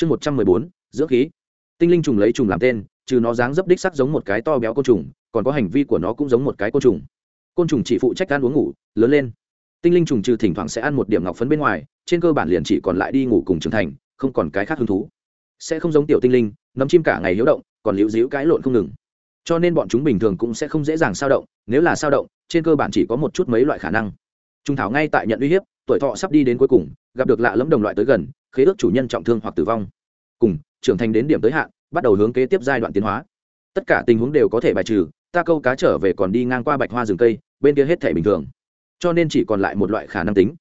chương một trăm mười bốn, dưỡng khí. Tinh linh trùng lấy trùng làm tên, trừ nó dáng dấp đích sắc giống một cái to béo côn trùng, còn có hành vi của nó cũng giống một cái côn trùng. Côn trùng chỉ phụ trách ăn uống ngủ, lớn lên. Tinh linh trùng trừ thỉnh thoảng sẽ ăn một điểm ngọc phấn bên ngoài, trên cơ bản liền chỉ còn lại đi ngủ cùng trưởng thành, không còn cái khác hứng thú. Sẽ không giống tiểu tinh linh, nấm chim cả ngày hiếu động, còn liễu díu cái lộn không ngừng. Cho nên bọn chúng bình thường cũng sẽ không dễ dàng sao động, nếu là sao động, trên cơ bản chỉ có một chút mấy loại khả năng. Trung thảo ngay tại nhận uy hiếp tuổi thọ sắp đi đến cuối cùng, gặp được lạ lẫm đồng loại tới gần, khế ước chủ nhân trọng thương hoặc tử vong. Cùng, trưởng thành đến điểm tới hạn, bắt đầu hướng kế tiếp giai đoạn tiến hóa. Tất cả tình huống đều có thể bài trừ, ta câu cá trở về còn đi ngang qua bạch hoa rừng cây, bên kia hết thể bình thường. Cho nên chỉ còn lại một loại khả năng tính.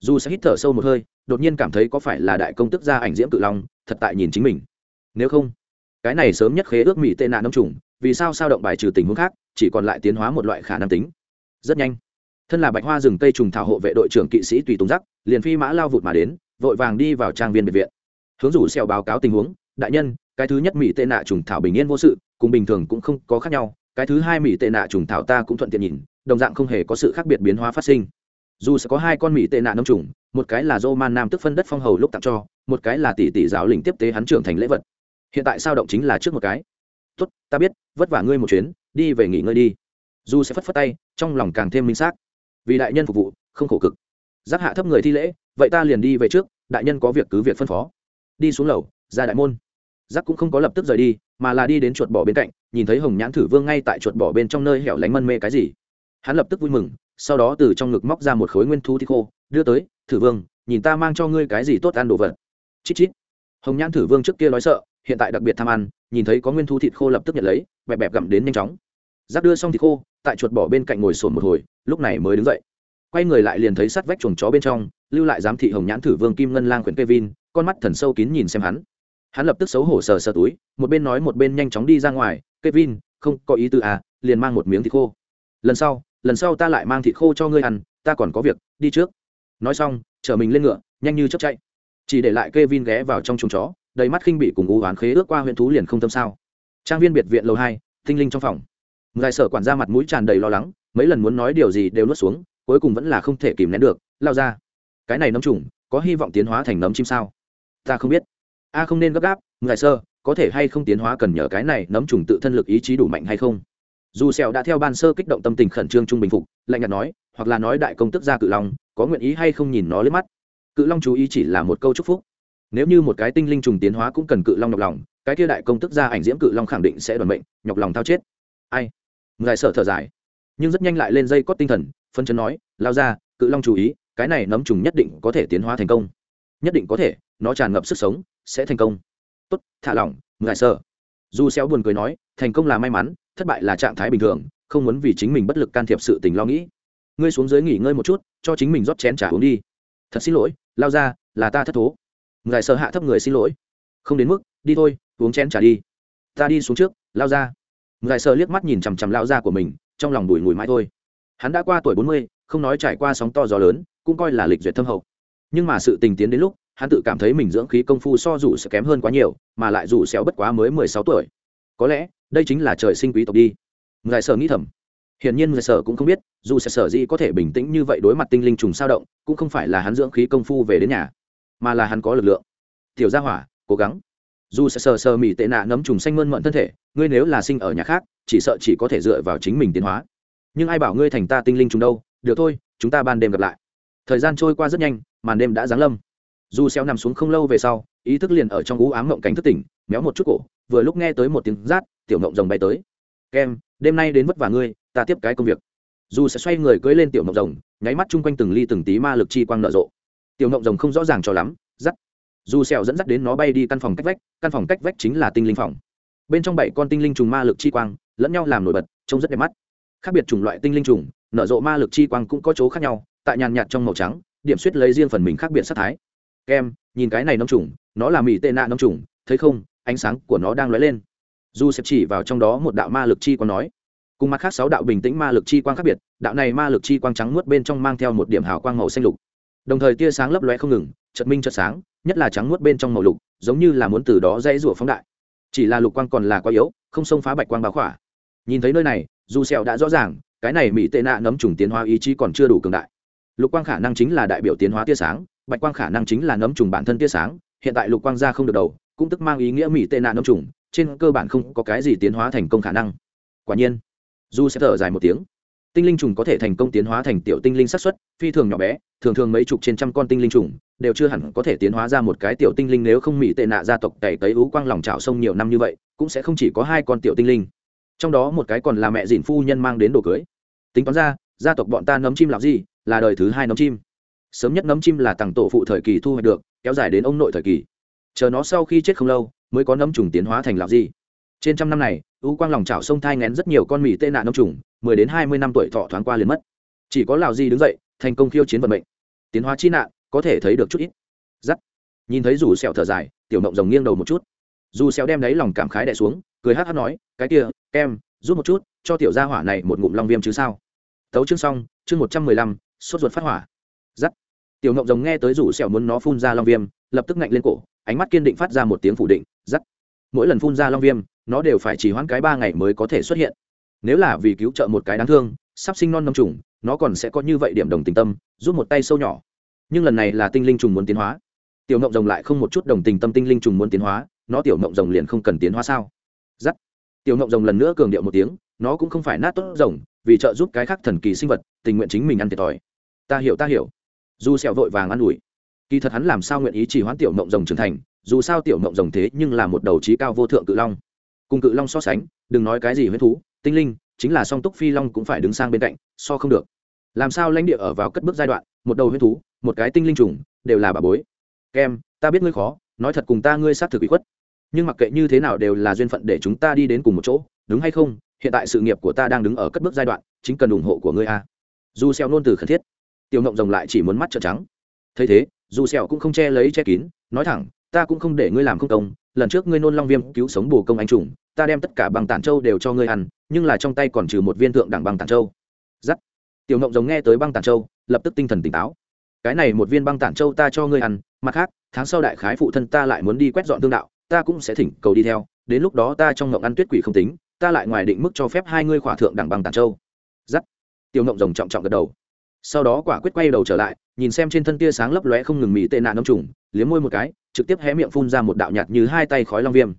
Dù sẽ hít thở sâu một hơi, đột nhiên cảm thấy có phải là đại công tức gia ảnh diễm cự long, thật tại nhìn chính mình. Nếu không, cái này sớm nhất khế ước mỹ tệ nạn nông trùng, vì sao sao động bài trừ tình huống khác, chỉ còn lại tiến hóa một loại khả năng tính. Rất nhanh thân là bạch hoa rừng cây trùng thảo hộ vệ đội trưởng kỵ sĩ tùy tùng giác, liền phi mã lao vụt mà đến, vội vàng đi vào trang viên biệt viện. Hướng rủ xèo báo cáo tình huống, đại nhân, cái thứ nhất mỹ tệ nạ trùng thảo bình yên vô sự, cùng bình thường cũng không có khác nhau, cái thứ hai mỹ tệ nạ trùng thảo ta cũng thuận tiện nhìn, đồng dạng không hề có sự khác biệt biến hóa phát sinh. Dù sẽ có hai con mỹ tệ nạ nông trùng, một cái là dô man nam tức phân đất phong hầu lúc tặng cho, một cái là tỷ tỷ giáo lĩnh tiếp tế hắn trưởng thành lễ vật. Hiện tại sao động chính là trước một cái? Tốt, ta biết, vất vả ngươi một chuyến, đi về nghỉ ngơi đi. Dù sẽ phất phất tay, trong lòng càng thêm minh xác vì đại nhân phục vụ, không khổ cực. Giác hạ thấp người thi lễ, vậy ta liền đi về trước, đại nhân có việc cứ việc phân phó. Đi xuống lầu, ra đại môn. Giác cũng không có lập tức rời đi, mà là đi đến chuột bỏ bên cạnh, nhìn thấy hồng nhãn thử vương ngay tại chuột bỏ bên trong nơi hẻo lánh mân mê cái gì. Hắn lập tức vui mừng, sau đó từ trong ngực móc ra một khối nguyên thu thi khô, đưa tới, thử vương, nhìn ta mang cho ngươi cái gì tốt ăn đồ vật? Chít chít. Hồng nhãn thử vương trước kia nói sợ, hiện tại đặc biệt tham ăn, nhìn thấy có nguyên thu thịt khô lập tức nhận lấy, bẹp bẹp gặm đến nhanh chóng. Giáp đưa xong thịt khô tại chuột bỏ bên cạnh ngồi sồn một hồi, lúc này mới đứng dậy. Quay người lại liền thấy sắt vách chuồng chó bên trong, lưu lại giám thị hồng nhãn thử vương kim ngân lang quyển kevin, con mắt thần sâu kín nhìn xem hắn. Hắn lập tức xấu hổ sờ sờ túi, một bên nói một bên nhanh chóng đi ra ngoài, kevin, không, có ý tư à liền mang một miếng thịt khô. Lần sau lần sau ta lại mang thịt khô cho ngươi ăn, ta còn có việc, đi trước. Nói xong, chở mình lên ngựa, nhanh như chấp chạy. Chỉ để lại Kevin ghé vào trong chuồng chó, đầy mắt khinh bị cùng u oán khế ước qua huyện thú liền không tâm sao. Trang viên biệt viện lầu hai, tinh linh trong phòng ngài sở quản ra mặt mũi tràn đầy lo lắng, mấy lần muốn nói điều gì đều nuốt xuống, cuối cùng vẫn là không thể kìm nén được, lao ra. Cái này nấm trùng, có hy vọng tiến hóa thành nấm chim sao? Ta không biết. A không nên gấp gáp, ngài sơ, có thể hay không tiến hóa cần nhờ cái này nấm trùng tự thân lực ý chí đủ mạnh hay không? Dù sẹo đã theo ban sơ kích động tâm tình khẩn trương trung bình phục, lạnh nhạt nói, hoặc là nói đại công tức gia cự long, có nguyện ý hay không nhìn nó lên mắt? Cự long chú ý chỉ là một câu chúc phúc. Nếu như một cái tinh linh trùng tiến hóa cũng cần cự long nhọc lòng, cái kia đại công tức gia ảnh diễm cự long khẳng định sẽ đoàn mệnh, nhọc lòng thao chết. Ai? Ngài sợ thở dài. Nhưng rất nhanh lại lên dây cót tinh thần, phân chấn nói, lao ra, cự long chú ý, cái này nấm trùng nhất định có thể tiến hóa thành công. Nhất định có thể, nó tràn ngập sức sống, sẽ thành công. Tốt, thả lỏng, ngài sợ. Dù xéo buồn cười nói, thành công là may mắn, thất bại là trạng thái bình thường, không muốn vì chính mình bất lực can thiệp sự tình lo nghĩ. Ngươi xuống dưới nghỉ ngơi một chút, cho chính mình rót chén trà uống đi. Thật xin lỗi, lao ra, là ta thất thố. Ngài sợ hạ thấp người xin lỗi. Không đến mức, đi thôi, uống chén trà đi. Ta đi xuống trước, lao ra ngài sợ liếc mắt nhìn chằm chằm lao ra của mình, trong lòng đùi ngùi mãi thôi. Hắn đã qua tuổi bốn mươi, không nói trải qua sóng to gió lớn, cũng coi là lịch duyệt thâm hậu. Nhưng mà sự tình tiến đến lúc, hắn tự cảm thấy mình dưỡng khí công phu so dù sẽ kém hơn quá nhiều, mà lại dù xéo bất quá mới mười sáu tuổi. Có lẽ, đây chính là trời sinh quý tộc đi. Ngài Sợ nghĩ thầm. Hiển nhiên ngài Sợ cũng không biết, dù sẽ sở gì có thể bình tĩnh như vậy đối mặt tinh linh trùng sao động, cũng không phải là hắn dưỡng khí công phu về đến nhà, mà là hắn có lực lượng. Tiểu gia hỏa, cố gắng dù sẽ sờ sờ mỹ tệ nạ nấm trùng xanh mơn mận thân thể, ngươi nếu là sinh ở nhà khác, chỉ sợ chỉ có thể dựa vào chính mình tiến hóa. Nhưng ai bảo ngươi thành ta tinh linh trùng đâu, được thôi, chúng ta ban đêm gặp lại. Thời gian trôi qua rất nhanh, màn đêm đã giáng lâm. Dù xéo nằm xuống không lâu về sau, ý thức liền ở trong ú ám ngộng cảnh thức tỉnh, méo một chút cổ, vừa lúc nghe tới một tiếng rát, tiểu ngộng rồng bay tới. Kem, đêm nay đến vất vả ngươi, ta tiếp cái công việc. Dù sẽ xoay người cưỡi lên tiểu ngộng rồng, nháy mắt chung quanh từng ly từng tí ma lực chi quang nở rộ. Tiểu ngộng rồng không rõ ràng cho lắm rắt dù sẹo dẫn dắt đến nó bay đi căn phòng cách vách, căn phòng cách vách chính là tinh linh phòng. Bên trong bảy con tinh linh trùng ma lực chi quang, lẫn nhau làm nổi bật, trông rất đẹp mắt. Khác biệt chủng loại tinh linh trùng, nở rộ ma lực chi quang cũng có chỗ khác nhau, tại nhàn nhạt trong màu trắng, điểm suýt lấy riêng phần mình khác biệt sát thái. Kem, nhìn cái này nông trùng, nó là mỹ tệ nạ nông trùng, thấy không, ánh sáng của nó đang lóe lên. Dù sẽ chỉ vào trong đó một đạo ma lực chi quang nói. Cùng mặt khác sáu đạo bình tĩnh ma lực chi quang khác biệt, đạo này ma lực chi quang trắng muốt bên trong mang theo một điểm hào quang màu xanh lục. Đồng thời tia sáng lấp lóe không ngừng chật minh chật sáng nhất là trắng muốt bên trong màu lục, giống như là muốn từ đó dãy rủa phóng đại. Chỉ là lục quang còn là quá yếu, không xông phá bạch quang báo khỏa. Nhìn thấy nơi này, dù sẹo đã rõ ràng, cái này mỹ tệ nạ nấm trùng tiến hóa ý chí còn chưa đủ cường đại. Lục quang khả năng chính là đại biểu tiến hóa tia sáng, bạch quang khả năng chính là nấm trùng bản thân tia sáng, hiện tại lục quang ra không được đầu, cũng tức mang ý nghĩa mỹ tệ nạn nấm trùng, trên cơ bản không có cái gì tiến hóa thành công khả năng. Quả nhiên du sẽ thở dài một tiếng tinh linh trùng có thể thành công tiến hóa thành tiểu tinh linh xác suất, phi thường nhỏ bé, thường thường mấy chục trên trăm con tinh linh trùng đều chưa hẳn có thể tiến hóa ra một cái tiểu tinh linh nếu không mỹ tệ nạ gia tộc cày cấy ú quang lòng trào sông nhiều năm như vậy, cũng sẽ không chỉ có hai con tiểu tinh linh. Trong đó một cái còn là mẹ dìn phu nhân mang đến đồ cưới. Tính toán ra, gia tộc bọn ta nấm chim làm gì? Là đời thứ hai nấm chim. Sớm nhất nấm chim là tặng tổ phụ thời kỳ thu hoạch được, kéo dài đến ông nội thời kỳ. Chờ nó sau khi chết không lâu, mới có nấm trùng tiến hóa thành lão gì? Trên trăm năm này u quang lòng chảo sông thai ngén rất nhiều con mì tê nạn nấm trùng mười đến hai mươi năm tuổi thọ thoáng qua liền mất. Chỉ có lào di đứng dậy, thành công khiêu chiến vận mệnh. Tiến hóa chi nạn, có thể thấy được chút ít. Giắt. Nhìn thấy rủ sẹo thở dài, tiểu mộng rồng nghiêng đầu một chút. Dù sẹo đem lấy lòng cảm khái đè xuống, cười hắt hắt nói, cái kia em giúp một chút, cho tiểu gia hỏa này một ngụm long viêm chứ sao? Tấu chương xong, chương một trăm mười lăm, sốt ruột phát hỏa. Giắt. Tiểu mộng rồng nghe tới rủ sẹo muốn nó phun ra long viêm, lập tức ngạnh lên cổ, ánh mắt kiên định phát ra một tiếng phủ định, giắt. Mỗi lần phun ra long viêm, nó đều phải chỉ hoãn cái ba ngày mới có thể xuất hiện nếu là vì cứu trợ một cái đáng thương, sắp sinh non nông trùng, nó còn sẽ có như vậy điểm đồng tình tâm, giúp một tay sâu nhỏ. Nhưng lần này là tinh linh trùng muốn tiến hóa. Tiểu ngộng rồng lại không một chút đồng tình tâm tinh linh trùng muốn tiến hóa, nó tiểu ngộng rồng liền không cần tiến hóa sao? Giắt. Tiểu ngộng rồng lần nữa cường điệu một tiếng, nó cũng không phải nát tốt rồng, vì trợ giúp cái khác thần kỳ sinh vật, tình nguyện chính mình ăn thiệt thòi. Ta hiểu ta hiểu. Dù sẹo vội vàng ăn ủi. Kỳ thật hắn làm sao nguyện ý chỉ hoãn tiểu ngộng rồng trưởng thành, dù sao tiểu ngộng rồng thế nhưng là một đầu trí cao vô thượng cự long. Cùng cự long so sánh, đừng nói cái gì huyết thú tinh linh, chính là song túc phi long cũng phải đứng sang bên cạnh, so không được. Làm sao lãnh địa ở vào cất bước giai đoạn, một đầu huyết thú, một cái tinh linh trùng, đều là bà bối. Kem, ta biết ngươi khó, nói thật cùng ta ngươi sát thực bị khuất. Nhưng mặc kệ như thế nào đều là duyên phận để chúng ta đi đến cùng một chỗ, đúng hay không? Hiện tại sự nghiệp của ta đang đứng ở cất bước giai đoạn, chính cần ủng hộ của ngươi a. Dù xeo nôn từ khẩn thiết. Tiểu ngộng rồng lại chỉ muốn mắt trợn trắng. Thấy thế, dù xeo cũng không che lấy che kín, nói thẳng ta cũng không để ngươi làm không công, lần trước ngươi nôn long viêm cứu sống bồ công anh trùng, ta đem tất cả bằng tản châu đều cho ngươi ăn, nhưng là trong tay còn trừ một viên thượng đẳng băng tản châu. Giắt. Tiểu ngộng giống nghe tới băng tản châu, lập tức tinh thần tỉnh táo. Cái này một viên băng tản châu ta cho ngươi ăn, mặt khác, tháng sau đại khái phụ thân ta lại muốn đi quét dọn tương đạo, ta cũng sẽ thỉnh cầu đi theo, đến lúc đó ta trong ngộng ăn tuyết quỷ không tính, ta lại ngoài định mức cho phép hai ngươi khỏa thượng đẳng băng tản châu. Giắt. Tiểu ngộng rồng trọng trọng gật đầu. Sau đó quả quyết quay đầu trở lại, nhìn xem trên thân tia sáng lấp lóe không ngừng mỹ tệ nạn ông trùng, liếm môi một cái trực tiếp hé miệng phun ra một đạo nhạt như hai tay khói long viêm.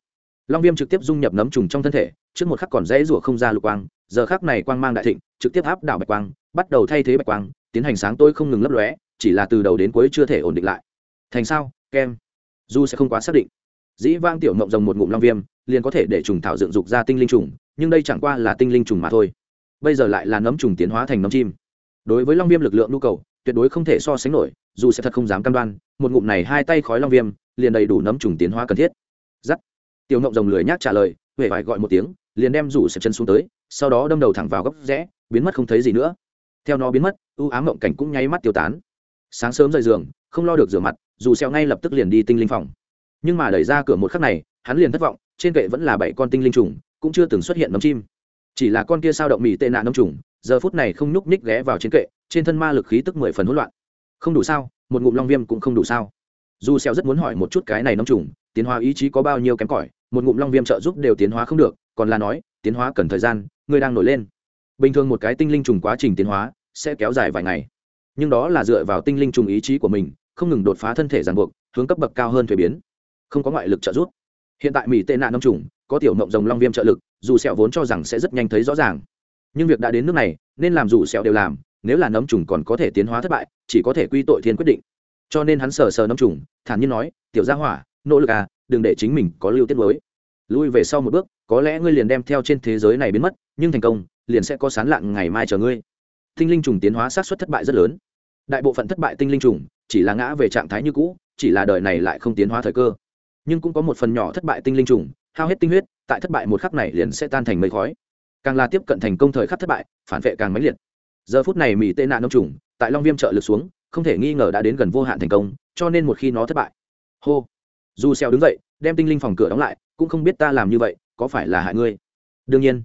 Long viêm trực tiếp dung nhập nấm trùng trong thân thể, trước một khắc còn dễ rủa không ra lục quang, giờ khắc này quang mang đại thịnh, trực tiếp áp đảo bạch quang, bắt đầu thay thế bạch quang, tiến hành sáng tôi không ngừng lấp lóe, chỉ là từ đầu đến cuối chưa thể ổn định lại. Thành sao, kem? Du sẽ không quá xác định. Dĩ vang tiểu mộng rồng một ngụm long viêm, liền có thể để trùng thảo dựng dục ra tinh linh trùng, nhưng đây chẳng qua là tinh linh trùng mà thôi. Bây giờ lại là nấm trùng tiến hóa thành nấm chim. Đối với long viêm lực lượng nhu cầu tuyệt đối không thể so sánh nổi, dù sẽ thật không dám cam đoan, một ngụm này hai tay khói long viêm, liền đầy đủ nấm trùng tiến hóa cần thiết. Giắt. Tiểu ngộng rồng lười nhác trả lời huệ vải gọi một tiếng, liền đem rủ xẹp chân xuống tới, sau đó đâm đầu thẳng vào góc rẽ, biến mất không thấy gì nữa. Theo nó biến mất, ưu ám ngộng cảnh cũng nháy mắt tiêu tán. Sáng sớm rời giường, không lo được rửa mặt, dù xeo ngay lập tức liền đi tinh linh phòng. Nhưng mà đẩy ra cửa một khắc này, hắn liền thất vọng, trên kệ vẫn là bảy con tinh linh trùng, cũng chưa từng xuất hiện nấm chim. Chỉ là con kia sao động mì tệ nạn nấm trùng, giờ phút này không nhúc nhích ghé vào trên kệ trên thân ma lực khí tức mười phần hỗn loạn. Không đủ sao, một ngụm long viêm cũng không đủ sao. Dù xeo rất muốn hỏi một chút cái này nông trùng, tiến hóa ý chí có bao nhiêu kém cỏi, một ngụm long viêm trợ giúp đều tiến hóa không được, còn là nói, tiến hóa cần thời gian người đang nổi lên. Bình thường một cái tinh linh trùng quá trình tiến hóa sẽ kéo dài vài ngày. Nhưng đó là dựa vào tinh linh trùng ý chí của mình, không ngừng đột phá thân thể ràng buộc, hướng cấp bậc cao hơn thuế biến. Không có ngoại lực trợ giúp. Hiện tại mỹ tệ nạn nông trùng, có tiểu mộng rồng long viêm trợ lực, dù sẹo vốn cho rằng sẽ rất nhanh thấy rõ ràng. Nhưng việc đã đến nước này, nên làm dù sẹo đều làm nếu là nấm trùng còn có thể tiến hóa thất bại, chỉ có thể quy tội thiên quyết định. Cho nên hắn sờ sờ nấm trùng, thản nhiên nói, tiểu gia hỏa, nỗ lực à đừng để chính mình có lưu tiết mới. Lui về sau một bước, có lẽ ngươi liền đem theo trên thế giới này biến mất, nhưng thành công, liền sẽ có sán lạng ngày mai chờ ngươi. Tinh linh trùng tiến hóa sát xuất thất bại rất lớn. Đại bộ phận thất bại tinh linh trùng chỉ là ngã về trạng thái như cũ, chỉ là đời này lại không tiến hóa thời cơ. Nhưng cũng có một phần nhỏ thất bại tinh linh trùng, hao hết tinh huyết, tại thất bại một khắc này liền sẽ tan thành mây khói. Càng là tiếp cận thành công thời khắc thất bại, phản vệ càng mãnh liệt giờ phút này mỹ tệ nạn nông trùng, tại long viêm trợ lực xuống, không thể nghi ngờ đã đến gần vô hạn thành công, cho nên một khi nó thất bại, hô, dù xeo đứng dậy, đem tinh linh phòng cửa đóng lại, cũng không biết ta làm như vậy, có phải là hại ngươi? Đương nhiên,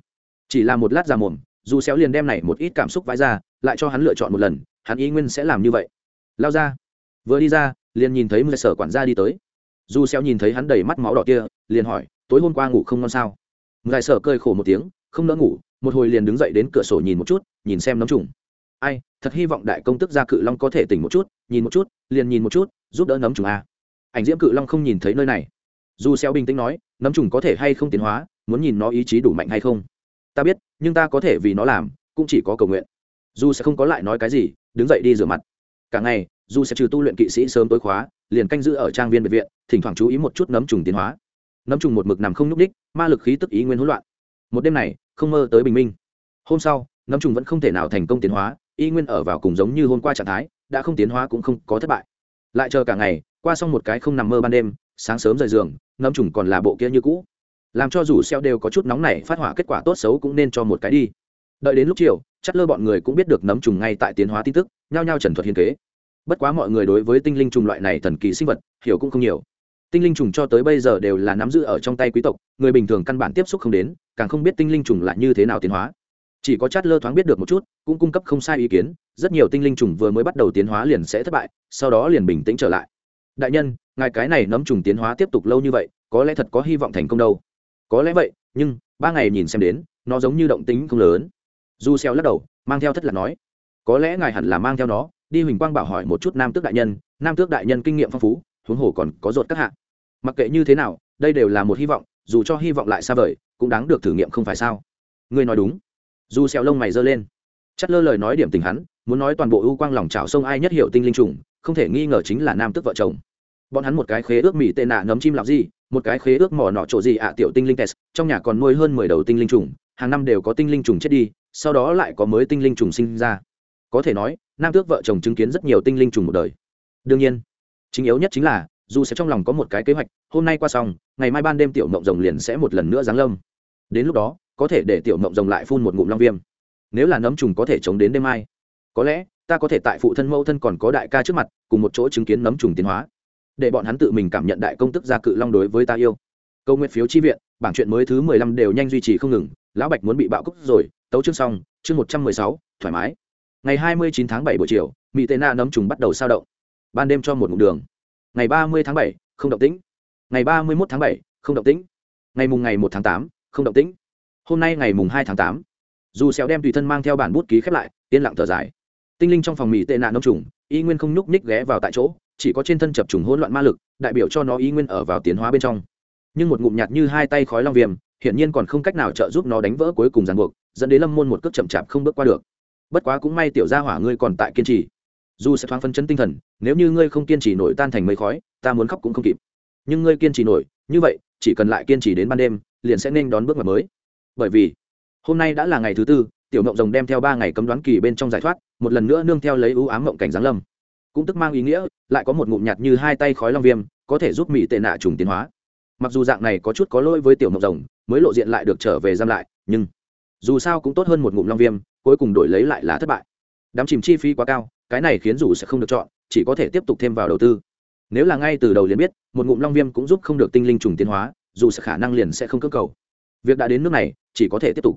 chỉ là một lát ra mồm, dù xéo liền đem này một ít cảm xúc vãi ra, lại cho hắn lựa chọn một lần, hắn ý nguyên sẽ làm như vậy. Lao ra, vừa đi ra, liền nhìn thấy một sở quản gia đi tới. Dù xéo nhìn thấy hắn đầy mắt máu đỏ kia, liền hỏi, tối hôm qua ngủ không ngon sao? Ngài sở cười khổ một tiếng, không nỡ ngủ một hồi liền đứng dậy đến cửa sổ nhìn một chút, nhìn xem nấm trùng. Ai, thật hy vọng đại công tức gia cự long có thể tỉnh một chút, nhìn một chút, liền nhìn một chút, giúp đỡ nấm trùng a. Ảnh diễm cự long không nhìn thấy nơi này. Dù xeo bình tĩnh nói, nấm trùng có thể hay không tiến hóa, muốn nhìn nó ý chí đủ mạnh hay không? Ta biết, nhưng ta có thể vì nó làm, cũng chỉ có cầu nguyện. Dù sẽ không có lại nói cái gì, đứng dậy đi rửa mặt. Cả ngày, dù sẽ trừ tu luyện kỵ sĩ sớm tối khóa, liền canh giữ ở trang viên biệt viện, thỉnh thoảng chú ý một chút nấm trùng tiến hóa. Nấm trùng một mực nằm không nhúc đích ma lực khí tức ý nguyên hỗn loạn một đêm này, không mơ tới bình minh. Hôm sau nấm trùng vẫn không thể nào thành công tiến hóa, y nguyên ở vào cùng giống như hôm qua trạng thái, đã không tiến hóa cũng không có thất bại. Lại chờ cả ngày, qua xong một cái không nằm mơ ban đêm, sáng sớm rời giường nấm trùng còn là bộ kia như cũ. Làm cho rủ xeo đều có chút nóng này, phát hỏa kết quả tốt xấu cũng nên cho một cái đi. Đợi đến lúc chiều, chắc lơ bọn người cũng biết được nấm trùng ngay tại tiến hóa tin tức, nhao nhao trần thuật hiên kế. Bất quá mọi người đối với tinh linh trùng loại này thần kỳ sinh vật, hiểu cũng không nhiều. Tinh linh trùng cho tới bây giờ đều là nắm giữ ở trong tay quý tộc, người bình thường căn bản tiếp xúc không đến càng không biết tinh linh trùng là như thế nào tiến hóa. Chỉ có chát lơ thoáng biết được một chút, cũng cung cấp không sai ý kiến, rất nhiều tinh linh trùng vừa mới bắt đầu tiến hóa liền sẽ thất bại, sau đó liền bình tĩnh trở lại. Đại nhân, ngài cái này nấm trùng tiến hóa tiếp tục lâu như vậy, có lẽ thật có hy vọng thành công đâu. Có lẽ vậy, nhưng, ba ngày nhìn xem đến, nó giống như động tính không lớn. Du xeo lắc đầu, mang theo thất lạc nói, có lẽ ngài hẳn là mang theo nó, đi huỳnh quang bảo hỏi một chút nam tước đại nhân, nam tước đại nhân kinh nghiệm phong phú, huống hồ còn có ruột các hạng mặc kệ như thế nào, đây đều là một hy vọng dù cho hy vọng lại xa vời, cũng đáng được thử nghiệm không phải sao? Ngươi nói đúng. Dù sẹo lông mày giơ lên. Chất lơ lời nói điểm tình hắn, muốn nói toàn bộ ưu quang lòng chảo sông ai nhất hiểu tinh linh trùng, không thể nghi ngờ chính là nam tước vợ chồng. Bọn hắn một cái khế ước mỹ tệ nạ ngấm chim lạc gì, một cái khế ước mỏ nọ chỗ gì ạ, tiểu tinh linh test, trong nhà còn nuôi hơn mười đầu tinh linh trùng, hàng năm đều có tinh linh trùng chết đi, sau đó lại có mới tinh linh trùng sinh ra. Có thể nói, nam tước vợ chồng chứng kiến rất nhiều tinh linh trùng một đời. Đương nhiên, chính yếu nhất chính là dù sẽ trong lòng có một cái kế hoạch, hôm nay qua xong, ngày mai ban đêm tiểu mộng rồng liền sẽ một lần nữa giáng lâm. Đến lúc đó, có thể để tiểu mộng rồng lại phun một ngụm long viêm. Nếu là nấm trùng có thể chống đến đêm mai. Có lẽ, ta có thể tại phụ thân mẫu thân còn có đại ca trước mặt, cùng một chỗ chứng kiến nấm trùng tiến hóa. Để bọn hắn tự mình cảm nhận đại công tức gia cự long đối với ta yêu. Câu nguyện phiếu chi viện, bảng chuyện mới thứ mười lăm đều nhanh duy trì không ngừng, lão bạch muốn bị bạo cúc rồi, tấu chương xong, chương một trăm mười sáu, thoải mái. Ngày hai mươi chín tháng bảy buổi chiều mỹ tệ na nấm trùng bắt đầu sao động. Ban đêm cho một ngụm đường ngày ba mươi tháng bảy, không động tĩnh. Ngày ba mươi một tháng bảy, không động tĩnh. Ngày mùng ngày một tháng tám, không động tĩnh. Hôm nay ngày mùng hai tháng tám, dù xéo đem tùy thân mang theo bản bút ký khép lại, yên lặng thở dài. Tinh linh trong phòng mỹ tệ nạn nông trùng, y nguyên không nhúc ních ghé vào tại chỗ, chỉ có trên thân chập trùng hỗn loạn ma lực, đại biểu cho nó y nguyên ở vào tiến hóa bên trong. Nhưng một ngụm nhạt như hai tay khói long viêm, hiển nhiên còn không cách nào trợ giúp nó đánh vỡ cuối cùng ràng buộc, dẫn đến lâm môn một cước chậm chạp không bước qua được. Bất quá cũng may tiểu gia hỏa ngươi còn tại kiên trì dù sẽ thoáng phân chân tinh thần, nếu như ngươi không kiên trì nổi tan thành mây khói, ta muốn khóc cũng không kịp. Nhưng ngươi kiên trì nổi, như vậy, chỉ cần lại kiên trì đến ban đêm, liền sẽ nên đón bước ngoặt mới. Bởi vì, hôm nay đã là ngày thứ tư, tiểu mộng rồng đem theo ba ngày cấm đoán kỳ bên trong giải thoát, một lần nữa nương theo lấy ưu ám mộng cảnh giáng lâm. Cũng tức mang ý nghĩa, lại có một ngụm nhạt như hai tay khói long viêm, có thể giúp mỹ tệ nạ trùng tiến hóa. Mặc dù dạng này có chút có lỗi với tiểu mộng rồng, mới lộ diện lại được trở về giam lại, nhưng dù sao cũng tốt hơn một ngụm long viêm, cuối cùng đổi lấy lại là thất bại. Đám chìm chi phí quá cao cái này khiến dù sẽ không được chọn, chỉ có thể tiếp tục thêm vào đầu tư. Nếu là ngay từ đầu liền biết, một ngụm long viêm cũng giúp không được tinh linh trùng tiến hóa, dù sẽ khả năng liền sẽ không cơ cầu. Việc đã đến nước này, chỉ có thể tiếp tục.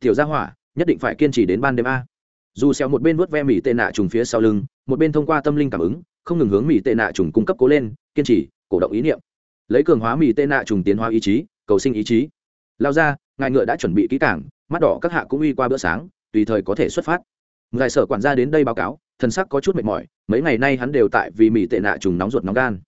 Tiểu gia hỏa, nhất định phải kiên trì đến ban đêm a. Dù xéo một bên vuốt ve mỹ tệ nạ trùng phía sau lưng, một bên thông qua tâm linh cảm ứng, không ngừng hướng mỹ tệ nạ trùng cung cấp cố lên, kiên trì, cổ động ý niệm. Lấy cường hóa mỹ tệ nạ trùng tiến hóa ý chí, cầu sinh ý chí. Lao ra, ngài ngựa đã chuẩn bị kỹ cảng mắt đỏ các hạ cũng uy qua bữa sáng, tùy thời có thể xuất phát. Ngài sở quản gia đến đây báo cáo thần sắc có chút mệt mỏi, mấy ngày nay hắn đều tại vì mỹ tệ nạ trùng nóng ruột nóng gan.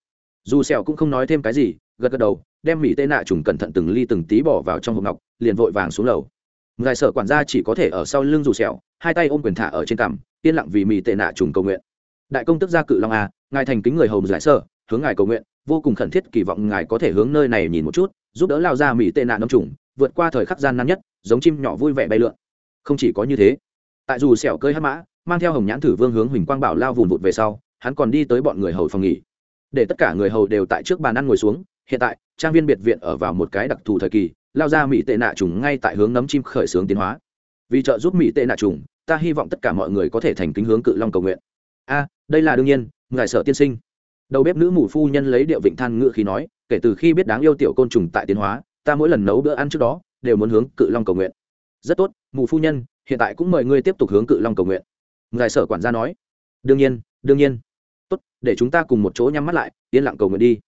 Dù sẹo cũng không nói thêm cái gì, gật gật đầu, đem mỹ tệ nạ trùng cẩn thận từng ly từng tí bỏ vào trong hộp ngọc, liền vội vàng xuống lầu. Ngài sở quản gia chỉ có thể ở sau lưng dù sẹo, hai tay ôm quyền thả ở trên cằm, yên lặng vì mỹ tệ nạ trùng cầu nguyện. Đại công tức gia cự long a, ngài thành kính người hầu giải sở hướng ngài cầu nguyện, vô cùng khẩn thiết kỳ vọng ngài có thể hướng nơi này nhìn một chút, giúp đỡ lao ra mỹ tệ nạ nấm trùng, vượt qua thời khắc gian nan nhất, giống chim nhỏ vui vẻ bay lượn. Không chỉ có như thế, tại dù sẹo cơi hắc mã mang theo hồng nhãn thử vương hướng huỳnh quang bảo lao vùn vụt về sau, hắn còn đi tới bọn người hầu phòng nghỉ. Để tất cả người hầu đều tại trước bàn ăn ngồi xuống, hiện tại, trang viên biệt viện ở vào một cái đặc thù thời kỳ, lao ra mỹ tệ nạ trùng ngay tại hướng nấm chim khởi xướng tiến hóa. Vì trợ giúp mỹ tệ nạ trùng, ta hy vọng tất cả mọi người có thể thành kính hướng cự long cầu nguyện. A, đây là đương nhiên, ngài sở tiên sinh. Đầu bếp nữ mù phu nhân lấy điệu vịnh than ngựa khí nói, kể từ khi biết đáng yêu tiểu côn trùng tại tiến hóa, ta mỗi lần nấu bữa ăn trước đó, đều muốn hướng cự long cầu nguyện. Rất tốt, mù phu nhân, hiện tại cũng mời ngươi tiếp tục hướng cự long cầu nguyện ngài sở quản gia nói. Đương nhiên đương nhiên. Tốt, để chúng ta cùng một chỗ nhắm mắt lại, yên lặng cầu nguyện đi.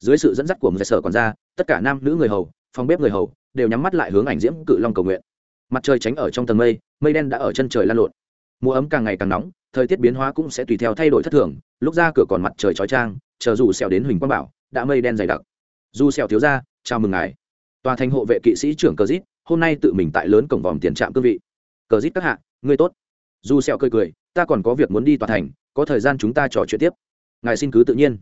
Dưới sự dẫn dắt của ngài sở quản gia, tất cả nam nữ người hầu, phòng bếp người hầu đều nhắm mắt lại hướng ảnh diễm cự long cầu nguyện. Mặt trời tránh ở trong tầng mây mây đen đã ở chân trời lan lộn. Mùa ấm càng ngày càng nóng, thời tiết biến hóa cũng sẽ tùy theo thay đổi thất thường, lúc ra cửa còn mặt trời chói trang chờ dù xèo đến huỳnh quang bảo, đã mây đen dày đặc. Dù xèo thiếu gia, chào mừng ngài. Tòa thành hộ vệ kỵ sĩ trưởng cờ dít, hôm nay tự mình tại lớn cổng vòm tiền trạm cương vị. Cờ dít các hạ, ngươi tốt dù sẹo cười cười, ta còn có việc muốn đi tòa thành, có thời gian chúng ta trò chuyện tiếp. Ngài xin cứ tự nhiên.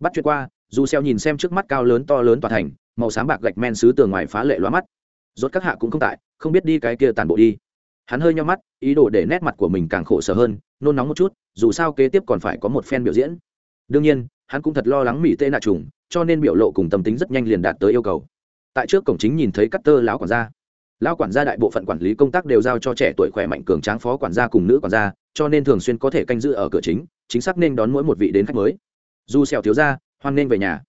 Bắt chuyện qua, dù sẹo nhìn xem trước mắt cao lớn to lớn tòa thành, màu xám bạc gạch men sứ tường ngoài phá lệ loa mắt. Rốt các hạ cũng không tại, không biết đi cái kia tàn bộ đi. Hắn hơi nhau mắt, ý đồ để nét mặt của mình càng khổ sở hơn, nôn nóng một chút, dù sao kế tiếp còn phải có một phen biểu diễn. Đương nhiên, hắn cũng thật lo lắng mỹ tê nạ trùng, cho nên biểu lộ cùng tâm tính rất nhanh liền đạt tới yêu cầu. Tại trước cổng chính nhìn thấy cắt tơ lão quản gia lão quản gia đại bộ phận quản lý công tác đều giao cho trẻ tuổi khỏe mạnh cường tráng phó quản gia cùng nữ quản gia, cho nên thường xuyên có thể canh giữ ở cửa chính chính xác nên đón mỗi một vị đến khách mới. Dù xèo thiếu gia, hoan nên về nhà.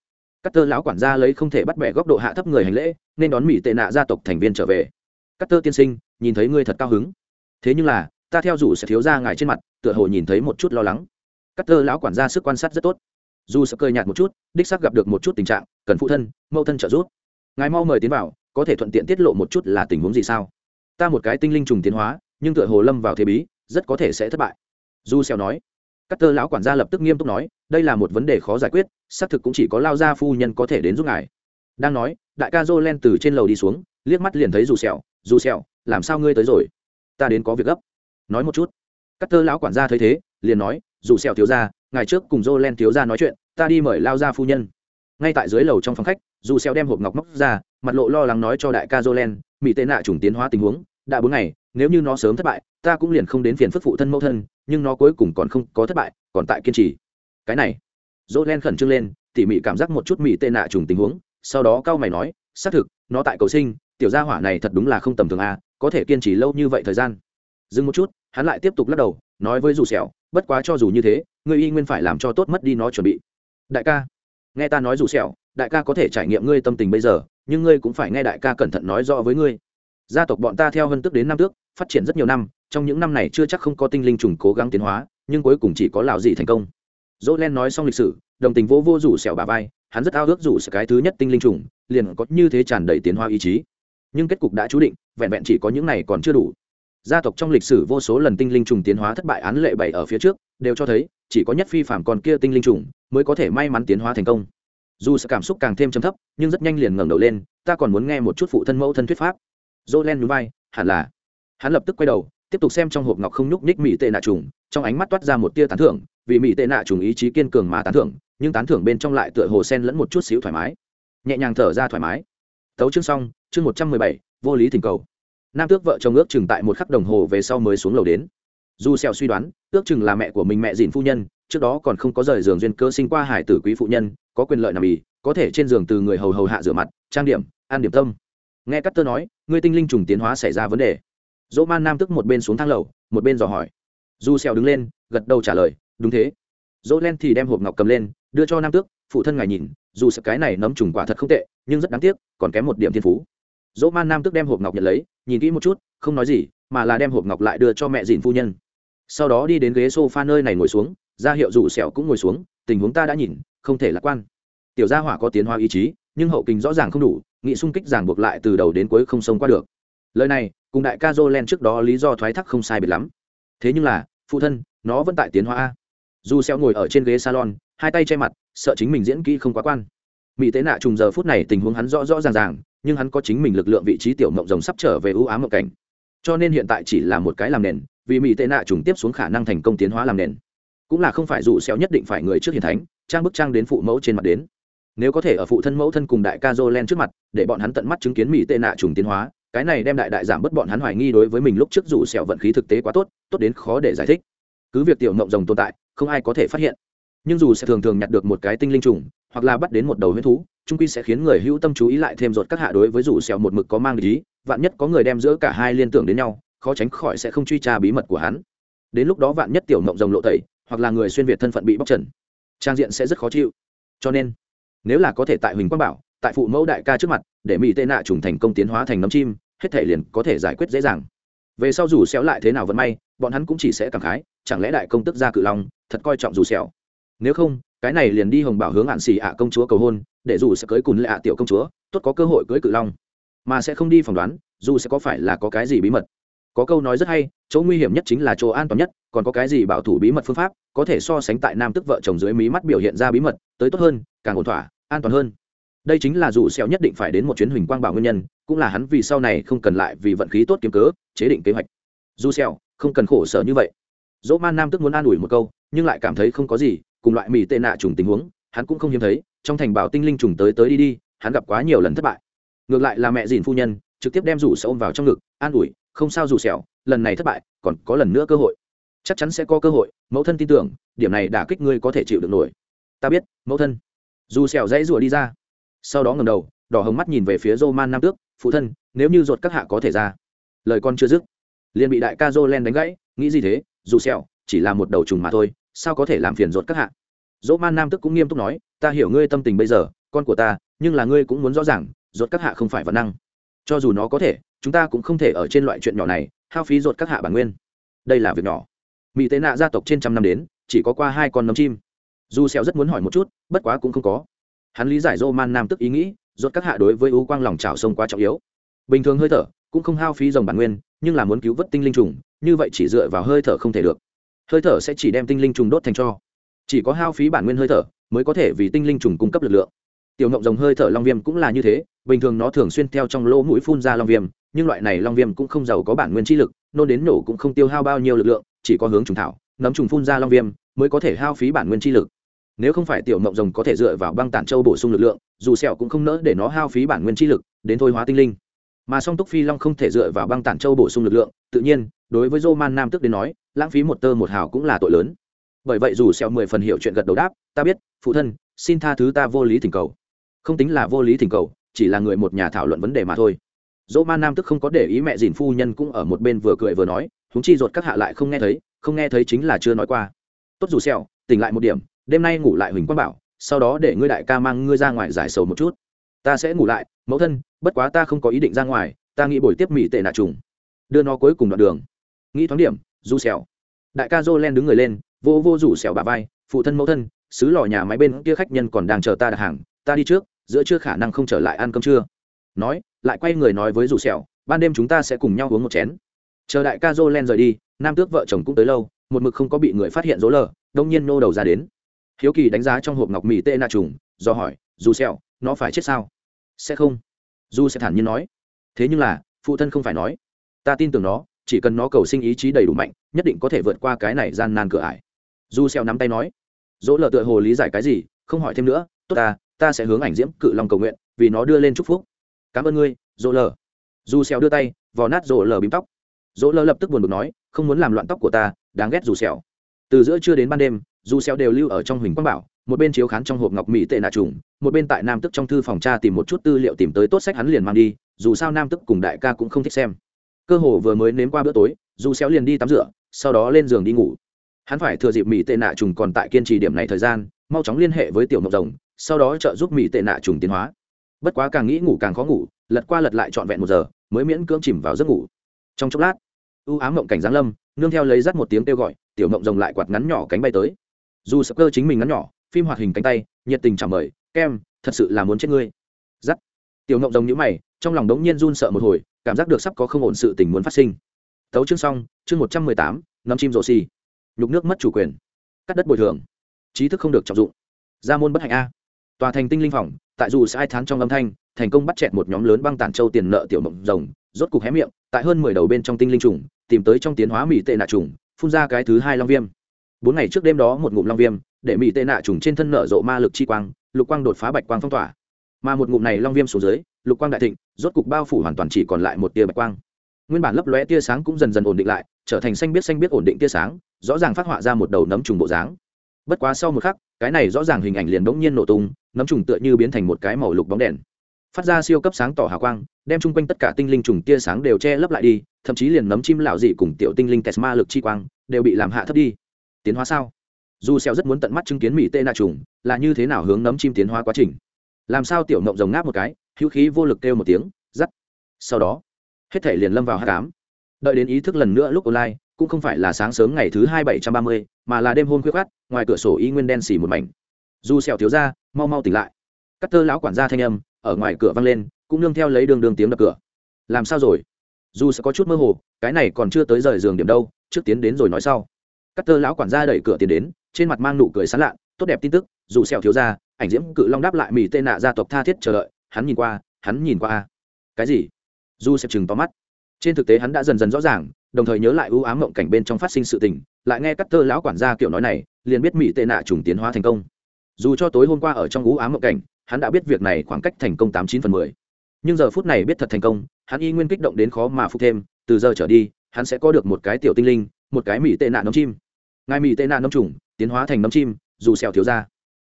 Cắt tơ lão quản gia lấy không thể bắt bẻ góc độ hạ thấp người hành lễ, nên đón mỹ tệ nạ gia tộc thành viên trở về. Cắt tơ tiên sinh, nhìn thấy ngươi thật cao hứng. Thế nhưng là, ta theo dù sẽ thiếu ra ngài trên mặt, tựa hồ nhìn thấy một chút lo lắng. Cắt tơ lão quản gia sức quan sát rất tốt. Dù sẽ cười nhạt một chút, đích xác gặp được một chút tình trạng, cần phụ thân, mẫu thân trợ giúp. Ngài mau mời tiến vào có thể thuận tiện tiết lộ một chút là tình huống gì sao? Ta một cái tinh linh trùng tiến hóa, nhưng tựa hồ lâm vào thế bí, rất có thể sẽ thất bại. Du xeo nói. Cắt tơ lão quản gia lập tức nghiêm túc nói, đây là một vấn đề khó giải quyết, xác thực cũng chỉ có lao gia phu nhân có thể đến giúp ngài. Đang nói, đại ca jolen len từ trên lầu đi xuống, liếc mắt liền thấy dù sẹo dù sẹo, làm sao ngươi tới rồi? Ta đến có việc gấp. Nói một chút. Cắt tơ lão quản gia thấy thế, liền nói, dù sẹo thiếu gia, ngài trước cùng jolen len thiếu gia nói chuyện, ta đi mời lao gia phu nhân ngay tại dưới lầu trong phòng khách, dù xeo đem hộp ngọc móc ra, mặt lộ lo lắng nói cho đại ca dô mỹ tệ nạ trùng tiến hóa tình huống, đã bốn ngày, nếu như nó sớm thất bại, ta cũng liền không đến phiền phức phụ thân mẫu thân, nhưng nó cuối cùng còn không có thất bại, còn tại kiên trì. Cái này dô khẩn trương lên, tỉ mỉ cảm giác một chút mỹ tệ nạ trùng tình huống, sau đó cao mày nói, xác thực, nó tại cầu sinh, tiểu gia hỏa này thật đúng là không tầm thường a có thể kiên trì lâu như vậy thời gian. Dừng một chút, hắn lại tiếp tục lắc đầu, nói với dù sẹo bất quá cho dù như thế, ngươi y nguyên phải làm cho tốt mất đi nó chuẩn bị. Đại ca nghe ta nói dù sẹo, đại ca có thể trải nghiệm ngươi tâm tình bây giờ, nhưng ngươi cũng phải nghe đại ca cẩn thận nói rõ với ngươi. Gia tộc bọn ta theo hơn tước đến năm tước, phát triển rất nhiều năm, trong những năm này chưa chắc không có tinh linh trùng cố gắng tiến hóa, nhưng cuối cùng chỉ có lão gì thành công. Dỗ len nói xong lịch sử, đồng tình vô vô rủ sẹo bà vai, hắn rất ao ước rủ sẹo cái thứ nhất tinh linh trùng, liền có như thế tràn đầy tiến hóa ý chí. Nhưng kết cục đã chú định, vẹn vẹn chỉ có những này còn chưa đủ gia tộc trong lịch sử vô số lần tinh linh trùng tiến hóa thất bại án lệ bảy ở phía trước, đều cho thấy, chỉ có nhất phi phạm còn kia tinh linh trùng mới có thể may mắn tiến hóa thành công. Dù sự cảm xúc càng thêm chấm thấp, nhưng rất nhanh liền ngẩng đầu lên, ta còn muốn nghe một chút phụ thân mẫu thân thuyết pháp. Jolen núi vai, hẳn là. Hắn lập tức quay đầu, tiếp tục xem trong hộp ngọc không nhúc nhích mỹ tệ nạ trùng, trong ánh mắt toát ra một tia tán thưởng, vì mỹ tệ nạ trùng ý chí kiên cường mà tán thưởng, nhưng tán thưởng bên trong lại tựa hồ sen lẫn một chút xíu thoải mái. Nhẹ nhàng thở ra thoải mái. Tấu chương xong, chương một trăm mười bảy, vô lý thỉnh cầu nam tước vợ chồng ước chừng tại một khắc đồng hồ về sau mới xuống lầu đến. Dù xèo suy đoán, ước chừng là mẹ của mình mẹ dìn phu nhân, trước đó còn không có rời giường duyên cơ sinh qua hải tử quý phụ nhân, có quyền lợi nằm ì, có thể trên giường từ người hầu hầu hạ rửa mặt, trang điểm, ăn điểm tâm. Nghe cắt tơ nói ngươi tinh linh trùng tiến hóa xảy ra vấn đề. Dỗ man nam tức một bên xuống thang lầu, một bên dò hỏi. Du xèo đứng lên, gật đầu trả lời, đúng thế. Dỗ len thì đem hộp ngọc cầm lên, đưa cho nam tước, phụ thân ngài nhìn, dù sợ cái này nấm trùng quả thật không tệ, nhưng rất đáng tiếc, còn kém một điểm thiên phú dỗ man nam tức đem hộp ngọc nhận lấy, nhìn kỹ một chút, không nói gì, mà là đem hộp ngọc lại đưa cho mẹ dìn phu nhân. Sau đó đi đến ghế sofa nơi này ngồi xuống ra hiệu dù sẹo cũng ngồi xuống, tình huống ta đã nhìn, không thể lạc quan. Tiểu gia hỏa có tiến hóa ý chí, nhưng hậu kinh rõ ràng không đủ, nghị xung kích giảng buộc lại từ đầu đến cuối không sống qua được. Lời này, cùng đại ca jolen trước đó lý do thoái thác không sai biệt lắm. Thế nhưng là, phụ thân, nó vẫn tại tiến hóa a. Dù xeo ngồi ở trên ghế salon, hai tay che mặt, sợ chính mình diễn kỹ không quá quan. Mỹ tế nạ trùng giờ phút này tình huống hắn rõ rõ ràng ràng nhưng hắn có chính mình lực lượng vị trí tiểu mộng rồng sắp trở về ưu ám mộng cảnh. Cho nên hiện tại chỉ là một cái làm nền, vì mỹ tệ nạ trùng tiếp xuống khả năng thành công tiến hóa làm nền. Cũng là không phải dù xéo nhất định phải người trước hiền thánh, trang bức trang đến phụ mẫu trên mặt đến. Nếu có thể ở phụ thân mẫu thân cùng đại ca Jolen trước mặt, để bọn hắn tận mắt chứng kiến mỹ tệ nạ trùng tiến hóa, cái này đem đại đại giảm bớt bọn hắn hoài nghi đối với mình lúc trước dù xẻo vận khí thực tế quá tốt tốt đến khó để giải thích. Cứ việc tiểu mộng rồng tồn tại, không ai có thể phát hiện nhưng dù sẽ thường thường nhặt được một cái tinh linh trùng, hoặc là bắt đến một đầu huyết thú trung quy sẽ khiến người hữu tâm chú ý lại thêm rột các hạ đối với dù xèo một mực có mang ý, vạn nhất có người đem giữa cả hai liên tưởng đến nhau, khó tránh khỏi sẽ không truy tra bí mật của hắn. Đến lúc đó vạn nhất tiểu mộng rồng lộ tẩy, hoặc là người xuyên việt thân phận bị bóc trần, trang diện sẽ rất khó chịu. Cho nên, nếu là có thể tại huỳnh quang bảo, tại phụ mẫu đại ca trước mặt, để mỹ tệ nạ trùng thành công tiến hóa thành nấm chim, hết thể liền có thể giải quyết dễ dàng. Về sau dù xéo lại thế nào vẫn may, bọn hắn cũng chỉ sẽ cảm khái, chẳng lẽ đại công tức gia cự long, thật coi trọng dù xéo nếu không, cái này liền đi hồng bảo hướng hạn xì ạ công chúa cầu hôn, để dù sẽ cưới cùn lệ ạ tiểu công chúa, tốt có cơ hội cưới cự long. Mà sẽ không đi phỏng đoán, dù sẽ có phải là có cái gì bí mật. Có câu nói rất hay, chỗ nguy hiểm nhất chính là chỗ an toàn nhất, còn có cái gì bảo thủ bí mật phương pháp, có thể so sánh tại nam tức vợ chồng dưới mí mắt biểu hiện ra bí mật, tới tốt hơn, càng ổn thỏa, an toàn hơn. Đây chính là dù sẹo nhất định phải đến một chuyến huỳnh quang bảo nguyên nhân, cũng là hắn vì sau này không cần lại vì vận khí tốt kiếm cớ, chế định kế hoạch. Dù sẹo không cần khổ sở như vậy. Dỗ man nam tức muốn an ủi một câu, nhưng lại cảm thấy không có gì cùng loại mì tệ nạ trùng tình huống, hắn cũng không hiếm thấy, trong thành bảo tinh linh trùng tới tới đi đi, hắn gặp quá nhiều lần thất bại. Ngược lại là mẹ dìn phu nhân, trực tiếp đem rủ sẹo ôm vào trong ngực, an ủi, không sao dù sẹo, lần này thất bại, còn có lần nữa cơ hội. Chắc chắn sẽ có cơ hội, mẫu thân tin tưởng, điểm này đả kích ngươi có thể chịu được nổi. Ta biết, mẫu thân. Dù sẹo dãy rủa đi ra. Sau đó ngẩng đầu, đỏ hồng mắt nhìn về phía roman nam tước, phụ thân, nếu như ruột các hạ có thể ra. Lời con chưa dứt, liền bị đại ca jolen đánh gãy, nghĩ gì thế? Dù sẹo, chỉ là một đầu trùng mà thôi sao có thể làm phiền ruột các hạ? Dỗ man nam tức cũng nghiêm túc nói, ta hiểu ngươi tâm tình bây giờ, con của ta, nhưng là ngươi cũng muốn rõ ràng, ruột các hạ không phải vật năng. Cho dù nó có thể, chúng ta cũng không thể ở trên loại chuyện nhỏ này, hao phí ruột các hạ bản nguyên. Đây là việc nhỏ. Mỹ tế nạ gia tộc trên trăm năm đến, chỉ có qua hai con nấm chim. Dù Xeo rất muốn hỏi một chút, bất quá cũng không có. Hắn lý giải dô man nam tức ý nghĩ, ruột các hạ đối với ưu quang lòng trào sông quá trọng yếu. Bình thường hơi thở, cũng không hao phí dòng bản nguyên, nhưng là muốn cứu vớt tinh linh trùng, như vậy chỉ dựa vào hơi thở không thể được hơi thở sẽ chỉ đem tinh linh trùng đốt thành cho. Chỉ có hao phí bản nguyên hơi thở mới có thể vì tinh linh trùng cung cấp lực lượng. Tiểu ngộng rồng hơi thở long viêm cũng là như thế bình thường nó thường xuyên theo trong lỗ mũi phun ra long viêm nhưng loại này long viêm cũng không giàu có bản nguyên chi lực nôn đến nổ cũng không tiêu hao bao nhiêu lực lượng chỉ có hướng trùng thảo nấm trùng phun ra long viêm mới có thể hao phí bản nguyên chi lực. Nếu không phải tiểu mộng rồng có thể dựa vào băng tản châu bổ sung lực lượng dù sẹo cũng không nỡ để nó hao phí bản nguyên chi lực đến thôi hóa tinh linh. Mà song túc phi long không thể dựa vào băng tản châu bổ sung lực lượng tự nhiên đối với Roman Nam tức đến nói, lãng phí một tơ một hào cũng là tội lớn. Bởi vậy dù xẹo mười phần hiểu chuyện gật đầu đáp, ta biết, phụ thân, xin tha thứ ta vô lý thỉnh cầu. Không tính là vô lý thỉnh cầu, chỉ là người một nhà thảo luận vấn đề mà thôi. Dỗ Man Nam tức không có để ý mẹ dìn phu nhân cũng ở một bên vừa cười vừa nói, chúng chi ruột các hạ lại không nghe thấy, không nghe thấy chính là chưa nói qua. Tốt dù xẹo tỉnh lại một điểm, đêm nay ngủ lại huỳnh quang bảo, sau đó để ngươi đại ca mang ngươi ra ngoài giải sầu một chút. Ta sẽ ngủ lại, mẫu thân, bất quá ta không có ý định ra ngoài, ta nghĩ buổi tiếp mỹ tệ nạ trùng đưa nó cuối cùng đoạn đường nghĩ thoáng điểm du xèo đại ca dô len đứng người lên, vô vô rủ xèo bà vai, phụ thân mẫu thân, xứ lò nhà máy bên kia khách nhân còn đang chờ ta đặt hàng, ta đi trước, giữa chưa khả năng không trở lại ăn cơm trưa. Nói, lại quay người nói với rủ xèo ban đêm chúng ta sẽ cùng nhau uống một chén. Chờ đại ca dô len rời đi, nam tước vợ chồng cũng tới lâu, một mực không có bị người phát hiện dỗ lờ, đông nhiên nô đầu ra đến. Hiếu kỳ đánh giá trong hộp ngọc mì tê na trùng, do hỏi dù xẹo nó phải chết sao? Sẽ không. Du sẽ thản nhiên nói, thế nhưng là, phụ thân không phải nói. Ta tin tưởng nó chỉ cần nó cầu sinh ý chí đầy đủ mạnh, nhất định có thể vượt qua cái này gian nan cửa ải. Du xeo nắm tay nói, dỗ lờ tựa hồ lý giải cái gì, không hỏi thêm nữa, tốt ta ta sẽ hướng ảnh diễm cự long cầu nguyện, vì nó đưa lên chúc phúc. Cảm ơn ngươi, dỗ lờ du xeo đưa tay, vò nát dỗ lờ bím tóc. Dỗ lờ lập tức buồn bực nói, không muốn làm loạn tóc của ta, đáng ghét dù xeo từ giữa trưa đến ban đêm, dù xeo đều lưu ở trong huỳnh quang bảo, một bên chiếu khán trong hộp ngọc mỹ tệ nạ trùng, một bên tại nam tức trong thư phòng tra tìm một chút tư liệu tìm tới tốt sách hắn liền mang đi, dù sao nam tức cùng đại ca cũng không thích xem cơ hồ vừa mới nếm qua bữa tối dù xéo liền đi tắm rửa, sau đó lên giường đi ngủ. Hắn phải thừa dịp mỹ tệ nạ trùng còn tại kiên trì điểm này thời gian, mau chóng liên hệ với tiểu mộng rồng, sau đó trợ giúp mỹ tệ nạ trùng tiến hóa. Bất quá càng nghĩ ngủ càng khó ngủ, lật qua lật lại trọn vẹn một giờ, mới miễn cưỡng chìm vào giấc ngủ. Trong chốc lát, u ám mộng cảnh giáng lâm, nương theo lấy dắt một tiếng kêu gọi, tiểu mộng rồng lại quạt ngắn nhỏ cánh bay tới. Dù sập cơ chính mình ngắn nhỏ, phim hoạt hình cánh tay, nhiệt tình chào mời, kem, thật sự là muốn chết ngươi. Dắt tiểu mộng rồng nhíu mày, trong lòng đống nhiên run sợ một hồi cảm giác được sắp có không ổn sự tình muốn phát sinh. Tấu chương xong, chương một trăm mười tám nấm chim rổ xì. Nhục nước mất chủ quyền. Cắt đất bồi thường. Trí thức không được trọng dụng. Gia môn bất hạnh a. Tòa thành tinh linh phòng, tại dù sai thán trong âm thanh, thành công bắt chẹt một nhóm lớn băng tản châu tiền nợ tiểu mộng rồng, rốt cục hé miệng, tại hơn mười đầu bên trong tinh linh trùng, tìm tới trong tiến hóa mỹ tệ nạ trùng, phun ra cái thứ hai long viêm. Bốn ngày trước đêm đó một ngụm long viêm, để mỹ tệ nạ trùng trên thân nợ rộ ma lực chi quang, lục quang đột phá bạch quang phong tỏa mà một ngụm này long viêm xuống dưới, lục quang đại thịnh, rốt cục bao phủ hoàn toàn chỉ còn lại một tia bạch quang. Nguyên bản lấp lóe tia sáng cũng dần dần ổn định lại, trở thành xanh biết xanh biết ổn định tia sáng, rõ ràng phát họa ra một đầu nấm trùng bộ dáng. Bất quá sau một khắc, cái này rõ ràng hình ảnh liền bỗng nhiên nổ tung, nấm trùng tựa như biến thành một cái màu lục bóng đèn. Phát ra siêu cấp sáng tỏ hào quang, đem chung quanh tất cả tinh linh trùng tia sáng đều che lấp lại đi, thậm chí liền nấm chim lão dị cùng tiểu tinh linh tesma lực chi quang đều bị làm hạ thấp đi. Tiến hóa sao? Dù xeo rất muốn tận mắt chứng kiến mỹ tê na trùng, là như thế nào hướng nấm chim tiến hóa quá trình? Làm sao tiểu mộng rồng ngáp một cái, hữu khí vô lực kêu một tiếng giắt. sau đó, hết thể liền lâm vào hát cám đợi đến ý thức lần nữa lúc online, cũng không phải là sáng sớm ngày thứ hai bảy trăm ba mươi, mà là đêm hôm khuya khát ngoài cửa sổ y nguyên đen xì một mảnh. Dù sẹo thiếu ra, mau mau tỉnh lại. Cắt tơ lão quản gia thanh âm, ở ngoài cửa vang lên, cũng nương theo lấy đường đường tiếng đập cửa. Làm sao rồi? Dù sẽ có chút mơ hồ, cái này còn chưa tới rời giường điểm đâu, trước tiến đến rồi nói sau. Cắt tơ lão quản gia đẩy cửa tiến đến, trên mặt mang nụ cười sán lạ, tốt đẹp tin tức, dù sẹo thiếu ra ảnh diễm cự long đáp lại mỹ tên nạ gia tộc tha thiết chờ đợi, hắn nhìn qua, hắn nhìn qua. Cái gì? Du sẽ chừng to mắt. Trên thực tế hắn đã dần dần rõ ràng, đồng thời nhớ lại ưu ám mộng cảnh bên trong phát sinh sự tình, lại nghe các tơ lão quản gia kiểu nói này, liền biết mỹ tệ nạ trùng tiến hóa thành công. Dù cho tối hôm qua ở trong ưu ám mộng cảnh, hắn đã biết việc này khoảng cách thành công tám chín phần mười. Nhưng giờ phút này biết thật thành công, hắn y nguyên kích động đến khó mà phục thêm, từ giờ trở đi, hắn sẽ có được một cái tiểu tinh linh, một cái mỹ tệ nạn nấm chim. Ngài mỹ tệ nạn nấm trùng, tiến hóa thành nấm chim, dù xèo thiếu ra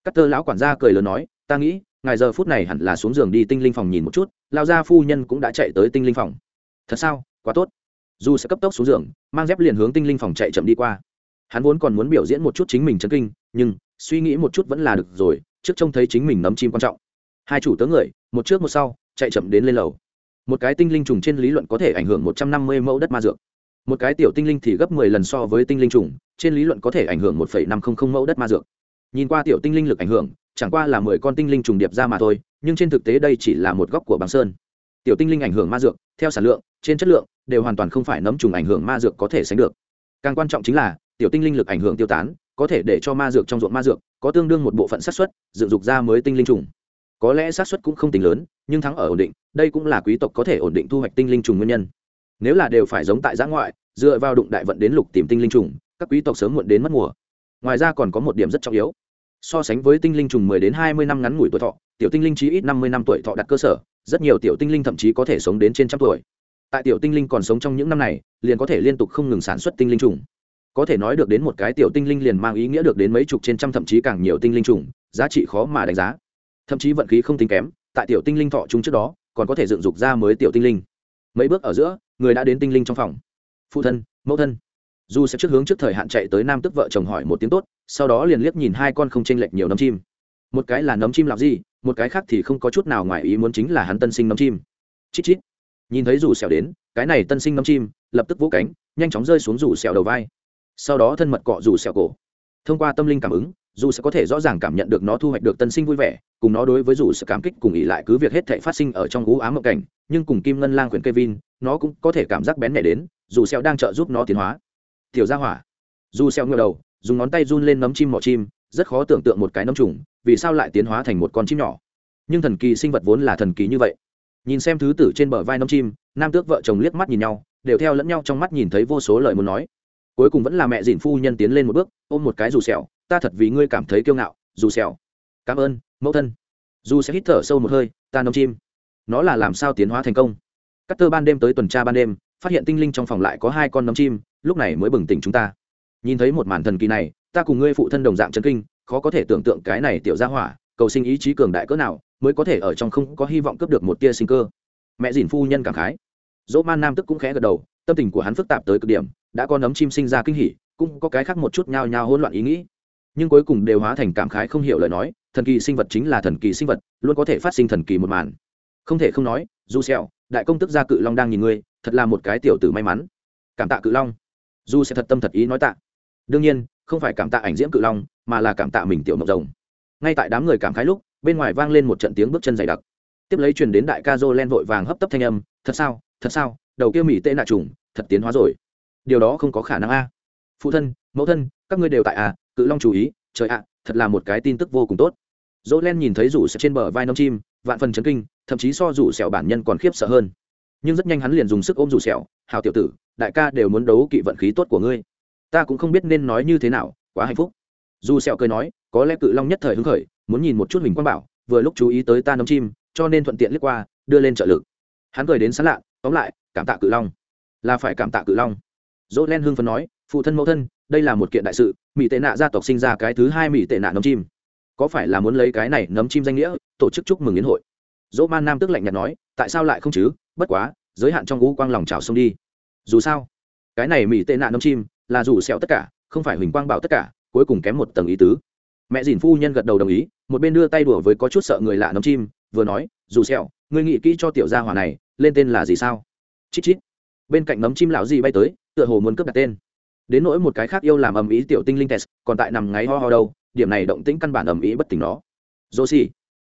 cắt tơ lão quản gia cười lớn nói, ta nghĩ, ngài giờ phút này hẳn là xuống giường đi tinh linh phòng nhìn một chút lao gia phu nhân cũng đã chạy tới tinh linh phòng. Thật sao? Quá tốt. Dù sẽ cấp tốc xuống giường, mang dép liền hướng tinh linh phòng chạy chậm đi qua. Hắn vốn còn muốn biểu diễn một chút chính mình chấn kinh, nhưng suy nghĩ một chút vẫn là được rồi, trước trông thấy chính mình nấm chim quan trọng. Hai chủ tớ người, một trước một sau, chạy chậm đến lên lầu. Một cái tinh linh trùng trên lý luận có thể ảnh hưởng một trăm năm mươi mẫu đất ma dược. Một cái tiểu tinh linh thì gấp mười lần so với tinh linh trùng, trên lý luận có thể ảnh hưởng một phẩy năm không không mẫu đất ma dược nhìn qua tiểu tinh linh lực ảnh hưởng, chẳng qua là mười con tinh linh trùng điệp ra mà thôi, nhưng trên thực tế đây chỉ là một góc của bằng sơn. Tiểu tinh linh ảnh hưởng ma dược, theo sản lượng, trên chất lượng, đều hoàn toàn không phải nấm trùng ảnh hưởng ma dược có thể sánh được. Càng quan trọng chính là, tiểu tinh linh lực ảnh hưởng tiêu tán, có thể để cho ma dược trong ruộng ma dược, có tương đương một bộ phận xác suất, dựng dục ra mới tinh linh trùng. Có lẽ xác suất cũng không tính lớn, nhưng thắng ở ổn định, đây cũng là quý tộc có thể ổn định thu hoạch tinh linh trùng nguyên nhân. Nếu là đều phải giống tại giã ngoại, dựa vào đụng đại vận đến lục tìm tinh linh trùng, các quý tộc sớm muộn đến mất mùa. Ngoài ra còn có một điểm rất trọng yếu so sánh với tinh linh trùng 10 đến 20 năm ngắn ngủi tuổi thọ, tiểu tinh linh chí ít 50 năm tuổi thọ đặt cơ sở, rất nhiều tiểu tinh linh thậm chí có thể sống đến trên trăm tuổi. Tại tiểu tinh linh còn sống trong những năm này, liền có thể liên tục không ngừng sản xuất tinh linh trùng. Có thể nói được đến một cái tiểu tinh linh liền mang ý nghĩa được đến mấy chục trên trăm thậm chí càng nhiều tinh linh trùng, giá trị khó mà đánh giá. Thậm chí vận khí không tính kém, tại tiểu tinh linh thọ chúng trước đó, còn có thể dựng dục ra mới tiểu tinh linh. Mấy bước ở giữa, người đã đến tinh linh trong phòng. Phụ thân, mẫu thân dù sẽ trước hướng trước thời hạn chạy tới nam tức vợ chồng hỏi một tiếng tốt, sau đó liền liếc nhìn hai con không chênh lệch nhiều nấm chim. Một cái là nấm chim làm gì một cái khác thì không có chút nào ngoài ý muốn chính là hắn tân sinh nấm chim. Chít chít. Nhìn thấy rủ xẻo đến, cái này tân sinh nấm chim, lập tức vỗ cánh, nhanh chóng rơi xuống rủ xẻo đầu vai. Sau đó thân mật cọ rủ xẻo cổ. Thông qua tâm linh cảm ứng, dù sẽ có thể rõ ràng cảm nhận được nó thu hoạch được tân sinh vui vẻ, cùng nó đối với dù sẽ cảm kích cùng ý lại cứ việc hết thảy phát sinh ở trong gú ám mộng cảnh, nhưng cùng kim ngân lang quyền kevin, nó cũng có thể cảm giác bén nhẹ đến, dù sẹo đang trợ giúp nó tiến hóa tiểu gia hỏa. Dù xeo ngửa đầu, dùng ngón tay run lên nấm chim mỏ chim, rất khó tưởng tượng một cái nấm trùng, vì sao lại tiến hóa thành một con chim nhỏ. Nhưng thần kỳ sinh vật vốn là thần kỳ như vậy. Nhìn xem thứ tử trên bờ vai nấm chim, nam tước vợ chồng liếc mắt nhìn nhau, đều theo lẫn nhau trong mắt nhìn thấy vô số lời muốn nói. Cuối cùng vẫn là mẹ dìn phu nhân tiến lên một bước, ôm một cái dù sẹo ta thật vì ngươi cảm thấy kiêu ngạo, dù sẹo cảm ơn, mẫu thân. Dù sẽ hít thở sâu một hơi, ta nấm chim, nó là làm sao tiến hóa thành công? Cắt tơ ban đêm tới tuần tra ban đêm, phát hiện tinh linh trong phòng lại có hai con nấm chim lúc này mới bừng tỉnh chúng ta. Nhìn thấy một màn thần kỳ này, ta cùng ngươi phụ thân đồng dạng chân kinh, khó có thể tưởng tượng cái này tiểu gia hỏa, cầu sinh ý chí cường đại cỡ nào, mới có thể ở trong không có hy vọng cướp được một tia sinh cơ. Mẹ dìn phu nhân cảm khái. Dỗ man nam tức cũng khẽ gật đầu, tâm tình của hắn phức tạp tới cực điểm, đã có nấm chim sinh ra kinh hỉ, cũng có cái khác một chút nhao nhao hỗn loạn ý nghĩ. Nhưng cuối cùng đều hóa thành cảm khái không hiểu lời nói, thần kỳ sinh vật chính là thần kỳ sinh vật, luôn có thể phát sinh thần kỳ một màn. Không thể không nói du xẹo đại công tức gia cự long đang nhìn ngươi, thật là một cái tiểu tử may mắn. Cảm tạ cự long du sẽ thật tâm thật ý nói tạ. Đương nhiên, không phải cảm tạ ảnh diễm cự long, mà là cảm tạ mình tiểu mộng rồng. Ngay tại đám người cảm khái lúc, bên ngoài vang lên một trận tiếng bước chân dày đặc. Tiếp lấy truyền đến đại ca dô len vội vàng hấp tấp thanh âm, thật sao thật sao, đầu kia mỹ tệ nạ trùng, thật tiến hóa rồi. Điều đó không có khả năng a. Phụ thân, mẫu thân, các ngươi đều tại a cự long chú ý, trời ạ, thật là một cái tin tức vô cùng tốt. Dỗ len nhìn thấy rủ sẽ trên bờ vai nông chim, vạn phần chấn kinh, thậm chí so rủ sẹo bản nhân còn khiếp sợ hơn. Nhưng rất nhanh hắn liền dùng sức ôm rủ sẹo hào tiểu tử đại ca đều muốn đấu kỵ vận khí tốt của ngươi. Ta cũng không biết nên nói như thế nào, quá hạnh phúc. Dù sẹo cười nói, có lẽ cự long nhất thời hứng khởi, muốn nhìn một chút huỳnh quan bảo, vừa lúc chú ý tới ta nấm chim, cho nên thuận tiện lướt qua, đưa lên trợ lực. Hắn cười đến sán lạ, tóm lại, cảm tạ cự long. Là phải cảm tạ cự long. Dỗ len hưng phấn nói, phụ thân mẫu thân, đây là một kiện đại sự mỹ tệ nạ gia tộc sinh ra cái thứ hai mỹ tệ nạ nấm chim. Có phải là muốn lấy cái này nấm chim danh nghĩa, tổ chức chúc mừng yến hội? Dỗ man nam tức lạnh nhạt nói, tại sao lại không chứ? Bất quá, giới hạn trong ngũ quang lòng trào sông đi dù sao, cái này mỹ tệ nạn nấm chim là dù sẹo tất cả, không phải huỳnh quang bảo tất cả, cuối cùng kém một tầng ý tứ. Mẹ dìn phu nhân gật đầu đồng ý, một bên đưa tay đùa với có chút sợ người lạ nấm chim, vừa nói, dù sẹo ngươi nghĩ kỹ cho tiểu gia hỏa này, lên tên là gì sao? Chít chít. Bên cạnh nấm chim lão gì bay tới, tựa hồ muốn cướp đặt tên. Đến nỗi một cái khác yêu làm ầm ĩ tiểu tinh linh test, còn tại nằm ngáy ho ho đâu, điểm này động tĩnh căn bản ầm ĩ bất tỉnh nó. Dô xì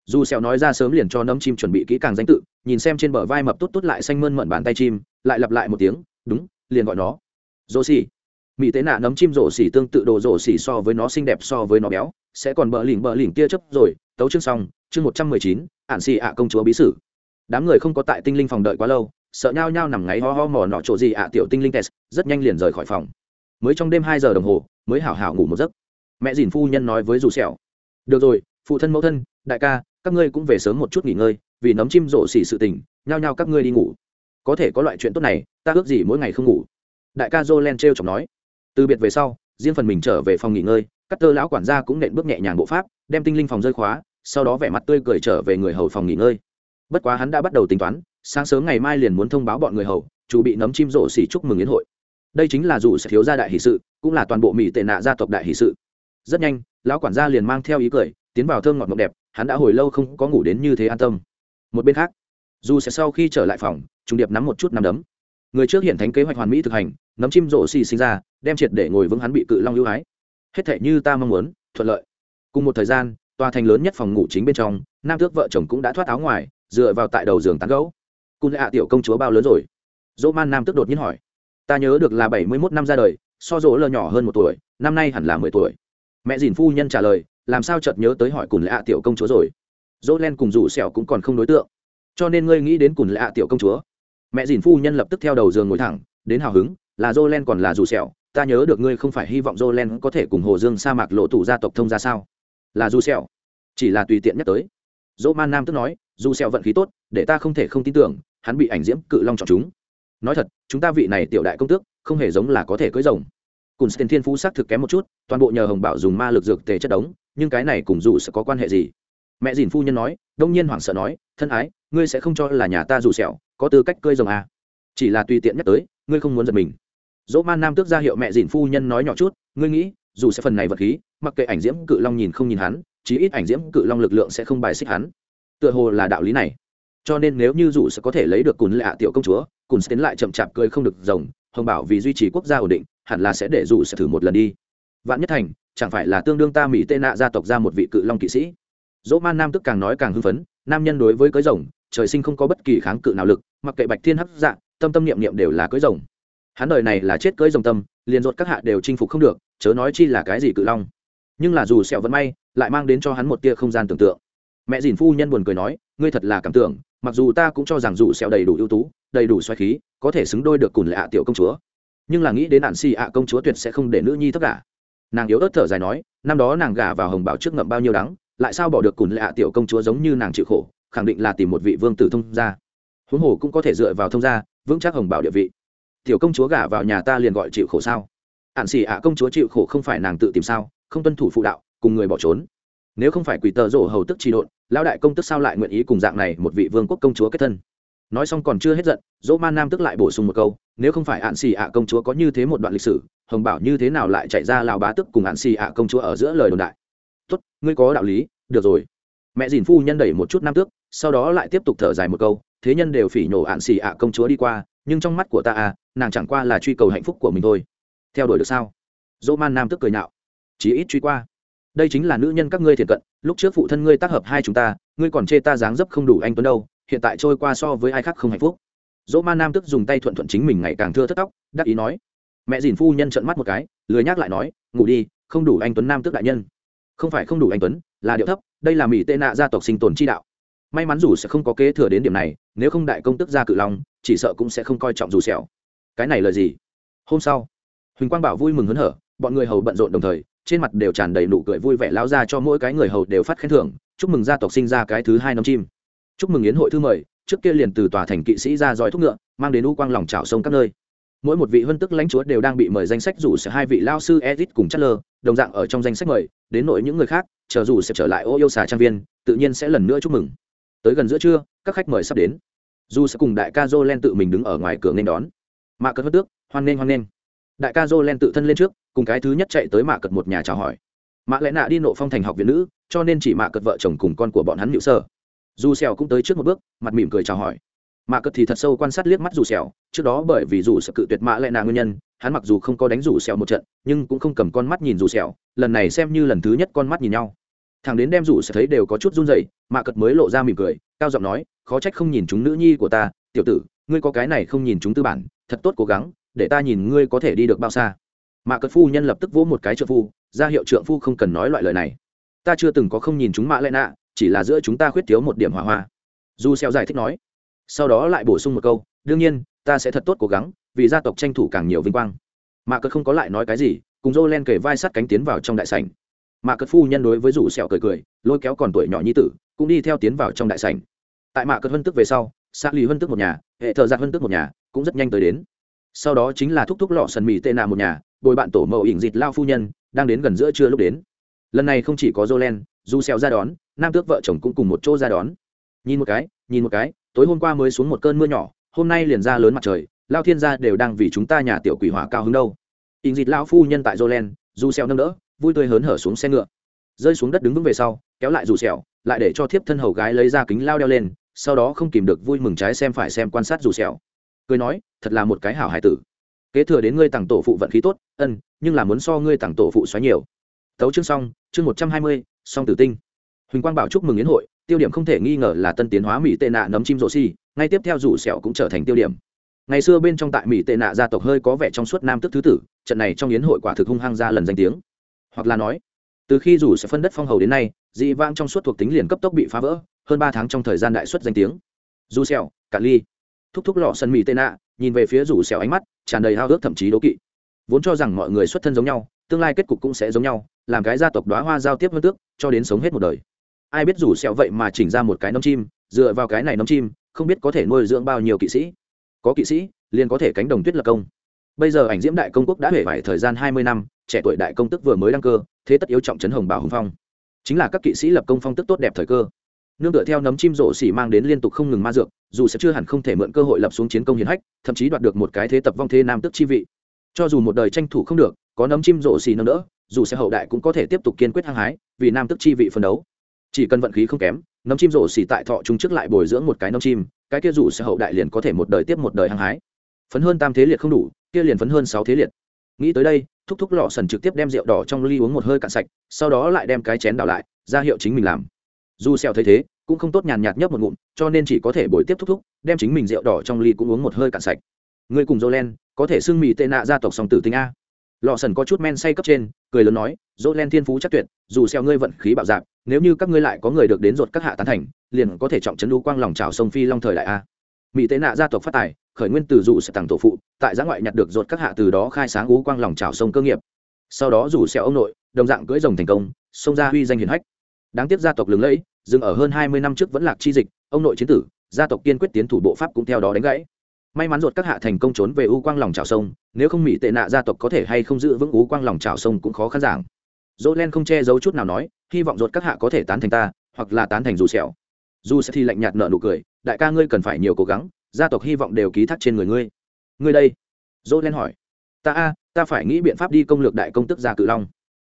dù sẹo nói ra sớm liền cho nấm chim chuẩn bị kỹ càng danh tự, nhìn xem trên bờ vai mập tốt tốt lại xanh mơn mận bàn tay chim, lại lặp lại một tiếng đúng, liền gọi nó. Rổ xỉ mỹ tế nạ nấm chim rổ xỉ tương tự đồ rổ xỉ so với nó xinh đẹp so với nó béo. Sẽ còn bờ lỉnh bờ lỉnh tia chấp rồi. Tấu chương xong, chương một trăm mười chín, ạn xỉ ạ công chúa bí sử. Đám người không có tại tinh linh phòng đợi quá lâu, sợ nhao nhao nằm ngáy ho ho mò nọ chỗ gì ạ, tiểu tinh linh test, rất nhanh liền rời khỏi phòng. Mới trong đêm hai giờ đồng hồ, mới hảo hảo ngủ một giấc. Mẹ dìn phu nhân nói với dù sẹo. Được rồi, phụ thân mẫu thân, đại ca, các ngươi cũng về sớm một chút nghỉ ngơi, vì nấm chim rộ xỉ sự tình, nhao nhao các ngươi đi ngủ có thể có loại chuyện tốt này, ta ước gì mỗi ngày không ngủ. Đại ca jolen t r chọc nói. Từ biệt về sau, riêng phần mình trở về phòng nghỉ ngơi các tơ lão quản gia cũng nện bước nhẹ nhàng bộ pháp, đem tinh linh phòng rơi khóa, sau đó vẻ mặt tươi cười trở về người hầu phòng nghỉ ngơi. Bất quá hắn đã bắt đầu tính toán, sáng sớm ngày mai liền muốn thông báo bọn người hầu, chủ bị nấm chim rổ xỉ chúc mừng yến hội. Đây chính là dù sẽ thiếu gia đại hỷ sự, cũng là toàn bộ mỹ tệ nạ gia tộc đại hỷ sự. Rất nhanh, lão quản gia liền mang theo ý cười, tiến vào thơm ngọt ngọt đẹp, hắn đã hồi lâu không có ngủ đến như thế an tâm. Một bên khác, dù sẽ sau khi trở lại phòng trung điệp nắm một chút nắm đấm. Người trước hiện thánh kế hoạch hoàn mỹ thực hành, nắm chim rộ xì sinh ra, đem triệt để ngồi vững hắn bị cự long ưu ái. Hết thể như ta mong muốn, thuận lợi. Cùng một thời gian, tòa thành lớn nhất phòng ngủ chính bên trong, nam tước vợ chồng cũng đã thoát áo ngoài, dựa vào tại đầu giường tán gấu cung hạ tiểu công chúa bao lớn rồi? Dỗ man nam tước đột nhiên hỏi. Ta nhớ được là bảy mươi mốt năm ra đời, so dỗ lơ nhỏ hơn một tuổi, năm nay hẳn là mười tuổi. Mẹ dìn phu nhân trả lời, làm sao chợt nhớ tới hỏi cùng lạ tiểu công chúa rồi? Dỗ len cùng rủ sẹo cũng còn không đối tượng. Cho nên ngươi nghĩ đến cùng lạ tiểu công chúa mẹ dìn phu nhân lập tức theo đầu giường ngồi thẳng, đến hào hứng, là dô len còn là dù sẹo, ta nhớ được ngươi không phải hy vọng dô len có thể cùng hồ dương sa mạc lộ tủ gia tộc thông ra sao? Là dù sẹo. Chỉ là tùy tiện nhắc tới. Dỗ man nam tức nói, dù sẹo vận khí tốt, để ta không thể không tin tưởng, hắn bị ảnh diễm cự long chọn chúng. Nói thật, chúng ta vị này tiểu đại công tước, không hề giống là có thể cưới rồng. Cùng sten thiên phú xác thực kém một chút, toàn bộ nhờ hồng bảo dùng ma lực dược tề chất đống, nhưng cái này cùng dù sẽ có quan hệ gì? Mẹ dìn phu nhân nói, đông nhiên hoảng sợ nói, thân ái, ngươi sẽ không cho là nhà ta dù sẹo có tư cách cơi rồng à. chỉ là tùy tiện nhắc tới, ngươi không muốn giật mình. Dỗ man nam tước ra hiệu mẹ dìn phu nhân nói nhỏ chút, ngươi nghĩ, dù sẽ phần này vật khí, mặc kệ ảnh diễm cự long nhìn không nhìn hắn, chí ít ảnh diễm cự long lực lượng sẽ không bài xích hắn. Tựa hồ là đạo lý này. Cho nên nếu như dù sẽ có thể lấy được cùn lạ tiểu công chúa, cùn tiến lại chậm chạp cười không được rồng, hồng bảo vì duy trì quốc gia ổn định, hẳn là sẽ để dù sẽ thử một lần đi. Vạn nhất thành, chẳng phải là tương đương ta mỹ tê nạ gia tộc ra một vị cự long kỵ sĩ? Dỗ man nam tức càng nói càng hưng phấn, nam nhân đối với cưới rồng trời sinh không có bất kỳ kháng cự nào lực, mặc kệ bạch thiên hấp dạng tâm tâm niệm niệm đều là cưới rồng. Hắn đời này là chết cưới rồng tâm, liền ruột các hạ đều chinh phục không được, chớ nói chi là cái gì cự long. Nhưng là dù sẹo vẫn may, lại mang đến cho hắn một tia không gian tưởng tượng. Mẹ dìn phu nhân buồn cười nói, ngươi thật là cảm tưởng, mặc dù ta cũng cho rằng dù sẹo đầy đủ ưu tú, đầy đủ xoáy khí, có thể xứng đôi được cùng lạ tiểu công chúa. Nhưng là nghĩ đến nạn si ạ công chúa tuyệt sẽ không để nữ nhi tất cả nàng yếu ớt thở dài nói, năm đó nàng gả vào hồng bảo trước ngậm bao nhiêu đắng, lại sao bỏ được cùng lạ tiểu công chúa giống như nàng chịu khổ khẳng định là tìm một vị vương tử thông gia. Huống hồ cũng có thể dựa vào thông gia, vững chắc hồng bảo địa vị. Tiểu công chúa gả vào nhà ta liền gọi chịu khổ sao? Ạn xì ạ công chúa chịu khổ không phải nàng tự tìm sao, không tuân thủ phụ đạo, cùng người bỏ trốn. Nếu không phải quỷ tờ rổ hầu tức trị độn, lão đại công tức sao lại nguyện ý cùng dạng này một vị vương quốc công chúa kết thân? Nói xong còn chưa hết giận, dỗ man nam tức lại bổ sung một câu, nếu không phải ạn xì ạ công chúa có như thế một đoạn lịch sử, hồng bảo như thế nào lại chạy ra lào bá tức cùng ạn xì ạ công chúa ở giữa lời đồn đại? Tốt, ngươi có đạo lý, được rồi. Mẹ dìn phu nhân đẩy một chút nam tước sau đó lại tiếp tục thở dài một câu, thế nhân đều phỉ nhổ ạn xì ạ, công chúa đi qua, nhưng trong mắt của ta à nàng chẳng qua là truy cầu hạnh phúc của mình thôi. Theo đuổi được sao? Dỗ man nam tức cười nhạo. Chí ít truy qua. Đây chính là nữ nhân các ngươi thiệt cận, lúc trước phụ thân ngươi tác hợp hai chúng ta, ngươi còn chê ta dáng dấp không đủ anh tuấn đâu, hiện tại trôi qua so với ai khác không hạnh phúc. Dỗ man nam tức dùng tay thuận thuận chính mình ngày càng thưa thất tóc, đắc ý nói. Mẹ dìn phu nhân trận mắt một cái, lười nhắc lại nói, ngủ đi, không đủ anh tuấn nam tức đại nhân. Không phải không đủ anh tuấn, là điệu thấp, đây là mỹ tệ nạ gia tộc sinh tồn chi đạo may mắn dù sẽ không có kế thừa đến điểm này, nếu không đại công tức ra cự long, chỉ sợ cũng sẽ không coi trọng dù sẹo. Cái này là gì? Hôm sau, huỳnh quang bảo vui mừng hớn hở, bọn người hầu bận rộn đồng thời, trên mặt đều tràn đầy nụ cười vui vẻ lao ra cho mỗi cái người hầu đều phát khen thưởng, chúc mừng gia tộc sinh ra cái thứ hai năm chim. Chúc mừng yến hội thư mời, trước kia liền từ tòa thành kỵ sĩ ra dòi thúc ngựa, mang đến u quang lòng trào sông các nơi. Mỗi một vị huân tức lãnh chúa đều đang bị mời danh sách rủ sẽ hai vị lao sư edit cùng chất lơ đồng dạng ở trong danh sách mời, đến nội những người khác, chờ rủ sẽ trở lại ô yêu xà trang viên, tự nhiên sẽ lần nữa chúc mừng tới gần giữa trưa, các khách mời sắp đến. Dù sẽ cùng đại ca dô len tự mình đứng ở ngoài cửa nên đón. Mạ cất hất tước, hoan nghênh hoan nghênh. Đại ca dô len tự thân lên trước, cùng cái thứ nhất chạy tới mạ cật một nhà chào hỏi. Mạ lẽ nạ đi nộ phong thành học viện nữ, cho nên chỉ mạ cật vợ chồng cùng con của bọn hắn nhịu sơ. Dù xèo cũng tới trước một bước, mặt mỉm cười chào hỏi. Mạ cật thì thật sâu quan sát liếc mắt dù xèo trước đó bởi vì dù sợ cự tuyệt mạ lẽ nạ nguyên nhân, hắn mặc dù không có đánh dù xèo một trận, nhưng cũng không cầm con mắt nhìn dù xèo lần này xem như lần thứ nhất con mắt nhìn nhau thằng đến đem rủ sẽ thấy đều có chút run rẩy mạ cật mới lộ ra mỉm cười, cao giọng nói, khó trách không nhìn chúng nữ nhi của ta, tiểu tử, ngươi có cái này không nhìn chúng tư bản, thật tốt cố gắng, để ta nhìn ngươi có thể đi được bao xa. Mạ cật phu nhân lập tức vỗ một cái trợ phu, ra hiệu trượng phu không cần nói loại lời này. Ta chưa từng có không nhìn chúng mạ lẽ nạ, chỉ là giữa chúng ta khuyết thiếu một điểm hỏa hoa. Dù xeo giải thích nói. Sau đó lại bổ sung một câu, đương nhiên, ta sẽ thật tốt cố gắng, vì gia tộc tranh thủ càng nhiều vinh quang. Mạ cật không có lại nói cái gì, cùng dô len kề vai sát cánh tiến vào trong đại sảnh mạ cất phu nhân đối với rủ sẹo cười cười, lôi kéo còn tuổi nhỏ nhi tử, cũng đi theo tiến vào trong đại sảnh. Tại mạ cất hân tức về sau xa lì hân tức một nhà, hệ thợ giặc hân tức một nhà, cũng rất nhanh tới đến. Sau đó chính là thúc thúc lọ sần mì tệ nạ một nhà, bồi bạn tổ mẫu ỉn dịt lao phu nhân, đang đến gần giữa trưa lúc đến. Lần này không chỉ có jolen du xèo ra đón, nam tước vợ chồng cũng cùng một chỗ ra đón. Nhìn một cái, nhìn một cái, tối hôm qua mới xuống một cơn mưa nhỏ, hôm nay liền ra lớn mặt trời, lao thiên gia đều đang vì chúng ta nhà tiểu quỷ hỏa cao hứng đâu. Ỉn dịt lao phu nhân tại jolen du xèo nâng đỡ vui tươi hớn hở xuống xe ngựa. Rơi xuống đất đứng vững về sau kéo lại rủ sẹo, lại để cho thiếp thân hầu gái lấy ra kính lao đeo lên sau đó không kìm được vui mừng trái xem phải xem quan sát rủ sẹo, cười nói thật là một cái hảo hải tử. Kế thừa đến ngươi tặng tổ phụ vận khí tốt ân nhưng là muốn so ngươi tặng tổ phụ xoáy nhiều. Tấu chương xong chương một trăm hai mươi song tử tinh. Huỳnh quang bảo chúc mừng yến hội tiêu điểm không thể nghi ngờ là tân tiến hóa mỹ tệ nạ nấm chim rộ xi ngay tiếp theo rủ sẹo cũng trở thành tiêu điểm. Ngày xưa bên trong tại mỹ tệ nạ gia tộc hơi có vẻ trong suốt nam tức thứ tử trận này trong yến hội quả thực hung hăng ra lần danh tiếng hoặc là nói, từ khi rủ sẽ phân đất phong hầu đến nay, dị vãng trong suốt thuộc tính liền cấp tốc bị phá vỡ, hơn ba tháng trong thời gian đại xuất danh tiếng. Dù sẹo cả ly, thúc thúc lọ sân mỹ tên nạ, nhìn về phía rủ sẹo ánh mắt, tràn đầy hao ước thậm chí đố kỵ. Vốn cho rằng mọi người xuất thân giống nhau, tương lai kết cục cũng sẽ giống nhau, làm cái gia tộc đoá hoa giao tiếp hơn tước, cho đến sống hết một đời. Ai biết rủ sẹo vậy mà chỉnh ra một cái nấm chim, dựa vào cái này nấm chim, không biết có thể nuôi dưỡng bao nhiêu kỵ sĩ. Có kỵ sĩ, liền có thể cánh đồng tuyết lập công. Bây giờ ảnh diễm đại công quốc đã hể vải thời gian hai mươi năm trẻ tuổi đại công tức vừa mới đăng cơ, thế tất yếu trọng trấn hồng bảo hùng phong. Chính là các kỵ sĩ lập công phong tức tốt đẹp thời cơ. Nương tựa theo nấm chim rổ xỉ mang đến liên tục không ngừng ma dược, dù sẽ chưa hẳn không thể mượn cơ hội lập xuống chiến công hiển hách, thậm chí đoạt được một cái thế tập vong thế nam tức chi vị. Cho dù một đời tranh thủ không được, có nấm chim rổ xỉ nâng đỡ, dù sẽ hậu đại cũng có thể tiếp tục kiên quyết hăng hái, vì nam tức chi vị phân đấu. Chỉ cần vận khí không kém, nấm chim rổ xỉ tại thọ chúng trước lại bồi dưỡng một cái nấm chim, cái kia dù sẽ hậu đại liền có thể một đời tiếp một đời hăng hái. Phấn hơn tam thế liệt không đủ, kia liền phấn hơn sáu thế liệt nghĩ tới đây, thúc thúc lọ sần trực tiếp đem rượu đỏ trong ly uống một hơi cạn sạch, sau đó lại đem cái chén đảo lại, ra hiệu chính mình làm. Dù xèo thấy thế, cũng không tốt nhàn nhạt nhấp một ngụm, cho nên chỉ có thể bồi tiếp thúc thúc, đem chính mình rượu đỏ trong ly cũng uống một hơi cạn sạch. Người cùng jolen có thể xưng mì tệ nạ gia tộc song tử tinh a. Lọ sần có chút men say cấp trên, cười lớn nói jolen thiên phú chắc tuyệt, dù xèo ngươi vận khí bạo dạn, nếu như các ngươi lại có người được đến ruột các hạ tán thành, liền có thể trọng chấn đu quang lòng trào sông phi long thời đại a. Mỹ tế nạ gia tộc phát tài khởi nguyên từ dù sẽ tặng tổ phụ, tại giã ngoại nhặt được ruột các hạ từ đó khai sáng ú quang lòng trào sông cơ nghiệp. Sau đó rủ xẻo ông nội, đồng dạng cưỡi rồng thành công, xông ra huy danh hiển hách. Đáng tiếc gia tộc lừng lẫy, dừng ở hơn hai mươi năm trước vẫn lạc chi dịch, ông nội chiến tử, gia tộc kiên quyết tiến thủ bộ pháp cũng theo đó đánh gãy. May mắn ruột các hạ thành công trốn về u quang lòng trào sông, nếu không mỹ tệ nạ gia tộc có thể hay không giữ vững u quang lòng trào sông cũng khó khăn giảng. Dỗ len không che giấu chút nào nói, hy vọng ruột các hạ có thể tán thành ta, hoặc là tán thành dù sẹo. Dù sẽ thi lạnh nhạt nợ nụ cười, đại ca ngươi cần phải nhiều cố gắng gia tộc hy vọng đều ký thác trên người ngươi. Ngươi đây? Dỗ len hỏi. Ta a, ta phải nghĩ biện pháp đi công lược đại công tức gia cự long.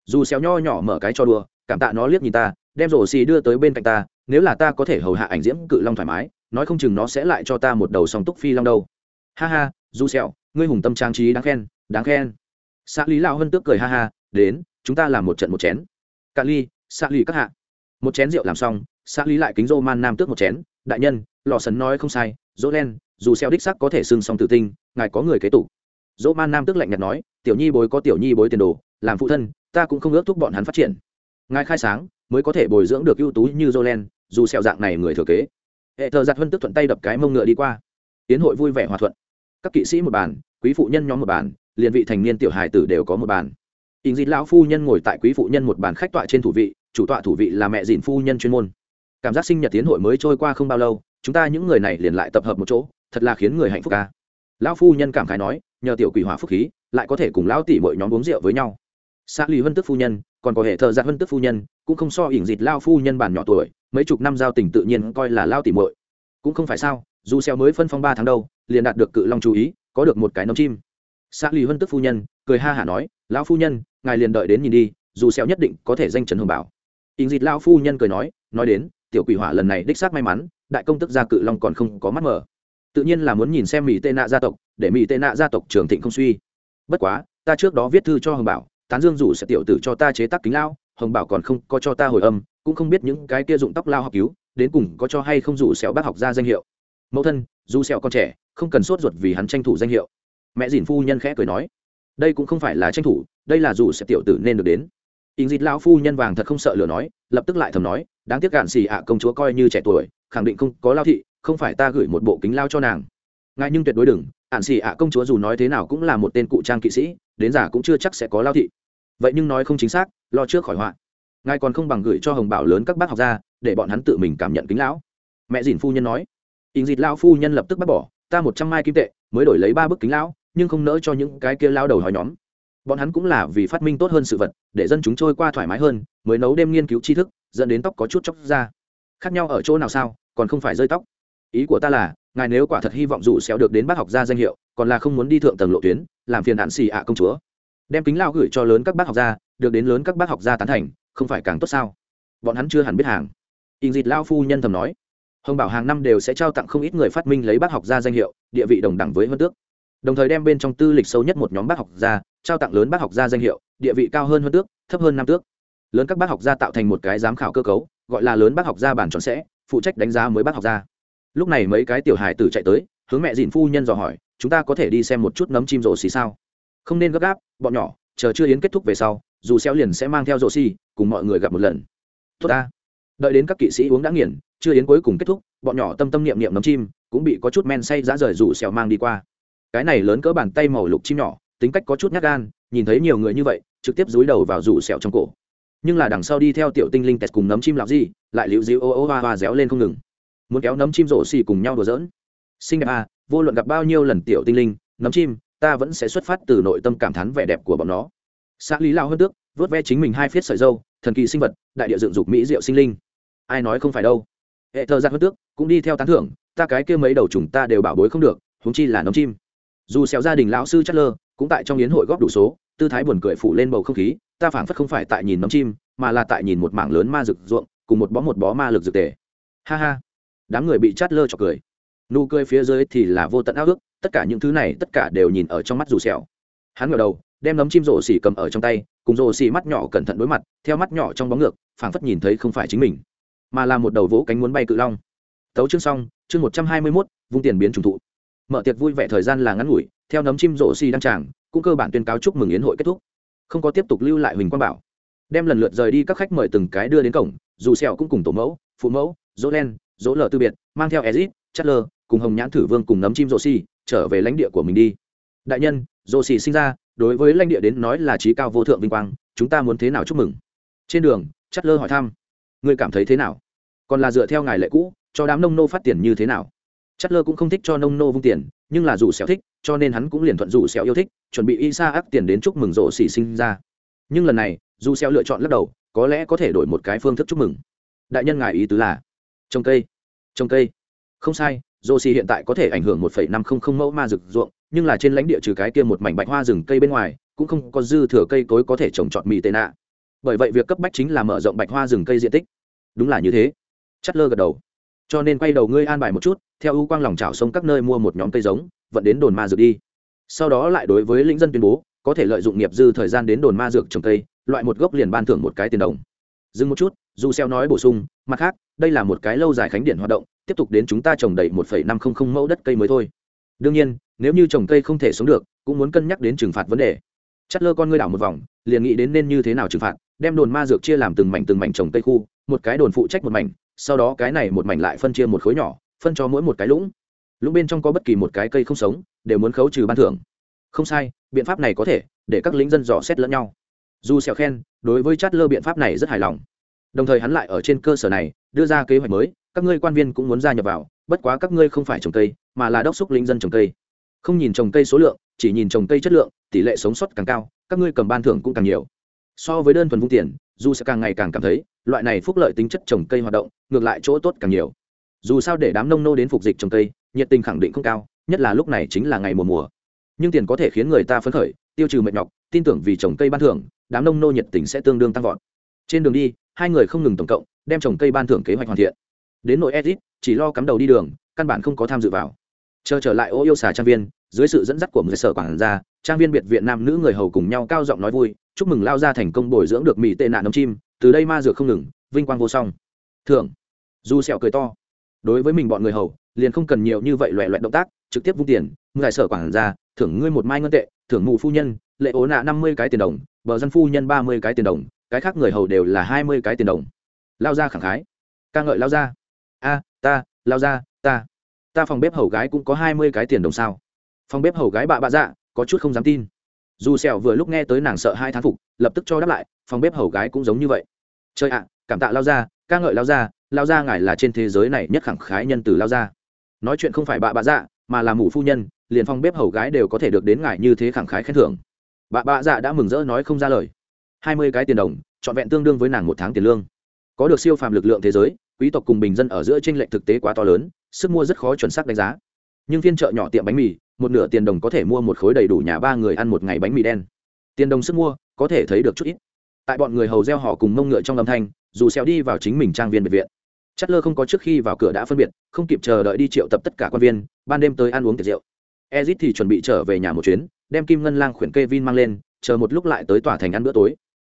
Dù xéo nho nhỏ mở cái cho đùa, cảm tạ nó liếc nhìn ta, đem rổ xì đưa tới bên cạnh ta, nếu là ta có thể hầu hạ ảnh diễm cự long thoải mái, nói không chừng nó sẽ lại cho ta một đầu song túc phi long đâu. Ha ha, dù xéo ngươi hùng tâm trang trí đáng khen đáng khen. Xã lý lão hân tước cười ha ha, đến, chúng ta làm một trận một chén. Cà ly xã lý các hạ. Một chén rượu làm xong xã lý lại kính rô man nam tước một chén. Đại nhân, lò sấn nói không sai dỗ len, dù xeo đích sắc có thể xưng song tử tinh, ngài có người kế tục. Dỗ man nam tức lạnh nhạt nói, tiểu nhi bối có tiểu nhi bối tiền đồ, làm phụ thân, ta cũng không ước thúc bọn hắn phát triển. Ngài khai sáng, mới có thể bồi dưỡng được ưu tú như jolen dù xeo dạng này người thừa kế. Hệ thờ giặt hân tức thuận tay đập cái mông ngựa đi qua. Tiến hội vui vẻ hòa thuận. Các kỵ sĩ một bàn, quý phụ nhân nhóm một bàn, liền vị thành niên tiểu hài tử đều có một bàn. Ình dịt lão phu nhân ngồi tại quý phụ nhân một bàn khách tọa trên thủ vị, chủ tọa thủ vị là mẹ dìn phu nhân chuyên môn. Cảm giác sinh nhật tiến hội mới trôi qua không bao lâu chúng ta những người này liền lại tập hợp một chỗ, thật là khiến người hạnh phúc ca. Lão phu nhân cảm khái nói, nhờ tiểu quỷ hỏa phúc khí, lại có thể cùng lão tỷ mọi nhóm uống rượu với nhau. Xã lì vân tức phu nhân, còn có hệ thợ giặc vân tức phu nhân, cũng không so ỉn dịt lao phu nhân bản nhỏ tuổi, mấy chục năm giao tình tự nhiên coi là lao tỷ muội. Cũng không phải sao, dù xeo mới phân phong ba tháng đâu, liền đạt được cự long chú ý, có được một cái nấm chim. Xã lì vân tức phu nhân, cười ha hả nói, lão phu nhân, ngài liền đợi đến nhìn đi, dù xeo nhất định có thể danh trần hồng bảo. Ỉn dịt lao phu nhân cười nói nói đến tiểu quỷ hỏa lần này đích xác may mắn, đại công tức gia cự long còn không có mắt mở. Tự nhiên là muốn nhìn xem mỹ tệ nạ gia tộc, để mỹ tệ nạ gia tộc trường thịnh không suy. Bất quá, ta trước đó viết thư cho hồng bảo, tán dương rủ sẽ tiểu tử cho ta chế tác kính lao, hồng bảo còn không có cho ta hồi âm, cũng không biết những cái kia dụng tóc lao học cứu, đến cùng có cho hay không rủ sẹo bác học ra danh hiệu. Mẫu thân dù sẹo con trẻ, không cần sốt ruột vì hắn tranh thủ danh hiệu. Mẹ dìn phu nhân khẽ cười nói, đây cũng không phải là tranh thủ, đây là dù sẽ tiểu tử nên được đến. Yến dịt lão phu nhân vàng thật không sợ lửa nói, lập tức lại thầm nói đáng tiếc cạn xì ạ công chúa coi như trẻ tuổi khẳng định không có lao thị không phải ta gửi một bộ kính lao cho nàng. Ngài nhưng tuyệt đối đừng ạn xì ạ công chúa dù nói thế nào cũng là một tên cụ trang kỵ sĩ đến giả cũng chưa chắc sẽ có lao thị. Vậy nhưng nói không chính xác lo trước khỏi họa. Ngài còn không bằng gửi cho hồng bảo lớn các bác học ra, để bọn hắn tự mình cảm nhận kính lão. Mẹ dìn phu nhân nói. Ình dịt lao phu nhân lập tức bác bỏ ta một trăm mai kim tệ mới đổi lấy ba bức kính lão nhưng không nỡ cho những cái kia lao đầu hỏi nhóm. Bọn hắn cũng là vì phát minh tốt hơn sự vật để dân chúng trôi qua thoải mái hơn mới nấu đêm nghiên cứu tri thức dẫn đến tóc có chút chóc ra. Khác nhau ở chỗ nào sao, còn không phải rơi tóc. Ý của ta là, ngài nếu quả thật hy vọng dù xéo được đến bác học gia danh hiệu, còn là không muốn đi thượng tầng lộ tuyến, làm phiền hạn xì ạ công chúa. Đem kính lao gửi cho lớn các bác học gia, được đến lớn các bác học gia tán thành, không phải càng tốt sao? Bọn hắn chưa hẳn biết hàng. In dịt lao phu nhân thầm nói. Hồng bảo hàng năm đều sẽ trao tặng không ít người phát minh lấy bác học gia danh hiệu, địa vị đồng đẳng với hơn tước. Đồng thời đem bên trong tư lịch sâu nhất một nhóm bác học gia, trao tặng lớn bác học gia danh hiệu, địa vị cao hơn hơn tước, thấp hơn năm tước lớn các bác học gia tạo thành một cái giám khảo cơ cấu, gọi là lớn bác học gia bản chọn sẽ, phụ trách đánh giá mới bác học gia. Lúc này mấy cái tiểu hài tử chạy tới, hướng mẹ dìn phu nhân dò hỏi, chúng ta có thể đi xem một chút nấm chim rổ xì sao? Không nên gấp gáp, bọn nhỏ, chờ chưa yến kết thúc về sau, dù xéo liền sẽ mang theo rổ xì, cùng mọi người gặp một lần. Tốt ta. Đợi đến các kỵ sĩ uống đã nghiền, chưa yến cuối cùng kết thúc, bọn nhỏ tâm tâm niệm niệm nấm chim, cũng bị có chút men say dã rời rủ xèo mang đi qua. Cái này lớn cỡ bàn tay màu lục chim nhỏ, tính cách có chút nhát gan, nhìn thấy nhiều người như vậy, trực tiếp dúi đầu vào rủ xèo trong cổ nhưng là đằng sau đi theo tiểu tinh linh tẹt cùng nấm chim làm gì lại liễu dịu ô ô hoa hoa réo lên không ngừng. Muốn kéo nấm chim rổ xì cùng nhau đùa giỡn. Xinh đẹp à vô luận gặp bao nhiêu lần tiểu tinh linh, nấm chim, ta vẫn sẽ xuất phát từ nội tâm cảm thán vẻ đẹp của bọn nó. Xã lý lao hơn tước, vớt ve chính mình hai phiết sợi dâu, thần kỳ sinh vật, đại địa dựng dục mỹ diệu sinh linh. Ai nói không phải đâu. Hệ thơ giác hơn tước, cũng đi theo tán thưởng, ta cái kia mấy đầu chúng ta đều bảo bối không được, huống chi là nấm chim. Dù xéo gia đình lão sư chất lơ, cũng tại trong yến hội góp đủ số, tư thái buồn cười phủ lên bầu không khí ta phảng phất không phải tại nhìn nấm chim mà là tại nhìn một mảng lớn ma rực ruộng cùng một bó một bó ma lực dược tề. Ha ha. Đám người bị chát lơ chọc cười. Nụ cười phía dưới thì là vô tận ao ước tất cả những thứ này tất cả đều nhìn ở trong mắt dù sẹo. Hắn ngẩng đầu đem nấm chim rổ xỉ cầm ở trong tay cùng rổ xỉ mắt nhỏ cẩn thận đối mặt theo mắt nhỏ trong bóng ngược phảng phất nhìn thấy không phải chính mình mà là một đầu vỗ cánh muốn bay cự long. Tấu chương xong chương một trăm hai mươi 121, vung tiền biến trùng thụ. Mở tiệc vui vẻ thời gian là ngắn ngủi theo nấm chim rổ xỉ đăng tràng cũng cơ bản tuyên cáo chúc mừng yến hội kết thúc không có tiếp tục lưu lại huỳnh quang bảo đem lần lượt rời đi các khách mời từng cái đưa đến cổng dù sẹo cũng cùng tổ mẫu phụ mẫu dỗ len dỗ lờ tư biệt mang theo ezit chất lơ cùng hồng nhãn thử vương cùng nấm chim rô xi trở về lãnh địa của mình đi đại nhân rô xi sinh ra đối với lãnh địa đến nói là trí cao vô thượng vinh quang chúng ta muốn thế nào chúc mừng trên đường chất lơ hỏi thăm ngươi cảm thấy thế nào còn là dựa theo ngài lệ cũ cho đám nông nô phát tiền như thế nào chất lơ cũng không thích cho nông nô vung tiền nhưng là dù xẻo thích, cho nên hắn cũng liền thuận dù xẻo yêu thích, chuẩn bị y sa ác tiền đến chúc mừng rộ xỉ sinh ra. Nhưng lần này, dù xẻo lựa chọn lắc đầu, có lẽ có thể đổi một cái phương thức chúc mừng. Đại nhân ngài ý tứ là, trồng cây trồng cây. Không sai rô xỉ hiện tại có thể ảnh hưởng một năm không không mẫu ma rực ruộng, nhưng là trên lãnh địa trừ cái kia một mảnh bạch hoa rừng cây bên ngoài, cũng không có dư thừa cây cối có thể trồng trọt mì tệ nạ. Bởi vậy việc cấp bách chính là mở rộng bạch hoa rừng cây diện tích. Đúng là như thế. Chất lơ gật đầu cho nên quay đầu ngươi an bài một chút, theo ưu quang lòng trào sông các nơi mua một nhóm cây giống, vận đến đồn ma dược đi. Sau đó lại đối với lĩnh dân tuyên bố, có thể lợi dụng nghiệp dư thời gian đến đồn ma dược trồng cây, loại một gốc liền ban thưởng một cái tiền đồng. Dừng một chút, dù xeo nói bổ sung, mặt khác, đây là một cái lâu dài khánh điện hoạt động, tiếp tục đến chúng ta trồng đầy một năm không không mẫu đất cây mới thôi. Đương nhiên, nếu như trồng cây không thể sống được, cũng muốn cân nhắc đến trừng phạt vấn đề. Chắt lơ con ngươi đảo một vòng, liền nghĩ đến nên như thế nào trừng phạt, đem đồn ma dược chia làm từng mảnh từng mảnh trồng cây khu, một cái đồn phụ trách một mảnh sau đó cái này một mảnh lại phân chia một khối nhỏ, phân cho mỗi một cái lũng. Lũng bên trong có bất kỳ một cái cây không sống, đều muốn khấu trừ ban thưởng. Không sai, biện pháp này có thể, để các lính dân dò xét lẫn nhau. Dù xèo khen, đối với chát lơ biện pháp này rất hài lòng. Đồng thời hắn lại ở trên cơ sở này, đưa ra kế hoạch mới, các ngươi quan viên cũng muốn gia nhập vào, bất quá các ngươi không phải trồng cây, mà là đốc xúc lính dân trồng cây. Không nhìn trồng cây số lượng, chỉ nhìn trồng cây chất lượng, tỷ lệ sống sót càng cao, các ngươi cầm ban thưởng cũng càng nhiều. So với đơn thuần vung tiền dù sẽ càng ngày càng cảm thấy, loại này phúc lợi tính chất trồng cây hoạt động, ngược lại chỗ tốt càng nhiều. Dù sao để đám nông nô đến phục dịch trồng cây, nhiệt tình khẳng định không cao, nhất là lúc này chính là ngày mùa mùa. Nhưng tiền có thể khiến người ta phấn khởi, tiêu trừ mệt nhọc, tin tưởng vì trồng cây ban thưởng, đám nông nô nhiệt tình sẽ tương đương tăng vọt. Trên đường đi, hai người không ngừng tổng cộng, đem trồng cây ban thưởng kế hoạch hoàn thiện. Đến nội edit chỉ lo cắm đầu đi đường, căn bản không có tham dự vào. Chờ trở lại ô yêu xà trang viên, dưới sự dẫn dắt của người sở quản gia, trang viên biệt viện nam nữ người hầu cùng nhau cao giọng nói vui chúc mừng lao ra thành công bồi dưỡng được mỹ tệ nạn nấm chim, từ đây ma dược không ngừng, vinh quang vô song. Thưởng. Du sẹo cười to. Đối với mình bọn người hầu, liền không cần nhiều như vậy loẹ loẹt động tác, trực tiếp vung tiền ngài sở quản ra, thưởng ngươi một mai ngân tệ, thưởng mụ phu nhân, lệ ố nạ năm mươi cái tiền đồng, bờ dân phu nhân ba mươi cái tiền đồng, cái khác người hầu đều là hai mươi cái tiền đồng. Lao ra khẳng khái. Ca ngợi lao ra. A, ta, lao ra, ta. Ta phòng bếp hầu gái cũng có hai mươi cái tiền đồng sao? Phòng bếp hầu gái bạ bạ dạ có chút không dám tin dù sẹo vừa lúc nghe tới nàng sợ hai thán phục, lập tức cho đáp lại, phòng bếp hầu gái cũng giống như vậy. Chơi ạ, cảm tạ lao ra ca ngợi lao ra lao ra ngài là trên thế giới này nhất khẳng khái nhân từ lao ra nói chuyện không phải bạ bạ dạ mà là mụ phu nhân, liền phòng bếp hầu gái đều có thể được đến ngài như thế khẳng khái khen thưởng. Bạ bạ dạ đã mừng rỡ nói không ra lời. Hai mươi cái tiền đồng, trọn vẹn tương đương với nàng một tháng tiền lương. Có được siêu phàm lực lượng thế giới, quý tộc cùng bình dân ở giữa tranh lệch thực tế quá to lớn, sức mua rất khó chuẩn xác đánh giá. Nhưng phiên chợ nhỏ tiệm bánh mì một nửa tiền đồng có thể mua một khối đầy đủ nhà ba người ăn một ngày bánh mì đen tiền đồng sức mua có thể thấy được chút ít tại bọn người hầu gieo họ cùng mông ngựa trong âm thanh dù xéo đi vào chính mình trang viên biệt viện chất lơ không có trước khi vào cửa đã phân biệt không kịp chờ đợi đi triệu tập tất cả quan viên ban đêm tới ăn uống tiệc rượu ezit thì chuẩn bị trở về nhà một chuyến đem kim ngân lang khuyển kevin mang lên chờ một lúc lại tới tòa thành ăn bữa tối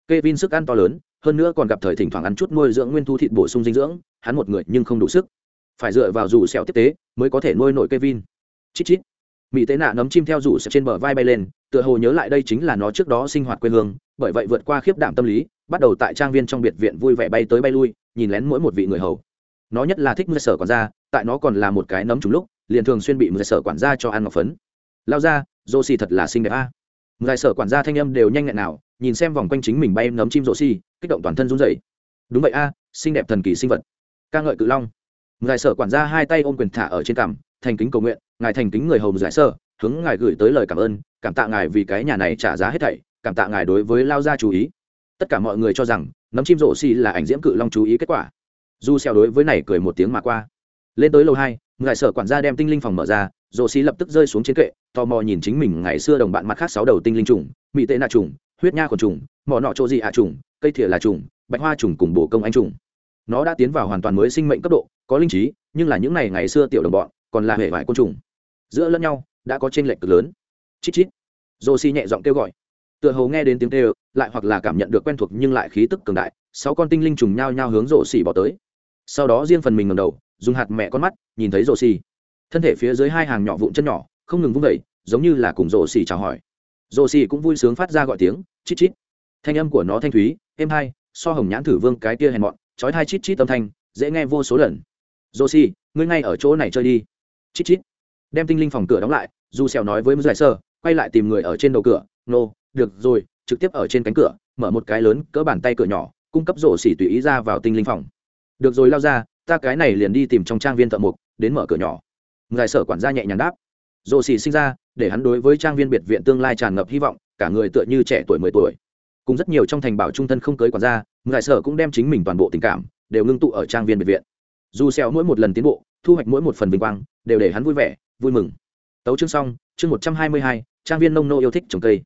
Kevin sức ăn to lớn, hơn nữa còn gặp thời thỉnh thoảng ăn chút nuôi dưỡng nguyên thu thịt bổ sung dinh dưỡng, hắn một người nhưng không đủ sức. Phải dựa vào dù sẹo tiếp tế mới có thể nuôi nổi Kevin. Chít chít. Mỹ tế nạ nấm chim theo rủ sẹo trên bờ vai bay lên, tựa hồ nhớ lại đây chính là nó trước đó sinh hoạt quê hương, bởi vậy vượt qua khiếp đảm tâm lý, bắt đầu tại trang viên trong biệt viện vui vẻ bay tới bay lui, nhìn lén mỗi một vị người hầu. Nó nhất là thích mưa sở quản gia, tại nó còn là một cái nấm trùng lúc, liền thường xuyên bị mưa sở quản gia cho ăn ngọc phấn. Lao ra, Josie thật là xinh đẹp a. À. sở quản gia thanh âm đều nhanh nhẹn nào, nhìn xem vòng quanh chính mình bay nấm chim rộ xì kích động toàn thân run rẩy đúng vậy a xinh đẹp thần kỳ sinh vật ca ngợi cự long ngài sở quản gia hai tay ôm quyền thả ở trên cằm thành kính cầu nguyện ngài thành kính người hầu giải sơ, hướng ngài gửi tới lời cảm ơn, cảm tạ ngài vì cái nhà này trả giá hết thảy, cảm tạ ngài đối với lao gia chú ý. Tất cả mọi người cho rằng nấm chim rổ xì là ảnh diễm cự long chú ý kết quả. Du xeo đối với này cười một tiếng mà qua. Lên tới lầu hai, ngài sở quản gia đem tinh linh phòng mở ra, rổ xì lập tức rơi xuống trên kệ, tò mò nhìn chính mình ngày xưa đồng bạn mặt khác sáu đầu tinh linh trùng mỹ tệ nạ trùng, huyết nha khuẩn trùng, mỏ nọ chỗ gì ạ trùng, cây thìa là trùng, bạch hoa trùng cùng bổ công anh trùng. Nó đã tiến vào hoàn toàn mới sinh mệnh cấp độ, có linh trí, nhưng là những này ngày xưa tiểu đồng bọn, còn là hệ vải côn trùng giữa lẫn nhau, đã có t r ê n lệch cực lớn. Chít chít. Dô xi nhẹ giọng kêu gọi. Tựa hồ nghe đến tiếng kêu, lại hoặc là cảm nhận được quen thuộc nhưng lại khí tức cường đại, sáu con tinh linh trùng nhao nhao hướng rổ xỉ bỏ tới. Sau đó riêng phần mình ngầm đầu, dùng hạt mẹ con mắt, nhìn thấy rổ xỉ thân thể phía dưới hai hàng nhỏ vụn chân nhỏ, không ngừng vung vẩy giống như là cùng rổ xỉ chào hỏi. Rổ xỉ cũng vui sướng phát ra gọi tiếng, chít chít. Thanh âm của nó thanh thúy, êm hai so hồng nhãn thử vương cái kia hèn mọn, chói hai chít chít âm thanh, dễ nghe vô số lần. Josi ngươi ngay ở chỗ này chơi đi. Chít chít đem tinh linh phòng cửa đóng lại, dù xèo nói với giải sơ quay lại tìm người ở trên đầu cửa. Nô, được rồi, trực tiếp ở trên cánh cửa, mở một cái lớn cỡ bàn tay cửa nhỏ, cung cấp rổ xỉ tùy ý ra vào tinh linh phòng. Được rồi, lao ra, ta cái này liền đi tìm trong trang viên thợ mục đến mở cửa nhỏ. Giải sở quản gia nhẹ nhàng đáp. Rổ xỉ sinh ra, để hắn đối với trang viên biệt viện tương lai tràn ngập hy vọng, cả người tựa như trẻ tuổi mười tuổi. Cùng rất nhiều trong thành bảo trung thân không cưới quản gia giải sở cũng đem chính mình toàn bộ tình cảm, đều ngưng tụ ở trang viên biệt viện. Dù xèo mỗi một lần tiến bộ, thu hoạch mỗi một phần vinh quang đều để hắn vui vẻ, vui mừng. Tấu chương xong, chương một trăm hai mươi hai, trang viên nông nô yêu thích trồng cây.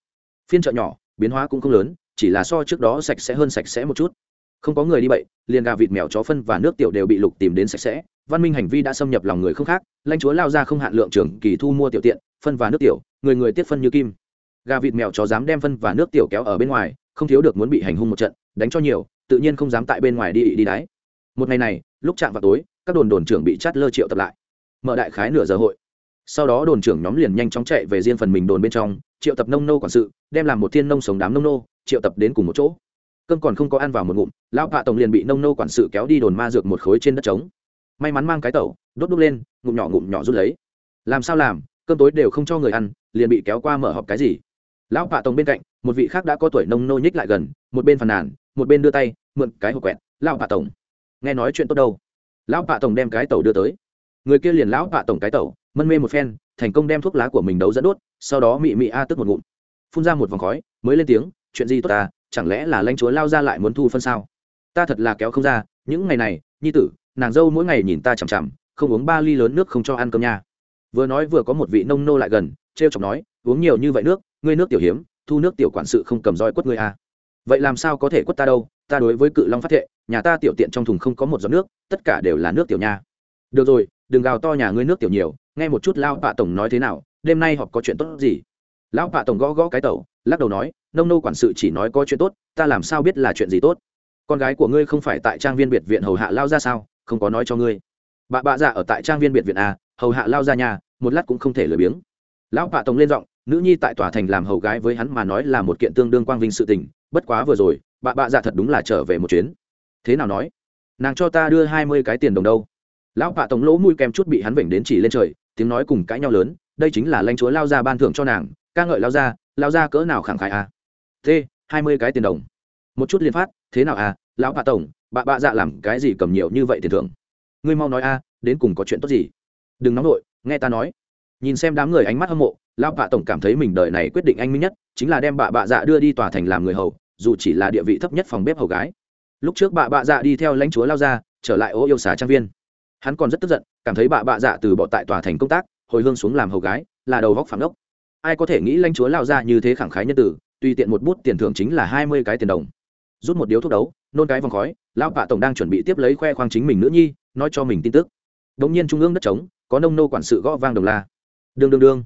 Phiên chợ nhỏ, biến hóa cũng không lớn, chỉ là so trước đó sạch sẽ hơn sạch sẽ một chút. Không có người đi bậy, liền gà vịt mèo chó phân và nước tiểu đều bị lục tìm đến sạch sẽ. Văn minh hành vi đã xâm nhập lòng người không khác, lãnh chúa lao ra không hạn lượng trưởng kỳ thu mua tiểu tiện, phân và nước tiểu, người người tiết phân như kim. Gà vịt mèo chó dám đem phân và nước tiểu kéo ở bên ngoài, không thiếu được muốn bị hành hung một trận, đánh cho nhiều, tự nhiên không dám tại bên ngoài đi đi đáy một ngày này, lúc chạm vào tối, các đồn đồn trưởng bị chát lơ triệu tập lại mở đại khái nửa giờ hội. Sau đó đồn trưởng nhóm liền nhanh chóng chạy về riêng phần mình đồn bên trong, triệu tập nông nô quản sự, đem làm một thiên nông sống đám nông nô, triệu tập đến cùng một chỗ. Cơm còn không có ăn vào một ngụm, lão hạ tổng liền bị nông nô quản sự kéo đi đồn ma dược một khối trên đất trống. May mắn mang cái tẩu, đốt đúc lên, ngụm nhỏ ngụm nhỏ rút lấy. Làm sao làm, cơm tối đều không cho người ăn, liền bị kéo qua mở họp cái gì? Lão hạ tổng bên cạnh, một vị khác đã có tuổi nông nô nhích lại gần, một bên phàn nàn, một bên đưa tay, mượn cái hộp quẹt. Lão hạ tổng, nghe nói chuyện tốt đâu? Lão hạ tổng đem cái tàu đưa tới người kia liền lão hạ tổng cái tẩu, mân mê một phen thành công đem thuốc lá của mình đấu dẫn đốt sau đó mị mị a tức một ngụm. Phun ra một vòng khói mới lên tiếng chuyện gì tốt ta chẳng lẽ là lãnh chúa lao ra lại muốn thu phân sao? Ta thật là kéo không ra những ngày này nhi tử nàng dâu mỗi ngày nhìn ta chằm chằm không uống ba ly lớn nước không cho ăn cơm nha. Vừa nói vừa có một vị nông nô lại gần t r e o chọc nói uống nhiều như vậy nước ngươi nước tiểu hiếm thu nước tiểu quản sự không cầm roi quất ngươi à. vậy làm sao có thể quất ta đâu ta đối với cự long phát thệ nhà ta tiểu tiện trong thùng không có một giọt nước tất cả đều là nước tiểu nha. Được rồi đừng gào to nhà ngươi nước tiểu nhiều, nghe một chút lao bạ tổng nói thế nào, đêm nay họp có chuyện tốt gì? Lão bạ tổng gõ gõ cái tẩu, lắc đầu nói, nông nô quản sự chỉ nói có chuyện tốt, ta làm sao biết là chuyện gì tốt? Con gái của ngươi không phải tại trang viên biệt viện hầu hạ lao ra sao? Không có nói cho ngươi. Bà bạ dạ ở tại trang viên biệt viện à hầu hạ lao ra nhà, một lát cũng không thể lười biếng. Lão bạ tổng lên giọng, nữ nhi tại tòa thành làm hầu gái với hắn mà nói là một kiện tương đương quang vinh sự tình, bất quá vừa rồi, bà bạ dạ thật đúng là trở về một chuyến. Thế nào nói? Nàng cho ta đưa hai mươi cái tiền đồng đâu? Lão pạ tổng lỗ mũi kem chút bị hắn vểnh đến chỉ lên trời, tiếng nói cùng cãi nhau lớn, đây chính là lãnh chúa lao ra ban thưởng cho nàng, ca ngợi lao ra lao ra cỡ nào khẳng khải à? T, hai mươi cái tiền đồng. Một chút liên phát, thế nào à lão pạ tổng, bạ bạ dạ làm cái gì cầm nhiều như vậy tiền thưởng? Ngươi mau nói a đến cùng có chuyện tốt gì? Đừng nóng nổi nghe ta nói. Nhìn xem đám người ánh mắt hâm mộ, lão bạ tổng cảm thấy mình đời này quyết định anh minh nhất, chính là đem bạ bạ dạ đưa đi tòa thành làm người hầu, dù chỉ là địa vị thấp nhất phòng bếp hầu gái. Lúc trước bạ bạ dạ đi theo lãnh chúa lao ra trở lại ô yêu xà trang viên hắn còn rất tức giận, cảm thấy bạ bạ dạ từ bỏ tại tòa thành công tác, hồi hương xuống làm hầu gái, là đầu vóc phản đốc. Ai có thể nghĩ lãnh chúa lao ra như thế khẳng khái nhân tử, tùy tiện một bút tiền thưởng chính là hai mươi cái tiền đồng. Rút một điếu thuốc đấu, nôn cái vòng khói, lão bạ tổng đang chuẩn bị tiếp lấy khoe khoang chính mình nữ nhi, nói cho mình tin tức. Đ ỗ n g nhiên trung ương đất trống, có nông nô quản sự gõ vang đồng la. Đương đương đương.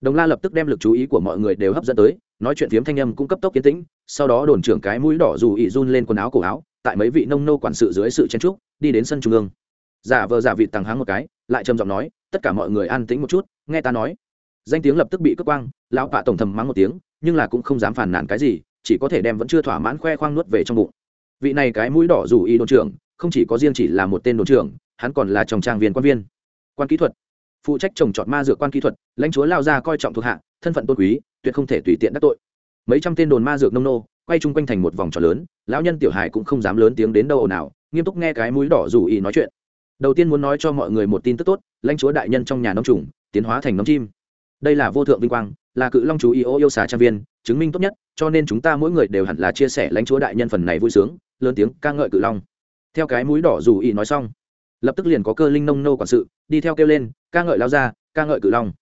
Đồng la lập tức đem lực chú ý của mọi người đều hấp dẫn tới, nói chuyện phiếm thanh âm cũng cấp tốc kiến tĩnh, sau đó đồn trưởng cái mũi đỏ dù ị run lên quần áo cổ áo, tại mấy vị nông nô quản sự dưới sự chen trúc đi đến sân trung ương giả vờ giả vịt tàng háng một cái, lại trầm giọng nói, tất cả mọi người an tĩnh một chút, nghe ta nói. Danh tiếng lập tức bị cướp quang, lão bạ tổng thầm mắng một tiếng, nhưng là cũng không dám phản nản cái gì, chỉ có thể đem vẫn chưa thỏa mãn khoe khoang nuốt về trong bụng. Vị này cái mũi đỏ dù y đồn trưởng, không chỉ có riêng chỉ là một tên đồn trưởng, hắn còn là chồng trang viên quan viên. Quan kỹ thuật. Phụ trách trồng trọt ma dược quan kỹ thuật, lãnh chúa lao ra coi trọng thuộc hạ, thân phận tôn quý, tuyệt không thể tùy tiện đắc tội. Mấy trăm tên đồn ma dược nông nô, quay chung quanh thành một vòng tròn lớn, lão nhân tiểu hải cũng không dám lớn tiếng đến đâu ồn nào nghiêm túc nghe cái mũi đỏ dù y nói chuyện đầu tiên muốn nói cho mọi người một tin tức tốt, lãnh chúa đại nhân trong nhà nông trùng, tiến hóa thành nông chim. Đây là vô thượng vinh quang, là cự long chú ý ô yêu xà trang viên, chứng minh tốt nhất, cho nên chúng ta mỗi người đều hẳn là chia sẻ lãnh chúa đại nhân phần này vui sướng, lớn tiếng ca ngợi cự long. Theo cái mũi đỏ dù ý nói xong, lập tức liền có cơ linh nông nô quản sự, đi theo kêu lên, ca ngợi lao ra ca ngợi cự long.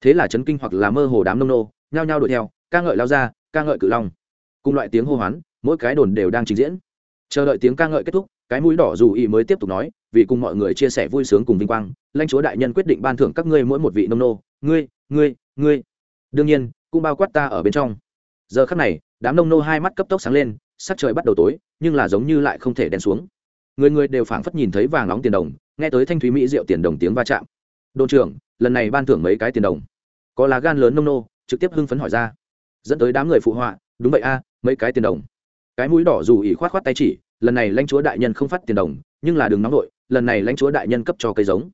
Thế là chấn kinh hoặc là mơ hồ đám nông nô, nhao nhao đuổi theo, ca ngợi lao ra ca ngợi cự long. Cùng loại tiếng hô hoán, mỗi cái đồn đều đang trình diễn. Chờ đợi tiếng ca ngợi kết thúc cái mũi đỏ dù ý mới tiếp tục nói, vì cùng mọi người chia sẻ vui sướng cùng vinh quang, lãnh chúa đại nhân quyết định ban thưởng các ngươi mỗi một vị nông nô. Ngươi ngươi ngươi. Đương nhiên, cũng bao quát ta ở bên trong. Giờ khắc này, đám nông nô hai mắt cấp tốc sáng lên, sắc trời bắt đầu tối, nhưng là giống như lại không thể đen xuống. Người người đều phảng phất nhìn thấy vàng nóng tiền đồng, nghe tới thanh thúy mỹ rượu tiền đồng tiếng va chạm. Đồn trưởng, lần này ban thưởng mấy cái tiền đồng? Có lá gan lớn nông nô, trực tiếp hưng phấn hỏi ra. Dẫn tới đám người phụ họa, đúng vậy a, mấy cái tiền đồng. Cái mũi đỏ dù ỉ khoát khoát tay chỉ lần này lãnh chúa đại nhân không phát tiền đồng, nhưng là đừng nóng nổi lần này lãnh chúa đại nhân cấp cho cây giống.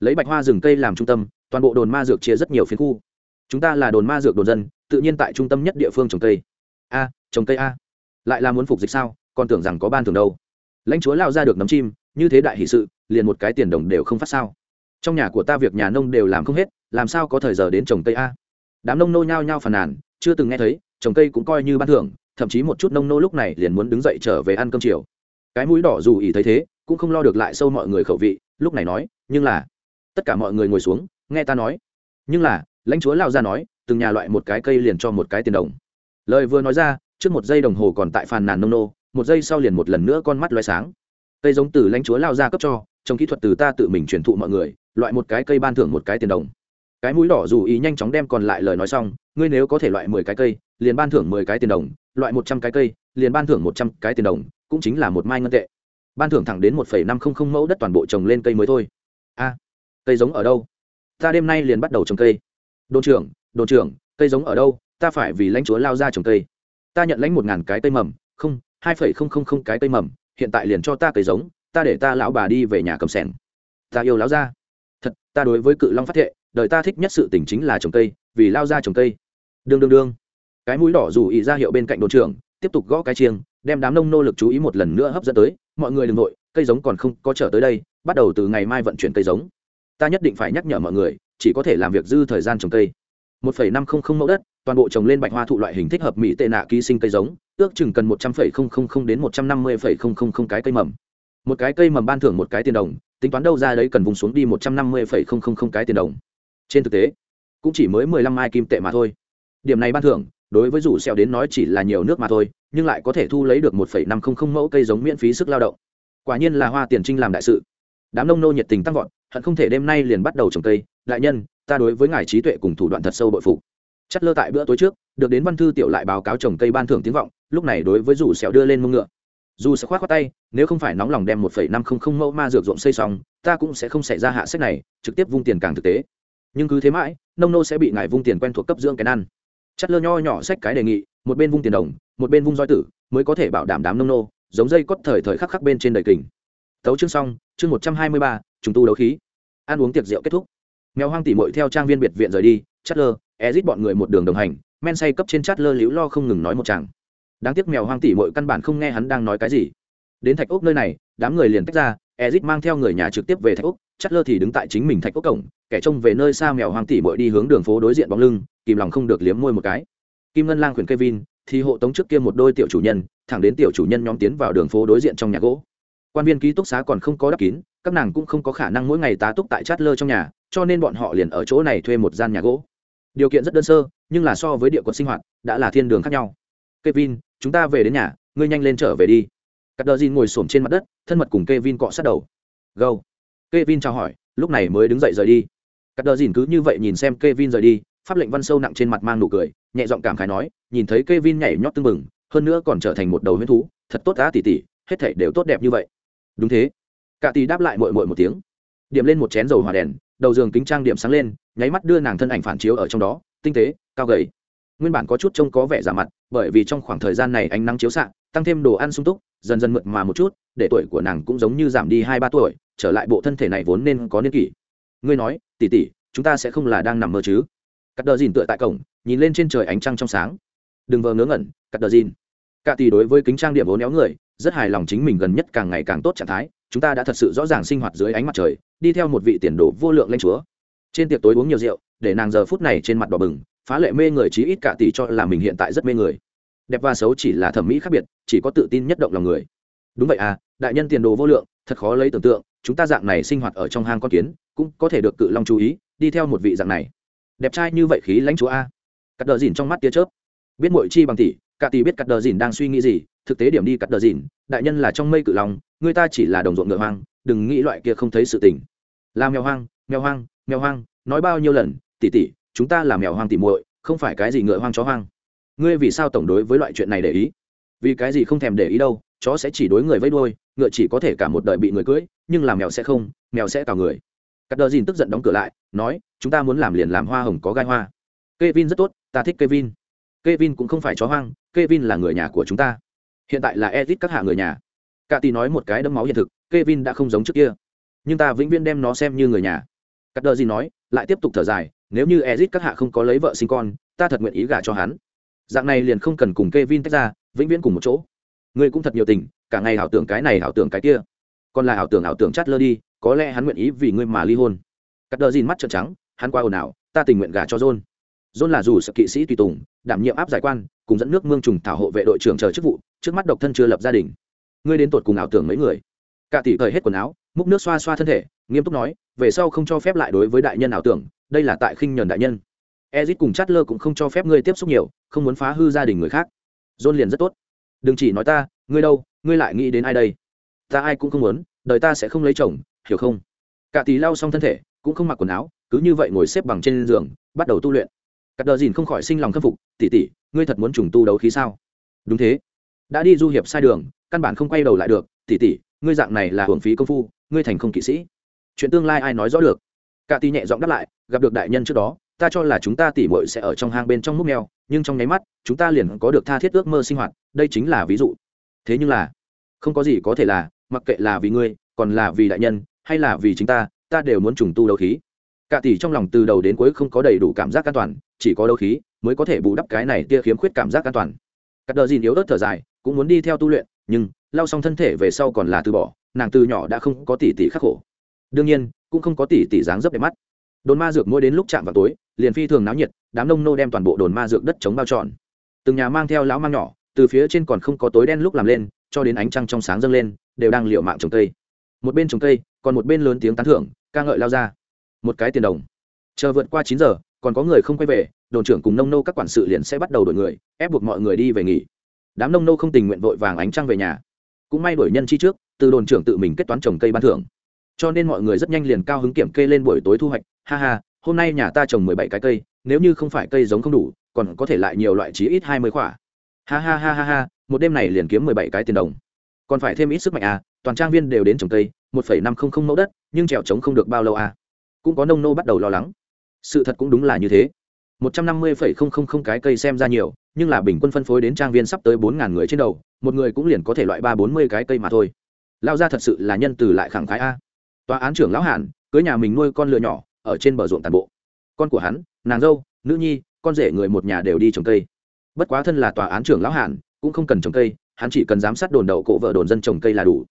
Lấy bạch hoa rừng cây làm trung tâm, toàn bộ đồn ma dược chia rất nhiều phiến khu. Chúng ta là đồn ma dược đồn dân, tự nhiên tại trung tâm nhất địa phương trồng cây. A, trồng cây a. Lại là muốn phục dịch sao, còn tưởng rằng có ban thường đâu. Lãnh chúa lao ra được nấm chim, như thế đại hỷ sự, liền một cái tiền đồng đều không phát sao. Trong nhà của ta việc nhà nông đều làm không hết, làm sao có thời giờ đến trồng cây a? Đám nông nô nhao nhao phàn nàn, chưa từng nghe thấy, trồng cây cũng coi như ban thưởng thậm chí một chút nông nô lúc này liền muốn đứng dậy trở về ăn cơm chiều. Cái mũi đỏ dù ý thấy thế, cũng không lo được lại sâu mọi người khẩu vị, lúc này nói, nhưng là tất cả mọi người ngồi xuống, nghe ta nói. Nhưng là lãnh chúa lao ra nói, từng nhà loại một cái cây liền cho một cái tiền đồng. Lời vừa nói ra, trước một giây đồng hồ còn tại phàn nàn nông nô, một giây sau liền một lần nữa con mắt loay sáng. Cây giống từ lãnh chúa lao ra cấp cho, trong kỹ thuật từ ta tự mình truyền thụ mọi người, loại một cái cây ban thưởng một cái tiền đồng. Cái mũi đỏ dù ý nhanh chóng đem còn lại lời nói xong, ngươi nếu có thể loại mười cái cây, liền ban thưởng mười cái tiền đồng loại một trăm cái cây, liền ban thưởng một trăm cái tiền đồng, cũng chính là một mai ngân tệ. Ban thưởng thẳng đến một phẩy năm không không mẫu đất toàn bộ trồng lên cây mới thôi. A, cây giống ở đâu? Ta đêm nay liền bắt đầu trồng cây. Đồn trưởng đồn trưởng, cây giống ở đâu? Ta phải vì lãnh chúa lao ra trồng cây. Ta nhận lãnh một ngàn cái cây mầm, không, hai phẩy không không không cái cây mầm, hiện tại liền cho ta cây giống, ta để ta lão bà đi về nhà cầm sẻn ta yêu lão gia. thật, ta đối với cự long phát thệ, đời ta thích nhất sự tỉnh chính là trồng cây, vì lao ra trồng cây. Đương đương đương cái mũi đỏ dù ý ra hiệu bên cạnh đồn trưởng, tiếp tục gõ cái chiêng, đem đám nông nô lực chú ý một lần nữa hấp dẫn tới, mọi người đừng nội cây giống còn không có trở tới đây, bắt đầu từ ngày mai vận chuyển cây giống. Ta nhất định phải nhắc nhở mọi người, chỉ có thể làm việc dư thời gian trồng cây. Một phẩy năm không không mẫu đất, toàn bộ trồng lên bạch hoa thụ loại hình thích hợp mỹ tệ nạ ký sinh cây giống, ước chừng cần một trăm phẩy không không không đến một trăm năm mươi phẩy không không không cái cây mầm. Một cái cây mầm ban thưởng một cái tiền đồng, tính toán đâu ra đấy cần vùng xuống đi một trăm năm mươi phẩy không không không cái tiền đồng. Trên thực tế, cũng chỉ mới mười lăm mai kim tệ mà thôi. Điểm này ban thưởng đối với rủ xeo đến nói chỉ là nhiều nước mà thôi, nhưng lại có thể thu lấy được một phẩy năm không không mẫu cây giống miễn phí sức lao động. Quả nhiên là hoa tiền trinh làm đại sự. Đám nông nô nhiệt tình tăng vọt, hận không thể đêm nay liền bắt đầu trồng cây. Đại nhân, ta đối với ngài trí tuệ cùng thủ đoạn thật sâu bội phục. Chất lơ tại bữa tối trước, được đến văn thư tiểu lại báo cáo trồng cây ban thưởng tiếng vọng, lúc này đối với rủ xẻo đưa lên mông ngựa. Dù sẽ khoát khoát tay, nếu không phải nóng lòng đem một phẩy năm không không mẫu ma dược ruộng xây xong, ta cũng sẽ không xảy ra hạ sách này, trực tiếp vung tiền càng thực tế. Nhưng cứ thế mãi, nông nô sẽ bị ngài vung tiền quen thuộc cấp dưỡng cái ăn chất lơ nho nhỏ xách cái đề nghị, một bên vung tiền đồng, một bên vung roi tử, mới có thể bảo đảm đám nông nô, giống dây cốt thời thời khắc khắc bên trên đầy kình. Tấu chương xong, chương một trăm hai mươi ba chúng tu đấu khí. Ăn uống tiệc rượu kết thúc. Mèo hoang tỉ mội theo trang viên biệt viện rời đi, chát lơ, ezit bọn người một đường đồng hành, men say cấp trên chát lơ liễu lo không ngừng nói một chàng. Đáng tiếc mèo hoang tỉ mội căn bản không nghe hắn đang nói cái gì. Đến thạch ốc nơi này, đám người liền tách ra Ezic mang theo người nhà trực tiếp về thạch ốc Chatler thì đứng tại chính mình thạch ốc cổng, kẻ trông về nơi xa mèo hoang tỷ muội đi hướng đường phố đối diện bóng lưng, kìm lòng không được liếm môi một cái. Kim ngân lang khuyên kevin, thì hộ tống trước kia một đôi tiểu chủ nhân, thẳng đến tiểu chủ nhân nhóm tiến vào đường phố đối diện trong nhà gỗ. Quan viên ký túc xá còn không có đắp kín, các nàng cũng không có khả năng mỗi ngày tá túc tại Chatler trong nhà, cho nên bọn họ liền ở chỗ này thuê một gian nhà gỗ. Điều kiện rất đơn sơ, nhưng là so với địa quận sinh hoạt, đã là thiên đường khác nhau. Kevin, chúng ta về đến nhà, ngươi nhanh lên trở về đi cắt đờ ngồi xổm trên mặt đất thân mật cùng kevin cọ sát đầu. Gâu kevin chào hỏi lúc này mới đứng dậy rời đi. Cắt đờ cứ như vậy nhìn xem kevin rời đi pháp lệnh văn sâu nặng trên mặt mang nụ cười nhẹ giọng cảm khái nói nhìn thấy kevin nhảy nhót tưng bừng hơn nữa còn trở thành một đầu huyết thú thật tốt á tỷ tỷ, hết thảy đều tốt đẹp như vậy. Đúng thế. Cả tỷ đáp lại muội muội một tiếng. Điểm lên một chén dầu hỏa đèn đầu giường kính trang điểm sáng lên nháy mắt đưa nàng thân ảnh phản chiếu ở trong đó tinh tế cao gầy. Nguyên bản có chút trông có vẻ giả mặt bởi vì trong khoảng thời gian này ánh nắng chiếu xạ tăng thêm đồ ăn sung túc, dần dần mượt mà một chút, để tuổi của nàng cũng giống như giảm đi hai ba tuổi, trở lại bộ thân thể này vốn nên có niên kỷ. Ngươi nói tỉ tỉ chúng ta sẽ không là đang nằm mơ chứ? Cắt đờ dìn tựa tại cổng, nhìn lên trên trời ánh trăng trong sáng. Đừng vờ ngớ ngẩn, cắt đờ dìn. Cả tỷ đối với kính trang điểm vốn éo người, rất hài lòng chính mình gần nhất càng ngày càng tốt trạng thái, chúng ta đã thật sự rõ ràng sinh hoạt dưới ánh mặt trời, đi theo một vị tiền đồ vô lượng lanh chúa. Trên tiệc tối uống nhiều rượu, để nàng giờ phút này trên mặt đỏ bừng, phá lệ mê người chí ít cả tỷ cho là mình hiện tại rất mê người đẹp và xấu chỉ là thẩm mỹ khác biệt chỉ có tự tin nhất động lòng người. Đúng vậy à đại nhân tiền đồ vô lượng thật khó lấy tưởng tượng chúng ta dạng này sinh hoạt ở trong hang con kiến cũng có thể được cự long chú ý đi theo một vị dạng này. Đẹp trai như vậy khí lãnh chúa a. Cắt đờ dìn trong mắt tia chớp. Biết mội chi bằng tỷ cả tỷ biết cắt đờ dìn đang suy nghĩ gì thực tế điểm đi cắt đờ dìn đại nhân là trong mây cự long người ta chỉ là đồng ruộng ngựa hoang đừng nghĩ loại kia không thấy sự tình. Là mèo hoang mèo hoang mèo hoang nói bao nhiêu lần tỷ tỷ, chúng ta là mèo hoang tỷ muội không phải cái gì ngựa hoang chó hoang ngươi vì sao tổng đối với loại chuyện này để ý? Vì cái gì không thèm để ý đâu, chó sẽ chỉ đối người vây đuôi, ngựa chỉ có thể cả một đời bị người cưỡi nhưng làm mèo sẽ không, mèo sẽ cào người. Cắt đờ dìn tức giận đóng cửa lại, nói, chúng ta muốn làm liền làm hoa hồng có gai hoa. Kevin rất tốt, ta thích Kevin. Kevin cũng không phải chó hoang, Kevin là người nhà của chúng ta. Hiện tại là edit các hạ người nhà. Cả tì nói một cái đấm máu hiện thực, Kevin đã không giống trước kia. Nhưng ta vĩnh viễn đem nó xem như người nhà. Cắt đờ dìn nói, lại tiếp tục thở dài, nếu như edit các hạ không có lấy vợ sinh con, ta thật nguyện ý gả cho hắn dạng này liền không cần cùng k e vin tách ra, vĩnh viễn cùng một chỗ. Ngươi cũng thật nhiều tình, cả ngày ảo tưởng cái này, ảo tưởng cái kia. Còn là ảo tưởng ảo tưởng chát lơ đi, có lẽ hắn nguyện ý vì ngươi mà ly hôn. Cắt đờ dìn mắt trợn trắng, hắn qua ồn ào, ta tình nguyện gả cho john. John là dù sự kỵ sĩ tùy tùng, đảm nhiệm áp giải quan, cùng dẫn nước mương trùng thảo hộ vệ đội trưởng chờ chức vụ, trước mắt độc thân chưa lập gia đình. Ngươi đến tột cùng ảo tưởng mấy người? Cả tỷ cởi hết quần áo, múc nước xoa xoa thân thể, nghiêm túc nói, về sau không cho phép lại đối với đại nhân ảo tưởng, đây là tại khinh nhờn đại nhân ezit cùng chát lơ cũng không cho phép ngươi tiếp xúc nhiều, không muốn phá hư gia đình người khác. John liền rất tốt. Đừng chỉ nói ta, ngươi đâu, ngươi lại nghĩ đến ai đây? Ta ai cũng không muốn, đời ta sẽ không lấy chồng, hiểu không? Cả tỷ lau xong thân thể, cũng không mặc quần áo, cứ như vậy ngồi xếp bằng trên giường, bắt đầu tu luyện. Cắt đờ dìn không khỏi sinh lòng khâm phục tỉ tỉ ngươi thật muốn trùng tu đấu khí sao? Đúng thế. Đã đi du hiệp sai đường, căn bản không quay đầu lại được. Tỉ tỉ ngươi dạng này là hưởng phí công phu, ngươi thành không kỵ sĩ. Chuyện tương lai ai nói rõ được? Cả tỷ nhẹ giọng đáp lại, gặp được đại nhân trước đó ta cho là chúng ta tỉ mội sẽ ở trong hang bên trong múc neo, nhưng trong nháy mắt chúng ta liền có được tha thiết ước mơ sinh hoạt đây chính là ví dụ. Thế nhưng là không có gì có thể là mặc kệ là vì ngươi còn là vì đại nhân hay là vì chính ta ta đều muốn trùng tu đấu khí. Cả tỷ trong lòng từ đầu đến cuối không có đầy đủ cảm giác an toàn chỉ có đấu khí mới có thể bù đắp cái này tia khiếm khuyết cảm giác an toàn. Cắt đờ dìn yếu ớt thở dài cũng muốn đi theo tu luyện nhưng lau xong thân thể về sau còn là từ bỏ nàng từ nhỏ đã không có tỷ tỷ khắc khổ. Đương nhiên cũng không có tỷ tỷ dáng dấp đẹp mắt. Đồn ma dược mỗi đến lúc chạm vào tối liền phi thường náo nhiệt, đám nông nô đem toàn bộ đồn ma dược đất chống bao trọn. Từng nhà mang theo lão mang nhỏ, từ phía trên còn không có tối đen lúc làm lên, cho đến ánh trăng trong sáng dâng lên, đều đang liệu mạng trồng cây. Một bên trồng cây, còn một bên lớn tiếng tán thưởng, ca ngợi lao ra. Một cái tiền đồng. Chờ vượt qua chín giờ, còn có người không quay về, đồn trưởng cùng nông nô các quản sự liền sẽ bắt đầu đổi người, ép buộc mọi người đi về nghỉ. Đám nông nô không tình nguyện vội vàng ánh trăng về nhà. Cũng may đổi nhân chi trước, từ đồn trưởng tự mình kết toán trồng cây ban thưởng. Cho nên mọi người rất nhanh liền cao hứng kiểm kê lên buổi tối thu hoạch. Ha ha hôm nay nhà ta trồng mười bảy cái cây, nếu như không phải cây giống không đủ, còn có thể lại nhiều loại chí ít hai mươi quả ha ha ha ha ha, một đêm này liền kiếm mười bảy cái tiền đồng. Còn phải thêm ít sức mạnh à toàn trang viên đều đến trồng cây, một phẩy năm không không mẫu đất, nhưng trèo trống không được bao lâu à. Cũng có nông nô bắt đầu lo lắng. Sự thật cũng đúng là như thế. Một trăm năm mươi phẩy không không không cái cây xem ra nhiều, nhưng là bình quân phân phối đến trang viên sắp tới bốn ngàn người trên đầu, một người cũng liền có thể loại ba bốn mươi cái cây mà thôi. Lao ra thật sự là nhân từ lại khẳng khái a. Tòa án trưởng lão hàn, cưới nhà mình nuôi con lừa nhỏ ở trên bờ ruộng tàn bộ. Con của hắn, nàng dâu, nữ nhi, con rể người một nhà đều đi trồng cây. Bất quá thân là tòa án trưởng lão hàn, cũng không cần trồng cây, hắn chỉ cần giám sát đồn đậu cổ vợ đồn dân trồng cây là đủ.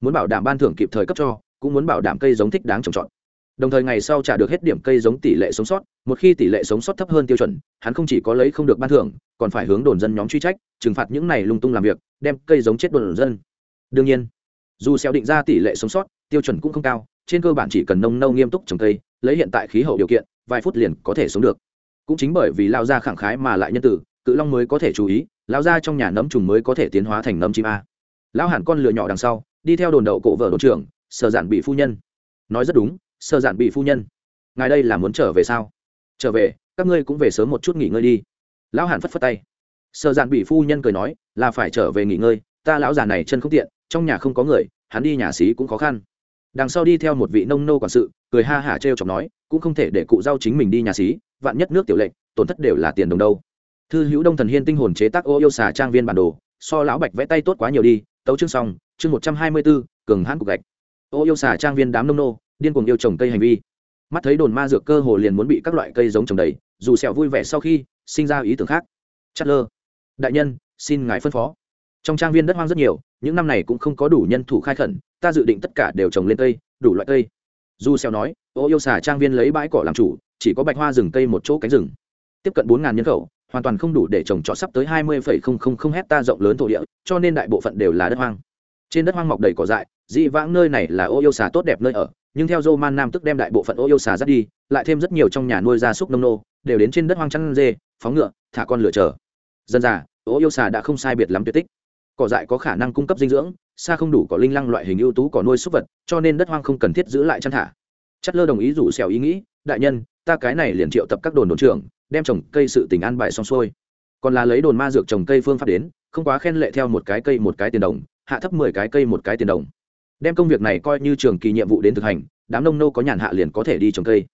Muốn bảo đảm ban thưởng kịp thời cấp cho, cũng muốn bảo đảm cây giống thích đáng trồng trọt. Đồng thời ngày sau trả được hết điểm cây giống tỷ lệ sống sót, một khi tỷ lệ sống sót thấp hơn tiêu chuẩn, hắn không chỉ có lấy không được ban thưởng, còn phải hướng đồn dân nhóm truy trách, trừng phạt những này lung tung làm việc, đem cây giống chết đồn dân. Đương nhiên, dù xeo định ra tỷ lệ sống sót, tiêu chuẩn cũng không cao, trên cơ bản chỉ cần nông nâu nghiêm túc trồng cây lấy hiện tại khí hậu điều kiện, vài phút liền có thể sống được. Cũng chính bởi vì lao ra khẳng khái mà lại nhân tử, cự long mới có thể chú ý, lao ra trong nhà nấm trùng mới có thể tiến hóa thành nấm chim a. Lão hẳn con lừa nhỏ đằng sau, đi theo đồn đậu cổ vợ đồn trưởng, sở giản bị phu nhân. Nói rất đúng, sở giản bị phu nhân. Ngài đây là muốn trở về sao? Trở về, các ngươi cũng về sớm một chút nghỉ ngơi đi. Lão hàn phất phất tay. Sở giản bị phu nhân cười nói, là phải trở về nghỉ ngơi, ta lão già này chân không tiện, trong nhà không có người, hắn đi nhà xí cũng khó khăn. Đằng sau đi theo một vị nông nô quản sự cười ha hả trêu chọc nói, cũng không thể để cụ giao chính mình đi nhà xí, vạn nhất nước tiểu lệnh, tổn thất đều là tiền đồng đâu. Thư hữu đông thần hiên tinh hồn chế tác ô yêu xà trang viên bản đồ, so lão bạch vẽ tay tốt quá nhiều đi, tấu chương xong, chương một trăm hai mươi bốn, cường hãn cục gạch. Ô yêu xà trang viên đám nông nô, điên cuồng yêu trồng cây hành vi. Mắt thấy đồn ma dược cơ hồ liền muốn bị các loại cây giống trồng đầy, dù sẹo vui vẻ sau khi, sinh ra ý tưởng khác. Chất lơ. Đại nhân, xin ngài phân phó. Trong trang viên đất hoang rất nhiều, những năm này cũng không có đủ nhân thủ khai khẩn, ta dự định tất cả đều trồng lên cây, đủ loại cây dù xeo nói, ô yêu xà trang viên lấy bãi cỏ làm chủ, chỉ có bạch hoa rừng cây một chỗ cánh rừng. Tiếp cận bốn nhân khẩu, hoàn toàn không đủ để trồng trọt sắp tới hai mươi hecta rộng lớn thổ địa, cho nên đại bộ phận đều là đất hoang. Trên đất hoang mọc đầy cỏ dại, dị vãng nơi này là ô yêu xà tốt đẹp nơi ở, nhưng theo dô man nam tức đem đại bộ phận ô yêu xà dắt đi, lại thêm rất nhiều trong nhà nuôi gia súc nông nô, đều đến trên đất hoang chăn dê, phóng ngựa, thả con lửa chờ. Dân già, ô yêu xà đã không sai biệt lắm tuyệt tích. Cỏ dại có khả năng cung cấp dinh dưỡng xa không đủ có linh lăng loại hình ưu tú có nuôi súc vật, cho nên đất hoang không cần thiết giữ lại chăn thả. Chất lơ đồng ý rủ xèo ý nghĩ, đại nhân, ta cái này liền triệu tập các đồn đồn trưởng, đem trồng cây sự tình an bài xong xuôi. Còn là lấy đồn ma dược trồng cây phương pháp đến, không quá khen lệ theo một cái cây một cái tiền đồng, hạ thấp mười cái cây một cái tiền đồng. Đem công việc này coi như trường kỳ nhiệm vụ đến thực hành, đám nông nô có nhàn hạ liền có thể đi trồng cây.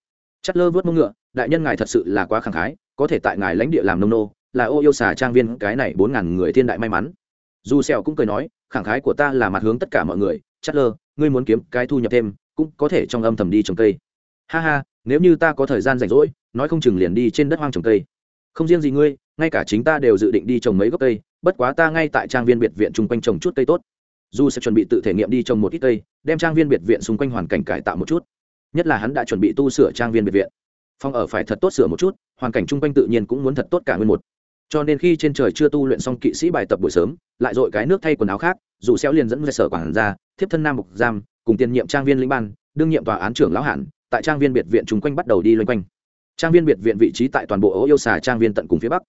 Chất lơ vớt mông ngựa, đại nhân ngài thật sự là quá khẳng khái, có thể tại ngài lãnh địa làm nông nô, là ô yêu xà trang viên cái này bốn ngàn người thiên đại may mắn. Dù sẹo cũng cười nói khẳng khái của ta là mặt hướng tất cả mọi người chất lơ ngươi muốn kiếm cái thu nhập thêm, cũng có thể trong âm thầm đi trồng cây. Ha ha, nếu như ta có thời gian rảnh rỗi, nói không chừng liền đi trên đất hoang trồng cây. Không riêng gì ngươi, ngay cả chính ta đều dự định đi trồng mấy gốc cây, bất quá ta ngay tại trang viên biệt viện chung quanh trồng chút cây tốt. Dù sẽ chuẩn bị tự thể nghiệm đi trồng một ít cây, đem trang viên biệt viện xung quanh hoàn cảnh cải tạo một chút. Nhất là hắn đã chuẩn bị tu sửa trang viên biệt viện. Phòng ở phải thật tốt sửa một chút, hoàn cảnh chung quanh tự nhiên cũng muốn thật tốt cả nguyên một cho nên khi trên trời chưa tu luyện xong kỵ sĩ bài tập buổi sớm, lại dội cái nước thay quần áo khác, dù xéo liền dẫn về sở quản ra thiếp thân nam mục giam, cùng tiền nhiệm trang viên lĩnh ban, đương nhiệm tòa án trưởng lão hạn tại trang viên biệt viện chung quanh bắt đầu đi loanh quanh. Trang viên biệt viện vị trí tại toàn bộ ố yêu xà trang viên tận cùng phía bắc.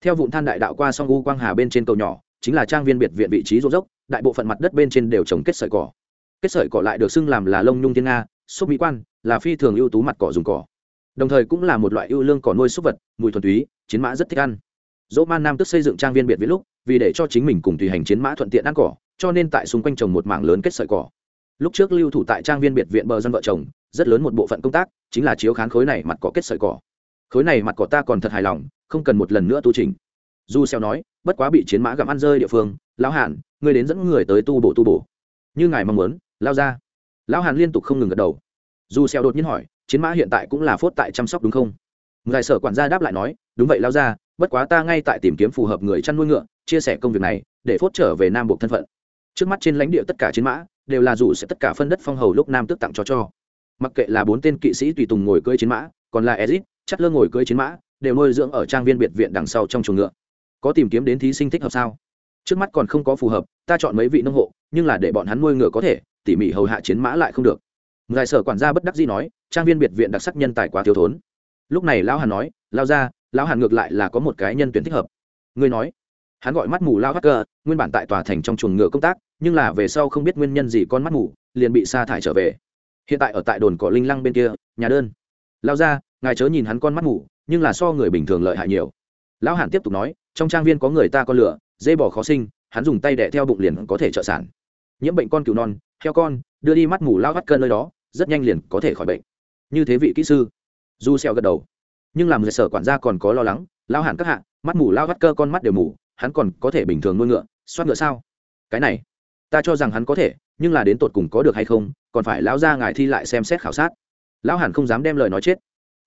Theo vụn than đại đạo qua song u quang hà bên trên cầu nhỏ, chính là trang viên biệt viện vị trí rô dốc, đại bộ phận mặt đất bên trên đều trồng kết sợi cỏ. Kết sợi cỏ lại được xưng làm là lông nhung thiên nga, xúc mỹ quan, là phi thường ưu tú mặt cỏ dùng cỏ. Đồng thời cũng là một loại ưu lương cỏ nuôi súc vật, mùi thuần túy, chiến mã rất thích ăn dỗ man nam tức xây dựng trang viên biệt viện lúc, vì để cho chính mình cùng tùy hành chiến mã thuận tiện ăn cỏ, cho nên tại xung quanh trồng một mảng lớn kết sợi cỏ. Lúc trước lưu thủ tại trang viên biệt viện bờ dân vợ chồng, rất lớn một bộ phận công tác chính là chiếu khán khối này mặt cỏ kết sợi cỏ. Khối này mặt cỏ ta còn thật hài lòng, không cần một lần nữa tu trình du xeo nói, bất quá bị chiến mã gặm ăn rơi địa phương, lão hàn, ngươi đến dẫn người tới tu bổ tu bổ. Như ngài mong muốn, lao ra. Lão hàn liên tục không ngừng gật đầu. Du xeo đột nhiên hỏi, chiến mã hiện tại cũng là phốt tại chăm sóc đúng không? Ngài sở quản gia đáp lại nói, đúng vậy, lao ra bất quá ta ngay tại tìm kiếm phù hợp người chăn nuôi ngựa, chia sẻ công việc này, để phốt trở về nam buộc thân phận. Trước mắt trên lãnh địa tất cả chiến mã, đều là dù sẽ tất cả phân đất phong hầu lúc nam tước tặng cho cho. Mặc kệ là bốn tên kỵ sĩ tùy tùng ngồi cưỡi chiến mã, còn là ezit chắc lơ ngồi cưỡi chiến mã, đều nuôi dưỡng ở trang viên biệt viện đằng sau trong chuồng ngựa. Có tìm kiếm đến thí sinh thích hợp sao? Trước mắt còn không có phù hợp, ta chọn mấy vị nông hộ, nhưng là để bọn hắn nuôi ngựa có thể, tỉ mỉ hầu hạ chiến mã lại không được. Ngài sở quản gia bất đắc dĩ nói, trang viên biệt viện đặc sắc nhân tài quá thiếu thốn. Lúc này lão hàn nói lao ra lão hàn ngược lại là có một cái nhân tuyển thích hợp. Ngươi nói, hắn gọi mắt mù lao hacker, nguyên bản tại tòa thành trong chuồng ngựa công tác, nhưng là về sau không biết nguyên nhân gì con mắt mù, liền bị sa thải trở về. Hiện tại ở tại đồn cỏ linh lăng bên kia, nhà đơn. Lao ra, ngài chớ nhìn hắn con mắt mù, nhưng là so người bình thường lợi hại nhiều. Lão hàn tiếp tục nói, trong trang viên có người ta con lửa, dê bỏ khó sinh, hắn dùng tay đẻ theo bụng liền có thể trợ sản. Nhiễm bệnh con cừu non theo con, đưa đi mắt mù lao hắt cơn nơi đó, rất nhanh liền có thể khỏi bệnh. Như thế vị kỹ sư du xeo gật đầu nhưng làm người sở quản gia còn có lo lắng lao hẳn các hạ, mắt mù lao vắt cơ con mắt đều mù, hắn còn có thể bình thường nuôi ngựa soát ngựa sao? Cái này, ta cho rằng hắn có thể, nhưng là đến tột cùng có được hay không, còn phải lão ra ngài thi lại xem xét khảo sát. Lão hẳn không dám đem lời nói chết.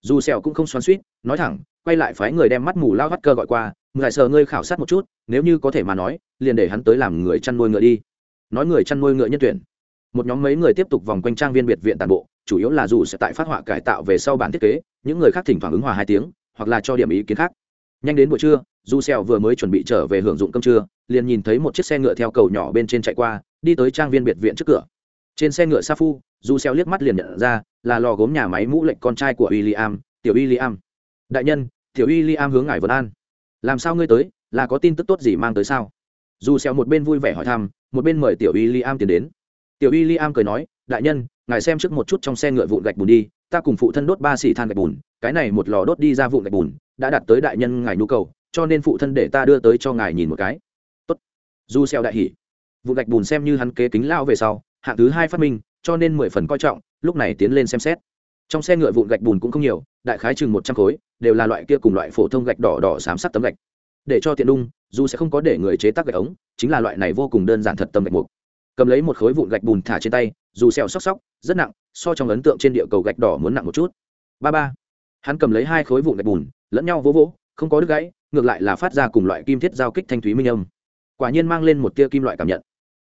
Dù sẹo cũng không xoắn xuýt, nói thẳng, quay lại phái người đem mắt mù lao vắt cơ gọi qua, ngài sợ ngươi khảo sát một chút, nếu như có thể mà nói, liền để hắn tới làm người chăn nuôi ngựa đi. Nói người chăn nuôi ngựa nhân tuyển. Một nhóm mấy người tiếp tục vòng quanh trang viên biệt viện tàn bộ chủ yếu là dù sẽ tại phát họa cải tạo về sau bản thiết kế những người khác thỉnh thoảng ứng hòa hai tiếng hoặc là cho điểm ý kiến khác. Nhanh đến buổi trưa dù xèo vừa mới chuẩn bị trở về hưởng dụng cơm trưa liền nhìn thấy một chiếc xe ngựa theo cầu nhỏ bên trên chạy qua đi tới trang viên biệt viện trước cửa. Trên xe ngựa sa phu dù xèo liếc mắt liền nhận ra là lò gốm nhà máy mũ lệnh con trai của William, tiểu William. đại nhân tiểu William hướng ngài vấn an. Làm sao ngươi tới là có tin tức tốt gì mang tới sao? Dù xèo một bên vui vẻ hỏi thăm một bên mời tiểu William tiến đến. Tiểu William cười nói đại nhân, ngài xem trước một chút trong xe ngựa vụn gạch bùn đi, ta cùng phụ thân đốt ba xỉ than gạch bùn, cái này một lò đốt đi ra vụn gạch bùn, đã đạt tới đại nhân ngài nhu cầu, cho nên phụ thân để ta đưa tới cho ngài nhìn một cái. Tốt. Du xeo đại hỉ. Vụn gạch bùn xem như hắn kế kính lao về sau, hạng thứ hai phát minh, cho nên mười phần coi trọng, lúc này tiến lên xem xét. Trong xe ngựa vụn gạch bùn cũng không nhiều, đại khái chừng một trăm khối, đều là loại kia cùng loại phổ thông gạch đỏ đỏ xám sắc tấm gạch. Để cho tiện đung, dù sẽ không có để người chế tác gạch ống, chính là loại này vô cùng đơn giản thật tâm gạch mục. Cầm lấy một khối vụn gạch bùn thả trên tay dù xèo sóc sóc, rất nặng, so trong ấn tượng trên địa cầu gạch đỏ muốn nặng một chút. Ba ba, hắn cầm lấy hai khối vụn gạch bùn, lẫn nhau vỗ vỗ, không có đứt gãy, ngược lại là phát ra cùng loại kim thiết giao kích thanh thúy minh âm. Quả nhiên mang lên một tia kim loại cảm nhận.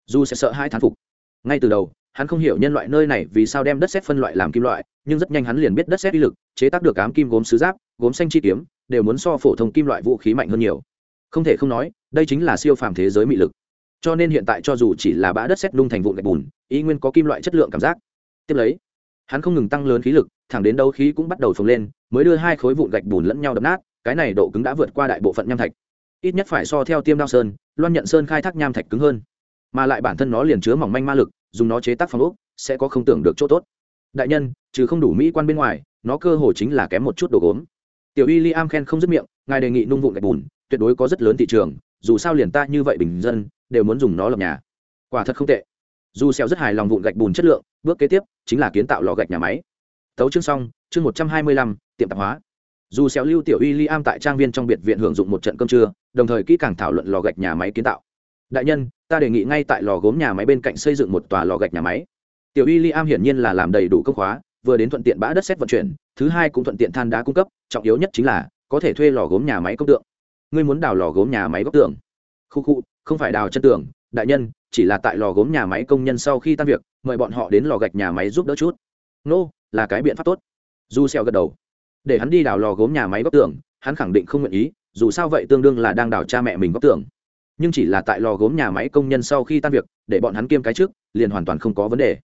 Dù sẽ sợ hai thán phục. Ngay từ đầu, hắn không hiểu nhân loại nơi này vì sao đem đất sét phân loại làm kim loại, nhưng rất nhanh hắn liền biết đất sét uy lực, chế tác được ám kim gốm sứ giáp, gốm xanh chi kiếm, đều muốn so phổ thông kim loại vũ khí mạnh hơn nhiều. Không thể không nói, đây chính là siêu phàm thế giới mị lực cho nên hiện tại cho dù chỉ là bã đất sét nung thành vụn gạch bùn ý nguyên có kim loại chất lượng cảm giác. Tiếp lấy, hắn không ngừng tăng lớn khí lực, thẳng đến đấu khí cũng bắt đầu phồng lên, mới đưa hai khối vụn gạch bùn lẫn nhau đập nát, cái này độ cứng đã vượt qua đại bộ phận nham thạch. Ít nhất phải so theo tiêm đao sơn, loan nhận sơn khai thác nham thạch cứng hơn. Mà lại bản thân nó liền chứa mỏng manh ma lực, dùng nó chế tác phòng ốc, sẽ có không tưởng được chỗ tốt. Đại nhân, trừ không đủ mỹ quan bên ngoài, nó cơ hồ chính là kém một chút đồ gốm. Tiểu y li am khen không dứt miệng, ngài đề nghị nung vụn gạch bùn, tuyệt đối có rất lớn thị trường, dù sao liền ta như vậy bình dân đều muốn dùng nó lập nhà. Quả thật không tệ. Dù xeo rất hài lòng vụn gạch bùn chất lượng, bước kế tiếp chính là kiến tạo lò gạch nhà máy. Tấu chương xong, chương một trăm hai mươi lăm, tiệm tạp hóa. Dù xéo lưu tiểu uy liam tại trang viên trong biệt viện hưởng dụng một trận cơm trưa, đồng thời kỹ càng thảo luận lò gạch nhà máy kiến tạo. Đại nhân, ta đề nghị ngay tại lò gốm nhà máy bên cạnh xây dựng một tòa lò gạch nhà máy. Tiểu uy liam hiển nhiên là làm đầy đủ công khóa, vừa đến thuận tiện bã đất xét vận chuyển, thứ hai cũng thuận tiện than đá cung cấp, trọng yếu nhất chính là có thể thuê lò gốm nhà máy công tượng. Ngươi muốn đào lò gốm nhà máy góc tượng? khu khu không phải đào chân tường đại nhân chỉ là tại lò gốm nhà máy công nhân sau khi tan việc mời bọn họ đến lò gạch nhà máy giúp đỡ chút. Nô、no, là cái biện pháp tốt. Du xeo gật đầu. Để hắn đi đào lò gốm nhà máy góc tường hắn khẳng định không nguyện ý dù sao vậy tương đương là đang đào cha mẹ mình góc tường. Nhưng chỉ là tại lò gốm nhà máy công nhân sau khi tan việc để bọn hắn kiêm cái trước liền hoàn toàn không có vấn đề.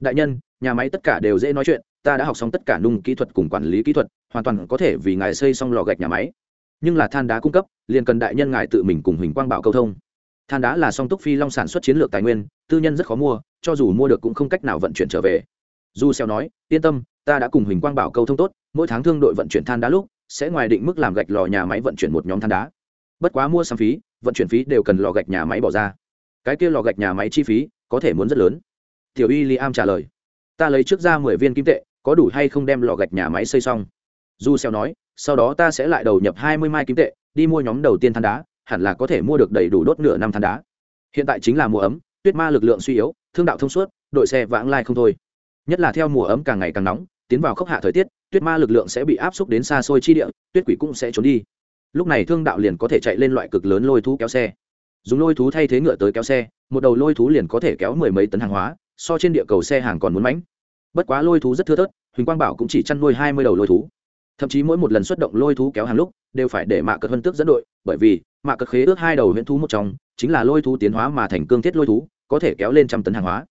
Đại nhân nhà máy tất cả đều dễ nói chuyện ta đã học xong tất cả nung kỹ thuật cùng quản lý kỹ thuật hoàn toàn có thể vì ngài xây xong lò gạch nhà máy. Nhưng là than đá cung cấp liền cần đại nhân ngài tự mình cùng huỳnh quang bảo câu thông than đá là song túc phi long sản xuất chiến lược tài nguyên, tư nhân rất khó mua, cho dù mua được cũng không cách nào vận chuyển trở về. Du xeo nói, yên tâm, ta đã cùng huỳnh quang bảo câu thông tốt, mỗi tháng thương đội vận chuyển than đá lúc, sẽ ngoài định mức làm gạch lò nhà máy vận chuyển một nhóm than đá. Bất quá mua sắm phí, vận chuyển phí đều cần lò gạch nhà máy bỏ ra. Cái kia lò gạch nhà máy chi phí, có thể muốn rất lớn. Tiểu y li am trả lời, ta lấy trước ra mười viên kim tệ, có đủ hay không đem lò gạch nhà máy xây xong? Du xeo nói, sau đó ta sẽ lại đầu nhập hai mươi mai kim tệ, đi mua nhóm đầu tiên than đá hẳn là có thể mua được đầy đủ đốt nửa năm than đá. Hiện tại chính là mùa ấm, tuyết ma lực lượng suy yếu, thương đạo thông suốt, đội xe vãng lai không thôi. Nhất là theo mùa ấm càng ngày càng nóng, tiến vào khốc hạ thời tiết, tuyết ma lực lượng sẽ bị áp xúc đến xa xôi chi địa, tuyết quỷ cũng sẽ trốn đi. Lúc này thương đạo liền có thể chạy lên loại cực lớn lôi thú kéo xe. Dùng lôi thú thay thế ngựa tới kéo xe, một đầu lôi thú liền có thể kéo mười mấy tấn hàng hóa, so trên địa cầu xe hàng còn muốn mánh bất quá lôi thú rất thưa thớt, huỳnh quang bảo cũng chỉ chăn nuôi hai mươi đầu lôi thú. Thậm chí mỗi một lần xuất động lôi thú kéo hàng lúc, đều phải để mạ cật hân tước dẫn đội, bởi vì mạ cật khế ước hai đầu huyễn thú một trong, chính là lôi thú tiến hóa mà thành cương thiết lôi thú, có thể kéo lên trăm tấn hàng hóa.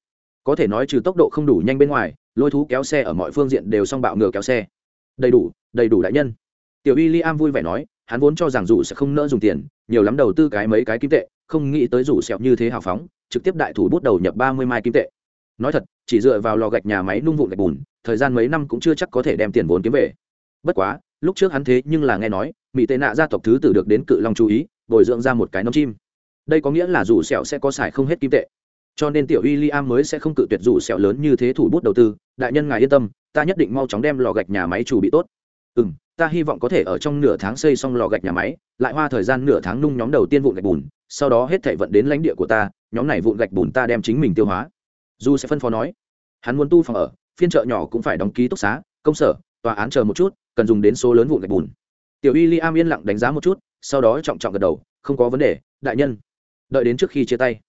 Có thể nói trừ tốc độ không đủ nhanh bên ngoài, lôi thú kéo xe ở mọi phương diện đều song bạo ngựa kéo xe. Đầy đủ đầy đủ đại nhân. Tiểu y li am vui vẻ nói, hắn vốn cho rằng dù sẽ không nỡ dùng tiền, nhiều lắm đầu tư cái mấy cái kim tệ, không nghĩ tới rủ sẹo như thế hào phóng, trực tiếp đại thủ bút đầu nhập ba mươi mai kim tệ. Nói thật, chỉ dựa vào lò gạch nhà máy nung vụn gạch bùn, thời gian mấy năm cũng chưa chắc có thể đem tiền vốn kiếm về. Bất quá, lúc trước hắn thế nhưng là nghe nói, mỹ tệ nạ gia tộc thứ tử được đến cự long chú ý bồi dưỡng ra một cái nấm chim. Đây có nghĩa là dù sẹo sẽ có xài không hết kim tệ. Cho nên tiểu y mới sẽ không cự tuyệt dù sẹo lớn như thế thủ bút đầu tư. Đại nhân ngài yên tâm, ta nhất định mau chóng đem lò gạch nhà máy chủ bị tốt. Ừ ta hy vọng có thể ở trong nửa tháng xây xong lò gạch nhà máy, lại hoa thời gian nửa tháng nung nhóm đầu tiên vụn gạch bùn, sau đó hết thảy vận đến lãnh địa của ta, nhóm này vụn gạch bùn ta đem chính mình tiêu hóa. Dù sẽ phân phó nói, hắn muốn tu phòng ở, phiên chợ nhỏ cũng phải đóng ký túc xá, công sở, tòa án chờ một chút, cần dùng đến số lớn vụn gạch bùn. Tiểu y li am yên lặng đánh giá một chút sau đó trọng trọng gật đầu, không có vấn đề, đại nhân. Đợi đến trước khi chia tay,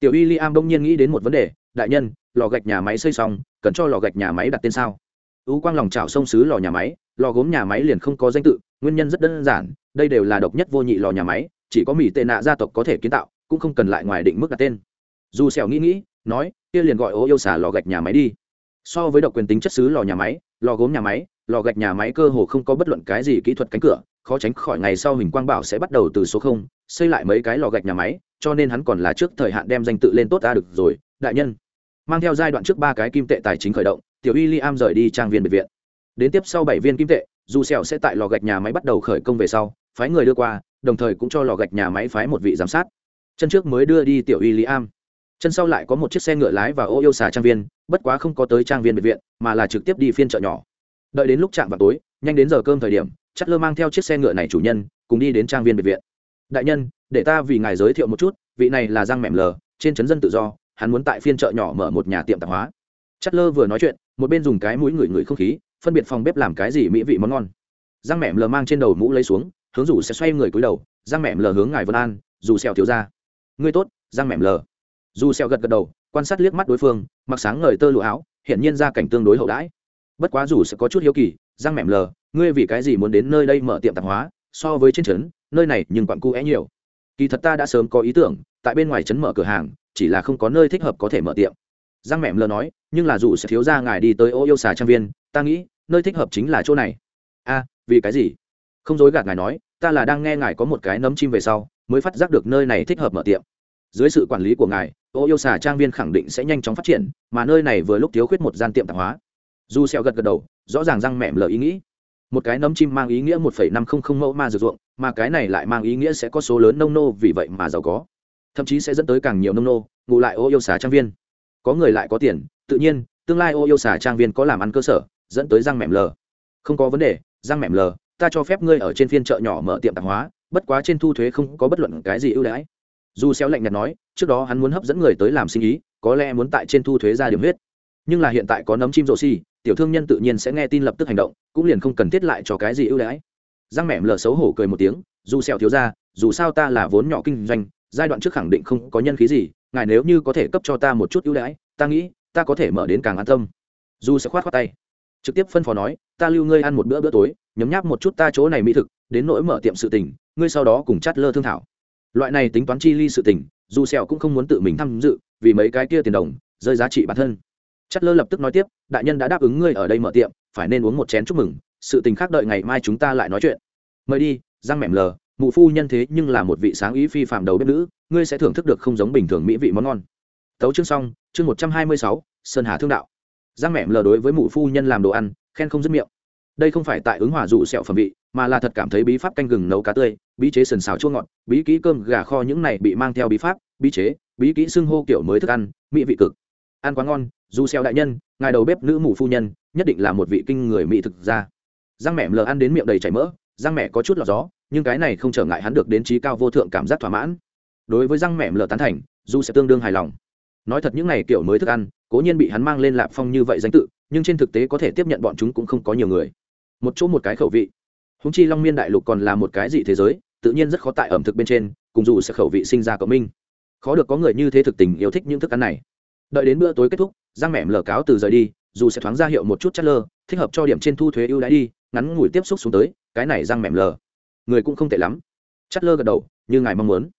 tiểu y li am bỗng nhiên nghĩ đến một vấn đề, đại nhân, lò gạch nhà máy xây xong, cần cho lò gạch nhà máy đặt tên sao? Ưu quang lòng trào sông xứ lò nhà máy, lò gốm nhà máy liền không có danh tự, nguyên nhân rất đơn giản, đây đều là độc nhất vô nhị lò nhà máy, chỉ có mỹ tệ nạ gia tộc có thể kiến tạo, cũng không cần lại ngoài định mức đặt tên. Dù xẻo nghĩ nghĩ, nói, kia liền gọi ô yêu xả lò gạch nhà máy đi. So với độc quyền tính chất xứ lò nhà máy, lò gốm nhà máy, lò gạch nhà máy cơ hồ không có bất luận cái gì kỹ thuật cánh cửa khó tránh khỏi ngày sau hình quang bảo sẽ bắt đầu từ số không, xây lại mấy cái lò gạch nhà máy, cho nên hắn còn là trước thời hạn đem danh tự lên tốt ta được rồi, đại nhân. Mang theo giai đoạn trước ba cái kim tệ tài chính khởi động, tiểu y li am rời đi trang viên biệt viện. Đến tiếp sau bảy viên kim tệ, dù sẹo sẽ tại lò gạch nhà máy bắt đầu khởi công về sau, phái người đưa qua, đồng thời cũng cho lò gạch nhà máy phái một vị giám sát. Chân trước mới đưa đi tiểu y li am chân sau lại có một chiếc xe ngựa lái và ô yêu xà trang viên, bất quá không có tới trang viên biệt viện, mà là trực tiếp đi phiên chợ nhỏ. Đợi đến lúc chạm vào tối nhanh đến giờ cơm thời điểm chất lơ mang theo chiếc xe ngựa này chủ nhân, cùng đi đến trang viên biệt viện. Đại nhân, để ta vì ngài giới thiệu một chút, vị này là giang mẹm lờ, trên trấn dân tự do, hắn muốn tại phiên chợ nhỏ mở một nhà tiệm tạp hóa. Chất lơ vừa nói chuyện, một bên dùng cái mũi ngửi ngửi không khí, phân biệt phòng bếp làm cái gì mỹ vị món ngon. Giang mẹm lờ mang trên đầu mũ lấy xuống, hướng rủ sẽ xoay người cúi đầu, giang mẹm lờ hướng ngài vân an dù xèo thiếu ra. Ngươi tốt, giang mẹm lờ. Dù xèo gật gật đầu, quan sát liếc mắt đối phương, mặc sáng ngời tơ lụa áo hiện nhiên ra cảnh tương đối hậu đãi bất quá dù sẽ có chút hiếu kỳ răng mẹm lờ, ngươi vì cái gì muốn đến nơi đây mở tiệm tạp hóa, so với trên trấn, nơi này nhưng quặn cu é nhiều. Kỳ thật ta đã sớm có ý tưởng, tại bên ngoài trấn mở cửa hàng, chỉ là không có nơi thích hợp có thể mở tiệm. Giang mẹm lờ nói, nhưng là dù sẽ thiếu ra ngài đi tới ô yêu xà trang viên, ta nghĩ, nơi thích hợp chính là chỗ này. A, vì cái gì? Không dối gạt ngài nói, ta là đang nghe ngài có một cái nấm chim về sau, mới phát giác được nơi này thích hợp mở tiệm. Dưới sự quản lý của ngài, ô yêu xà trang viên khẳng định sẽ nhanh chóng phát triển, mà nơi này vừa lúc thiếu khuyết một gian tiệm tạp hóa dù xeo gật gật đầu, rõ ràng răng mẹm lờ ý nghĩ. Một cái nấm chim mang ý nghĩa một phẩy năm không không mẫu ma dược ruộng, mà cái này lại mang ý nghĩa sẽ có số lớn nông nô, vì vậy mà giàu có. Thậm chí sẽ dẫn tới càng nhiều nông nô ngủ lại ô yêu xà trang viên. Có người lại có tiền, tự nhiên, tương lai ô yêu xà trang viên có làm ăn cơ sở, dẫn tới răng mẹm lờ. Không có vấn đề, răng mẹm lờ, ta cho phép ngươi ở trên phiên chợ nhỏ mở tiệm tạp hóa, bất quá trên thu thuế không có bất luận cái gì ưu đãi. Dù xéo lạnh nhạt nói, trước đó hắn muốn hấp dẫn người tới làm sinh ý, có lẽ muốn tại trên thu thuế ra điểm huyết. Nhưng là hiện tại có nấm chim rộ xì tiểu thương nhân tự nhiên sẽ nghe tin lập tức hành động, cũng liền không cần thiết lại cho cái gì ưu đãi. Giang mẹm lờ xấu hổ cười một tiếng, dù xẹo thiếu ra dù sao ta là vốn nhỏ kinh doanh, giai đoạn trước khẳng định không có nhân khí gì, ngài nếu như có thể cấp cho ta một chút ưu đãi, ta nghĩ, ta có thể mở đến càng an tâm. Dù sẽ khoát khoát tay, trực tiếp phân phó nói, ta lưu ngươi ăn một bữa bữa tối, nhấm nháp một chút ta chỗ này mỹ thực, đến nỗi mở tiệm sự tình, ngươi sau đó cùng chát lơ thương thảo. Loại này tính toán chi ly sự tình, dù sẹo cũng không muốn tự mình tham dự, vì mấy cái kia tiền đồng, rơi giá trị bản thân. Chất lơ lập tức nói tiếp, đại nhân đã đáp ứng ngươi ở đây mở tiệm, phải nên uống một chén chúc mừng. Sự tình khác đợi ngày mai chúng ta lại nói chuyện. Mời đi. Giang mẻm lờ, mụ phu nhân thế nhưng là một vị sáng ý phi phạm đầu bếp nữ, ngươi sẽ thưởng thức được không giống bình thường mỹ vị món ngon. Tấu chương xong, chương một trăm hai mươi sáu, sơn hà thương đạo. Giang mẻm lờ đối với mụ phu nhân làm đồ ăn, khen không dứt miệng. Đây không phải tại ứng hòa dụ sẹo phẩm vị, mà là thật cảm thấy bí pháp canh gừng nấu cá tươi, bí chế sần xào chua ngọt, bí kỹ cơm gà kho những này bị mang theo bí pháp, bí chế, bí kỹ xưng hô kiểu mới thức ăn, mỹ vị cực. Ăn quá ngon dù xeo đại nhân, ngài đầu bếp nữ mù phu nhân, nhất định là một vị kinh người mỹ thực ra giang mẹ lờ ăn đến miệng đầy chảy mỡ, giang mẹ có chút lọt gió, nhưng cái này không trở ngại hắn được đến trí cao vô thượng cảm giác thỏa mãn. Đối với giang mẹ lờ tán thành, dù sẽ tương đương hài lòng. Nói thật những này kiểu mới thức ăn, cố nhiên bị hắn mang lên lạp phong như vậy danh tự, nhưng trên thực tế có thể tiếp nhận bọn chúng cũng không có nhiều người. Một chỗ một cái khẩu vị. Húng chi long miên đại lục còn là một cái gì thế giới, tự nhiên rất khó tại ẩm thực bên trên, cùng dù sẽ khẩu vị sinh ra cộng minh. Khó được có người như thế thực tình yêu thích những thức ăn này. Đợi đến bữa tối kết thúc giang mẻm lờ cáo từ rời đi, dù sẽ thoáng ra hiệu một chút chất lơ thích hợp cho điểm trên thu thuế ưu đãi đi, ngắn ngủi tiếp xúc xuống tới, cái này giang mẻm lờ. Người cũng không tệ lắm. Chất lơ gật đầu, như ngài mong muốn.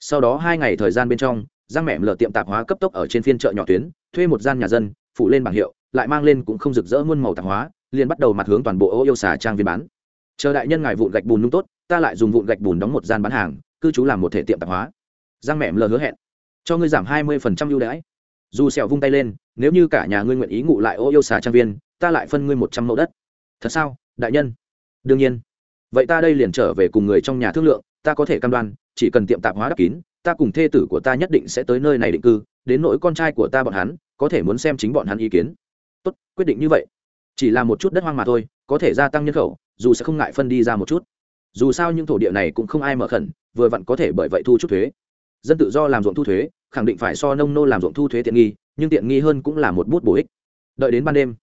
Sau đó hai ngày thời gian bên trong, giang mẻm lờ tiệm tạp hóa cấp tốc ở trên phiên chợ nhỏ tuyến, thuê một gian nhà dân phụ lên bảng hiệu, lại mang lên cũng không rực rỡ muôn màu tạp hóa, liền bắt đầu mặt hướng toàn bộ ô yêu xà trang viên bán. Chờ đại nhân ngài vụn gạch bùn nung tốt, ta lại dùng vụn gạch bùn đóng một gian bán hàng, cư trú làm một thể tiệm tạp hóa. Giang mẹm lờ hứa hẹn. Cho ngươi giảm hai mươi phần trăm ưu đãi dù sẹo vung tay lên, nếu như cả nhà ngươi nguyện ý ngụ lại ô yêu xà trang viên, ta lại phân ngươi một trăm mẫu đất. Thật sao, đại nhân? Đương nhiên. Vậy ta đây liền trở về cùng người trong nhà thương lượng, ta có thể cam đoan, chỉ cần tiệm tạp hóa đắp kín, ta cùng thê tử của ta nhất định sẽ tới nơi này định cư, đến nỗi con trai của ta bọn hắn, có thể muốn xem chính bọn hắn ý kiến. Tốt, quyết định như vậy. Chỉ là một chút đất hoang mà thôi, có thể gia tăng nhân khẩu, dù sẽ không ngại phân đi ra một chút. Dù sao những thổ địa này cũng không ai mở khẩn, vừa vặn có thể bởi vậy thu chút thuế dân tự do làm ruộng thu thuế, khẳng định phải so nông nô làm ruộng thu thuế tiện nghi, nhưng tiện nghi hơn cũng là một bút bổ ích. Đợi đến ban đêm,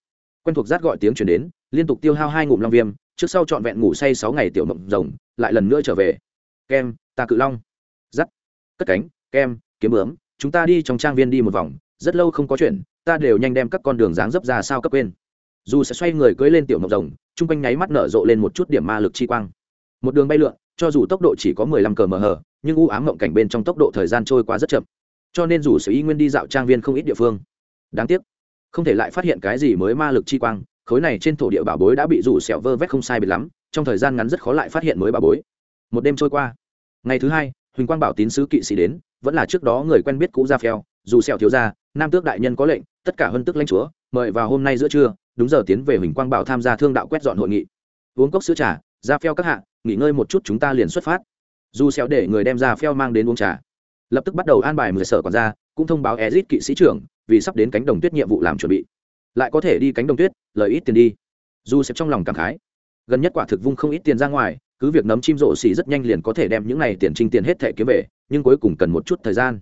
quen thuộc rát gọi tiếng chuyển đến, liên tục tiêu hao hai ngụm long viêm, trước sau trọn vẹn ngủ say sáu ngày tiểu mộng rồng, lại lần nữa trở về. Kem, ta cự long. Rắt cất cánh, kem, kiếm bướm, chúng ta đi trong trang viên đi một vòng, rất lâu không có chuyện, ta đều nhanh đem các con đường dáng dấp ra sao cấp quên. Dù sẽ xoay người cưỡi lên tiểu mộng rồng, chung quanh nháy mắt nở rộ lên một chút điểm ma lực chi quang. Một đường bay lượn cho dù tốc độ chỉ có mười lăm cờ mờ hờ nhưng u ám mộng cảnh bên trong tốc độ thời gian trôi qua rất chậm. Cho nên dù sở y nguyên đi dạo trang viên không ít địa phương đáng tiếc không thể lại phát hiện cái gì mới ma lực chi quang khối này trên thổ địa bảo bối đã bị rủ xẻo vơ vét không sai biệt lắm trong thời gian ngắn rất khó lại phát hiện mới bảo bối. Một đêm trôi qua ngày thứ hai huỳnh quang bảo tín sứ kỵ sĩ đến vẫn là trước đó người quen biết cũ ra phèo dù xẻo thiếu gia, nam tước đại nhân có lệnh tất cả hơn tức lãnh chúa mời vào hôm nay giữa trưa đúng giờ tiến về huỳnh quang bảo tham gia thương đạo quét dọn hội nghị. Uống cốc sữa trà ra phèo các hạ nghỉ ngơi một chút chúng ta liền xuất phát. Dù xéo để người đem ra phèo mang đến uống trà. Lập tức bắt đầu an bài mười sở còn ra cũng thông báo ezit kỵ sĩ trưởng, vì sắp đến cánh đồng tuyết nhiệm vụ làm chuẩn bị. Lại có thể đi cánh đồng tuyết, lời ít tiền đi. Dù xếp trong lòng cảm khái. Gần nhất quả thực vung không ít tiền ra ngoài, cứ việc nấm chim rộ xỉ rất nhanh liền có thể đem những này tiền trinh tiền hết thẻ kiếm về, nhưng cuối cùng cần một chút thời gian.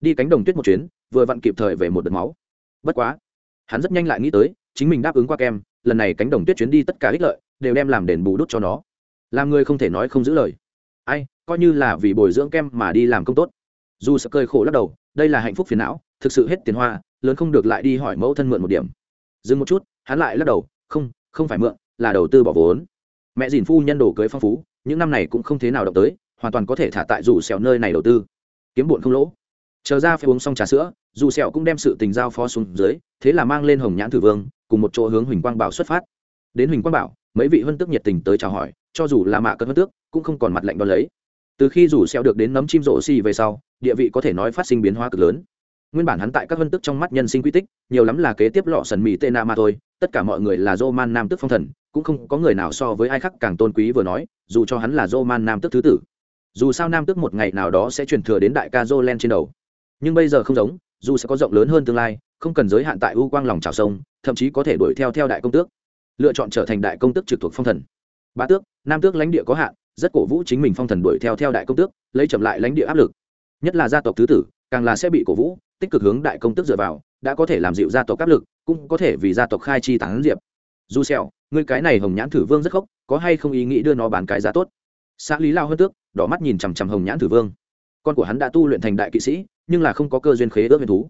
Đi cánh đồng tuyết một chuyến, vừa vặn kịp thời về một đợt máu. Bất quá, hắn rất nhanh lại nghĩ tới, chính mình đáp ứng qua kem, lần này cánh đồng tuyết chuyến đi tất cả ích lợi, đều đem làm đền bù đốt cho nó làm người không thể nói không giữ lời. Ai, coi như là vì bồi dưỡng kem mà đi làm công tốt. Dù sợ cơi khổ lắc đầu, đây là hạnh phúc phiền não, thực sự hết tiền hoa, lớn không được lại đi hỏi mẫu thân mượn một điểm. Dừng một chút, hắn lại lắc đầu, không không phải mượn, là đầu tư bỏ vốn. Mẹ dìn phu nhân đồ cưới phong phú, những năm này cũng không thế nào động tới, hoàn toàn có thể thả tại dù xẻo nơi này đầu tư. Kiếm bụn không lỗ. Chờ ra phải uống xong trà sữa, dù sẹo cũng đem sự tình giao phó xuống dưới, thế là mang lên hồng nhãn thử vương, cùng một chỗ hướng huỳnh quang bảo xuất phát. Đến huỳnh quang bảo, mấy vị huân tức nhiệt tình tới chào hỏi cho dù là mạ cơn huân tước, cũng không còn mặt lạnh đo lấy. Từ khi rủ xeo được đến nấm chim rộ xì về sau, địa vị có thể nói phát sinh biến hóa cực lớn. Nguyên bản hắn tại các vân tức trong mắt nhân sinh quy tích, nhiều lắm là kế tiếp lọ sần mỹ tên na mà thôi, tất cả mọi người là dô man nam tức phong thần, cũng không có người nào so với ai khác càng tôn quý vừa nói, dù cho hắn là dô man nam tức thứ tử. Dù sao nam tức một ngày nào đó sẽ truyền thừa đến đại ca dô len trên đầu. Nhưng bây giờ không giống, dù sẽ có rộng lớn hơn tương lai, không cần giới hạn tại u quang lòng trào sông, thậm chí có thể đuổi theo theo đại công tước. Lựa chọn trở thành đại công tước trực thuộc phong thần. Bá tước nam tước lãnh địa có hạn, rất cổ vũ chính mình phong thần đuổi theo theo đại công tước, lấy chậm lại lãnh địa áp lực. Nhất là gia tộc thứ tử, càng là sẽ bị cổ vũ, tích cực hướng đại công tước dựa vào, đã có thể làm dịu gia tộc áp lực, cũng có thể vì gia tộc khai chi tán diệp. Du xèo ngươi cái này hồng nhãn thử vương rất khốc, có hay không ý nghĩ đưa nó bán cái giá tốt? Xã lý lao hơn tước, đỏ mắt nhìn chằm chằm hồng nhãn thử vương. Con của hắn đã tu luyện thành đại kỵ sĩ, nhưng là không có cơ duyên khế ước huyền thú.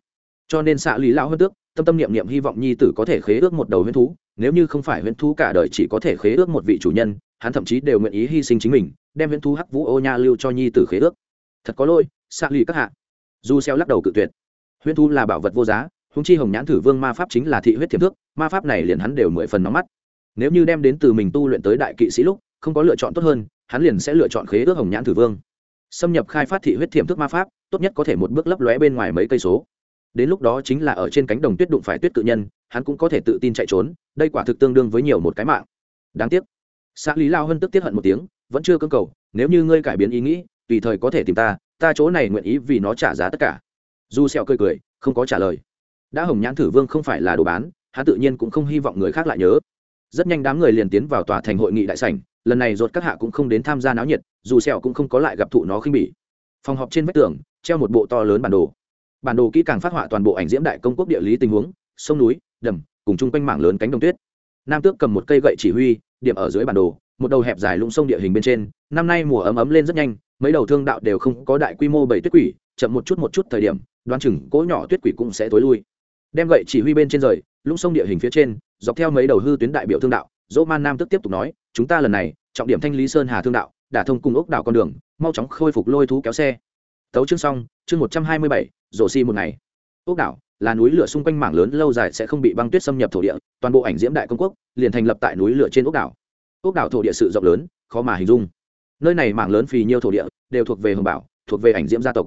Cho nên xã lý lao hơn tước tâm tâm niệm niệm hy vọng nhi tử có thể khế ước một đầu huyễn thú, nếu như không phải huyễn thú cả đời chỉ có thể khế ước một vị chủ nhân, hắn thậm chí đều nguyện ý hy sinh chính mình, đem huyễn thú hắc vũ ô nha lưu cho nhi tử khế ước. Thật có lỗi xạ lì các hạ. Du xeo lắc đầu cự tuyệt. Huyễn thú là bảo vật vô giá húng chi hồng nhãn thử vương ma pháp chính là thị huyết thiểm thước, ma pháp này liền hắn đều mười phần nóng mắt. Nếu như đem đến từ mình tu luyện tới đại kỵ sĩ lúc, không có lựa chọn tốt hơn, hắn liền sẽ lựa chọn khế ước hồng nhãn thử vương. Xâm nhập khai phát thị huyết thiểm thước ma pháp, tốt nhất có thể một bước lấp lóe bên ngoài mấy cây số đến lúc đó chính là ở trên cánh đồng tuyết đụng phải tuyết cự nhân, hắn cũng có thể tự tin chạy trốn, đây quả thực tương đương với nhiều một cái mạng. Đáng tiếc. Xã lý lao hân tức tiết hận một tiếng, vẫn chưa cơ cầu, nếu như ngươi cải biến ý nghĩ, tùy thời có thể tìm ta ta chỗ này nguyện ý vì nó trả giá tất cả. Du sẹo cười cười, không có trả lời. Đã hồng nhãn thử vương không phải là đồ bán, hắn tự nhiên cũng không hy vọng người khác lại nhớ. Rất nhanh đám người liền tiến vào tòa thành hội nghị đại sảnh, lần này ruột các hạ cũng không đến tham gia náo nhiệt, dù sẹo cũng không có lại gặp thụ nó khinh bỉ. Phòng họp trên vách tường, treo một bộ to lớn bản đồ bản đồ kỹ càng phát họa toàn bộ ảnh diễm đại công quốc địa lý tình huống, sông núi, đầm, cùng chung quanh mảng lớn cánh đồng tuyết. Nam tước cầm một cây gậy chỉ huy, điểm ở dưới bản đồ, một đầu hẹp dài lũng sông địa hình bên trên, năm nay mùa ấm ấm lên rất nhanh, mấy đầu thương đạo đều không có đại quy mô bảy tuyết quỷ, chậm một chút một chút thời điểm, đoán chừng cỗ nhỏ tuyết quỷ cũng sẽ tối lui. Đem gậy chỉ huy bên trên rời, lũng sông địa hình phía trên, dọc theo mấy đầu hư tuyến đại biểu thương đạo, dỗ man nam tức tiếp tục nói, chúng ta lần này, trọng điểm thanh lý sơn hà thương đạo, đả thông cùng ốc đảo con đường, mau chóng khôi phục lôi thú kéo xe tấu chương xong, chương một trăm hai mươi bảy, rổ xi một ngày. Ốc đảo là núi lửa xung quanh mảng lớn lâu dài sẽ không bị băng tuyết xâm nhập thổ địa, toàn bộ ảnh diễm đại công quốc liền thành lập tại núi lửa trên ốc đảo. Ốc đảo thổ địa sự rộng lớn, khó mà hình dung. Nơi này mảng lớn phì nhiêu thổ địa đều thuộc về hồng bảo, thuộc về ảnh diễm gia tộc.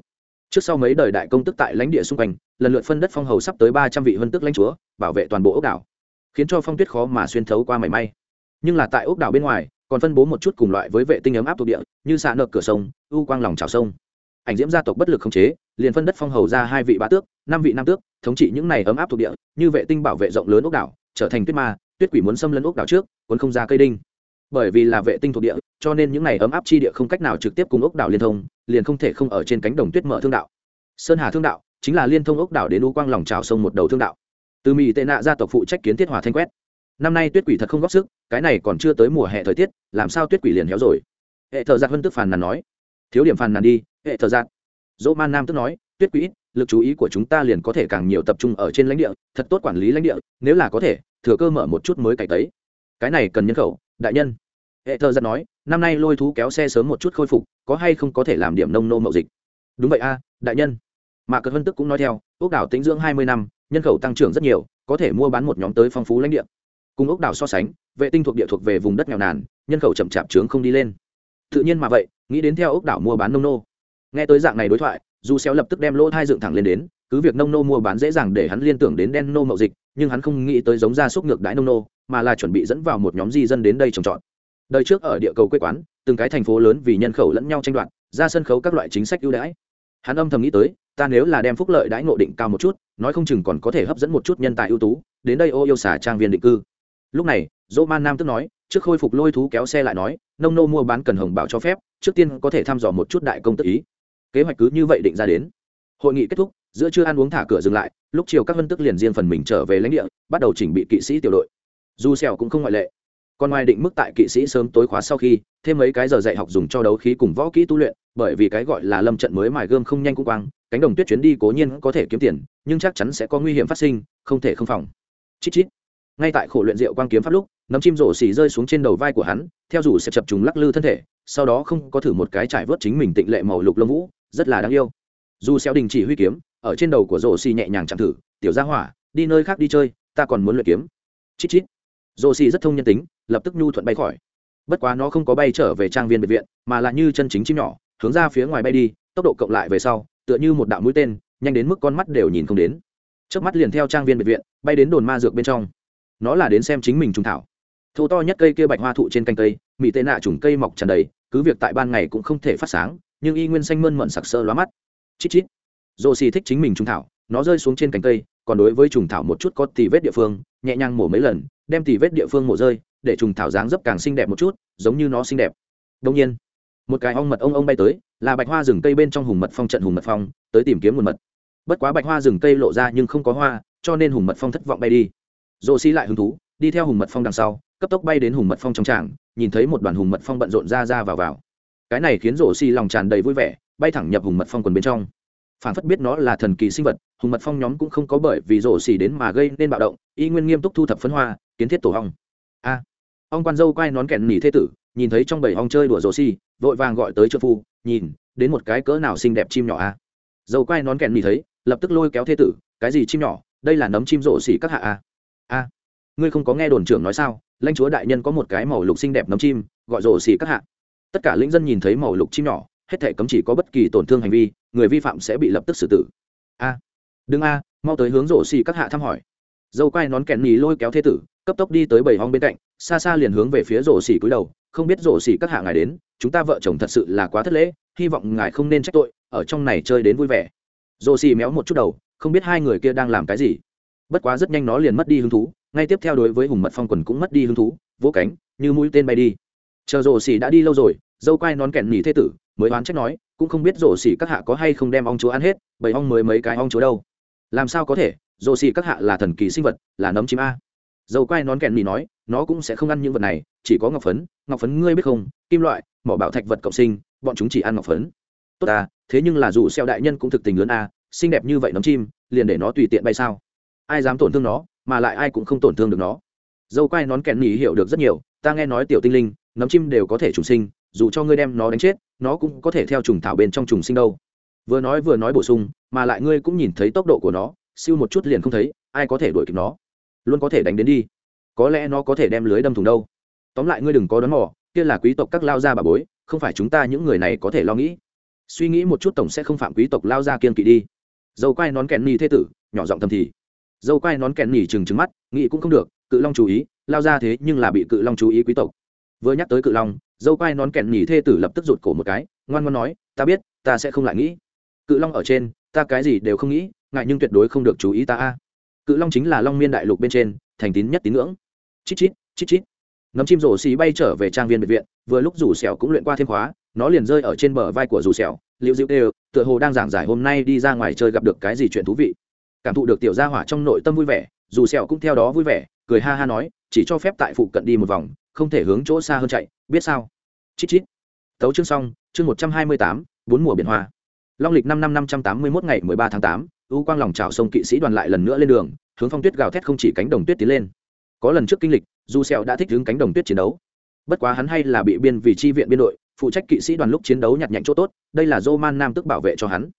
Trước sau mấy đời đại công tức tại lãnh địa xung quanh, lần lượt phân đất phong hầu sắp tới ba trăm vị vân tức lãnh chúa, bảo vệ toàn bộ ốc đảo, khiến cho phong tuyết khó mà xuyên thấu qua mảy may. Nhưng là tại ốc đảo bên ngoài, còn phân bố một chút cùng loại với vệ tinh ấm áp thuộc địa, như xạ nợ cửa sông, u quang lòng trào sông ảnh diễm gia tộc bất lực không chế, liền phân đất phong hầu ra hai vị bá tước, năm vị nam tước, thống trị những này ấm áp thuộc địa, như vệ tinh bảo vệ rộng lớn ốc đảo, trở thành tuyết ma, tuyết quỷ muốn xâm lấn ốc đảo trước quân không ra cây đinh. Bởi vì là vệ tinh thuộc địa, cho nên những này ấm áp chi địa không cách nào trực tiếp cùng ốc đảo liên thông, liền không thể không ở trên cánh đồng tuyết mở thương đạo. Sơn hà thương đạo chính là liên thông ốc đảo đến u quang lòng trào sông một đầu thương đạo. Từ mỹ tệ nạ gia tộc phụ trách kiến thiết hòa thanh quét. Năm nay tuyết quỷ thật không góp sức, cái này còn chưa tới mùa hè thời tiết, làm sao tuyết quỷ liền héo rồi? Hệ thợ giặc vân tức phàn nàn nói thiếu điểm phàn nàn đi, hệ thờ giạt. Dỗ man nam tức nói, tuyết quỹ lực chú ý của chúng ta liền có thể càng nhiều tập trung ở trên lãnh địa, thật tốt quản lý lãnh địa, nếu là có thể, thừa cơ mở một chút mới cải tấy. Cái này cần nhân khẩu, đại nhân. Hệ thờ giạt nói, năm nay lôi thú kéo xe sớm một chút khôi phục, có hay không có thể làm điểm nông nô mậu dịch? Đúng vậy a, đại nhân. Mà cơn vân tức cũng nói theo ốc đảo tính dưỡng hai mươi năm, nhân khẩu tăng trưởng rất nhiều, có thể mua bán một nhóm tới phong phú lãnh địa. Cùng ốc đảo so sánh, vệ tinh thuộc địa thuộc về vùng đất nghèo nàn, nhân khẩu chậm chạp trướng không đi lên. Tự nhiên mà vậy nghĩ đến theo ốc đảo mua bán nông nô. Nghe tới dạng này đối thoại, dù xéo lập tức đem lỗ thai dựng thẳng lên đến, cứ việc nông nô mua bán dễ dàng để hắn liên tưởng đến đen nô mậu dịch, nhưng hắn không nghĩ tới giống gia súc ngược đãi nông nô, mà là chuẩn bị dẫn vào một nhóm di dân đến đây trồng trọt. Đời trước ở địa cầu quê quán, từng cái thành phố lớn vì nhân khẩu lẫn nhau tranh đoạt, ra sân khấu các loại chính sách ưu đãi. Hắn âm thầm nghĩ tới, ta nếu là đem phúc lợi đãi ngộ định cao một chút, nói không chừng còn có thể hấp dẫn một chút nhân tài ưu tú, đến đây ô yêu xả trang viên định cư. Lúc này dỗ man nam tức nói, trước khôi phục lôi thú kéo xe lại nói, nông nô mua bán cần hồng bảo cho phép, trước tiên có thể thăm dò một chút đại công tức ý. Kế hoạch cứ như vậy định ra đến. Hội nghị kết thúc, giữa trưa ăn uống thả cửa dừng lại, lúc chiều các vân tức liền riêng phần mình trở về lãnh địa, bắt đầu chỉnh bị kỵ sĩ tiểu đội. Dù xèo cũng không ngoại lệ. Còn ngoài định mức tại kỵ sĩ sớm tối khóa sau khi, thêm mấy cái giờ dạy học dùng cho đấu khí cùng võ kỹ tu luyện, bởi vì cái gọi là lâm trận mới mài gươm không nhanh cũng quang, cánh đồng tuyết chuyến đi cố nhiên có thể kiếm tiền, nhưng chắc chắn sẽ có nguy hiểm phát sinh, không thể không phòng. Chít chít. Ngay tại khổ luyện rượu quang kiếm pháp lúc nấm chim rổ xỉ rơi xuống trên đầu vai của hắn, theo rủ sẽ chập chúng lắc lư thân thể, sau đó không có thử một cái trải vớt chính mình tịnh lệ màu lục lông vũ, rất là đáng yêu. Dù xéo đình chỉ huy kiếm, ở trên đầu của rổ xỉ nhẹ nhàng chạm thử, tiểu gia hỏa, đi nơi khác đi chơi, ta còn muốn luyện kiếm. Chít chít. Rổ xỉ rất thông nhân tính, lập tức nhu thuận bay khỏi. Bất quá nó không có bay trở về trang viên biệt viện, mà là như chân chính chim nhỏ, hướng ra phía ngoài bay đi, tốc độ cộng lại về sau, tựa như một đạo mũi tên, nhanh đến mức con mắt đều nhìn không đến. Trước mắt liền theo trang viên biệt viện, bay đến đồn ma dược bên trong. Nó là đến xem chính mình trùng thảo thô to nhất cây kia bạch hoa thụ trên canh cây mỹ tệ nạ trùng cây mọc tràn đầy, cứ việc tại ban ngày cũng không thể phát sáng, nhưng y nguyên xanh mơn mận sặc sỡ lóa mắt. Chít chít. Dồ xì thích chính mình trùng thảo, nó rơi xuống trên cành cây, còn đối với trùng thảo một chút có tì vết địa phương, nhẹ nhàng mổ mấy lần, đem tì vết địa phương mổ rơi, để trùng thảo dáng dấp càng xinh đẹp một chút, giống như nó xinh đẹp. Đông nhiên, một cái ong mật ông ông bay tới, là bạch hoa rừng cây bên trong hùng mật phong trận hùng mật phong, tới tìm kiếm nguồn mật. Bất quá bạch hoa rừng cây lộ ra nhưng không có hoa, cho nên hùng mật phong thất vọng bay đi. Dồ xì lại hứng thú, đi theo hùng mật phong đằng sau cấp tốc bay đến hùng mật phong trong tràng nhìn thấy một đoàn hùng mật phong bận rộn ra ra vào vào. Cái này khiến rổ xi lòng tràn đầy vui vẻ bay thẳng nhập hùng mật phong quần bên trong. Phản phất biết nó là thần kỳ sinh vật hùng mật phong nhóm cũng không có bởi vì rổ xỉ đến mà gây nên bạo động y nguyên nghiêm túc thu thập phấn hoa kiến thiết tổ hong a à, ông quan dâu quay nón kẹn nỉ thế tử nhìn thấy trong bầy hong chơi đùa rổ xỉ vội vàng gọi tới trợ phu nhìn đến một cái cỡ nào xinh đẹp chim nhỏ a. Dâu quay nón kẹn nỉ thấy lập tức lôi kéo thế tử cái gì chim nhỏ đây là nấm chim rổ xỉ các hạ a. A ngươi không có nghe đồn trưởng nói sao? Lãnh chúa đại nhân có một cái màu lục xinh đẹp nấm chim, gọi rổ xỉ các hạ. Tất cả lĩnh dân nhìn thấy màu lục chim nhỏ, hết thể cấm chỉ có bất kỳ tổn thương hành vi, người vi phạm sẽ bị lập tức xử tử. A, đừng a, mau tới hướng rổ xỉ các hạ thăm hỏi. Dâu quai nón kẹn nhì lôi kéo thế tử, cấp tốc đi tới bảy hong bên cạnh, xa xa liền hướng về phía rổ xỉ cúi đầu, không biết rổ xỉ các hạ ngài đến, chúng ta vợ chồng thật sự là quá thất lễ, hy vọng ngài không nên trách tội, ở trong này chơi đến vui vẻ. Rổ xỉ méo một chút đầu, không biết hai người kia đang làm cái gì. Bất quá rất nhanh nó liền mất đi hứng thú ngay tiếp theo đối với hùng mật phong quần cũng mất đi hứng thú, vỗ cánh, như mũi tên bay đi. Chờ rổ xỉ đã đi lâu rồi, dâu quai nón kẹn nỉ thế tử, mới oán trách nói, cũng không biết rổ xỉ các hạ có hay không đem ong chúa ăn hết bởi ong mới mấy cái ong chúa đâu. Làm sao có thể, rổ xỉ các hạ là thần kỳ sinh vật, là nấm chim a. Dâu quai nón kẹn nỉ nói, nó cũng sẽ không ăn những vật này, chỉ có ngọc phấn ngọc phấn ngươi biết không, kim loại, mỏ bảo thạch vật cộng sinh, bọn chúng chỉ ăn ngọc phấn. Tốt à thế nhưng là dù xeo đại nhân cũng thực tình lớn a, xinh đẹp như vậy nấm chim, liền để nó tùy tiện bay sao? Ai dám tổn thương nó? Mà lại ai cũng không tổn thương được nó. Dâu quai nón kèn nỉ hiểu được rất nhiều, ta nghe nói tiểu tinh linh, nấm chim đều có thể trùng sinh, dù cho ngươi đem nó đánh chết, nó cũng có thể theo trùng thảo bên trong trùng sinh đâu. Vừa nói vừa nói bổ sung, mà lại ngươi cũng nhìn thấy tốc độ của nó, siêu một chút liền không thấy, ai có thể đuổi kịp nó? Luôn có thể đánh đến đi. Có lẽ nó có thể đem lưới đâm thùng đâu. Tóm lại ngươi đừng có đón mò, kia là quý tộc các lao gia bà bối, không phải chúng ta những người này có thể lo nghĩ. Suy nghĩ một chút tổng sẽ không phạm quý tộc lao gia kiên kỵ đi. Dâu quai nón kèn nhì thế tử, nhỏ giọng thầm thì dâu quai nón kèn nhỉ trừng trừng mắt, nghĩ cũng không được, cự long chú ý, lao ra thế nhưng là bị cự long chú ý quý tộc. Vừa nhắc tới cự long, dâu quai nón kẹn nhỉ thê tử lập tức rụt cổ một cái, ngoan ngoan nói, ta biết, ta sẽ không lại nghĩ. Cự long ở trên, ta cái gì đều không nghĩ, ngại nhưng tuyệt đối không được chú ý ta a. Cự long chính là long miên đại lục bên trên, thành tín nhất tín ngưỡng. Chít chít chít chít. Nấm chim rổ xì bay trở về trang viên biệt viện, vừa lúc rủ xẻo cũng luyện qua thêm khóa, nó liền rơi ở trên bờ vai của rủ xẻo liệu dịu đều, tựa hồ đang giảng giải hôm nay đi ra ngoài chơi gặp được cái gì chuyện thú vị cảm thụ được tiểu gia hỏa trong nội tâm vui vẻ, dù sẹo cũng theo đó vui vẻ, cười ha ha nói, chỉ cho phép tại phụ cận đi một vòng, không thể hướng chỗ xa hơn chạy, biết sao? Chít chít. Tấu chương xong, chương một trăm hai mươi tám, bốn mùa biển hoa. Long lịch năm năm năm trăm tám mươi mốt ngày mười ba tháng tám, u quang lòng trào sông kỵ sĩ đoàn lại lần nữa lên đường, hướng phong tuyết gào thét không chỉ cánh đồng tuyết tiến lên. Có lần trước kinh lịch, dù sẹo đã thích hướng cánh đồng tuyết chiến đấu. Bất quá hắn hay là bị biên vì chi viện biên đội, phụ trách kỵ sĩ đoàn lúc chiến đấu nhặt nhạnh chỗ tốt, đây là dô man nam tức bảo vệ cho hắn.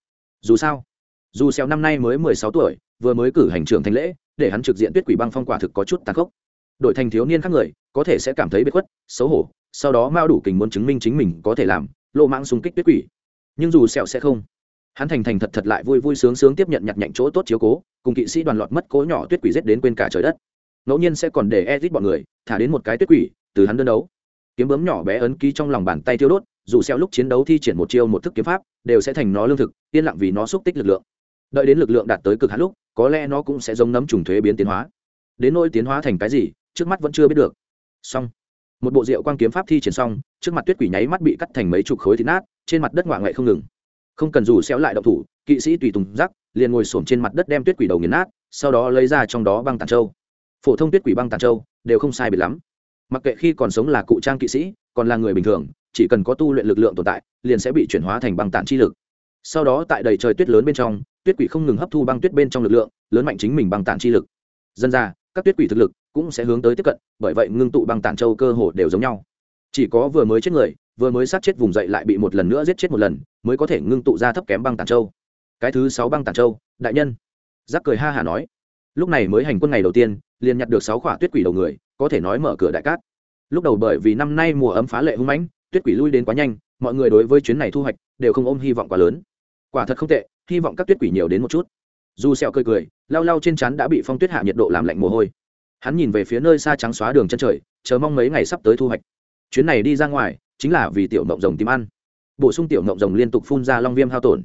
Dù sao dù sẹo năm nay mới mười sáu tuổi, vừa mới cử hành trưởng thành lễ, để hắn trực diện tuyết quỷ băng phong quả thực có chút tàn khốc. Đội thành thiếu niên khác người, có thể sẽ cảm thấy bất khuất, xấu hổ, sau đó mao đủ kình muốn chứng minh chính mình có thể làm, lộ mạng xung kích tuyết quỷ. Nhưng dù sẹo sẽ không. Hắn thành thành thật thật lại vui vui sướng sướng tiếp nhận nhặt nhạnh chỗ tốt chiếu cố, cùng kỵ sĩ đoàn lọt mất cố nhỏ tuyết quỷ giết đến quên cả trời đất. Ngẫu nhiên sẽ còn để edit bọn người, thả đến một cái tuyết quỷ, từ hắn đơn đấu. Kiếm bấm nhỏ bé ấn ký trong lòng bàn tay thiêu đốt, dù sẹo lúc chiến đấu thi triển một chiêu một thức kiếm pháp, đều sẽ thành nó lương thực, yên lặng vì nó xúc tích lực lượng đợi đến lực lượng đạt tới cực hạn lúc, có lẽ nó cũng sẽ giống nấm trùng thuế biến tiến hóa. Đến nỗi tiến hóa thành cái gì, trước mắt vẫn chưa biết được. Xong. Một bộ rượu quang kiếm pháp thi triển xong, trước mặt tuyết quỷ nháy mắt bị cắt thành mấy chục khối thịt nát, trên mặt đất ngoại ngoại không ngừng. Không cần dù xéo lại động thủ, kỵ sĩ tùy tùng rắc, liền ngồi xổm trên mặt đất đem tuyết quỷ đầu nghiền nát, sau đó lấy ra trong đó băng tàn châu. Phổ thông tuyết quỷ băng tàn châu, đều không sai biệt lắm. Mặc kệ khi còn sống là cụ trang kỵ sĩ, còn là người bình thường, chỉ cần có tu luyện lực lượng tồn tại, liền sẽ bị chuyển hóa thành băng tản chi lực sau đó tại đầy trời tuyết lớn bên trong, tuyết quỷ không ngừng hấp thu băng tuyết bên trong lực lượng, lớn mạnh chính mình bằng tản chi lực. Dân ra các tuyết quỷ thực lực cũng sẽ hướng tới tiếp cận, bởi vậy ngưng tụ băng tản châu cơ hồ đều giống nhau. Chỉ có vừa mới chết người, vừa mới sát chết vùng dậy lại bị một lần nữa giết chết một lần, mới có thể ngưng tụ ra thấp kém băng tản châu. Cái thứ sáu băng tản châu, đại nhân. Giác cười ha hả nói. Lúc này mới hành quân ngày đầu tiên, liền nhặt được sáu khỏa tuyết quỷ đầu người, có thể nói mở cửa đại cát. Lúc đầu bởi vì năm nay mùa ấm phá lệ hung mãnh, tuyết quỷ lui đến quá nhanh, mọi người đối với chuyến này thu hoạch đều không ôm hy vọng quá lớn quả thật không tệ, hy vọng các tuyết quỷ nhiều đến một chút. Dù sẹo cười cười, lau lau trên chắn đã bị phong tuyết hạ nhiệt độ làm lạnh mồ hôi. Hắn nhìn về phía nơi xa trắng xóa đường chân trời, chờ mong mấy ngày sắp tới thu hoạch. Chuyến này đi ra ngoài, chính là vì tiểu ngọc rồng tìm ăn. Bổ sung tiểu ngọc rồng liên tục phun ra long viêm hao tổn.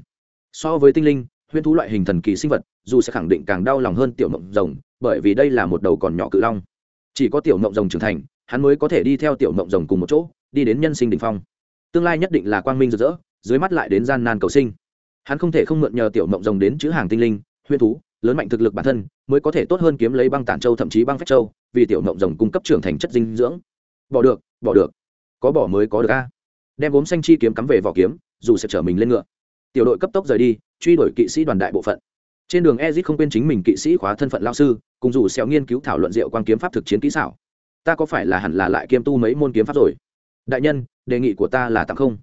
So với tinh linh, huyễn thú loại hình thần kỳ sinh vật, dù sẽ khẳng định càng đau lòng hơn tiểu ngọc rồng, bởi vì đây là một đầu còn nhỏ cự long. Chỉ có tiểu ngọc rồng trưởng thành, hắn mới có thể đi theo tiểu ngọc rồng cùng một chỗ, đi đến nhân sinh đỉnh phong. Tương lai nhất định là quang minh rực rỡ, dưới mắt lại đến gian nan cầu sinh hắn không thể không mượn nhờ tiểu mộng rồng đến chữ hàng tinh linh huyên thú, lớn mạnh thực lực bản thân, mới có thể tốt hơn kiếm lấy băng tản châu thậm chí băng phách châu, vì tiểu mộng rồng cung cấp trưởng thành chất dinh dưỡng. Bỏ được bỏ được. Có bỏ mới có được a. Đem gốm xanh chi kiếm cắm về vỏ kiếm, dù sẽ chở mình lên ngựa. Tiểu đội cấp tốc rời đi, truy đuổi kỵ sĩ đoàn đại bộ phận. Trên đường ezit không quên chính mình kỵ sĩ khóa thân phận lao sư, cùng dù xéo nghiên cứu thảo luận diệu quan kiếm pháp thực chiến kỹ xảo. Ta có phải là hẳn là lại kiêm tu mấy môn kiếm pháp rồi? Đại nhân, đề nghị của ta là tặng không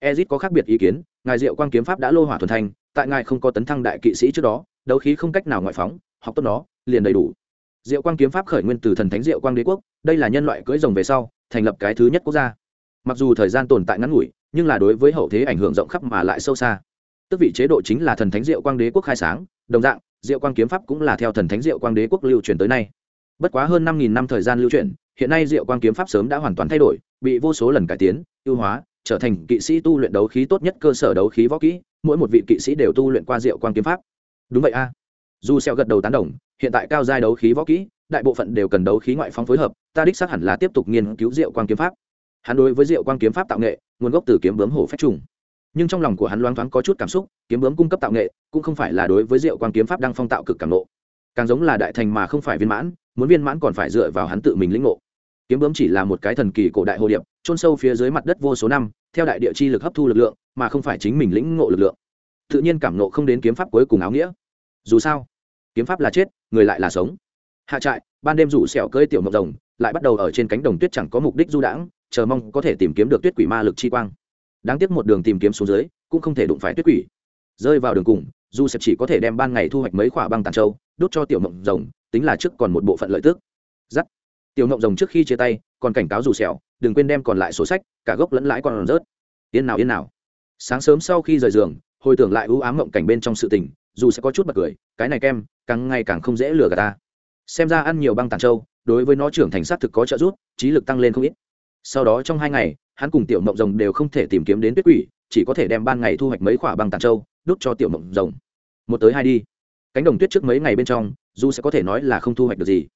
ezit có khác biệt ý kiến, ngài diệu quan kiếm pháp đã lô hỏa thuần thành tại ngài không có tấn thăng đại kỵ sĩ trước đó, đấu khí không cách nào ngoại phóng, học tốt nó, liền đầy đủ. Diệu quang kiếm pháp khởi nguyên từ thần thánh diệu quang đế quốc, đây là nhân loại cưỡi rồng về sau, thành lập cái thứ nhất quốc gia. Mặc dù thời gian tồn tại ngắn ngủi, nhưng là đối với hậu thế ảnh hưởng rộng khắp mà lại sâu xa. Tức vị chế độ chính là thần thánh diệu quang đế quốc khai sáng, đồng dạng, diệu quang kiếm pháp cũng là theo thần thánh diệu quang đế quốc lưu truyền tới nay. Bất quá hơn năm nghìn năm thời gian lưu truyền, hiện nay diệu quang kiếm pháp sớm đã hoàn toàn thay đổi, bị vô số lần cải tiến, ưu hóa trở thành kỵ sĩ tu luyện đấu khí tốt nhất cơ sở đấu khí võ kỹ, mỗi một vị kỵ sĩ đều tu luyện qua diệu quang kiếm pháp. Đúng vậy a. Du xeo gật đầu tán đồng, hiện tại cao giai đấu khí võ kỹ, đại bộ phận đều cần đấu khí ngoại phóng phối hợp, ta đích xác hẳn là tiếp tục nghiên cứu diệu quang kiếm pháp. Hắn đối với diệu quang kiếm pháp tạo nghệ, nguồn gốc từ kiếm bướm hổ phách trùng. Nhưng trong lòng của hắn loáng thoáng có chút cảm xúc, kiếm bướm cung cấp tạo nghệ cũng không phải là đối với diệu quang kiếm pháp đang phong tạo cực cảm nộ càng giống là đại thành mà không phải viên mãn, muốn viên mãn còn phải dựa vào hắn tự mình lĩnh ngộ. Kiếm bướm chỉ là một cái thần kỳ cổ đại hồ điệp trôn sâu phía dưới mặt đất vô số năm, theo đại địa chi lực hấp thu lực lượng, mà không phải chính mình lĩnh ngộ lực lượng. Tự nhiên cảm ngộ không đến kiếm pháp cuối cùng áo nghĩa. Dù sao, kiếm pháp là chết, người lại là sống. Hạ trại, ban đêm rủ sẹo cơi tiểu mộng rồng, lại bắt đầu ở trên cánh đồng tuyết chẳng có mục đích du đãng, chờ mong có thể tìm kiếm được tuyết quỷ ma lực chi quang. Đáng tiếc một đường tìm kiếm xuống dưới, cũng không thể đụng phải tuyết quỷ. Rơi vào đường cùng, dù sẹo chỉ có thể đem ban ngày thu hoạch mấy quả băng tàn châu, đốt cho tiểu mộng rồng, tính là trước còn một bộ phận lợi tức. Giắt tiểu ngộng rồng trước khi chia tay, còn cảnh cáo dù sẹo, đừng quên đem còn lại sổ sách, cả gốc lẫn lãi còn rớt. Yên nào yên nào. Sáng sớm sau khi rời giường, hồi tưởng lại ưu ám mộng cảnh bên trong sự tình, dù sẽ có chút bật cười, cái này kem, càng ngày càng không dễ lừa gạt ta. Xem ra ăn nhiều băng tàn châu đối với nó trưởng thành sát thực có trợ giúp, trí lực tăng lên không ít. Sau đó trong hai ngày, hắn cùng tiểu mộng rồng đều không thể tìm kiếm đến tuyết quỷ, chỉ có thể đem ban ngày thu hoạch mấy khoả băng tàn châu đút cho tiểu mộng rồng. Một tới hai đi. Cánh đồng tuyết trước mấy ngày bên trong, dù sẽ có thể nói là không thu hoạch được gì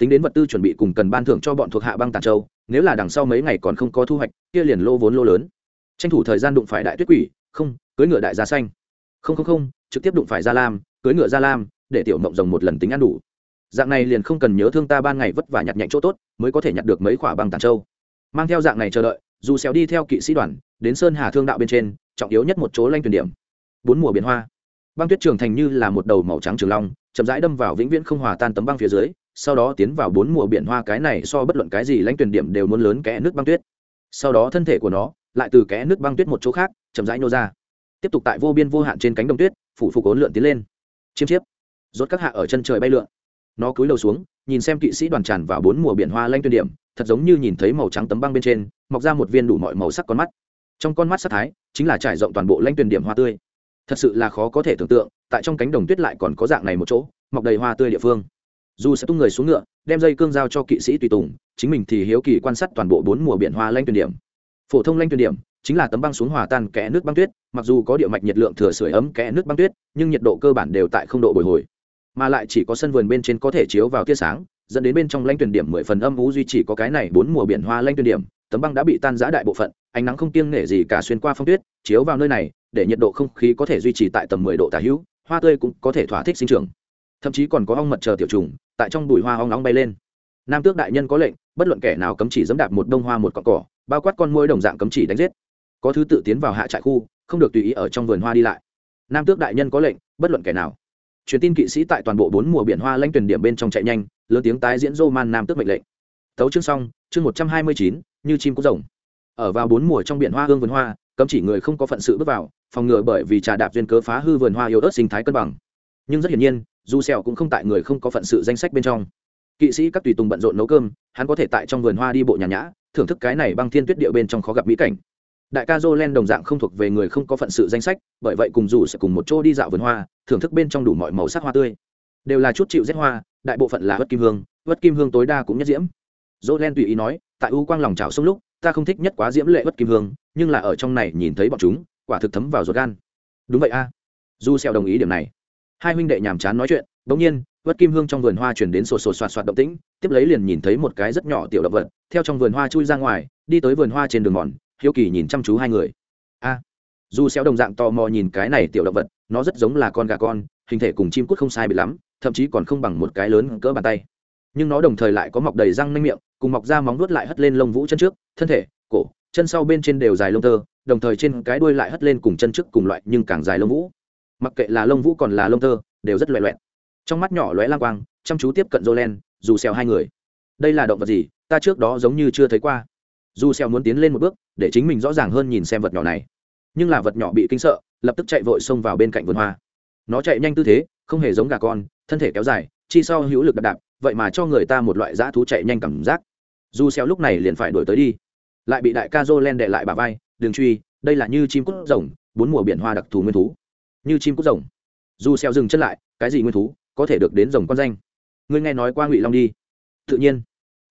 tính đến vật tư chuẩn bị cùng cần ban thưởng cho bọn thuộc hạ băng tàn châu, nếu là đằng sau mấy ngày còn không có thu hoạch, kia liền lô vốn lô lớn. Tranh thủ thời gian đụng phải đại tuyết quỷ, không cưới ngựa đại gia xanh. Không không không, trực tiếp đụng phải gia lam cưới ngựa gia lam, để tiểu mộng rồng một lần tính ăn đủ. Dạng này liền không cần nhớ thương ta ban ngày vất vả nhặt nhạnh chỗ tốt, mới có thể nhặt được mấy quả băng tàn châu. Mang theo dạng này chờ đợi, dù xéo đi theo kỵ sĩ đoàn, đến sơn hà thương đạo bên trên, trọng yếu nhất một chỗ lanh tuyển điểm. Bốn mùa biển hoa. Băng tuyết trường thành như là một đầu màu trắng trường long, chậm rãi đâm vào vĩnh viễn không hòa tan tấm băng phía dưới sau đó tiến vào bốn mùa biển hoa cái này so bất luận cái gì lãnh tuyển điểm đều muốn lớn kẽ nước băng tuyết. Sau đó thân thể của nó lại từ kẽ nước băng tuyết một chỗ khác, chậm rãi nô ra. Tiếp tục tại vô biên vô hạn trên cánh đồng tuyết, phủ phục ốn lượn tiến lên. Chiêm chiếp. Rốt các hạ ở chân trời bay lượn. Nó cúi đầu xuống, nhìn xem kỵ sĩ đoàn tràn vào bốn mùa biển hoa lanh tuyên điểm, thật giống như nhìn thấy màu trắng tấm băng bên trên, mọc ra một viên đủ mọi màu sắc con mắt. Trong con mắt sắc thái, chính là trải rộng toàn bộ lanh tuyên điểm hoa tươi. Thật sự là khó có thể tưởng tượng, tại trong cánh đồng tuyết lại còn có dạng này một chỗ, mọc đầy hoa tươi địa phương dù sẽ tung người xuống ngựa, đem dây cương giao cho kỵ sĩ tùy tùng, chính mình thì hiếu kỳ quan sát toàn bộ bốn mùa biển hoa lanh tuyển điểm. Phổ thông lanh tuyển điểm chính là tấm băng xuống hòa tan kẽ nước băng tuyết, mặc dù có địa mạch nhiệt lượng thừa sưởi ấm kẽ nước băng tuyết, nhưng nhiệt độ cơ bản đều tại không độ bồi hồi. Mà lại chỉ có sân vườn bên trên có thể chiếu vào tia sáng, dẫn đến bên trong lanh tuyển điểm mười phần âm ú duy chỉ có cái này bốn mùa biển hoa lanh tuyển điểm, tấm băng đã bị tan giã đại bộ phận, ánh nắng không kiêng nể gì cả xuyên qua phong tuyết, chiếu vào nơi này, để nhiệt độ không khí có thể duy trì tại tầm mười độ tả hữu, hoa tươi cũng có thể thỏa thích sinh trưởng thậm chí còn có ong mật chờ tiểu trùng, tại trong bụi hoa ong nóng bay lên. Nam tước đại nhân có lệnh, bất luận kẻ nào cấm chỉ dẫm đạp một đông hoa một cọn cỏ, bao quát con môi đồng dạng cấm chỉ đánh giết. Có thứ tự tiến vào hạ trại khu, không được tùy ý ở trong vườn hoa đi lại. Nam tước đại nhân có lệnh, bất luận kẻ nào. Truyền tin kỵ sĩ tại toàn bộ bốn mùa biển hoa lanh tuyển điểm bên trong chạy nhanh, lớn tiếng tái diễn dô man nam tước mệnh lệnh. Tấu chương xong, chương một trăm hai mươi chín, như chim cú rồng. Ở vào bốn mùa trong biển hoa hương vườn hoa, cấm chỉ người không có phận sự bước vào, phòng ngừa bởi vì trà đạp duyên cớ phá hư vườn hoa yếu ớt sinh thái cân bằng nhưng rất hiển nhiên du sẹo cũng không tại người không có phận sự danh sách bên trong. Kỵ sĩ các tùy tùng bận rộn nấu cơm, hắn có thể tại trong vườn hoa đi bộ nhàn nhã, thưởng thức cái này băng thiên tuyết địa bên trong khó gặp mỹ cảnh. Đại ca jolen đồng dạng không thuộc về người không có phận sự danh sách, bởi vậy cùng dù sẽ cùng một chỗ đi dạo vườn hoa, thưởng thức bên trong đủ mọi màu sắc hoa tươi. Đều là chút chịu rét hoa, đại bộ phận là vất kim hương, vất kim hương tối đa cũng nhất diễm. Jolen tùy ý nói, tại u quang lòng trào sông lúc, ta không thích nhất quá diễm lệ vất kim hương, nhưng là ở trong này nhìn thấy bọn chúng, quả thực thấm vào ruột gan. Đúng vậy a. Du xeo đồng ý điểm này hai huynh đệ nhàm chán nói chuyện bỗng nhiên vất kim hương trong vườn hoa chuyển đến sột sột soạt soạt động tĩnh, tiếp lấy liền nhìn thấy một cái rất nhỏ tiểu động vật, theo trong vườn hoa chui ra ngoài, đi tới vườn hoa trên đường mòn, hiếu kỳ nhìn chăm chú hai người. A du xéo đồng dạng tò mò nhìn cái này tiểu động vật, nó rất giống là con gà con, hình thể cùng chim cút không sai biệt lắm, thậm chí còn không bằng một cái lớn cỡ bàn tay. Nhưng nó đồng thời lại có mọc đầy răng nanh miệng, cùng mọc ra móng vuốt lại hất lên lông vũ chân trước, thân thể, cổ, chân sau bên trên đều dài lông tơ, đồng thời trên cái đuôi lại hất lên cùng chân trước cùng loại nhưng càng dài lông vũ mặc kệ là lông vũ còn là lông tơ, đều rất loẹ loẹt. Trong mắt nhỏ lóe lang quang, chăm chú tiếp cận jolen dù xèo hai người. Đây là động vật gì? Ta trước đó giống như chưa thấy qua. Dù xèo muốn tiến lên một bước, để chính mình rõ ràng hơn nhìn xem vật nhỏ này. Nhưng là vật nhỏ bị kinh sợ, lập tức chạy vội xông vào bên cạnh vườn hoa. Nó chạy nhanh tư thế, không hề giống gà con, thân thể kéo dài, chi sau hữu lực đạp đạp, vậy mà cho người ta một loại dã thú chạy nhanh cảm giác. Dù xèo lúc này liền phải đuổi tới đi. Lại bị đại ca jolen đè lại bà vai đường truy, đây là như chim cút rồng, bốn mùa biển hoa đặc thù nguyên thú như chim cút rồng. Dù xeo dừng chân lại, cái gì nguyên thú có thể được đến rồng con danh? Ngươi nghe nói qua ngụy long đi. Tự nhiên.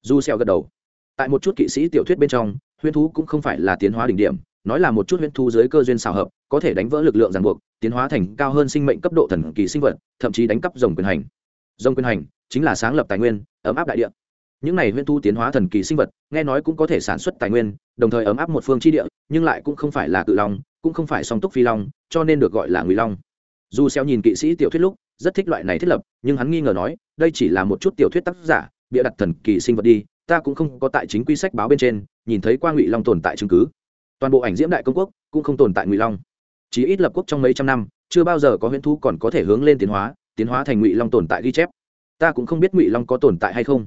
Dù xeo gật đầu. Tại một chút kỵ sĩ tiểu thuyết bên trong, huyễn thú cũng không phải là tiến hóa đỉnh điểm, nói là một chút huyễn thú dưới cơ duyên xào hợp, có thể đánh vỡ lực lượng ràng buộc, tiến hóa thành cao hơn sinh mệnh cấp độ thần kỳ sinh vật, thậm chí đánh cắp rồng quyền hành. Rồng quyền hành chính là sáng lập tài nguyên, ấm áp đại địa. Những này huyễn thú tiến hóa thần kỳ sinh vật, nghe nói cũng có thể sản xuất tài nguyên, đồng thời ấm áp một phương chi địa, nhưng lại cũng không phải là cự long cũng không phải song túc phi long, cho nên được gọi là ngụy long. Dù xeo nhìn kỵ sĩ tiểu thuyết lúc, rất thích loại này thiết lập, nhưng hắn nghi ngờ nói, đây chỉ là một chút tiểu thuyết tác giả, bịa đặt thần kỳ sinh vật đi, ta cũng không có tại chính quy sách báo bên trên, nhìn thấy qua ngụy long tồn tại chứng cứ. Toàn bộ ảnh diễm đại công quốc cũng không tồn tại ngụy long. Chỉ ít lập quốc trong mấy trăm năm, chưa bao giờ có huyễn thú còn có thể hướng lên tiến hóa tiến hóa thành ngụy long tồn tại ghi chép. Ta cũng không biết ngụy long có tồn tại hay không.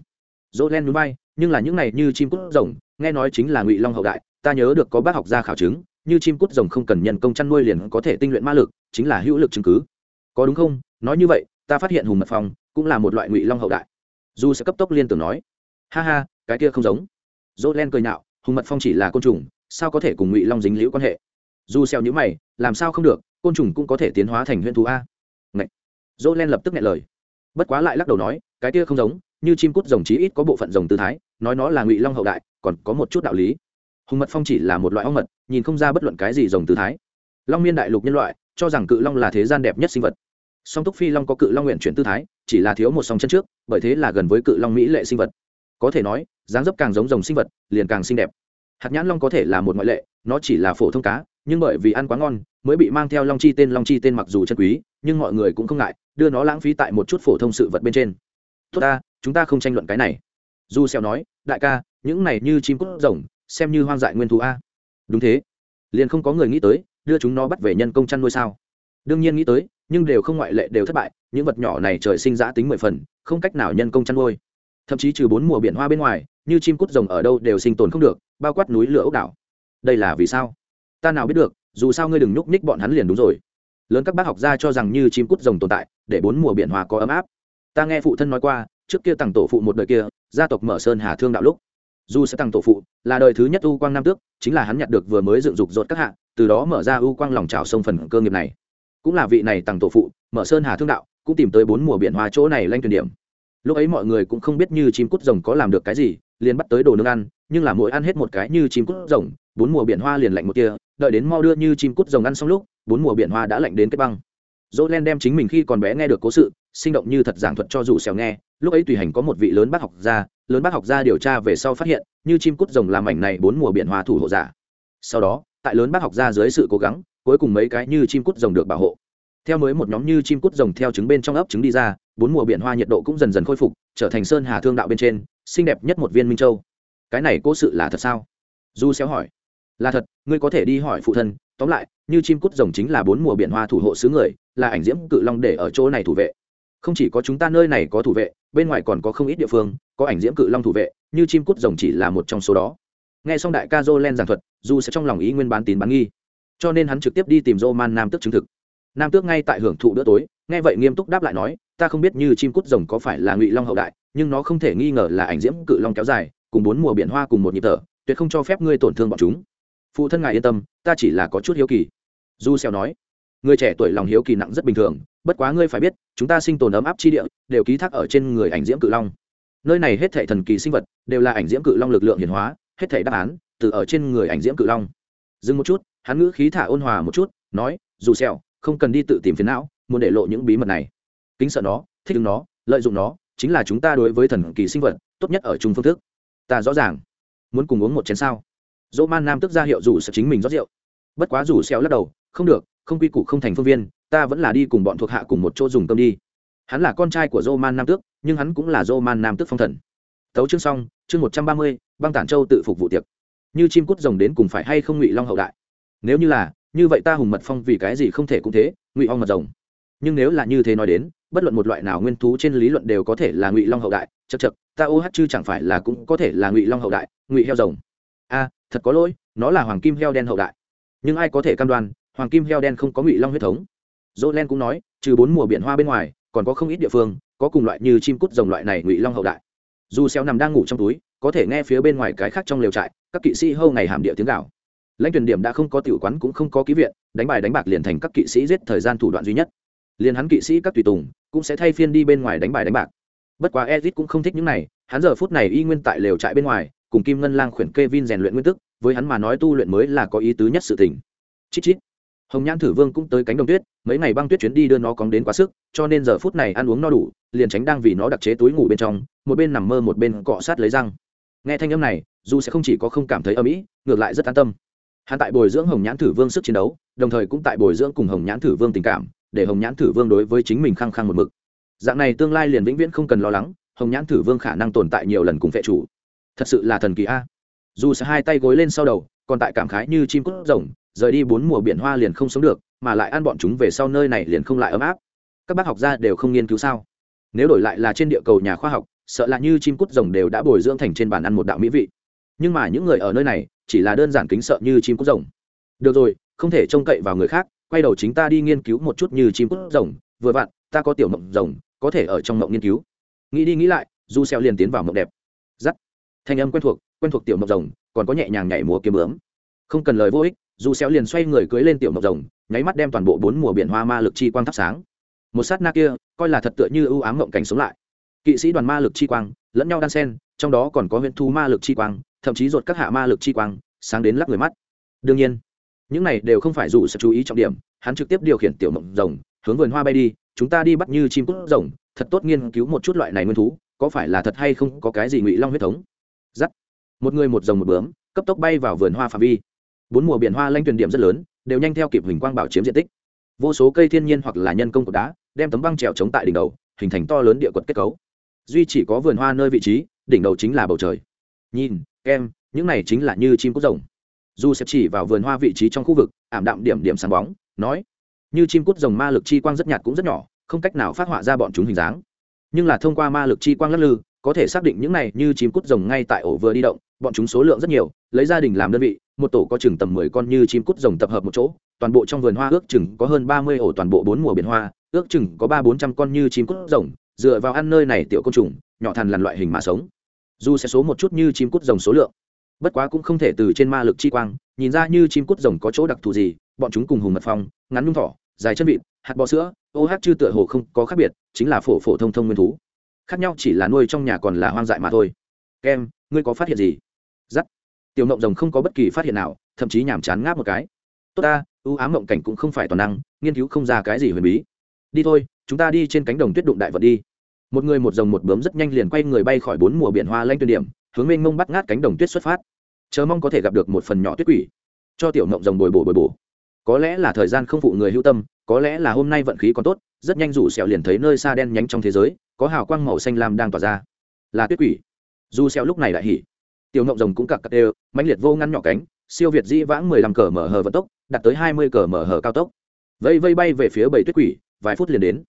Dỗ len núi bay, nhưng là những này như chim cút rồng, nghe nói chính là ngụy long hậu đại, ta nhớ được có bác học gia khảo chứng như chim cút rồng không cần nhân công chăn nuôi liền có thể tinh luyện ma lực, chính là hữu lực chứng cứ. Có đúng không? Nói như vậy, ta phát hiện hùng mật phong cũng là một loại ngụy long hậu đại. Du sẽ cấp tốc liên tưởng nói, ha ha, cái kia không giống. Dỗ len cười nhạo, hùng mật phong chỉ là côn trùng, sao có thể cùng ngụy long dính liễu quan hệ? Du xeo nhữ mày, làm sao không được, côn trùng cũng có thể tiến hóa thành huyễn thú a? Ngậy. dỗ len lập tức nghe lời. Bất quá lại lắc đầu nói, cái kia không giống, như chim cút rồng chí ít có bộ phận rồng tư thái, nói nó là ngụy long hậu đại, còn có một chút đạo lý hùng mật phong chỉ là một loại ong mật, nhìn không ra bất luận cái gì rồng tư thái. Long miên đại lục nhân loại, cho rằng cự long là thế gian đẹp nhất sinh vật. Song túc phi long có cự long nguyện chuyển tư thái, chỉ là thiếu một song chân trước, bởi thế là gần với cự long mỹ lệ sinh vật. Có thể nói, dáng dấp càng giống rồng sinh vật, liền càng xinh đẹp. Hạt nhãn long có thể là một ngoại lệ, nó chỉ là phổ thông cá, nhưng bởi vì ăn quá ngon, mới bị mang theo long chi tên long chi tên mặc dù chân quý, nhưng mọi người cũng không ngại, đưa nó lãng phí tại một chút phổ thông sự vật bên trên. Tốt ta, chúng ta không tranh luận cái này. Du xeo nói, đại ca, những này như chim cút rồng xem như hoang dại nguyên thú a. Đúng thế. Liền không có người nghĩ tới, đưa chúng nó bắt về nhân công chăn nuôi sao? Đương nhiên nghĩ tới, nhưng đều không ngoại lệ đều thất bại, những vật nhỏ này trời sinh giã tính mười phần, không cách nào nhân công chăn nuôi. Thậm chí trừ bốn mùa biển hoa bên ngoài, như chim cút rồng ở đâu đều sinh tồn không được, bao quát núi lửa ốc đảo. Đây là vì sao? Ta nào biết được, dù sao ngươi đừng nhúc nhích bọn hắn liền đúng rồi. Lớn các bác học gia cho rằng như chim cút rồng tồn tại, để bốn mùa biển hoa có ấm áp. Ta nghe phụ thân nói qua, trước kia tặng tổ phụ một đời kia, gia tộc mở sơn hà thương đạo lúc dù sẽ tăng tổ phụ, là đời thứ nhất u quang nam tước, chính là hắn nhặt được vừa mới dựng dục dột các hạ, từ đó mở ra u quang lòng trào sông phần cơ nghiệp này. Cũng là vị này tăng tổ phụ, mở sơn hà thương đạo, cũng tìm tới bốn mùa biển hoa chỗ này lanh tuyển điểm. Lúc ấy mọi người cũng không biết như chim cút rồng có làm được cái gì, liền bắt tới đồ nương ăn, nhưng là mỗi ăn hết một cái như chim cút rồng, bốn mùa biển hoa liền lạnh một kia đợi đến mau đưa như chim cút rồng ăn xong lúc, bốn mùa biển hoa đã lạnh đến kết băng dỗ len đem chính mình khi còn bé nghe được cố sự, sinh động như thật giảng thuật cho dù xèo nghe. Lúc ấy tùy hành có một vị lớn bác học gia, lớn bác học gia điều tra về sau phát hiện, như chim cút rồng làm mảnh này bốn mùa biển hoa thủ hộ giả. Sau đó, tại lớn bác học gia dưới sự cố gắng, cuối cùng mấy cái như chim cút rồng được bảo hộ. Theo mới một nhóm như chim cút rồng theo trứng bên trong ấp trứng đi ra, bốn mùa biển hoa nhiệt độ cũng dần dần khôi phục, trở thành sơn hà thương đạo bên trên, xinh đẹp nhất một viên minh châu. Cái này cố sự là thật sao? Du xéo hỏi. Là thật, ngươi có thể đi hỏi phụ thân, tóm lại như chim cút rồng chính là bốn mùa biển hoa thủ hộ xứ người, là ảnh diễm cự long để ở chỗ này thủ vệ. Không chỉ có chúng ta nơi này có thủ vệ, bên ngoài còn có không ít địa phương, có ảnh diễm cự long thủ vệ, như chim cút rồng chỉ là một trong số đó. Nghe xong đại ca jolen giảng thuật dù sẽ trong lòng ý nguyên bán tín bán nghi. Cho nên hắn trực tiếp đi tìm man nam tước chứng thực. Nam tước ngay tại hưởng thụ bữa tối, nghe vậy nghiêm túc đáp lại nói, ta không biết như chim cút rồng có phải là ngụy long hậu đại, nhưng nó không thể nghi ngờ là ảnh diễm cự long kéo dài, cùng bốn mùa biển hoa cùng một nhịp thở, tuyệt không cho phép ngươi tổn thương bọn chúng. Phụ thân ngài yên tâm, ta chỉ là có chút hiếu kỳ du xèo nói, người trẻ tuổi lòng hiếu kỳ nặng rất bình thường, bất quá ngươi phải biết, chúng ta sinh tồn ấm áp chi địa, đều ký thác ở trên người ảnh diễm cự long. Nơi này hết thảy thần kỳ sinh vật, đều là ảnh diễm cự long lực lượng hiển hóa, hết thảy đáp án, từ ở trên người ảnh diễm cự long. Dừng một chút, hắn ngữ khí thả ôn hòa một chút, nói dù xèo không cần đi tự tìm phiền não, muốn để lộ những bí mật này. Kính sợ nó, thích ứng nó, lợi dụng nó, chính là chúng ta đối với thần kỳ sinh vật, tốt nhất ở chung phương thức. Ta rõ ràng. Muốn cùng uống một chén sao? Dỗ man nam tức ra hiệu rủ sẽ chính mình rót rượu. Bất quá rủ xéo lắc đầu không được, không quy củ, không thành phương viên, ta vẫn là đi cùng bọn thuộc hạ cùng một chỗ dùng cơm đi. Hắn là con trai của dô man nam tước, nhưng hắn cũng là dô man nam tước phong thần. Tấu chương xong, chương một trăm ba mươi, băng tản châu tự phục vụ tiệc. Như chim cút rồng đến cùng phải hay không ngụy long hậu đại? Nếu như là, như vậy ta hùng mật phong vì cái gì không thể cũng thế, ngụy ong mật rồng. Nhưng nếu là như thế nói đến, bất luận một loại nào nguyên thú trên lý luận đều có thể là ngụy long hậu đại chật chật ta ô hát chư chẳng phải là cũng có thể là ngụy long hậu đại, ngụy heo rồng. A, thật có lỗi, nó là hoàng kim heo đen hậu đại. Nhưng ai có thể cam đoan hoàng kim heo đen không có ngụy long huyết thống. Dỗ len cũng nói, trừ bốn mùa biển hoa bên ngoài, còn có không ít địa phương, có cùng loại như chim cút rồng loại này ngụy long hậu đại. Dù xéo nằm đang ngủ trong túi, có thể nghe phía bên ngoài cái khác trong lều trại, các kỵ sĩ hâu ngày hàm địa tiếng gạo lãnh tuyển điểm đã không có tiểu quán cũng không có ký viện, đánh bài đánh bạc liền thành các kỵ sĩ giết thời gian thủ đoạn duy nhất. Liền hắn kỵ sĩ các tùy tùng, cũng sẽ thay phiên đi bên ngoài đánh bài đánh bạc. Bất quá ezit cũng không thích những này, hắn giờ phút này y nguyên tại lều trại bên ngoài, cùng kim ngân lang khuyển Kevin rèn luyện nguyên tức, với hắn mà nói tu luyện mới là có ý tứ nhất sự tình. Chít chít hồng nhãn thử vương cũng tới cánh đồng tuyết, mấy ngày băng tuyết chuyến đi đưa nó cóng đến quá sức, cho nên giờ phút này ăn uống no đủ, liền tránh đang vì nó đặc chế túi ngủ bên trong, một bên nằm mơ một bên cọ sát lấy răng. Nghe thanh âm này, dù sẽ không chỉ có không cảm thấy âm ỉ ngược lại rất an tâm. Hắn tại bồi dưỡng hồng nhãn thử vương sức chiến đấu, đồng thời cũng tại bồi dưỡng cùng hồng nhãn thử vương tình cảm, để hồng nhãn thử vương đối với chính mình khăng khăng một mực. Dạng này tương lai liền vĩnh viễn không cần lo lắng, hồng nhãn thử vương khả năng tồn tại nhiều lần cùng vệ chủ. Thật sự là thần kỳ a. Dù sẽ hai tay gối lên sau đầu, còn tại cảm khái như chim cút rồng rời đi bốn mùa biển hoa liền không sống được, mà lại ăn bọn chúng về sau nơi này liền không lại ấm áp. Các bác học gia đều không nghiên cứu sao? Nếu đổi lại là trên địa cầu nhà khoa học, sợ là như chim cút rồng đều đã bồi dưỡng thành trên bàn ăn một đạo mỹ vị. Nhưng mà những người ở nơi này, chỉ là đơn giản kính sợ như chim cút rồng. Được rồi, không thể trông cậy vào người khác, quay đầu chính ta đi nghiên cứu một chút như chim cút rồng. Vừa vặn, ta có tiểu mộng rồng, có thể ở trong mộng nghiên cứu. Nghĩ đi nghĩ lại, du xeo liền tiến vào mộng đẹp. Giắt. Thanh âm quen thuộc quen thuộc tiểu mộng rồng, còn có nhẹ nhàng nhảy múa kiếm bướm. Không cần lời vô ích dù xéo liền xoay người cưỡi lên tiểu mộc rồng, nháy mắt đem toàn bộ bốn mùa biển hoa ma lực chi quang thắp sáng. Một sát na kia, coi là thật tựa như ưu ám mộng cảnh sống lại. Kỵ sĩ đoàn ma lực chi quang, lẫn nhau đan xen trong đó còn có huyện thu ma lực chi quang, thậm chí ruột các hạ ma lực chi quang, sáng đến lắc người mắt. Đương nhiên, những này đều không phải dù sẽ chú ý trọng điểm, hắn trực tiếp điều khiển tiểu mộng rồng, hướng vườn hoa bay đi, chúng ta đi bắt như chim cút rồng, thật tốt nghiên cứu một chút loại này nguyên thú, có phải là thật hay không có cái gì ngụy long huyết thống? Giắt một người một rồng một bướm, cấp tốc bay vào vườn hoa phạm vi bốn mùa biển hoa lanh tuyển điểm rất lớn, đều nhanh theo kịp hình quang bảo chiếm diện tích. Vô số cây thiên nhiên hoặc là nhân công cột đá, đem tấm băng trèo chống tại đỉnh đầu, hình thành to lớn địa quật kết cấu. Duy chỉ có vườn hoa nơi vị trí, đỉnh đầu chính là bầu trời. Nhìn em những này chính là như chim cút rồng. Dù xếp chỉ vào vườn hoa vị trí trong khu vực, ảm đạm điểm điểm sáng bóng, nói, như chim cút rồng ma lực chi quang rất nhạt cũng rất nhỏ, không cách nào phát họa ra bọn chúng hình dáng. Nhưng là thông qua ma lực chi quang lắc lư, có thể xác định những này như chim cút rồng ngay tại ổ vừa đi động, bọn chúng số lượng rất nhiều, lấy gia đình làm đơn vị một tổ có chừng tầm mười con như chim cút rồng tập hợp một chỗ, toàn bộ trong vườn hoa ước chừng có hơn ba mươi ổ toàn bộ bốn mùa biển hoa, ước chừng có ba bốn trăm con như chim cút rồng, dựa vào ăn nơi này tiểu côn trùng, nhỏ thằn lằn loại hình mà sống. Dù sẽ số một chút như chim cút rồng số lượng, bất quá cũng không thể từ trên ma lực chi quang, nhìn ra như chim cút rồng có chỗ đặc thù gì, bọn chúng cùng hùng mật phong, ngắn nhung thỏ, dài chân vịt, hạt bò sữa, ô hát chư tựa hồ không có khác biệt, chính là phổ phổ thông thông nguyên thú. Khác nhau chỉ là nuôi trong nhà còn là hoang dại mà thôi. Kem, ngươi có phát hiện gì? Tiểu mộng rồng không có bất kỳ phát hiện nào, thậm chí nhàm chán ngáp một cái. Tốt ta, ưu ám mộng cảnh cũng không phải toàn năng, nghiên cứu không ra cái gì huyền bí. Đi thôi, chúng ta đi trên cánh đồng tuyết đụng đại vật đi. Một người một rồng một bướm rất nhanh liền quay người bay khỏi bốn mùa biển hoa lanh tuyên điểm, hướng mênh mông bắt ngát cánh đồng tuyết xuất phát. Chờ mong có thể gặp được một phần nhỏ tuyết quỷ. Cho tiểu mộng rồng bồi bổ bồi bổ. Có lẽ là thời gian không phụ người hữu tâm, có lẽ là hôm nay vận khí còn tốt, rất nhanh rủ sẹo liền thấy nơi xa đen nhánh trong thế giới, có hào quang màu xanh lam đang tỏa ra. Là tuyết quỷ. Dù sẹo lúc này lại hỉ tiểu ngộng rồng cũng cặc cặc đều, mãnh liệt vô ngăn nhỏ cánh, siêu việt di vãng mười lăm cờ mở hờ vận tốc, đạt tới hai mươi cờ mở hờ cao tốc. Vây vây bay về phía bảy tuyết quỷ, vài phút liền đến.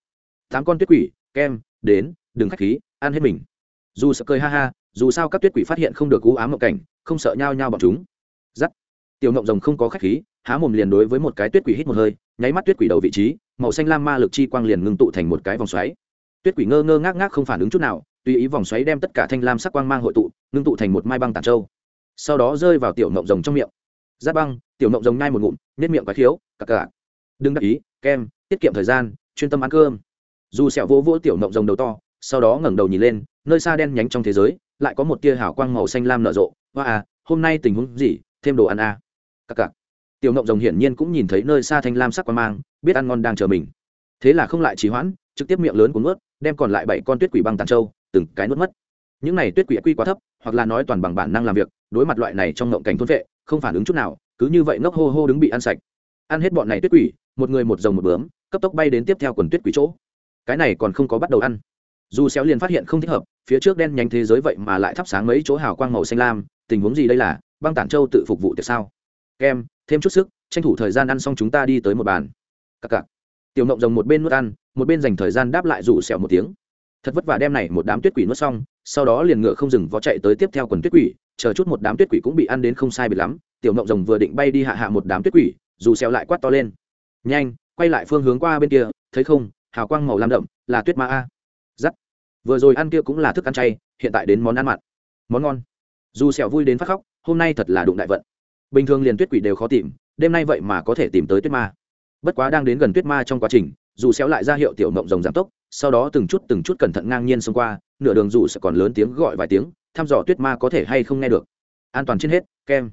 Tám con tuyết quỷ, kem, đến, đừng khách khí, ăn hết mình. Dù sợ cười ha ha, dù sao các tuyết quỷ phát hiện không được cú ám mộng cảnh, không sợ nhao nhao bọn chúng. Giắt. Tiểu ngộng rồng không có khách khí, há mồm liền đối với một cái tuyết quỷ hít một hơi, nháy mắt tuyết quỷ đầu vị trí, màu xanh lam ma lực chi quang liền ngưng tụ thành một cái vòng xoáy. Tuyết quỷ ngơ ngơ ngác ngác không phản ứng chút nào, tùy ý vòng xoáy đem tất cả thanh lam sắc quang mang hội tụ ngưng tụ thành một mai băng tản trâu. Sau đó rơi vào tiểu ngộng rồng trong miệng. Giáp băng, tiểu ngộng rồng nhai một ngụm nếp miệng quái thiếu cặc cà đừng đắc ý, kem, tiết kiệm thời gian, chuyên tâm ăn cơm. Dù sẹo vỗ vỗ tiểu ngộng rồng đầu to, sau đó ngẩng đầu nhìn lên, nơi xa đen nhánh trong thế giới, lại có một tia hào quang màu xanh lam nở rộ. Hoa à hôm nay tình huống gì? Thêm đồ ăn à? Cà cặc. Tiểu ngộng rồng hiển nhiên cũng nhìn thấy nơi xa thanh lam sắc quang mang, biết ăn ngon đang chờ mình. Thế là không lại trì hoãn, trực tiếp miệng lớn cuốn nuốt, đem còn lại bảy con tuyết quỷ băng tàn châu từng cái nuốt mất những này tuyết quỷ quy quá thấp, hoặc là nói toàn bằng bản năng làm việc, đối mặt loại này trong ngộng cảnh thôn vệ, không phản ứng chút nào, cứ như vậy ngốc hô hô đứng bị ăn sạch. Ăn hết bọn này tuyết quỷ, một người một rồng một bướm, cấp tốc bay đến tiếp theo quần tuyết quỷ chỗ. Cái này còn không có bắt đầu ăn. Dù xéo liền phát hiện không thích hợp, phía trước đen nhánh thế giới vậy mà lại thắp sáng mấy chỗ hào quang màu xanh lam, tình huống gì đây là, băng tản châu tự phục vụ tiệc sao? Kem, thêm chút sức, tranh thủ thời gian ăn xong chúng ta đi tới một bàn. Cặc cặc. Tiểu mộng rồng một bên nuốt ăn, một bên dành thời gian đáp lại rủ sẹo một tiếng. Thật vất vả đem này một đám tuyết quỷ nuốt xong sau đó liền ngựa không dừng vó chạy tới tiếp theo quần tuyết quỷ, chờ chút một đám tuyết quỷ cũng bị ăn đến không sai biệt lắm, tiểu mộng rồng vừa định bay đi hạ hạ một đám tuyết quỷ, dù xeo lại quát to lên. Nhanh, quay lại phương hướng qua bên kia, thấy không, hào quang màu lam đậm, là tuyết ma a. Giắt. Vừa rồi ăn kia cũng là thức ăn chay, hiện tại đến món ăn mặn. Món ngon. Dù sẹo vui đến phát khóc, hôm nay thật là đụng đại vận. Bình thường liền tuyết quỷ đều khó tìm, đêm nay vậy mà có thể tìm tới tuyết ma. Bất quá đang đến gần tuyết ma trong quá trình, dù xéo lại ra hiệu tiểu mộng rồng giảm tốc sau đó từng chút từng chút cẩn thận ngang nhiên xông qua, nửa đường dù sẽ còn lớn tiếng gọi vài tiếng, thăm dò tuyết ma có thể hay không nghe được. An toàn trên hết, kem.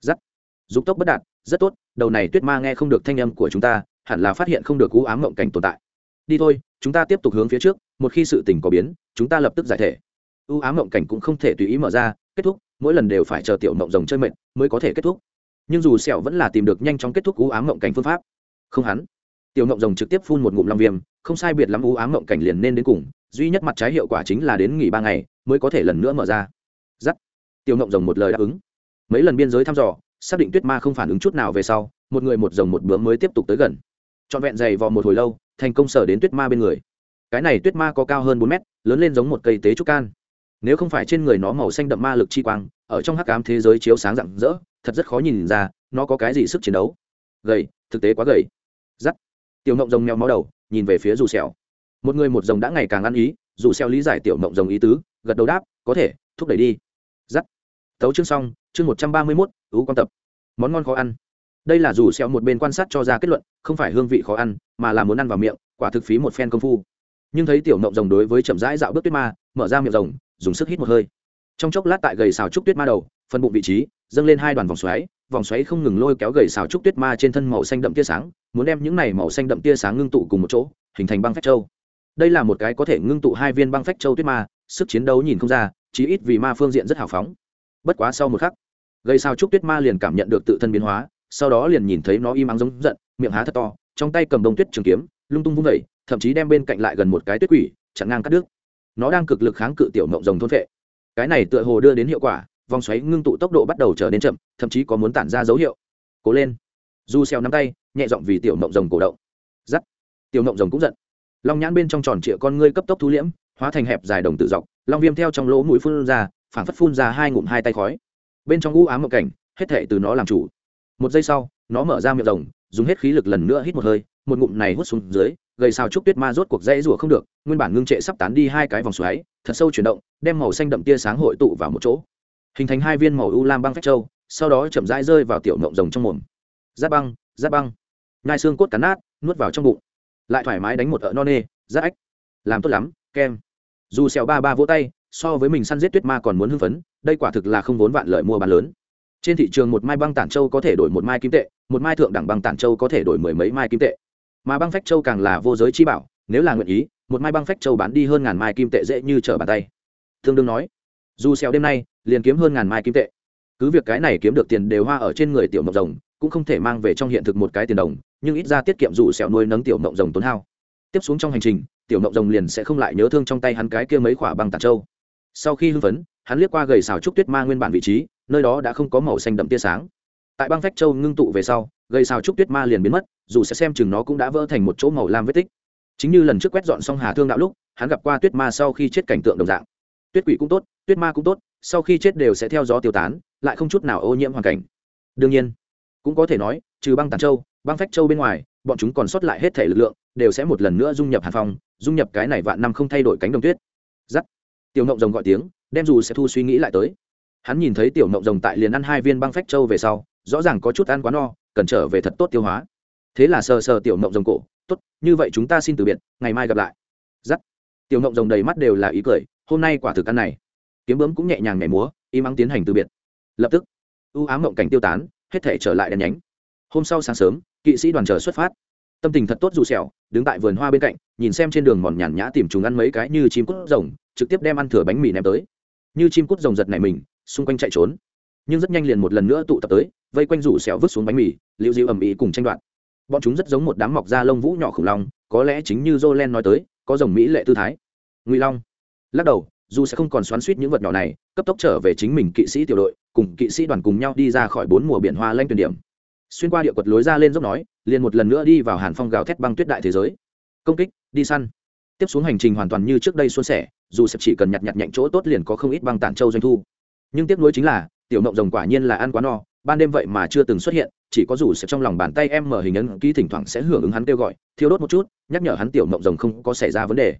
Giắt. Dục tốc bất đạt, rất tốt, đầu này tuyết ma nghe không được thanh âm của chúng ta, hẳn là phát hiện không được cú ám mộng cảnh tồn tại. Đi thôi, chúng ta tiếp tục hướng phía trước, một khi sự tình có biến, chúng ta lập tức giải thể. Ưu ám mộng cảnh cũng không thể tùy ý mở ra, kết thúc, mỗi lần đều phải chờ tiểu mộng rồng chơi mệt mới có thể kết thúc. Nhưng dù sẹo vẫn là tìm được nhanh chóng kết thúc cú ám mộng cảnh phương pháp. Không hắn. Tiểu mộng rồng trực tiếp phun một ngụm long viêm không sai biệt lắm u ám mộng cảnh liền nên đến cùng, duy nhất mặt trái hiệu quả chính là đến nghỉ ba ngày mới có thể lần nữa mở ra. Giắt. Tiêu mộng rồng một lời đáp ứng. Mấy lần biên giới thăm dò, xác định tuyết ma không phản ứng chút nào về sau, một người một rồng một bướm mới tiếp tục tới gần. Trọn vẹn dày vò một hồi lâu, thành công sở đến tuyết ma bên người. Cái này tuyết ma có cao hơn bốn mét, lớn lên giống một cây tế trúc can. Nếu không phải trên người nó màu xanh đậm ma lực chi quang, ở trong hắc ám thế giới chiếu sáng rạng rỡ, thật rất khó nhìn ra nó có cái gì sức chiến đấu. Gầy, thực tế quá gầy. Giắt tiểu mộng rồng mèo máu đầu nhìn về phía dù xèo một người một rồng đã ngày càng ăn ý dù xèo lý giải tiểu mộng rồng ý tứ gật đầu đáp có thể thúc đẩy đi. Giắt. Tấu chương xong chương một trăm ba mươi 131, ú quan tập. Món ngon khó ăn. Đây là dù xèo một bên quan sát cho ra kết luận không phải hương vị khó ăn mà là muốn ăn vào miệng quả thực phí một phen công phu. Nhưng thấy tiểu mộng rồng đối với chậm rãi dạo bước tuyết ma mở ra miệng rồng dùng sức hít một hơi. Trong chốc lát tại gầy xào trúc tuyết ma đầu phân bụng vị trí dâng lên hai đoàn vòng xoáy vòng xoáy không ngừng lôi kéo gầy xào trúc tuyết ma trên thân màu xanh đậm tia sáng, muốn đem những này màu xanh đậm tia sáng ngưng tụ cùng một chỗ, hình thành băng phách châu. Đây là một cái có thể ngưng tụ hai viên băng phách châu tuyết ma, sức chiến đấu nhìn không ra, chí ít vì ma phương diện rất hào phóng. Bất quá sau một khắc, gầy xào trúc tuyết ma liền cảm nhận được tự thân biến hóa, sau đó liền nhìn thấy nó im ắng giống giận, miệng há thật to, trong tay cầm đông tuyết trường kiếm, lung tung vung vẩy thậm chí đem bên cạnh lại gần một cái tuyết quỷ, chặn ngang cắt đứt. Nó đang cực lực kháng cự tiểu mộng rồng thôn vệ cái này tựa hồ đưa đến hiệu quả vòng xoáy ngưng tụ tốc độ bắt đầu trở nên chậm, thậm chí có muốn tản ra dấu hiệu. Cố lên. Du xeo nắm tay, nhẹ giọng vì tiểu mộng rồng cổ động. Giắt. Tiểu mộng rồng cũng giận. Long nhãn bên trong tròn trịa con ngươi cấp tốc thu liễm, hóa thành hẹp dài đồng tự dọc, long viêm theo trong lỗ mũi phun ra, phảng phất phun ra hai ngụm hai tay khói. Bên trong u ám một cảnh, hết thệ từ nó làm chủ. Một giây sau, nó mở ra miệng rồng, dùng hết khí lực lần nữa hít một hơi, một ngụm này hút xuống dưới, gầy sao trúc tuyết ma rốt cuộc dãy rủa không được, nguyên bản ngưng trệ sắp tán đi hai cái vòng xoáy, thật sâu chuyển động, đem màu xanh đậm tia sáng hội tụ vào một chỗ hình thành hai viên màu u lam băng phách châu sau đó chậm rãi rơi vào tiểu mộng rồng trong mồm. Giáp băng giáp băng. Ngai xương cốt cắn nát, nuốt vào trong bụng. Lại thoải mái đánh một ợ no nê, giáp ách. Làm tốt lắm, kem. Dù xèo ba ba vỗ tay, so với mình săn giết tuyết ma còn muốn hưng phấn, đây quả thực là không vốn vạn lợi mua bán lớn. Trên thị trường một mai băng tản châu có thể đổi một mai kim tệ, một mai thượng đẳng băng tản châu có thể đổi mười mấy mai kim tệ. Mà băng phách châu càng là vô giới chi bảo, nếu là nguyện ý, một mai băng phách châu bán đi hơn ngàn mai kim tệ dễ như trở bàn tay. Thương đương nói, dù xèo đêm nay liền kiếm hơn ngàn mai kim tệ. Cứ việc cái này kiếm được tiền đều hoa ở trên người tiểu mộng rồng, cũng không thể mang về trong hiện thực một cái tiền đồng, nhưng ít ra tiết kiệm dù sẹo nuôi nấng tiểu mộng rồng tốn hao. Tiếp xuống trong hành trình, tiểu mộng rồng liền sẽ không lại nhớ thương trong tay hắn cái kia mấy quả băng tản châu. Sau khi hưng phấn, hắn liếc qua gầy xào trúc tuyết ma nguyên bản vị trí, nơi đó đã không có màu xanh đậm tia sáng. Tại băng phách châu ngưng tụ về sau, gầy xào trúc tuyết ma liền biến mất, dù sẽ xem chừng nó cũng đã vỡ thành một chỗ màu lam vết tích. Chính như lần trước quét dọn xong hà thương đạo lúc, hắn gặp qua tuyết ma sau khi chết cảnh tượng đồng dạng tuyết quỷ cũng tốt, tuyết ma cũng tốt, sau khi chết đều sẽ theo gió tiêu tán, lại không chút nào ô nhiễm hoàn cảnh. Đương nhiên, cũng có thể nói, trừ băng tàn châu, băng phách châu bên ngoài, bọn chúng còn sót lại hết thể lực lượng, đều sẽ một lần nữa dung nhập hàn phong, dung nhập cái này vạn năm không thay đổi cánh đồng tuyết. Giắt tiểu nộng rồng gọi tiếng, đem dù sẽ thu suy nghĩ lại tới. Hắn nhìn thấy tiểu nộng rồng tại liền ăn hai viên băng phách châu về sau, rõ ràng có chút ăn quá no, cần trở về thật tốt tiêu hóa. Thế là sờ sờ tiểu nộng rồng cổ, tốt, như vậy chúng ta xin từ biệt, ngày mai gặp lại. Giắt tiểu nộng rồng đầy mắt đều là ý cười hôm nay quả thực ăn này. Kiếm bướm cũng nhẹ nhàng nhảy múa, im ắng tiến hành từ biệt. Lập tức ưu ám mộng cảnh tiêu tán, hết thể trở lại đèn nhánh. Hôm sau sáng sớm, kỵ sĩ đoàn chờ xuất phát. Tâm tình thật tốt dù sẹo, đứng tại vườn hoa bên cạnh, nhìn xem trên đường mòn nhàn nhã tìm chúng ăn mấy cái như chim cút rồng, trực tiếp đem ăn thừa bánh mì ném tới. Như chim cút rồng giật này mình, xung quanh chạy trốn. Nhưng rất nhanh liền một lần nữa tụ tập tới, vây quanh rủ sẹo vứt xuống bánh mì, liễu diễu ầm ĩ cùng tranh đoạt. Bọn chúng rất giống một đám mọc da lông vũ nhỏ khủng long, có lẽ chính như jolen nói tới, có rồng mỹ lệ tư thái. Ngụy long lắc đầu, dù sẽ không còn xoắn suýt những vật nhỏ này, cấp tốc trở về chính mình kỵ sĩ tiểu đội, cùng kỵ sĩ đoàn cùng nhau đi ra khỏi bốn mùa biển hoa lanh tuyển điểm. Xuyên qua địa quật lối ra lên dốc nói, liền một lần nữa đi vào hàn phong gào thét băng tuyết đại thế giới. Công kích, đi săn. Tiếp xuống hành trình hoàn toàn như trước đây xuân sẻ, dù sẽ chỉ cần nhặt nhặt nhạnh chỗ tốt liền có không ít băng tản châu doanh thu. Nhưng tiếc nuối chính là, tiểu mộng rồng quả nhiên là ăn quá no, ban đêm vậy mà chưa từng xuất hiện, chỉ có dù sẽ trong lòng bàn tay em mở hình ấn ký thỉnh thoảng sẽ hưởng ứng hắn kêu gọi, thiêu đốt một chút, nhắc nhở hắn tiểu mộng rồng không có xảy ra vấn đề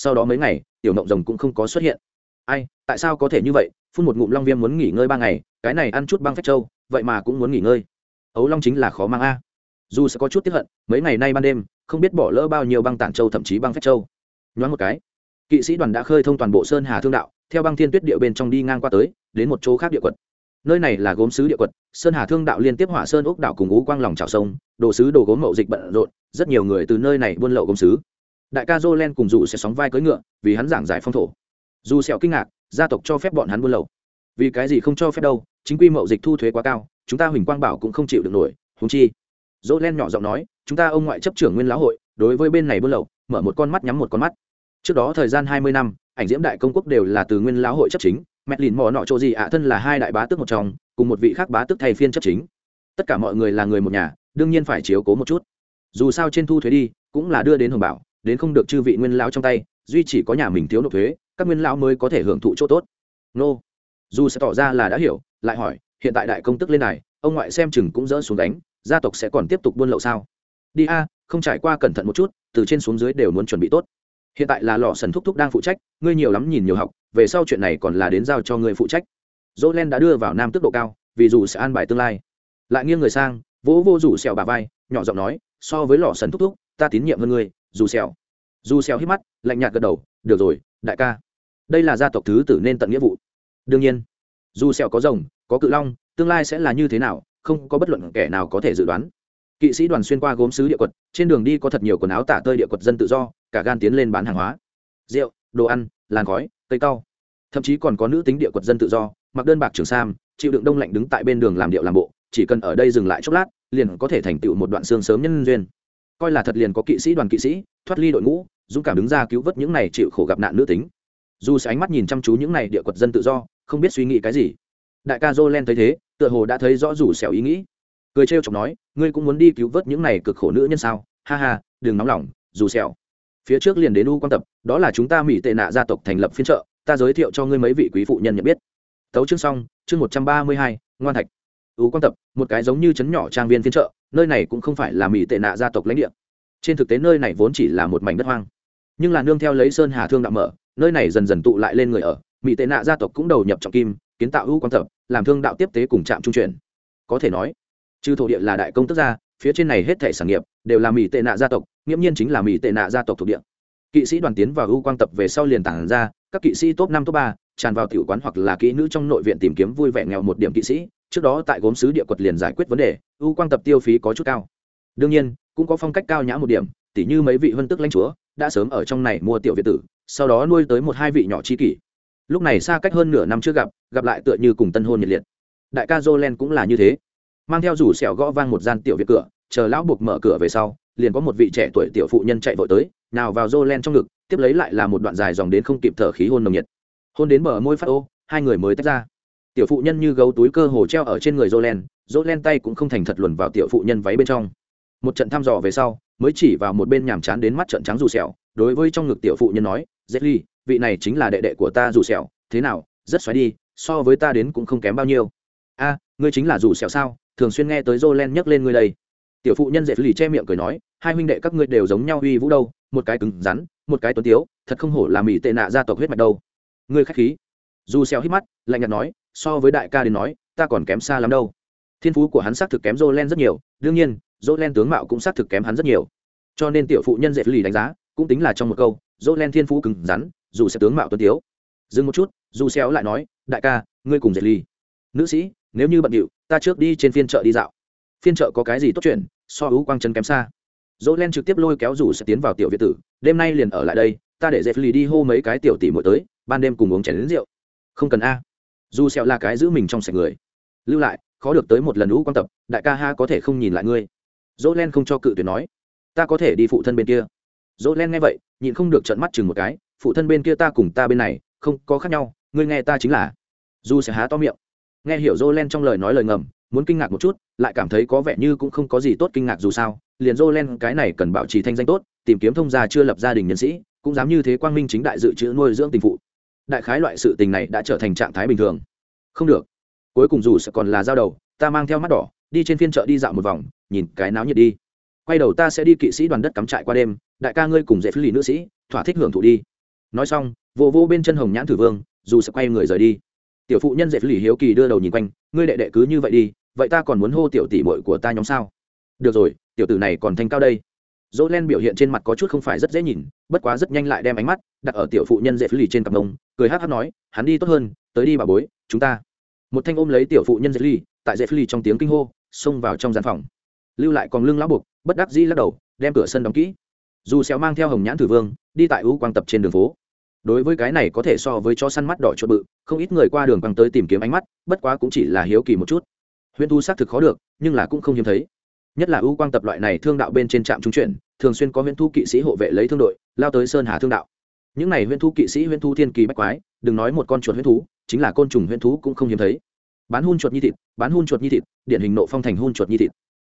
sau đó mấy ngày, tiểu mộng rồng cũng không có xuất hiện. Ai, tại sao có thể như vậy? Phun một ngụm long viêm muốn nghỉ ngơi ba ngày, cái này ăn chút băng phách trâu, vậy mà cũng muốn nghỉ ngơi. Ấu long chính là khó mang a. Dù sẽ có chút tiếp hận, mấy ngày nay ban đêm, không biết bỏ lỡ bao nhiêu băng tản châu thậm chí băng phách châu nhoáng một cái, kỵ sĩ đoàn đã khơi thông toàn bộ sơn hà thương đạo, theo băng thiên tuyết địa bên trong đi ngang qua tới, đến một chỗ khác địa quật. Nơi này là gốm sứ địa quật, sơn hà thương đạo liên tiếp hỏa sơn ốc đảo cùng ú quang lòng trào sông, đồ sứ đồ gốm mậu dịch bận rộn, rất nhiều người từ nơi này buôn lậu gốm sứ đại ca dô len cùng dù sẽ sóng vai cưỡi ngựa, vì hắn giảng giải phong thổ. Dù sẹo kinh ngạc, gia tộc cho phép bọn hắn buôn lậu. Vì cái gì không cho phép đâu, chính quy mậu dịch thu thuế quá cao, chúng ta huỳnh quang bảo cũng không chịu được nổi húng chi. Dỗ len nhỏ giọng nói, chúng ta ông ngoại chấp trưởng nguyên lão hội, đối với bên này buôn lậu, mở một con mắt nhắm một con mắt. Trước đó thời gian hai mươi năm, ảnh diễm đại công quốc đều là từ nguyên lão hội chấp chính, mẹ lìn mò nọ chỗ gì ạ, thân là hai đại bá tước một trong, cùng một vị khác bá tước thay phiên chấp chính. Tất cả mọi người là người một nhà, đương nhiên phải chiếu cố một chút. Dù sao trên thu thuế đi, cũng là đưa đến hồng bảo đến không được chư vị nguyên lão trong tay, duy chỉ có nhà mình thiếu nộp thuế, các nguyên lão mới có thể hưởng thụ chỗ tốt. Nô. Dù sẽ tỏ ra là đã hiểu, lại hỏi, hiện tại đại công tức lên này, ông ngoại xem chừng cũng dỡ xuống đánh gia tộc sẽ còn tiếp tục buôn lậu sao? Đi a, không trải qua cẩn thận một chút, từ trên xuống dưới đều muốn chuẩn bị tốt. Hiện tại là lò sần thúc thúc đang phụ trách, ngươi nhiều lắm nhìn nhiều học, về sau chuyện này còn là đến giao cho ngươi phụ trách. Dỗ len đã đưa vào nam tức độ cao, vì dù sẽ an bài tương lai. Lại nghiêng người sang, vỗ vô rủ xèo bà vai, nhỏ giọng nói, so với lò sần thúc thúc, ta tín nhiệm hơn ngươi dù xèo. Dù xèo hít mắt, lạnh nhạt gật đầu, được rồi, đại ca. Đây là gia tộc thứ tử nên tận nghĩa vụ. Đương nhiên. Dù xèo có rồng, có cự long, tương lai sẽ là như thế nào, không có bất luận kẻ nào có thể dự đoán. Kỵ sĩ đoàn xuyên qua gốm sứ địa quật, trên đường đi có thật nhiều quần áo tả tơi địa quật dân tự do, cả gan tiến lên bán hàng hóa. Rượu, đồ ăn, làn khói, cây cao thậm chí còn có nữ tính địa quật dân tự do, mặc đơn bạc trường sam, chịu đựng đông lạnh đứng tại bên đường làm điệu làm bộ, chỉ cần ở đây dừng lại chốc lát, liền có thể thành tựu một đoạn xương sớm nhân duyên coi là thật liền có kỵ sĩ đoàn kỵ sĩ, thoát ly đội ngũ, dũng cảm đứng ra cứu vớt những này chịu khổ gặp nạn nữ tính. Dù sẽ ánh mắt nhìn chăm chú những này địa quật dân tự do, không biết suy nghĩ cái gì. Đại ca jolen thấy thế, tựa hồ đã thấy rõ rủ xẻo ý nghĩ. Cười trêu chọc nói, ngươi cũng muốn đi cứu vớt những này cực khổ nữ nhân sao? Ha ha, đừng nóng lòng, dù xẻo. Phía trước liền đến u quan tập, đó là chúng ta mỹ tệ nạ gia tộc thành lập phiên trợ ta giới thiệu cho ngươi mấy vị quý phụ nhân nhận biết. Tấu chương xong, chương một trăm ba mươi hai, ngoan thạch. U quan tập, một cái giống như trấn nhỏ trang viên phiên trợ nơi này cũng không phải là mỹ tệ nạ gia tộc lãnh địa. Trên thực tế nơi này vốn chỉ là một mảnh đất hoang. Nhưng là nương theo lấy sơn hà thương đạo mở, nơi này dần dần tụ lại lên người ở mỹ tệ nạ gia tộc cũng đầu nhập trọng kim, kiến tạo hữu quan tập, làm thương đạo tiếp tế cùng trạm trung chuyển. Có thể nói, trừ thổ địa là đại công tức gia, phía trên này hết thể sản nghiệp đều là mỹ tệ nạ gia tộc, nghiễm nhiên chính là mỹ tệ nạ gia tộc thuộc địa. Kỵ sĩ đoàn tiến vào hữu quang tập về sau liền tản ra, các kỵ sĩ top năm, top ba, tràn vào tiểu quán hoặc là kỹ nữ trong nội viện tìm kiếm vui vẻ nghèo một điểm kỵ sĩ trước đó tại gốm sứ địa quật liền giải quyết vấn đề u quang tập tiêu phí có chút cao. Đương nhiên, cũng có phong cách cao nhã một điểm, tỉ như mấy vị vân tức lãnh chúa, đã sớm ở trong này mua tiểu việt tử, sau đó nuôi tới một hai vị nhỏ chi kỷ. Lúc này xa cách hơn nửa năm trước gặp gặp lại tựa như cùng tân hôn nhiệt liệt. Đại ca jolen cũng là như thế. Mang theo rủ sẹo gõ vang một gian tiểu việt cửa, chờ lão buộc mở cửa về sau, liền có một vị trẻ tuổi tiểu phụ nhân chạy vội tới, nào vào jolen trong ngực, tiếp lấy lại là một đoạn dài dòng đến không kịp thở khí hôn nồng nhiệt. Hôn đến bờ môi phát ô, hai người mới tách ra tiểu phụ nhân như gấu túi cơ hồ treo ở trên người jolen jolen tay cũng không thành thật luồn vào tiểu phụ nhân váy bên trong. Một trận thăm dò về sau, mới chỉ vào một bên nhàm chán đến mắt trận trắng rủ sẹo, đối với trong ngực tiểu phụ nhân nói dễ vị này chính là đệ đệ của ta rủ sẹo, thế nào, rất xoáy đi, so với ta đến cũng không kém bao nhiêu. A, ngươi chính là rủ sẹo sao? Thường xuyên nghe tới jolen nhắc lên ngươi đây. Tiểu phụ nhân dễ lì che miệng cười nói, hai huynh đệ các ngươi đều giống nhau uy vũ đâu, một cái cứng rắn, một cái tuấn tiếu, thật không hổ là mỹ tệ nạ gia tộc huyết mạch đâu. Ngươi khách khí. Dù sẹo hít mắt, lạnh nhạt nói so với đại ca đến nói, ta còn kém xa lắm đâu. Thiên phú của hắn xác thực kém jolen rất nhiều, đương nhiên jolen tướng mạo cũng xác thực kém hắn rất nhiều. Cho nên tiểu phụ nhân dễ lì đánh giá, cũng tính là trong một câu jolen thiên phú cứng rắn, dù sẽ tướng mạo tuấn tiếu. Dừng một chút, dù xéo lại nói, đại ca, ngươi cùng dệt ly nữ sĩ, nếu như bận điệu, ta trước đi trên phiên chợ đi dạo. Phiên chợ có cái gì tốt chuyện, so ưu quang chân kém xa. Dỗ len trực tiếp lôi kéo rủ sẽ tiến vào tiểu việt tử, đêm nay liền ở lại đây, ta để dệt lì đi hô mấy cái tiểu tỷ mỗi tới, ban đêm cùng uống chén đến rượu. Không cần a dù sẹo là cái giữ mình trong sạch người. Lưu lại, khó được tới một lần lũ quan tập, đại ca ha có thể không nhìn lại ngươi. Dỗ len không cho cự tuyệt nói, ta có thể đi phụ thân bên kia. Dỗ len nghe vậy, nhịn không được trợn mắt chừng một cái, phụ thân bên kia ta cùng ta bên này, không có khác nhau, ngươi nghe ta chính là. Dù sẽ há to miệng. Nghe hiểu dỗ len trong lời nói lời ngầm, muốn kinh ngạc một chút, lại cảm thấy có vẻ như cũng không có gì tốt kinh ngạc dù sao, liền dỗ len cái này cần bảo trì thanh danh tốt, tìm kiếm thông gia chưa lập gia đình nhân sĩ, cũng dám như thế quang minh chính đại dự trữ nuôi dưỡng tình phụ đại khái loại sự tình này đã trở thành trạng thái bình thường. Không được. Cuối cùng dù sẽ còn là giao đầu, ta mang theo mắt đỏ, đi trên phiên chợ đi dạo một vòng, nhìn cái náo nhiệt đi. Quay đầu ta sẽ đi kỵ sĩ đoàn đất cắm trại qua đêm, đại ca ngươi cùng dễ phí lì nữ sĩ, thỏa thích hưởng thụ đi. Nói xong, vô vô bên chân hồng nhãn thử vương, dù sẽ quay người rời đi. Tiểu phụ nhân dễ phí lì hiếu kỳ đưa đầu nhìn quanh, ngươi đệ đệ cứ như vậy đi, vậy ta còn muốn hô tiểu tỷ muội của ta nhóm sao? Được rồi, tiểu tử này còn thanh cao đây dỗ len biểu hiện trên mặt có chút không phải rất dễ nhìn, bất quá rất nhanh lại đem ánh mắt đặt ở tiểu phụ nhân dễ phí lì trên cặp mông cười hát hát nói, hắn đi tốt hơn, tới đi bà bối, chúng ta. Một thanh ôm lấy tiểu phụ nhân dễ ly tại dễ phí lì trong tiếng kinh hô, xông vào trong gian phòng. Lưu lại còn lưng lão buộc, bất đắc dĩ lắc đầu, đem cửa sân đóng kỹ. Dù xéo mang theo hồng nhãn thử vương, đi tại ưu quang tập trên đường phố. Đối với cái này có thể so với cho săn mắt đỏ chuột bự, không ít người qua đường quăng tới tìm kiếm ánh mắt, bất quá cũng chỉ là hiếu kỳ một chút. Huyễn thu xác thực khó được, nhưng là cũng không hiếm thấy nhất là ưu quang tập loại này thương đạo bên trên trạm trung chuyển, thường xuyên có huyễn thu kỵ sĩ hộ vệ lấy thương đội, lao tới sơn hà thương đạo. Những này huyễn thu kỵ sĩ, huyễn thu thiên kỳ bách quái, đừng nói một con chuột huyễn thú, chính là côn trùng huyễn thú cũng không hiếm thấy. Bán hun chuột như thịt, bán hun chuột như thịt, điển hình nộ phong thành hun chuột như thịt.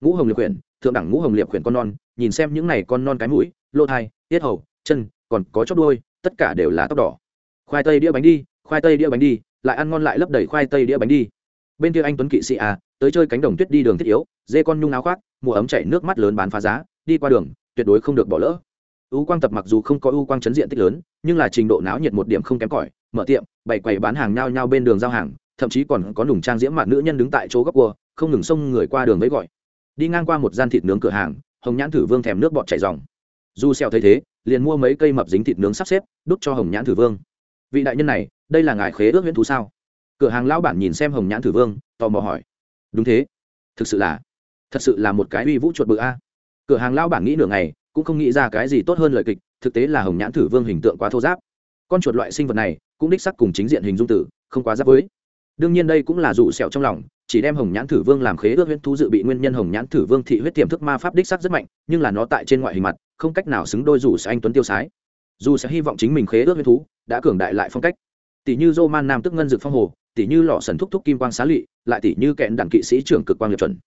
Ngũ hồng liệp quyển, thượng đẳng ngũ hồng liệp quyển con non, nhìn xem những này con non cái mũi lô thai, tiết hầu, chân, còn có chóp đuôi, tất cả đều là tóc đỏ. Khoai tây đĩa bánh đi, khoai tây đĩa bánh đi, lại ăn ngon lại lấp đầy khoai tây đĩa bánh đi. Bên kia anh tuấn kỵ sĩ à tới chơi cánh đồng tuyết đi đường thiết yếu, dê con nhung áo khoác mùa ấm chảy nước mắt lớn bán phá giá, đi qua đường, tuyệt đối không được bỏ lỡ. Ưu quang tập mặc dù không có ưu quang chấn diện tích lớn, nhưng là trình độ náo nhiệt một điểm không kém cỏi, mở tiệm, bày quầy bán hàng nhao nhao bên đường giao hàng, thậm chí còn có nùng trang diễm mạn nữ nhân đứng tại chỗ góc cua, không ngừng xông người qua đường với gọi. Đi ngang qua một gian thịt nướng cửa hàng, hồng nhãn thử vương thèm nước bọt chảy dòng. Du xeo thấy thế, liền mua mấy cây mập dính thịt nướng sắp xếp, đút cho hồng nhãn thử vương. Vị đại nhân này, đây là ngài khế ước huyễn thú sao? Cửa hàng lão bản nhìn xem hồng nhãn thử vương, tò mò hỏi. Đúng thế. Thực sự là thật sự là một cái uy vũ chuột bự a. Cửa hàng lao bảng nghĩ nửa ngày, cũng không nghĩ ra cái gì tốt hơn lời kịch, thực tế là hồng nhãn thử vương hình tượng quá thô giáp con chuột loại sinh vật này, cũng đích sắc cùng chính diện hình dung tử, không quá giáp với. Đương nhiên đây cũng là rủ sẹo trong lòng, chỉ đem hồng nhãn thử vương làm khế ước huyễn thú dự bị nguyên nhân hồng nhãn thử vương thị huyết tiềm thức ma pháp đích sắc rất mạnh, nhưng là nó tại trên ngoại hình mặt, không cách nào xứng đôi dù sẽ anh tuấn tiêu sái. Dù sẽ hy vọng chính mình khế ước huyễn thú, đã cường đại lại phong cách. Tỷ như dô man nam tức ngân dực phong hồ, tỷ như lọ sần thúc thúc kim quang xá lụy, lại tỷ như kẹn đặng kỵ sĩ trưởng cực quang liệt chuẩn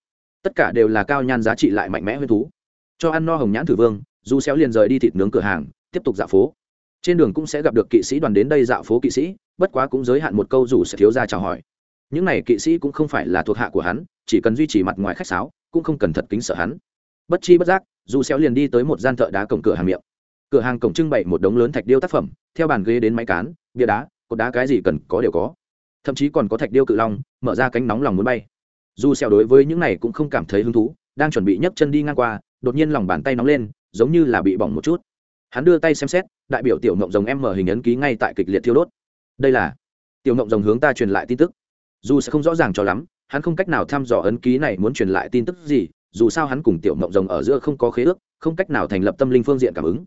tất cả đều là cao nhan giá trị lại mạnh mẽ huyên thú. Cho ăn no hồng nhãn thử vương, du xéo liền rời đi thịt nướng cửa hàng, tiếp tục dạo phố. Trên đường cũng sẽ gặp được kỵ sĩ đoàn đến đây dạo phố kỵ sĩ, bất quá cũng giới hạn một câu dù sẽ thiếu ra chào hỏi. Những này kỵ sĩ cũng không phải là thuộc hạ của hắn, chỉ cần duy trì mặt ngoài khách sáo, cũng không cần thật kính sợ hắn. Bất chi bất giác, du xéo liền đi tới một gian thợ đá cổng cửa hàng miệng. Cửa hàng cổng trưng bày một đống lớn thạch điêu tác phẩm, theo bàn ghế đến máy cán bia đá, cột đá cái gì cần có đều có. Thậm chí còn có thạch điêu cự long, mở ra cánh nóng lòng muốn bay dù xéo đối với những này cũng không cảm thấy hứng thú, đang chuẩn bị nhấc chân đi ngang qua, đột nhiên lòng bàn tay nóng lên, giống như là bị bỏng một chút. Hắn đưa tay xem xét, đại biểu tiểu mộng rồng em mở hình ấn ký ngay tại kịch liệt thiêu đốt. Đây là tiểu mộng rồng hướng ta truyền lại tin tức. Dù sẽ không rõ ràng cho lắm, hắn không cách nào thăm dò ấn ký này muốn truyền lại tin tức gì, dù sao hắn cùng tiểu mộng rồng ở giữa không có khế ước, không cách nào thành lập tâm linh phương diện cảm ứng.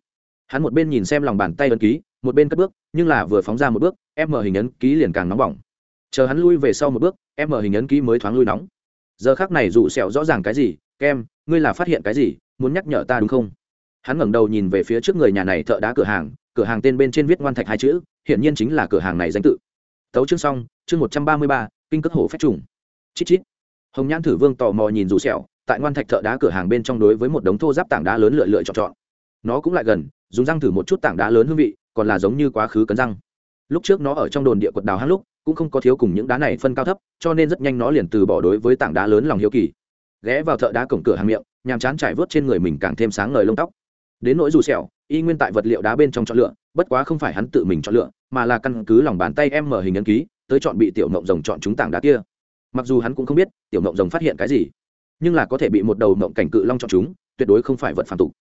Hắn một bên nhìn xem lòng bàn tay ấn ký, một bên cất bước, nhưng là vừa phóng ra một bước, em mở hình ấn ký liền càng nóng bỏng. Chờ hắn lui về sau một bước, em mở hình ấn ký mới thoáng lui nóng giờ khác này dù sẹo rõ ràng cái gì, kem, ngươi là phát hiện cái gì, muốn nhắc nhở ta đúng không? Hắn ngẩng đầu nhìn về phía trước người nhà này thợ đá cửa hàng cửa hàng tên bên trên viết ngoan thạch hai chữ, hiển nhiên chính là cửa hàng này danh tự. Tấu chương xong, chương một trăm ba mươi ba, kinh cất hổ phép trùng. Chít chít. Hồng nhãn thử vương tò mò nhìn dù sẹo, tại ngoan thạch thợ đá cửa hàng bên trong đối với một đống thô giáp tảng đá lớn lựa lựa chọn chọn. Nó cũng lại gần, dùng răng thử một chút tảng đá lớn hương vị, còn là giống như quá khứ cấn răng. Lúc trước nó ở trong đồn địa quật đào hang lúc cũng không có thiếu cùng những đá này phân cao thấp, cho nên rất nhanh nó liền từ bỏ đối với tảng đá lớn lòng hiếu kỳ. Ghé vào thợ đá cổng cửa hàng miệng, nhàm chán trải vớt trên người mình càng thêm sáng ngời lông tóc. Đến nỗi dù sẹo, y nguyên tại vật liệu đá bên trong chọn lựa, bất quá không phải hắn tự mình chọn lựa, mà là căn cứ lòng bàn tay em mở hình ấn ký, tới chọn bị tiểu mộng rồng chọn chúng tảng đá kia. Mặc dù hắn cũng không biết, tiểu mộng rồng phát hiện cái gì, nhưng là có thể bị một đầu mộng cảnh cự long chọn chúng, tuyệt đối không phải vật phản tục.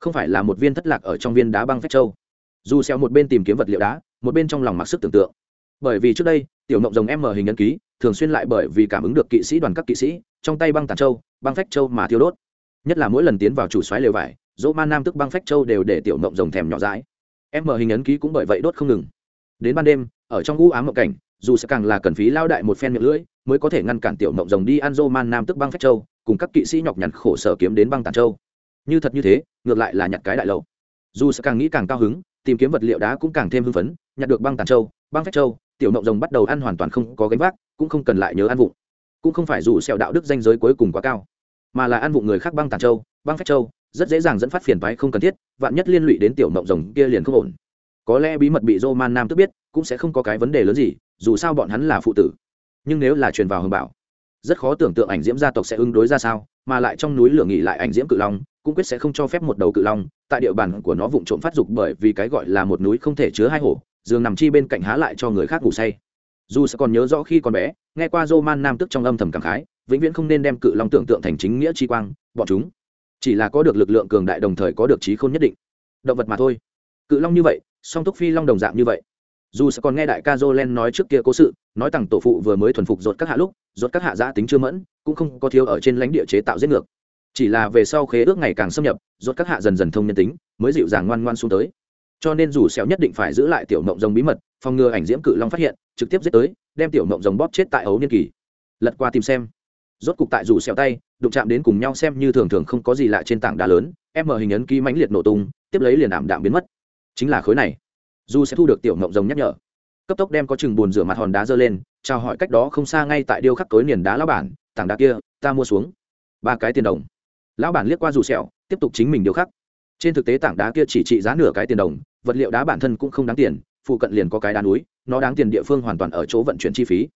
Không phải là một viên thất lạc ở trong viên đá băng phách châu. Dù xeo một bên tìm kiếm vật liệu đá, một bên trong lòng mặc sức tưởng tượng. Bởi vì trước đây tiểu mộng rồng em mở hình nhân ký, thường xuyên lại bởi vì cảm ứng được kỵ sĩ đoàn các kỵ sĩ, trong tay băng tàn châu, băng phách châu mà thiêu đốt. Nhất là mỗi lần tiến vào chủ xoáy lều vải, dỗ man nam tức băng phách châu đều để tiểu mộng rồng thèm nhỏ dãi. Em mở hình ấn ký cũng bởi vậy đốt không ngừng. Đến ban đêm, ở trong u ám mộng cảnh, dù sẽ càng là cần phí lao đại một phen miệng lưỡi, mới có thể ngăn cản tiểu mộng rồng đi ăn dô man nam tức băng phách châu, cùng các kỵ sĩ nhọc nhằn khổ sở kiếm đến băng tàn châu. Như thật như thế, ngược lại là nhặt cái đại lầu dù sẽ càng nghĩ càng cao hứng, tìm kiếm vật liệu đá cũng càng thêm hưng phấn, nhặt được băng tàn châu, băng phách châu tiểu mộng rồng bắt đầu ăn hoàn toàn không có gánh vác, cũng không cần lại nhớ ăn vụng. Cũng không phải dù sẹo đạo đức danh giới cuối cùng quá cao, mà là ăn vụng người khác băng tàn châu, băng phách châu, rất dễ dàng dẫn phát phiền toái không cần thiết, vạn nhất liên lụy đến tiểu mộng rồng kia liền không ổn. Có lẽ bí mật bị roman nam tức biết, cũng sẽ không có cái vấn đề lớn gì, dù sao bọn hắn là phụ tử. Nhưng nếu là truyền vào hồng bảo, rất khó tưởng tượng ảnh diễm gia tộc sẽ ứng đối ra sao, mà lại trong núi lửa nghỉ lại ảnh diễm cự long, cũng quyết sẽ không cho phép một đầu cự long, tại địa bàn của nó vụng trộm phát dục bởi vì cái gọi là một núi không thể chứa hai hổ giường nằm chi bên cạnh há lại cho người khác ngủ say. Dù sẽ còn nhớ rõ khi còn bé, nghe qua roman nam tức trong âm thầm cảm khái, vĩnh viễn không nên đem cự long tưởng tượng thành chính nghĩa chi quang, bọn chúng. Chỉ là có được lực lượng cường đại đồng thời có được trí khôn nhất định. Động vật mà thôi. Cự long như vậy, song túc phi long đồng dạng như vậy. Dù sẽ còn nghe đại ca jolen nói trước kia cố sự, nói rằng tổ phụ vừa mới thuần phục dột các hạ lúc dột các hạ giã tính chưa mẫn, cũng không có thiếu ở trên lãnh địa chế tạo giết ngược. Chỉ là về sau khế ước ngày càng xâm nhập dột các hạ dần dần thông nhân tính, mới dịu dàng ngoan ngoan xuống tới cho nên dù xéo nhất định phải giữ lại tiểu mộng rồng bí mật, phòng ngừa ảnh diễm cự long phát hiện, trực tiếp giết tới, đem tiểu mộng rồng bóp chết tại ấu niên kỳ. Lật qua tìm xem. Rốt cục tại dù xéo tay, đụng chạm đến cùng nhau xem như thường thường không có gì lạ trên tảng đá lớn, em mở hình ấn ký mãnh liệt nổ tung, tiếp lấy liền ảm đạm biến mất. Chính là khối này. Dù sẽ thu được tiểu mộng rồng nhắc nhở. Cấp tốc đem có chừng buồn rửa mặt hòn đá dơ lên, chào hỏi cách đó không xa ngay tại điêu khắc tối niền đá lão bản, tảng đá kia, ta mua xuống. Ba cái tiền đồng. Lão bản liếc qua dù sẹo tiếp tục chính mình điêu khắc. Trên thực tế tảng đá kia chỉ trị giá nửa cái tiền đồng vật liệu đá bản thân cũng không đáng tiền, phụ cận liền có cái đá núi, nó đáng tiền địa phương hoàn toàn ở chỗ vận chuyển chi phí.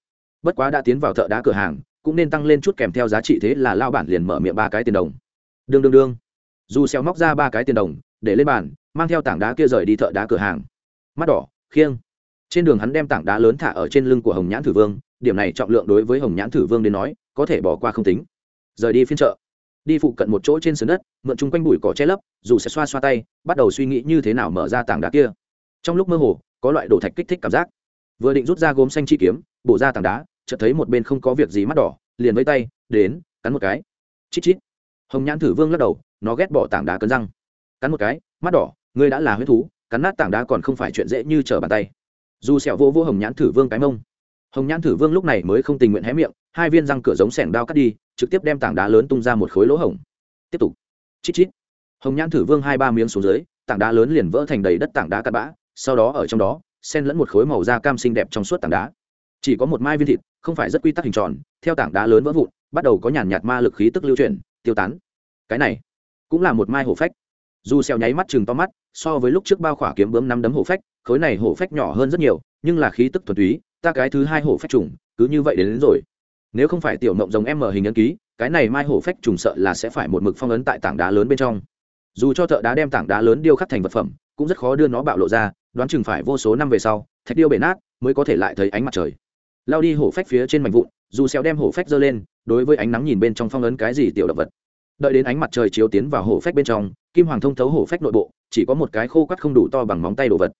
Bất quá đã tiến vào thợ đá cửa hàng, cũng nên tăng lên chút kèm theo giá trị thế là lao bản liền mở miệng ba cái tiền đồng. Đương đương đương. Dù xéo móc ra ba cái tiền đồng, để lên bàn, mang theo tảng đá kia rời đi thợ đá cửa hàng. Mắt đỏ, khiêng. Trên đường hắn đem tảng đá lớn thả ở trên lưng của hồng nhãn thử vương, điểm này trọng lượng đối với hồng nhãn thử vương đến nói, có thể bỏ qua không tính. Rời đi phiên chợ đi phụ cận một chỗ trên sườn đất, mượn chung quanh bụi cỏ che lấp, dù sẽ xoa xoa tay, bắt đầu suy nghĩ như thế nào mở ra tảng đá kia. Trong lúc mơ hồ, có loại đồ thạch kích thích cảm giác. Vừa định rút ra gốm xanh chi kiếm, bổ ra tảng đá, chợt thấy một bên không có việc gì mắt đỏ, liền với tay, đến, cắn một cái. Chít chít. Hồng nhãn thử vương lắc đầu, nó ghét bỏ tảng đá cấn răng. Cắn một cái, mắt đỏ, ngươi đã là huyết thú, cắn nát tảng đá còn không phải chuyện dễ như trở bàn tay. Dù sẹo vô vô hồng nhãn thử vương cái mông. Hồng nhãn thử vương lúc này mới không tình nguyện hé miệng, hai viên răng cửa giống sẻng đao cắt đi trực tiếp đem tảng đá lớn tung ra một khối lỗ hổng. Tiếp tục. Chít chít. Hồng nhãn thử vương hai ba miếng xuống dưới tảng đá lớn liền vỡ thành đầy đất tảng đá cắt bã sau đó ở trong đó xen lẫn một khối màu da cam xinh đẹp trong suốt tảng đá. Chỉ có một mai viên thịt không phải rất quy tắc hình tròn theo tảng đá lớn vỡ vụn bắt đầu có nhàn nhạt ma lực khí tức lưu chuyển tiêu tán. Cái này cũng là một mai hổ phách. Dù xèo nháy mắt chừng to mắt so với lúc trước bao khỏa kiếm bướm năm đấm hổ phách khối này hổ phách nhỏ hơn rất nhiều nhưng là khí tức thuần túy ta cái thứ hai hổ phách trùng cứ như vậy đến, đến rồi nếu không phải tiểu mộng giống em mở hình ấn ký, cái này mai hổ phách trùng sợ là sẽ phải một mực phong ấn tại tảng đá lớn bên trong. Dù cho thợ đá đem tảng đá lớn điêu khắc thành vật phẩm, cũng rất khó đưa nó bạo lộ ra, đoán chừng phải vô số năm về sau, thạch điêu bể nát mới có thể lại thấy ánh mặt trời. Lao đi hổ phách phía trên mảnh vụn, dù xéo đem hổ phách giơ lên, đối với ánh nắng nhìn bên trong phong ấn cái gì tiểu động vật. Đợi đến ánh mặt trời chiếu tiến vào hổ phách bên trong, kim hoàng thông thấu hổ phách nội bộ, chỉ có một cái khô quắt không đủ to bằng móng tay đồ vật.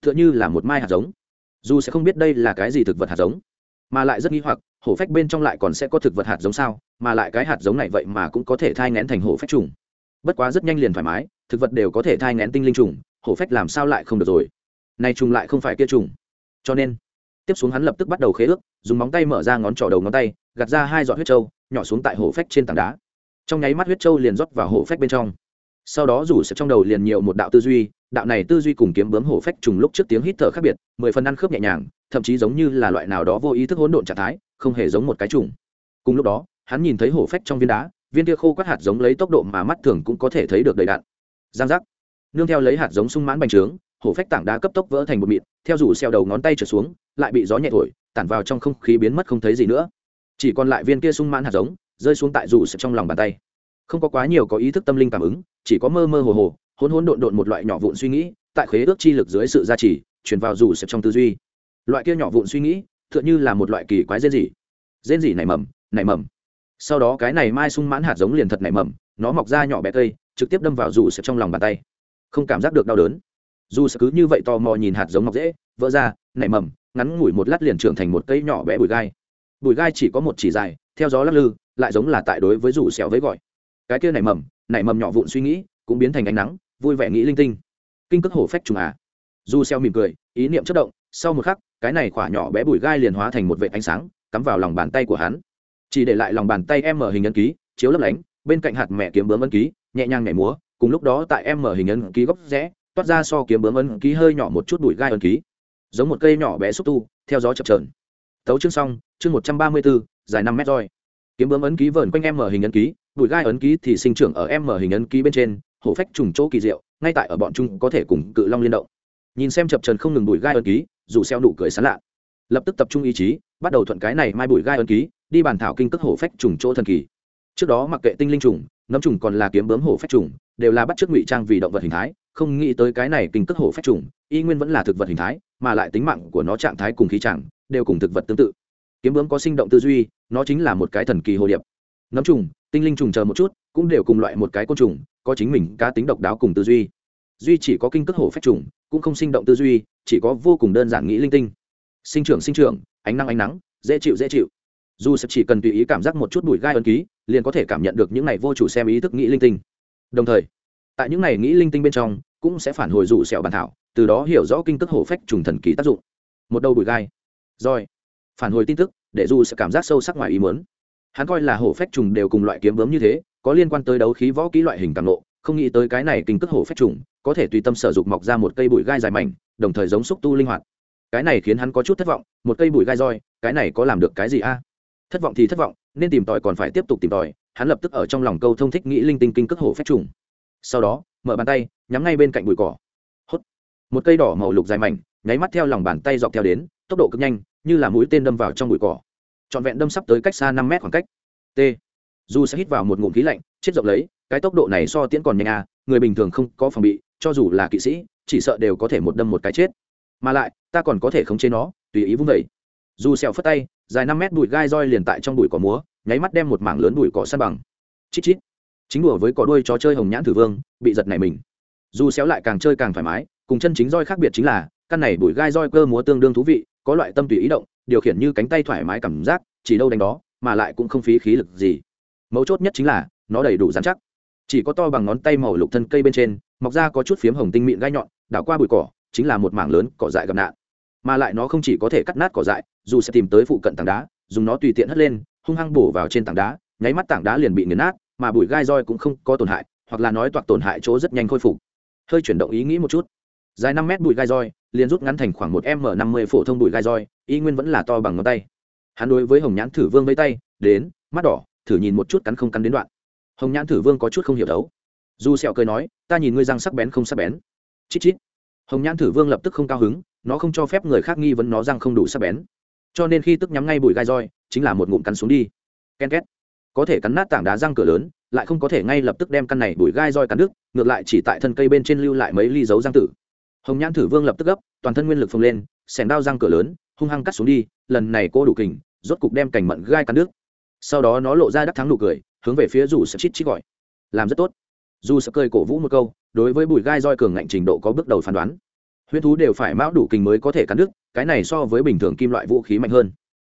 Tựa như là một mai hạt giống. Dù sẽ không biết đây là cái gì thực vật hạt giống mà lại rất nghi hoặc, hổ phách bên trong lại còn sẽ có thực vật hạt giống sao? Mà lại cái hạt giống này vậy mà cũng có thể thai ngén thành hổ phách trùng. Bất quá rất nhanh liền thoải mái, thực vật đều có thể thai ngén tinh linh trùng, hổ phách làm sao lại không được rồi? Này trùng lại không phải kia trùng. Cho nên, tiếp xuống hắn lập tức bắt đầu khế ước, dùng móng tay mở ra ngón trỏ đầu ngón tay, gạt ra hai giọt huyết trâu, nhỏ xuống tại hổ phách trên tảng đá. Trong nháy mắt huyết trâu liền rót vào hổ phách bên trong. Sau đó rủ sẽ trong đầu liền nhiều một đạo tư duy đạo này tư duy cùng kiếm bướm hổ phách trùng lúc trước tiếng hít thở khác biệt, mười phần ăn khớp nhẹ nhàng, thậm chí giống như là loại nào đó vô ý thức hỗn độn trạng thái, không hề giống một cái trùng. Cùng lúc đó, hắn nhìn thấy hổ phách trong viên đá, viên kia khô quát hạt giống lấy tốc độ mà mắt thường cũng có thể thấy được đầy đạn giang giác. Nương theo lấy hạt giống sung mãn bành trướng, hổ phách tảng đá cấp tốc vỡ thành một mịn, theo rủ xeo đầu ngón tay trở xuống, lại bị gió nhẹ thổi, tản vào trong không khí biến mất không thấy gì nữa. Chỉ còn lại viên kia sung mãn hạt giống, rơi xuống tại rủ trong lòng bàn tay. Không có quá nhiều có ý thức tâm linh cảm ứng, chỉ có mơ mơ hồ hồ hỗn hỗn độn độn một loại nhỏ vụn suy nghĩ, tại khế ước chi lực dưới sự gia trì truyền vào rủ trong tư duy. Loại kia nhỏ vụn suy nghĩ, tựa như là một loại kỳ quái rên rỉ. Rên rỉ nảy mầm nảy mầm. Sau đó cái này mai sung mãn hạt giống liền thật nảy mầm, nó mọc ra nhỏ bé cây, trực tiếp đâm vào rủ sẹp trong lòng bàn tay. Không cảm giác được đau đớn. Dù sẹp cứ như vậy tò mò nhìn hạt giống mọc dễ, vỡ ra, nảy mầm, ngắn ngủi một lát liền trưởng thành một cây nhỏ bé bụi gai. Bụi gai chỉ có một chỉ dài, theo gió lắc lư, lại giống là tại đối với rủ sẹo với gọi. Cái kia nảy mầm nảy mầm nhỏ vụn suy nghĩ, cũng biến thành ánh nắng vui vẻ nghĩ linh tinh. Kinh cước hổ phách trùng à. Du xeo mỉm cười, ý niệm chất động, sau một khắc, cái này khỏa nhỏ bé bùi gai liền hóa thành một vệt ánh sáng, cắm vào lòng bàn tay của hắn. Chỉ để lại lòng bàn tay em mở hình ấn ký, chiếu lấp lánh, bên cạnh hạt mẹ kiếm bướm ấn ký, nhẹ nhàng nhảy múa, cùng lúc đó tại em mở hình ấn ký góc rẽ, toát ra so kiếm bướm ấn ký hơi nhỏ một chút bụi gai ấn ký. Giống một cây nhỏ bé xúc tu, theo gió chập trờn tấu chương xong, chương một trăm ba mươi bốn dài năm mét roi. Kiếm bướm ấn ký vờn quanh em mở hình ấn ký, bụi gai ấn ký thì sinh trưởng ở em mở hình ấn ký bên trên hổ phách trùng chỗ kỳ diệu, ngay tại ở bọn chúng có thể cùng cự long liên động. Nhìn xem chập trần không ngừng bụi gai ân ký, dù xeo nụ cười sán lạ. Lập tức tập trung ý chí, bắt đầu thuận cái này mai bùi gai ân ký, đi bàn thảo kinh cước hổ phách trùng chỗ thần kỳ. Trước đó mặc kệ tinh linh trùng, nấm trùng còn là kiếm bướm hổ phách trùng, đều là bắt chước ngụy trang vì động vật hình thái, không nghĩ tới cái này kinh cước hổ phách trùng, y nguyên vẫn là thực vật hình thái, mà lại tính mạng của nó trạng thái cùng khí trạng, đều cùng thực vật tương tự. Kiếm bướm có sinh động tư duy, nó chính là một cái thần kỳ hồ điệp. Nấm trùng tinh linh trùng chờ một chút, cũng đều cùng loại một cái côn trùng, có chính mình cá tính độc đáo cùng tư duy. Duy chỉ có kinh cước hổ phách trùng, cũng không sinh động tư duy, chỉ có vô cùng đơn giản nghĩ linh tinh. Sinh trưởng sinh trưởng, ánh nắng ánh nắng, dễ chịu dễ chịu. Dù sẽ chỉ cần tùy ý cảm giác một chút bụi gai ấn ký, liền có thể cảm nhận được những này vô chủ xem ý thức nghĩ linh tinh. Đồng thời, tại những này nghĩ linh tinh bên trong, cũng sẽ phản hồi rủ sẹo bàn thảo, từ đó hiểu rõ kinh tức hổ phách trùng thần kỳ tác dụng. Một đầu bụi gai. Rồi, phản hồi tin tức, để dù sẽ cảm giác sâu sắc ngoài ý muốn hắn coi là hổ phách trùng đều cùng loại kiếm bướm như thế, có liên quan tới đấu khí võ kỹ loại hình càng lộ, không nghĩ tới cái này kinh tức hổ phách trùng, có thể tùy tâm sở dục mọc ra một cây bụi gai dài mảnh, đồng thời giống xúc tu linh hoạt. Cái này khiến hắn có chút thất vọng, một cây bụi gai roi, cái này có làm được cái gì a? Thất vọng thì thất vọng, nên tìm tòi còn phải tiếp tục tìm tòi, hắn lập tức ở trong lòng câu thông thích nghĩ linh tinh kinh cước hổ phách trùng. Sau đó, mở bàn tay, nhắm ngay bên cạnh bụi cỏ. Hốt. Một cây đỏ màu lục dài mảnh, nháy mắt theo lòng bàn tay dọc theo đến, tốc độ cực nhanh, như là mũi tên đâm vào trong bụi cỏ trọn vẹn đâm sắp tới cách xa năm mét khoảng cách. T. Dù sẽ hít vào một ngụm khí lạnh, chết rộng lấy, cái tốc độ này so tiễn còn nhanh à người bình thường không có phòng bị, cho dù là kỵ sĩ, chỉ sợ đều có thể một đâm một cái chết. Mà lại, ta còn có thể khống chế nó, tùy ý vung vẩy dù sẹo phất tay, dài năm mét bụi gai roi liền tại trong bụi cỏ múa, nháy mắt đem một mảng lớn bụi cỏ san bằng. Chít chít. Chính đùa với cỏ đuôi chó chơi hồng nhãn thử vương, bị giật này mình. Dù xéo lại càng chơi càng thoải mái, cùng chân chính roi khác biệt chính là, căn này bụi gai roi cơ múa tương đương thú vị, có loại tâm tùy ý động điều khiển như cánh tay thoải mái cảm giác, chỉ đâu đánh đó, mà lại cũng không phí khí lực gì. Mấu chốt nhất chính là, nó đầy đủ dán chắc. Chỉ có to bằng ngón tay màu lục thân cây bên trên, mọc ra có chút phiếm hồng tinh mịn gai nhọn, đảo qua bụi cỏ, chính là một mảng lớn cỏ dại gặp nạn. Mà lại nó không chỉ có thể cắt nát cỏ dại, dù sẽ tìm tới phụ cận tảng đá, dùng nó tùy tiện hất lên, hung hăng bổ vào trên tảng đá, nháy mắt tảng đá liền bị nghiền nát, mà bụi gai roi cũng không có tổn hại, hoặc là nói toạc tổn hại chỗ rất nhanh khôi phục. Hơi chuyển động ý nghĩ một chút dài năm mét bụi gai roi, liền rút ngắn thành khoảng một m năm mươi phổ thông bụi gai roi, y nguyên vẫn là to bằng ngón tay. Hắn đối với hồng nhãn thử vương với tay, đến, mắt đỏ, thử nhìn một chút cắn không cắn đến đoạn. Hồng nhãn thử vương có chút không hiểu đấu. Du sẹo cười nói, ta nhìn ngươi răng sắc bén không sắc bén. Chít chít. Hồng nhãn thử vương lập tức không cao hứng, nó không cho phép người khác nghi vấn nó răng không đủ sắc bén. Cho nên khi tức nhắm ngay bụi gai roi, chính là một ngụm cắn xuống đi. Ken két. Có thể cắn nát tảng đá răng cửa lớn, lại không có thể ngay lập tức đem căn này bụi gai roi cắn đứt, ngược lại chỉ tại thân cây bên trên lưu lại mấy ly dấu răng tử hồng nhãn thử vương lập tức gấp, toàn thân nguyên lực phồng lên xẻn đao răng cửa lớn, hung hăng cắt xuống đi, lần này cô đủ kình, rốt cục đem cành mận gai cắn đứt. Sau đó nó lộ ra đắc thắng nụ cười, hướng về phía dù sập chít chít gọi. Làm rất tốt. Dù sập cười cổ vũ một câu, đối với bụi gai roi cường ngạnh trình độ có bước đầu phán đoán. Huyễn thú đều phải mão đủ kình mới có thể cắn đứt, cái này so với bình thường kim loại vũ khí mạnh hơn.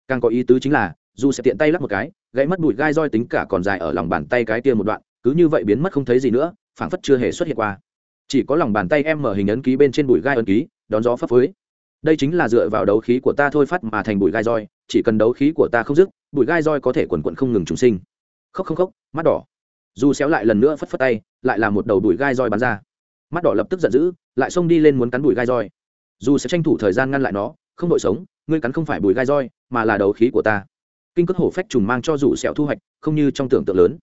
Càng có ý tứ chính là, dù sẽ tiện tay lắp một cái, gãy mất bụi gai roi tính cả còn dài ở lòng bàn tay cái kia một đoạn, cứ như vậy biến mất không thấy gì nữa, phảng phất chưa hề xuất hiện qua chỉ có lòng bàn tay em mở hình ấn ký bên trên bụi gai ấn ký, đón gió phấp phới. Đây chính là dựa vào đấu khí của ta thôi phát mà thành bụi gai roi, chỉ cần đấu khí của ta không dứt, bụi gai roi có thể quần quận không ngừng trùng sinh. Khóc không khóc, mắt đỏ. Dù xéo lại lần nữa phất phất tay, lại là một đầu bụi gai roi bắn ra. Mắt đỏ lập tức giận dữ, lại xông đi lên muốn cắn bụi gai roi. Dù sẽ tranh thủ thời gian ngăn lại nó, không đội sống, ngươi cắn không phải bụi gai roi, mà là đấu khí của ta. Kinh cước hổ phách trùng mang cho rủ sẹo thu hoạch, không như trong tưởng tượng lớn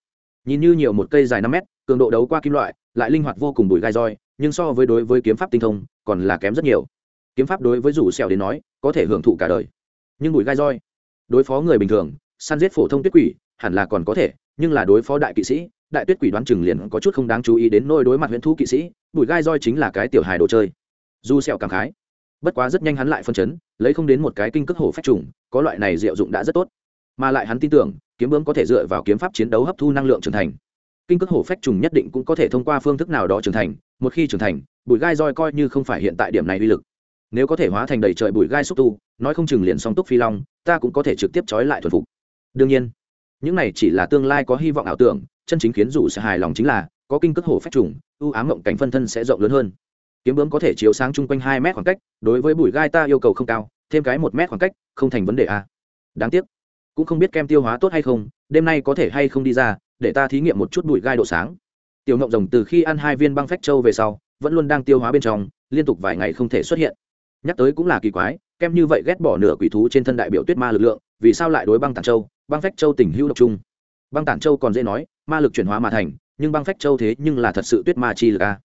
nhìn như nhiều một cây dài năm mét, cường độ đấu qua kim loại, lại linh hoạt vô cùng bùi gai roi, nhưng so với đối với kiếm pháp tinh thông, còn là kém rất nhiều. Kiếm pháp đối với rủ sẹo đến nói, có thể hưởng thụ cả đời. Nhưng bùi gai roi, đối phó người bình thường, săn giết phổ thông tuyết quỷ, hẳn là còn có thể, nhưng là đối phó đại kỵ sĩ, đại tuyết quỷ đoán chừng liền có chút không đáng chú ý đến nôi đối mặt huyễn thú kỵ sĩ bùi gai roi chính là cái tiểu hài đồ chơi. Du sẹo cảm khái, bất quá rất nhanh hắn lại phân chấn, lấy không đến một cái kinh cước hổ phách trùng, có loại này diệu dụng đã rất tốt. Mà lại hắn tin tưởng kiếm bướm có thể dựa vào kiếm pháp chiến đấu hấp thu năng lượng trưởng thành. Kinh cước hổ phách trùng nhất định cũng có thể thông qua phương thức nào đó trưởng thành, một khi trưởng thành, bụi gai roi coi như không phải hiện tại điểm này uy lực. Nếu có thể hóa thành đầy trời bụi gai xúc tu, nói không chừng liền song túc phi long, ta cũng có thể trực tiếp trói lại thuần phục. Đương nhiên, những này chỉ là tương lai có hy vọng ảo tưởng, chân chính khiến dù sẽ hài lòng chính là, có kinh cước hổ phách trùng, ưu ám mộng cảnh phân thân sẽ rộng lớn hơn. Kiếm bướm có thể chiếu sáng chung quanh hai mét khoảng cách, đối với bụi gai ta yêu cầu không cao, thêm cái một mét khoảng cách, không thành vấn đề a. Đáng tiếc cũng không biết kem tiêu hóa tốt hay không, đêm nay có thể hay không đi ra, để ta thí nghiệm một chút bụi gai độ sáng. Tiểu ngộng rồng từ khi ăn hai viên băng phách châu về sau, vẫn luôn đang tiêu hóa bên trong, liên tục vài ngày không thể xuất hiện. Nhắc tới cũng là kỳ quái, kem như vậy ghét bỏ nửa quỷ thú trên thân đại biểu tuyết ma lực lượng, vì sao lại đối băng tản châu, băng phách châu tình hữu độc trung băng tản châu còn dễ nói, ma lực chuyển hóa mà thành, nhưng băng phách châu thế nhưng là thật sự tuyết ma chi lực a.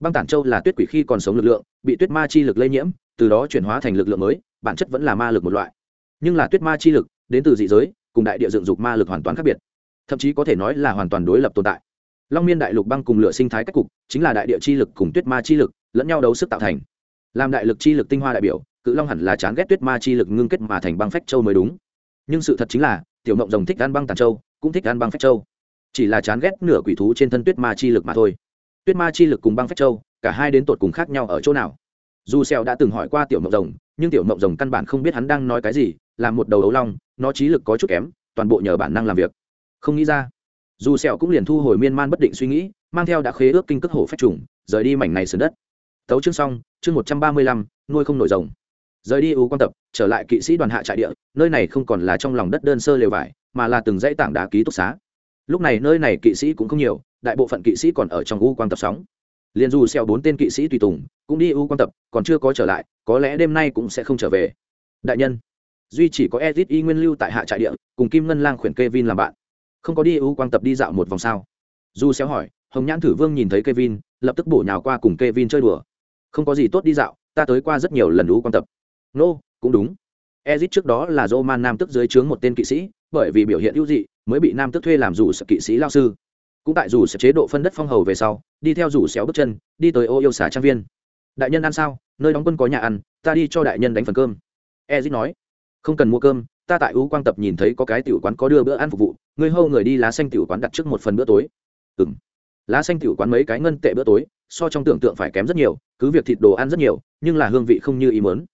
Băng tản châu là tuyết quỷ khi còn sống lực lượng, bị tuyết ma chi lực lây nhiễm, từ đó chuyển hóa thành lực lượng mới, bản chất vẫn là ma lực một loại. Nhưng là tuyết ma chi lực đến từ dị giới, cùng đại địa dựng dục ma lực hoàn toàn khác biệt, thậm chí có thể nói là hoàn toàn đối lập tồn tại. Long miên đại lục băng cùng lửa sinh thái cách cục, chính là đại địa chi lực cùng tuyết ma chi lực lẫn nhau đấu sức tạo thành. Làm đại lực chi lực tinh hoa đại biểu, cự long hẳn là chán ghét tuyết ma chi lực ngưng kết mà thành băng phách châu mới đúng. Nhưng sự thật chính là, tiểu mộng rồng thích ăn băng tàn châu, cũng thích ăn băng phách châu. Chỉ là chán ghét nửa quỷ thú trên thân tuyết ma chi lực mà thôi. Tuyết ma chi lực cùng băng phách châu, cả hai đến tột cùng khác nhau ở chỗ nào? Dù xèo đã từng hỏi qua tiểu mộng rồng, nhưng tiểu mộng rồng căn bản không biết hắn đang nói cái gì làm một đầu đấu long, nó trí lực có chút kém, toàn bộ nhờ bản năng làm việc. Không nghĩ ra, dù sẹo cũng liền thu hồi miên man bất định suy nghĩ, mang theo đã khế ước kinh cước hổ phách trùng, rời đi mảnh này sườn đất. Tấu chương xong, chương một trăm ba mươi lăm, nuôi không nổi rồng. Rời đi u quan tập, trở lại kỵ sĩ đoàn hạ trại địa, nơi này không còn là trong lòng đất đơn sơ lều vải, mà là từng dãy tảng đá ký túc xá. Lúc này nơi này kỵ sĩ cũng không nhiều, đại bộ phận kỵ sĩ còn ở trong u quan tập sóng. Liền dù xeo bốn tên kỵ sĩ tùy tùng, cũng đi u quan tập, còn chưa có trở lại, có lẽ đêm nay cũng sẽ không trở về. Đại nhân duy chỉ có edit y nguyên lưu tại hạ trại địa cùng kim ngân lang khuyển kevin làm bạn. Không có đi ưu quang tập đi dạo một vòng sao? Du xéo hỏi hồng nhãn thử vương nhìn thấy kevin lập tức bổ nhào qua cùng kevin chơi đùa. Không có gì tốt đi dạo ta tới qua rất nhiều lần ưu quang tập. Nô、no, cũng đúng. Ezit trước đó là roman nam tức dưới trướng một tên kỵ sĩ bởi vì biểu hiện ưu dị mới bị nam tức thuê làm rủ sự kỵ sĩ lao sư. Cũng tại dù sẽ chế độ phân đất phong hầu về sau đi theo rủ xéo bước chân đi tới ô yêu xả trang viên. Đại nhân ăn sao? Nơi đóng quân có nhà ăn ta đi cho đại nhân đánh phần cơm. Ezic nói không cần mua cơm, ta tại ú quang tập nhìn thấy có cái tiểu quán có đưa bữa ăn phục vụ người hâu người đi lá xanh tiểu quán đặt trước một phần bữa tối. Ừng lá xanh tiểu quán mấy cái ngân tệ bữa tối, so trong tưởng tượng phải kém rất nhiều, cứ việc thịt đồ ăn rất nhiều, nhưng là hương vị không như ý mớn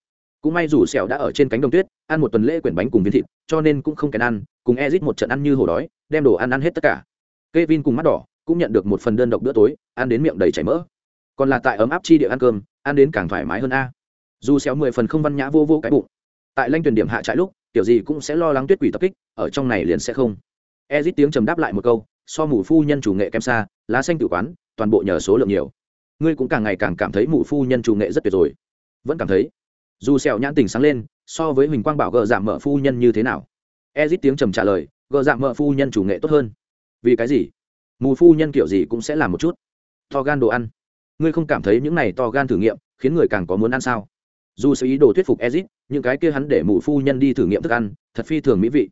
cũng may rủ sẹo đã ở trên cánh đồng tuyết, ăn một tuần lễ quyển bánh cùng viên thịt, cho nên cũng không kén ăn, cùng ezit một trận ăn như hổ đói, đem đồ ăn ăn hết tất cả. Kevin cùng mắt đỏ cũng nhận được một phần đơn độc bữa tối, ăn đến miệng đầy chảy mỡ. Còn là tại ấm áp chi địa ăn cơm, ăn đến càng thoải mái hơn a. Dù xéo mười phần không văn nhã vô vô cái bụng tại lanh tuyển điểm hạ trại lúc, tiểu gì cũng sẽ lo lắng tuyết quỷ tập kích, ở trong này liền sẽ không. Ezit tiếng trầm đáp lại một câu, so mù phu nhân chủ nghệ kém xa, lá xanh tự quán, toàn bộ nhờ số lượng nhiều. Ngươi cũng càng ngày càng cảm thấy mù phu nhân chủ nghệ rất tuyệt rồi. Vẫn cảm thấy. Dù sẹo nhãn tình sáng lên, so với huỳnh quang bảo gờ giảm mở phu nhân như thế nào? Ezit tiếng trầm trả lời, gờ giảm mở phu nhân chủ nghệ tốt hơn. Vì cái gì? Mù phu nhân kiểu gì cũng sẽ làm một chút. To gan đồ ăn. Ngươi không cảm thấy những này to gan thử nghiệm khiến người càng có muốn ăn sao? Dù sự ý đồ thuyết phục ezit những cái kia hắn để mù phu nhân đi thử nghiệm thức ăn, thật phi thường mỹ vị.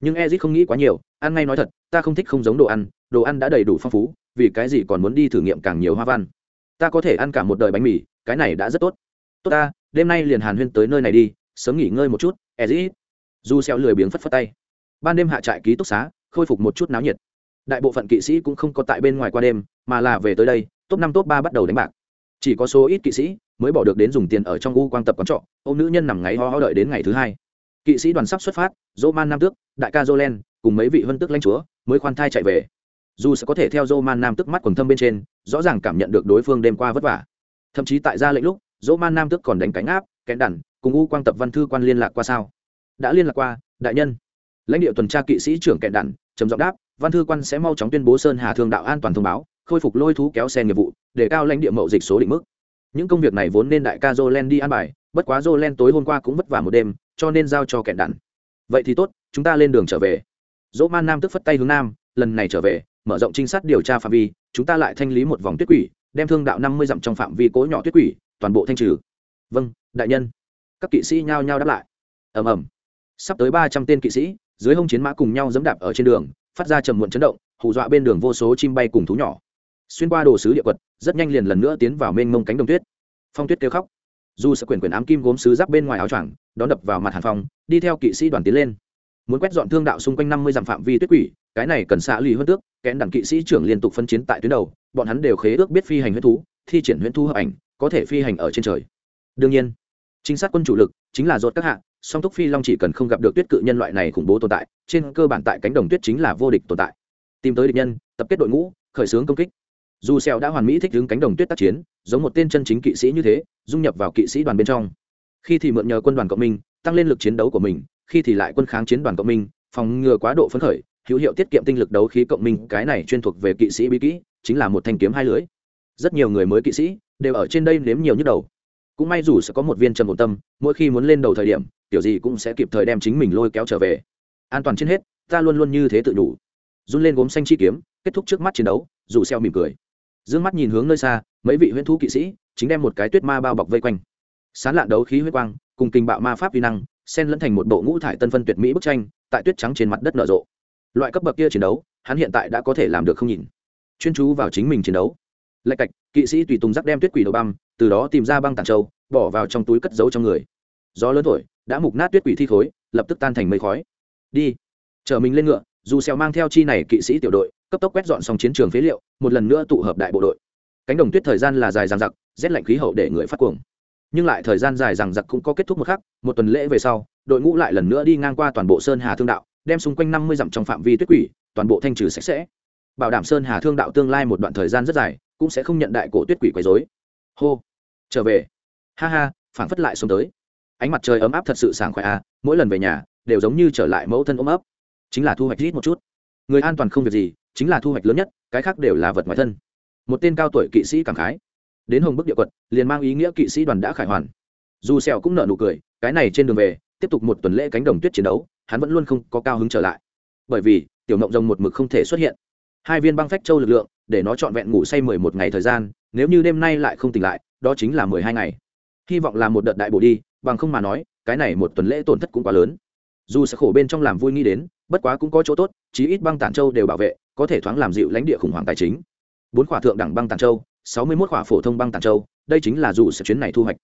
Nhưng ezit không nghĩ quá nhiều, ăn ngay nói thật, ta không thích không giống đồ ăn đồ ăn đã đầy đủ phong phú, vì cái gì còn muốn đi thử nghiệm càng nhiều hoa văn? Ta có thể ăn cả một đời bánh mì, cái này đã rất tốt. Tốt ta, đêm nay liền hàn huyên tới nơi này đi, sớm nghỉ ngơi một chút ezit dù xeo lười biếng phất phất tay. Ban đêm hạ trại ký túc xá, khôi phục một chút náo nhiệt. Đại bộ phận kỵ sĩ cũng không có tại bên ngoài qua đêm, mà là về tới đây, top năm, top ba bắt đầu đánh bạc chỉ có số ít kỵ sĩ mới bỏ được đến dùng tiền ở trong u quang tập quán trọ. Ô nữ nhân nằm ngáy ho ho đợi đến ngày thứ hai. Kỵ sĩ đoàn sắp xuất phát dỗ man nam tước, đại ca jolen, cùng mấy vị vân tước lãnh chúa mới khoan thai chạy về. Dù sẽ có thể theo dô man nam tước mắt quần thâm bên trên, rõ ràng cảm nhận được đối phương đêm qua vất vả. Thậm chí tại ra lệnh lúc dỗ man nam tước còn đánh cánh áp kẽn đản cùng u quang tập văn thư quan liên lạc qua sao? Đã liên lạc qua, đại nhân. Lãnh địa tuần tra kỵ sĩ trưởng kẹn đản trầm giọng đáp, văn thư quan sẽ mau chóng tuyên bố sơn hà thương đạo an toàn thông báo khôi phục lôi thú kéo xe nghiệp vụ, để cao lãnh địa mậu dịch số định mức. Những công việc này vốn nên đại ca jolen đi an bài, bất quá jolen tối hôm qua cũng vất vả một đêm, cho nên giao cho kẹn đạn. vậy thì tốt, chúng ta lên đường trở về. Dỗ man nam tức phất tay hướng nam, lần này trở về, mở rộng trinh sát điều tra phạm vi, chúng ta lại thanh lý một vòng tuyết quỷ, đem thương đạo năm mươi dặm trong phạm vi cố nhỏ tuyết quỷ, toàn bộ thanh trừ. Vâng đại nhân. Các kỵ sĩ nhao nhao đáp lại. Ầm ầm. Sắp tới ba trăm tên kỵ sĩ, dưới hông chiến mã cùng nhau dẫm đạp ở trên đường, phát ra trầm muộn chấn động, hù dọa bên đường vô số chim bay cùng thú nhỏ xuyên qua đồ sứ địa quật, rất nhanh liền lần nữa tiến vào mênh mông cánh đồng tuyết. Phong tuyết kêu khóc. Dù sẽ quyển quyển ám kim gốm sứ giáp bên ngoài áo choàng, đón đập vào mặt hàn phong, đi theo kỵ sĩ đoàn tiến lên. Muốn quét dọn thương đạo xung quanh năm mươi dặm phạm vi tuyết quỷ, cái này cần xạ lì hơn tước kẽn đặng kỵ sĩ trưởng liên tục phân chiến tại tuyến đầu, bọn hắn đều khế ước biết phi hành huyết thú, thi triển huyễn thu hợp ảnh, có thể phi hành ở trên trời. Đương nhiên chính sát quân chủ lực chính là dột các hạ, song túc phi long chỉ cần không gặp được tuyết cự nhân loại này khủng bố tồn tại, trên cơ bản tại cánh đồng tuyết chính là vô địch tồn tại. Tìm tới địch nhân, tập kết đội ngũ, khởi xướng công kích dù xèo đã hoàn mỹ thích ứng cánh đồng tuyết tác chiến, giống một tên chân chính kỵ sĩ như thế, dung nhập vào kỵ sĩ đoàn bên trong. Khi thì mượn nhờ quân đoàn cộng minh, tăng lên lực chiến đấu của mình, khi thì lại quân kháng chiến đoàn cộng minh, phòng ngừa quá độ phấn khởi, hữu hiệu tiết kiệm tinh lực đấu khí cộng minh, cái này chuyên thuộc về kỵ sĩ bí kỹ, chính là một thanh kiếm hai lưỡi. Rất nhiều người mới kỵ sĩ đều ở trên đây nếm nhiều nhức đầu. Cũng may dù sẽ có một viên trầm một tâm, mỗi khi muốn lên đầu thời điểm, tiểu gì cũng sẽ kịp thời đem chính mình lôi kéo trở về. An toàn trên hết, ta luôn luôn như thế tự đủ run lên gốm xanh chi kiếm, kết thúc trước mắt chiến đấu, dù xeo mỉm cười dương mắt nhìn hướng nơi xa, mấy vị huyễn thú kỵ sĩ chính đem một cái tuyết ma bao bọc vây quanh. Sán lạn đấu khí huyết quang, cùng kinh bạo ma pháp vi năng, xen lẫn thành một bộ ngũ thải tân phân tuyệt mỹ bức tranh, tại tuyết trắng trên mặt đất nở rộ. Loại cấp bậc kia chiến đấu, hắn hiện tại đã có thể làm được không nhìn. Chuyên chú vào chính mình chiến đấu. Lạch cạch, kỵ sĩ tùy tùng rắc đem tuyết quỷ đầu băm, từ đó tìm ra băng tàn châu, bỏ vào trong túi cất giấu trong người. Gió lớn thổi, đã mục nát tuyết quỷ thi khối, lập tức tan thành mây khói. Đi, chở mình lên ngựa dù xèo mang theo chi này kỵ sĩ tiểu đội, cấp tốc quét dọn xong chiến trường phế liệu, một lần nữa tụ hợp đại bộ đội. Cánh đồng tuyết thời gian là dài dằng dặc, rét lạnh khí hậu để người phát cuồng. Nhưng lại thời gian dài dằng dặc cũng có kết thúc một khắc, một tuần lễ về sau, đội ngũ lại lần nữa đi ngang qua toàn bộ sơn hà thương đạo, đem xung quanh năm mươi dặm trong phạm vi tuyết quỷ, toàn bộ thanh trừ sạch sẽ. Bảo đảm sơn hà thương đạo tương lai một đoạn thời gian rất dài, cũng sẽ không nhận đại cổ tuyết quỷ quấy rối. Hô, trở về. Ha ha, phảng phất lại xuống tới. Ánh mặt trời ấm áp thật sự sảng khoái à mỗi lần về nhà, đều giống như trở lại mẫu thân ôm ấp chính là thu hoạch ít một chút. Người an toàn không việc gì, chính là thu hoạch lớn nhất, cái khác đều là vật ngoài thân. Một tên cao tuổi kỵ sĩ cảm khái. Đến hồng bức địa quật liền mang ý nghĩa kỵ sĩ đoàn đã khải hoàn. Dù sẹo cũng nở nụ cười, cái này trên đường về, tiếp tục một tuần lễ cánh đồng tuyết chiến đấu, hắn vẫn luôn không có cao hứng trở lại. Bởi vì, tiểu ngộng rồng một mực không thể xuất hiện. Hai viên băng phách châu lực lượng, để nó trọn vẹn ngủ say mười một ngày thời gian, nếu như đêm nay lại không tỉnh lại, đó chính là mười hai ngày. Hy vọng là một đợt đại bổ đi, bằng không mà nói, cái này một tuần lễ tổn thất cũng quá lớn. Dù sẽ khổ bên trong làm vui nghĩ đến bất quá cũng có chỗ tốt, chí ít băng tản châu đều bảo vệ, có thể thoáng làm dịu lãnh địa khủng hoảng tài chính. Bốn khỏa thượng đẳng băng tản châu, sáu mươi mốt khỏa phổ thông băng tản châu, đây chính là dù sẽ chuyến này thu hoạch.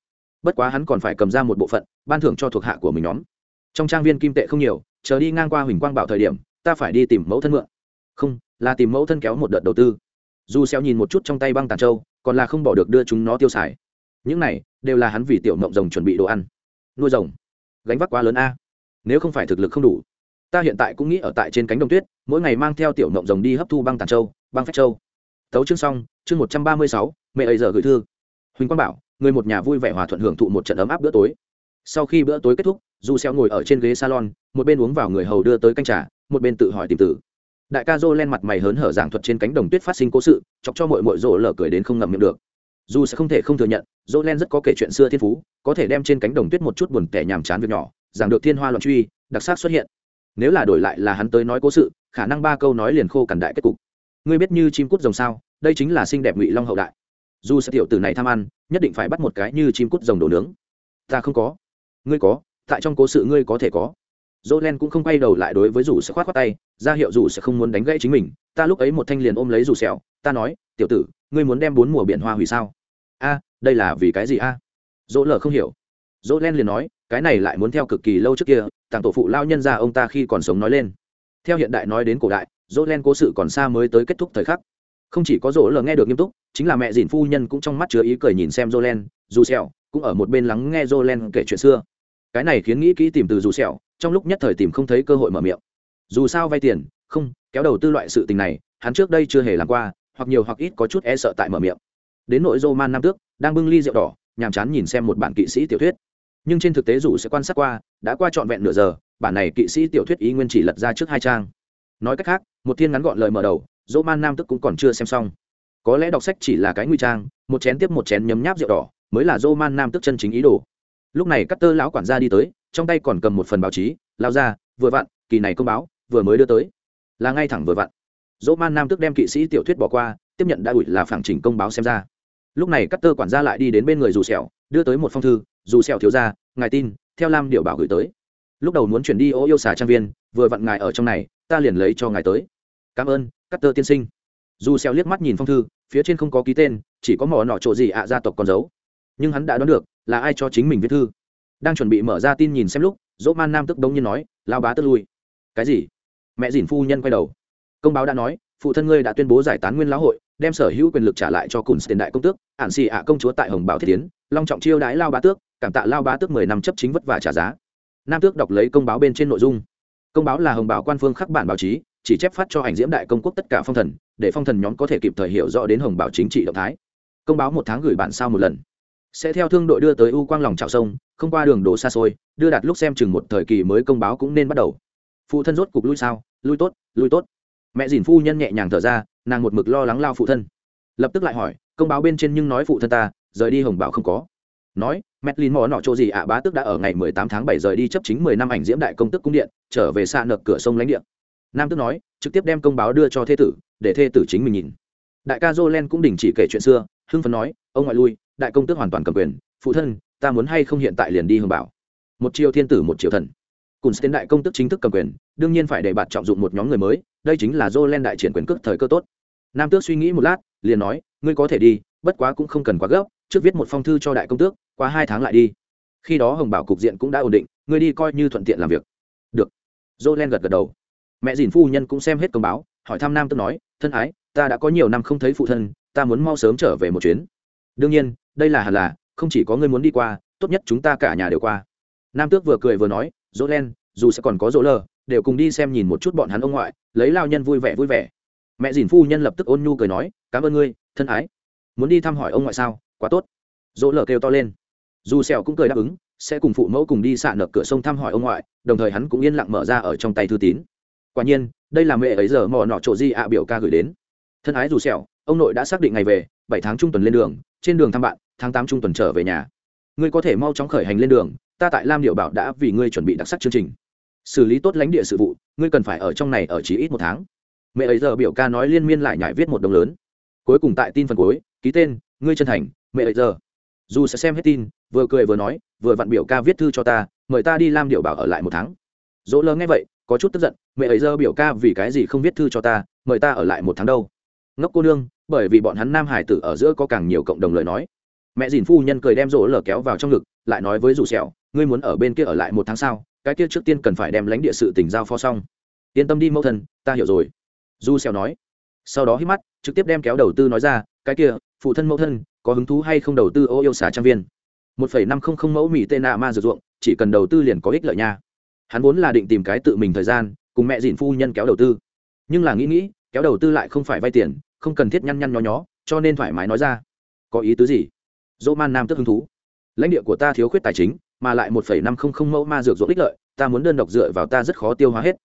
Bất quá hắn còn phải cầm ra một bộ phận, ban thưởng cho thuộc hạ của mình nhóm. Trong trang viên kim tệ không nhiều, chờ đi ngang qua huỳnh quang bảo thời điểm, ta phải đi tìm mẫu thân mượn. Không, là tìm mẫu thân kéo một đợt đầu tư. Dù xeo nhìn một chút trong tay băng tàn châu, còn là không bỏ được đưa chúng nó tiêu xài. Những này, đều là hắn vì tiểu mộng rồng chuẩn bị đồ ăn. Nuôi rồng, gánh vác quá lớn a. Nếu không phải thực lực không đủ ta hiện tại cũng nghĩ ở tại trên cánh đồng tuyết, mỗi ngày mang theo tiểu mộng rồng đi hấp thu băng tàn châu, băng phách châu. Tấu chương xong, chương một trăm ba mươi sáu, mẹ ấy giờ gửi thư. Huỳnh quang bảo, người một nhà vui vẻ hòa thuận hưởng thụ một trận ấm áp bữa tối. Sau khi bữa tối kết thúc, Du xeo ngồi ở trên ghế salon, một bên uống vào người hầu đưa tới canh trà, một bên tự hỏi tìm tử. Đại ca dô lên mặt mày hớn hở giảng thuật trên cánh đồng tuyết phát sinh cố sự, chọc cho mọi mọi rỗ lở cười đến không ngậm miệng được. Dù sẽ không thể không thừa nhận, dô len rất có kể chuyện xưa thiên phú, có thể đem trên cánh đồng tuyết một chút buồn tẻ nhàm chán việc nhỏ, giảng được thiên hoa loạn truy, đặc sắc xuất hiện nếu là đổi lại là hắn tới nói cố sự, khả năng ba câu nói liền khô cằn đại kết cục. Ngươi biết như chim cút rồng sao? Đây chính là xinh đẹp ngụy long hậu đại. Dù sẽ tiểu tử này tham ăn, nhất định phải bắt một cái như chim cút rồng đổ nướng. Ta không có. Ngươi có, tại trong cố sự ngươi có thể có. Dỗ len cũng không quay đầu lại đối với dù sẽ khoát khoát tay, ra hiệu dù sẽ không muốn đánh gãy chính mình. Ta lúc ấy một thanh liền ôm lấy dù sẹo, ta nói, tiểu tử, ngươi muốn đem bốn mùa biển hoa hủy sao? A, đây là vì cái gì a? Dỗ lờ không hiểu. Dỗ len liền nói, cái này lại muốn theo cực kỳ lâu trước kia tàng tổ phụ lao nhân ra ông ta khi còn sống nói lên. Theo hiện đại nói đến cổ đại dỗ len cố sự còn xa mới tới kết thúc thời khắc. Không chỉ có dỗ lờ nghe được nghiêm túc, chính là mẹ dìn phu nhân cũng trong mắt chứa ý cười nhìn xem dỗ len, dù sẹo, cũng ở một bên lắng nghe dỗ len kể chuyện xưa. Cái này khiến nghĩ kỹ tìm từ dù sẹo, trong lúc nhất thời tìm không thấy cơ hội mở miệng. Dù sao vay tiền, không, kéo đầu tư loại sự tình này, hắn trước đây chưa hề làm qua, hoặc nhiều hoặc ít có chút e sợ tại mở miệng. Đến nội dô man nam tước, đang bưng ly rượu đỏ, nhàm chán nhìn xem một bản kỵ sĩ tiểu thuyết nhưng trên thực tế dù sẽ quan sát qua, đã qua trọn vẹn nửa giờ, bản này kỵ sĩ tiểu thuyết ý nguyên chỉ lật ra trước hai trang. Nói cách khác, một thiên ngắn gọn lời mở đầu dỗ man nam tức cũng còn chưa xem xong. Có lẽ đọc sách chỉ là cái nguy trang, một chén tiếp một chén nhấm nháp rượu đỏ, mới là dỗ man nam tức chân chính ý đồ. Lúc này cắt tơ lão quản gia đi tới, trong tay còn cầm một phần báo chí, lao ra, vừa vặn, kỳ này công báo, vừa mới đưa tới. Là ngay thẳng vừa vặn. Dỗ man nam tức đem kỵ sĩ tiểu thuyết bỏ qua, tiếp nhận đã ủi là phản trình công báo xem ra. Lúc này cắt tơ quản gia lại đi đến bên người dù sẹo, đưa tới một phong thư dù sẹo thiếu ra ngài tin, theo lam điệu bảo gửi tới. Lúc đầu muốn chuyển đi ô yêu xà trang viên, vừa vặn ngài ở trong này, ta liền lấy cho ngài tới. Cảm ơn cắt tơ tiên sinh. Dù sẹo liếc mắt nhìn phong thư, phía trên không có ký tên, chỉ có mỏ nọ chỗ gì ạ gia tộc còn giấu. nhưng hắn đã đoán được, là ai cho chính mình viết thư. Đang chuẩn bị mở ra tin nhìn xem lúc, dỗ man nam tức đông nhiên nói lao bá tức lui. Cái gì? Mẹ dìn phu nhân quay đầu. Công báo đã nói, phụ thân ngươi đã tuyên bố giải tán nguyên lão hội, đem sở hữu quyền lực trả lại cho cùn tiền đại công tước, ản xì ạ công chúa tại hồng bảo thiết tiến long trọng chiêu đái lao bá tước cảm tạ lao bá tước mười năm chấp chính vất vả trả giá. Nam tước đọc lấy công báo bên trên nội dung. Công báo là hồng bảo quan phương khắc bản báo chí, chỉ chép phát cho ảnh diễm đại công quốc tất cả phong thần, để phong thần nhóm có thể kịp thời hiểu rõ đến hồng bảo chính trị động thái. Công báo một tháng gửi bản sao một lần. Sẽ theo thương đội đưa tới u quang lòng trào sông, không qua đường đổ xa xôi, đưa đạt lúc xem chừng một thời kỳ mới công báo cũng nên bắt đầu. Phụ thân rốt cục lui sao? Lui tốt lui tốt. Mẹ dìn phu nhân nhẹ nhàng thở ra, nàng một mực lo lắng lao phụ thân. Lập tức lại hỏi, công báo bên trên nhưng nói phụ thân ta, rời đi hồng bảo không có. Nói Madeline mò nọ chỗ gì ạ? Bá tức đã ở ngày mười tám tháng 7 rời đi chấp chính mười năm ảnh diễm đại công tức cung điện, trở về xa nợp cửa sông lãnh điện nam tức nói, trực tiếp đem công báo đưa cho thê tử, để thê tử chính mình nhìn. Đại ca jolen cũng đình chỉ kể chuyện xưa, hưng phấn nói, ông ngoại lui, đại công tước hoàn toàn cầm quyền, phụ thân, ta muốn hay không hiện tại liền đi hưởng bảo? Một triều thiên tử, một triều thần. Cùng tiến đại công tước chính thức cầm quyền, đương nhiên phải để bạt trọng dụng một nhóm người mới, đây chính là JoLen đại triển quyền cước thời cơ tốt. Nam tước suy nghĩ một lát, liền nói, ngươi có thể đi, bất quá cũng không cần quá gấp trước viết một phong thư cho đại công tước, qua hai tháng lại đi. Khi đó hồng bảo cục diện cũng đã ổn định, ngươi đi coi như thuận tiện làm việc. Được. Dô len gật gật đầu. Mẹ dìn phu nhân cũng xem hết công báo, hỏi thăm nam tước nói, thân ái, ta đã có nhiều năm không thấy phụ thân, ta muốn mau sớm trở về một chuyến. Đương nhiên, đây là hẳn là, không chỉ có ngươi muốn đi qua, tốt nhất chúng ta cả nhà đều qua. Nam tước vừa cười vừa nói dỗ len dù sẽ còn có dỗ lờ đều cùng đi xem nhìn một chút bọn hắn ông ngoại, lấy lao nhân vui vẻ vui vẻ. Mẹ dìn phu nhân lập tức ôn nhu cười nói, cảm ơn ngươi, thân ái. Muốn đi thăm hỏi ông ngoại sao? Quá tốt. Dỗ lờ kêu to lên. Dù sẹo cũng cười đáp ứng, sẽ cùng phụ mẫu cùng đi xạ nợ cửa sông thăm hỏi ông ngoại, đồng thời hắn cũng yên lặng mở ra ở trong tay thư tín. Quả nhiên, đây là mẹ ấy giờ mò nọ chỗ di ạ biểu ca gửi đến. Thân ái dù sẹo, ông nội đã xác định ngày về, bảy tháng trung tuần lên đường, trên đường thăm bạn, tháng tám trung tuần trở về nhà. Ngươi có thể mau chóng khởi hành lên đường, ta tại lam điệu bảo đã vì ngươi chuẩn bị đặc sắc chương trình. Xử lý tốt lãnh địa sự vụ, ngươi cần phải ở trong này ở chỉ ít một tháng. Mẹ ấy giờ biểu ca nói liên miên lại nhải viết một đồng lớn. Cuối cùng tại tin phần cuối, ký tên ngươi chân thành, mẹ ấy giờ. Dù sẽ xem hết tin, vừa cười vừa nói, vừa vặn biểu ca viết thư cho ta, mời ta đi làm điệu bảo ở lại một tháng. Dỗ lơ nghe vậy, có chút tức giận, mẹ ấy giờ biểu ca vì cái gì không viết thư cho ta, mời ta ở lại một tháng đâu? Ngốc cô nương, bởi vì bọn hắn nam hải tử ở giữa có càng nhiều cộng đồng lời nói. Mẹ dìn phu nhân cười đem rỗ lờ kéo vào trong ngực, lại nói với dù sẹo, ngươi muốn ở bên kia ở lại một tháng sau cái kia trước tiên cần phải đem lãnh địa sự tình giao phó xong. Yên tâm đi, mẫu thân, ta hiểu rồi. Du sẹo nói. Sau đó hít mắt, trực tiếp đem kéo đầu tư nói ra, cái kia phụ thân mẫu thân, có hứng thú hay không đầu tư ô yêu xả trang viên? Một phẩy năm không không mẫu mỹ tên nạ ma dược ruộng, chỉ cần đầu tư liền có ích lợi nha. Hắn vốn là định tìm cái tự mình thời gian, cùng mẹ dìn phu nhân kéo đầu tư. Nhưng là nghĩ nghĩ, kéo đầu tư lại không phải vay tiền, không cần thiết nhăn nhăn nhó nhó, cho nên thoải mái nói ra. Có ý tứ gì? Dỗ man nam tức hứng thú. Lãnh địa của ta thiếu khuyết tài chính, mà lại một phẩy năm không không mẫu ma dược ruộng ích lợi, ta muốn đơn độc dựa vào ta rất khó tiêu hóa hết.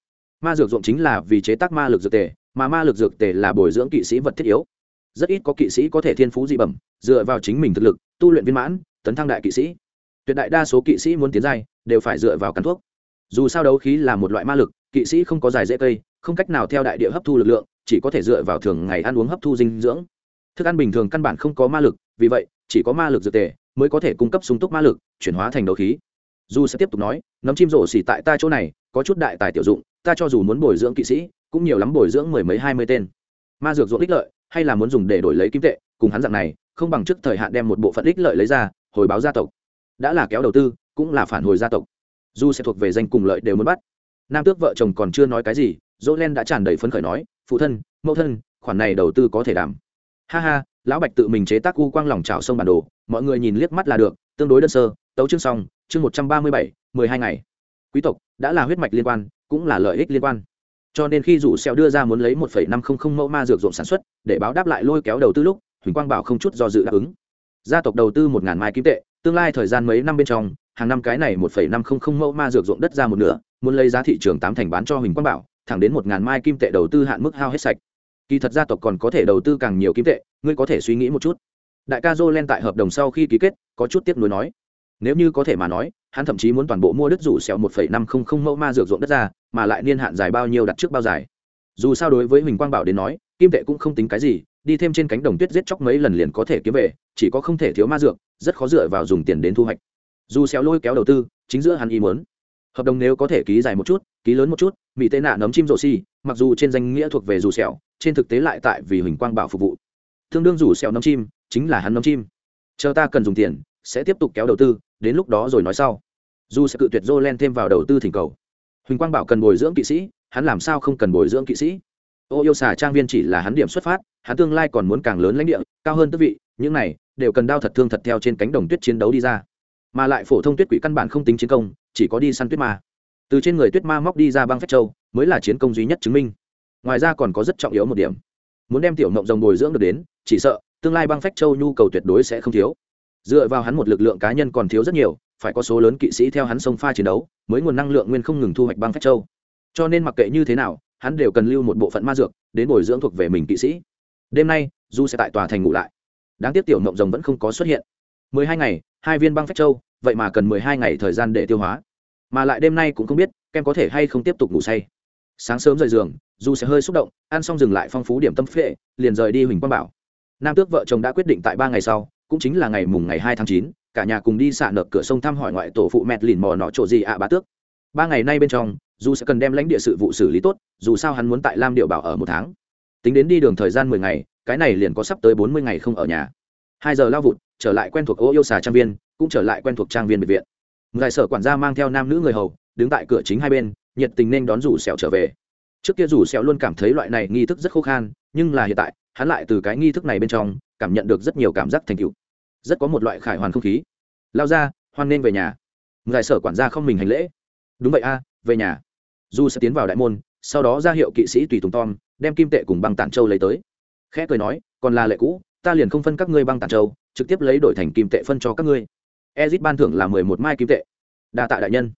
Ma dược ruộng chính là vì chế tác ma lực dược tề, mà ma lực dược tề là bồi dưỡng kỵ sĩ vật thiết yếu rất ít có kỵ sĩ có thể thiên phú dị bẩm, dựa vào chính mình thực lực, tu luyện viên mãn, tấn thăng đại kỵ sĩ. Tuyệt đại đa số kỵ sĩ muốn tiến giai, đều phải dựa vào cắn thuốc. Dù sao đấu khí là một loại ma lực, kỵ sĩ không có dài dễ cây, không cách nào theo đại địa hấp thu lực lượng, chỉ có thể dựa vào thường ngày ăn uống hấp thu dinh dưỡng. Thức ăn bình thường căn bản không có ma lực, vì vậy, chỉ có ma lực dược tề mới có thể cung cấp sung túc ma lực, chuyển hóa thành đấu khí. Dù sẽ tiếp tục nói, nấm chim rổ xỉ tại ta chỗ này, có chút đại tài tiểu dụng, ta cho dù muốn bồi dưỡng kỵ sĩ, cũng nhiều lắm bồi dưỡng mười mấy hai mươi tên. Ma dược ruộng ích lợi hay là muốn dùng để đổi lấy kim tệ, cùng hắn dạng này, không bằng trước thời hạn đem một bộ phận ích lợi lấy ra, hồi báo gia tộc. Đã là kéo đầu tư, cũng là phản hồi gia tộc. Dù sẽ thuộc về danh cùng lợi đều muốn bắt. Nam tước vợ chồng còn chưa nói cái gì dỗ len đã tràn đầy phấn khởi nói, phụ thân, mẫu thân, khoản này đầu tư có thể đảm. Ha ha, lão bạch tự mình chế tác u quang lòng trào sông bản đồ, mọi người nhìn liếc mắt là được, tương đối đơn sơ, tấu chương xong, chương một trăm ba mươi bảy, mười hai ngày. Quý tộc, đã là huyết mạch liên quan, cũng là lợi ích liên quan cho nên khi rủ xeo đưa ra muốn lấy một phẩy năm không không mẫu ma dược ruộng sản xuất, để báo đáp lại lôi kéo đầu tư lúc, huỳnh quang bảo không chút do dự đáp ứng. Gia tộc đầu tư một ngàn mai kim tệ, tương lai thời gian mấy năm bên trong, hàng năm cái này một phẩy năm không không mẫu ma dược ruộng đất ra một nửa, muốn lấy giá thị trường tám thành bán cho huỳnh quang bảo, thẳng đến một ngàn mai kim tệ đầu tư hạn mức hao hết sạch. Kỳ thật gia tộc còn có thể đầu tư càng nhiều kim tệ, ngươi có thể suy nghĩ một chút. Đại ca dô len tại hợp đồng sau khi ký kết, có chút tiếp nối nói nếu như có thể mà nói, hắn thậm chí muốn toàn bộ mua đất rủ xẹo một phẩy năm không không mẫu ma dược ruộng đất ra, mà lại niên hạn dài bao nhiêu đặt trước bao dài. Dù sao đối với huỳnh quang bảo đến nói, kim tệ cũng không tính cái gì, đi thêm trên cánh đồng tuyết giết chóc mấy lần liền có thể kiếm về, chỉ có không thể thiếu ma dược, rất khó dựa vào dùng tiền đến thu hoạch. Dù xéo lôi kéo đầu tư, chính giữa hắn ý muốn. Hợp đồng nếu có thể ký dài một chút, ký lớn một chút bị tệ nạn nấm chim rổ xi, mặc dù trên danh nghĩa thuộc về dù xẻo, trên thực tế lại tại vì huỳnh quang bảo phục vụ. Tương đương rủ xẻo nấm chim, chính là hắn nấm chim. Chờ ta cần dùng tiền sẽ tiếp tục kéo đầu tư, đến lúc đó rồi nói sau. Dù sẽ cự tuyệt dô len thêm vào đầu tư thỉnh cầu. Huỳnh quang bảo cần bồi dưỡng kỵ sĩ, hắn làm sao không cần bồi dưỡng kỵ sĩ? Ô yêu xà trang viên chỉ là hắn điểm xuất phát, hắn tương lai còn muốn càng lớn lãnh địa, cao hơn tước vị, những này đều cần đao thật thương thật theo trên cánh đồng tuyết chiến đấu đi ra. Mà lại phổ thông tuyết quỷ căn bản không tính chiến công, chỉ có đi săn tuyết ma. Từ trên người tuyết ma móc đi ra băng phách châu, mới là chiến công duy nhất chứng minh. Ngoài ra còn có rất trọng yếu một điểm. Muốn đem tiểu mộng rồng bồi dưỡng được đến, chỉ sợ tương lai băng phách châu nhu cầu tuyệt đối sẽ không thiếu dựa vào hắn một lực lượng cá nhân còn thiếu rất nhiều, phải có số lớn kỵ sĩ theo hắn sông pha chiến đấu, mới nguồn năng lượng nguyên không ngừng thu hoạch băng phách châu. Cho nên mặc kệ như thế nào, hắn đều cần lưu một bộ phận ma dược, đến bồi dưỡng thuộc về mình kỵ sĩ. Đêm nay, du sẽ tại tòa thành ngủ lại. Đáng tiếc tiểu mộng rồng vẫn không có xuất hiện. Mười hai ngày, hai viên băng phách châu, vậy mà cần mười hai ngày thời gian để tiêu hóa. Mà lại đêm nay cũng không biết, kem có thể hay không tiếp tục ngủ say. Sáng sớm rời giường, du sẽ hơi xúc động, ăn xong dừng lại phong phú điểm tâm phệ, liền rời đi huỳnh quang bảo. Nam tước vợ chồng đã quyết định tại ba ngày sau cũng chính là ngày mùng ngày hai tháng chín, cả nhà cùng đi xạ nợp cửa sông thăm hỏi ngoại tổ phụ mẹt lìn mò nọ chỗ gì ạ bá tước. Ba ngày nay bên trong, dù sẽ cần đem lãnh địa sự vụ xử lý tốt, dù sao hắn muốn tại lam điệu bảo ở một tháng. Tính đến đi đường thời gian mười ngày, cái này liền có sắp tới bốn mươi ngày không ở nhà. Hai giờ lao vụt, trở lại quen thuộc ô yêu xà trang viên, cũng trở lại quen thuộc trang viên biệt viện. Ngài sở quản gia mang theo nam nữ người hầu, đứng tại cửa chính hai bên, nhiệt tình nên đón rủ sẹo trở về. Trước kia rủ sẹo luôn cảm thấy loại này nghi thức rất khô khan, nhưng là hiện tại hắn lại từ cái nghi thức này bên trong cảm nhận được rất nhiều cảm giác thành tựu. Rất có một loại khải hoàn không khí. Lao ra, hoan nên về nhà. Ngài sở quản gia không mình hành lễ. Đúng vậy a, về nhà. Du sẽ tiến vào đại môn, sau đó ra hiệu kỵ sĩ tùy tùng tom, đem kim tệ cùng băng tản châu lấy tới. Khẽ cười nói, còn là lệ cũ, ta liền không phân các ngươi băng tản châu, trực tiếp lấy đổi thành kim tệ phân cho các ngươi. Ezit ban thưởng là mười một mai kim tệ. Đa tạ đại nhân.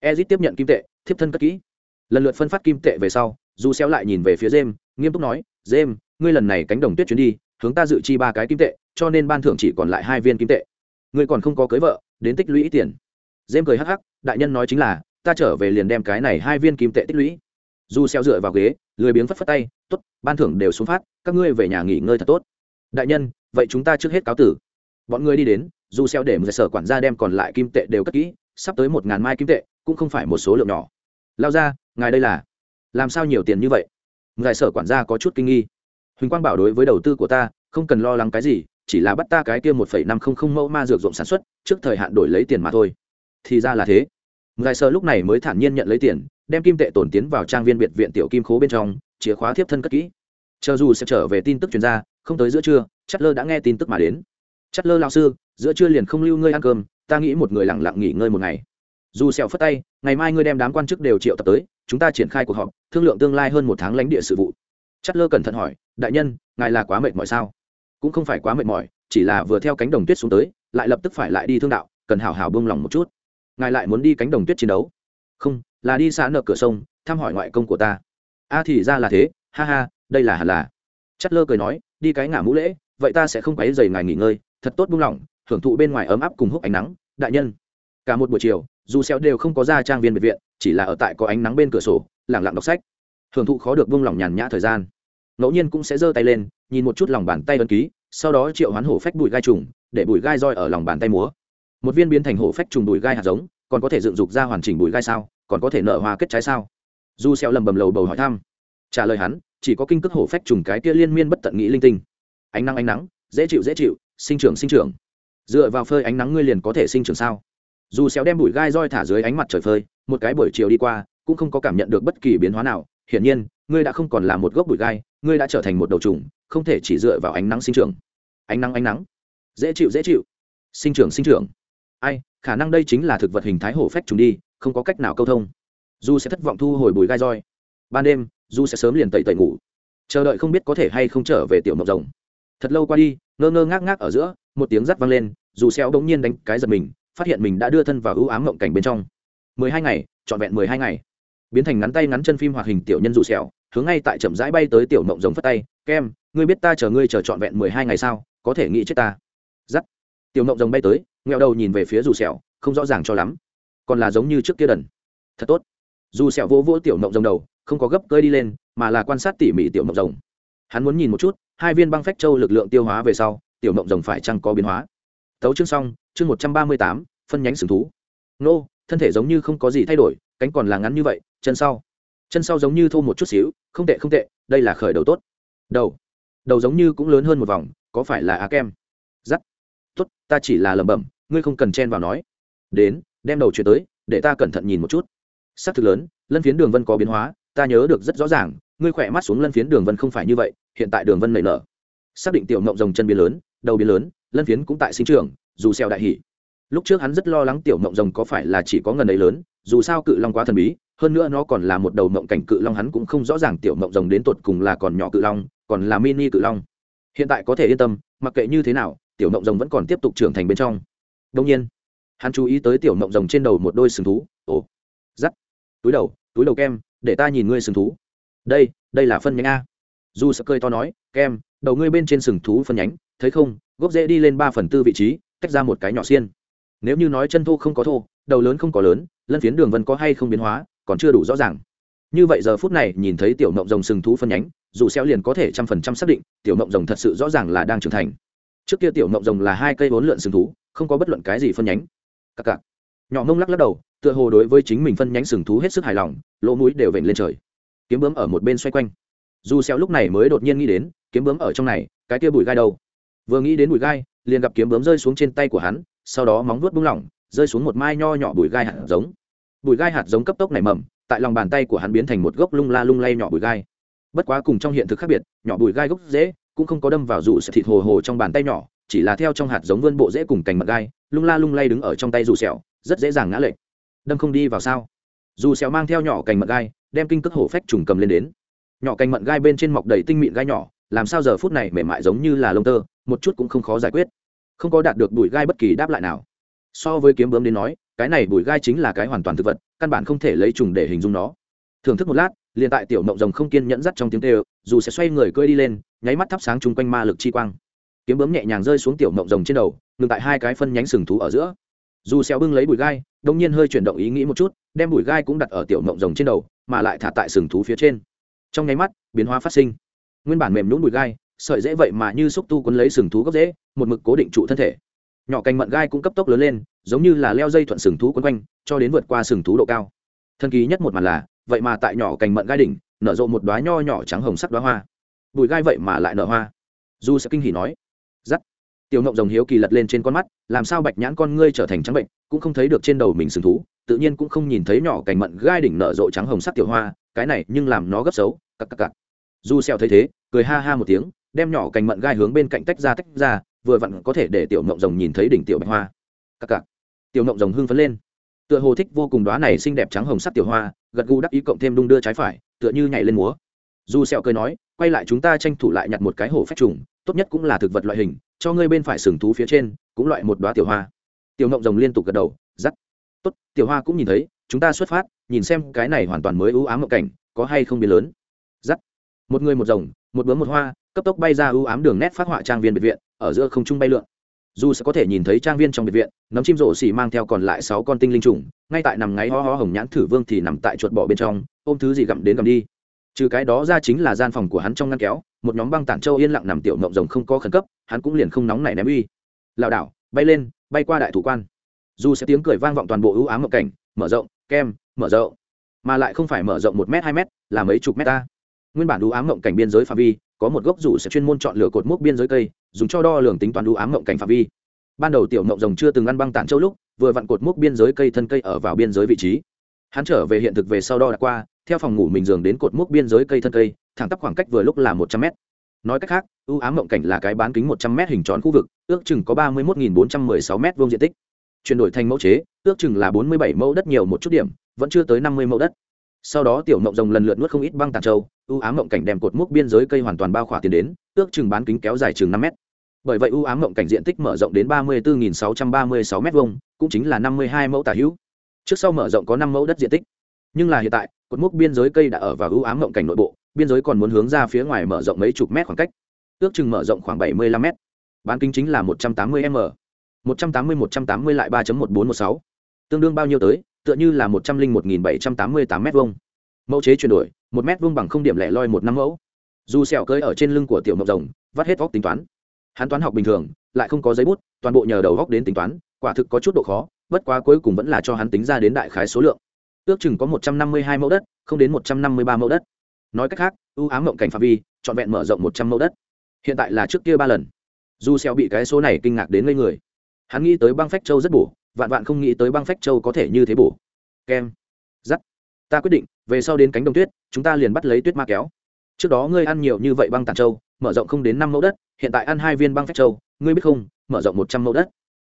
Ezit tiếp nhận kim tệ, thiếp thân cất kỹ. Lần lượt phân phát kim tệ về sau dù xéo lại nhìn về phía jem, nghiêm túc nói, jem, ngươi lần này cánh đồng tuyết chuyến đi, hướng ta dự chi ba cái kim tệ, cho nên ban thưởng chỉ còn lại hai viên kim tệ. Ngươi còn không có cưới vợ, đến tích lũy ít tiền. Jem cười hắc hắc, đại nhân nói chính là, ta trở về liền đem cái này hai viên kim tệ tích lũy. Dù xéo dựa vào ghế, lười biếng phất phất tay, tốt, ban thưởng đều xuống phát, các ngươi về nhà nghỉ ngơi thật tốt. Đại nhân, vậy chúng ta trước hết cáo tử. Bọn ngươi đi đến, Dù xéo để một sở quản gia đem còn lại kim tệ đều cất kỹ, sắp tới một ngàn mai kim tệ, cũng không phải một số lượng nhỏ. Lao ra, ngài đây là làm sao nhiều tiền như vậy? Ngài sở quản gia có chút kinh nghi. Huỳnh quang bảo đối với đầu tư của ta, không cần lo lắng cái gì, chỉ là bắt ta cái kia một phẩy năm không không mẫu ma dược dụng sản xuất, trước thời hạn đổi lấy tiền mà thôi. Thì ra là thế. Ngài sở lúc này mới thản nhiên nhận lấy tiền, đem kim tệ tổn tiến vào trang viên biệt viện tiểu kim khố bên trong, chìa khóa tiếp thân cất kỹ. Chờ dù sẽ trở về tin tức chuyên gia không tới giữa trưa chất lơ đã nghe tin tức mà đến. Chất lơ lao sư, giữa trưa liền không lưu ngươi ăn cơm, ta nghĩ một người lẳng lặng nghỉ ngơi một ngày dù sẹo phất tay, ngày mai ngươi đem đám quan chức đều triệu tập tới, chúng ta triển khai cuộc họp, thương lượng tương lai hơn một tháng lãnh địa sự vụ. Chất lơ cẩn thận hỏi, đại nhân, ngài là quá mệt mỏi sao? Cũng không phải quá mệt mỏi, chỉ là vừa theo cánh đồng tuyết xuống tới, lại lập tức phải lại đi thương đạo, cần hảo hảo bông lòng một chút. Ngài lại muốn đi cánh đồng tuyết chiến đấu? Không, là đi xã nợ cửa sông, thăm hỏi ngoại công của ta. A thì ra là thế, ha ha, đây là hẳn là. Chất lơ cười nói, đi cái ngả mũ lễ, vậy ta sẽ không quấy dày ngài nghỉ ngơi, thật tốt buông lỏng, hưởng thụ bên ngoài ấm áp cùng hút ánh nắng, đại nhân. Cả một buổi chiều dù xéo đều không có ra trang viên biệt viện, chỉ là ở tại có ánh nắng bên cửa sổ, lặng lặng đọc sách. Hưởng thụ khó được buông lỏng nhàn nhã thời gian. Ngẫu nhiên cũng sẽ giơ tay lên, nhìn một chút lòng bàn tay ấn ký, sau đó triệu hoán hổ phách bụi gai trùng, để bụi gai roi ở lòng bàn tay múa. Một viên biến thành hổ phách trùng bụi gai hạt giống, còn có thể dựng dục ra hoàn chỉnh bụi gai sao, còn có thể nở hoa kết trái sao? Du xeo lầm bầm lầu bầu hỏi thăm. Trả lời hắn, chỉ có kinh cước hổ phách trùng cái kia liên miên bất tận nghĩ linh tinh. Ánh nắng ánh nắng, dễ chịu dễ chịu, sinh trưởng sinh trưởng. Dựa vào phơi ánh nắng ngươi liền có thể sinh trưởng sao? Dù xéo đem bụi gai roi thả dưới ánh mặt trời phơi, một cái buổi chiều đi qua, cũng không có cảm nhận được bất kỳ biến hóa nào. Hiển nhiên, ngươi đã không còn là một gốc bụi gai, ngươi đã trở thành một đầu trùng, không thể chỉ dựa vào ánh nắng sinh trưởng. Ánh nắng ánh nắng. Dễ chịu dễ chịu. Sinh trưởng sinh trưởng. Ai, khả năng đây chính là thực vật hình thái hổ phách trùng đi, không có cách nào câu thông. Du sẽ thất vọng thu hồi bùi gai roi. Ban đêm du sẽ sớm liền tẩy tẩy ngủ. Chờ đợi không biết có thể hay không trở về tiểu mộng rồng. Thật lâu qua đi, ngơ ngơ ngác ngác ở giữa, một tiếng rắt vang lên, dù xéo đống nhiên đánh cái giật mình phát hiện mình đã đưa thân vào ưu ám mộng cảnh bên trong. Mười hai ngày, trọn vẹn mười hai ngày. Biến thành ngắn tay ngắn chân phim hoạt hình tiểu nhân dụ sẹo, hướng ngay tại chậm rãi bay tới tiểu mộng rồng phất tay. Kem, ngươi biết ta chờ ngươi chờ trọn vẹn mười hai ngày sao? Có thể nghĩ chết ta. Giắt. Tiểu mộng rồng bay tới, nghẹo đầu nhìn về phía dù sẹo, không rõ ràng cho lắm. Còn là giống như trước kia đần. Thật tốt. Dù sẹo vỗ vỗ tiểu mộng rồng đầu, không có gấp cơi đi lên, mà là quan sát tỉ mỉ tiểu mộng rồng. Hắn muốn nhìn một chút, hai viên băng phách châu lực lượng tiêu hóa về sau, tiểu mộng rồng phải chăng có biến hóa. Tấu chương xong chương một trăm ba mươi tám, phân nhánh sừng thú. Nô, thân thể giống như không có gì thay đổi, cánh còn là ngắn như vậy, chân sau. Chân sau giống như thô một chút xíu, không tệ không tệ, đây là khởi đầu tốt. Đầu. Đầu giống như cũng lớn hơn một vòng, có phải là á kem? Giắt tốt, ta chỉ là lẩm bẩm, ngươi không cần chen vào nói. Đến, đem đầu chuyển tới, để ta cẩn thận nhìn một chút. S c thực lớn, lân phiến đường vân có biến hóa, ta nhớ được rất rõ ràng, ngươi khỏe mắt xuống lân phiến đường vân không phải như vậy, hiện tại đường vân nảy nở. Xác định tiểu ngộng rồng chân biến lớn, đầu biến lớn, lân phiến cũng tại sinh trường dù xeo đại hỉ. Lúc trước hắn rất lo lắng tiểu mộng rồng có phải là chỉ có ngần ấy lớn, dù sao cự long quá thần bí, hơn nữa nó còn là một đầu mộng cảnh cự long hắn cũng không rõ ràng tiểu mộng rồng đến tột cùng là còn nhỏ cự long, còn là mini cự long. Hiện tại có thể yên tâm, mặc kệ như thế nào, tiểu mộng rồng vẫn còn tiếp tục trưởng thành bên trong. Đông nhiên, hắn chú ý tới tiểu mộng rồng trên đầu một đôi sừng thú. Ồ giắt túi đầu túi đầu kem, để ta nhìn ngươi sừng thú. Đây đây là phân nhánh a. Dù sợ cơi to nói, kem, đầu ngươi bên trên sừng thú phân nhánh, thấy không? Gốc rễ đi lên ba phần tư vị trí tách ra một cái nhỏ xiên. Nếu như nói chân thô không có thô, đầu lớn không có lớn, lân phiến đường vân có hay không biến hóa, còn chưa đủ rõ ràng. Như vậy giờ phút này, nhìn thấy tiểu mộng rồng sừng thú phân nhánh, dù xeo liền có thể trăm phần trăm xác định, tiểu mộng rồng thật sự rõ ràng là đang trưởng thành. Trước kia tiểu mộng rồng là hai cây vốn lượn sừng thú, không có bất luận cái gì phân nhánh. Cặc cặc. Nhỏ mông lắc lắc đầu, tựa hồ đối với chính mình phân nhánh sừng thú hết sức hài lòng, lỗ mũi đều vểnh lên trời. Kiếm bướm ở một bên xoay quanh. Dù xeo lúc này mới đột nhiên nghĩ đến, kiếm bướm ở trong này, cái kia bụi gai đâu? Vừa nghĩ đến bụi gai liền gặp kiếm bướm rơi xuống trên tay của hắn, sau đó móng vuốt buông lỏng, rơi xuống một mai nho nhỏ bụi gai hạt giống. Bụi gai hạt giống cấp tốc nảy mầm, tại lòng bàn tay của hắn biến thành một gốc lung la lung lay nhỏ bụi gai. Bất quá cùng trong hiện thực khác biệt, nhỏ bụi gai gốc dễ, cũng không có đâm vào rủ thịt hồ hồ trong bàn tay nhỏ, chỉ là theo trong hạt giống vươn bộ dễ cùng cành mật gai, lung la lung lay đứng ở trong tay dù sẹo, rất dễ dàng ngã lệch. Đâm không đi vào sao? Dù sẹo mang theo nhỏ cành mật gai, đem kinh cước hổ phách trùng cầm lên đến. Nhỏ cành mận gai bên trên mọc đầy tinh mịn gai nhỏ, làm sao giờ phút này mềm mại giống như là lông tơ? Một chút cũng không khó giải quyết. Không có đạt được bụi gai bất kỳ đáp lại nào. So với kiếm bướm đến nói, cái này bụi gai chính là cái hoàn toàn thực vật, căn bản không thể lấy trùng để hình dung nó. Thưởng thức một lát, liền tại tiểu mộng rồng không kiên nhẫn dắt trong tiếng tê dù sẽ xoay người cưỡi đi lên, nháy mắt thắp sáng chung quanh ma lực chi quang. Kiếm bướm nhẹ nhàng rơi xuống tiểu mộng rồng trên đầu, ngừng tại hai cái phân nhánh sừng thú ở giữa. Dù xéo bưng lấy bụi gai, đông nhiên hơi chuyển động ý nghĩ một chút, đem bụi gai cũng đặt ở tiểu mộng rồng trên đầu, mà lại thả tại sừng thú phía trên. Trong nháy mắt, biến hóa phát sinh. Nguyên bản mềm nhũn bụi gai sợi dễ vậy mà như xúc tu quấn lấy sừng thú gốc dễ, một mực cố định trụ thân thể. Nhỏ cành mận gai cũng cấp tốc lớn lên, giống như là leo dây thuận sừng thú quấn quanh, cho đến vượt qua sừng thú độ cao. Thân ký nhất một màn là, vậy mà tại nhỏ cành mận gai đỉnh, nở rộ một đoá nho nhỏ trắng hồng sắc đoá hoa. Bụi gai vậy mà lại nở hoa. Du sẽ kinh hỉ nói giắt tiểu ngộng rồng hiếu kỳ lật lên trên con mắt, làm sao bạch nhãn con ngươi trở thành trắng bệnh, cũng không thấy được trên đầu mình sừng thú, tự nhiên cũng không nhìn thấy nhỏ cành mận gai đỉnh nở rộ trắng hồng sắc tiểu hoa, cái này nhưng làm nó gấp xấu, cặc cặc cặc. Du xèo thấy thế, cười ha ha một tiếng đem nhỏ cành mận gai hướng bên cạnh tách ra tách ra, vừa vặn có thể để tiểu mộng rồng nhìn thấy đỉnh tiểu bạch hoa. Cặc cặc. Tiểu mộng rồng hưng phấn lên. Tựa hồ thích vô cùng đóa này xinh đẹp trắng hồng sắc tiểu hoa, gật gù đắc ý cộng thêm đung đưa trái phải, tựa như nhảy lên múa. Dù sẹo cười nói, quay lại chúng ta tranh thủ lại nhặt một cái hổ phách trùng, tốt nhất cũng là thực vật loại hình, cho ngươi bên phải sừng thú phía trên, cũng loại một đoá tiểu hoa. Tiểu ngộng rồng liên tục gật đầu, dắt. Tốt, tiểu hoa cũng nhìn thấy, chúng ta xuất phát, nhìn xem cái này hoàn toàn mới ưu ám mộng cảnh, có hay không biến lớn. Dắt. Một người một rồng một bướm một hoa, cấp tốc bay ra ưu ám đường nét phát họa trang viên biệt viện, ở giữa không trung bay lượn. Dù sẽ có thể nhìn thấy trang viên trong biệt viện, nấm chim rổ xỉ mang theo còn lại sáu con tinh linh trùng, ngay tại nằm ngáy ho ho hồng nhãn thử vương thì nằm tại chuột bỏ bên trong, ôm thứ gì gặm đến gặm đi. Trừ cái đó ra chính là gian phòng của hắn trong ngăn kéo, một nhóm băng tản châu yên lặng nằm tiểu mộng rồng không có khẩn cấp, hắn cũng liền không nóng nảy ném uy. Lảo đảo, bay lên, bay qua đại thủ quan. Dù sẽ tiếng cười vang vọng toàn bộ ưu ám mộng cảnh, mở rộng, kem, mở rộng. Mà lại không phải mở rộng một m hai m là mấy chục mét ta nguyên bản đủ ám mộng cảnh biên giới phạm vi, có một gốc rủ sẽ chuyên môn chọn lựa cột mốc biên giới cây, dùng cho đo lường tính toán đủ ám mộng cảnh phạm vi. Ban đầu tiểu mộng rồng chưa từng ăn băng tản châu lúc, vừa vặn cột mốc biên giới cây thân cây ở vào biên giới vị trí. Hắn trở về hiện thực về sau đo đã qua, theo phòng ngủ mình giường đến cột mốc biên giới cây thân cây, thẳng tắp khoảng cách vừa lúc là một trăm mét. Nói cách khác ưu ám mộng cảnh là cái bán kính một trăm mét hình tròn khu vực, ước chừng có ba mươi một bốn trăm m ư ơ i sáu m vuông diện tích. Chuyển đổi thành mẫu chế, ước chừng là bốn mươi bảy mẫu đất nhiều một chút điểm, vẫn chưa tới năm mươi mẫu đất sau đó tiểu mộng rồng lần lượt nuốt không ít băng tàn châu, ưu ám mộng cảnh đem cột mốc biên giới cây hoàn toàn bao khỏa tiền đến, ước chừng bán kính kéo dài chừng năm mét. Bởi vậy ưu ám mộng cảnh diện tích mở rộng đến ba mươi bốn sáu trăm ba mươi sáu m hai cũng chính là năm mươi hai mẫu tả hữu. Trước sau mở rộng có năm mẫu đất diện tích. Nhưng là hiện tại, cột mốc biên giới cây đã ở vào ưu ám mộng cảnh nội bộ, biên giới còn muốn hướng ra phía ngoài mở rộng mấy chục mét khoảng cách, ước chừng mở rộng khoảng bảy mươi lăm mét. Bán kính chính là một trăm tám mươi m. một trăm tám mươi, một trăm tám mươi lại ba một bốn một sáu. Tương đương bao nhiêu tới? Tựa như là một trăm linh một nghìn bảy trăm tám mươi tám m vông mẫu chế chuyển đổi, một mét vuông bằng không điểm lẻ loi một năm mẫu. Dù sẹo cơi ở trên lưng của tiểu mộng rồng, vắt hết óc tính toán. Hắn toán học bình thường, lại không có giấy bút, toàn bộ nhờ đầu góc đến tính toán, quả thực có chút độ khó, bất quá cuối cùng vẫn là cho hắn tính ra đến đại khái số lượng. Ước chừng có một trăm năm mươi hai mẫu đất, không đến một trăm năm mươi ba mẫu đất. Nói cách khác, ưu ám mộng cảnh phạm vi, trọn vẹn mở rộng một trăm mẫu đất. Hiện tại là trước kia ba lần. Dù xeo bị cái số này kinh ngạc đến ngây người. Hắn nghĩ tới băng phách châu rất bổ vạn vạn không nghĩ tới băng phách châu có thể như thế bổ. Kem. Dắt ta quyết định, về sau đến cánh đồng tuyết, chúng ta liền bắt lấy tuyết ma kéo. Trước đó ngươi ăn nhiều như vậy băng tàn châu, mở rộng không đến năm mẫu đất, hiện tại ăn hai viên băng phách châu, ngươi biết không, mở rộng một trăm mẫu đất.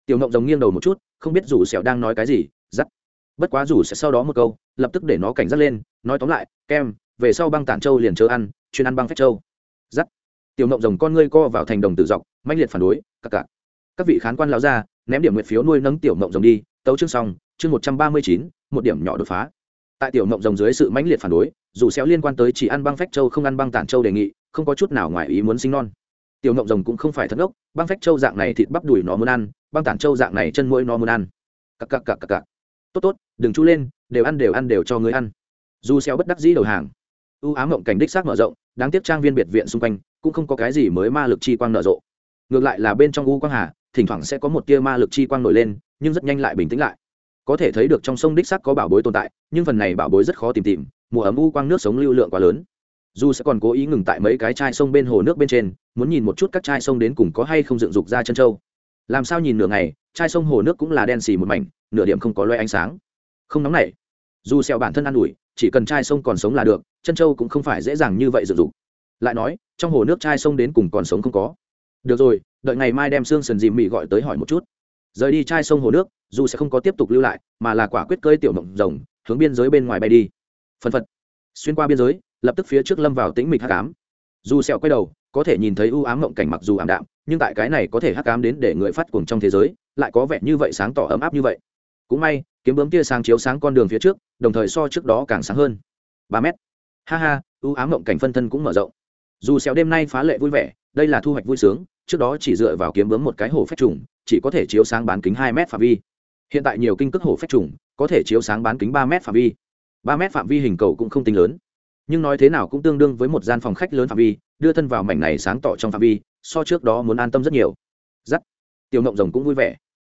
Tiểu ngộng giống nghiêng đầu một chút, không biết rủ sẹo đang nói cái gì dắt bất quá rủ sẽ sau đó một câu, lập tức để nó cảnh giác lên, nói tóm lại, kem, về sau băng tản châu liền chớ ăn, chuyên ăn băng phách châu. Dắt tiểu ngộng rồng con ngươi co vào thành đồng tự dọc, mãnh liệt phản đối, các cả các vị khán quan lao ra ném điểm nguyệt phiếu nuôi nấng tiểu mộng rồng đi, tấu chương xong, chương một trăm ba mươi chín, một điểm nhỏ đột phá. Tại tiểu mộng rồng dưới sự mãnh liệt phản đối, dù xéo liên quan tới chỉ ăn băng phách châu không ăn băng tản châu đề nghị, không có chút nào ngoài ý muốn sinh non. Tiểu mộng rồng cũng không phải thất ốc băng phách châu dạng này thịt bắp đùi nó muốn ăn, băng tản châu dạng này chân mũi nó muốn ăn. Cặc cặc cặc cặc cặc. Tốt tốt, đừng chú lên, đều ăn đều ăn đều cho người ăn. Dù xéo bất đắc dĩ đầu hàng. U ám mộng cảnh đích xác mở rộng, đáng tiếc trang viên biệt viện xung quanh cũng không có cái gì mới ma lực chi quang nở rộ. Ngược lại là bên trong u quang hà thỉnh thoảng sẽ có một tia ma lực chi quang nổi lên, nhưng rất nhanh lại bình tĩnh lại. Có thể thấy được trong sông đích xác có bảo bối tồn tại, nhưng phần này bảo bối rất khó tìm tìm, mùa ấm u quang nước sống lưu lượng quá lớn. Dù sẽ còn cố ý ngừng tại mấy cái chai sông bên hồ nước bên trên, muốn nhìn một chút các chai sông đến cùng có hay không dựng dục ra chân trâu làm sao nhìn nửa ngày, chai sông hồ nước cũng là đen xì một mảnh, nửa điểm không có loe ánh sáng. Không nóng nảy. Dù sẹo bản thân ăn ủi, chỉ cần chai sông còn sống là được, chân châu cũng không phải dễ dàng như vậy dựng dục. Lại nói, trong hồ nước chai sông đến cùng còn sống không có. Được rồi đợi ngày mai đem xương sần dìm mị gọi tới hỏi một chút. Rời đi chai sông hồ nước, dù sẽ không có tiếp tục lưu lại, mà là quả quyết cơi tiểu mộng rồng, hướng biên giới bên ngoài bay đi. Phân phật. Xuyên qua biên giới, lập tức phía trước lâm vào tĩnh mịch hắc ám. Dù sẹo quay đầu, có thể nhìn thấy u ám mộng cảnh mặc dù ảm đạm, nhưng tại cái này có thể hắc ám đến để người phát cuồng trong thế giới, lại có vẻ như vậy sáng tỏ ấm áp như vậy. Cũng may, kiếm bướm tia sáng chiếu sáng con đường phía trước, đồng thời so trước đó càng sáng hơn. Ba mét. Ha ha ưu ám mộng cảnh phân thân cũng mở rộng. Dù sẹo đêm nay phá lệ vui vẻ, đây là thu hoạch vui sướng trước đó chỉ dựa vào kiếm bướm một cái hổ phách trùng, chỉ có thể chiếu sáng bán kính hai mét phạm vi. Hiện tại nhiều kinh cước hổ phách trùng, có thể chiếu sáng bán kính ba mét phạm vi. Ba mét phạm vi hình cầu cũng không tính lớn. Nhưng nói thế nào cũng tương đương với một gian phòng khách lớn phạm vi, đưa thân vào mảnh này sáng tỏ trong phạm vi, so trước đó muốn an tâm rất nhiều. Giắt. Tiểu ngộng rồng cũng vui vẻ.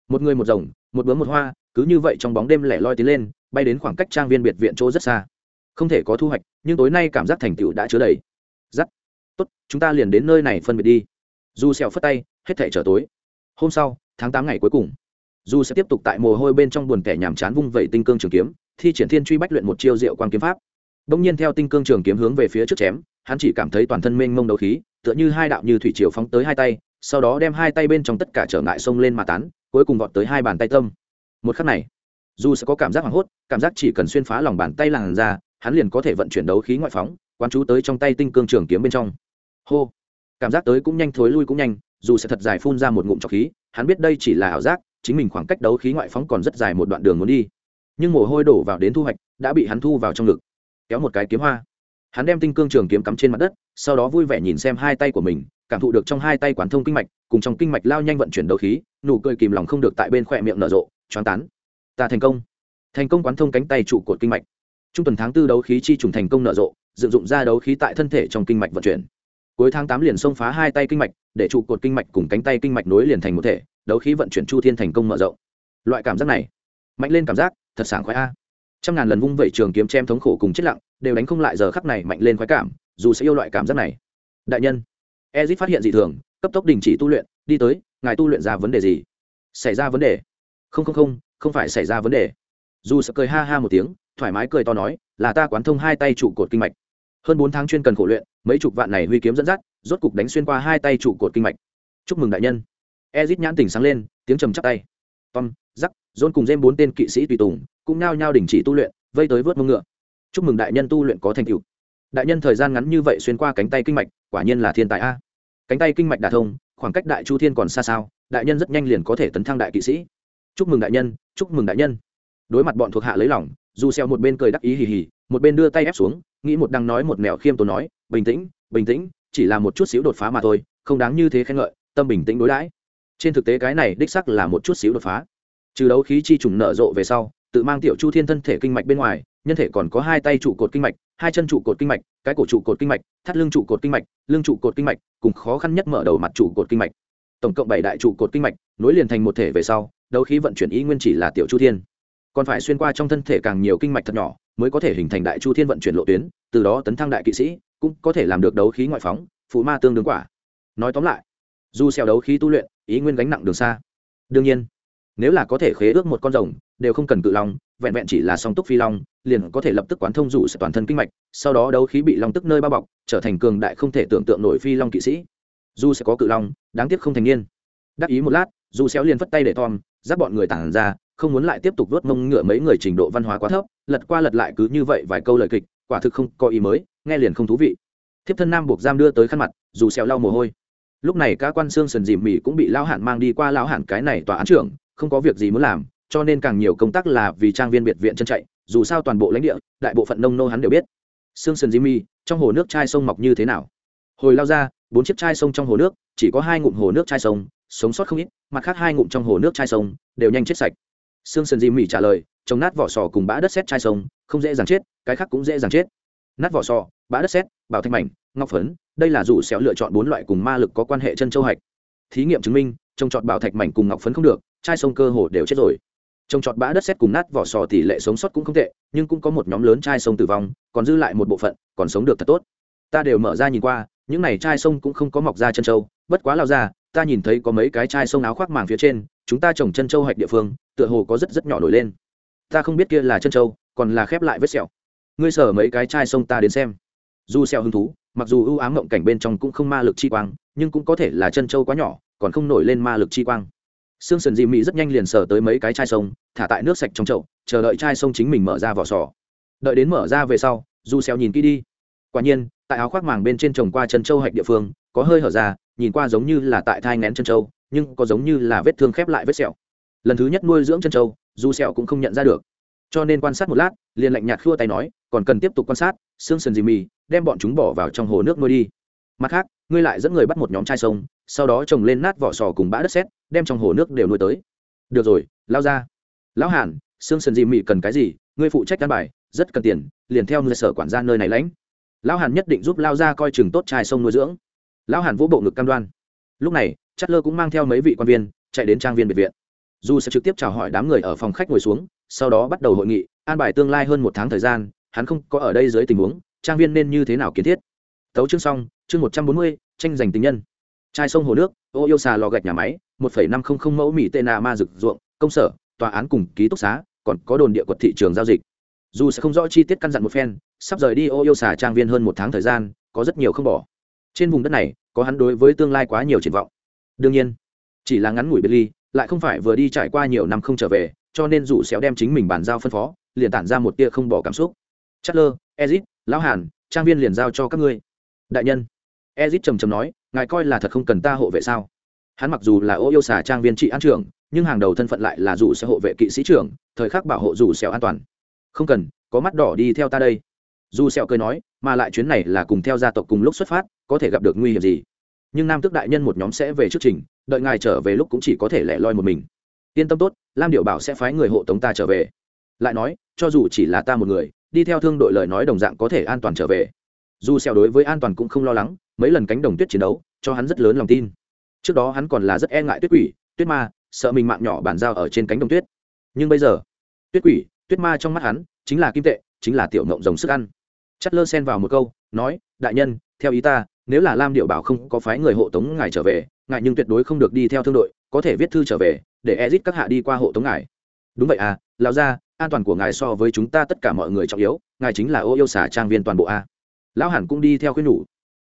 Một người một rồng, một bướm một hoa, cứ như vậy trong bóng đêm lẻ loi tiến lên, bay đến khoảng cách trang viên biệt viện chỗ rất xa. Không thể có thu hoạch, nhưng tối nay cảm giác thành tựu đã chứa đầy. Giắt. Tốt, chúng ta liền đến nơi này phân biệt đi. Dù xèo phất tay, hết thể trở tối. Hôm sau, tháng tám ngày cuối cùng, Dù sẽ tiếp tục tại mồ hôi bên trong buồn kẻ nhàm chán vung vẩy tinh cương trường kiếm, thi triển thiên truy bách luyện một chiêu diệu quang kiếm pháp. Đông nhiên theo tinh cương trường kiếm hướng về phía trước chém, hắn chỉ cảm thấy toàn thân mênh mông đấu khí, tựa như hai đạo như thủy triều phóng tới hai tay, sau đó đem hai tay bên trong tất cả trở ngại xông lên mà tán, cuối cùng vọt tới hai bàn tay tâm. Một khắc này, dù sẽ có cảm giác hoảng hốt, cảm giác chỉ cần xuyên phá lòng bàn tay làn ra hắn liền có thể vận chuyển đấu khí ngoại phóng, quán chú tới trong tay tinh cương trường kiếm bên trong. Hô! Cảm giác tới cũng nhanh, thối lui cũng nhanh, dù sẽ thật dài phun ra một ngụm trọc khí, hắn biết đây chỉ là ảo giác, chính mình khoảng cách đấu khí ngoại phóng còn rất dài một đoạn đường muốn đi. Nhưng mồ hôi đổ vào đến thu hoạch, đã bị hắn thu vào trong ngực. Kéo một cái kiếm hoa. Hắn đem tinh cương trường kiếm cắm trên mặt đất, sau đó vui vẻ nhìn xem hai tay của mình, cảm thụ được trong hai tay quán thông kinh mạch, cùng trong kinh mạch lao nhanh vận chuyển đấu khí, nụ cười kìm lòng không được tại bên khỏe miệng nở rộ, choáng tán. Ta thành công. Thành công quán thông cánh tay trụ cột kinh mạch. Trung tuần tháng tư đấu khí chi trùng thành công nở rộ, dựng dụng ra đấu khí tại thân thể trong kinh mạch vận chuyển cuối tháng tám liền xông phá hai tay kinh mạch, để trụ cột kinh mạch cùng cánh tay kinh mạch nối liền thành một thể, đấu khí vận chuyển chu thiên thành công mở rộng. Loại cảm giác này, mạnh lên cảm giác, thật sảng khoái a. Trăm ngàn lần vung vẩy trường kiếm chém thống khổ cùng chết lặng, đều đánh không lại giờ khắc này mạnh lên khoái cảm, dù sẽ yêu loại cảm giác này. Đại nhân ezit phát hiện dị thường, cấp tốc đình chỉ tu luyện, đi tới, ngài tu luyện ra vấn đề gì? Xảy ra vấn đề? Không không không không phải xảy ra vấn đề. Dù sợ cười ha ha một tiếng, thoải mái cười to nói, là ta quán thông hai tay trụ cột kinh mạch hơn bốn tháng chuyên cần khổ luyện, mấy chục vạn này huy kiếm dẫn dắt, rốt cục đánh xuyên qua hai tay trụ cột kinh mạch. Chúc mừng đại nhân. Ezit nhãn tỉnh sáng lên, tiếng trầm chắc tay. Tom giắc dôn cùng dêm bốn tên kỵ sĩ tùy tùng, cũng nao nhao đình chỉ tu luyện, vây tới vớt mông ngựa. Chúc mừng đại nhân tu luyện có thành tựu. Đại nhân thời gian ngắn như vậy xuyên qua cánh tay kinh mạch, quả nhiên là thiên tài a. Cánh tay kinh mạch đà thông, khoảng cách đại chu thiên còn xa sao, đại nhân rất nhanh liền có thể tấn thăng đại kỵ sĩ. Chúc mừng đại nhân, chúc mừng đại nhân. Đối mặt bọn thuộc hạ lấy lòng, dù xeo một bên cười đắc ý hì hì một bên đưa tay ép xuống, nghĩ một đằng nói một mèo khiêm tốn nói, bình tĩnh bình tĩnh, chỉ là một chút xíu đột phá mà thôi, không đáng như thế khen ngợi, tâm bình tĩnh đối đãi. Trên thực tế cái này đích sắc là một chút xíu đột phá. Trừ đấu khí chi trùng nở rộ về sau, tự mang tiểu chu thiên thân thể kinh mạch bên ngoài, nhân thể còn có hai tay trụ cột kinh mạch, hai chân trụ cột kinh mạch, cái cổ trụ cột kinh mạch, thắt lưng trụ cột kinh mạch, lưng trụ cột kinh mạch, cùng khó khăn nhất mở đầu mặt trụ cột kinh mạch. Tổng cộng bảy đại trụ cột kinh mạch, nối liền thành một thể về sau, đấu khí vận chuyển ý nguyên chỉ là tiểu chu thiên. Còn phải xuyên qua trong thân thể càng nhiều kinh mạch thật nhỏ mới có thể hình thành đại chu thiên vận chuyển lộ tuyến, từ đó tấn thăng đại kỵ sĩ, cũng có thể làm được đấu khí ngoại phóng, phụ ma tương đương quả. Nói tóm lại, dù xeo đấu khí tu luyện, ý nguyên gánh nặng đường xa. Đương nhiên, nếu là có thể khế ước một con rồng, đều không cần cự long, vẹn vẹn chỉ là song túc phi long, liền có thể lập tức quán thông rủ sẽ toàn thân kinh mạch, sau đó đấu khí bị long tức nơi bao bọc, trở thành cường đại không thể tưởng tượng nổi phi long kỵ sĩ. Dù sẽ có cự long, đáng tiếc không thành niên. Đắc ý một lát, dù xéo liền phất tay để tom, giáp bọn người tản ra không muốn lại tiếp tục vớt mông ngựa mấy người trình độ văn hóa quá thấp, lật qua lật lại cứ như vậy vài câu lời kịch, quả thực không có ý mới, nghe liền không thú vị. Thiếp thân nam buộc giam đưa tới khăn mặt, dù xèo lau mồ hôi. Lúc này các quan xương sần dìm mỉ cũng bị lao hạn mang đi qua lão hạn cái này tòa án trưởng, không có việc gì muốn làm, cho nên càng nhiều công tác là vì trang viên biệt viện chân chạy, dù sao toàn bộ lãnh địa, đại bộ phận nông nô hắn đều biết. Xương sần jimmy trong hồ nước chai sông mọc như thế nào? Hồi lao ra, bốn chiếc chai sông trong hồ nước, chỉ có hai ngụm hồ nước chai sông, sống sót không ít, mặt khác hai ngụm trong hồ nước chai sông, đều nhanh chết sạch. Sương sần jimmy trả lời trồng nát vỏ sò cùng bã đất xét chai sông không dễ dàng chết cái khác cũng dễ dàng chết. Nát vỏ sò bã đất xét bảo thanh mảnh ngọc phấn đây là rủ xéo lựa chọn bốn loại cùng ma lực có quan hệ chân châu hạch. Thí nghiệm chứng minh trồng trọt bảo thạch mảnh cùng ngọc phấn không được chai sông cơ hồ đều chết rồi. Trồng trọt bã đất xét cùng nát vỏ sò tỷ lệ sống sót cũng không tệ nhưng cũng có một nhóm lớn chai sông tử vong còn dư lại một bộ phận còn sống được thật tốt. Ta đều mở ra nhìn qua những này chai sông cũng không có mọc ra chân châu, bất quá lao ra ta nhìn thấy có mấy cái chai sông áo khoác màng phía trên chúng ta trồng chân châu hạch địa phương tựa hồ có rất rất nhỏ nổi lên ta không biết kia là chân trâu còn là khép lại vết sẹo ngươi sở mấy cái chai sông ta đến xem dù sẹo hứng thú mặc dù ưu ám mộng cảnh bên trong cũng không ma lực chi quang nhưng cũng có thể là chân trâu quá nhỏ còn không nổi lên ma lực chi quang Sương Sần Dị Mị rất nhanh liền sờ tới mấy cái chai sông, thả tại nước sạch trong chậu, chờ đợi chai sông chính mình mở ra vỏ sò. Đợi đến mở ra về sau, Du sẹo nhìn kỹ đi. Quả nhiên, tại áo khoác màng bên trên trồng qua chân châu hạch địa phương, có hơi hở ra, nhìn qua giống như là tại thai nén chân châu, nhưng có giống như là vết thương khép lại vết sẹo. Lần thứ nhất nuôi dưỡng chân châu, Du sẹo cũng không nhận ra được. Cho nên quan sát một lát, liền lạnh nhạt khua tay nói, còn cần tiếp tục quan sát, xương Sần dì mì đem bọn chúng bỏ vào trong hồ nước nuôi đi. Mặt khác, ngươi lại dẫn người bắt một nhóm chai sông, sau đó trồng lên nát vỏ sò cùng bã đất sét đem trong hồ nước đều nuôi tới. Được rồi lao ra. Lão hàn xương sần dì mì cần cái gì? Ngươi phụ trách căn bài rất cần tiền liền theo người sở quản gia nơi này lãnh. Lão hàn nhất định giúp lao ra coi chừng tốt chai sông nuôi dưỡng. Lão hàn vỗ bộ ngực cam đoan. Lúc này chất lơ cũng mang theo mấy vị quan viên chạy đến trang viên biệt viện dù sẽ trực tiếp chào hỏi đám người ở phòng khách ngồi xuống, sau đó bắt đầu hội nghị, an bài tương lai hơn một tháng thời gian, hắn không có ở đây dưới tình huống, trang viên nên như thế nào kiến thiết. Tấu chương xong, chương một trăm bốn mươi, tranh giành tình nhân. Chai sông hồ nước, ô yêu xà lò gạch nhà máy, một phẩy năm không không mẫu mỹ tên nà ma rực ruộng, công sở, tòa án cùng ký túc xá, còn có đồn địa quật thị trường giao dịch. Dù sẽ không rõ chi tiết căn dặn một phen, sắp rời đi ô yêu xà trang viên hơn một tháng thời gian, có rất nhiều không bỏ. Trên vùng đất này, có hắn đối với tương lai quá nhiều triển vọng. Đương nhiên, chỉ là ngắn ngủi biệt ly lại không phải vừa đi trải qua nhiều năm không trở về, cho nên dù xéo đem chính mình bàn giao phân phó, liền tản ra một tia không bỏ cảm xúc. Chất lơ ezit, lão hàn, trang viên liền giao cho các ngươi. Đại nhân. Ezit trầm trầm nói, ngài coi là thật không cần ta hộ vệ sao? Hắn mặc dù là ô yêu xà trang viên trị an trưởng, nhưng hàng đầu thân phận lại là dù sẽ hộ vệ kỵ sĩ trưởng, thời khắc bảo hộ dù xẻo an toàn. Không cần, có mắt đỏ đi theo ta đây. Dù xẻo cười nói, mà lại chuyến này là cùng theo gia tộc cùng lúc xuất phát, có thể gặp được nguy hiểm gì? Nhưng nam tước đại nhân một nhóm sẽ về trước trình, đợi ngài trở về lúc cũng chỉ có thể lẻ loi một mình. Yên tâm tốt, lam điệu bảo sẽ phái người hộ tống ta trở về. Lại nói, cho dù chỉ là ta một người, đi theo thương đội lời nói đồng dạng có thể an toàn trở về. Dù xẻo đối với an toàn cũng không lo lắng, mấy lần cánh đồng tuyết chiến đấu, cho hắn rất lớn lòng tin. Trước đó hắn còn là rất e ngại tuyết quỷ, tuyết ma, sợ mình mạng nhỏ bản giao ở trên cánh đồng tuyết. Nhưng bây giờ, tuyết quỷ, tuyết ma trong mắt hắn, chính là kim tệ, chính là tiểu ngộng rồng sức ăn. Chất lơ xen vào một câu, nói, đại nhân, theo ý ta nếu là lam điệu bảo không có phái người hộ tống ngài trở về, ngài nhưng tuyệt đối không được đi theo thương đội, có thể viết thư trở về, để ezit các hạ đi qua hộ tống ngài. Đúng vậy à lão gia, an toàn của ngài so với chúng ta tất cả mọi người trọng yếu, ngài chính là ô yêu xả trang viên toàn bộ a. Lão hẳn cũng đi theo khuyên nhủ.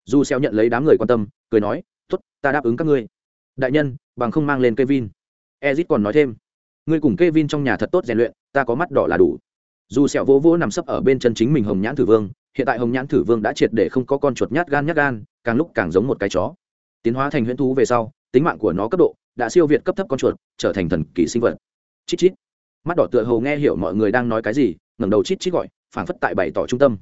Du xeo nhận lấy đám người quan tâm, cười nói, tốt, ta đáp ứng các ngươi. Đại nhân, bằng không mang lên kevin. Ezit còn nói thêm, ngươi cùng kevin trong nhà thật tốt rèn luyện, ta có mắt đỏ là đủ. Dù sẹo vỗ vỗ nằm sấp ở bên chân chính mình hồng nhãn thử vương hiện tại hồng nhãn thử vương đã triệt để không có con chuột nhát gan nhát gan, càng lúc càng giống một cái chó. Tiến hóa thành huyễn thú về sau, tính mạng của nó cấp độ đã siêu việt cấp thấp con chuột, trở thành thần kỳ sinh vật. Chít chít. Mắt đỏ tựa hồ nghe hiểu mọi người đang nói cái gì, ngẩng đầu chít chít gọi, phảng phất tại bày tỏ trung tâm.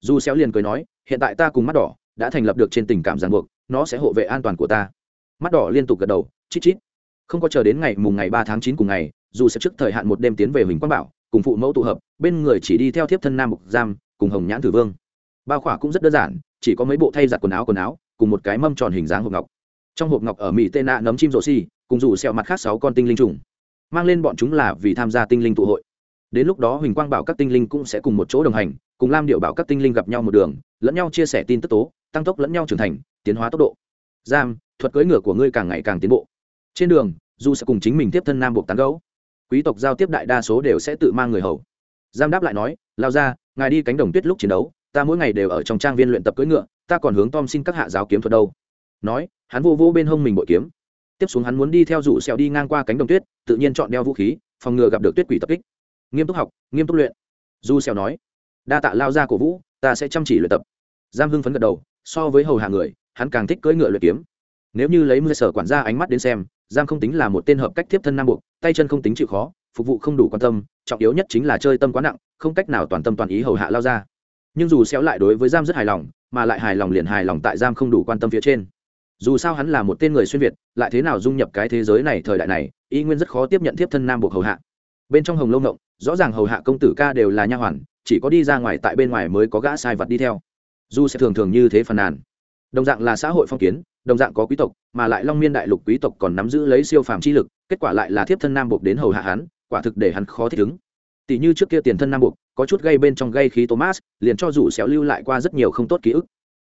Du xéo liền cười nói, hiện tại ta cùng mắt đỏ đã thành lập được trên tình cảm ràng buộc, nó sẽ hộ vệ an toàn của ta. Mắt đỏ liên tục gật đầu, chít chít. Không có chờ đến ngày mùng ngày ba tháng chín cùng ngày, dù sẽ trước thời hạn một đêm tiến về huỳnh quang bảo, cùng phụ mẫu tụ hợp, bên người chỉ đi theo thiếp thân nam mục giam cùng hồng nhãn thử vương. Bao khỏa cũng rất đơn giản, chỉ có mấy bộ thay giặt quần áo quần áo, cùng một cái mâm tròn hình dáng hộp ngọc. Trong hộp ngọc ở mỹ tên nạ nấm chim rổ xi cùng rủ xẹo mặt khác sáu con tinh linh trùng. Mang lên bọn chúng là vì tham gia tinh linh tụ hội. Đến lúc đó huỳnh quang bảo các tinh linh cũng sẽ cùng một chỗ đồng hành, cùng lam điệu bảo các tinh linh gặp nhau một đường, lẫn nhau chia sẻ tin tức tố, tăng tốc lẫn nhau trưởng thành, tiến hóa tốc độ. Giam, thuật cưỡi ngựa của ngươi càng ngày càng tiến bộ. Trên đường, dù sẽ cùng chính mình tiếp thân nam buộc tán gấu quý tộc giao tiếp đại đa số đều sẽ tự mang người hầu giam đáp lại nói, lao ra ngài đi cánh đồng tuyết lúc chiến đấu, ta mỗi ngày đều ở trong trang viên luyện tập cưỡi ngựa, ta còn hướng tom xin các hạ giáo kiếm thuật đâu. Nói, hắn vô vô bên hông mình bội kiếm. Tiếp xuống hắn muốn đi theo rủ xẹo đi ngang qua cánh đồng tuyết, tự nhiên chọn đeo vũ khí, phòng ngừa gặp được tuyết quỷ tập kích. Nghiêm túc học, nghiêm túc luyện. Du xẹo nói, đa tạ lao ra cổ vũ, ta sẽ chăm chỉ luyện tập. Giam hưng phấn gật đầu, so với hầu hạ người, hắn càng thích cưỡi ngựa luyện kiếm. Nếu như lấy mưa sở quản gia ánh mắt đến xem giam không tính là một tên hợp cách tiếp thân nam buộc, tay chân không tính chịu khó, phục vụ không đủ quan tâm trọng yếu nhất chính là chơi tâm quá nặng, không cách nào toàn tâm toàn ý hầu hạ lao ra. Nhưng dù xéo lại đối với giam rất hài lòng, mà lại hài lòng liền hài lòng tại giam không đủ quan tâm phía trên. Dù sao hắn là một tên người xuyên việt, lại thế nào dung nhập cái thế giới này thời đại này, y nguyên rất khó tiếp nhận tiếp thân nam buộc hầu hạ. Bên trong hồng lâu ngộng, rõ ràng hầu hạ công tử ca đều là nha hoàn, chỉ có đi ra ngoài tại bên ngoài mới có gã sai vật đi theo. Dù sẽ thường thường như thế phàn nàn. Đồng dạng là xã hội phong kiến, đồng dạng có quý tộc, mà lại long miên đại lục quý tộc còn nắm giữ lấy siêu phàm chi lực, kết quả lại là thiếp thân nam buộc đến hầu hạ hắn quả thực để hắn khó thích ứng. Tỷ như trước kia tiền thân nam buộc có chút gây bên trong gây khí thomas, liền cho rủ xéo lưu lại qua rất nhiều không tốt ký ức.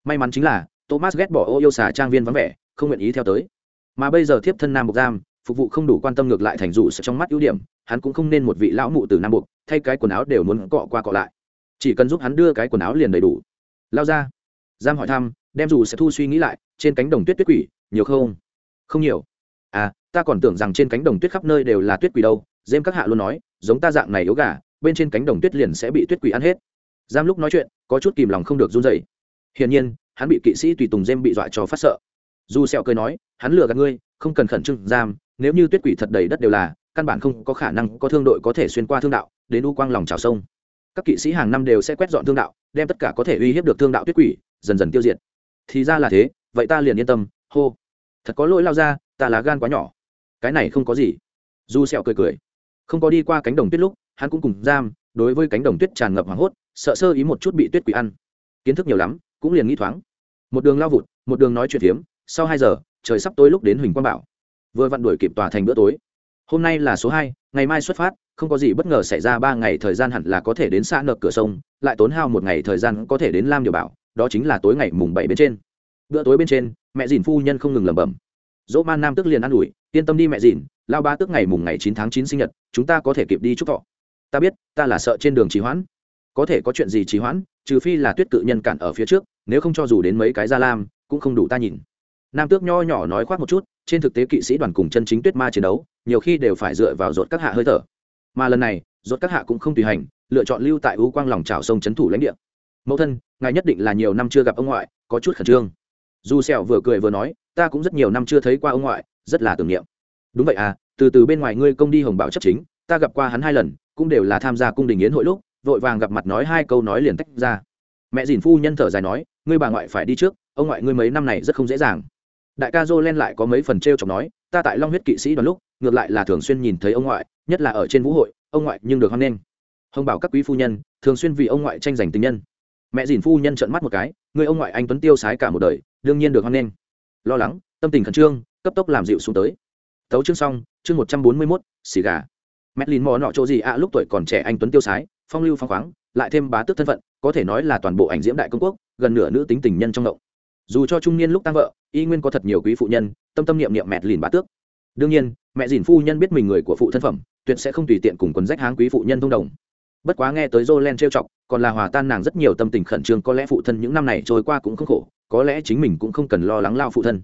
May mắn chính là, thomas ghét bỏ ô yêu xà trang viên vắng vẻ, không nguyện ý theo tới. Mà bây giờ thiếp thân nam buộc giam, phục vụ không đủ quan tâm ngược lại thành rủ sẽ trong mắt ưu điểm, hắn cũng không nên một vị lão mụ từ nam buộc thay cái quần áo đều muốn cọ qua cọ lại. Chỉ cần giúp hắn đưa cái quần áo liền đầy đủ. Lao ra. Giam hỏi thăm, đem dù sẽ thu suy nghĩ lại, trên cánh đồng tuyết tuyết quỷ, nhiều không? Không nhiều. À ta còn tưởng rằng trên cánh đồng tuyết khắp nơi đều là tuyết quỷ đâu dêm các hạ luôn nói, giống ta dạng này yếu gà, bên trên cánh đồng tuyết liền sẽ bị tuyết quỷ ăn hết. Giam lúc nói chuyện, có chút kìm lòng không được run dày hiển nhiên, hắn bị kỵ sĩ tùy tùng dêm bị dọa cho phát sợ. Dù sẹo cười nói, hắn lừa gạt ngươi, không cần khẩn trương giam nếu như tuyết quỷ thật đầy đất đều là, căn bản không có khả năng có thương đội có thể xuyên qua thương đạo, đến u quang lòng trào sông. Các kỵ sĩ hàng năm đều sẽ quét dọn thương đạo, đem tất cả có thể uy hiếp được thương đạo tuyết quỷ, dần dần tiêu diệt. Thì ra là thế, vậy ta liền yên tâm, hô. Thật có lỗi lao ra, ta là gan quá nhỏ. Cái này không có gì. Du sẹo cười cười không có đi qua cánh đồng tuyết lúc, hắn cũng cùng giam, đối với cánh đồng tuyết tràn ngập hoảng hốt, sợ sơ ý một chút bị tuyết quỷ ăn. Kiến thức nhiều lắm, cũng liền nghĩ thoáng. Một đường lao vụt, một đường nói chuyện hiếm sau hai giờ, trời sắp tối lúc đến huỳnh quang bảo. Vừa vặn đuổi kịp tòa thành bữa tối. Hôm nay là số hai, ngày mai xuất phát, không có gì bất ngờ xảy ra ba ngày thời gian hẳn là có thể đến xã nợ cửa sông, lại tốn hao một ngày thời gian có thể đến lam điều bảo, đó chính là tối ngày mùng bảy bên trên. Bữa tối bên trên, mẹ dìn phu nhân không ngừng lẩm bẩm dỗ man nam tức liền ă n ủi, yên tâm đi mẹ dìn lao ba tức ngày mùng ngày chín tháng chín sinh nhật, chúng ta có thể kịp đi chúc thọ. Ta biết, ta là sợ trên đường trì hoãn. Có thể có chuyện gì trì hoãn, trừ phi là tuyết cự nhân cản ở phía trước, nếu không cho dù đến mấy cái gia lam, cũng không đủ ta nhìn. Nam tước nho nhỏ nói khoác một chút, trên thực tế kỵ sĩ đoàn cùng chân chính tuyết ma chiến đấu, nhiều khi đều phải dựa vào rột các hạ hơi thở. Mà lần này rột các hạ cũng không tùy hành, lựa chọn lưu tại u quang lòng trào sông trấn thủ lãnh địa. Mẫu thân, ngài nhất định là nhiều năm chưa gặp ông ngoại, có chút khẩn trương. Dù sẹo vừa cười vừa nói ta cũng rất nhiều năm chưa thấy qua ông ngoại, rất là tưởng niệm. Đúng vậy à từ từ bên ngoài ngươi công đi hồng bảo chấp chính, ta gặp qua hắn hai lần, cũng đều là tham gia cung đình yến hội lúc, vội vàng gặp mặt nói hai câu nói liền tách ra. Mẹ dìn phu nhân thở dài nói, ngươi bà ngoại phải đi trước, ông ngoại ngươi mấy năm này rất không dễ dàng. Đại ca dô len lại có mấy phần t r e o chọc nói, ta tại long huyết kỵ sĩ đoàn lúc, ngược lại là thường xuyên nhìn thấy ông ngoại, nhất là ở trên vũ hội, ông ngoại nhưng được hoan nghênh. Hồng bảo các quý phu nhân, thường xuyên vì ông ngoại tranh giành tình nhân. Mẹ dìn phu nhân trợn mắt một cái người ông ngoại anh tuấn tiêu sái cả một đời, đương nhiên được hoan nghênh lo lắng, tâm tình khẩn trương, cấp tốc làm dịu xuống tới. Tấu chương xong, chương một trăm bốn mươi mốt, xì gà. Mẹ lìn mò nọ chỗ gì ạ, lúc tuổi còn trẻ anh tuấn tiêu sái, phong lưu phong khoáng, lại thêm bá tước thân phận, có thể nói là toàn bộ ảnh diễm đại công quốc, gần nửa nữ tính tình nhân trong ngộng. Dù cho trung niên lúc tăng vợ, y nguyên có thật nhiều quý phụ nhân, tâm tâm niệm niệm mẹ lìn bá tước. Đương nhiên, mẹ dìn phu nhân biết mình người của phụ thân phẩm, tuyệt sẽ không tùy tiện cùng quần rách háng quý phụ nhân thông đồng bất quá nghe tới jolen trêu chọc, còn là hòa tan nàng rất nhiều tâm tình khẩn trương, có lẽ phụ thân những năm này trôi qua cũng không khổ, có lẽ chính mình cũng không cần lo lắng lao phụ thân.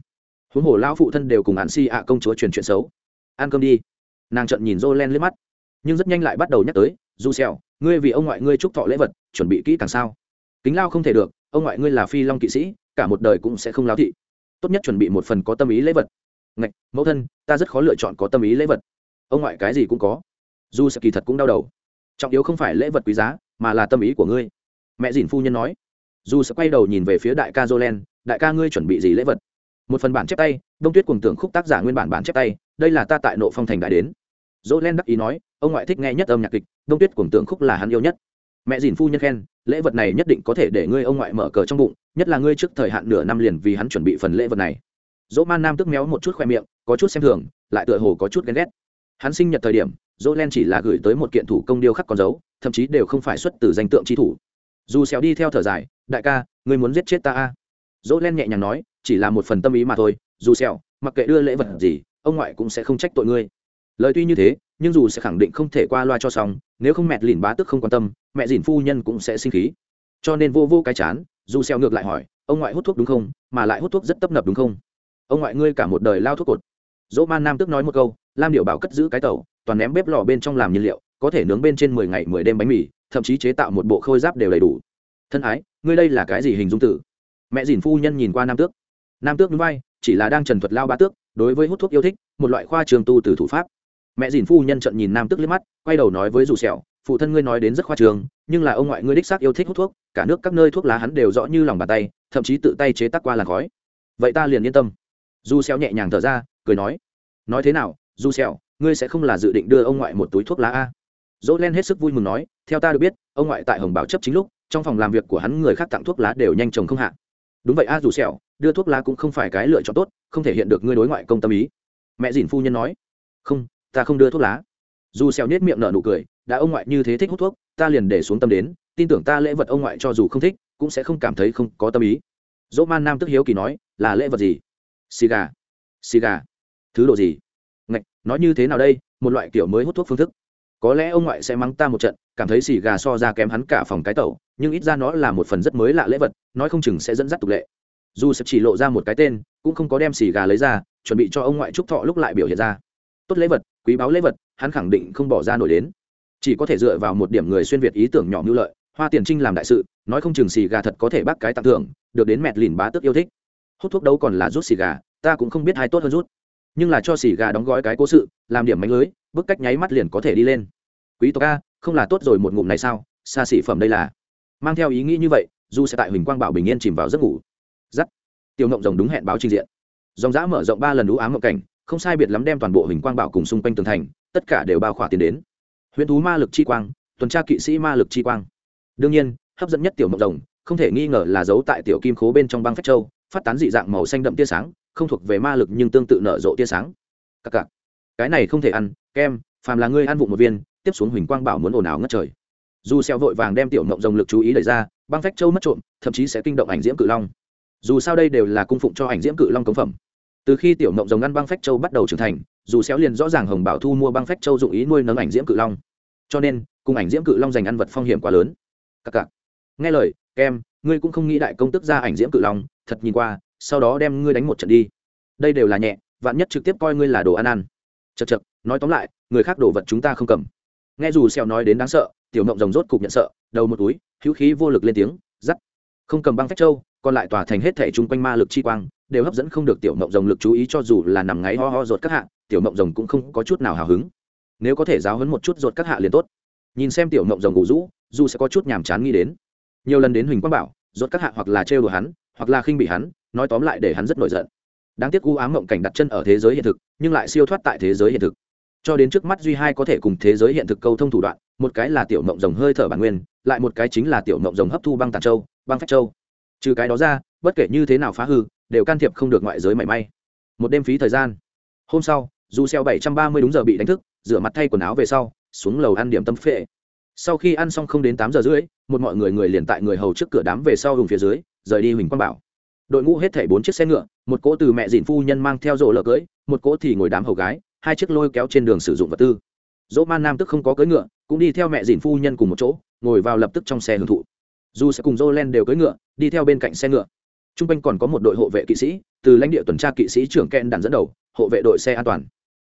Huống hồ lao phụ thân đều cùng hạn si ạ công chúa truyền chuyện xấu. Ăn cơm đi. Nàng trợn nhìn jolen lên mắt, nhưng rất nhanh lại bắt đầu nhắc tới du xèo ngươi vì ông ngoại ngươi chúc thọ lễ vật, chuẩn bị kỹ càng sao? Kính lao không thể được, ông ngoại ngươi là phi long kỵ sĩ, cả một đời cũng sẽ không lao thị. Tốt nhất chuẩn bị một phần có tâm ý lễ vật. Ngạch, mẫu thân, ta rất khó lựa chọn có tâm ý lễ vật. Ông ngoại cái gì cũng có. Du sẽ kỳ thật cũng đau đầu trọng yếu không phải lễ vật quý giá, mà là tâm ý của ngươi. Mẹ dìn phu nhân nói. Dù sẽ quay đầu nhìn về phía đại ca jolen, đại ca ngươi chuẩn bị gì lễ vật? Một phần bản chép tay, đông tuyết cùng tưởng khúc tác giả nguyên bản bản chép tay, đây là ta tại nộ phong thành đại đến. Jolen đắc ý nói, ông ngoại thích nghe nhất âm nhạc kịch, đông tuyết cùng tưởng khúc là hắn yêu nhất. Mẹ dìn phu nhân khen, lễ vật này nhất định có thể để ngươi ông ngoại mở cờ trong bụng, nhất là ngươi trước thời hạn nửa năm liền vì hắn chuẩn bị phần lễ vật này. Dỗ man nam tức méo một chút khoe miệng, có chút xem thường, lại tựa hồ có chút ghen ghét hắn sinh nhật thời điểm dỗ len chỉ là gửi tới một kiện thủ công điêu khắc con dấu, thậm chí đều không phải xuất từ danh tượng trí thủ. Dù xéo đi theo thở dài, đại ca, ngươi muốn giết chết ta a? Dỗ len nhẹ nhàng nói, chỉ là một phần tâm ý mà thôi, dù xéo, mặc kệ đưa lễ vật gì, ông ngoại cũng sẽ không trách tội ngươi. Lời tuy như thế, nhưng dù sẽ khẳng định không thể qua loa cho xong, nếu không mẹ lìn bá tức không quan tâm, mẹ dìn phu nhân cũng sẽ sinh khí. Cho nên vô vô cái chán, dù xeo ngược lại hỏi, ông ngoại hút thuốc đúng không? Mà lại hút thuốc rất tấp nập đúng không? Ông ngoại ngươi cả một đời lao thuốc cột. Dỗ man nam tức nói một câu lam điệu bảo cất giữ cái tàu, toàn ném bếp lò bên trong làm nhiên liệu, có thể nướng bên trên mười ngày mười đêm bánh mì, thậm chí chế tạo một bộ khôi giáp đều đầy đủ. Thân ái, ngươi đây là cái gì hình dung tử? Mẹ dìn phu nhân nhìn qua nam tước. Nam tước núi vai, chỉ là đang trần thuật lao ba tước, đối với hút thuốc yêu thích, một loại khoa trường tu từ thủ pháp. Mẹ dìn phu nhân trận nhìn nam tước liếc mắt, quay đầu nói với dù sẹo, phụ thân ngươi nói đến rất khoa trường, nhưng là ông ngoại ngươi đích xác yêu thích hút thuốc, cả nước các nơi thuốc lá hắn đều rõ như lòng bàn tay, thậm chí tự tay chế tác qua làn khói. Vậy ta liền yên tâm. Dù xeo nhẹ nhàng thở ra, cười nói nói thế nào du sẹo, ngươi sẽ không là dự định đưa ông ngoại một túi thuốc lá a. Dỗ len hết sức vui mừng nói theo ta được biết ông ngoại tại hồng bảo chấp chính lúc trong phòng làm việc của hắn người khác tặng thuốc lá đều nhanh chóng không hạ. Đúng vậy a dù sẹo đưa thuốc lá cũng không phải cái lựa chọn tốt không thể hiện được ngươi đối ngoại công tâm ý. Mẹ dìn phu nhân nói không ta không đưa thuốc lá. Dù sẹo nhếch miệng nở nụ cười đã ông ngoại như thế thích hút thuốc ta liền để xuống tâm đến tin tưởng ta lễ vật ông ngoại cho dù không thích cũng sẽ không cảm thấy không có tâm ý. Dỗ man nam tức hiếu kỳ nói là lễ vật gì? Xì gà. Xì gà. Thứ đồ gì? Ngạch nói như thế nào đây? Một loại kiểu mới hút thuốc phương thức. Có lẽ ông ngoại sẽ mắng ta một trận, cảm thấy xì gà so ra kém hắn cả phòng cái tẩu, nhưng ít ra nó là một phần rất mới lạ lễ vật, nói không chừng sẽ dẫn dắt tục lệ. Dù sẽ chỉ lộ ra một cái tên, cũng không có đem xì gà lấy ra, chuẩn bị cho ông ngoại trúc thọ lúc lại biểu hiện ra. Tốt lễ vật, quý báu lễ vật, hắn khẳng định không bỏ ra nổi đến. Chỉ có thể dựa vào một điểm người xuyên việt ý tưởng nhỏ mưu lợi, hoa tiền trinh làm đại sự, nói không chừng xì gà thật có thể bắt cái tặng thưởng, được đến mẹt lìn bá tức yêu thích. Hút thuốc đâu còn là rút xì gà, ta cũng không biết hai tốt hơn rút nhưng là cho xì gà đóng gói cái cố sự, làm điểm mánh lưới, bức cách nháy mắt liền có thể đi lên. Quý tộc a, không là tốt rồi một ngụm này sao? Xa xỉ phẩm đây là. Mang theo ý nghĩ như vậy, du sẽ tại huỳnh quang bảo bình yên chìm vào giấc ngủ. Giắt tiêu ngộng rồng đúng hẹn báo trình diện. Dòng giã mở rộng ba lần đũ ám ngộng cảnh, không sai biệt lắm đem toàn bộ huỳnh quang bảo cùng xung quanh tường thành, tất cả đều bao khỏa tiền đến. Huyễn thú ma lực chi quang, tuần tra kỵ sĩ ma lực chi quang. Đương nhiên, hấp dẫn nhất tiểu mộng rồng, không thể nghi ngờ là giấu tại tiểu kim khố bên trong băng phách châu, phát tán dị dạng màu xanh đậm tia sáng không thuộc về ma lực nhưng tương tự nở rộ tia sáng. Cặc cặc. Cái này không thể ăn, kem, phàm là ngươi ăn vụng một viên, tiếp xuống huỳnh quang bảo muốn ồn ào ngất trời. Dù xeo vội vàng đem tiểu mộng rồng lực chú ý đẩy ra, băng phách châu mất trộm, thậm chí sẽ kinh động ảnh diễm cự long. Dù sao đây đều là cung phụng cho ảnh diễm cự long cống phẩm. Từ khi tiểu mộng rồng ăn băng phách châu bắt đầu trưởng thành, dù xéo liền rõ ràng hồng bảo thu mua băng phách châu dụng ý nuôi nấng ảnh diễm cự long. Cho nên, cùng ảnh diễm cự long giành ăn vật phong hiểm quá lớn. Cặc cặc. Nghe lời, kem, ngươi cũng không nghĩ đại công tức ra ảnh diễm cự long, thật nhìn qua sau đó đem ngươi đánh một trận đi. Đây đều là nhẹ, vạn nhất trực tiếp coi ngươi là đồ ăn ăn. Chật chật nói tóm lại, người khác đồ vật chúng ta không cầm. Nghe dù xèo nói đến đáng sợ, tiểu ngọc rồng rốt cục nhận sợ, đầu một túi, hữu khí vô lực lên tiếng dắt không cầm băng phách châu, còn lại tỏa thành hết thể chung quanh ma lực chi quang, đều hấp dẫn không được tiểu ngọc rồng lực chú ý cho dù là nằm ngáy ho ho rột các hạ, tiểu ngọc rồng cũng không có chút nào hào hứng. Nếu có thể giáo huấn một chút ruột các hạ liền tốt. Nhìn xem tiểu ngọc rồng ngủ rũ, dù sẽ có chút nhàm chán nghĩ đến. Nhiều lần đến huỳnh quang bảo, ruột các hạ hoặc là trêu đùa hắn, hoặc là khinh bị hắn nói tóm lại để hắn rất nổi giận. Đáng tiếc u ám mộng cảnh đặt chân ở thế giới hiện thực, nhưng lại siêu thoát tại thế giới hiện thực. Cho đến trước mắt duy hai có thể cùng thế giới hiện thực câu thông thủ đoạn, một cái là tiểu mộng rồng hơi thở bản nguyên, lại một cái chính là tiểu mộng rồng hấp thu băng tàn châu, băng phách châu. Trừ cái đó ra, bất kể như thế nào phá hư, đều can thiệp không được ngoại giới mảy may. Một đêm phí thời gian. Hôm sau, dù xeo bảy trăm ba mươi đúng giờ bị đánh thức, rửa mặt thay quần áo về sau, xuống lầu ăn điểm tâm phệ. Sau khi ăn xong không đến tám giờ rưỡi, một mọi người người liền tại người hầu trước cửa đám về sau hùng phía dưới, rời đi huỳnh quang bảo đội ngũ hết thảy bốn chiếc xe ngựa, một cỗ từ mẹ dìn phu nhân mang theo rổ lờ cưỡi một cỗ thì ngồi đám hầu gái, hai chiếc lôi kéo trên đường sử dụng vật tư. Dỗ man nam tức không có cưỡi ngựa, cũng đi theo mẹ dìn phu nhân cùng một chỗ, ngồi vào lập tức trong xe hưởng thụ. Dù sẽ cùng dô len đều cưỡi ngựa, đi theo bên cạnh xe ngựa. T r u n g quanh còn có một đội hộ vệ kỵ sĩ, từ lãnh địa tuần tra kỵ sĩ trưởng kẹn đàn dẫn đầu, hộ vệ đội xe an toàn.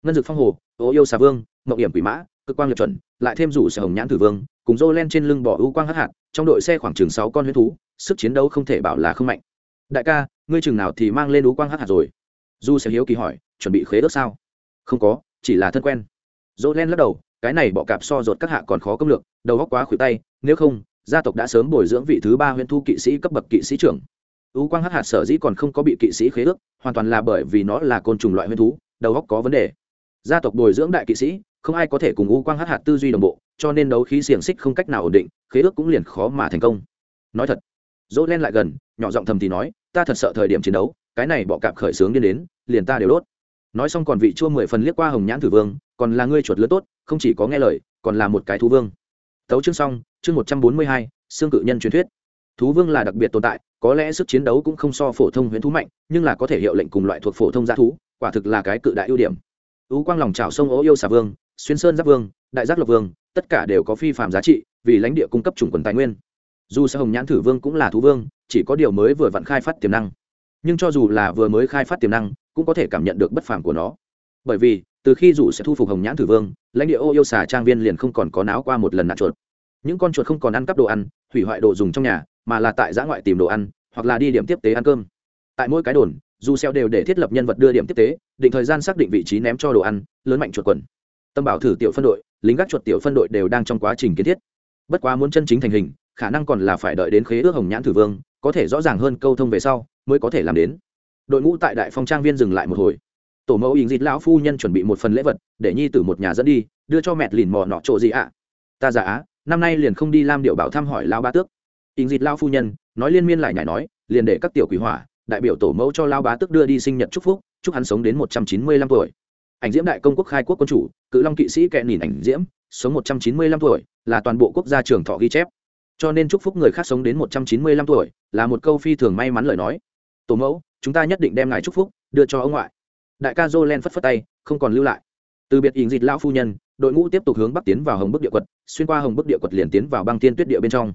Ngân dực phong hồ, ô yêu xà vương mậu hiểm quỷ mã cơ quan lập chuẩn, lại thêm rủ xe hồng nhãn tử vương, cùng dô len trên lưng bỏ ưu quang hắc hạt, trong đội xe khoảng chừng sáu con huyết thú, sức chiến đấu không thể bảo là không mạnh đại ca, ngươi chừng nào thì mang lên đú quang hát hạt rồi? Du sẽ hiếu kỳ hỏi, chuẩn bị khế ước sao? Không có, chỉ là thân quen. Dỗ len lắc đầu, cái này bọ cạp so rột các hạ còn khó công lược, đầu góc quá khuỷu tay, nếu không, gia tộc đã sớm bồi dưỡng vị thứ ba huyện thu kỵ sĩ cấp bậc kỵ sĩ trưởng. Ú quang hắc hạt sở dĩ còn không có bị kỵ sĩ khế ước, hoàn toàn là bởi vì nó là côn trùng loại Huyên thú, đầu góc có vấn đề. Gia tộc bồi dưỡng đại kỵ sĩ, không ai có thể cùng u quang hắc hạt tư duy đồng bộ, cho nên đấu khí xiềng xích không cách nào ổn định, khế ước cũng liền khó mà thành công. Nói thật, dỗ len lại gần nhỏ giọng thầm thì nói, ta thật sợ thời điểm chiến đấu, cái này bọ cạp khởi sướng điên đến, liền ta đều đốt. Nói xong còn vị chua mười phần liếc qua hồng nhãn thử vương, còn là ngươi chuột lớn tốt, không chỉ có nghe lời, còn là một cái thú vương. Tấu chương xong, chương một trăm bốn mươi hai xương cự nhân truyền thuyết. Thú vương là đặc biệt tồn tại, có lẽ sức chiến đấu cũng không so phổ thông huyễn thú mạnh, nhưng là có thể hiệu lệnh cùng loại thuộc phổ thông g thú, quả thực là cái cự đại ưu điểm. Ú quang lòng trào sông ố yêu xà vương, xuyên sơn giáp vương, đại giác lộc vương, tất cả đều có phi phạm giá trị, vì lãnh địa cung cấp chủng quần tài nguyên dù sẽ hồng nhãn thử vương cũng là thú vương, chỉ có điều mới vừa vặn khai phát tiềm năng. Nhưng cho dù là vừa mới khai phát tiềm năng, cũng có thể cảm nhận được bất phàm của nó. Bởi vì, từ khi dù sẽ thu phục hồng nhãn thử vương, lãnh địa ô yêu xà trang viên liền không còn có náo qua một lần nạn chuột. Những con chuột không còn ăn cắp đồ ăn, hủy hoại đồ dùng trong nhà, mà là tại giã ngoại tìm đồ ăn, hoặc là đi điểm tiếp tế ăn cơm. Tại mỗi cái đồn, dù xeo đều để thiết lập nhân vật đưa điểm tiếp tế, định thời gian xác định vị trí ném cho đồ ăn, lớn mạnh chuột quần. Tâm bảo thử tiểu phân đội, lính gác chuột tiểu phân đội đều đang trong quá trình kiến thiết. Bất quá muốn chân chính thành hình khả năng còn là phải đợi đến khế ước hồng nhãn thử vương, có thể rõ ràng hơn câu thông về sau, mới có thể làm đến. Đội ngũ tại đại phong trang viên dừng lại một hồi. Tổ mẫu ỉng dịt lão phu nhân chuẩn bị một phần lễ vật, để nhi tử một nhà dẫn đi, đưa cho mẹ lìn mò nọ chỗ gì ạ? Ta giả á, năm nay liền không đi lam điệu bảo thăm hỏi lao ba tước. Ỉng dịt lão phu nhân, nói liên miên lại nhảy nói, liền để các tiểu quỷ hỏa, đại biểu tổ mẫu cho lao bá tước đưa đi sinh nhật chúc phúc, chúc hắn sống đến một trăm chín mươi lăm tuổi. Ảnh diễm đại công quốc khai quốc quân chủ, cự long kỵ sĩ kẹ nhìn ảnh diễm, sống một trăm chín mươi lăm tuổi, là toàn bộ quốc gia trường thọ ghi chép cho nên chúc phúc người khác sống đến một trăm chín mươi lăm tuổi là một câu phi thường may mắn lời nói. Tổ mẫu, chúng ta nhất định đem ngài chúc phúc đưa cho ông ngoại. Đại ca dô len phất phất tay, không còn lưu lại. Từ biệt ỉng dịt lão phu nhân, đội ngũ tiếp tục hướng bắc tiến vào hồng bức địa quật, xuyên qua hồng bức địa quật liền tiến vào băng thiên tuyết địa bên trong.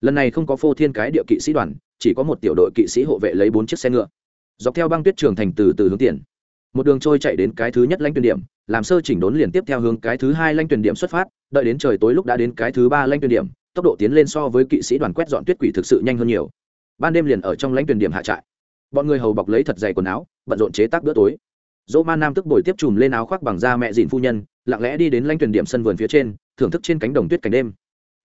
Lần này không có phô thiên cái địa kỵ sĩ đoàn, chỉ có một tiểu đội kỵ sĩ hộ vệ lấy bốn chiếc xe ngựa. Dọc theo băng tuyết trường thành từ từ hướng tiền. Một đường trôi chạy đến cái thứ nhất lanh tuyển điểm, làm sơ chỉnh đốn liền tiếp theo hướng cái thứ hai lanh tuyển điểm xuất phát, đợi đến trời tối lúc đã đến cái thứ ba lanh tuyển điểm tốc độ tiến lên so với kỵ sĩ đoàn quét dọn tuyết quỷ thực sự nhanh hơn nhiều. Ban đêm liền ở trong lãnh tuyển điểm hạ trại. Bọn người hầu bọc lấy thật dày quần áo, bận rộn chế tác bữa tối. Dỗ man nam tức bồi tiếp chùm lên áo khoác bằng da mẹ dìn phu nhân, lặng lẽ đi đến lãnh tuyển điểm sân vườn phía trên, thưởng thức trên cánh đồng tuyết cảnh đêm.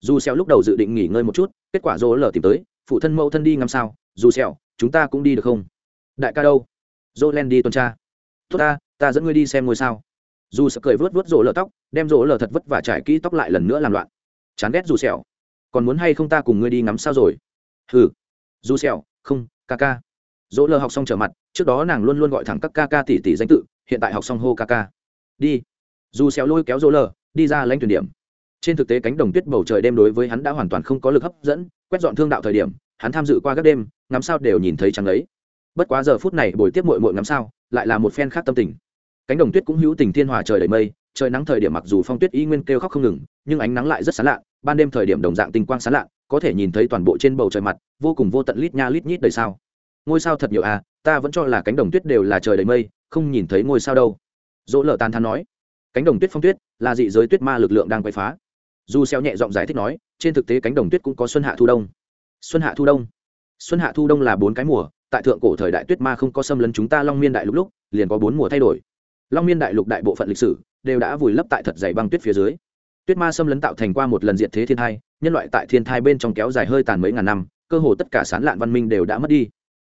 Dù xeo lúc đầu dự định nghỉ ngơi một chút, kết quả dỗ lờ tìm tới, phụ thân mẫu thân đi ngắm sao. Dù xeo chúng ta cũng đi được không? Đại ca đâu? Dỗ len đi tuần tra. Tốt ta ta dẫn ngươi đi xem ngôi sao. Dù sợ cười vớt vớt rỗ lờ tóc, đem rỗ lờ thật vất vả trải kỹ tóc lại lần nữa làm loạn. Chán ghét dù sẹo còn muốn hay không ta cùng ngươi đi ngắm sao rồi? Hừ. Du xẹo, không, ca ca. Dỗ lờ học xong trở mặt, trước đó nàng luôn luôn gọi thẳng các ca ca tỷ tỷ danh tự, hiện tại học xong hô ca ca. Đi. Du xéo lôi kéo dỗ lờ, đi ra lãnh tuyển điểm. Trên thực tế cánh đồng tuyết bầu trời đêm đối với hắn đã hoàn toàn không có lực hấp dẫn, quét dọn thương đạo thời điểm, hắn tham dự qua các đêm, ngắm sao đều nhìn thấy chẳng ấy. Bất quá giờ phút này buổi tiếp muội muội ngắm sao, lại là một phen khác tâm tình. Cánh đồng tuyết cũng hữu tình thiên hòa trời đầy mây, trời nắng thời điểm mặc dù phong tuyết y nguyên kêu khóc không ngừng, nhưng ánh nắng lại rất sáng lạ ban đêm thời điểm đồng dạng tinh quang sáng lạ có thể nhìn thấy toàn bộ trên bầu trời mặt, vô cùng vô tận lít nha lít nhít đầy sao. Ngôi sao thật nhiều à ta vẫn cho là cánh đồng tuyết đều là trời đầy mây, không nhìn thấy ngôi sao đâu. Dỗ Lở tàn thắn nói, cánh đồng tuyết phong tuyết, là dị giới tuyết ma lực lượng đang quậy phá. Dù xeo nhẹ giọng giải thích nói, trên thực tế cánh đồng tuyết cũng có xuân hạ thu đông. Xuân hạ thu đông? Xuân hạ thu đông là bốn cái mùa, tại thượng cổ thời đại tuyết ma không có xâm lấn chúng ta long miên đại lục lúc, liền có bốn mùa thay đổi. Long miên đại lục đại bộ phận lịch sử đều đã vùi lấp tại thật dày băng tuyết phía dưới tuyết ma xâm lấn tạo thành qua một lần diện thế thiên thai, nhân loại tại thiên thai bên trong kéo dài hơi tàn mấy ngàn năm, cơ hồ tất cả sán lạn văn minh đều đã mất đi.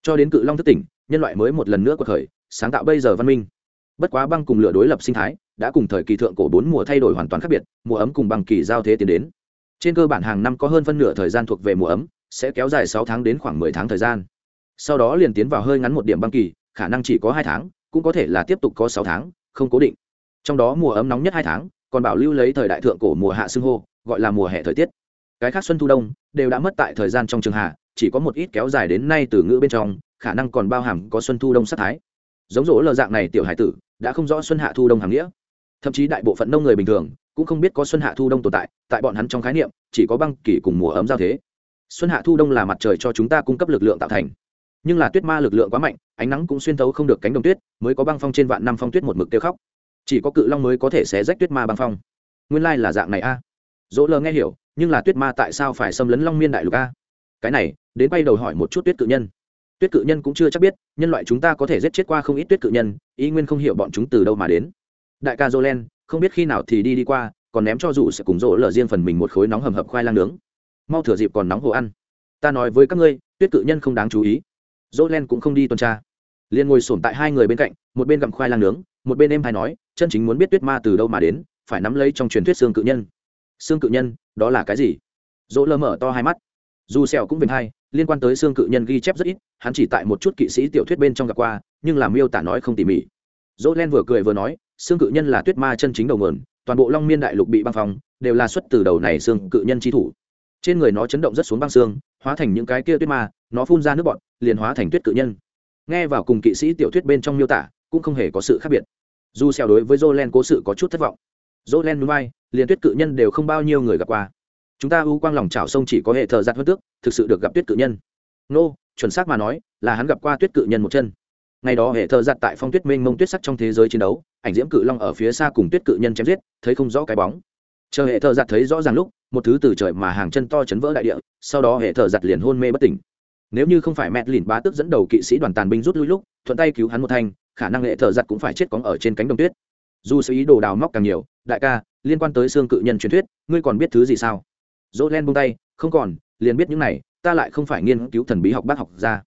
Cho đến cự long thất tỉnh, nhân loại mới một lần nữa cuộc khởi, sáng tạo bây giờ văn minh. Bất quá băng cùng lửa đối lập sinh thái, đã cùng thời kỳ thượng cổ bốn mùa thay đổi hoàn toàn khác biệt, mùa ấm cùng băng kỳ giao thế tiến đến. Trên cơ bản hàng năm có hơn phân nửa thời gian thuộc về mùa ấm, sẽ kéo dài sáu tháng đến khoảng mười tháng thời gian. Sau đó liền tiến vào hơi ngắn một điểm băng kỳ, khả năng chỉ có hai tháng, cũng có thể là tiếp tục có sáu tháng, không cố định. Trong đó mùa ấm nóng nhất hai tháng còn bảo lưu lấy thời đại thượng cổ mùa hạ xưng hô, gọi là mùa hè thời tiết. Cái khác xuân thu đông đều đã mất tại thời gian trong trường hạ, chỉ có một ít kéo dài đến nay từ ngữ bên trong, khả năng còn bao hàm có xuân thu đông sát thái. Giống rỗ lờ dạng này tiểu hải tử, đã không rõ xuân hạ thu đông hàm nghĩa. Thậm chí đại bộ phận nông người bình thường cũng không biết có xuân hạ thu đông tồn tại tại bọn hắn trong khái niệm, chỉ có băng kỷ cùng mùa ấm giao thế. Xuân hạ thu đông là mặt trời cho chúng ta cung cấp lực lượng tạo thành. Nhưng là tuyết ma lực lượng quá mạnh, ánh nắng cũng xuyên thấu không được cánh đồng tuyết, mới có băng phong trên vạn năm phong tuyết một mực tiêu khóc chỉ có cự long mới có thể xé rách tuyết ma băng phong. Nguyên lai là dạng này a. À. Dỗ lờ nghe hiểu, nhưng là tuyết ma tại sao phải xâm lấn long miên đại lục a? Cái này, đến bay đầu hỏi một chút tuyết cự nhân. Tuyết cự nhân cũng chưa chắc biết, nhân loại chúng ta có thể giết chết qua không ít tuyết cự nhân, ý nguyên không hiểu bọn chúng từ đâu mà đến. Đại ca jolen không biết khi nào thì đi đi qua, còn ném cho dù sẽ cùng rỗ lờ riêng phần mình một khối nóng hầm hập khoai lang nướng. Mau thửa dịp còn nóng hồ ăn. Ta nói với các ngươi, tuyết cự nhân không đáng chú ý. Jolen cũng không đi tuần tra. Liền ngồi sổm tại hai người bên cạnh, một bên gặm khoai lang nướng một bên em hay nói, chân chính muốn biết tuyết ma từ đâu mà đến, phải nắm lấy trong truyền thuyết xương cự nhân. Xương cự nhân, đó là cái gì? Dỗ lơ mở to hai mắt. Dù sẹo cũng bình hay liên quan tới xương cự nhân ghi chép rất ít, hắn chỉ tại một chút kỵ sĩ tiểu thuyết bên trong gặp qua, nhưng làm miêu tả nói không tỉ mỉ. Dỗ len vừa cười vừa nói, xương cự nhân là tuyết ma chân chính đầu nguồn, toàn bộ long miên đại lục bị băng phong, đều là xuất từ đầu này xương cự nhân chi thủ. Trên người nó chấn động rất xuống băng xương, hóa thành những cái kia tuyết ma, nó phun ra nước bọt, liền hóa thành tuyết cự nhân. Nghe vào cùng kỵ sĩ tiểu thuyết bên trong miêu tả cũng không hề có sự khác biệt. Dù xèo đối với jolen cố sự có chút thất vọng. Jolen núi bay, liền tuyết cự nhân đều không bao nhiêu người gặp qua. Chúng ta ưu quang lòng chảo sông chỉ có hệ thờ giặt hơn tước, thực sự được gặp tuyết cự nhân. Nô, chuẩn xác mà nói, là hắn gặp qua tuyết cự nhân một chân. Ngày đó hệ thờ giặt tại phong tuyết mênh mông tuyết sắc trong thế giới chiến đấu, ảnh diễm cự long ở phía xa cùng tuyết cự nhân chém giết, thấy không rõ cái bóng. Chờ hệ thờ giặt thấy rõ ràng lúc, một thứ từ trời mà hàng chân to chấn vỡ đại địa, sau đó hệ thờ giặt liền hôn mê bất tỉnh. Nếu như không phải mẹ lìn bá tức dẫn đầu kỵ sĩ đoàn tàn binh rút lui lúc, thuận tay cứu hắn một thanh khả năng hệ thợ giặt cũng phải chết cóng ở trên cánh đồng tuyết. Dù sự ý đồ đào móc càng nhiều, đại ca, liên quan tới xương cự nhân truyền thuyết, ngươi còn biết thứ gì sao? Dỗ len bông tay, không còn, liền biết những này, ta lại không phải nghiên cứu thần bí học bác học ra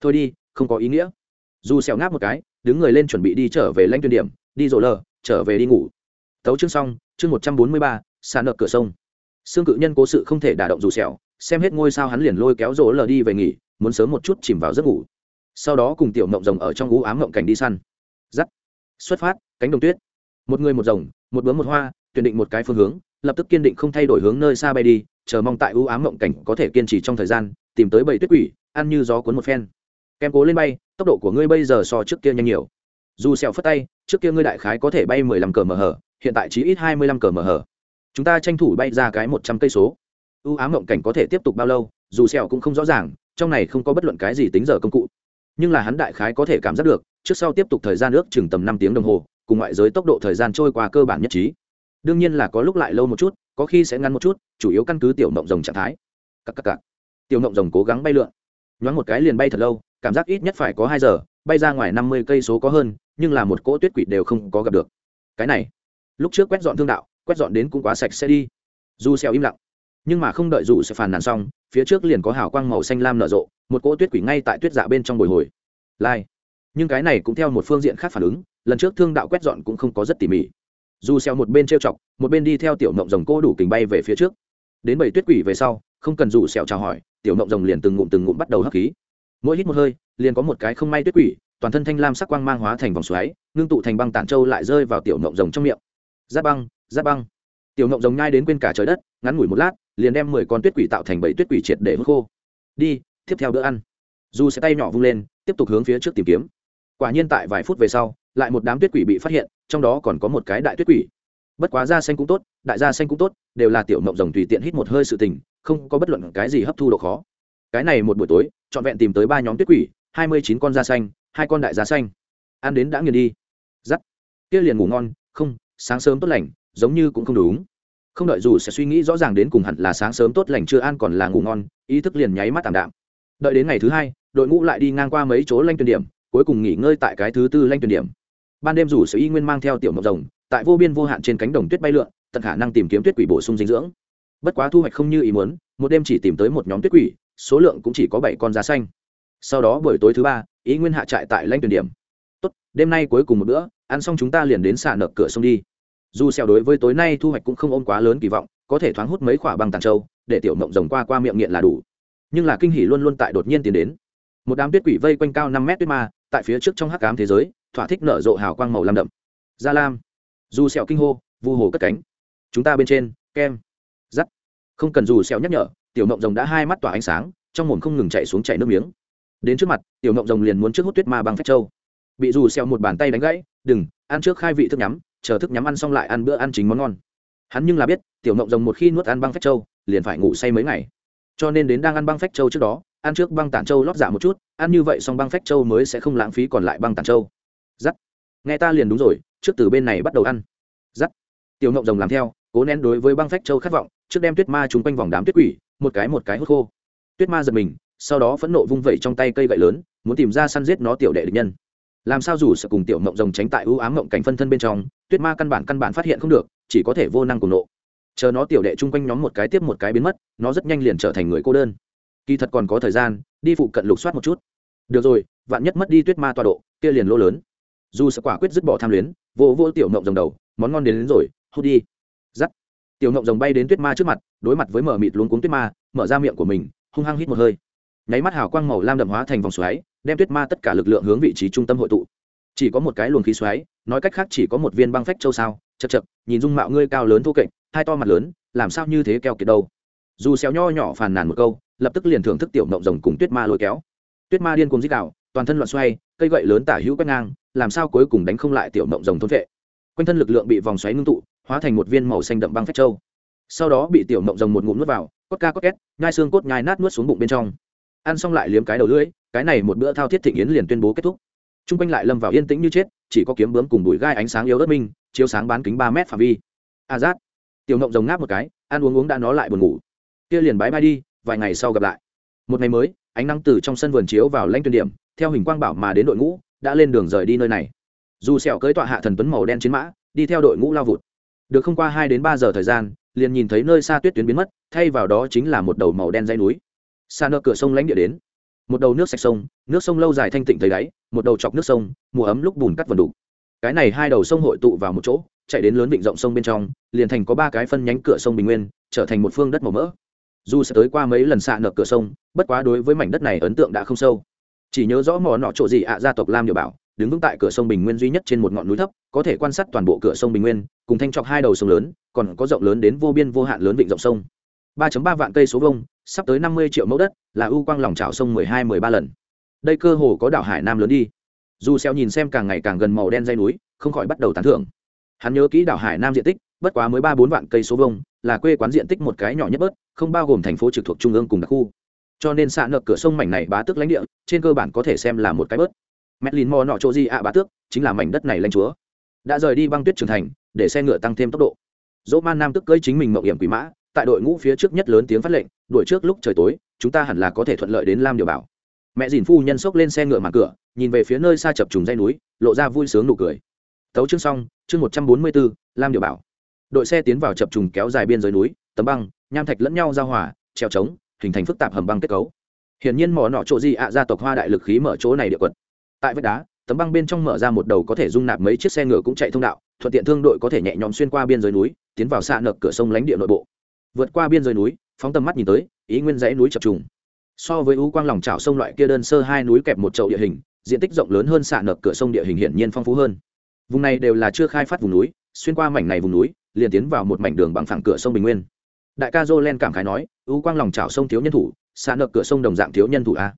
thôi đi, không có ý nghĩa. Dù xẹo ngáp một cái, đứng người lên chuẩn bị đi trở về lanh tuyên điểm, đi rộ lờ, trở về đi ngủ. Tấu chương xong, chương một trăm bốn mươi ba, sàn nợ cửa sông. Xương cự nhân cố sự không thể đả động dù xẹo xem hết ngôi sao hắn liền lôi kéo rổ lờ đi về nghỉ, muốn sớm một chút chìm vào giấc ngủ sau đó cùng tiểu mộng rồng ở trong ú ám mộng cảnh đi săn. Dắt xuất phát, cánh đồng tuyết. Một người một rồng, một bướm một hoa, tuyển định một cái phương hướng, lập tức kiên định không thay đổi hướng nơi xa bay đi, chờ mong tại ưu ám mộng cảnh có thể kiên trì trong thời gian, tìm tới bảy tuyết quỷ, ăn như gió cuốn một phen. Kem cố lên bay, tốc độ của ngươi bây giờ so trước kia nhanh nhiều. Dù sẹo phất tay, trước kia ngươi đại khái có thể bay mười lăm cờ mở hở, hiện tại chỉ ít hai mươi lăm cờ mở hở. Chúng ta tranh thủ bay ra cái một trăm cây số. Ưu ám mộng cảnh có thể tiếp tục bao lâu, dù sẹo cũng không rõ ràng, trong này không có bất luận cái gì tính giờ công cụ nhưng là hắn đại khái có thể cảm giác được, trước sau tiếp tục thời gian ước chừng tầm năm tiếng đồng hồ, cùng ngoại giới tốc độ thời gian trôi qua cơ bản nhất trí. Đương nhiên là có lúc lại lâu một chút, có khi sẽ ngắn một chút, chủ yếu căn cứ tiểu mộng rồng trạng thái. Cặp cặp cặp tiểu mộng rồng cố gắng bay lượn. Nhoáng một cái liền bay thật lâu, cảm giác ít nhất phải có hai giờ, bay ra ngoài năm mươi cây số có hơn, nhưng là một cỗ tuyết quỷ đều không có gặp được. Cái này, lúc trước quét dọn thương đạo, quét dọn đến cũng quá sạch sẽ đi. Du xeo im lặng, nhưng mà không đợi dù sẽ phàn nàn xong, phía trước liền có hào quang màu xanh lam nở rộ một cỗ tuyết quỷ ngay tại tuyết dạ bên trong bồi hồi. Lai. Nhưng cái này cũng theo một phương diện khác phản ứng, lần trước thương đạo quét dọn cũng không có rất tỉ mỉ. Dù xeo một bên treo chọc, một bên đi theo tiểu mộng rồng cô đủ kình bay về phía trước. Đến bảy tuyết quỷ về sau, không cần dù xeo chào hỏi, tiểu mộng rồng liền từng ngụm từng ngụm bắt đầu hấp khí. Mỗi hít một hơi, liền có một cái không may tuyết quỷ, toàn thân thanh lam sắc quang mang hóa thành vòng xoáy, ngưng tụ thành băng tản châu lại rơi vào tiểu mộng rồng trong miệng. Giáp băng giáp băng. Tiểu mộng rồng nhai đến quên cả trời đất, ngắn ngủi một lát, liền đem mười con tuyết quỷ tạo thành bảy tuyết quỷ triệt để hút khô. Đi tiếp theo bữa ăn. Dù sẽ tay nhỏ vung lên, tiếp tục hướng phía trước tìm kiếm. Quả nhiên tại vài phút về sau, lại một đám tuyết quỷ bị phát hiện, trong đó còn có một cái đại tuyết quỷ. Bất quá da xanh cũng tốt, đại da xanh cũng tốt, đều là tiểu mộng rồng tùy tiện hít một hơi sự tình, không có bất luận cái gì hấp thu độ khó. Cái này một buổi tối, trọn vẹn tìm tới ba nhóm tuyết quỷ, hai mươi chín con da xanh, hai con đại da xanh. Ăn đến đã nghiền đi. Giắt kia liền ngủ ngon, không, sáng sớm tốt lành, giống như cũng không đúng. Không đợi dù sẽ suy nghĩ rõ ràng đến cùng hẳn là sáng sớm tốt lành chưa ăn còn là ngủ ngon, ý thức liền nháy mắt tảm đạm đợi đến ngày thứ hai, đội ngũ lại đi ngang qua mấy chỗ lanh tuyển điểm, cuối cùng nghỉ ngơi tại cái thứ tư lanh tuyển điểm. Ban đêm rủ sở y nguyên mang theo tiểu mộc rồng, tại vô biên vô hạn trên cánh đồng tuyết bay lượn, tận khả năng tìm kiếm tuyết quỷ bổ sung dinh dưỡng. Bất quá thu hoạch không như ý muốn, một đêm chỉ tìm tới một nhóm tuyết quỷ, số lượng cũng chỉ có bảy con giá xanh. Sau đó buổi tối thứ ba, ý nguyên hạ trại tại lanh tuyển điểm. Tốt, đêm nay cuối cùng một bữa, ăn xong chúng ta liền đến xả nợ cửa sông đi. Dù xẻo đối với tối nay thu hoạch cũng không ôm quá lớn kỳ vọng, có thể thoáng hút mấy quả băng tàn châu, để tiểu mộng rồng qua qua miệng nghiện là đủ nhưng là kinh hỉ luôn luôn tại đột nhiên tiến đến. Một đám tuyết quỷ vây quanh cao năm mét tuyết ma, tại phía trước trong hắc ám thế giới, thỏa thích nở rộ hào quang màu lam đậm. Gia lam. Dù sẹo kinh hô, vu hồ cất cánh. Chúng ta bên trên, kem. Dắt không cần dù sẹo nhắc nhở, tiểu ngọc rồng đã hai mắt tỏa ánh sáng, trong mồm không ngừng chạy xuống chảy nước miếng. Đến trước mặt, tiểu ngọc rồng liền muốn trước hút tuyết ma bằng phách châu. Bị dù sẹo một bàn tay đánh gãy, đừng, ăn trước khai vị thức nhắm, chờ thức nhắm ăn xong lại ăn bữa ăn chính món ngon. Hắn nhưng là biết, tiểu ngọc rồng một khi nuốt ăn băng phách châu, liền phải ngủ say mấy ngày cho nên đến đang ăn băng phách châu trước đó, ăn trước băng tản châu lót giả một chút, ăn như vậy xong băng phách châu mới sẽ không lãng phí còn lại băng tản châu. Giắt. Nghe ta liền đúng rồi, trước từ bên này bắt đầu ăn. Giắt. Tiểu ngộng rồng làm theo, cố nén đối với băng phách châu khát vọng, trước đem tuyết ma trúng quanh vòng đám tuyết quỷ, một cái một cái hút khô. Tuyết ma giật mình, sau đó phẫn nộ vung vẩy trong tay cây gậy lớn, muốn tìm ra săn giết nó tiểu đệ địch nhân. Làm sao dù sợ cùng tiểu ngộng rồng tránh tại ưu ám ngộng cảnh phân thân bên trong, tuyết ma căn bản căn bản phát hiện không được, chỉ có thể vô năng cùng nộ chờ nó tiểu đệ chung quanh nhóm một cái tiếp một cái biến mất nó rất nhanh liền trở thành người cô đơn. Kỳ thật còn có thời gian đi phụ cận lục soát một chút. Được rồi vạn nhất mất đi tuyết ma tọa độ kia liền lỗ lớn. Dù sợ quả quyết dứt bỏ tham luyến vô vô tiểu mộng rồng đầu món ngon đến, đến rồi hút đi. Giắt tiểu mộng rồng bay đến tuyết ma trước mặt đối mặt với mở mịt luống cuống tuyết ma mở ra miệng của mình hung hăng hít một hơi. Nháy mắt hào quang màu lam đậm hóa thành vòng xoáy đem tuyết ma tất cả lực lượng hướng vị trí trung tâm hội tụ. Chỉ có một cái luồng khí xoáy nói cách khác chỉ có một viên băng phách châu sao chật chật, nhìn dung mạo ngươi cao lớn thô kệch, hai to mặt lớn, làm sao như thế keo kiệt đâu? Dù xéo nho nhỏ phàn nàn một câu, lập tức liền thưởng thức tiểu mộng rồng cùng tuyết ma lôi kéo. Tuyết ma điên cuồng dích đạo toàn thân loạn xoay, cây gậy lớn tả hữu quét ngang, làm sao cuối cùng đánh không lại tiểu mộng rồng thôn vệ? Quanh thân lực lượng bị vòng xoáy ngưng tụ, hóa thành một viên màu xanh đậm băng phách châu. Sau đó bị tiểu mộng rồng một ngụm nuốt vào, cốt ca cốt két, nhai xương cốt nhai nát nuốt xuống bụng bên trong. Ăn xong lại liếm cái đầu lưỡi, cái này một bữa thao thiết thịnh yến liền tuyên bố kết thúc t r u n g quanh lại lâm vào yên tĩnh như chết chỉ có kiếm bướm cùng bụi gai ánh sáng yếu ớt minh chiếu sáng bán kính ba mét phạm vi. A à, tiểu mộng rồng ngáp một cái ăn uống uống đã nó lại buồn ngủ. Kia liền bãi bay đi vài ngày sau gặp lại. Một ngày mới ánh nắng từ trong sân vườn chiếu vào lanh tuyên điểm theo hình quang bảo mà đến đội ngũ đã lên đường rời đi nơi này. Dù sẹo cưỡi tọa hạ thần tuấn màu đen chiến mã đi theo đội ngũ lao vụt. Được không qua hai đến ba giờ thời gian liền nhìn thấy nơi xa tuyết tuyến biến mất thay vào đó chính là một đầu màu đen dây núi. Xa nợ cửa sông lãnh địa đến. Một đầu nước sạch sông nước sông lâu dài thanh tịnh thấy đáy một đầu chọc nước sông, mùa ấm lúc bùn cắt vần đủ cái này hai đầu sông hội tụ vào một chỗ, chạy đến lớn vịnh rộng sông bên trong, liền thành có ba cái phân nhánh cửa sông bình nguyên, trở thành một phương đất màu mỡ. Dù sẽ tới qua mấy lần xạ nợ cửa sông, bất quá đối với mảnh đất này ấn tượng đã không sâu. Chỉ nhớ rõ mò nọ chỗ gì ạ, gia tộc lam điều bảo, đứng vững tại cửa sông bình nguyên duy nhất trên một ngọn núi thấp, có thể quan sát toàn bộ cửa sông bình nguyên, cùng thanh trọc hai đầu sông lớn, còn có rộng lớn đến vô biên vô hạn lớn vịnh rộng sông. 3 ba vạn cây số vông sắp tới năm mươi triệu mẫu đất, là ưu quang lòng trào sông mười hai mười ba lần đây cơ hồ có đảo hải nam lớn đi dù xeo nhìn xem càng ngày càng gần màu đen dây núi không khỏi bắt đầu tán thưởng hắn nhớ kỹ đảo hải nam diện tích bất quá mới ba bốn vạn cây số vông là quê quán diện tích một cái nhỏ nhất bớt không bao gồm thành phố trực thuộc trung ương cùng đặc khu cho nên xạ nợ cửa sông mảnh này bá tước lãnh địa trên cơ bản có thể xem là một cái bớt Medlin mò nọ chỗ gì ạ bá tước, chính là mảnh đất này lãnh chúa. Đã rời đi băng tuyết trưởng thành, để xe ngựa tăng thêm tốc độ. Dỗ Man Nam tức cưỡi chính mình mạo hiểm quỷ mã, tại đội ngũ phía trước nhất lớn tiếng phát lệnh, đuổi trước lúc trời tối, chúng ta hẳn là có thể thuận lợi đến Lam Điều Bảo. Mẹ Dìn phu nhân sốc lên xe ngựa màn cửa, nhìn về phía nơi xa chập trùng dây núi, lộ ra vui sướng nụ cười. Tấu chương xong, chương một trăm bốn mươi bốn Lam Điều Bảo. Đội xe tiến vào chập trùng kéo dài biên giới núi, tấm băng, nham thạch lẫn nhau giao hòa, treo trống, hình thành phức tạp hầm băng kết cấu. Hiển nhiên mỏ nọ chỗ gì ạ gia tộc Hoa đại lực khí mở chỗ này địa quật. Tại vách đá, tấm băng bên trong mở ra một đầu có thể dung nạp mấy chiếc xe ngựa cũng chạy thông đạo thuận tiện thương đội có thể nhẹ nhõm xuyên qua biên giới núi tiến vào xạ nợ cửa sông lánh địa nội bộ vượt qua biên giới núi phóng tầm mắt nhìn tới ý nguyên dãy núi chập trùng so với u quang lòng trào sông loại kia đơn sơ hai núi kẹp một chậu địa hình, diện tích rộng lớn hơn xả nợp cửa sông địa hình hiển nhiên phong phú hơn. Vùng này đều là chưa khai phát vùng núi, xuyên qua mảnh này vùng núi, liền tiến vào một mảnh đường bằng phẳng cửa sông bình nguyên. Đại ca dô len cảm khái nói u quang lòng trào sông thiếu nhân thủ xả nợp cửa sông đồng dạng thiếu nhân thủ a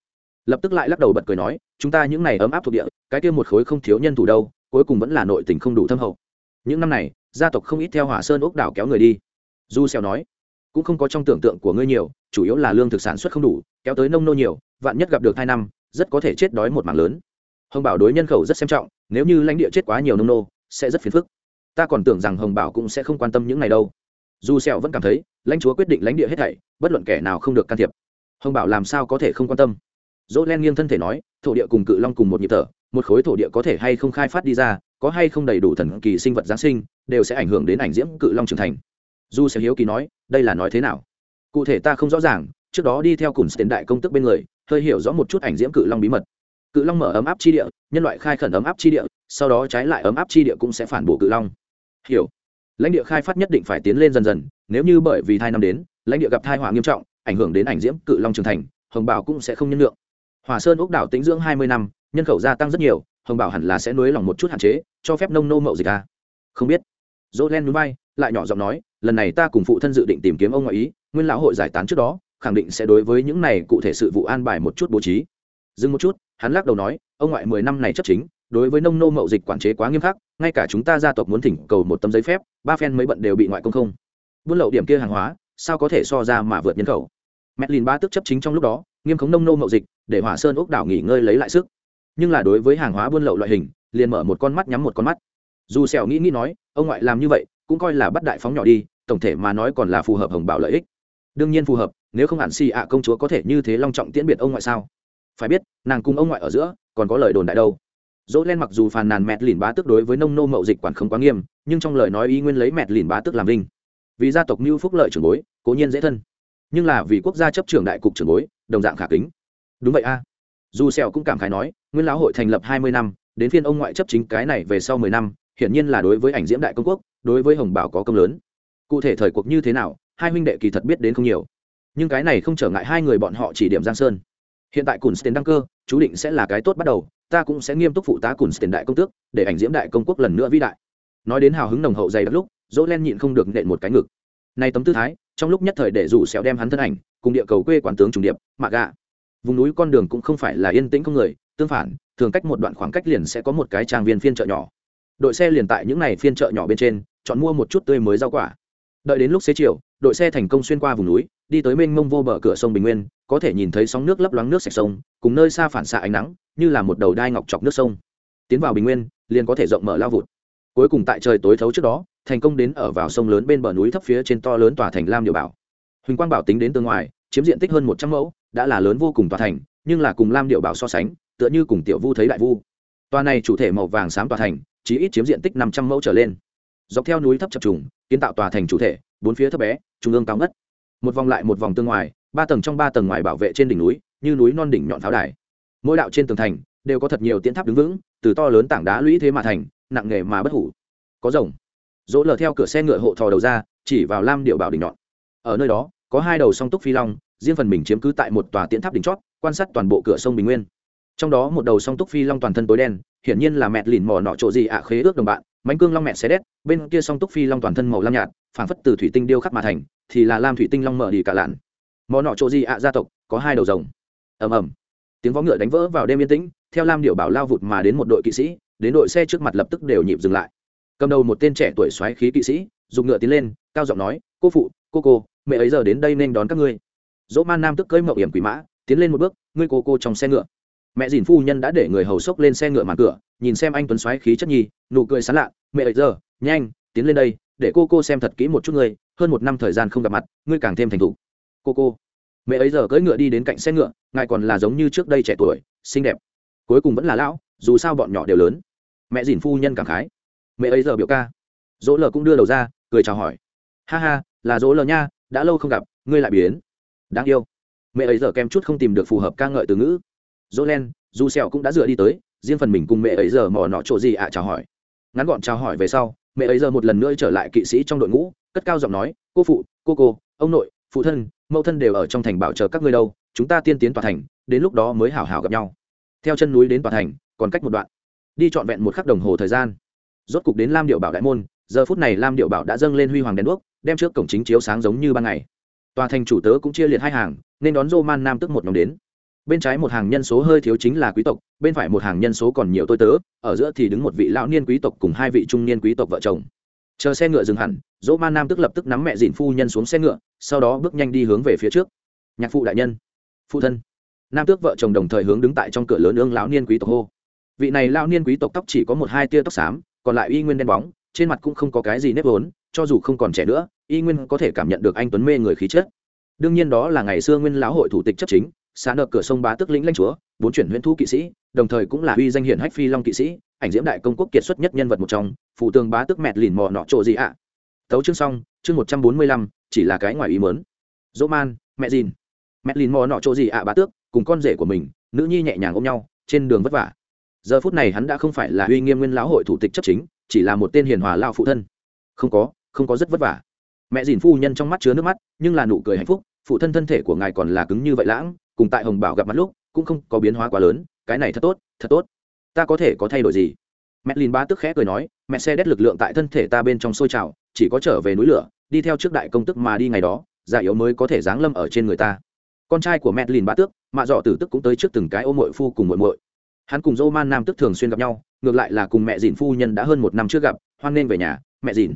lập tức lại lắc đầu bật cười nói, chúng ta những này ấm áp thuộc địa, cái kia một khối không thiếu nhân thủ đâu, cuối cùng vẫn là nội tình không đủ thâm hậu. Những năm này, gia tộc không ít theo hỏa sơn ốc đảo kéo người đi. Du xèo nói, cũng không có trong tưởng tượng của ngươi nhiều chủ yếu là lương thực sản xuất không đủ, kéo tới nông nô nhiều, vạn nhất gặp được hai năm, rất có thể chết đói một mảng lớn. Hồng bảo đối nhân khẩu rất xem trọng, nếu như lãnh địa chết quá nhiều nông nô, sẽ rất phiền phức. Ta còn tưởng rằng hồng bảo cũng sẽ không quan tâm những này đâu. Du sẹo vẫn cảm thấy, lãnh chúa quyết định lãnh địa hết thảy, bất luận kẻ nào không được can thiệp. Hồng bảo làm sao có thể không quan tâm? Dỗ len nghiêng thân thể nói, thổ địa cùng cự long cùng một nhịp thở, một khối thổ địa có thể hay không khai phát đi ra, có hay không đầy đủ thần kỳ sinh vật giáng sinh, đều sẽ ảnh hưởng đến ảnh diễm cự long trưởng thành. Du sẽ hiếu kỳ nói, đây là nói thế nào? Cụ thể ta không rõ ràng, trước đó đi theo cùng tiền đại công tức bên người, hơi hiểu rõ một chút ảnh diễm cự long bí mật. Cự long mở ấm áp chi địa, nhân loại khai khẩn ấm áp chi địa, sau đó trái lại ấm áp chi địa cũng sẽ phản bổ cự long. Hiểu. Lãnh địa khai phát nhất định phải tiến lên dần dần, nếu như bởi vì thai năm đến, lãnh địa gặp thai họa nghiêm trọng, ảnh hưởng đến ảnh diễm cự long trưởng thành, hồng bảo cũng sẽ không nhân lượng. Hòa sơn úc đảo tính dưỡng hai mươi năm, nhân khẩu gia tăng rất nhiều, hồng bảo hẳn là sẽ nới lòng một chút hạn chế, cho phép nông nô mậu dịch à? không biết. Dỗ len núi bay, lại nhỏ giọng nói lần này ta cùng phụ thân dự định tìm kiếm ông ngoại ý, nguyên lão hội giải tán trước đó, khẳng định sẽ đối với những này cụ thể sự vụ an bài một chút bố trí. Dừng một chút, hắn lắc đầu nói, ông ngoại mười năm này chấp chính, đối với nông nô mậu dịch quản chế quá nghiêm khắc, ngay cả chúng ta gia tộc muốn thỉnh cầu một tấm giấy phép, ba phen mấy bận đều bị ngoại công không. Buôn lậu điểm kia hàng hóa, sao có thể so ra mà vượt nhân khẩu? Medlin ba tức chấp chính trong lúc đó, nghiêm khống nông nô mậu dịch, để hỏa sơn ốc đảo nghỉ ngơi lấy lại sức. Nhưng là đối với hàng hóa buôn lậu loại hình, liền mở một con mắt nhắm một con mắt. Dù sẹo nghĩ nghĩ nói, ông ngoại làm như vậy cũng coi là bắt đại phóng nhỏ đi, tổng thể mà nói còn là phù hợp hồng bảo lợi ích. Đương nhiên phù hợp, nếu không hạn si ạ công chúa có thể như thế long trọng tiễn biệt ông ngoại sao? Phải biết, nàng cùng ông ngoại ở giữa, còn có lời đồn đại đâu. Dỗ len mặc dù phàn nàn mẹt lìn bá tức đối với nông nô mậu dịch quản không quá nghiêm, nhưng trong lời nói ý nguyên lấy mẹt lìn bá tức làm linh. Vì gia tộc mưu phúc lợi trưởng bối, cố nhiên dễ thân. Nhưng là vì quốc gia chấp trưởng đại cục trưởng bối, đồng dạng khả kính. Đúng vậy a. Dù sẹo cũng cảm khái nói, nguyên lão hội thành lập hai mươi năm, đến phiên ông ngoại chấp chính cái này về sau mười năm, hiển nhiên là đối với ảnh diễm đại công quốc đối với hồng bảo có công lớn. Cụ thể thời cuộc như thế nào, hai huynh đệ kỳ thật biết đến không nhiều. Nhưng cái này không trở ngại hai người bọn họ chỉ điểm giang sơn. Hiện tại cùn sten đăng cơ, chú định sẽ là cái tốt bắt đầu, ta cũng sẽ nghiêm túc phụ tá cùn sten đại công tước, để ảnh diễm đại công quốc lần nữa vĩ đại. Nói đến hào hứng nồng hậu dày đất lúc, dỗ len nhịn không được nện một cái ngực. Nay tấm tư thái, trong lúc nhất thời để rủ xéo đem hắn thân ảnh, cùng địa cầu quê quản tướng trùng điệp, mạ gạ. Vùng núi con đường cũng không phải là yên tĩnh không người, tương phản, thường cách một đoạn khoảng cách liền sẽ có một cái trang viên phiên chợ nhỏ. Đội xe liền tại những n à y phiên chợ nhỏ bên trên chọn mua một chút tươi mới rau quả. Đợi đến lúc xế chiều, đội xe thành công xuyên qua vùng núi, đi tới mênh mông vô bờ cửa sông bình nguyên, có thể nhìn thấy sóng nước lấp loáng nước sạch sông, cùng nơi xa phản xạ ánh nắng, như là một đầu đai ngọc chọc nước sông. Tiến vào bình nguyên, liền có thể rộng mở lao vụt. Cuối cùng tại trời tối thấu trước đó, thành công đến ở vào sông lớn bên bờ núi thấp phía trên to lớn tòa thành lam điều bảo. Huỳnh quang bảo tính đến tương ngoài, chiếm diện tích hơn một trăm mẫu, đã là lớn vô cùng tòa thành, nhưng là cùng lam điệu bảo so sánh, tựa như cùng tiểu vu thấy đại vu. Tòa này chủ thể màu vàng xám tòa thành chỉ ít chiếm diện tích năm trăm mẫu trở lên dọc theo núi thấp chập trùng, kiến tạo tòa thành chủ thể, bốn phía thấp bé, trung ương cao ngất. Một vòng lại một vòng tương ngoài, ba tầng trong ba tầng ngoài bảo vệ trên đỉnh núi, như núi non đỉnh nhọn pháo đài. Mỗi đạo trên tường thành đều có thật nhiều tiến tháp đứng vững, từ to lớn tảng đá lũy thế mà thành, nặng nghề mà bất hủ. Có rồng. Dỗ lờ theo cửa xe ngựa hộ thò đầu ra, chỉ vào lam điệu bảo đỉnh nhọn. Ở nơi đó, có hai đầu song túc phi long, riêng phần mình chiếm cứ tại một tòa tiến tháp đỉnh chót, quan sát toàn bộ cửa sông bình nguyên. Trong đó một đầu song túc phi long toàn thân tối đen, hiển nhiên là mẹt lìn mò nọ chỗ gì ạ khế ước đồng bạn, mánh cương long mẹ xé đét bên kia song túc phi long toàn thân màu lam nhạt, phảng phất từ thủy tinh điêu khắc mà thành, thì là lam thủy tinh long mở đi cả lạn. Mò nọ chỗ gì ạ, gia tộc, có hai đầu rồng. Ầm ầm. Tiếng vó ngựa đánh vỡ vào đêm yên tĩnh, theo lam điệu bảo lao vụt mà đến một đội kỵ sĩ, đến đội xe trước mặt lập tức đều nhịp dừng lại. Cầm đầu một tên trẻ tuổi xoáy khí kỵ sĩ, dùng ngựa tiến lên, cao giọng nói, cô phụ, cô cô, mẹ ấy giờ đến đây nên đón các ngươi. Dỗ man nam tức cưỡi mậu hiểm quỷ mã, tiến lên một bước, ngươi cô cô trong xe ngựa. Mẹ dìn phu nhân đã để người hầu sốc lên xe ngựa màn cửa, nhìn xem anh tuấn xoáy khí chất nhi, nụ cười sán lạ, mẹ ấy giờ nhanh, tiến lên đây, để cô cô xem thật kỹ một chút ngươi, hơn một năm thời gian không gặp mặt, ngươi càng thêm thành thục. Cô cô. Mẹ ấy giờ cưỡi ngựa đi đến cạnh xe ngựa, ngài còn là giống như trước đây trẻ tuổi, xinh đẹp. Cuối cùng vẫn là lão, dù sao bọn nhỏ đều lớn. Mẹ dìn phu nhân cảm khái. Mẹ ấy giờ biểu ca. Dỗ lờ cũng đưa đầu ra, cười chào hỏi. Ha ha, là dỗ lờ nha, đã lâu không gặp, ngươi lại biến. Đáng yêu. Mẹ ấy giờ kem chút không tìm được phù hợp ca ngợi từ ngữ. Dỗ len, dù sẹo cũng đã dựa đi tới, riêng phần mình cùng mẹ ấy giờ mò nọ chỗ gì ạ, chào hỏi. Ngắn gọn chào hỏi về sau mẹ ấy giờ một lần nữa trở lại kỵ sĩ trong đội ngũ, cất cao giọng nói, cô phụ, cô cô, ông nội, phụ thân, mẫu thân đều ở trong thành bảo chờ các ngươi đâu, chúng ta tiên tiến tòa thành, đến lúc đó mới hảo hảo gặp nhau. Theo chân núi đến tòa thành, còn cách một đoạn. Đi trọn vẹn một khắc đồng hồ thời gian. Rốt cục đến lam điệu bảo đại môn, giờ phút này lam điệu bảo đã dâng lên huy hoàng đèn đuốc, đem trước cổng chính chiếu sáng giống như ban ngày. Tòa thành chủ tớ cũng chia liệt hai hàng, nên đón dô man nam tức một nhóm đến bên trái một hàng nhân số hơi thiếu chính là quý tộc, bên phải một hàng nhân số còn nhiều tôi tớ, ở giữa thì đứng một vị lão niên quý tộc cùng hai vị trung niên quý tộc vợ chồng. Chờ xe ngựa dừng hẳn, dỗ man nam tức lập tức nắm mẹ dìn phu nhân xuống xe ngựa, sau đó bước nhanh đi hướng về phía trước. Nhạc phụ đại nhân, phụ thân. Nam tước vợ chồng đồng thời hướng đứng tại trong cửa lớn ương lão niên quý tộc hô. Vị này lão niên quý tộc tóc chỉ có một hai tia tóc xám, còn lại y nguyên đen bóng, trên mặt cũng không có cái gì nếp vốn, cho dù không còn trẻ nữa, y nguyên có thể cảm nhận được anh tuấn mê người khí chất. Đương nhiên đó là ngày xưa nguyên lão hội thủ tịch chấp chính xã nợ cửa sông bá tức lĩnh lãnh chúa, bốn chuyển huyễn thu kỵ sĩ, đồng thời cũng là uy danh hiển hách phi long kỵ sĩ, ảnh diễm đại công quốc kiệt xuất nhất nhân vật một trong, phụ tường bá tức mẹt lìn mò nọ trộ gì ạ. Tấu chương xong, chương một trăm bốn mươi lăm, chỉ là cái ngoài ý mớn dỗ man, mẹ dìn. Mẹt lìn mò nọ trộ gì ạ bá tước, cùng con rể của mình, nữ nhi nhẹ nhàng ôm nhau, trên đường vất vả. Giờ phút này hắn đã không phải là uy nghiêm nguyên lão hội thủ tịch chấp chính, chỉ là một tên hiền hòa lao phụ thân. Không có không có rất vất vả. Mẹ dìn phu nhân trong mắt chứa nước mắt, nhưng là nụ cười hạnh phúc, phụ thân thân thể của ngài còn là cứng như vậy lãng cùng tại hồng bảo gặp mặt lúc, cũng không có biến hóa quá lớn, cái này thật tốt thật tốt. Ta có thể có thay đổi gì? Mẹ lìn ba tức khẽ cười nói, mẹ xe đét lực lượng tại thân thể ta bên trong sôi trào, chỉ có trở về núi lửa, đi theo trước đại công tức mà đi ngày đó, già yếu mới có thể giáng lâm ở trên người ta. Con trai của mẹ lìn ba tước, mạ dọ tử tức cũng tới trước từng cái ô mội phu cùng muội muội. Hắn cùng dô man nam tức thường xuyên gặp nhau, ngược lại là cùng mẹ dìn phu nhân đã hơn một năm trước gặp, hoan nên về nhà, mẹ dìn.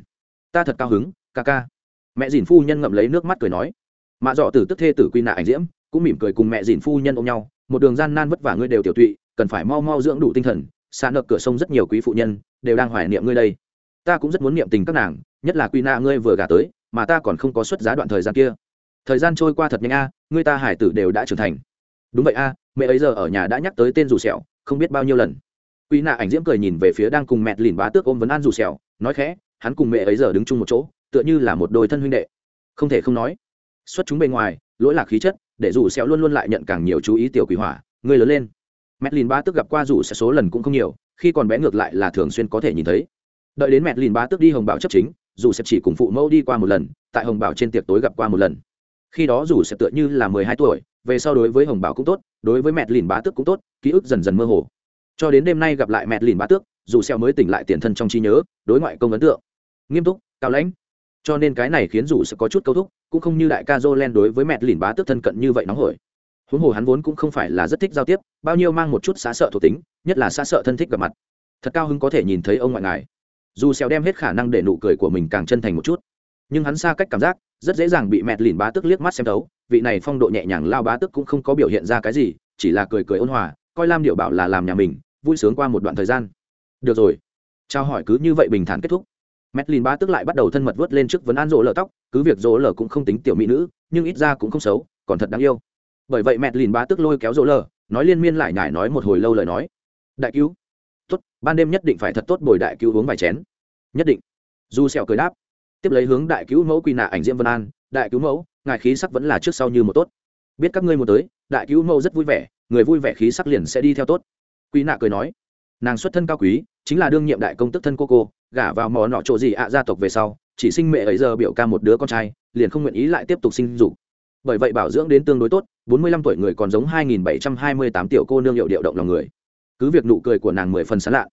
Ta thật cao hứng, ca ca. Mẹ dìn phu nhân ngậm lấy nước mắt cười nói, mạ dọ tử tức thê tử quy nạ ảnh diễm cũng mỉm cười cùng mẹ dìn phu nhân ôm nhau, một đường gian nan vất vả ngươi đều tiểu tụy, cần phải mau mau dưỡng đủ tinh thần, xa nợ cửa sông rất nhiều quý phụ nhân, đều đang hoài niệm ngươi đây. Ta cũng rất muốn niệm tình các nàng, nhất là quy na ngươi vừa gả tới, mà ta còn không có xuất giá đoạn thời gian kia. Thời gian trôi qua thật nhanh a, ngươi ta hải tử đều đã trưởng thành. Đúng vậy a, mẹ ấy giờ ở nhà đã nhắc tới tên dù sẹo, không biết bao nhiêu lần. Quy nạ ảnh diễm cười nhìn về phía đang cùng mẹ lìn bá tước ôm vấn an dù sẹo, nói khẽ, hắn cùng mẹ ấy giờ đứng chung một chỗ, tựa như là một đôi thân huynh đệ. Không thể không nói, xuất chúng bên ngoài, lỗi lạc khí chất để dù sẹo luôn luôn lại nhận càng nhiều chú ý tiểu quỷ hỏa ngươi lớn lên. Mẹ lìn bá tước gặp qua dù sẽ số lần cũng không nhiều, khi còn bé ngược lại là thường xuyên có thể nhìn thấy. Đợi đến mẹ lìn bá tước đi hồng bảo chấp chính, dù sẽ chỉ cùng phụ mẫu đi qua một lần, tại hồng bảo trên tiệc tối gặp qua một lần. Khi đó dù sẽ tựa như là mười hai tuổi, về sau đối với hồng bảo cũng tốt, đối với mẹ lìn bá tước cũng tốt, ký ức dần dần mơ hồ. Cho đến đêm nay gặp lại mẹ lìn bá tước dù xeo mới tỉnh lại tiền thân trong trí nhớ, đối ngoại công ấn tượng. Nghiêm túc, cao lãnh cho nên cái này khiến dù sẽ có chút câu thúc, cũng không như đại ca jolen đối với mẹ lìn bá tức thân cận như vậy nóng hổi. Huống hồ hắn vốn cũng không phải là rất thích giao tiếp, bao nhiêu mang một chút xã sợ thuộc tính, nhất là xã sợ thân thích gặp mặt. Thật cao hứng có thể nhìn thấy ông ngoại ngài. Dù xèo đem hết khả năng để nụ cười của mình càng chân thành một chút. Nhưng hắn xa cách cảm giác, rất dễ dàng bị mẹ lìn bá tức liếc mắt xem thấu, vị này phong độ nhẹ nhàng lao bá tức cũng không có biểu hiện ra cái gì, chỉ là cười cười ôn hòa, coi lam điệu bảo là làm nhà mình, vui sướng qua một đoạn thời gian. Được rồi. Trao hỏi cứ như vậy bình thản kết thúc. Metlin ba tức lại bắt đầu thân mật vớt lên trước vấn an rỗ lở tóc, cứ việc rỗ lở cũng không tính tiểu mỹ nữ, nhưng ít ra cũng không xấu, còn thật đáng yêu. Bởi vậy Metlin ba tức lôi kéo rỗ lở, nói liên miên lại nhải nói một hồi lâu lời nói. Đại cứu, tốt, ban đêm nhất định phải thật tốt bồi đại cứu uống vài chén. Nhất định. Du sẹo cười đáp, tiếp lấy hướng đại cứu mẫu quy nạ ảnh diễm vân an, đại cứu mẫu, ngài khí sắc vẫn là trước sau như một tốt. Biết các ngươi muốn tới, đại cứu mẫu rất vui vẻ, người vui vẻ khí sắc liền sẽ đi theo tốt. Quy nạ cười nói, nàng xuất thân cao quý, chính là đương nhiệm đại công tức thân cô cô, gả vào mò nọ chỗ gì ạ gia tộc về sau, chỉ sinh mẹ ấy giờ biểu ca một đứa con trai, liền không nguyện ý lại tiếp tục sinh dục. Bởi vậy bảo dưỡng đến tương đối tốt, bốn mươi lăm tuổi người còn giống hai nghìn bảy trăm hai mươi tám tiểu cô nương hiệu điệu động lòng người. Cứ việc nụ cười của nàng mười phần sán lạ,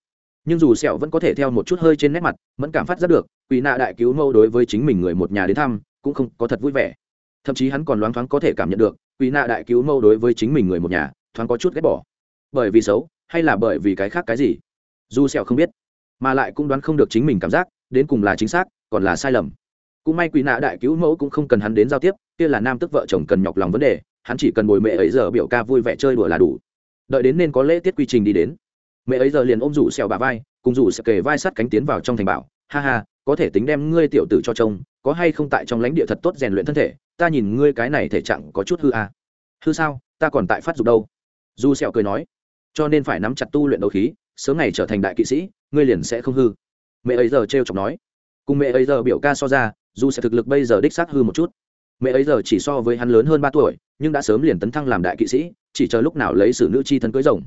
nhưng dù sẹo vẫn có thể theo một chút hơi trên nét mặt vẫn cảm phát ra được, quỷ nạ đại cứu mâu đối với chính mình người một nhà đến thăm, cũng không có thật vui vẻ. Thậm chí hắn còn loáng thoáng có thể cảm nhận được, quỷ nạ đại cứu mâu đối với chính mình người một nhà, thoáng có chút ghét bỏ. Bởi vì xấu, hay là bởi vì cái khác cái gì? Dù sẹo không biết, mà lại cũng đoán không được chính mình cảm giác, đến cùng là chính xác, còn là sai lầm. Cũng may quỷ nạ đại cứu mẫu cũng không cần hắn đến giao tiếp, kia là nam tức vợ chồng cần nhọc lòng vấn đề, hắn chỉ cần bồi mẹ ấy giờ biểu ca vui vẻ chơi đùa là đủ. Đợi đến nên có lễ tiết quy trình đi đến, mẹ ấy giờ liền ôm rủ sẹo bà vai, cùng rủ sẹo kề vai sát cánh tiến vào trong thành bảo. Ha ha, có thể tính đem ngươi tiểu tử cho trông, có hay không tại trong lãnh địa thật tốt rèn luyện thân thể, ta nhìn ngươi cái này thể trạng có chút hư à. hư sao, ta còn tại phát dục đâu? Du sẹo cười nói cho nên phải nắm chặt tu luyện đấu khí, sớm ngày trở thành đại kỵ sĩ, ngươi liền sẽ không hư. Mẹ ấy giờ t r e o chọc nói. Cùng mẹ ấy giờ biểu ca so ra, dù sẽ thực lực bây giờ đích xác hư một chút. Mẹ ấy giờ chỉ so với hắn lớn hơn ba tuổi, nhưng đã sớm liền tấn thăng làm đại kỵ sĩ, chỉ chờ lúc nào lấy sử nữ chi thân cưới rồng.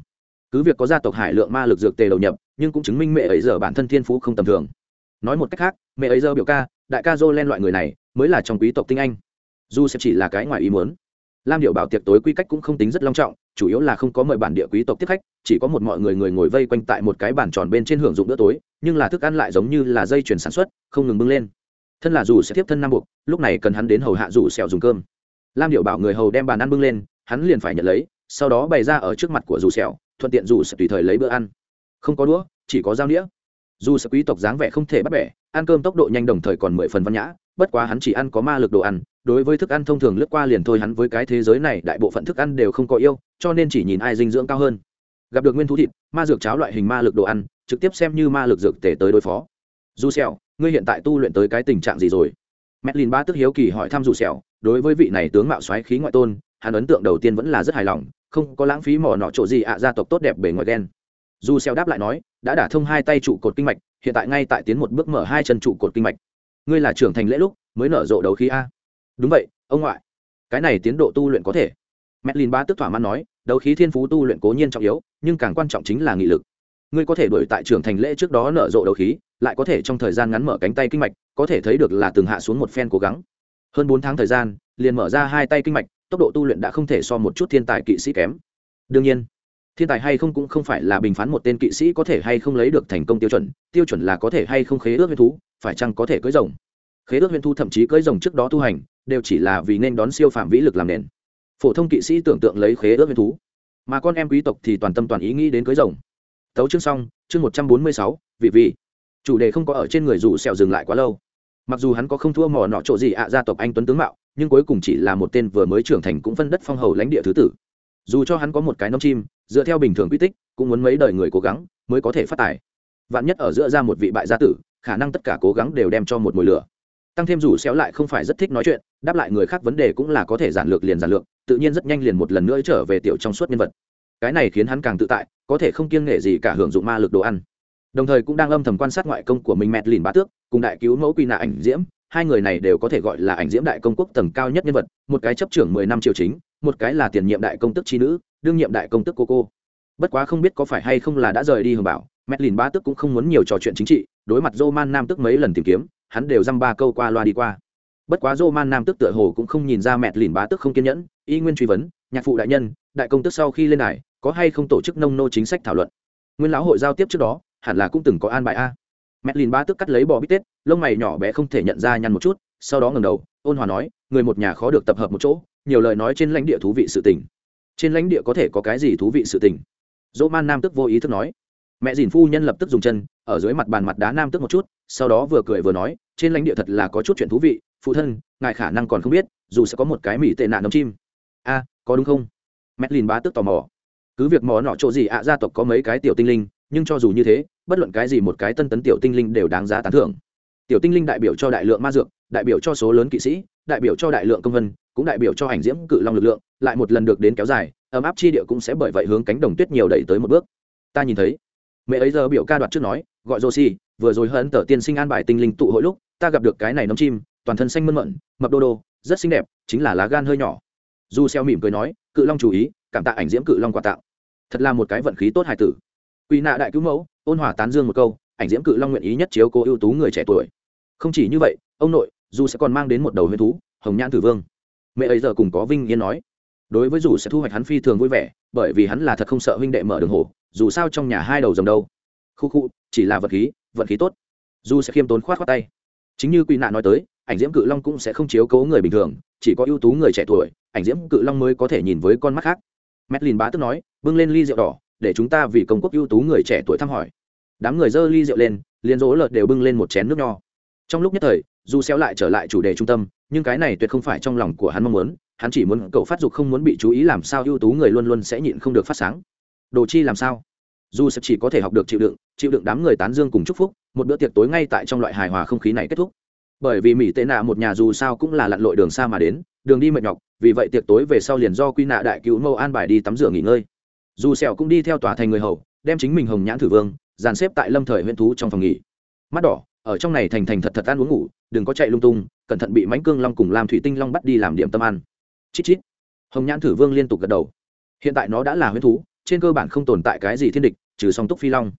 Cứ việc có gia tộc hải lượng ma lực dược tề đầu nhập, nhưng cũng chứng minh mẹ ấy giờ bản thân thiên phú không tầm thường. Nói một cách khác, mẹ ấy giờ biểu ca, đại ca dô len loại người này, mới là trong quý tộc tinh anh. Dù sẽ chỉ là cái ngoài ý muốn lam điệu bảo tiệc tối quy cách cũng không tính rất long trọng, chủ yếu là không có mời bản địa quý tộc tiếp khách, chỉ có một mọi người người ngồi vây quanh tại một cái bàn tròn bên trên hưởng dụng bữa tối, nhưng là thức ăn lại giống như là dây chuyển sản xuất, không ngừng bưng lên. Thân là dù sẽ tiếp thân nam buộc lúc này cần hắn đến hầu hạ dù sẹo dùng cơm. Lam điệu bảo người hầu đem bàn ăn bưng lên, hắn liền phải nhận lấy, sau đó bày ra ở trước mặt của dù sẹo, thuận tiện dù sẽ tùy thời lấy bữa ăn. Không có đũa, chỉ có dao đĩa dù sẽ quý tộc dáng vẻ không thể bắt bẻ, ăn cơm tốc độ nhanh đồng thời còn mười phần văn nhã bất quá hắn chỉ ăn có ma lực đồ ăn, đối với thức ăn thông thường lướt qua liền thôi, hắn với cái thế giới này đại bộ phận thức ăn đều không có yêu, cho nên chỉ nhìn ai dinh dưỡng cao hơn. Gặp được nguyên thú thịt, ma dược cháo loại hình ma lực đồ ăn, trực tiếp xem như ma lực dược tể tới đối phó. Du xẻo ngươi hiện tại tu luyện tới cái tình trạng gì rồi? Medlin ba tức hiếu kỳ hỏi thăm dù xèo đối với vị này tướng mạo xoáy khí ngoại tôn, hắn ấn tượng đầu tiên vẫn là rất hài lòng, không có lãng phí mỏ nọ chỗ gì ạ, gia tộc tốt đẹp bề ngoài đen dù xeo đáp lại nói, đã đả thông hai tay trụ cột kinh mạch, hiện tại ngay tại tiến một bước mở hai chân trụ cột kinh mạch ngươi là trưởng thành lễ lúc mới nở rộ đấu khí a. Đúng vậy, ông ngoại. Cái này tiến độ tu luyện có thể. Medlin ba tức thỏa mãn nói, đấu khí thiên phú tu luyện cố nhiên trọng yếu, nhưng càng quan trọng chính là nghị lực. Ngươi có thể đuổi tại trưởng thành lễ trước đó nở rộ đấu khí, lại có thể trong thời gian ngắn mở cánh tay kinh mạch, có thể thấy được là từng hạ xuống một phen cố gắng. Hơn bốn tháng thời gian, liền mở ra hai tay kinh mạch, tốc độ tu luyện đã không thể so một chút thiên tài kỵ sĩ kém. Đương nhiên, thiên tài hay không cũng không phải là bình phán một tên kỵ sĩ có thể hay không lấy được thành công tiêu chuẩn tiêu chuẩn là có thể hay không khế ước với thú phải chăng có thể cưới rồng? Khế ước huyền thu thậm chí cưới rồng trước đó tu hành, đều chỉ là vì nên đón siêu phạm vĩ lực làm nền. Phổ thông kỵ sĩ tưởng tượng lấy khế ước huyền thú. Mà con em quý tộc thì toàn tâm toàn ý nghĩ đến cưới rồng. Tấu chương xong, chương một trăm bốn mươi sáu, vị vị. Chủ đề không có ở trên người dù sẹo dừng lại quá lâu. Mặc dù hắn có không thua mò nọ chỗ gì ạ, gia tộc anh tuấn tướng mạo, nhưng cuối cùng chỉ là một tên vừa mới trưởng thành cũng phân đất phong hầu lãnh địa thứ tử. Dù cho hắn có một cái nông chim, dựa theo bình thường quy tích, cũng muốn mấy đời người cố gắng mới có thể phát tài. Vạn nhất ở giữa ra một vị bại gia tử khả năng tất cả cố gắng đều đem cho một mùi lửa. Tăng thêm rủ xéo lại không phải rất thích nói chuyện, đáp lại người khác vấn đề cũng là có thể giản lược liền giản lược, tự nhiên rất nhanh liền một lần nữa trở về tiểu trong suốt nhân vật. Cái này khiến hắn càng tự tại, có thể không kiêng nghệ gì cả hưởng dụng ma lực đồ ăn. Đồng thời cũng đang âm thầm quan sát ngoại công của mình mẹt lìn bá tước, cùng đại cứu mẫu quy nạ ảnh diễm, hai người này đều có thể gọi là ảnh diễm đại công quốc tầng cao nhất nhân vật, một cái chấp trưởng mười năm triều chính, một cái là tiền nhiệm đại công tức Chi nữ, đương nhiệm đại công tức cô cô. Bất quá không biết có phải hay không là đã rời đi hưởng bảo, mẹt lìn bá tước cũng không muốn nhiều trò chuyện chính trị đối mặt dô man nam tức mấy lần tìm kiếm hắn đều dăm ba câu qua loa đi qua bất quá dô man nam tức tựa hồ cũng không nhìn ra mẹt lìn bá tức không kiên nhẫn y nguyên truy vấn nhạc phụ đại nhân đại công tức sau khi lên đài có hay không tổ chức nông nô chính sách thảo luận nguyên lão hội giao tiếp trước đó hẳn là cũng từng có an bài a Mẹ lìn bá tức cắt lấy bò bít tết, lông mày nhỏ bé không thể nhận ra nhăn một chút, sau đó ngẩng đầu, ôn hòa nói, người một nhà khó được tập hợp một chỗ, nhiều lời nói trên lãnh địa thú vị sự tình. Trên lãnh địa có thể có cái gì thú vị sự tình? Dỗ Man Nam tức vô ý thức nói. Mẹ Dìn phu nhân lập tức dùng chân ở dưới mặt bàn mặt đá Nam tức một chút, sau đó vừa cười vừa nói, trên lãnh địa thật là có chút chuyện thú vị, phụ thân, ngài khả năng còn không biết, dù sẽ có một cái mỹ tệ nạn nấm chim. A, có đúng không? mẹ lìn bá tức tò mò. Cứ việc mò nọ chỗ gì ạ gia tộc có mấy cái tiểu tinh linh, nhưng cho dù như thế bất luận cái gì một cái tân tấn tiểu tinh linh đều đáng giá tán thưởng tiểu tinh linh đại biểu cho đại lượng ma dược đại biểu cho số lớn kỵ sĩ đại biểu cho đại lượng công vân cũng đại biểu cho ảnh diễm cự long lực lượng lại một lần được đến kéo dài ấm áp chi địa cũng sẽ bởi vậy hướng cánh đồng tuyết nhiều đẩy tới một bước ta nhìn thấy mẹ ấy giờ biểu ca đoạt trước nói, gọi rô si vừa rồi hấn tờ tiên sinh an bài tinh linh tụ hội lúc, ta gặp được cái này nấm chim, toàn thân xanh mơn mận, mập đô đô, rất xinh đẹp, chính là lá gan hơi nhỏ. Du xeo mỉm cười nói, cự long chú ý, cảm tạ ảnh diễm cự long quà tặng. Thật là một cái vận khí tốt hài tử. Quỳ nạ đại cứu mẫu, ôn hòa tán dương một câu, ảnh diễm cự long nguyện ý nhất chiếu cố ưu tú người trẻ tuổi. Không chỉ như vậy, ông nội, dù sẽ còn mang đến một đầu huyết thú, hồng nhãn tử vương. Mẹ ấy giờ cùng có vinh yên nói. Đối với dù sẽ thu hoạch hắn phi thường vui vẻ, bởi vì hắn là thật không sợ huynh đệ mở đường hồ dù sao trong nhà hai đầu dòng đâu. Khu khu, chỉ là vật khí vận khí tốt. Dù sẽ khiêm tốn khoát khoát tay. Chính như quy nạ nói tới, ảnh diễm cự long cũng sẽ không chiếu cố người bình thường, chỉ có ưu tú người trẻ tuổi, ảnh diễm cự long mới có thể nhìn với con mắt khác. Madeline bá tức nói, bưng lên ly rượu đỏ, để chúng ta vì công quốc ưu tú người trẻ tuổi thăm hỏi. Đám người dơ ly rượu lên, liền rỗ lợt đều bưng lên một chén nước nho. Trong lúc nhất thời, dù xéo lại trở lại chủ đề trung tâm, nhưng cái này tuyệt không phải trong lòng của hắn mong muốn, hắn chỉ muốn cậu phát dục không muốn bị chú ý làm sao ưu tú người luôn luôn sẽ nhịn không được phát sáng đồ chi làm sao? Dù sẽ chỉ có thể học được chịu đựng chịu đựng đám người tán dương cùng chúc phúc, một bữa tiệc tối ngay tại trong loại hài hòa không khí này kết thúc. Bởi vì mỹ tệ nạ một nhà dù sao cũng là lặn lội đường xa mà đến, đường đi mệt nhọc, vì vậy tiệc tối về sau liền do quy nạ đại cứu mâu an bài đi tắm rửa nghỉ ngơi. Dù sẹo cũng đi theo tòa thành người hầu, đem chính mình hồng nhãn thử vương, dàn xếp tại lâm thời huyện thú trong phòng nghỉ. Mắt đỏ, ở trong này thành thành thật thật ăn uống ngủ, đừng có chạy lung tung, cẩn thận bị mãnh cương long cùng làm thủy tinh long bắt đi làm điểm tâm ăn. Chít chít. Hồng nhãn thử vương liên tục gật đầu. Hiện tại nó đã là huyễn thú trên cơ bản không tồn tại cái gì thiên địch trừ song túc phi long.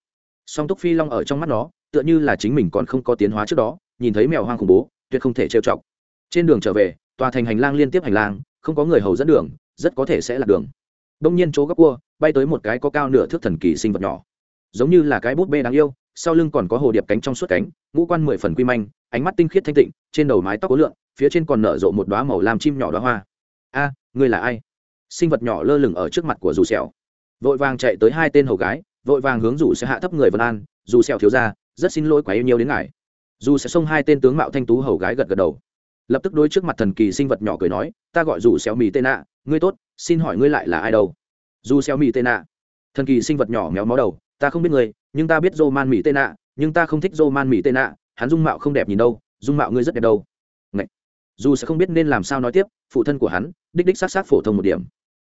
Song túc phi long ở trong mắt nó tựa như là chính mình còn không có tiến hóa trước đó nhìn thấy mèo hoang khủng bố tuyệt không thể trêu chọc. Trên đường trở về tòa thành hành lang liên tiếp hành lang không có người hầu dẫn đường rất có thể sẽ là đường. Đông nhiên chỗ góc cua bay tới một cái có cao nửa thước thần kỳ sinh vật nhỏ. Giống như là cái bút bê đáng yêu sau lưng còn có hồ điệp cánh trong suốt cánh ngũ quan mười phần quy manh ánh mắt tinh khiết thanh tịnh trên đầu mái tóc có lượn phía trên còn nở rộ một đoá màu làm chim nhỏ đoá hoa. A à, ngươi là ai? Sinh vật nhỏ lơ lửng ở trước mặt của dù sẹo vội vàng chạy tới hai tên hầu gái, vội vàng hướng dù sẽ hạ thấp người vân an, dù sẹo thiếu ra rất xin lỗi quá yêu nhiều đến ngài. Dù sẽ xông hai tên tướng mạo thanh tú hầu gái gật gật đầu. Lập tức đối trước mặt thần kỳ sinh vật nhỏ cười nói, ta gọi dù sẹo mì tên nạ, ngươi tốt, xin hỏi ngươi lại là ai đâu? Dù xeo mỹ tên nạ. Thần kỳ sinh vật nhỏ méo mó đầu, ta không biết ngươi, nhưng ta biết Roman mỹ tên nạ, nhưng ta không thích Roman mỹ tên nạ, hắn dung mạo không đẹp nhìn đâu, dung mạo ngươi rất đẹp đâu. Ngậy. dù sẽ không biết nên làm sao nói tiếp, phụ thân của hắn, đích đích sát sát phổ thông một điểm.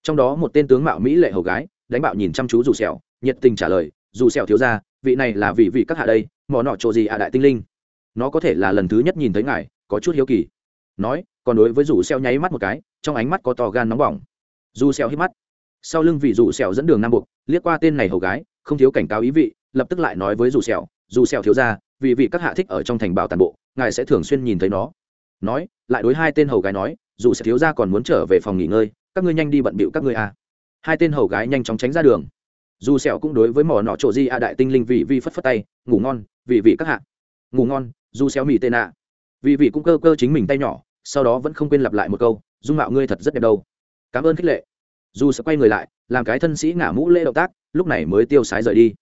Trong đó một tên tướng mạo mỹ lệ hầu gái đánh bạo nhìn chăm chú dù sẹo nhiệt tình trả lời dù sẹo thiếu gia, vị này là vị vị các hạ đây mò nọ chỗ gì à đại tinh linh? Nó có thể là lần thứ nhất nhìn thấy ngài có chút hiếu kỳ. Nói còn đối với dù sẹo nháy mắt một cái trong ánh mắt có to gan nóng bỏng. Dù sẹo hít mắt. Sau lưng vị dù sẹo dẫn đường nam buộc liếc qua tên này hầu gái không thiếu cảnh cáo ý vị lập tức lại nói với dù sẹo dù sẹo thiếu gia, vì vị các hạ thích ở trong thành bảo tàn bộ ngài sẽ thường xuyên nhìn thấy nó. Nói lại đối hai tên hầu gái nói dù sẽ thiếu gia còn muốn trở về phòng nghỉ ngơi các ngươi nhanh đi bận bịu các ngươi à hai tên hầu gái nhanh chóng tránh ra đường. Dù sẹo cũng đối với mỏ nọ chỗ di a đại tinh linh vị vi phất phất tay, ngủ ngon, vị vị các hạ. Ngủ ngon, dù sẹo mỉ tên ạ vị vị cũng cơ cơ chính mình tay nhỏ, sau đó vẫn không quên lặp lại một câu, dung mạo ngươi thật rất đẹp đâu. Cảm ơn khích lệ. Dù sẽ quay người lại, làm cái thân sĩ ngả mũ lễ động tác, lúc này mới tiêu sái rời đi.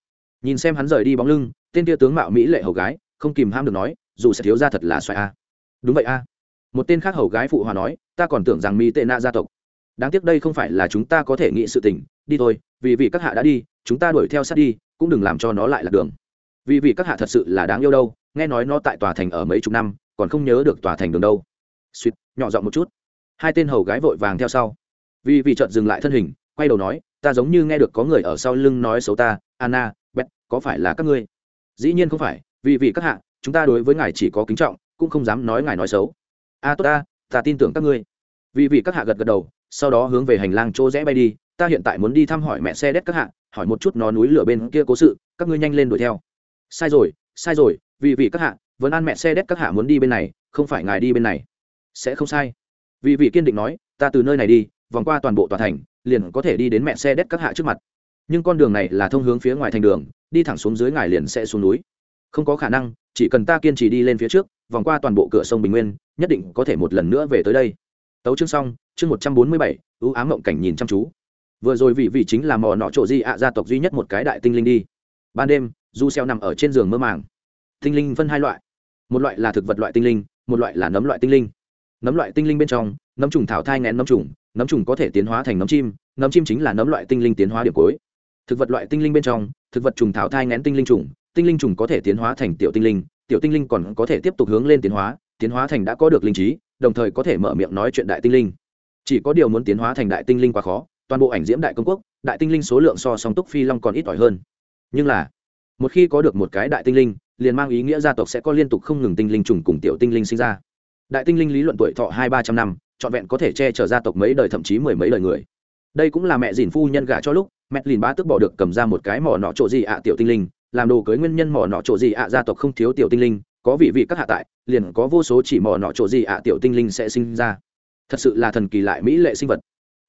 Nhìn xem hắn rời đi bóng lưng, tên kia tướng mạo mỹ lệ hầu gái, không kìm ham được nói, dù sẽ thiếu ra thật là xoài a. Đúng vậy a. Một tên khác hầu gái phụ hòa nói, ta còn tưởng rằng mỹ tệ na gia tộc đáng tiếc đây không phải là chúng ta có thể nghĩ sự tình, đi thôi, vì vì các hạ đã đi, chúng ta đuổi theo sát đi, cũng đừng làm cho nó lại lạc đường. Vì vì các hạ thật sự là đáng yêu đâu, nghe nói nó tại tòa thành ở mấy chục năm, còn không nhớ được tòa thành đường đâu. Suýt, nhỏ giọng một chút. Hai tên hầu gái vội vàng theo sau. Vì vì chợt dừng lại thân hình, quay đầu nói, ta giống như nghe được có người ở sau lưng nói xấu ta, anna bet có phải là các ngươi? Dĩ nhiên không phải, vì vì các hạ, chúng ta đối với ngài chỉ có kính trọng, cũng không dám nói ngài nói xấu. A, tốt ta ta tin tưởng các ngươi. Vì vì các hạ gật gật đầu sau đó hướng về hành lang chỗ rẽ bay đi, ta hiện tại muốn đi thăm hỏi mẹ xe đét các hạ, hỏi một chút nó núi lửa bên kia cố sự, các ngươi nhanh lên đuổi theo. Sai rồi sai rồi vì vì các hạ, vẫn an mẹ xe đét các hạ muốn đi bên này, không phải ngài đi bên này. Sẽ không sai. Vì vị kiên định nói, ta từ nơi này đi, vòng qua toàn bộ tòa thành, liền có thể đi đến mẹ xe đét các hạ trước mặt. Nhưng con đường này là thông hướng phía ngoài thành đường, đi thẳng xuống dưới ngài liền sẽ xuống núi. Không có khả năng, chỉ cần ta kiên trì đi lên phía trước, vòng qua toàn bộ cửa sông bình nguyên, nhất định có thể một lần nữa về tới đây tấu chương xong, chương một trăm bốn mươi bảy, ưu ám mộng cảnh nhìn chăm chú. Vừa rồi vị vị chính là mò nọ trộ di ạ, gia tộc duy nhất một cái đại tinh linh đi. Ban đêm, du xeo nằm ở trên giường mơ màng. Tinh linh phân hai loại. Một loại là thực vật loại tinh linh, một loại là nấm loại tinh linh. Nấm loại tinh linh bên trong, nấm trùng thảo thai ngén nấm trùng nấm trùng có thể tiến hóa thành nấm chim nấm chim chính là nấm loại tinh linh tiến hóa điểm cuối. Thực vật loại tinh linh bên trong, thực vật trùng thảo thai ngén tinh linh trùng, tinh linh trùng có thể tiến hóa thành tiểu tinh linh, tiểu tinh linh còn có thể tiếp tục hướng lên tiến hóa tiến hóa thành đã có được linh trí đồng thời có thể mở miệng nói chuyện đại tinh linh. Chỉ có điều muốn tiến hóa thành đại tinh linh quá khó, toàn bộ ảnh diễm đại công quốc, đại tinh linh số lượng so song túc phi long còn ít ỏi hơn. Nhưng là, một khi có được một cái đại tinh linh, liền mang ý nghĩa gia tộc sẽ có liên tục không ngừng tinh linh trùng cùng tiểu tinh linh sinh ra. Đại tinh linh lý luận tuổi thọ hai ba trăm năm, trọn vẹn có thể che chở gia tộc mấy đời thậm chí mười mấy đời người. Đây cũng là mẹ dìn phu nhân gả cho lúc, mẹ lìn ba tức bỏ được cầm ra một cái mỏ nọ chỗ gì ạ, tiểu tinh linh, làm đồ cưới nguyên nhân mỏ nọ chỗ gì ạ, gia tộc không thiếu tiểu tinh linh có vị vị các hạ tại, liền có vô số chỉ mỏ nọ chỗ gì ạ, tiểu tinh linh sẽ sinh ra. Thật sự là thần kỳ lại mỹ lệ sinh vật.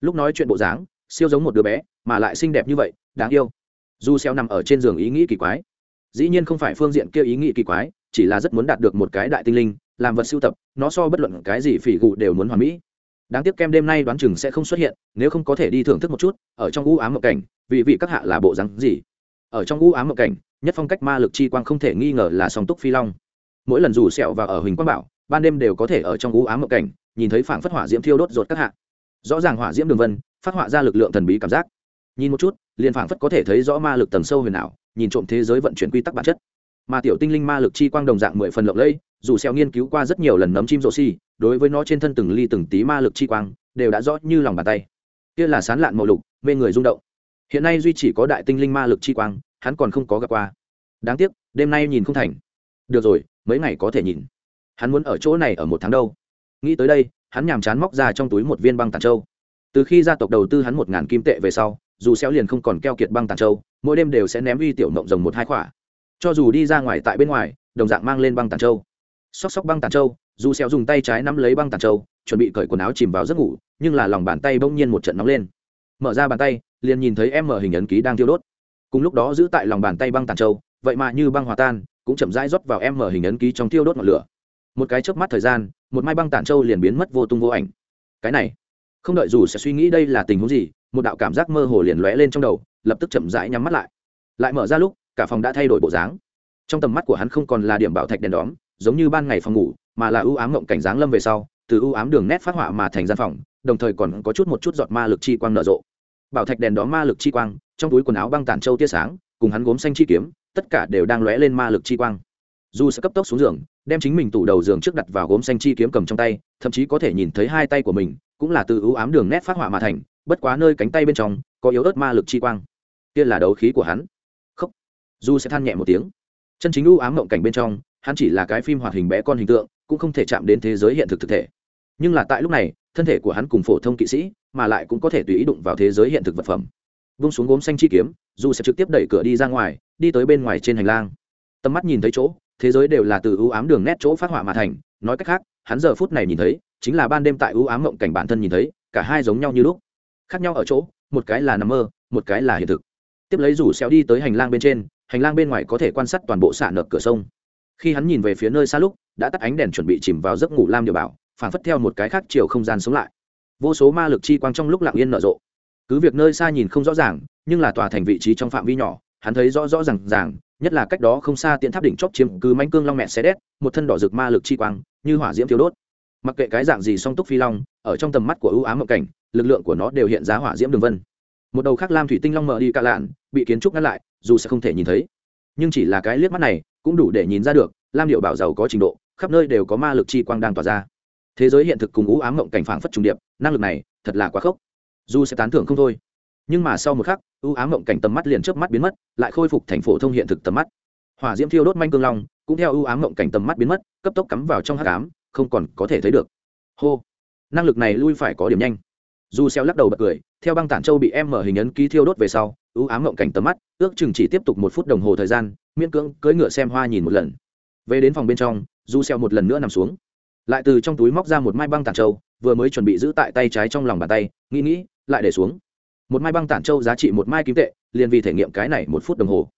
Lúc nói chuyện bộ dáng, siêu giống một đứa bé, mà lại xinh đẹp như vậy, đáng yêu. Du xeo nằm ở trên giường ý nghĩ kỳ quái. Dĩ nhiên không phải phương diện kia ý nghĩ kỳ quái, chỉ là rất muốn đạt được một cái đại tinh linh, làm vật sưu tập, nó so bất luận cái gì phỉ gụ đều muốn hoàn mỹ. Đáng tiếc kem đêm nay đoán chừng sẽ không xuất hiện, nếu không có thể đi thưởng thức một chút, ở trong u ám mộng cảnh, vị vị các hạ là bộ rắn gì? Ở trong u ám mộng cảnh, nhất phong cách ma lực chi quang không thể nghi ngờ là song túc phi long mỗi lần dù sẹo và ở huỳnh quang bảo, ban đêm đều có thể ở trong u ám mộng cảnh, nhìn thấy phảng phất hỏa diễm thiêu đốt ruột các hạ. Rõ ràng hỏa diễm đường vân, phát họa ra lực lượng thần bí cảm giác. Nhìn một chút, liền phảng phất có thể thấy rõ ma lực tầng sâu huyền ảo, nhìn trộm thế giới vận chuyển quy tắc bản chất. Mà tiểu tinh linh ma lực chi quang đồng dạng mười phần lộng lẫy, dù xeo nghiên cứu qua rất nhiều lần nấm chim rô xi, đối với nó trên thân từng ly từng tí ma lực chi quang, đều đã rõ như lòng bàn tay. Kia là sán lạn màu lục, mê người rung động. Hiện nay duy chỉ có đại tinh linh ma lực chi quang, hắn còn không có gặp qua. Đáng tiếc, đêm nay nhìn không thành. Được rồi mấy ngày có thể nhìn. Hắn muốn ở chỗ này ở một tháng đâu. Nghĩ tới đây, hắn nhàm chán móc ra trong túi một viên băng tàn châu. Từ khi gia tộc đầu tư hắn một ngàn kim tệ về sau, dù xéo liền không còn keo kiệt băng tàn châu, mỗi đêm đều sẽ ném uy tiểu mộng rồng một hai khỏa. Cho dù đi ra ngoài tại bên ngoài, đồng dạng mang lên băng tàn châu. Xóc xóc băng tàn châu, dù xéo dùng tay trái nắm lấy băng tàn châu, chuẩn bị cởi quần áo chìm vào giấc ngủ, nhưng là lòng bàn tay bỗng nhiên một trận nóng lên. Mở ra bàn tay, liền nhìn thấy em mở hình ấn ký đang thiêu đốt. Cùng lúc đó giữ tại lòng bàn tay băng tàn châu, vậy mà như băng hòa tan cũng chậm rãi rót vào em mở hình ấn ký trong thiêu đốt ngọn lửa. Một cái chớp mắt thời gian, một mai băng tản châu liền biến mất vô tung vô ảnh. Cái này, không đợi dù sẽ suy nghĩ đây là tình huống gì, một đạo cảm giác mơ hồ liền lóe lên trong đầu, lập tức chậm rãi nhắm mắt lại. Lại mở ra lúc, cả phòng đã thay đổi bộ dáng. Trong tầm mắt của hắn không còn là điểm bảo thạch đèn đóm, giống như ban ngày phòng ngủ, mà là ưu ám ngộng cảnh dáng lâm về sau, từ ưu ám đường nét phát họa mà thành gian phòng, đồng thời còn có chút một chút giọt ma lực chi quang nở rộ. Bảo thạch đèn đóm ma lực chi quang, trong túi quần áo băng tản châu tia sáng, cùng hắn gốm xanh chi kiếm tất cả đều đang lóe lên ma lực chi quang. Dù sẽ cấp tốc xuống giường, đem chính mình tủ đầu giường trước đặt vào gốm xanh chi kiếm cầm trong tay, thậm chí có thể nhìn thấy hai tay của mình, cũng là từ ưu ám đường nét phát họa mà thành, bất quá nơi cánh tay bên trong, có yếu ớt ma lực chi quang. Kia là đấu khí của hắn. Khóc du sẽ than nhẹ một tiếng. Chân chính ưu ám mộng cảnh bên trong, hắn chỉ là cái phim hoạt hình bé con hình tượng, cũng không thể chạm đến thế giới hiện thực thực thể. Nhưng là tại lúc này, thân thể của hắn cùng phổ thông kỵ sĩ, mà lại cũng có thể tùy ý đụng vào thế giới hiện thực vật phẩm vung xuống gốm xanh chi kiếm, dù sẽ trực tiếp đẩy cửa đi ra ngoài, đi tới bên ngoài trên hành lang. Tầm mắt nhìn thấy chỗ, thế giới đều là từ ưu ám đường nét chỗ phát họa mà thành. Nói cách khác, hắn giờ phút này nhìn thấy, chính là ban đêm tại ưu ám mộng cảnh bản thân nhìn thấy, cả hai giống nhau như lúc. Khác nhau ở chỗ, một cái là nằm mơ, một cái là hiện thực. Tiếp lấy rủ xéo đi tới hành lang bên trên, hành lang bên ngoài có thể quan sát toàn bộ xả nợp cửa sông. Khi hắn nhìn về phía nơi xa lúc, đã tắt ánh đèn chuẩn bị chìm vào giấc ngủ lam điều bảo phản phất theo một cái khác chiều không gian sống lại. Vô số ma lực chi quang trong lúc lặng yên nở rộ cứ việc nơi xa nhìn không rõ ràng, nhưng là tòa thành vị trí trong phạm vi nhỏ, hắn thấy rõ rõ r à n g ràng, nhất là cách đó không xa tiện tháp đỉnh chóp chiếm cứ manh cương long mẹ xe đét một thân đỏ rực ma lực chi quang, như hỏa diễm thiếu đốt. Mặc kệ cái dạng gì song túc phi long, ở trong tầm mắt của ưu ám mộng cảnh, lực lượng của nó đều hiện giá hỏa diễm đường vân. Một đầu khác lam thủy tinh long mở đi cạ lạn, bị kiến trúc ngăn lại, dù sẽ không thể nhìn thấy. Nhưng chỉ là cái liếc mắt này, cũng đủ để nhìn ra được, lam điệu bảo giàu có trình độ, khắp nơi đều có ma lực chi quang đang tỏa ra. Thế giới hiện thực cùng ưu ám mộng cảnh phảng phất trùng điệp, năng lực này thật là quá khốc dù sẽ tán thưởng không thôi. Nhưng mà sau một khắc, ưu ám mộng cảnh tầm mắt liền trước mắt biến mất, lại khôi phục thành phổ thông hiện thực tầm mắt. Hỏa diễm thiêu đốt manh cương long, cũng theo ưu ám mộng cảnh tầm mắt biến mất, cấp tốc cắm vào trong hát cám không còn có thể thấy được. Hô! Năng lực này lui phải có điểm nhanh. Dù xeo lắc đầu bật cười, theo băng tản châu bị em mở hình ấn ký thiêu đốt về sau, ưu ám mộng cảnh tầm mắt ước chừng chỉ tiếp tục một phút đồng hồ thời gian, miễn cưỡng cưỡi ngựa xem hoa nhìn một lần. Về đến phòng bên trong du xeo một lần nữa nằm xuống. Lại từ trong túi móc ra một mai băng tản châu, vừa mới chuẩn bị giữ tại tay trái trong lòng bàn tay, nghĩ nghĩ lại để xuống. Một mai băng tản châu giá trị một mai kim tệ, liền vì thể nghiệm cái này một phút đồng hồ.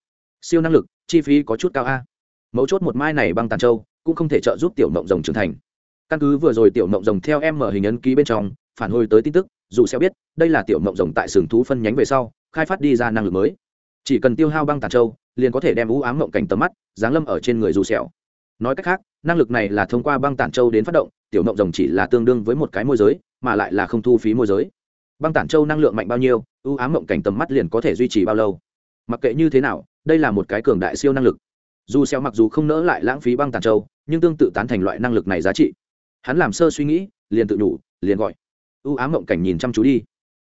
Siêu năng lực, chi phí có chút cao a. Mấu chốt một mai này băng tản châu, cũng không thể trợ giúp tiểu mộng rồng trưởng thành. Căn cứ vừa rồi tiểu mộng rồng theo em mở hình ấn ký bên trong, phản hồi tới tin tức, dù sẽ biết, đây là tiểu mộng rồng tại sừng thú phân nhánh về sau, khai phát đi ra năng lực mới. Chỉ cần tiêu hao băng tản châu, liền có thể đem ú ám mộng cảnh tầm mắt, giáng lâm ở trên người dù sẹo. Nói cách khác, năng lực này là thông qua băng tản châu đến phát động, tiểu mộng rồng chỉ là tương đương với một cái môi giới, mà lại là không thu phí môi giới băng tản châu năng lượng mạnh bao nhiêu, ưu ám mộng cảnh tầm mắt liền có thể duy trì bao lâu. Mặc kệ như thế nào, đây là một cái cường đại siêu năng lực. Dù xeo mặc dù không nỡ lại lãng phí băng tản châu, nhưng tương tự tán thành loại năng lực này giá trị. Hắn làm sơ suy nghĩ, liền tự đủ liền gọi. Ưu ám mộng cảnh nhìn chăm chú đi.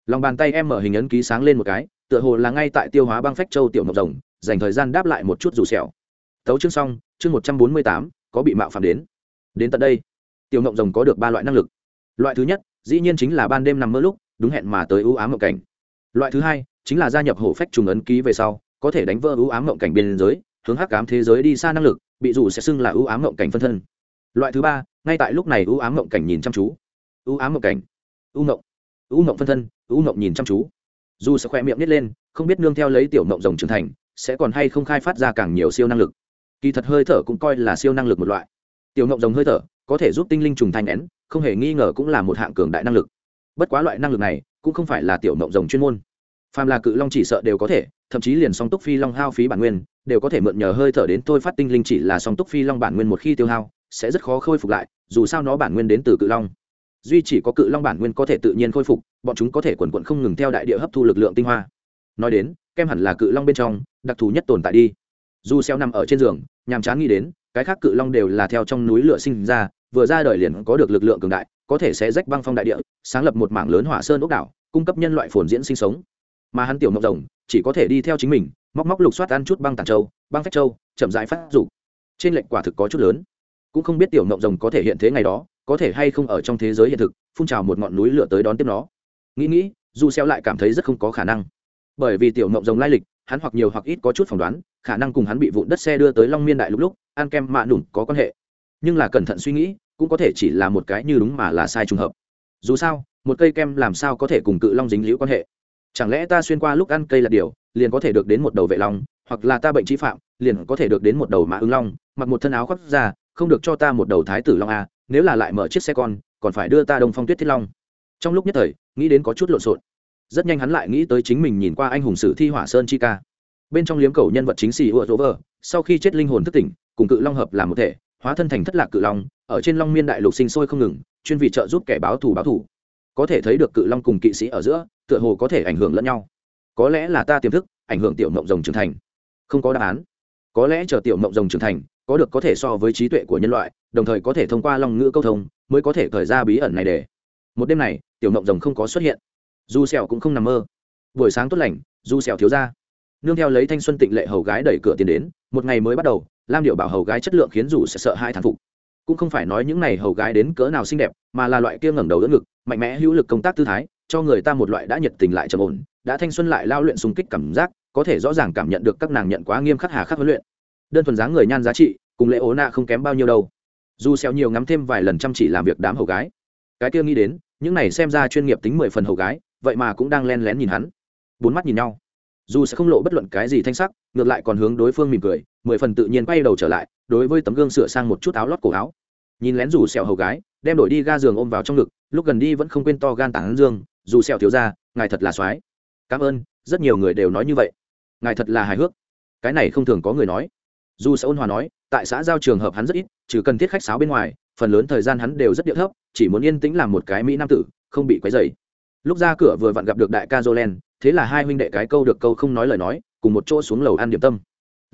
Lòng bàn tay em mở hình ấn ký sáng lên một cái, tựa hồ là ngay tại tiêu hóa băng phách châu tiểu mộng rồng, dành thời gian đáp lại một chút dù xẻo tấu chương xong, chương một trăm bốn mươi tám, có bị mạo phạm đến. Đến tận đây, tiểu mộng rồng có được ba loại năng lực. Loại thứ nhất, dĩ nhiên chính là ban đêm nằm mơ lúc đúng hẹn mà tới ưu ám mộng cảnh. Loại thứ hai, chính là gia nhập hổ phách trùng ấn ký về sau, có thể đánh vỡ ưu ám mộng cảnh biên giới, hướng hắc ám thế giới đi xa năng lực, bị dù sẽ xưng là ưu ám mộng cảnh phân thân. Loại thứ ba, ngay tại lúc này ưu ám mộng cảnh nhìn chăm chú. Ưu ám mộng cảnh. Ưu mộng. Ưu mộng phân thân, ưu mộng nhìn chăm chú. Dù sẽ khoe miệng nít lên, không biết nương theo lấy tiểu mộng rồng trưởng thành, sẽ còn hay không khai phát ra càng nhiều siêu năng lực. Kỳ thật hơi thở cũng coi là siêu năng lực một loại. Tiểu mộng rồng hơi thở, có thể giúp tinh linh trùng thanh nén, không hề nghi ngờ cũng là một hạng cường đại năng lực bất quá loại năng lực này cũng không phải là tiểu mộng rồng chuyên môn. Phàm là cự long chỉ sợ đều có thể, thậm chí liền song túc phi long hao phí bản nguyên, đều có thể mượn nhờ hơi thở đến thôi phát tinh linh chỉ là song túc phi long bản nguyên một khi tiêu hao, sẽ rất khó khôi phục lại, dù sao nó bản nguyên đến từ cự long. Duy chỉ có cự long bản nguyên có thể tự nhiên khôi phục, bọn chúng có thể quần quận không ngừng theo đại địa hấp thu lực lượng tinh hoa. Nói đến, kem hẳn là cự long bên trong, đặc thù nhất tồn tại đi. Dù xeo nằm ở trên giường, nhàm chán nghĩ đến, cái khác cự long đều là theo trong núi lửa sinh ra, vừa ra đời liền có được lực lượng cường đại có thể sẽ rách băng phong đại địa, sáng lập một mảng lớn hỏa sơn ốc đảo, cung cấp nhân loại phồn diễn sinh sống. Mà hắn tiểu mộng rồng, chỉ có thể đi theo chính mình, móc móc lục soát ăn chút băng tàn châu, băng phách châu, chậm rãi phát dục. Trên lệnh quả thực có chút lớn. Cũng không biết tiểu mộng rồng có thể hiện thế ngày đó, có thể hay không ở trong thế giới hiện thực, phun trào một ngọn núi lửa tới đón tiếp nó. Nghĩ nghĩ, dù xeo lại cảm thấy rất không có khả năng. Bởi vì tiểu mộng rồng lai lịch, hắn hoặc nhiều hoặc ít có chút phỏng đoán, khả năng cùng hắn bị vụn đất xe đưa tới long miên đại lúc lúc an kem mạ nủng có quan hệ. Nhưng là cẩn thận suy nghĩ cũng có thể chỉ là một cái như đúng mà là sai trùng hợp. Dù sao, một cây kem làm sao có thể cùng cự long dính liễu quan hệ? Chẳng lẽ ta xuyên qua lúc ăn cây là điều, liền có thể được đến một đầu vệ long, hoặc là ta bệnh trí phạm, liền có thể được đến một đầu mã ứng long, mặc một thân áo khoác ra, không được cho ta một đầu thái tử long a nếu là lại mở chiếc xe con, còn phải đưa ta đông phong tuyết thiết long. Trong lúc nhất thời, nghĩ đến có chút lộn xộn. Rất nhanh hắn lại nghĩ tới chính mình nhìn qua anh hùng sử thi hỏa sơn chi ca. Bên trong liếm cầu nhân vật chính xì ùa vờ, sau khi chết linh hồn thức tỉnh, cùng cự long hợp làm một thể hóa thân thành thất lạc cự long, ở trên long miên đại lục sinh sôi không ngừng, chuyên vị trợ giúp kẻ báo thù báo thù. Có thể thấy được cự long cùng kỵ sĩ ở giữa, tựa hồ có thể ảnh hưởng lẫn nhau. Có lẽ là ta tiềm thức, ảnh hưởng tiểu mộng rồng trưởng thành. Không có đáp án. Có lẽ chờ tiểu mộng rồng trưởng thành, có được có thể so với trí tuệ của nhân loại, đồng thời có thể thông qua long ngữ câu thông, mới có thể khởi ra bí ẩn này để. Một đêm này, tiểu mộng rồng không có xuất hiện. Du sẹo cũng không nằm mơ. Buổi sáng tốt lành du sẹo thiếu ra nương theo lấy thanh xuân tịnh lệ hầu gái đẩy cửa tiền đến, một ngày mới bắt đầu lam điệu bảo hầu gái chất lượng khiến dù sẽ sợ hai thán phục. Cũng không phải nói những này hầu gái đến cỡ nào xinh đẹp, mà là loại kia ngẩng đầu đỡ ngực, mạnh mẽ hữu lực công tác tư thái, cho người ta một loại đã nhiệt tình lại trầm ổn, đã thanh xuân lại lao luyện xung kích cảm giác, có thể rõ ràng cảm nhận được các nàng nhận quá nghiêm khắc hà khắc huấn luyện. Đơn thuần dáng người nhan giá trị, cùng lễ ố nạ không kém bao nhiêu đâu. Dù xeo nhiều ngắm thêm vài lần chăm chỉ làm việc đám hầu gái. Cái kia nghĩ đến, những này xem ra chuyên nghiệp tính mười phần hầu gái, vậy mà cũng đang len lén nhìn hắn. Bốn mắt nhìn nhau. Dù sẽ không lộ bất luận cái gì thanh sắc, ngược lại còn hướng đối phương mỉm cười mười phần tự nhiên quay đầu trở lại, đối với tấm gương sửa sang một chút áo lót cổ áo. Nhìn lén dù sẹo hầu gái, đem đổi đi ga giường ôm vào trong ngực, lúc gần đi vẫn không quên to gan tảng dương, dù sẹo thiếu ra ngài thật là soái. Cảm ơn, rất nhiều người đều nói như vậy. Ngài thật là hài hước. Cái này không thường có người nói. Dù sẽ ôn hòa nói, tại xã giao trường hợp hắn rất ít, trừ cần thiết khách sáo bên ngoài, phần lớn thời gian hắn đều rất điệu thấp, chỉ muốn yên tĩnh làm một cái mỹ nam tử, không bị quấy rầy. Lúc ra cửa vừa vặn gặp được đại ca jolen, thế là hai huynh đệ cái câu được câu không nói lời nói, cùng một chỗ xuống lầu ăn điểm tâm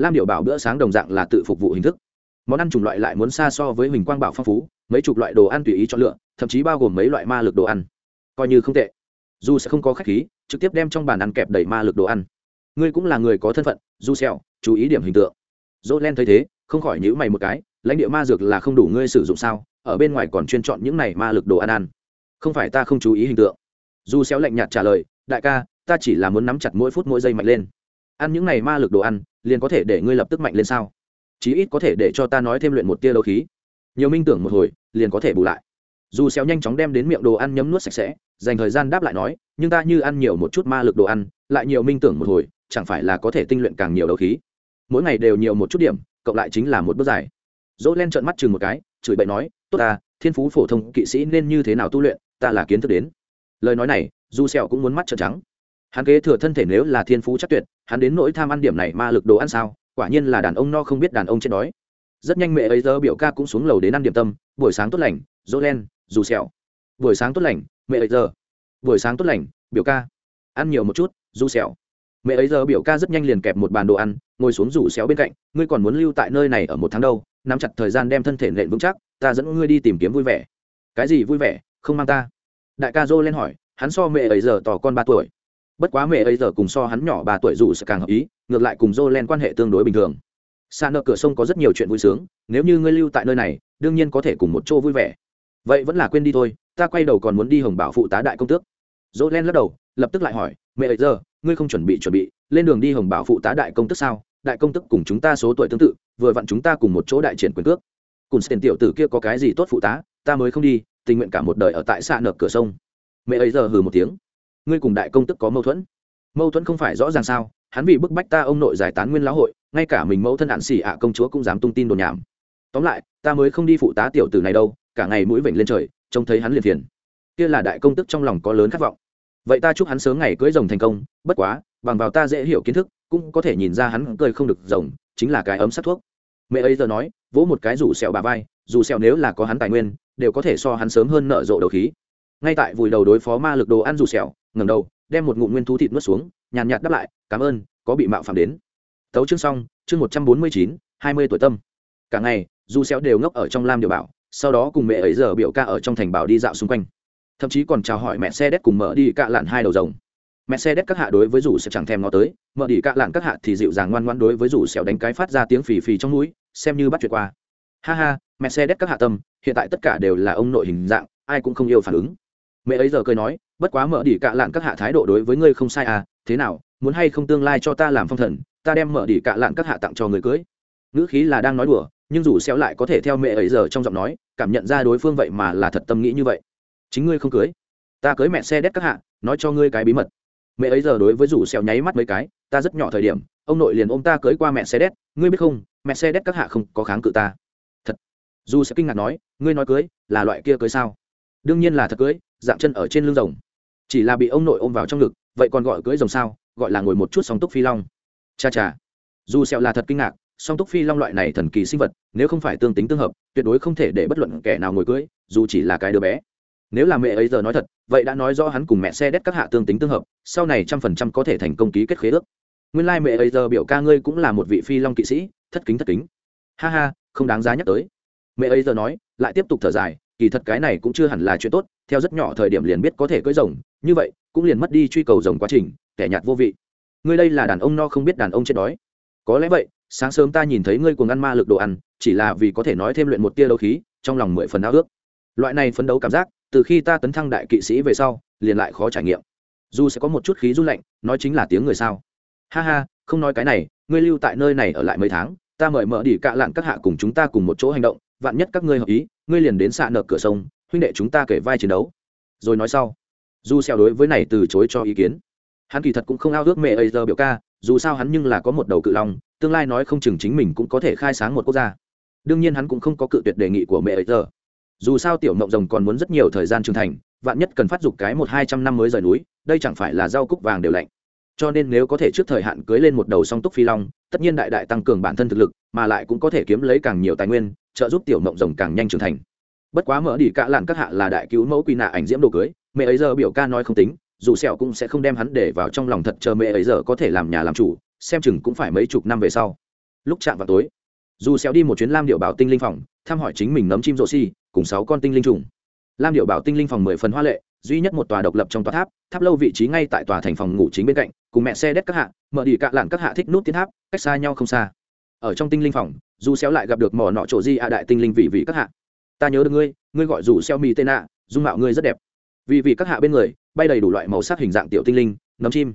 lam điệu bảo bữa sáng đồng dạng là tự phục vụ hình thức. Món ăn chủng loại lại muốn xa so với huỳnh quang bảo phong phú, mấy chục loại đồ ăn tùy ý chọn lựa, thậm chí bao gồm mấy loại ma lực đồ ăn. Coi như không tệ. Dù sẽ không có khách khí, trực tiếp đem trong bàn ăn kẹp đầy ma lực đồ ăn. Ngươi cũng là người có thân phận du xèo chú ý điểm hình tượng. Dỗ len thấy thế, không khỏi nhíu mày một cái, lãnh địa ma dược là không đủ ngươi sử dụng sao, ở bên ngoài còn chuyên chọn những này ma lực đồ ăn ăn. Không phải ta không chú ý hình tượng. Du xéo lạnh nhạt trả lời, đại ca, ta chỉ là muốn nắm chặt mỗi phút mỗi giây mạnh lên ăn những này ma lực đồ ăn, liền có thể để ngươi lập tức mạnh lên sao? Chí ít có thể để cho ta nói thêm luyện một tia đấu khí. Nhiều minh tưởng một hồi, liền có thể bù lại. Dù xéo nhanh chóng đem đến miệng đồ ăn nhấm nuốt sạch sẽ, dành thời gian đáp lại nói, nhưng ta như ăn nhiều một chút ma lực đồ ăn, lại nhiều minh tưởng một hồi, chẳng phải là có thể tinh luyện càng nhiều đấu khí. Mỗi ngày đều nhiều một chút điểm, cộng lại chính là một bước dài. Dỗ len trợn mắt chừng một cái, chửi bậy nói, tốt ta, thiên phú phổ thông kỵ sĩ nên như thế nào tu luyện, ta là kiến thức đến. Lời nói này du sẹo cũng muốn mắt trợn trắng hắn kế thừa thân thể nếu là thiên phú chắc tuyệt, hắn đến nỗi tham ăn điểm này ma lực đồ ăn sao? Quả nhiên là đàn ông no không biết đàn ông chết đói. Rất nhanh mẹ ấy giờ biểu ca cũng xuống lầu đến ăn điểm tâm. Buổi sáng tốt lành, dỗ len, dù sẹo. Buổi sáng tốt lành, mẹ ấy giờ. Buổi sáng tốt lành, biểu ca. Ăn nhiều một chút, dù sẹo. Mẹ ấy giờ biểu ca rất nhanh liền kẹp một bàn đồ ăn, ngồi xuống rủ xéo bên cạnh. Ngươi còn muốn lưu tại nơi này ở một tháng đâu? Nắm chặt thời gian đem thân thể nện vững chắc, ta dẫn ngươi đi tìm kiếm vui vẻ. Cái gì vui vẻ? Không mang ta. Đại ca dô lên hỏi, hắn so mẹ ấy giờ tỏ con ba tuổi bất quá mẹ ấy giờ cùng so hắn nhỏ ba tuổi dù sẽ càng hợp ý, ngược lại cùng jolen quan hệ tương đối bình thường. Xa nợ cửa sông có rất nhiều chuyện vui sướng, nếu như ngươi lưu tại nơi này, đương nhiên có thể cùng một chỗ vui vẻ. Vậy vẫn là quên đi thôi, ta quay đầu còn muốn đi hồng bảo phụ tá đại công tước. Jolen lắc đầu, lập tức lại hỏi, mẹ ấy giờ, ngươi không chuẩn bị chuẩn bị, lên đường đi hồng bảo phụ tá đại công tức sao? Đại công tức cùng chúng ta số tuổi tương tự, vừa vặn chúng ta cùng một chỗ đại triển quyền cước. Cùng tiền tiểu tử kia có cái gì tốt phụ tá, ta mới không đi, tình nguyện cả một đời ở tại xa nợ cửa sông. Mẹ ấy giờ hừ một tiếng ngươi cùng đại công tức có mâu thuẫn. Mâu thuẫn không phải rõ ràng sao? Hắn vì bức bách ta ông nội giải tán nguyên lão hội, ngay cả mình mẫu thân hạn xỉ ạ công chúa cũng dám tung tin đồn nhảm. Tóm lại, ta mới không đi phụ tá tiểu tử này đâu, cả ngày mũi vểnh lên trời, trông thấy hắn liền phiền. Kia là đại công tức trong lòng có lớn khát vọng. Vậy ta chúc hắn sớm ngày cưới rồng thành công, bất quá, bằng vào ta dễ hiểu kiến thức, cũng có thể nhìn ra hắn cười không được rồng, chính là cái ấm sát thuốc. Mẹ ấy giờ nói, vỗ một cái rủ sẹo bà vai, dù sẹo nếu là có hắn tài nguyên, đều có thể so hắn sớm hơn nợ rộ đầu khí. Ngay tại vùi đầu đối phó ma lực đồ ăn rủ sẹo ngẩng đầu, đem một ngụm nguyên thú thịt nuốt xuống, nhàn nhạt đáp lại, cảm ơn, có bị mạo phạm đến. Tấu chương xong, chương một trăm bốn mươi chín, hai mươi tuổi tâm. Cả ngày, du sẹo đều ngốc ở trong lam điều bảo, sau đó cùng mẹ ấy giờ biểu ca ở trong thành bảo đi dạo xung quanh. Thậm chí còn chào hỏi mẹ xe đét cùng mở đi cạ lạn hai đầu rồng. Mẹ xe đét các hạ đối với rủ sẽ chẳng thèm ngó tới, mở đi cạ lạn các hạ thì dịu dàng ngoan ngoan đối với rủ xẻo đánh cái phát ra tiếng phì phì trong núi xem như bắt chuyện qua. Ha ha, mẹ xe đét các hạ tâm, hiện tại tất cả đều là ông nội hình dạng, ai cũng không yêu phản ứng mẹ ấy giờ cười nói, bất quá mở đỉ cạ lạn các hạ thái độ đối với ngươi không sai à thế nào, muốn hay không tương lai cho ta làm phong thần, ta đem mở đỉ cạ lạn các hạ tặng cho người cưới. Ngữ khí là đang nói đùa, nhưng rủ xéo lại có thể theo mẹ ấy giờ trong giọng nói, cảm nhận ra đối phương vậy mà là thật tâm nghĩ như vậy. Chính ngươi không cưới, ta cưới mẹ xe đét các hạ, nói cho ngươi cái bí mật. Mẹ ấy giờ đối với rủ xéo nháy mắt mấy cái, ta rất nhỏ thời điểm, ông nội liền ôm ta cưới qua mẹ xe đét, ngươi biết không, mẹ xe đét các hạ không có kháng cự ta. Thật. Dù sẽ kinh ngạc nói, ngươi nói cưới, là loại kia cưới sao? Đương nhiên là thật cưới dạng chân ở trên lưng rồng. Chỉ là bị ông nội ôm vào trong ngực, vậy còn gọi cưỡi rồng sao? Gọi là ngồi một chút song túc phi long. Cha cha. Dù sẹo là thật kinh ngạc, song túc phi long loại này thần kỳ sinh vật, nếu không phải tương tính tương hợp, tuyệt đối không thể để bất luận kẻ nào ngồi cưỡi dù chỉ là cái đứa bé. Nếu là mẹ ấy giờ nói thật, vậy đã nói rõ hắn cùng mẹ xe đét các hạ tương tính tương hợp, sau này trăm phần trăm có thể thành công ký kết khế ước. Nguyên lai mẹ ấy giờ biểu ca ngươi cũng là một vị phi long kỵ sĩ, thất kính thất kính. Ha ha, không đáng giá nhắc tới. Mẹ ấy giờ nói, lại tiếp tục thở dài kỳ thật cái này cũng chưa hẳn là chuyện tốt, theo rất nhỏ thời điểm liền biết có thể cưỡi rồng, như vậy, cũng liền mất đi truy cầu rồng quá trình, kẻ nhạt vô vị. Ngươi đây là đàn ông no không biết đàn ông chết đói. Có lẽ vậy, sáng sớm ta nhìn thấy ngươi cùng ăn ma lực đồ ăn, chỉ là vì có thể nói thêm luyện một tia đấu khí, trong lòng mười phần ao ước. Loại này phấn đấu cảm giác, từ khi ta tấn thăng đại kỵ sĩ về sau, liền lại khó trải nghiệm. Dù sẽ có một chút khí run lạnh, nói chính là tiếng người sao. Ha ha, không nói cái này, ngươi lưu tại nơi này ở lại mấy tháng, ta mời mở đi cạ lạn các hạ cùng chúng ta cùng một chỗ hành động, vạn nhất các ngươi hợp ý ngươi liền đến xạ nợ cửa sông, huynh đệ chúng ta kể vai chiến đấu. Rồi nói sau, Dù xeo đối với này từ chối cho ý kiến. Hắn kỳ thật cũng không ao ước mẹ ấy giờ biểu ca, dù sao hắn nhưng là có một đầu cự long, tương lai nói không chừng chính mình cũng có thể khai sáng một quốc gia. Đương nhiên hắn cũng không có cự tuyệt đề nghị của mẹ ấy giờ. Dù sao tiểu mộng rồng còn muốn rất nhiều thời gian trưởng thành, vạn nhất cần phát dục cái một hai trăm năm mới rời núi, đây chẳng phải là rau cúc vàng đều lạnh. Cho nên nếu có thể trước thời hạn cưới lên một đầu song túc phi long, tất nhiên đại đại tăng cường bản thân thực lực, mà lại cũng có thể kiếm lấy càng nhiều tài nguyên trợ giúp tiểu mộng rồng càng nhanh trưởng thành. Bất quá mở đi cả làn các hạ là đại cứu mẫu quy nạ ảnh diễm đồ cưới, mẹ ấy giờ biểu ca nói không tính, dù sẹo cũng sẽ không đem hắn để vào trong lòng thật chờ mẹ ấy giờ có thể làm nhà làm chủ, xem chừng cũng phải mấy chục năm về sau. Lúc chạm vào tối, dù sẹo đi một chuyến lam điệu bảo tinh linh phòng, thăm hỏi chính mình nấm chim rộ xi, cùng sáu con tinh linh trùng. Lam điệu bảo tinh linh phòng mười phần hoa lệ, duy nhất một tòa độc lập trong tòa tháp tháp lâu vị trí ngay tại tòa thành phòng ngủ chính bên cạnh, cùng mẹ xe đét các hạ mở đi cạ lạn các hạ thích nút tiến tháp, cách xa nhau không xa. Ở trong tinh linh phòng dù xéo lại gặp được mỏ nọ chỗ di a đại tinh linh vị vị các hạ. Ta nhớ được ngươi ngươi gọi dù xéo mi tên ạ dung mạo ngươi rất đẹp. Vì vị các hạ bên người, bay đầy đủ loại màu sắc hình dạng tiểu tinh linh, nấm chim.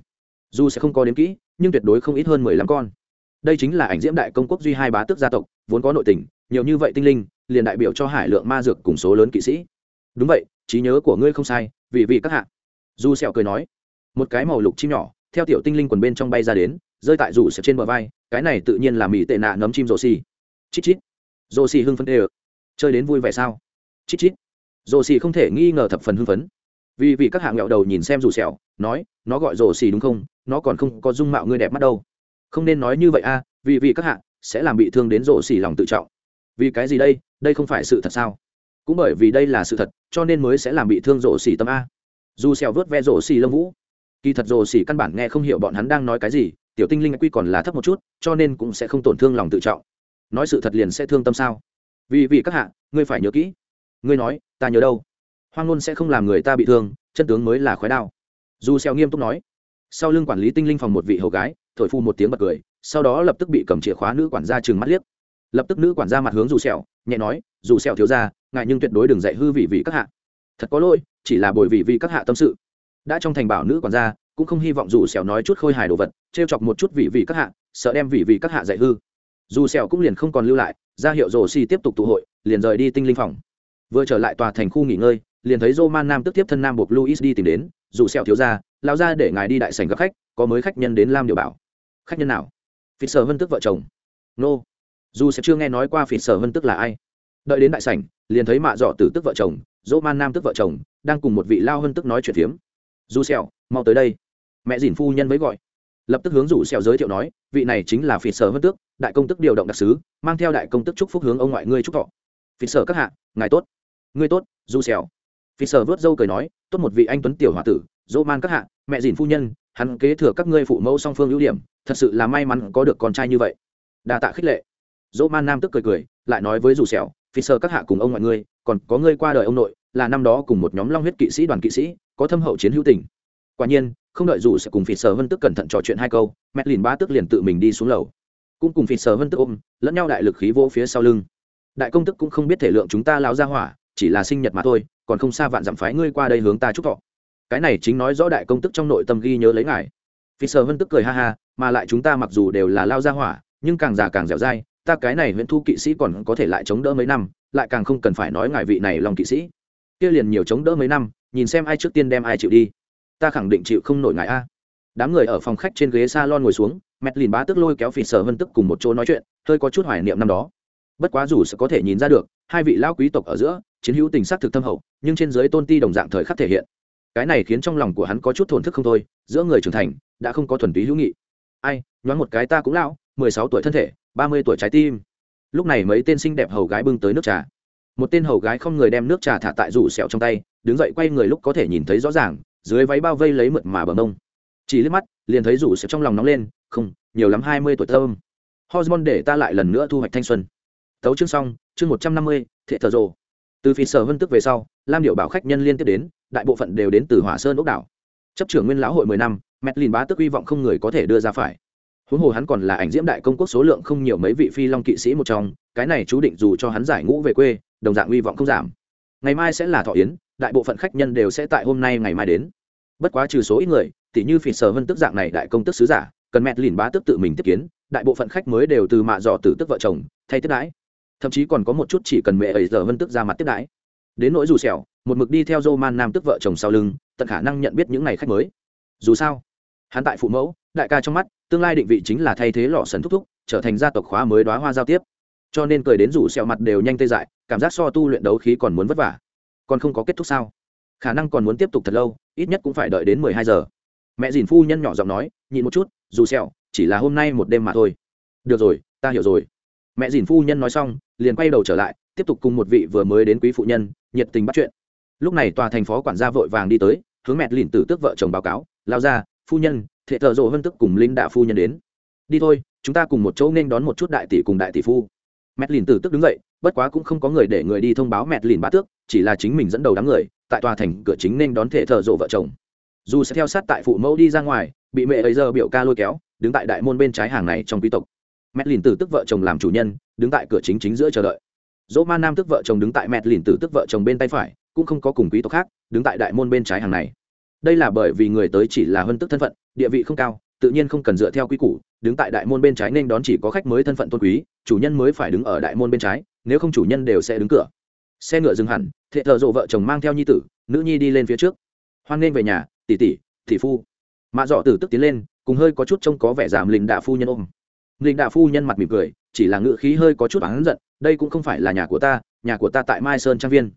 Dù sẽ không có đến kỹ, nhưng tuyệt đối không ít hơn mười lăm con. Đây chính là ảnh diễm đại công quốc duy hai bá tước gia tộc, vốn có nội tình, nhiều như vậy tinh linh, liền đại biểu cho hải lượng ma dược cùng số lớn kỵ sĩ. Đúng vậy, trí nhớ của ngươi không sai vì vị các hạ. Dù sẹo cười nói, một cái màu lục chim nhỏ, theo tiểu tinh linh quần bên trong bay ra đến, rơi tại rủ sẹo trên bờ vai, cái này tự nhiên là mỹ tệ nạ nấm chim rồ xì chít chít. Rồ xì hưng phấn đều chơi đến vui vẻ sao? Chít chít. Rồ xì không thể nghi ngờ thập phần hưng phấn. Vì vì các hạng nghẹo đầu nhìn xem rủ sẹo, nói, nó gọi rồ xì đúng không? Nó còn không có dung mạo ngươi đẹp mắt đâu. Không nên nói như vậy a, vì vì các hạng sẽ làm bị thương đến rồ xì lòng tự trọng. Vì cái gì đây? Đây không phải sự thật sao? Cũng bởi vì đây là sự thật, cho nên mới sẽ làm bị thương rổ xỉ tâm a. Dù xèo vớt ve rổ xỉ lâm vũ. Kỳ thật rổ xỉ căn bản nghe không hiểu bọn hắn đang nói cái gì, tiểu tinh linh quy còn là thấp một chút, cho nên cũng sẽ không tổn thương lòng tự trọng nói sự thật liền sẽ thương tâm sao? Vì vì các hạ, ngươi phải nhớ kỹ. Ngươi nói, ta nhớ đâu? Hoang ngôn sẽ không làm người ta bị thương, chân tướng mới là khói đao. Dù xeo nghiêm túc nói. Sau lưng quản lý tinh linh phòng một vị hầu gái, thổi phu một tiếng bật cười, sau đó lập tức bị cầm chìa khóa nữ quản gia trừng mắt liếc. Lập tức nữ quản gia mặt hướng dù sẹo, nhẹ nói, dù sẹo thiếu gia ngại nhưng tuyệt đối đừng dạy hư vị vị các hạ. Thật có lỗi, chỉ là bồi vị vị các hạ tâm sự. Đã trong thành bảo nữ quản gia, cũng không hy vọng dù sẹo nói chút khôi hài đồ vật, trêu chọc một chút vị vị các hạ, sợ đem vị vị các hạ dạy hư dù sẹo cũng liền không còn lưu lại ra hiệu rồ xì tiếp tục tụ hội liền rời đi tinh linh phòng. Vừa trở lại tòa thành khu nghỉ ngơi liền thấy roman nam tức tiếp thân nam buộc luis đi tìm đến dù sẹo thiếu gia lao ra để ngài đi đại sảnh gặp khách có mới khách nhân đến lam điều bảo. Khách nhân nào? Phỉ sở vân tức vợ chồng. Nô. Dù sẽ chưa nghe nói qua phỉ sở vân tức là ai. Đợi đến đại sảnh liền thấy mạ dọ tử tức vợ chồng dỗ man nam tức vợ chồng đang cùng một vị lao hân tức nói chuyện phiếm. Du sẹo, mau tới đây. Mẹ dìn phu nhân mới gọi lập tức hướng rủ xèo giới thiệu nói, vị này chính là phỉ sở hơn tước, đại công tức điều động đặc sứ, mang theo đại công tức chúc phúc hướng ông ngoại ngươi chúc thọ. Phỉ sở các hạ, ngài tốt. Ngươi tốt du xèo. Phỉ sở vớt dâu cười nói, tốt một vị anh tuấn tiểu hòa tử, dỗ man các hạ, mẹ dìn phu nhân, hắn kế thừa các ngươi phụ mẫu song phương ưu điểm, thật sự là may mắn có được con trai như vậy. Đa tạ khích lệ. Dỗ man nam tức cười cười, lại nói với rủ sẹo phi sơ các hạ cùng ông ngoại ngươi, còn có ngươi qua đời ông nội, là năm đó cùng một nhóm long huyết kỵ sĩ đoàn kỵ sĩ, có thâm hậu chiến hữu tình quả nhiên, không đợi dù sẽ cùng phi sơ vân tức cẩn thận trò chuyện hai câu mẹ lìn ba tức liền tự mình đi xuống lầu. Cũng cùng phi sơ vân tức ôm, lẫn nhau đại lực khí vỗ phía sau lưng. Đại công tức cũng không biết thể lượng chúng ta lao ra hỏa, chỉ là sinh nhật mà thôi, còn không xa vạn dặm phái ngươi qua đây hướng ta chúc thọ. Cái này chính nói rõ đại công tức trong nội tâm ghi nhớ lấy ngài. Phi sơ vân tức cười ha ha, mà lại chúng ta mặc dù đều là lao ra hỏa, nhưng càng già càng dẻo dai, ta cái này huyện thu kỵ sĩ còn có thể lại chống đỡ mấy năm, lại càng không cần phải nói ngài vị này lòng kỵ sĩ. Kia liền nhiều chống đỡ mấy năm, nhìn xem ai trước tiên đem ai chịu đi ta khẳng định chịu không nổi ngại a. Đám người ở phòng khách trên ghế s a lon ngồi xuống, mẹt lìn bá tức lôi kéo phì sở vân tức cùng một chỗ nói chuyện, hơi có chút hoài niệm năm đó. Bất quá dù sẽ có thể nhìn ra được, hai vị lão quý tộc ở giữa, chiến hữu tình sắc thực thâm hậu, nhưng trên dưới tôn ti đồng dạng thời khắc thể hiện. Cái này khiến trong lòng của hắn có chút thổn thức không thôi, giữa người trưởng thành, đã không có thuần túy hữu nghị. Ai, nhoáng một cái ta cũng lão, mười sáu tuổi thân thể, ba mươi tuổi trái tim. Lúc này mấy tên xinh đẹp hầu gái bưng tới nước trà. Một tên hầu gái không người đem nước trà thả tại rủ sẹo trong tay, đứng dậy quay người lúc có thể nhìn thấy rõ ràng dưới váy bao vây lấy mượt mà bờ mông. Chỉ liếc mắt, liền thấy rủ sẹo trong lòng nóng lên, không, nhiều lắm hai mươi tuổi thơm hosmon để ta lại lần nữa thu hoạch thanh xuân. Tấu chương xong, chương một trăm năm mươi, thệ thờ rồ. Từ phi sở vân tức về sau, lam điệu bảo khách nhân liên tiếp đến, đại bộ phận đều đến từ hỏa sơn ốc đảo. Chấp trưởng nguyên lão hội mười năm, mẹt lìn bá tức hy vọng không người có thể đưa ra phải. Huống hồ hắn còn là ảnh diễm đại công quốc số lượng không nhiều mấy vị phi long kỵ sĩ một trong, cái này chú định dù cho hắn giải ngũ về quê, đồng dạng hy vọng không giảm. Ngày mai sẽ là thọ yến, đại bộ phận khách nhân đều sẽ tại hôm nay ngày mai đến bất quá trừ số ít người, tỉ như phỉ sở vân tức dạng này đại công tức sứ giả, cần mẹt lìn bá tức tự mình tiếp kiến, đại bộ phận khách mới đều từ mạ dò tử tức vợ chồng, thay tiếp đãi thậm chí còn có một chút chỉ cần mẹ ấy giờ vân tức ra mặt tiếp đãi đến nỗi dù sẹo một mực đi theo dô man nam tức vợ chồng sau lưng, tận khả năng nhận biết những ngày khách mới. Dù sao, hắn tại phụ mẫu, đại ca trong mắt, tương lai định vị chính là thay thế lọ sần thúc thúc, trở thành gia tộc khóa mới đoá hoa giao tiếp. Cho nên cười đến rủ sẹo mặt đều nhanh tê dại, cảm giác so tu luyện đấu khí còn muốn vất vả. Còn không có kết thúc sao? Khả năng còn muốn tiếp tục thật lâu, ít nhất cũng phải đợi đến mười hai giờ. Mẹ dìn phu nhân nhỏ giọng nói, nhịn một chút, dù sẹo, chỉ là hôm nay một đêm mà thôi. Được rồi, ta hiểu rồi. Mẹ dìn phu nhân nói xong, liền quay đầu trở lại, tiếp tục cùng một vị vừa mới đến quý phụ nhân, nhiệt tình bắt chuyện. Lúc này tòa thành phó quản gia vội vàng đi tới, hướng mẹ lìn tử tước vợ chồng báo cáo lao ra phu nhân, thệ thợ rộ hơn tức cùng linh đạo phu nhân đến. Đi thôi, chúng ta cùng một chỗ nên đón một chút đại tỷ cùng đại tỷ phu. Mẹ lìn tử tước đứng dậy, bất quá cũng không có người để người đi thông báo mẹ lìn bá tước, chỉ là chính mình dẫn đầu đám người tại tòa thành cửa chính nên đón thể thợ rộ vợ chồng. Dù sẽ theo sát tại phụ mẫu đi ra ngoài, bị mẹ ấy giờ biểu ca lôi kéo, đứng tại đại môn bên trái hàng này trong quý tộc. Mẹ lìn tử tức vợ chồng làm chủ nhân, đứng tại cửa chính chính giữa chờ đợi. Dỗ ma nam tức vợ chồng đứng tại mẹ lìn tử tức vợ chồng bên tay phải, cũng không có cùng quý tộc khác, đứng tại đại môn bên trái hàng này. Đây là bởi vì người tới chỉ là hơn tức thân phận, địa vị không cao, tự nhiên không cần dựa theo quy củ, đứng tại đại môn bên trái nên đón chỉ có khách mới thân phận tôn quý, chủ nhân mới phải đứng ở đại môn bên trái, nếu không chủ nhân đều sẽ đứng cửa xe ngựa dừng hẳn, thệ thợ rộ vợ chồng mang theo nhi tử, nữ nhi đi lên phía trước. Hoan nghênh về nhà, tỷ tỷ tỷ phu. Mạ dọ tử tức tiến lên, cùng hơi có chút trông có vẻ giảm lình đạ phu nhân ôm. Lình đạ phu nhân mặt mỉm cười, chỉ là ngự khí hơi có chút oán giận, đây cũng không phải là nhà của ta, nhà của ta tại mai sơn trang viên.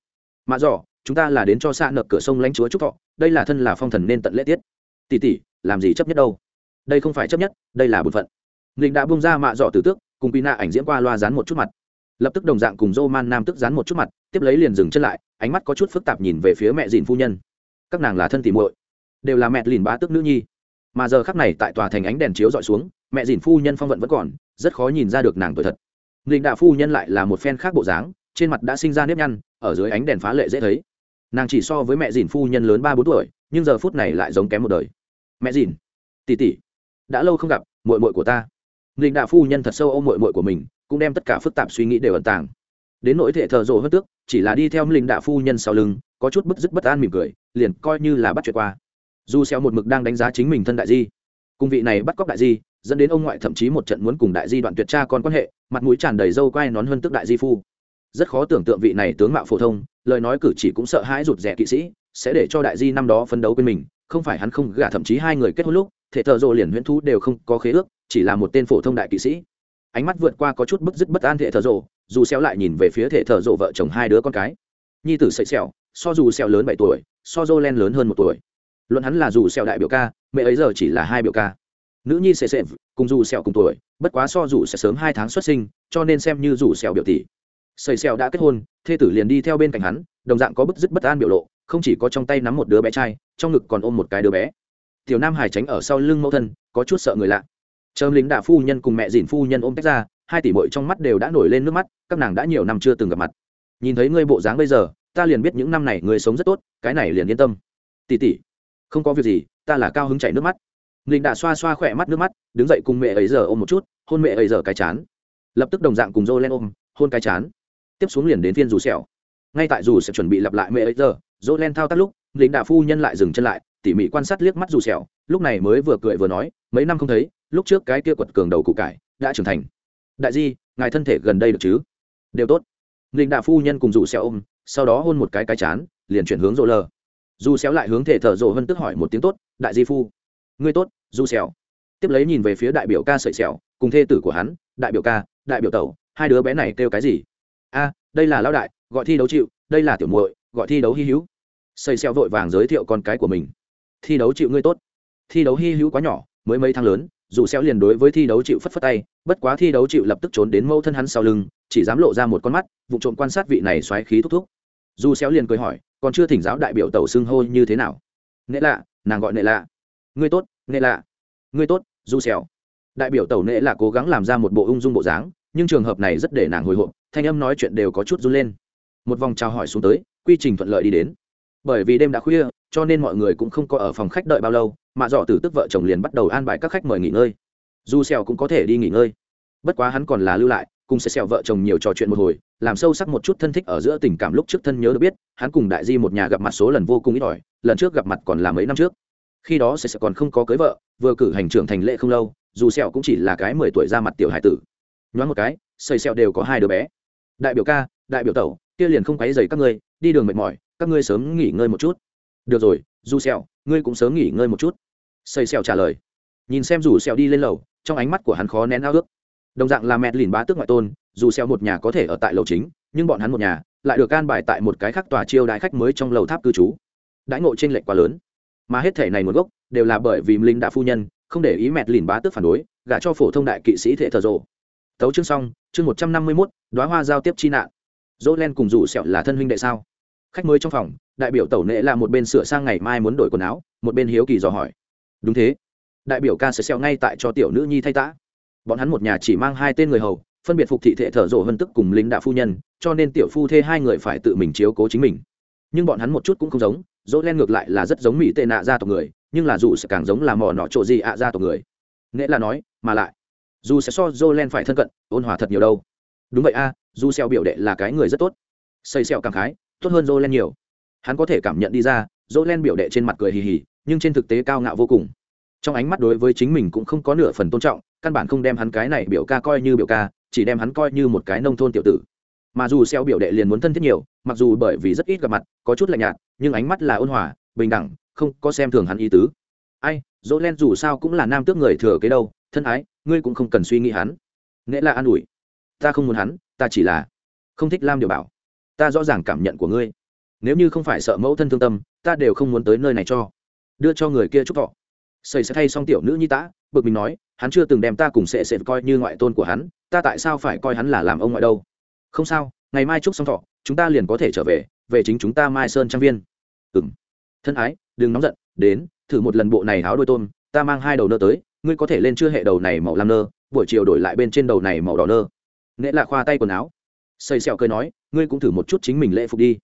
Mạ dọ, chúng ta là đến cho xa nợ cửa sông lãnh chúa trúc thọ, đây là thân là phong thần nên tận lễ tiết. Tỷ tỷ, làm gì chấp nhất đâu? Đây không phải chấp nhất, đây là bổn phận. Lình đã bung ra mạ dọ tử tước, cùng pina ảnh diễn qua loa dán một chút mặt lập tức đồng dạng cùng dô man nam tức dán một chút mặt, tiếp lấy liền dừng chân lại, ánh mắt có chút phức tạp nhìn về phía mẹ dìn phu nhân. Các nàng là thân tìm muội, đều là mẹ lìn bá tức nữ nhi. Mà giờ khắc này tại tòa thành ánh đèn chiếu dọi xuống, mẹ dìn phu nhân phong vận vẫn còn, rất khó nhìn ra được nàng tuổi thật. Linh đạo phu nhân lại là một phen khác bộ dáng, trên mặt đã sinh ra nếp nhăn, ở dưới ánh đèn phá lệ dễ thấy. Nàng chỉ so với mẹ dìn phu nhân lớn ba bốn tuổi, nhưng giờ phút này lại giống kém một đời. Mẹ dìn tỉ tỉ đã lâu không gặp mội mội của ta. Linh đạo phu nhân thật sâu ôm mội mội của mình cũng đem tất cả phức tạp suy nghĩ đều ẩn tàng. Đến nỗi thể thợ rộ hớt tước, chỉ là đi theo linh đạo phu nhân sau lưng, có chút bức dứt bất an mỉm cười, liền coi như là bắt chuyện qua. Dù xéo một mực đang đánh giá chính mình thân đại di cung vị này bắt cóc đại di, dẫn đến ông ngoại thậm chí một trận muốn cùng đại di đoạn tuyệt cha con quan hệ, mặt mũi tràn đầy râu quai nón hơn tức đại di phu. Rất khó tưởng tượng vị này tướng mạo phổ thông, lời nói cử chỉ cũng sợ hãi rụt rè kỵ sĩ, sẽ để cho đại di năm đó phấn đấu bên mình, không phải hắn không gả thậm chí hai người kết hôn lúc, thể thợ rộ liền huyễn thú đều không có khế ước, chỉ là một tên phổ thông đại kỵ sĩ ánh mắt vượt qua có chút bức dứt bất an thể thờ rộ dù xéo lại nhìn về phía thể thờ rộ vợ chồng hai đứa con cái. Nhi tử sậy sẹo, so dù sẹo lớn bảy tuổi, so dô len lớn hơn một tuổi. Luận hắn là dù sẹo đại biểu ca, mẹ ấy giờ chỉ là hai biểu ca. Nữ nhi sẽ sẹo cùng dù sẹo cùng tuổi, bất quá so dù sẽ sớm hai tháng xuất sinh, cho nên xem như dù sẹo biểu tỷ. Sậy sẹo đã kết hôn, thê tử liền đi theo bên cạnh hắn, đồng dạng có bức dứt bất an biểu lộ, không chỉ có trong tay nắm một đứa bé trai, trong ngực còn ôm một cái đứa bé. Tiểu nam hải tránh ở sau lưng mẫu thân, có chút sợ người lạ trơm lính đạ phu nhân cùng mẹ dìn phu nhân ôm tách ra, hai tỷ bội trong mắt đều đã nổi lên nước mắt, các nàng đã nhiều năm chưa từng gặp mặt. Nhìn thấy ngươi bộ dáng bây giờ, ta liền biết những năm này ngươi sống rất tốt, cái này liền yên tâm. Tỷ tỷ, không có việc gì, ta là cao hứng chảy nước mắt. Linh đạ xoa xoa khỏe mắt nước mắt, đứng dậy cùng mẹ ấy giờ ôm một chút, hôn mẹ ấy giờ cái chán. Lập tức đồng dạng cùng dô lên ôm, hôn cái chán. Tiếp xuống liền đến phiên dù sẹo. Ngay tại dù sẽ chuẩn bị lặp lại mẹ ấy giờ dô lên thao tác lúc, lính đạ phu nhân lại dừng chân lại, tỉ mỉ quan sát liếc mắt dù sẹo lúc này mới vừa cười vừa nói, mấy năm không thấy, lúc trước cái kia quật cường đầu cụ cải đã trưởng thành. Đại di, ngài thân thể gần đây được chứ? Đều tốt. Linh đạo phu nhân cùng dù xéo ôm, sau đó hôn một cái cái chán, liền chuyển hướng rộ lờ. Dù xéo lại hướng thể thở rộ hơn tức hỏi một tiếng tốt, đại di phu, ngươi tốt du xéo. Tiếp lấy nhìn về phía đại biểu ca sợi xéo cùng thê tử của hắn, đại biểu ca, đại biểu tẩu, hai đứa bé này kêu cái gì? A, đây là lão đại, gọi thi đấu chịu, đây là tiểu muội, gọi thi đấu hi hữu. Sợi xéo vội vàng giới thiệu con cái của mình. Thi đấu chịu ngươi tốt thi đấu hy hữu quá nhỏ, mới mấy tháng lớn, dù xéo liền đối với thi đấu chịu phất phất tay, bất quá thi đấu chịu lập tức trốn đến mâu thân hắn sau lưng, chỉ dám lộ ra một con mắt, vụ trộm quan sát vị này xoáy khí thúc thúc. Dù xéo liền cười hỏi, còn chưa thỉnh giáo đại biểu tẩu xưng hô như thế nào? Nệ lạ, nàng gọi nệ lạ. Ngươi tốt, nệ lạ. Ngươi tốt, dù xéo. đại biểu tẩu nệ lạ cố gắng làm ra một bộ ung dung bộ dáng nhưng nhưng trường hợp này rất để nàng hồi hộp, thanh âm nói chuyện đều có chút run lên. Một vòng chào hỏi xuống tới, quy trình thuận lợi đi đến. Bởi vì đêm đã khuya, cho nên mọi người cũng không có ở phòng khách đợi bao lâu mà dọ tử tức vợ chồng liền bắt đầu an bài các khách mời nghỉ ngơi. Dù xèo cũng có thể đi nghỉ ngơi. Bất quá hắn còn là lưu lại, cùng sẽ xèo vợ chồng nhiều trò chuyện một hồi, làm sâu sắc một chút thân thích ở giữa tình cảm lúc trước thân nhớ được biết, hắn cùng đại di một nhà gặp mặt số lần vô cùng ít ỏi, lần trước gặp mặt còn là mấy năm trước. Khi đó sẽ sẽ còn không có cưới vợ, vừa cử hành trưởng thành lễ không lâu, dù sẹo cũng chỉ là cái mười tuổi ra mặt tiểu hải tử. Nhoáng một cái xây sẹo đều có hai đứa bé. Đại biểu ca, đại biểu tẩu, kia liền không quấy rầy các ngươi, đi đường mệt mỏi, các ngươi sớm nghỉ ngơi một chút. Được rồi, dù sẹo, ngươi cũng sớm nghỉ ngơi một chút xây xèo trả lời. Nhìn xem dù xèo đi lên lầu, trong ánh mắt của hắn khó nén ao ước. Đồng dạng là mẹ lìn bá tước ngoại tôn, dù xèo một nhà có thể ở tại lầu chính, nhưng bọn hắn một nhà lại được can bài tại một cái khác tòa chiêu đãi khách mới trong lầu tháp cư trú. Đãi ngộ trên lệnh quá lớn. Mà hết thể này nguồn gốc đều là bởi vì linh đã phu nhân không để ý mẹ lìn bá tước phản đối, gả cho phổ thông đại kỵ sĩ thể thờ rộ tấu chương xong, chương một trăm năm mươi mốt, đóa hoa giao tiếp chi nạn. Dỗ len cùng rủ sẹo là thân huynh đệ sao? Khách mới trong phòng, đại biểu tẩu nệ là một bên sửa sang ngày mai muốn đổi quần áo, một bên hiếu kỳ dò hỏi đúng thế. Đại biểu ca sẽ xẹo ngay tại cho tiểu nữ nhi thay tã. Bọn hắn một nhà chỉ mang hai tên người hầu, phân biệt phục thị thệ thở rộ hơn tức cùng lính đạo phu nhân, cho nên tiểu phu thê hai người phải tự mình chiếu cố chính mình. Nhưng bọn hắn một chút cũng không giống, dỗ len ngược lại là rất giống mỹ tệ nạ gia tộc người, nhưng là dù sẽ càng giống là mò nọ trộ gì ạ gia tộc người. Nghĩa là nói, mà lại, dù sẽ so dỗ len phải thân cận, ôn hòa thật nhiều đâu. Đúng vậy a, dù xeo biểu đệ là cái người rất tốt. Xây xeo cảm khái, tốt hơn dỗ len nhiều. Hắn có thể cảm nhận đi ra, dỗ len biểu đệ trên mặt cười hì hì nhưng trên thực tế cao ngạo vô cùng. Trong ánh mắt đối với chính mình cũng không có nửa phần tôn trọng, căn bản không đem hắn cái này biểu ca coi như biểu ca, chỉ đem hắn coi như một cái nông thôn tiểu tử. Mà dù xeo biểu đệ liền muốn thân thiết nhiều, mặc dù bởi vì rất ít gặp mặt, có chút lạnh nhạt, nhưng ánh mắt là ôn hòa, bình đẳng, không có xem thường hắn ý tứ. Ai, dỗ len dù sao cũng là nam tước người thừa kế đâu, thân ái, ngươi cũng không cần suy nghĩ hắn. Nghĩa là an ủi. Ta không muốn hắn, ta chỉ là không thích lam điều bảo. Ta rõ ràng cảm nhận của ngươi. Nếu như không phải sợ mẫu thân thương tâm, ta đều không muốn tới nơi này cho đưa cho người kia chúc thọ. Xây sẽ thay xong tiểu nữ nhi tã, bực mình nói, hắn chưa từng đem ta cùng sệ sệ coi như ngoại tôn của hắn, ta tại sao phải coi hắn là làm ông ngoại đâu? Không sao, ngày mai chúc xong thọ, chúng ta liền có thể trở về về chính chúng ta mai sơn trang viên. Ừ m thân ái, đừng nóng giận, đến, thử một lần bộ này áo đôi tôm, ta mang hai đầu nơ tới, ngươi có thể lên chưa hệ đầu này màu lam nơ, buổi chiều đổi lại bên trên đầu này màu đỏ nơ. Nễ là khoa tay quần áo. Xây xẹo cười nói, ngươi cũng thử một chút chính mình lễ phục đi.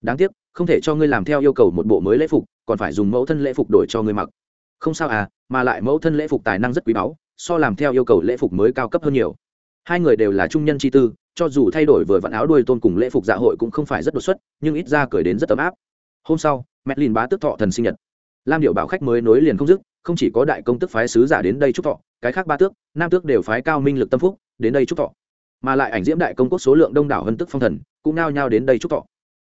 Đáng tiếc, không thể cho ngươi làm theo yêu cầu một bộ mới lễ phục còn phải dùng mẫu thân lễ phục đổi cho người mặc. Không sao à mà lại mẫu thân lễ phục tài năng rất quý báu, so làm theo yêu cầu lễ phục mới cao cấp hơn nhiều. Hai người đều là trung nhân chi tư, cho dù thay đổi vừa vặn áo đuôi tôn cùng lễ phục dạ hội cũng không phải rất đột xuất, nhưng ít ra cười đến rất ấm áp. Hôm sau, mẹ lìn bá tức thọ thần sinh nhật. Lam điệu bảo khách mới nối liền không dứt, không chỉ có đại công tức phái sứ giả đến đây chúc thọ, cái khác ba tước, nam tước đều phái cao minh lực tâm phúc, đến đây chúc thọ. Mà lại ảnh diễm đại công quốc số lượng đông đảo hơn tức phong thần, cũng nao nhao đến đây chúc thọ.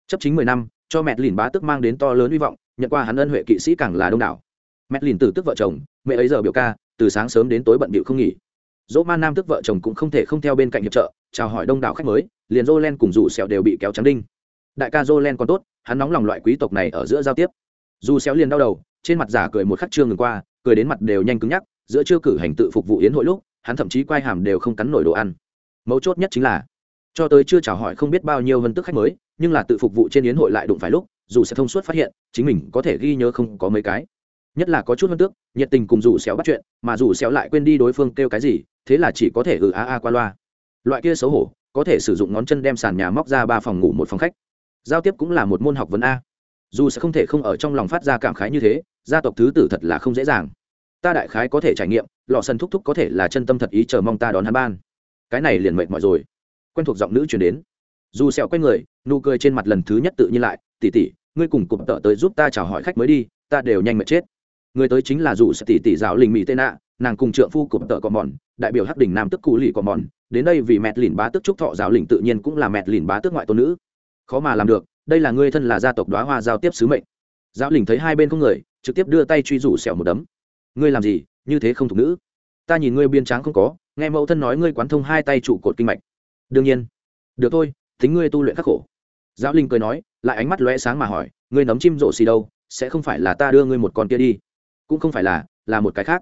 Chấp chính mười năm, cho mẹ lìn bá tức mang đến to lớn hy vọng nhận qua hắn ân huệ kỵ sĩ càng là đông đảo. Mẹ lìn từ tức vợ chồng, mẹ ấy giờ biểu ca, từ sáng sớm đến tối bận bịu không nghỉ. Dỗ man nam tức vợ chồng cũng không thể không theo bên cạnh hiệp trợ, chào hỏi đông đảo khách mới, liền len cùng rủ xẻo đều bị kéo trắng đinh. Đại ca jolen còn tốt, hắn nóng lòng loại quý tộc này ở giữa giao tiếp. Dù xéo liền đau đầu, trên mặt giả cười một khắc chưa ngừng qua, cười đến mặt đều nhanh cứng nhắc, giữa chưa cử hành tự phục vụ yến hội lúc, hắn thậm chí quay hàm đều không cắn nổi đồ ăn. Mấu chốt nhất chính là, cho tới chưa chào hỏi không biết bao nhiêu vân tức khách mới, nhưng là tự phục vụ trên yến hội lại đụng phải lúc dù sẽ thông suốt phát hiện, chính mình có thể ghi nhớ không có mấy cái. Nhất là có chút hơn tước, nhiệt tình cùng dù xéo bắt chuyện, mà dù xéo lại quên đi đối phương kêu cái gì, thế là chỉ có thể ừ a a qua loa. Loại kia xấu hổ, có thể sử dụng ngón chân đem sàn nhà móc ra ba phòng ngủ một phòng khách. Giao tiếp cũng là một môn học vấn a. Dù sẽ không thể không ở trong lòng phát ra cảm khái như thế, gia tộc thứ tử thật là không dễ dàng. Ta đại khái có thể trải nghiệm, lọ sân thúc thúc có thể là chân tâm thật ý chờ mong ta đón hắn ban. Cái này liền mệt mỏi rồi. Quen thuộc giọng nữ chuyển đến. Dù sẹo quay người, nụ cười trên mặt lần thứ nhất tự nhiên lại Tỷ tỷ, ngươi cùng cụm tợ tới giúp ta chào hỏi khách mới đi ta đều nhanh mệt chết. Người tới chính là dù sẽ tỷ tỷ giáo linh mỹ tên ạ nàng cùng trượng phu cụm tợ cọ mòn đại biểu hắc đỉnh nam tức cụ lì cọ mòn đến đây vì mẹ lìn bá tức trúc thọ giáo linh tự nhiên cũng là mẹ lìn bá tức ngoại tôn nữ. Khó mà làm được đây là ngươi thân là gia tộc đoá hoa giao tiếp sứ mệnh. Giáo linh thấy hai bên không người trực tiếp đưa tay truy rủ xẻo một đấm. Ngươi làm gì như thế không thuộc nữ? Ta nhìn ngươi biên tráng không có nghe mẫu thân nói ngươi quán thông hai tay trụ cột kinh mạch. Đương nhiên. Được thôi thính ngươi tu luyện khắc khổ giáo linh cười nói, lại ánh mắt lóe sáng mà hỏi, ngươi nấm chim rộ xì đâu? Sẽ không phải là ta đưa ngươi một con kia đi, cũng không phải là là một cái khác.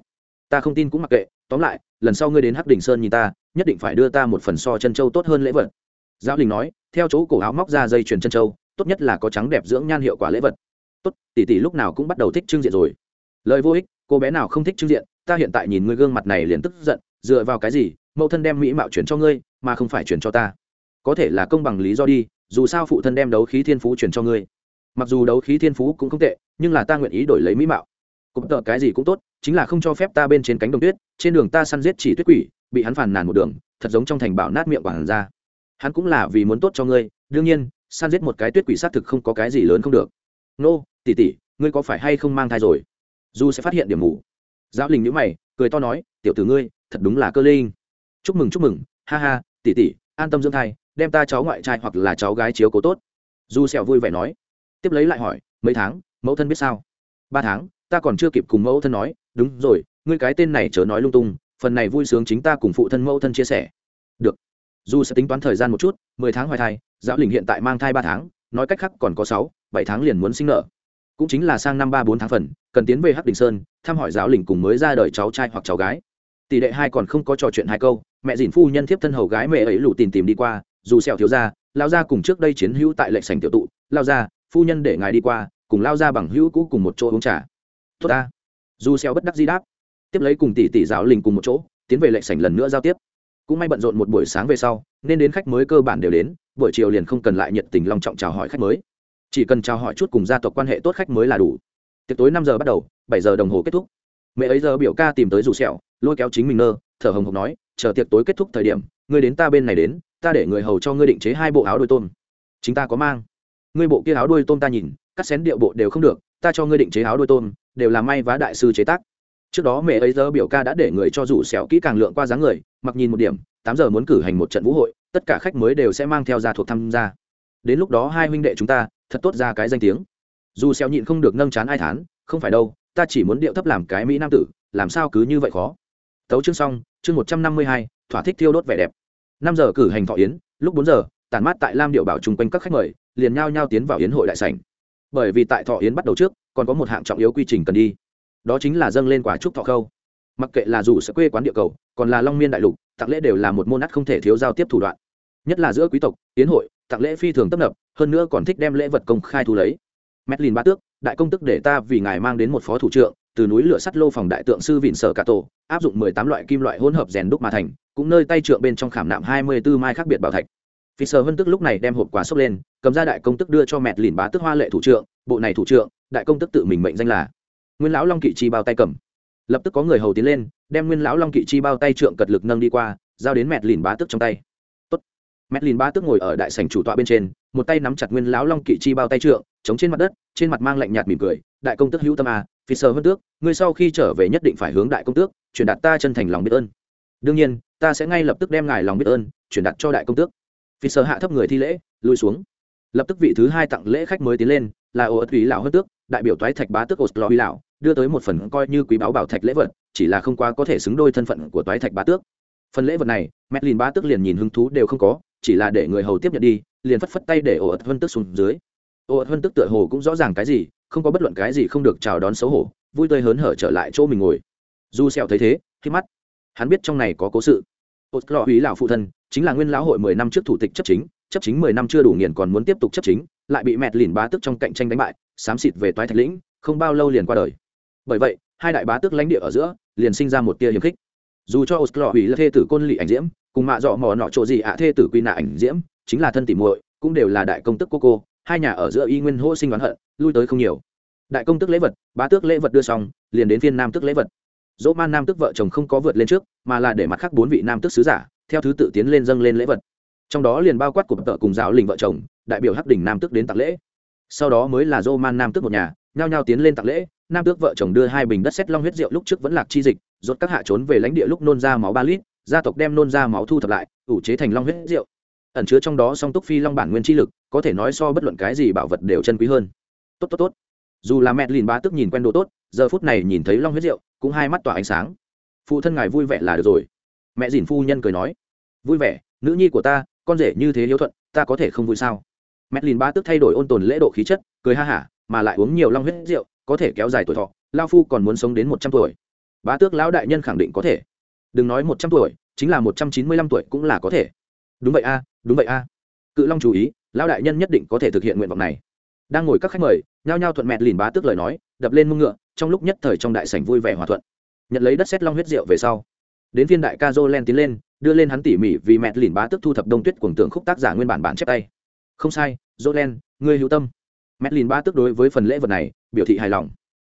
Ta không tin cũng mặc kệ, tóm lại, lần sau ngươi đến hắc đỉnh sơn nhìn ta, nhất định phải đưa ta một phần so chân châu tốt hơn lễ vật. Giáo linh nói, theo chỗ cổ áo móc ra dây chuyền chân châu, tốt nhất là có trắng đẹp dưỡng nhan hiệu quả lễ vật. Tốt, tỷ tỷ lúc nào cũng bắt đầu thích trưng diện rồi. Lời vô ích, cô bé nào không thích trưng diện, ta hiện tại nhìn ngươi gương mặt này liền tức giận, dựa vào cái gì, mẫu thân đem mỹ mạo chuyển cho ngươi, mà không phải chuyển cho ta? Có thể là công bằng lý do đi dù sao phụ thân đem đấu khí thiên phú truyền cho ngươi. Mặc dù đấu khí thiên phú cũng không tệ, nhưng là ta nguyện ý đổi lấy mỹ mạo. Cũng tợ cái gì cũng tốt, chính là không cho phép ta bên trên cánh đồng tuyết, trên đường ta săn giết chỉ tuyết quỷ, bị hắn phàn nàn một đường, thật giống trong thành bảo nát miệng quản ra. Hắn cũng là vì muốn tốt cho ngươi, đương nhiên, săn giết một cái tuyết quỷ xác thực không có cái gì lớn không được. Nô tỉ tỉ ngươi có phải hay không mang thai rồi? Du sẽ phát hiện điểm mù. Giáo linh nhữ mày, cười to nói, tiểu tử ngươi, thật đúng là cơ linh. Chúc mừng chúc mừng, ha ha tỉ tỉ an tâm dưỡng thai đem ta cháu ngoại trai hoặc là cháu gái chiếu cố tốt. Du sẹo vui vẻ nói. Tiếp lấy lại hỏi, mấy tháng, mẫu thân biết sao? Ba tháng, ta còn chưa kịp cùng mẫu thân nói. Đúng rồi, ngươi cái tên này chớ nói lung tung, phần này vui sướng chính ta cùng phụ thân mẫu thân chia sẻ. Được. Du sẽ tính toán thời gian một chút, mười tháng hoài thai, giáo lình hiện tại mang thai ba tháng, nói cách khác còn có sáu, bảy tháng liền muốn sinh nở cũng chính là sang năm ba bốn tháng phần, cần tiến về hắc đình sơn, thăm hỏi giáo lình cùng mới ra đời cháu trai hoặc cháu gái. Tỷ đệ hai còn không có trò chuyện hai câu, mẹ dìn phu nhân thiếp thân hầu gái mẹ ấy lù tìm tìm đi qua dù sẹo thiếu gia, lao gia cùng trước đây chiến hữu tại lệnh sảnh tiểu tụ lao gia, phu nhân để ngài đi qua cùng lao gia bằng hữu cũ cùng một chỗ uống trà. Tốt ta. Dù sẹo bất đắc dĩ đáp. Tiếp lấy cùng tỷ tỷ giáo linh cùng một chỗ tiến về lệnh sảnh lần nữa giao tiếp. Cũng may bận rộn một buổi sáng về sau nên đến khách mới cơ bản đều đến buổi chiều liền không cần lại nhiệt tình long trọng chào hỏi khách mới. Chỉ cần chào hỏi chút cùng gia tộc quan hệ tốt khách mới là đủ. Tiệc tối năm giờ bắt đầu bảy giờ đồng hồ kết thúc. Mẹ ấy giờ biểu ca tìm tới rủ sẹo lôi kéo chính mình nơ thở hồng hộc nói chờ tiệc tối kết thúc thời điểm ngươi đến ta bên này đến ta để người hầu cho ngươi định chế hai bộ áo đôi tôm. Chính ta có mang. Ngươi bộ kia áo đôi tôm ta nhìn, cắt xén điệu bộ đều không được, ta cho ngươi định chế áo đôi tôm, đều là may vá đại sư chế tác. Trước đó mẹ ấy giờ biểu ca đã để người cho rủ sẹo kỹ càng lượng qua dáng người, mặc nhìn một điểm, tám giờ muốn cử hành một trận vũ hội, tất cả khách mới đều sẽ mang theo gia thuộc tham gia. Đến lúc đó hai huynh đệ chúng ta, thật tốt ra cái danh tiếng. Dù xẻo nhịn không được nâng chán ai thán, không phải đâu, ta chỉ muốn điệu thấp làm cái mỹ nam tử, làm sao cứ như vậy khó. Tấu chương xong, chương một trăm năm mươi hai, thỏa thích thiêu đốt vẻ đẹp năm giờ cử hành thọ yến, lúc bốn giờ tàn mát tại lam điệu bảo chung quanh các khách mời, liền nhao nhao tiến vào yến hội đại sảnh. Bởi vì tại thọ yến bắt đầu trước, còn có một hạng trọng yếu quy trình cần đi. Đó chính là dâng lên quả trúc thọ khâu. Mặc kệ là dù sẽ quê quán địa cầu, còn là long miên đại lục, tặng lễ đều là một môn ắt không thể thiếu giao tiếp thủ đoạn. Nhất là giữa quý tộc tiến hội, tặng lễ phi thường tấp nập, hơn nữa còn thích đem lễ vật công khai thu lấy. Medlin ba tước, đại công tức để ta vì ngài mang đến một phó thủ trưởng từ núi lửa sắt lô phòng đại tượng sư vịn sở cả tổ, áp dụng mười tám loại kim loại hỗn hợp rèn đúc mà thành, cũng nơi tay trượng bên trong khảm nạm hai mươi 24 mai khác biệt bảo thạch. Phi sở vân tức lúc này đem hộp quà xốc lên, cầm ra đại công tức đưa cho mẹt lìn bá tức hoa lệ thủ trưởng bộ này thủ trưởng đại công tức tự mình mệnh danh là nguyên lão long kỵ chi bao tay cầm. Lập tức có người hầu tiến lên, đem nguyên lão long kỵ chi bao tay trượng cật lực nâng đi qua, giao đến mẹt lìn bá tức trong tay. Tốt. Mẹt lìn bá tức ngồi ở đại sảnh chủ tọa bên trên, một tay nắm chặt nguyên lão long kỵ chi bao tay trượng chống trên mặt đất, trên mặt mang lạnh nhạt mỉm cười, đại công tước hữu tâm à phi sơ hơn tước, ngươi sau khi trở về nhất định phải hướng đại công tước, truyền đạt ta chân thành lòng biết ơn. Đương nhiên, ta sẽ ngay lập tức đem ngài lòng biết ơn, truyền đạt cho đại công tước. Phi sơ hạ thấp người thi lễ, lui xuống. Lập tức vị thứ hai tặng lễ khách mới tiến lên, là ô ất ủy lão hơn tước, đại biểu toái thạch bá tước oslo huy lão, đưa tới một phần coi như quý báo bảo thạch lễ vật, chỉ là không quá có thể xứng đôi thân phận của toái thạch bá tước. Phần lễ vật này Medlin bá tước liền nhìn hứng thú đều không có, chỉ là để người hầu tiếp nhận đi, liền phất phất tay để ổ ật vân tức xuống dưới ô ật tức tựa hồ cũng rõ ràng cái gì, không có bất luận cái gì không được chào đón xấu hổ, vui tươi hớn hở trở lại chỗ mình ngồi. Du sẹo thấy thế, khi mắt, hắn biết trong này có cố sự. Ột lọ húy lão phụ thân chính là nguyên lão hội mười năm trước thủ tịch chấp chính chấp chính mười năm chưa đủ nghiền còn muốn tiếp tục chấp chính, lại bị mẹt lìn bá tức trong cạnh tranh đánh bại, xám xịt về toái thạch lĩnh, không bao lâu liền qua đời. Bởi vậy, hai đại bá tước lãnh địa ở giữa, liền sinh ra một tia hiềm khích. Dù cho oslo hủy là thê tử côn lị ảnh diễm, cùng mạ dọ mò nọ chỗ gì ạ, thê tử quy nạ ảnh diễm, chính là thân tỉ muội, cũng đều là đại công tức cô cô hai nhà ở giữa y nguyên hô sinh đoán hận, lui tới không nhiều. Đại công tức lễ vật, bá tước lễ vật đưa xong, liền đến phiên nam tức lễ vật. Dỗ man nam tức vợ chồng không có vượt lên trước, mà là để mặt khác bốn vị nam tức sứ giả, theo thứ tự tiến lên dâng lên lễ vật. Trong đó liền bao quát của tợ cùng giáo lình vợ chồng, đại biểu hắc đỉnh nam tức đến tặng lễ. Sau đó mới là dô man nam tước một nhà, nhao nhao tiến lên tặng lễ, nam tước vợ chồng đưa hai bình đất xét long huyết rượu lúc trước vẫn lạc chi dịch, rốt các hạ trốn về lãnh địa lúc nôn ra máu ba lít, gia tộc đem nôn ra máu thu thập lại, ủ chế thành long huyết rượu ẩn chứa trong đó song túc phi long bản nguyên chi lực, có thể nói so bất luận cái gì bảo vật đều chân quý hơn. Tốt tốt tốt. Dù là mẹ lìn bá tức nhìn quen đồ tốt, giờ phút này nhìn thấy long huyết rượu, cũng hai mắt tỏa ánh sáng. Phụ thân ngài vui vẻ là được rồi. Mẹ dìn phu nhân cười nói. Vui vẻ, nữ nhi của ta, con rể như thế hiếu thuận, ta có thể không vui sao? Mẹ lìn bá tức thay đổi ôn tồn lễ độ khí chất, cười ha hả, mà lại uống nhiều long huyết rượu, có thể kéo dài tuổi thọ, lao phu còn muốn sống đến một trăm tuổi. Bá tước lão đại nhân khẳng định có thể. Đừng nói một trăm tuổi, chính là một trăm chín mươi lăm tuổi cũng là có thể đúng vậy a, đúng vậy a. Cự long chú ý, lão đại nhân nhất định có thể thực hiện nguyện vọng này. Đang ngồi các khách mời, nhao nhao thuận mẹt lìn bá tước lời nói, đập lên mông ngựa, trong lúc nhất thời trong đại sảnh vui vẻ hòa thuận. Nhận lấy đất xét long huyết rượu về sau, đến phiên đại ca dô len tiến lên, đưa lên hắn tỉ mỉ vì mẹt lìn bá tức thu thập đông tuyết cuồng tượng khúc tác giả nguyên bản bản chép tay. Không sai dô len, ngươi hữu tâm. Mẹt lìn bá tức đối với phần lễ vật này, biểu thị hài lòng.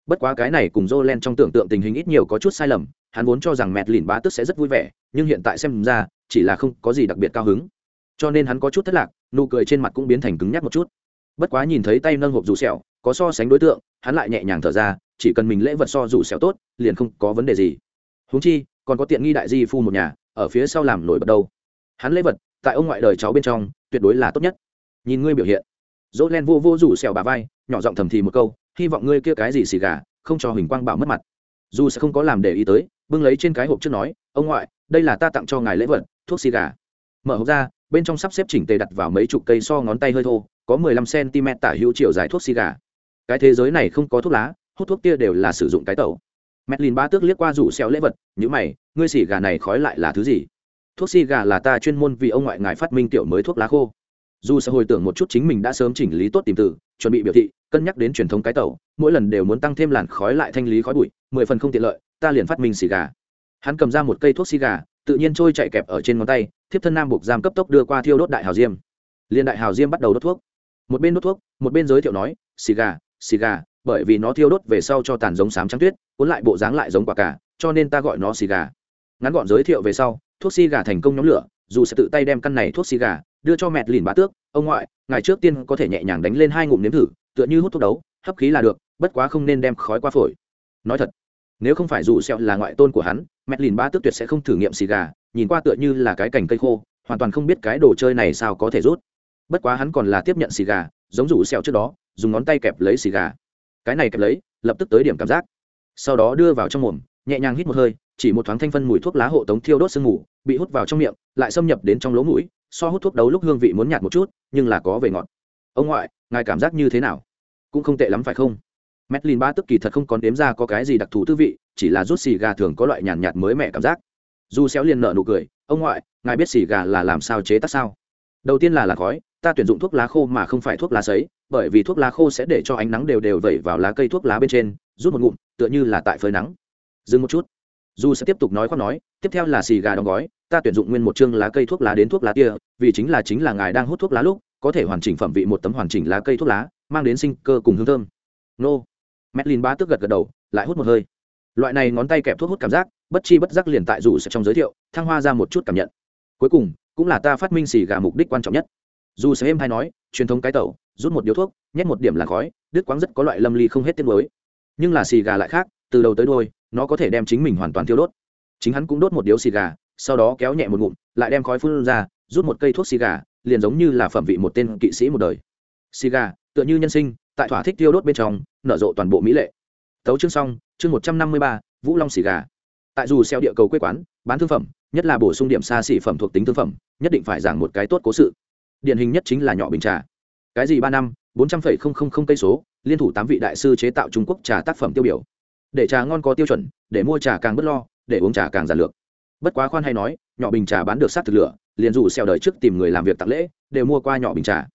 Bất quá cái này cùng dô len trong tưởng tượng tình hình ít nhiều có chút sai lầm, hắn vốn cho rằng mẹt lìn bá tức sẽ rất vui vẻ, nhưng hiện tại xem ra chỉ là không có gì đặc biệt cao hứng. Cho nên hắn có chút thất lạc, nụ cười trên mặt cũng biến thành cứng nhắc một chút. Bất quá nhìn thấy tay nâng hộp rủ sẹo, có so sánh đối tượng, hắn lại nhẹ nhàng thở ra, chỉ cần mình lễ vật so rủ sẹo tốt, liền không có vấn đề gì. Húng chi, còn có tiện nghi đại di phu một nhà, ở phía sau làm nổi bật đâu. Hắn lễ vật, tại ông ngoại đời cháu bên trong, tuyệt đối là tốt nhất. Nhìn ngươi biểu hiện. Dỗ len vô vô rủ sẹo bà vai, nhỏ giọng thầm thì một câu, hy vọng ngươi kia cái gì xì gà, không cho huỳnh quang bảo mất mặt. Dù sẽ không có làm để ý tới, bưng lấy trên cái hộp trước nói, ông ngoại, đây là ta tặng cho ngài lễ vật thuốc xì gà mở hộp ra bên trong sắp xếp chỉnh tề đặt vào mấy chục cây so ngón tay hơi thô có mười lăm cm tả hữu chiều dài thuốc xì gà cái thế giới này không có thuốc lá hút thuốc kia đều là sử dụng cái tẩu Medlin ba tước liếc qua rủ xéo lễ vật, nhữ mày, ngươi xì gà này khói lại là thứ gì?" Thuốc xì gà là ta chuyên môn vì ông ngoại ngài phát minh tiểu mới thuốc lá khô. Dù sẽ hồi tưởng một chút chính mình đã sớm chỉnh lý tốt tìm từ, chuẩn bị biểu thị, cân nhắc đến truyền thống cái tẩu, mỗi lần đều muốn tăng thêm làn khói lại thanh lý khói bụi, mười phần không tiện lợi, ta liền phát minh xì gà. Hắn cầm ra một cây thuốc xì gà, tự nhiên trôi chạy kẹp ở trên ngón tay, thiếp thân nam buộc giam cấp tốc đưa qua thiêu đốt đại hào diêm. Liên đại hào diêm bắt đầu đốt thuốc. Một bên đốt thuốc, một bên giới thiệu nói, xì gà, xì gà, bởi vì nó thiêu đốt về sau cho tàn giống sám trắng tuyết cuốn lại bộ dáng lại giống quả cả cho nên ta gọi nó xì gà ngắn gọn giới thiệu về sau thuốc xì gà thành công nhóm lửa dù sẽ tự tay đem căn này thuốc xì gà đưa cho mẹ lìn bá tước ông ngoại ngài trước tiên có thể nhẹ nhàng đánh lên hai ngụm nếm thử tựa như hút thuốc đấu hấp khí là được bất quá không nên đem khói qua phổi nói thật nếu không phải dù sẹo là ngoại tôn của hắn, mẹ lìn bá tước tuyệt sẽ không thử nghiệm xì gà, nhìn qua tựa như là cái cành cây khô, hoàn toàn không biết cái đồ chơi này sao có thể rút. Bất quá hắn còn là tiếp nhận xì gà, giống rủ sẹo trước đó, dùng ngón tay kẹp lấy xì gà. Cái này kẹp lấy, lập tức tới điểm cảm giác. Sau đó đưa vào trong mồm, nhẹ nhàng hít một hơi, chỉ một thoáng thanh phân mùi thuốc lá hộ tống thiêu đốt sương mù, bị hút vào trong miệng, lại xâm nhập đến trong lỗ mũi, so hút thuốc đấu lúc hương vị muốn nhạt một chút, nhưng là có về ngọt. Ông ngoại, ngài cảm giác như thế nào? Cũng không tệ lắm phải không? Medlin ba tức kỳ thật không còn đếm ra có cái gì đặc thù tư vị, chỉ là rút xì gà thường có loại nhàn nhạt mới mẻ cảm giác. Du xéo liền nở nụ cười, ông ngoại, ngài biết xì gà là làm sao chế tác sao? Đầu tiên là là khói, ta tuyển dụng thuốc lá khô mà không phải thuốc lá sấy, bởi vì thuốc lá khô sẽ để cho ánh nắng đều đều vẩy vào lá cây thuốc lá bên trên, rút một ngụm, tựa như là tại phơi nắng. Dừng một chút. Du sẽ tiếp tục nói khoác nói, tiếp theo là xì gà đóng gói, ta tuyển dụng nguyên một chương lá cây thuốc lá đến thuốc lá kia, vì chính là chính là ngài đang hút thuốc lá lúc, có thể hoàn chỉnh phẩm vị một tấm hoàn chỉnh lá cây thuốc lá, mang đến sinh cơ cùng hương thơm. Nô. Madeline ba tức gật gật đầu lại hút một hơi. Loại này ngón tay kẹp thuốc hút cảm giác bất chi bất giác liền tại rủ sẽ trong giới thiệu thăng hoa ra một chút cảm nhận. Cuối cùng cũng là ta phát minh xì gà mục đích quan trọng nhất. Dù sẽ em hay nói truyền thống cái tẩu rút một điếu thuốc nhét một điểm là khói đứt quãng rất có loại lâm ly không hết tiếng mới. Nhưng là xì gà lại khác từ đầu tới đuôi, nó có thể đem chính mình hoàn toàn thiêu đốt. Chính hắn cũng đốt một điếu xì gà sau đó kéo nhẹ một ngụm lại đem khói phun ra rút một cây thuốc xì gà liền giống như là phẩm vị một tên kỵ sĩ một đời. Xì gà tựa như nhân sinh tại thỏa thích tiêu đốt bên trong, nở rộ toàn bộ mỹ lệ. Tấu chương xong, chương một trăm năm mươi ba, vũ long xì gà. Tại dù xeo địa cầu quê quán, bán thương phẩm, nhất là bổ sung điểm xa xỉ phẩm thuộc tính thương phẩm, nhất định phải giảng một cái tốt cố sự. Điển hình nhất chính là nhỏ bình trà. Cái gì ba năm, bốn trăm phẩy không không không cây số, liên thủ tám vị đại sư chế tạo trung quốc trà tác phẩm tiêu biểu. Để trà ngon có tiêu chuẩn, để mua trà càng b ấ t lo, để uống trà càng giản lược. Bất quá khoan hay nói, nhỏ bình trà bán được sát thực lửa, liền dù xeo đời trước tìm người làm việc tặng lễ, đều mua qua nhỏ bình trà.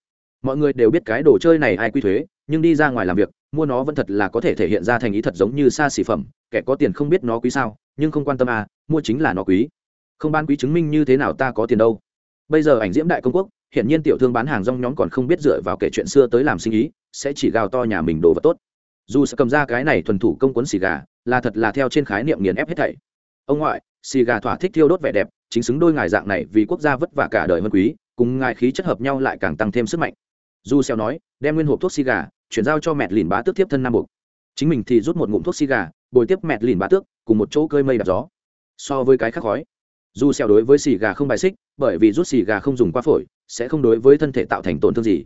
Mọi người đều biết cái đồ chơi này ai quy thuế nhưng đi ra ngoài làm việc, mua nó vẫn thật là có thể thể hiện ra thành ý thật giống như xa xỉ phẩm, kẻ có tiền không biết nó quý sao, nhưng không quan tâm à mua chính là nó quý. Không bán quý chứng minh như thế nào ta có tiền đâu. Bây giờ ảnh diễm đại công quốc hiện nhiên tiểu thương bán hàng rong nhóm còn không biết dựa vào kể chuyện xưa tới làm sinh ý, sẽ chỉ gào to nhà mình đồ vật tốt. Dù sẽ cầm ra cái này thuần thủ công cuốn xì gà, là thật là theo trên khái niệm nghiền ép hết thảy. Ông ngoại, xì gà thỏa thích thiêu đốt vẻ đẹp, chính xứng đôi ngài dạng này vì quốc gia vất vả cả đời hơn quý, cùng ngài khí chất hợp nhau lại càng tăng thêm sức mạnh du xeo nói, đem nguyên hộp thuốc xì gà, chuyển giao cho mẹ lìn bá tước tiếp thân nam buộc chính mình thì rút một ngụm thuốc xì gà, bồi tiếp mẹ lìn bá tước, cùng một chỗ cơi mây đạp gió. So với cái khác khói. Du xeo đối với xì gà không bài xích, bởi vì rút xì gà không dùng qua phổi, sẽ không đối với thân thể tạo thành tổn thương gì.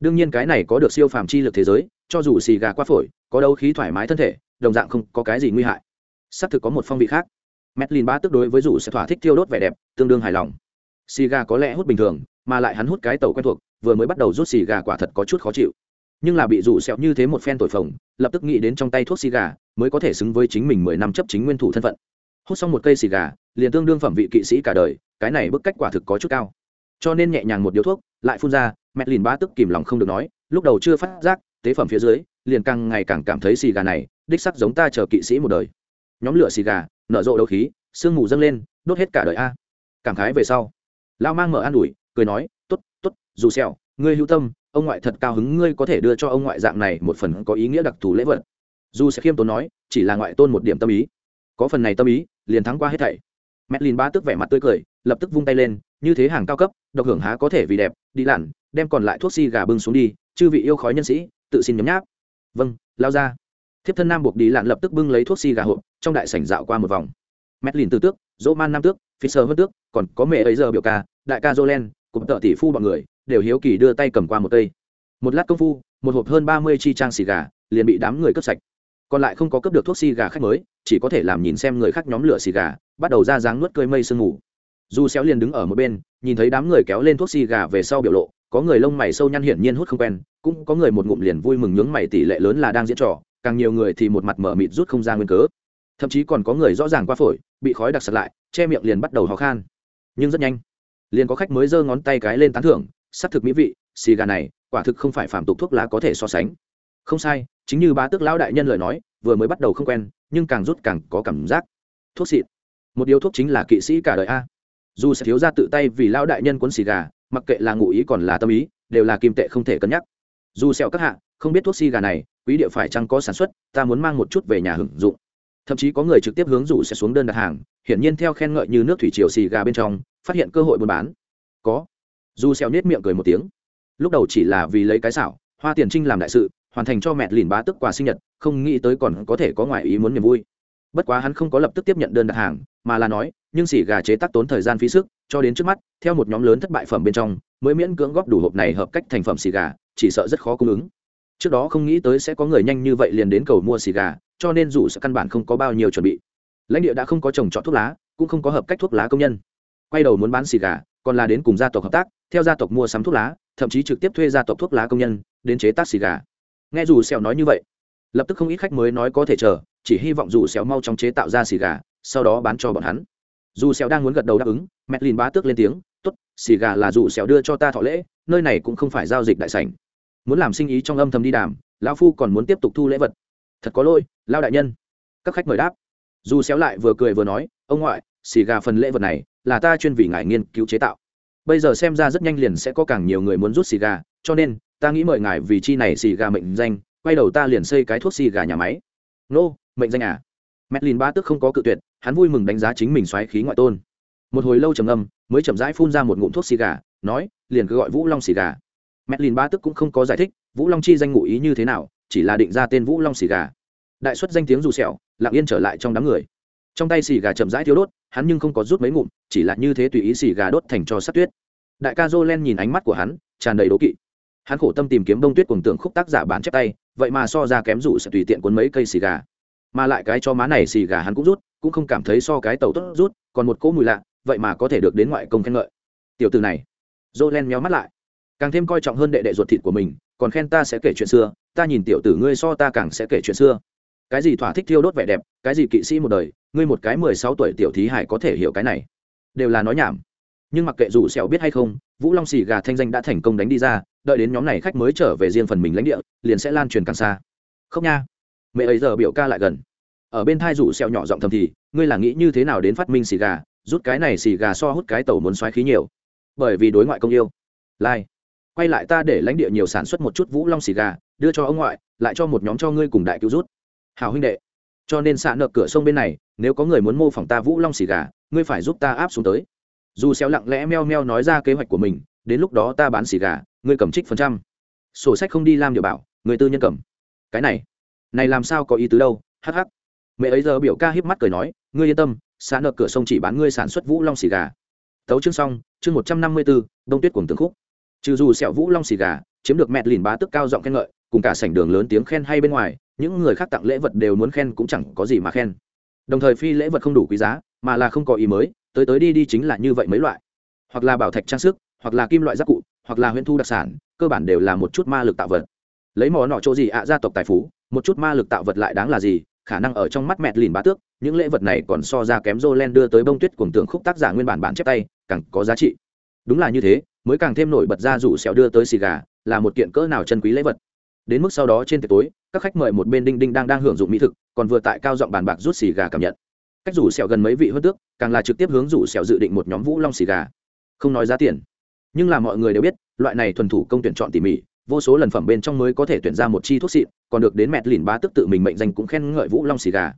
Đương nhiên cái này có được siêu phàm chi lực thế giới, cho dù xì gà qua phổi, có đấu khí thoải mái thân thể, đồng dạng không có cái gì nguy hại. Xác thực có một phong vị khác. Medlin ba tức đối với dù sẽ thỏa thích tiêu đốt vẻ đẹp, tương đương hài lòng. Xì gà có lẽ hút bình thường mà lại hắn hút cái tàu quen thuộc, vừa mới bắt đầu rút xì gà quả thật có chút khó chịu. Nhưng là bị rủ sẹo như thế một phen tội phồng, lập tức nghĩ đến trong tay thuốc xì gà, mới có thể xứng với chính mình mười năm chấp chính nguyên thủ thân phận. Hút xong một cây xì gà, liền tương đương phẩm vị kỵ sĩ cả đời, cái này bức cách quả thực có chút cao. Cho nên nhẹ nhàng một điếu thuốc, lại phun ra, mẹ lìn ba tức kìm lòng không được nói, lúc đầu chưa phát giác, tế phẩm phía dưới, liền càng ngày càng cảm thấy xì gà này, đích sắc giống ta chờ kỵ sĩ một đời. Nhóm lửa xì gà, nở rộ đầu khí, sương mù dâng lên, đốt hết cả đời a. Cảm khái về sau, lao mang mở an ủi cười nói t ố t t ố t dù xèo ngươi hữu tâm, ông ngoại thật cao hứng ngươi có thể đưa cho ông ngoại dạng này một phần có ý nghĩa đặc thù lễ vật. Dù sẽ khiêm tốn nói, chỉ là ngoại tôn một điểm tâm ý. Có phần này tâm ý, liền thắng qua hết thảy. Mẹ lìn ba tức vẻ mặt tươi cười, lập tức vung tay lên, như thế hàng cao cấp, độc hưởng há có thể vì đẹp, đi lặn, đem còn lại thuốc si gà bưng xuống đi, chư vị yêu khói nhân sĩ, tự xin nhấm nháp. Vâng lao ra. Thiếp thân nam buộc đi lặn lập tức bưng lấy thuốc si gà hộp, trong đại sảnh dạo qua một vòng. Mẹ lìn từ tước, dỗ man nam tước phi sơ vớt tước, còn có mẹ ấy giờ biểu ca, đại ca jolen cùng tợ tỷ phu bọn người đều hiếu kỳ đưa tay cầm qua một cây. Một lát công phu, một hộp hơn ba mươi chi trang xì gà liền bị đám người cướp sạch. Còn lại không có cướp được thuốc xì gà khách mới, chỉ có thể làm nhìn xem người khác nhóm lửa xì gà, bắt đầu ra dáng nuốt cơi mây sương ngủ du xéo liền đứng ở một bên, nhìn thấy đám người kéo lên thuốc xì gà về sau biểu lộ, có người lông mày sâu nhăn hiển nhiên hút không quen, cũng có người một ngụm liền vui mừng nhướng mày tỷ lệ lớn là đang diễn trò, càng nhiều người thì một mặt mở mịt rút không ra nguyên cớ. Thậm chí còn có người rõ ràng qua phổi, bị khói đặc sật lại, che miệng liền bắt đầu ho khan. Nhưng rất nhanh liền có khách mới giơ ngón tay cái lên tán thưởng s thực mỹ vị, xì gà này, quả thực không phải phạm tục thuốc lá có thể so sánh. Không sai, chính như bá tước lão đại nhân lời nói, vừa mới bắt đầu không quen, nhưng càng rút càng có cảm giác. Thuốc xịn một điều thuốc chính là kỵ sĩ cả đời a. Dù sẽ thiếu ra tự tay vì lão đại nhân cuốn xì gà, mặc kệ là ngụ ý còn là tâm ý, đều là kim tệ không thể cân nhắc. Dù sẹo các hạ, không biết thuốc xì gà này, quý địa phải chăng có sản xuất, ta muốn mang một chút về nhà hưởng dụng. Thậm chí có người trực tiếp hướng rủ sẽ xuống đơn đặt hàng, hiển nhiên theo khen ngợi như nước thủy triều xì gà bên trong phát hiện cơ hội buôn bán. Có. Dù xeo nết miệng cười một tiếng. Lúc đầu chỉ là vì lấy cái xảo, hoa tiền trinh làm đại sự, hoàn thành cho mẹ lìn bá tức quà sinh nhật, không nghĩ tới còn có thể có ngoại ý muốn niềm vui. Bất quá hắn không có lập tức tiếp nhận đơn đặt hàng, mà là nói, nhưng xỉ gà chế tác tốn thời gian phí sức, cho đến trước mắt, theo một nhóm lớn thất bại phẩm bên trong, mới miễn cưỡng góp đủ hộp này hợp cách thành phẩm xì gà, chỉ sợ rất khó cung ứng. Trước đó không nghĩ tới sẽ có người nhanh như vậy liền đến cầu mua xì gà, cho nên dù sẽ căn bản không có bao nhiêu chuẩn bị. Lãnh địa đã không có trồng trọt thuốc lá, cũng không có hợp cách thuốc lá công nhân quay đầu muốn bán xì gà, còn là đến cùng gia tộc hợp tác, theo gia tộc mua sắm thuốc lá, thậm chí trực tiếp thuê gia tộc thuốc lá công nhân đến chế tác xì gà. Nghe dù xèo nói như vậy, lập tức không ít khách mới nói có thể chờ, chỉ hy vọng dù xèo mau chóng chế tạo ra xì gà, sau đó bán cho bọn hắn. Dù xèo đang muốn gật đầu đáp ứng mẹ lìn bá tước lên tiếng, tốt, xì gà là dù xèo đưa cho ta thọ lễ, nơi này cũng không phải giao dịch đại sảnh. Muốn làm sinh ý trong âm thầm đi đàm, lão phu còn muốn tiếp tục thu lễ vật. Thật có lỗi lao đại nhân. Các khách mời đáp. Dù xéo lại vừa cười vừa nói, ông ngoại, xì gà phần lễ vật này là ta chuyên vì ngài nghiên cứu chế tạo bây giờ xem ra rất nhanh liền sẽ có càng nhiều người muốn rút xì gà cho nên ta nghĩ mời ngài vì chi này xì gà mệnh danh quay đầu ta liền xây cái thuốc xì gà nhà máy nô mệnh danh à Medlin ba tức không có cự tuyệt, hắn vui mừng đánh giá chính mình xoáy khí ngoại tôn. Một hồi lâu trầm ngâm, mới chậm rãi phun ra một ngụm thuốc xì gà, nói, liền cứ gọi Vũ Long xì gà. Medlin ba tức cũng không có giải thích, Vũ Long chi danh ngụ ý như thế nào, chỉ là định ra tên Vũ Long xì gà. Đại xuất danh tiếng dù sẹo, lặng yên trở lại trong đám người. Trong tay xì gà chậm rãi thiếu đốt, hắn nhưng không có rút mấy ngụm, chỉ là như thế tùy ý xì gà đốt thành cho sắt tuyết. Đại ca Jolen nhìn ánh mắt của hắn, tràn đầy đố kỵ. Hắn khổ tâm tìm kiếm bông tuyết cùng tưởng khúc tác giả bán chép tay, vậy mà so ra kém rủ sẽ tùy tiện cuốn mấy cây xì gà mà lại cái cho má này xì gà hắn cũng rút cũng không cảm thấy so cái tàu tốt rút còn một cỗ mùi lạ vậy mà có thể được đến ngoại công khen ngợi tiểu từ này dô len méo mắt lại càng thêm coi trọng hơn đệ đệ ruột thịt của mình còn khen ta sẽ kể chuyện xưa ta nhìn tiểu tử ngươi so ta càng sẽ kể chuyện xưa cái gì thỏa thích thiêu đốt vẻ đẹp cái gì kỵ sĩ một đời ngươi một cái mười sáu tuổi tiểu thí hải có thể hiểu cái này. Đều là nói nhảm. Nhưng mặc kệ dù sẹo biết hay không vũ long xì gà thanh danh đã thành công đánh đi ra đợi đến nhóm này khách mới trở về riêng phần mình lãnh địa liền sẽ lan truyền càng xa. Không nha. Mẹ ấy giờ biểu ca lại gần. Ở bên thai rủ sẹo nhỏ giọng thầm thì ngươi là nghĩ như thế nào đến phát minh xì gà rút cái này xì gà so hút cái tàu muốn xoáy khí nhiều. Bởi vì đối ngoại công yêu. Lai, quay lại ta để lãnh địa nhiều sản xuất một chút vũ long xì gà đưa cho ông ngoại lại cho một nhóm cho ngươi cùng đại cứu rút hào huynh đệ, cho nên xạ nợ cửa sông bên này, nếu có người muốn mô phỏng ta vũ long xì gà, ngươi phải giúp ta áp xuống tới. Dù xéo lặng lẽ meo meo nói ra kế hoạch của mình, đến lúc đó ta bán xì gà, ngươi cầm trích phần trăm. Sổ sách không đi làm điều bảo, người tư nhân cầm. Cái này này làm sao có ý tứ đâu, hắc hắc. Mẹ ấy giờ biểu ca híp mắt cười nói, ngươi yên tâm xã nợ cửa sông chỉ bán ngươi sản xuất vũ long xì gà. Tấu chương xong, chương một trăm năm mươi bốn đông tuyết cùng tướng khúc. Trừ dù sẹo vũ long xì gà, chiếm được mẹ lìn bá tức cao giọng khen ngợi, cùng cả sảnh đường lớn tiếng khen hay bên ngoài những người khác tặng lễ vật đều muốn khen cũng chẳng có gì mà khen. Đồng thời phi lễ vật không đủ quý giá, mà là không có ý mới, tới tới đi đi chính là như vậy mấy loại. Hoặc là bảo thạch trang sức, hoặc là kim loại giáp cụ, hoặc là huyễn thu đặc sản, cơ bản đều là một chút ma lực tạo vật. Lấy mỏ nọ chỗ gì ạ, gia tộc tài phú, một chút ma lực tạo vật lại đáng là gì, khả năng ở trong mắt mẹ lìn bá tước, những lễ vật này còn so ra kém Jolen đưa tới bông tuyết cùng tưởng khúc tác giả nguyên bản bản chép tay, càng có giá trị. Đúng là như thế, mới càng thêm nổi bật ra rủ xẻo đưa tới xì gà, là một kiện cỡ nào chân quý lễ vật. Đến mức sau đó trên tiệc tối các khách mời một bên đinh đinh đang đang hưởng dụng mỹ thực, còn vừa tại cao giọng bàn bạc rút xì gà cảm nhận. Cách rủ sẹo gần mấy vị hơn tước, càng là trực tiếp hướng rủ sẹo dự định một nhóm vũ long xì gà. Không nói giá tiền, nhưng là mọi người đều biết, loại này thuần thủ công tuyển chọn tỉ mỉ, vô số lần phẩm bên trong mới có thể tuyển ra một chi thuốc xịn, còn được đến mẹt lìn bá tức tự mình mệnh danh cũng khen ngợi vũ long xì gà.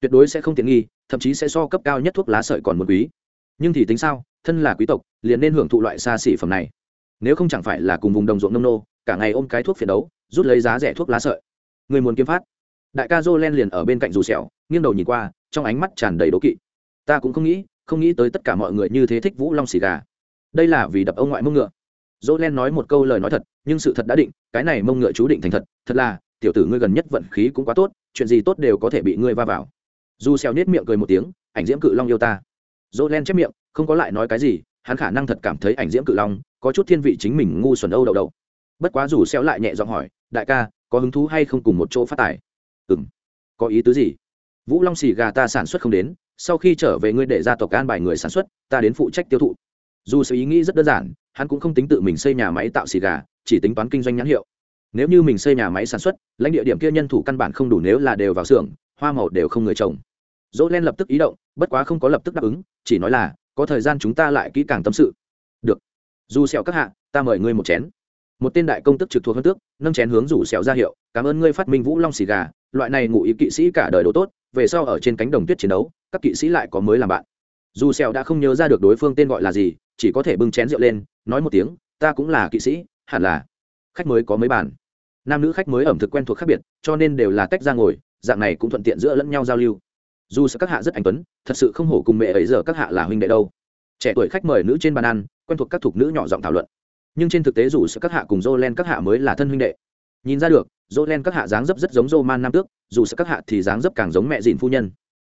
Tuyệt đối sẽ không tiện nghi, thậm chí sẽ so cấp cao nhất thuốc lá sợi còn một quý. Nhưng thì tính sao, thân là quý tộc, liền nên hưởng thụ loại xa xỉ phẩm này. Nếu không chẳng phải là cùng vùng đồng ruộng nông nô, cả ngày ôm cái thuốc phiền đấu, rút lấy giá rẻ thuốc lá sợi người muốn kiếm phát. Đại ca dô len liền ở bên cạnh dù sẹo, nghiêng đầu nhìn qua, trong ánh mắt tràn đầy đố kỵ. Ta cũng không nghĩ không nghĩ tới tất cả mọi người như thế thích vũ long xì gà. Đây là vì đập ông ngoại mông ngựa. Dô len nói một câu lời nói thật, nhưng sự thật đã định, cái này mông ngựa chú định thành thật thật là, tiểu tử ngươi gần nhất vận khí cũng quá tốt, chuyện gì tốt đều có thể bị ngươi va vào. Dù xèo nết miệng cười một tiếng, ảnh diễm cự long yêu ta. Dô len chép miệng, không có lại nói cái gì, hắn khả năng thật cảm thấy ảnh diễm cự long có chút thiên vị chính mình ngu xuẩn âu đầu đầu. bất quá dù xéo lại nhẹ giọng hỏi, đại ca có hứng thú hay không cùng một chỗ phát tài? Ừm. Có ý tứ gì? Vũ long xì gà ta sản xuất không đến, sau khi trở về ngươi để ra tộc an bài người sản xuất, ta đến phụ trách tiêu thụ. Dù sự ý nghĩ rất đơn giản, hắn cũng không tính tự mình xây nhà máy tạo xì gà, chỉ tính toán kinh doanh nhãn hiệu. Nếu như mình xây nhà máy sản xuất, lãnh địa điểm kia nhân thủ căn bản không đủ nếu là đều vào xưởng, hoa màu đều không người trồng. Dỗ len lập tức ý động, bất quá không có lập tức đáp ứng, chỉ nói là, có thời gian chúng ta lại kỹ càng tâm sự. Được. Dù sẹo các hạ, ta mời ngươi một chén một tên đại công tức trực thuộc hơn tước, nâng chén hướng rủ xèo ra hiệu, cảm ơn ngươi phát minh vũ long xì gà, loại này ngụ ý kỵ sĩ cả đời đồ tốt, về sau ở trên cánh đồng tuyết chiến đấu, các kỵ sĩ lại có mới làm bạn. Dù xèo đã không nhớ ra được đối phương tên gọi là gì, chỉ có thể bưng chén rượu lên, nói một tiếng, ta cũng là kỵ sĩ, hẳn là khách mới có mấy bàn nam nữ khách mới ẩm thực quen thuộc khác biệt, cho nên đều là tách ra ngồi, dạng này cũng thuận tiện giữa lẫn nhau giao lưu. Dù sợ các hạ rất anh tuấn, thật sự không hổ cùng mẹ ấy giờ các hạ là huynh đệ đâu. Trẻ tuổi khách mời nữ trên bàn ăn, quen thuộc các thuộc nữ nhỏ giọng thảo luận nhưng trên thực tế dù sợ các hạ cùng Jolen các hạ mới là thân huynh đệ. Nhìn ra được Jolen các hạ dáng dấp rất giống Roman nam tước, dù sợ các hạ thì dáng dấp càng giống mẹ dìn phu nhân.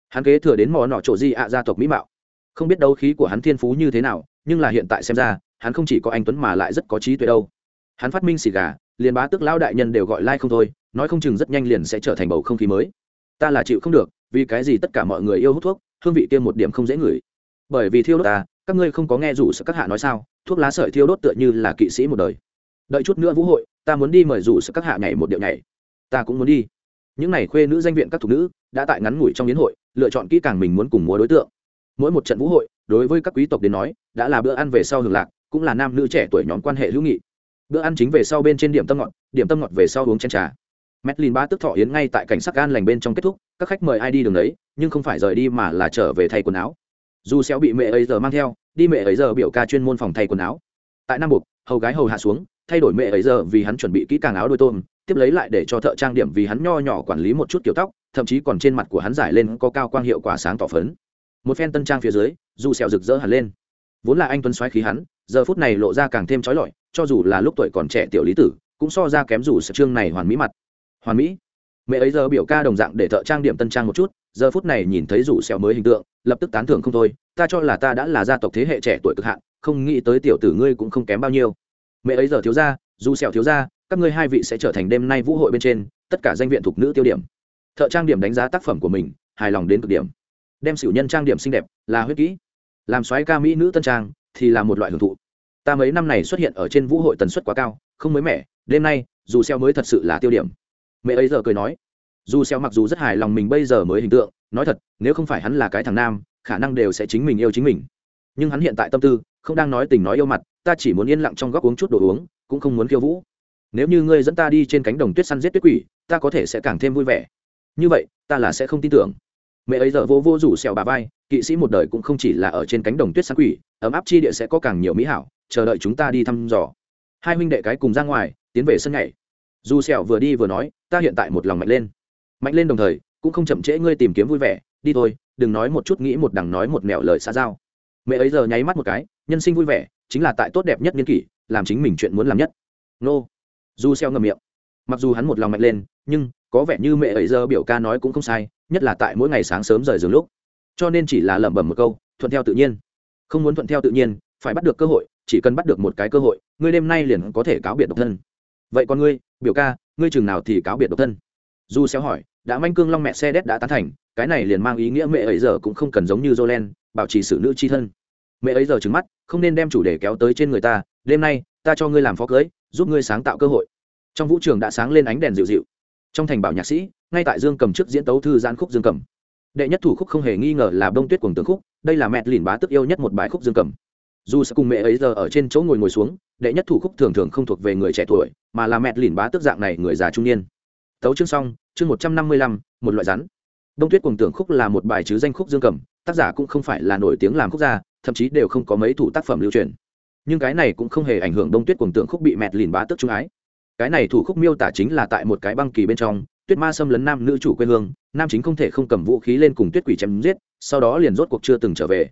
Hắn kế thừa đến mò nọ chỗ di ạ gia tộc mỹ mạo. Không biết đấu khí của hắn thiên phú như thế nào, nhưng là hiện tại xem ra, hắn không chỉ có anh tuấn mà lại rất có trí tuệ đâu. Hắn phát minh xì gà, liền bá tức lão đại nhân đều gọi lai、like、không thôi, nói không chừng rất nhanh liền sẽ trở thành bầu không khí mới. Ta là chịu không được, vì cái gì tất cả mọi người yêu hút thuốc, hương vị kia một điểm không dễ ngửi. Bởi vì thiêu đốt ta các ngươi không có nghe rủ sợ các hạ nói sao? Thuốc lá sợi thiêu đốt tựa như là kỵ sĩ một đời. Đợi chút nữa vũ hội ta muốn đi mời rủ sợ các hạ nhảy một điệu nhảy. Ta cũng muốn đi. Những n à y khuê nữ danh viện các thục nữ đã tại ngắn ngủi trong hiến hội lựa chọn kỹ càng mình muốn cùng múa đối tượng. Mỗi một trận vũ hội đối với các quý tộc đến nói đã là bữa ăn về sau hưởng lạc cũng là nam nữ trẻ tuổi nhóm quan hệ hữu nghị. Bữa ăn chính về sau bên trên điểm tâm ngọt điểm tâm ngọt về sau uống chén trà. Madeline ba tức thọ yến ngay tại cảnh sắc gan lành bên trong kết thúc, các khách mời ai đi đường đấy, nhưng không phải rời đi mà là trở về thay quần áo. Dù xéo bị mẹ ấy giờ mang theo, đi mẹ ấy giờ biểu ca chuyên môn phòng thay quần áo. Tại Nam buộc hầu gái hầu hạ xuống, thay đổi mẹ ấy giờ vì hắn chuẩn bị kỹ càng áo đôi tôm, tiếp lấy lại để cho thợ trang điểm vì hắn nho nhỏ quản lý một chút kiểu tóc, thậm chí còn trên mặt của hắn giải lên có cao quang hiệu quả sáng tỏ phấn. Một phen tân trang phía dưới, dù xéo rực rỡ hẳn lên. Vốn là anh tuấn xoáy khí hắn, giờ phút này lộ ra càng thêm chói lọi, cho dù là lúc tuổi còn trẻ tiểu lý tử, cũng so ra kém dù sự trương này hoàn mỹ mặt hoàn mỹ mẹ ấy giờ biểu ca đồng dạng để thợ trang điểm tân trang một chút, giờ phút này nhìn thấy rủ xẻo mới hình tượng, lập tức tán thưởng không thôi, ta cho là ta đã là gia tộc thế hệ trẻ tuổi cực hạn, không nghĩ tới tiểu tử ngươi cũng không kém bao nhiêu. Mẹ ấy giờ thiếu ra dù xẻo thiếu ra các ngươi hai vị sẽ trở thành đêm nay vũ hội bên trên, tất cả danh viện thuộc nữ tiêu điểm. Thợ trang điểm đánh giá tác phẩm của mình, hài lòng đến cực điểm. Đem xỉu nhân trang điểm xinh đẹp, là huyết kỹ. Làm soái ca mỹ nữ tân trang, thì là một loại hưởng thụ. Ta mấy năm này xuất hiện ở trên vũ hội tần suất quá cao, không mới mẻ, đêm nay, dù xeo mới thật sự là tiêu điểm mẹ ấy giờ cười nói, dù xeo mặc dù rất hài lòng mình bây giờ mới hình tượng, nói thật, nếu không phải hắn là cái thằng nam, khả năng đều sẽ chính mình yêu chính mình. Nhưng hắn hiện tại tâm tư, không đang nói tình nói yêu mặt, ta chỉ muốn yên lặng trong góc uống chút đồ uống, cũng không muốn khiêu vũ. Nếu như ngươi dẫn ta đi trên cánh đồng tuyết săn giết tuyết quỷ, ta có thể sẽ càng thêm vui vẻ. Như vậy, ta là sẽ không tin tưởng. Mẹ ấy giờ vô vô rủ xèo bà vai, kỵ sĩ một đời cũng không chỉ là ở trên cánh đồng tuyết săn quỷ, ấm áp chi địa sẽ có càng nhiều mỹ hảo, chờ đợi chúng ta đi thăm dò. Hai huynh đệ cái cùng ra ngoài, tiến về sân nhảy dù sẹo vừa đi vừa nói, ta hiện tại một lòng mạnh lên. Mạnh lên đồng thời, cũng không chậm trễ ngươi tìm kiếm vui vẻ, đi thôi, đừng nói một chút nghĩ một đằng nói một mẹo lời xa giao. Mẹ ấy giờ nháy mắt một cái, nhân sinh vui vẻ, chính là tại tốt đẹp nhất niên kỷ, làm chính mình chuyện muốn làm nhất. Nô. Dù xeo ngậm miệng. Mặc dù hắn một lòng mạnh lên, nhưng, có vẻ như mẹ ấy giờ biểu ca nói cũng không sai, nhất là tại mỗi ngày sáng sớm rời giường lúc. Cho nên chỉ là lẩm bẩm một câu, thuận theo tự nhiên. Không muốn thuận theo tự nhiên, phải bắt được cơ hội, chỉ cần bắt được một cái cơ hội, ngươi đêm nay liền có thể cáo biệt độc thân. Vậy còn ngươi? Biểu ca, ngươi chừng nào thì cáo biệt độc thân. Du xéo hỏi, đã manh cương long mẹ xe đét đã tán thành, cái này liền mang ý nghĩa mẹ ấy giờ cũng không cần giống như jolen, bảo trì sự nữ chi thân. Mẹ ấy giờ trừng mắt, không nên đem chủ đề kéo tới trên người ta, đêm nay, ta cho ngươi làm phó cưới, giúp ngươi sáng tạo cơ hội. Trong vũ trường đã sáng lên ánh đèn dịu dịu. Trong thành bảo nhạc sĩ, ngay tại dương cầm trước diễn tấu thư giãn khúc dương cầm. Đệ nhất thủ khúc không hề nghi ngờ là bông tuyết cuồng tướng khúc, đây là mẹ lìn bá tức yêu nhất một bài khúc dương cầm dù sẽ cùng mẹ ấy giờ ở trên chỗ ngồi ngồi xuống, đệ nhất thủ khúc thường thường không thuộc về người trẻ tuổi, mà là mẹ lìn bá tức dạng này người già trung niên. Tấu chương xong, chương một trăm năm mươi lăm, một loại rắn. Đông tuyết cuồng tưởng khúc là một bài chứ danh khúc dương cầm, tác giả cũng không phải là nổi tiếng làm khúc gia, thậm chí đều không có mấy thủ tác phẩm lưu truyền. Nhưng cái này cũng không hề ảnh hưởng đông tuyết cuồng tưởng khúc bị mẹ lìn bá tức trung ái. Cái này thủ khúc miêu tả chính là tại một cái băng kỳ bên trong, tuyết ma xâm lấn nam nữ chủ quê hương, nam chính không thể không cầm vũ khí lên cùng tuyết quỷ chém giết, sau đó liền rốt cuộc chưa từng trở về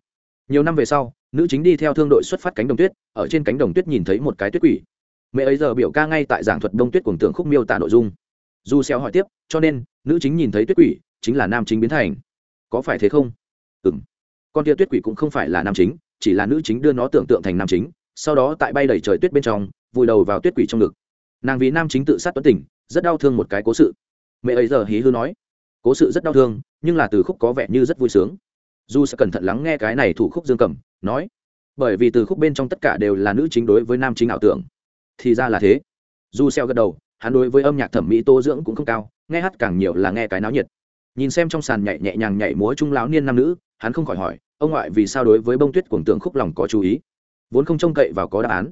nhiều năm về sau nữ chính đi theo thương đội xuất phát cánh đồng tuyết ở trên cánh đồng tuyết nhìn thấy một cái tuyết quỷ. Mẹ ấy giờ biểu ca ngay tại giảng thuật đông tuyết cùng tưởng khúc miêu tả nội dung. Dù xéo hỏi tiếp cho nên nữ chính nhìn thấy tuyết quỷ chính là nam chính biến thành. Có phải thế không? Ừm, con tia tuyết quỷ cũng không phải là nam chính chỉ là nữ chính đưa nó tưởng tượng thành nam chính sau đó tại bay đầy trời tuyết bên trong vùi đầu vào tuyết quỷ trong ngực. Nàng vì nam chính tự sát tuấn tỉnh rất đau thương một cái cố sự. Mẹ ấy giờ hí hư nói cố sự rất đau thương nhưng là từ khúc có vẻ như rất vui sướng dù sẽ cẩn thận lắng nghe cái này thủ khúc dương cầm nói, bởi vì từ khúc bên trong tất cả đều là nữ chính đối với nam chính ảo tưởng. Thì ra là thế. Dù xeo gật đầu, hắn đối với âm nhạc thẩm mỹ tô dưỡng cũng không cao, nghe hát càng nhiều là nghe cái náo nhiệt. Nhìn xem trong sàn nhảy nhẹ nhàng nhảy múa trung lão niên nam nữ, hắn không khỏi hỏi, ông ngoại vì sao đối với bông tuyết cuồng tưởng khúc lòng có chú ý? Vốn không trông cậy vào có đáp án.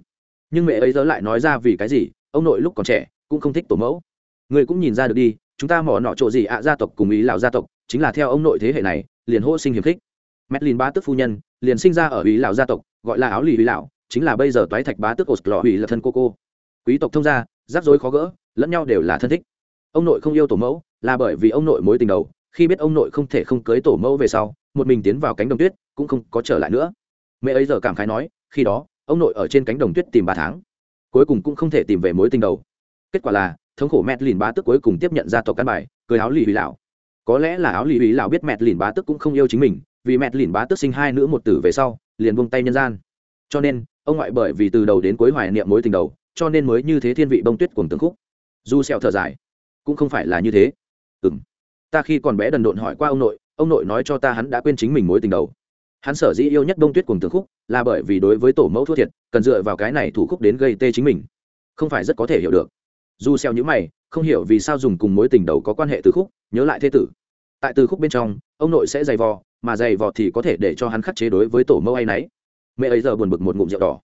Nhưng mẹ ấy giờ lại nói ra vì cái gì, ông nội lúc còn trẻ, cũng không thích tổ mẫu. Người cũng nhìn ra được đi, chúng ta mỏ nọ chỗ gì ạ, gia tộc cùng ý lào gia tộc, chính là theo ông nội thế hệ này liền hô sinh hiếm khích. Medlin bá tước phu nhân liền sinh ra ở ý lão gia tộc gọi là áo lì ý Lão, chính là bây giờ toái thạch bá Tước ột lọ hủy là thân cô cô. Quý tộc thông gia rắc rối khó gỡ lẫn nhau đều là thân thích. Ông nội không yêu tổ mẫu là bởi vì ông nội mối tình đầu khi biết ông nội không thể không cưới tổ mẫu về sau một mình tiến vào cánh đồng tuyết cũng không có trở lại nữa. Mẹ ấy giờ cảm khái nói khi đó ông nội ở trên cánh đồng tuyết tìm ba tháng. Cuối cùng cũng không thể tìm về mối tình đầu. Kết quả là thống khổ mẹ bá tước cuối cùng tiếp nhận gia tộc căn bài cười áo lì hủy lão có lẽ là áo lì ý lão biết mẹt lìn bá tức cũng không yêu chính mình, vì mẹt lìn bá tức sinh hai nữ một tử về sau, liền buông tay nhân gian. Cho nên, ông ngoại bởi vì từ đầu đến cuối hoài niệm mối tình đầu, cho nên mới như thế thiên vị bông tuyết cùng tướng khúc. Du xẹo thở dài, cũng không phải là như thế. Ừm. Ta khi còn bé đần độn hỏi qua ông nội ông nội nói cho ta hắn đã quên chính mình mối tình đầu. Hắn sở dĩ yêu nhất bông tuyết cùng tướng khúc là bởi vì đối với tổ mẫu thua thiệt, cần dựa vào cái này thủ khúc đến gây tê chính mình. Không phải rất có thể hiểu được. Du xeo nhữ mày, không hiểu vì sao dùng cùng mối tình đầu có quan hệ từ khúc nhớ lại thế tử. Tại từ khúc bên trong, ông nội sẽ dày vò, mà dày vò thì có thể để cho hắn khắc chế đối với tổ mẫu ấy nấy. Mẹ ấy giờ buồn bực một ngụm rượu đỏ.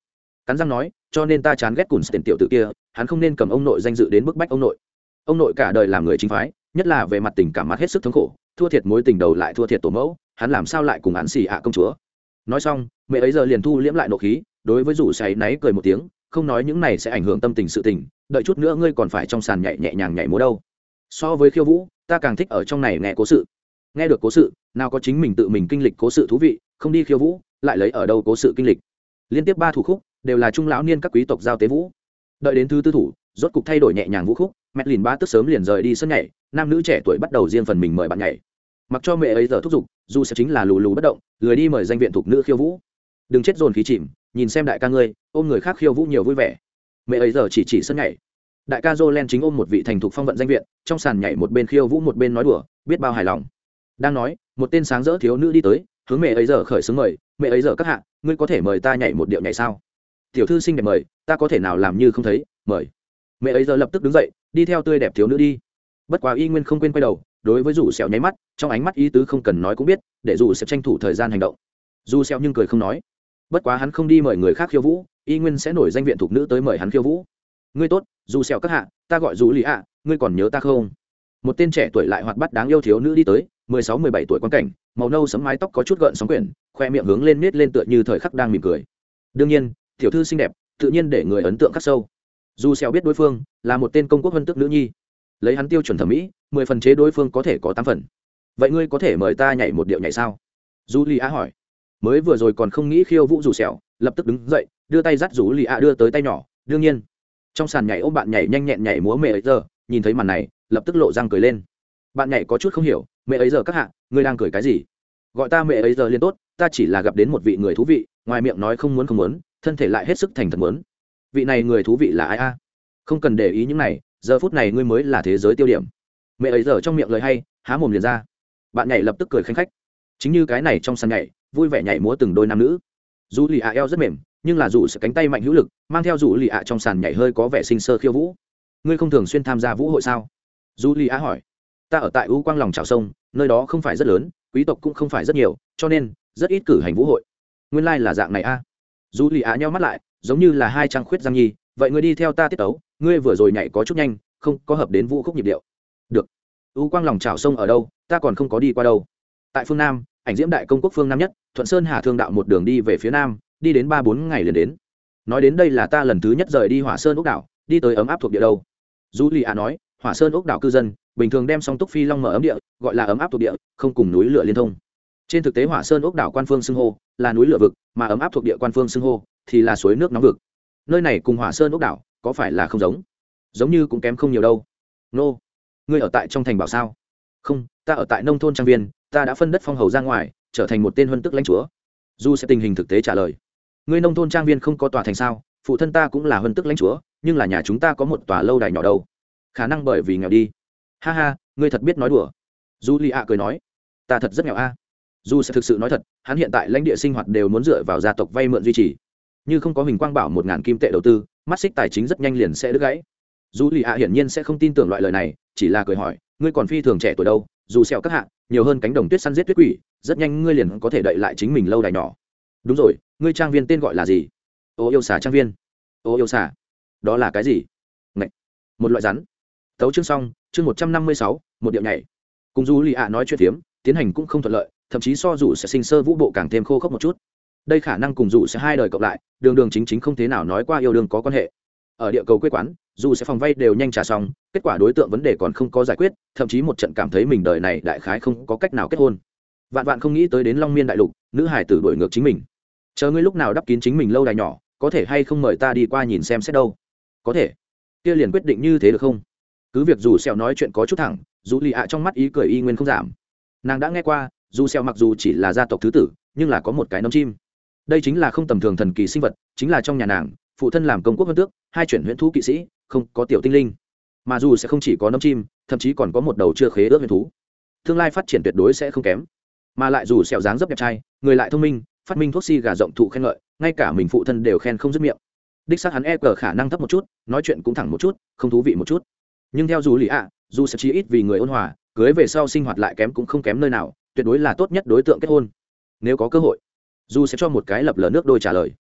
Cắn răng nói, cho nên ta chán ghét cùn tiền tiểu tử kia, hắn không nên cầm ông nội danh dự đến bức bách ông nội. Ông nội cả đời làm người chính phái, nhất là về mặt tình cảm mặt hết sức thống khổ, thua thiệt mối tình đầu lại thua thiệt tổ mẫu, hắn làm sao lại cùng hắn xì ạ công chúa? Nói xong, mẹ ấy giờ liền thu liễm lại nộ khí, đối với rủ xáy náy cười một tiếng, không nói những này sẽ ảnh hưởng tâm tình sự tình, đợi chút nữa ngươi còn phải trong sàn nhảy nhẹ nhàng nhảy múa đâu so với khiêu vũ, ta càng thích ở trong này nghe cố sự. Nghe được cố sự, nào có chính mình tự mình kinh lịch cố sự thú vị, không đi khiêu vũ, lại lấy ở đâu cố sự kinh lịch. Liên tiếp ba thủ khúc, đều là trung lão niên các quý tộc giao tế vũ. Đợi đến thứ tư thủ, rốt cục thay đổi nhẹ nhàng vũ khúc, mẹ lìn ba tức sớm liền rời đi sân nhảy, nam nữ trẻ tuổi bắt đầu riêng phần mình mời bạn nhảy. Mặc cho mẹ ấy giờ thúc giục, dù sẽ chính là lù lù bất động, lười đi mời danh viện thuộc nữ khiêu vũ. Đừng chết dồn khí chìm, nhìn xem đại ca ngươi, ôm người khác khiêu vũ nhiều vui vẻ. Mẹ ấy giờ chỉ chỉ sân nhảy đại ca jolen chính ôm một vị thành thục phong vận danh viện, trong sàn nhảy một bên khiêu vũ một bên nói đùa, biết bao hài lòng. Đang nói, một tên sáng rỡ thiếu nữ đi tới, hướng mẹ ấy giờ khởi xướng mời, mẹ ấy giờ các hạ, ngươi có thể mời ta nhảy một điệu nhảy sao? Tiểu thư xinh đẹp mời, ta có thể nào làm như không thấy, mời. Mẹ ấy giờ lập tức đứng dậy, đi theo tươi đẹp thiếu nữ đi. Bất quá y nguyên không quên quay đầu, đối với rủ sẹo nháy mắt, trong ánh mắt ý tứ không cần nói cũng biết, để rủ sẽ tranh thủ thời gian hành động. Dù sẹo nhưng cười không nói. Bất quá hắn không đi mời người khác khiêu vũ, y nguyên sẽ nổi danh viện thuộc nữ tới mời hắn khiêu vũ ngươi tốt, dù sẹo các hạ, ta gọi dù lì ạ, ngươi còn nhớ ta không? Một tên trẻ tuổi lại hoạt bát đáng yêu thiếu nữ đi tới, mười sáu, mười bảy tuổi quan cảnh, màu nâu sấm mái tóc có chút gợn sóng quyển, khoe miệng hướng lên nết lên tựa như thời khắc đang mỉm cười. Đương nhiên, tiểu thư xinh đẹp, tự nhiên để người ấn tượng khắc sâu. Dù xẻo biết đối phương là một tên công quốc vân tước nữ nhi. Lấy hắn tiêu chuẩn thẩm mỹ, mười phần chế đối phương có thể có tám phần. Vậy ngươi có thể mời ta nhảy một điệu nhảy sao? Dù lì ạ hỏi. Mới vừa rồi còn không nghĩ khiêu vũ dù xẻo, lập tức đứng dậy, đưa tay dắt rủ lì ạ đưa tới tay nhỏ. Đương nhiên trong sàn nhảy ôm bạn nhảy nhanh nhẹn nhảy múa mẹ ấy giờ, nhìn thấy màn này, lập tức lộ răng cười lên. Bạn nhảy có chút không hiểu, mẹ ấy giờ các hạ, ngươi đang cười cái gì? Gọi ta mẹ ấy giờ liên tốt, ta chỉ là gặp đến một vị người thú vị, ngoài miệng nói không muốn không muốn, thân thể lại hết sức thành thật muốn. Vị này người thú vị là ai a? Không cần để ý những này, giờ phút này ngươi mới là thế giới tiêu điểm. Mẹ ấy giờ trong miệng lời hay, há mồm liền ra. Bạn nhảy lập tức cười khanh khách. Chính như cái này trong sàn nhảy, vui vẻ nhảy múa từng đôi nam nữ. Dù lì a eo rất mềm nhưng là dù sự cánh tay mạnh hữu lực, mang theo dù lì ạ trong sàn nhảy hơi có vẻ sinh sơ khiêu vũ. Ngươi không thường xuyên tham gia vũ hội sao? Dù lì ạ hỏi. Ta ở tại u quang lòng trào sông, nơi đó không phải rất lớn, quý tộc cũng không phải rất nhiều, cho nên, rất ít cử hành vũ hội. Nguyên lai、like、là dạng này a. À. dù lì ạ nhau mắt lại, giống như là hai trang khuyết giang nhi. Vậy ngươi đi theo ta tiết tấu, ngươi vừa rồi nhảy có chút nhanh, không có hợp đến vũ khúc nhịp điệu. Được. U quang lòng trào sông ở đâu, ta còn không có đi qua đâu. Tại phương nam, ảnh diễm đại công quốc phương nam nhất, thuận sơn hà thương đạo một đường đi về phía nam đi đến ba bốn ngày liền đến. Nói đến đây là ta lần thứ nhất rời đi hỏa sơn ốc đảo, đi tới ấm áp thuộc địa đâu. Du lì ạ nói, hỏa sơn ốc đảo cư dân, bình thường đem song túc phi long mở ấm địa, gọi là ấm áp thuộc địa, không cùng núi lửa liên thông. Trên thực tế hỏa sơn ốc đảo quan phương xưng hô là núi lửa vực, mà ấm áp thuộc địa quan phương xưng hô thì là suối nước nóng vực. Nơi này cùng hỏa sơn ốc đảo có phải là không giống? Giống như cũng kém không nhiều đâu. Nô, ngươi ở tại trong thành bảo sao? Không, ta ở tại nông thôn trang viên, ta đã phân đất phong hầu ra ngoài, trở thành một tên huân tức lãnh chúa. Dù sẽ tình hình thực tế trả lời ngươi nông thôn trang viên không có tòa thành sao, phụ thân ta cũng là huân tức lãnh chúa, nhưng là nhà chúng ta có một tòa lâu đài nhỏ đâu. Khả năng bởi vì nghèo đi. Ha ha, ngươi thật biết nói đùa. Du li a cười nói. Ta thật rất nghèo a. Dù sẽ thực sự nói thật, hắn hiện tại lãnh địa sinh hoạt đều muốn dựa vào gia tộc vay mượn duy trì. Như không có hình quang bảo một ngàn kim tệ đầu tư, mắt xích tài chính rất nhanh liền sẽ đứt gãy. Dù lì ạ hiển nhiên sẽ không tin tưởng loại lời này, chỉ là cười hỏi, ngươi còn phi thường trẻ tuổi đâu, dù sẹo các hạng nhiều hơn cánh đồng tuyết săn giết tuyết quỷ, rất nhanh ngươi liền có thể đậy lại chính mình lâu đài nhỏ đúng rồi, ngươi trang viên tên gọi là gì? Ô yêu xà trang viên. Ô yêu xà. Đó là cái gì? Ngậy. một loại rắn. Tấu chương xong, chương một trăm năm mươi sáu, một điệu nhảy. Cùng du lì ạ nói chuyện phiếm, tiến hành cũng không thuận lợi, thậm chí so dù sẽ sinh sơ vũ bộ càng thêm khô khốc một chút. Đây khả năng cùng dù sẽ hai đời cộng lại, đường đường chính chính không thế nào nói qua yêu đương có quan hệ. Ở địa cầu quê quán, dù sẽ phòng vay đều nhanh trả xong, kết quả đối tượng vấn đề còn không có giải quyết, thậm chí một trận cảm thấy mình đời này đại khái không có cách nào kết hôn. Vạn vạn không nghĩ tới đến long miên đại lục, nữ hải tử đổi ngược chính mình chờ ngươi lúc nào đắp kín chính mình lâu đài nhỏ, có thể hay không mời ta đi qua nhìn xem xét đâu? Có thể. Kia liền quyết định như thế được không? Cứ việc dù sẹo nói chuyện có chút thẳng, dù lì ạ trong mắt ý cười y nguyên không giảm. Nàng đã nghe qua, dù sẹo mặc dù chỉ là gia tộc thứ tử, nhưng là có một cái nấm chim. Đây chính là không tầm thường thần kỳ sinh vật, chính là trong nhà nàng, phụ thân làm công quốc vân tước, hai chuyển huyễn thú kỵ sĩ, không có tiểu tinh linh. Mà dù sẽ không chỉ có nấm chim, thậm chí còn có một đầu chưa khế ước huyễn thú. Tương lai phát triển tuyệt đối sẽ không kém. Mà lại dù sẹo dáng dấp đẹp trai, người lại thông minh phát minh thuốc si gà rộng thụ khen ngợi, ngay cả mình phụ thân đều khen không dứt miệng. Đích xác hắn e cờ khả năng thấp một chút, nói chuyện cũng thẳng một chút, không thú vị một chút. Nhưng theo dù lì ạ, dù sẽ chi ít vì người ôn hòa, cưới về sau sinh hoạt lại kém cũng không kém nơi nào, tuyệt đối là tốt nhất đối tượng kết hôn. Nếu có cơ hội, dù sẽ cho một cái lập lờ nước đôi trả lời.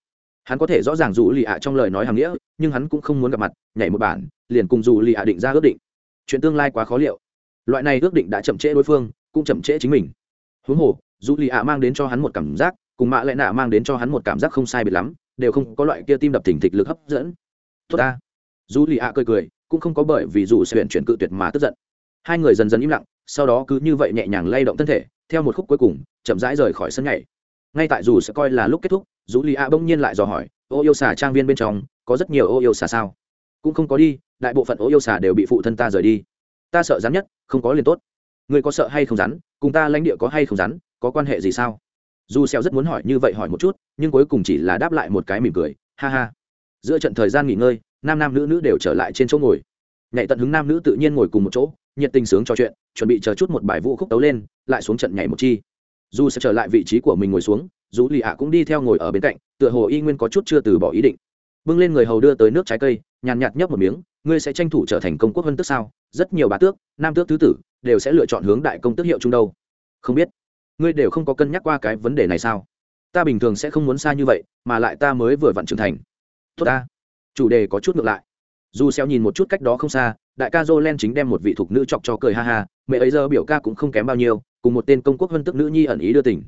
Hắn có thể rõ ràng dù lì ạ trong lời nói hàng nghĩa, nhưng hắn cũng không muốn gặp mặt, nhảy một bản, liền cùng dù lì ạ định ra ước định. Chuyện tương lai quá khó liệu. Loại này ước định đã chậm trễ đối phương, cũng chậm trễ chính mình. Huống hồ, dù lì ạ mang đến cho hắn một cảm giác cùng mạ lại nạ mang đến cho hắn một cảm giác không sai biệt lắm, đều không có loại kia tim đập thỉnh thịch lực hấp dẫn. Tốt ta. Dù lì ạ cười cười, cũng không có bởi vì dù sẽ huyện chuyển cự tuyệt mà tức giận. Hai người dần dần im lặng, sau đó cứ như vậy nhẹ nhàng lay động thân thể, theo một khúc cuối cùng, chậm rãi rời khỏi sân nhảy. Ngay tại dù sẽ coi là lúc kết thúc, dù lì a bỗng nhiên lại dò hỏi, ô yêu xà trang viên bên trong, có rất nhiều ô yêu xà sao? Cũng không có đi, đại bộ phận ô yêu xà đều bị phụ thân ta rời đi. Ta sợ rắn nhất, không có liền tốt. Người có sợ hay không rắn? Cùng ta lãnh địa có hay không rắn? Có quan hệ gì sao? Dù xeo rất muốn hỏi như vậy hỏi một chút, nhưng cuối cùng chỉ là đáp lại một cái mỉm cười, ha ha. Giữa trận thời gian nghỉ ngơi, nam nam nữ nữ đều trở lại trên chỗ ngồi. Nhảy tận hứng nam nữ tự nhiên ngồi cùng một chỗ, nhiệt tình sướng trò chuyện, chuẩn bị chờ chút một bài vũ khúc tấu lên, lại xuống trận nhảy một chi. Dù sẽ trở lại vị trí của mình ngồi xuống, dù lì ạ cũng đi theo ngồi ở bên cạnh, tựa hồ y nguyên có chút chưa từ bỏ ý định. Bưng lên người hầu đưa tới nước trái cây, nhàn nhạt nhấp một miếng, ngươi sẽ tranh thủ trở thành công quốc vân tước sao? Rất nhiều bà tước, nam tước thứ tử, đều sẽ lựa chọn hướng đại công tước hiệu trung đâu. Không biết ngươi đều không có cân nhắc qua cái vấn đề này sao? Ta bình thường sẽ không muốn xa như vậy, mà lại ta mới vừa vặn trưởng thành. Tốt ta. Chủ đề có chút ngược lại. Dù xéo nhìn một chút cách đó không xa, đại ca Jolen chính đem một vị thuộc nữ chọc cho cười ha ha, mẹ ấy giờ biểu ca cũng không kém bao nhiêu, cùng một tên công quốc vân tức nữ nhi ẩn ý đưa tình.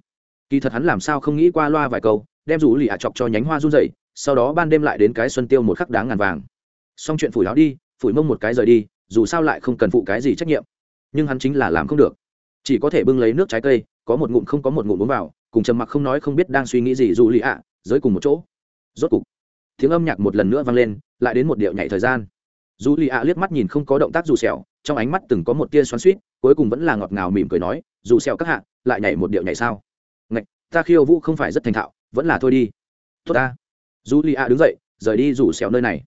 Kỳ thật hắn làm sao không nghĩ qua loa vài câu, đem rủ lì ạ chọc cho nhánh hoa run rẩy, sau đó ban đêm lại đến cái xuân tiêu một khắc đáng ngàn vàng. Xong chuyện phủi áo đi, phủi mông một cái rời đi, dù sao lại không cần phụ cái gì trách nhiệm. Nhưng hắn chính là làm không được. Chỉ có thể bưng lấy nước trái cây có một ngụm không có một ngụm uống vào, cùng trầm mặc không nói không biết đang suy nghĩ gì dù lì ạ, giới cùng một chỗ. Rốt cục, tiếng âm nhạc một lần nữa vang lên, lại đến một điệu nhảy thời gian. Dù lì ạ liếc mắt nhìn không có động tác dù sẹo, trong ánh mắt từng có một tia xoắn suýt cuối cùng vẫn là ngọt ngào mỉm cười nói, dù sẹo các hạ, lại nhảy một điệu nhảy sao? Ngạch, ta khiêu vũ không phải rất thành thạo, vẫn là thôi đi. Tốt ta. Dù lì ạ đứng dậy, rời đi rủ sẹo nơi này.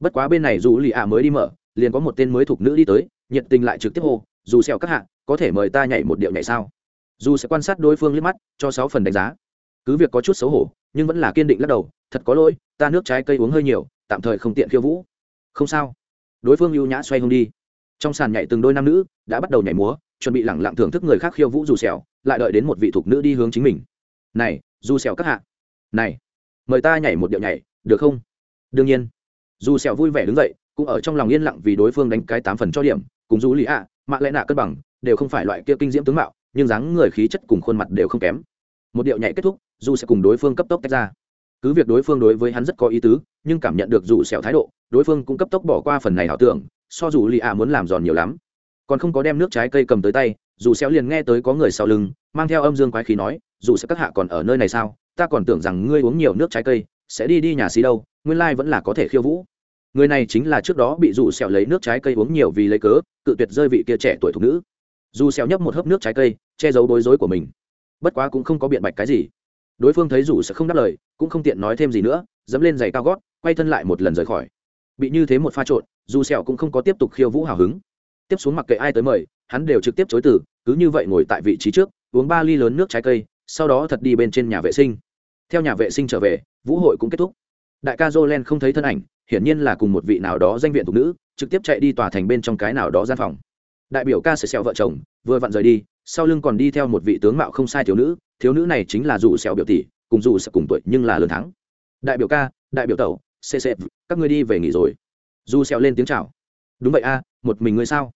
Bất quá bên này dù lì ạ mới đi mở, liền có một tên mới thuộc nữ đi tới, nhiệt tình lại trực tiếp hô, dù sẹo các hạ, có thể mời ta nhảy một điệu nhảy sao? Dù sẽ quan sát đối phương liếc mắt, cho sáu phần đánh giá. Cứ việc có chút xấu hổ, nhưng vẫn là kiên định lắc đầu, thật có lỗi, ta nước trái cây uống hơi nhiều, tạm thời không tiện khiêu vũ. Không sao. Đối phương ưu nhã xoay hông đi. Trong sàn nhảy từng đôi nam nữ, đã bắt đầu nhảy múa, chuẩn bị lẳng lặng thưởng thức người khác khiêu vũ dù xẻo lại đợi đến một vị thục nữ đi hướng chính mình. Này, dù xẻo các hạ. Này, mời ta nhảy một điệu nhảy, được không? Đương nhiên. Dù xẻo vui vẻ đứng dậy, cũng ở trong lòng yên lặng vì đối phương đánh cái tám phần cho điểm, cùng dù lý ạ, mạ lẽ nạ cân bằng, đều không phải loại kia kinh diễm tướng mạo nhưng dáng người khí chất cùng khuôn mặt đều không kém. Một điệu nhảy kết thúc, dù sẽ cùng đối phương cấp tốc tách ra. Cứ việc đối phương đối với hắn rất có ý tứ, nhưng cảm nhận được dù sẹo thái độ, đối phương cũng cấp tốc bỏ qua phần này ảo tưởng, so dù lì ạ muốn làm giòn nhiều lắm. Còn không có đem nước trái cây cầm tới tay, dù sẹo liền nghe tới có người sau lưng, mang theo âm dương quái khí nói, dù sẽ các hạ còn ở nơi này sao? Ta còn tưởng rằng ngươi uống nhiều nước trái cây, sẽ đi đi nhà xí đâu, nguyên lai vẫn là có thể khiêu vũ. Người này chính là trước đó bị dù sẹo lấy nước trái cây uống nhiều vì lấy cớ, cự tuyệt rơi vị kia trẻ tuổi thục nữ dù xèo nhấp một hớp nước trái cây, che giấu bối rối của mình. Bất quá cũng không có biện bạch cái gì. Đối phương thấy dù sẽ không đáp lời, cũng không tiện nói thêm gì nữa, dẫm lên giày cao gót, quay thân lại một lần rời khỏi. Bị như thế một pha trộn, dù sẹo cũng không có tiếp tục khiêu vũ hào hứng. Tiếp xuống mặc kệ ai tới mời, hắn đều trực tiếp chối từ, cứ như vậy ngồi tại vị trí trước, uống ba ly lớn nước trái cây, sau đó thật đi bên trên nhà vệ sinh. Theo nhà vệ sinh trở về, vũ hội cũng kết thúc. Đại ca jolen không thấy thân ảnh, hiển nhiên là cùng một vị nào đó danh viện thuộc nữ, trực tiếp chạy đi tòa thành bên trong cái nào đó gian phòng đại biểu ca sẽ xẹo vợ chồng, vừa vặn rời đi, sau lưng còn đi theo một vị tướng mạo không sai thiếu nữ thiếu nữ này chính là dù xẹo biểu tỷ, cùng dù sẽ cùng tuổi nhưng là lớn thắng. Đại biểu ca, đại biểu tẩu cc các ngươi đi về nghỉ rồi. Dù xẹo lên tiếng chào. Đúng vậy a, một mình ngươi sao?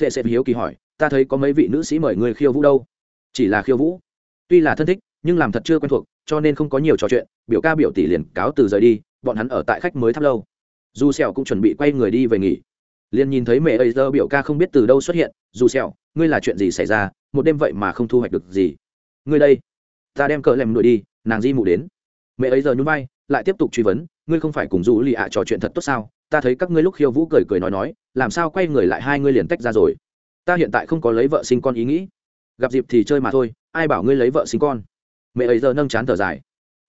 Cc hiếu kỳ hỏi, ta thấy có mấy vị nữ sĩ mời ngươi khiêu vũ đâu? Chỉ là khiêu vũ. Tuy là thân thích, nhưng làm thật chưa quen thuộc, cho nên không có nhiều trò chuyện, biểu ca biểu tỷ liền cáo từ rời đi, bọn hắn ở tại khách mới thắp lâu. Dù sẹo cũng chuẩn bị quay người đi về nghỉ liền nhìn thấy mẹ ấy giờ biểu ca không biết từ đâu xuất hiện, dù sẹo ngươi là chuyện gì xảy ra? Một đêm vậy mà không thu hoạch được gì. Ngươi đây, ta đem cỡ lem đuổi đi, nàng di mụ đến. Mẹ ấy giờ nhún vai, lại tiếp tục truy vấn, ngươi không phải cùng dù lì ạ trò chuyện thật tốt sao? Ta thấy các ngươi lúc khiêu vũ cười cười nói nói, làm sao quay người lại hai ngươi liền tách ra rồi? Ta hiện tại không có lấy vợ sinh con ý nghĩ. Gặp dịp thì chơi mà thôi, ai bảo ngươi lấy vợ sinh con? Mẹ ấy giờ nâng chán thở dài.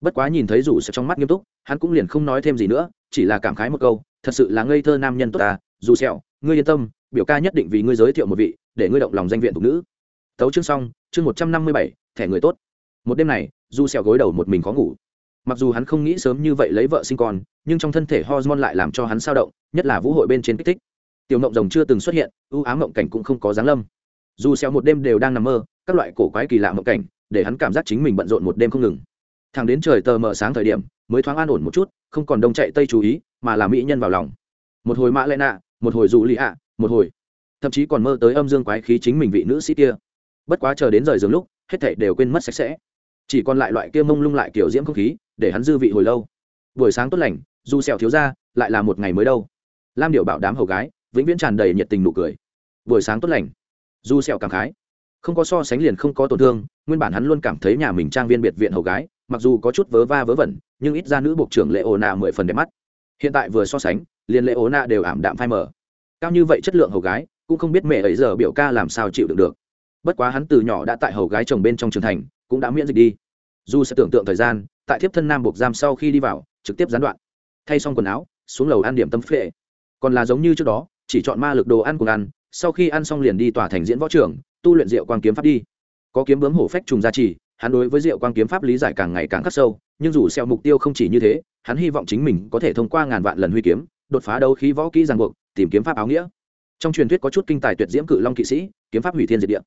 Bất quá nhìn thấy rủ sợ trong mắt nghiêm túc, hắn cũng liền không nói thêm gì nữa, chỉ là cảm khái một câu, thật sự là ngây thơ nam nhân tốt ta dù sẹo, ngươi yên tâm, biểu ca nhất định vì ngươi giới thiệu một vị, để ngươi động lòng danh viện thục nữ. Tấu chương xong, chương một trăm năm mươi bảy, thẻ người tốt. Một đêm này du sẹo gối đầu một mình khó ngủ. Mặc dù hắn không nghĩ sớm như vậy lấy vợ sinh con, nhưng trong thân thể hormone lại làm cho hắn sao động, nhất là vũ hội bên trên kích thích. Tiểu mộng rồng chưa từng xuất hiện, ưu ám mộng cảnh cũng không có dáng lâm. Dù sẹo một đêm đều đang nằm mơ, các loại cổ quái kỳ lạ mộng cảnh, để hắn cảm giác chính mình bận rộn một đêm không ngừng. Thẳng đến trời tờ mờ sáng thời điểm, mới thoáng an ổn một chút, không còn đông chạy tây chú ý, mà là mỹ nhân vào lòng. Một hồi mã lệ nạ một hồi dù lì ạ, một hồi. Thậm chí còn mơ tới âm dương quái khí chính mình vị nữ sĩ kia. Bất quá chờ đến rời giường lúc, hết thảy đều quên mất sạch sẽ. Chỉ còn lại loại kia mông lung lại kiểu diễm không khí, để hắn dư vị hồi lâu. Buổi sáng tốt lành, dù sẹo thiếu ra, lại là một ngày mới đâu. Lam điệu bảo đám hầu gái, vĩnh viễn tràn đầy nhiệt tình nụ cười. Buổi sáng tốt lành. Dù sẹo cảm khái. Không có so sánh liền không có tổn thương, nguyên bản hắn luôn cảm thấy nhà mình trang viên biệt viện hầu gái, mặc dù có chút vớ va vớ vẩn, nhưng ít ra nữ bộ trưởng lệ ồ nà mười phần đẹp mắt. Hiện tại vừa so sánh liền lệ ố nạ đều ảm đạm phai mờ. Cao như vậy chất lượng hầu gái, cũng không biết mẹ ấy giờ biểu ca làm sao chịu đựng được. Bất quá hắn từ nhỏ đã tại hầu gái chồng bên trong trường thành, cũng đã miễn dịch đi. Dù sẽ tưởng tượng thời gian, tại thiếp thân nam buộc giam sau khi đi vào, trực tiếp gián đoạn. Thay xong quần áo, xuống lầu ăn điểm tâm phệ. Còn là giống như trước đó, chỉ chọn ma lực đồ ăn cùng ăn, sau khi ăn xong liền đi tòa thành diễn võ trưởng tu luyện rượu quang kiếm pháp đi. Có kiếm bướm hổ phách trùng gia trì, hắn đối với rượu quang kiếm pháp lý giải càng ngày càng khắc sâu, nhưng dù xeo mục tiêu không chỉ như thế, hắn hy vọng chính mình có thể thông qua ngàn vạn lần huy kiếm đột phá đấu khí võ kỹ ràng buộc, tìm kiếm pháp áo nghĩa. Trong truyền thuyết có chút kinh tài tuyệt diễm cự long kỵ sĩ, kiếm pháp hủy thiên diệt địa.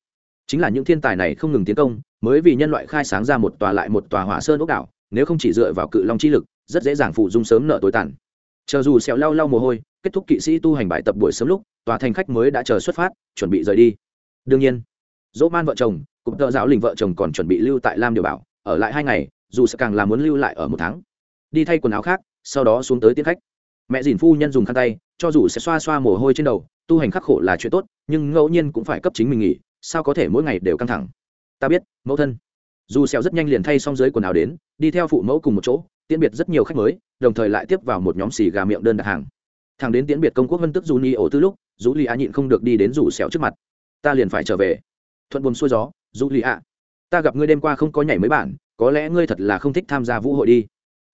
Chính là những thiên tài này không ngừng tiến công, mới vì nhân loại khai sáng ra một tòa lại một tòa hỏa sơn ốc đảo, nếu không chỉ dựa vào cự long chi lực, rất dễ dàng phụ dung sớm nợ tối tàn. Chờ dù xẹo lau lau mồ hôi, kết thúc kỵ sĩ tu hành bài tập buổi sớm lúc, tòa thành khách mới đã chờ xuất phát, chuẩn bị rời đi. Đương nhiên, dỗ man vợ chồng cụm tợ giáo lình vợ chồng còn chuẩn bị lưu tại lam điều bảo, ở lại hai ngày, dù sẽ càng là muốn lưu lại ở một tháng. Đi thay quần áo khác, sau đó xuống tới tiếp khách mẹ dìn phu nhân dùng khăn tay, cho dù sẽ xoa xoa mồ hôi trên đầu, tu hành khắc khổ là chuyện tốt, nhưng ngẫu nhiên cũng phải cấp chính mình nghỉ, sao có thể mỗi ngày đều căng thẳng? Ta biết, mẫu thân. Dù xẻo rất nhanh liền thay xong dưới quần áo đến, đi theo phụ mẫu cùng một chỗ, tiễn biệt rất nhiều khách mới, đồng thời lại tiếp vào một nhóm xì gà miệng đơn đặt hàng. Thằng đến tiễn biệt công quốc vân tức dù ni ổ tư lúc, dù lì a nhịn không được đi đến rủ xẻo trước mặt. Ta liền phải trở về. Thuận buồn xuôi gió, dù lì a, ta gặp ngươi đêm qua không có nhảy mấy bản, có lẽ ngươi thật là không thích tham gia vũ hội đi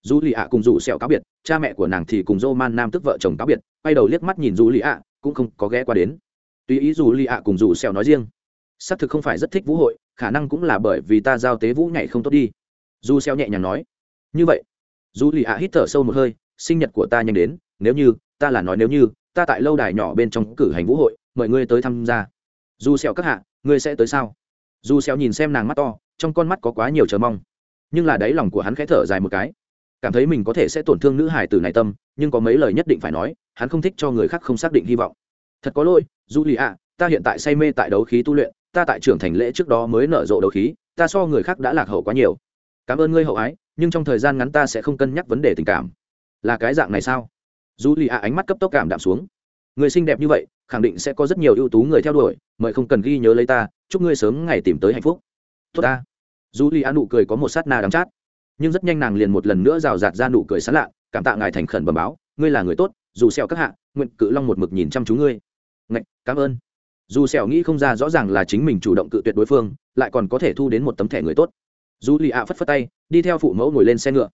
dù lì ạ cùng Dù sẹo cáo biệt, cha mẹ của nàng thì cùng dô man nam tức vợ chồng cáo biệt, quay đầu liếc mắt nhìn dù lì ạ, cũng không có ghé qua đến. Tùy ý dù lì ạ cùng Dù sẹo nói riêng, xác thực không phải rất thích vũ hội, khả năng cũng là bởi vì ta giao tế vũ nhảy không tốt đi. Dù Sẹo nhẹ nhàng nói, như vậy. Dù lì ạ hít thở sâu một hơi, sinh nhật của ta nhanh đến, nếu như, ta là nói nếu như, ta tại lâu đài nhỏ bên trong cử hành vũ hội, mời ngươi tới tham gia. Dù Sẹo các hạ, ngươi sẽ tới sao? Dù Sẹo nhìn xem nàng mắt to, trong con mắt có quá nhiều chờ mong. Nhưng là đáy lòng của hắn khẽ thở dài một cái cảm thấy mình có thể sẽ tổn thương nữ hải tử này tâm, nhưng có mấy lời nhất định phải nói, hắn không thích cho người khác không xác định hy vọng. Thật có lỗi du lì ạ ta hiện tại say mê tại đấu khí tu luyện, ta tại trưởng thành lễ trước đó mới nở rộ đấu khí, ta so người khác đã lạc hậu quá nhiều. Cảm ơn ngươi hậu ái, nhưng trong thời gian ngắn ta sẽ không cân nhắc vấn đề tình cảm. Là cái dạng này sao? Du lì ạ ánh mắt cấp tốc cảm đạm xuống. Người xinh đẹp như vậy, khẳng định sẽ có rất nhiều ưu tú người theo đuổi, mời không cần ghi nhớ lấy ta, chúc ngươi sớm ngày tìm tới hạnh phúc. Tốt ta. Du lì ạ nụ cười có một sát na đắng chát nhưng rất nhanh nàng liền một lần nữa rào rạt ra nụ cười sán lạ, cảm tạ ngài thành khẩn bẩm báo, ngươi là người tốt, dù sẹo các hạ, nguyện cự long một mực nhìn chăm chú ngươi. Ngạch, cảm ơn. Dù sẹo nghĩ không ra rõ ràng là chính mình chủ động cự tuyệt đối phương, lại còn có thể thu đến một tấm thẻ người tốt. Dù lì ạ phất phất tay, đi theo phụ mẫu ngồi lên xe ngựa.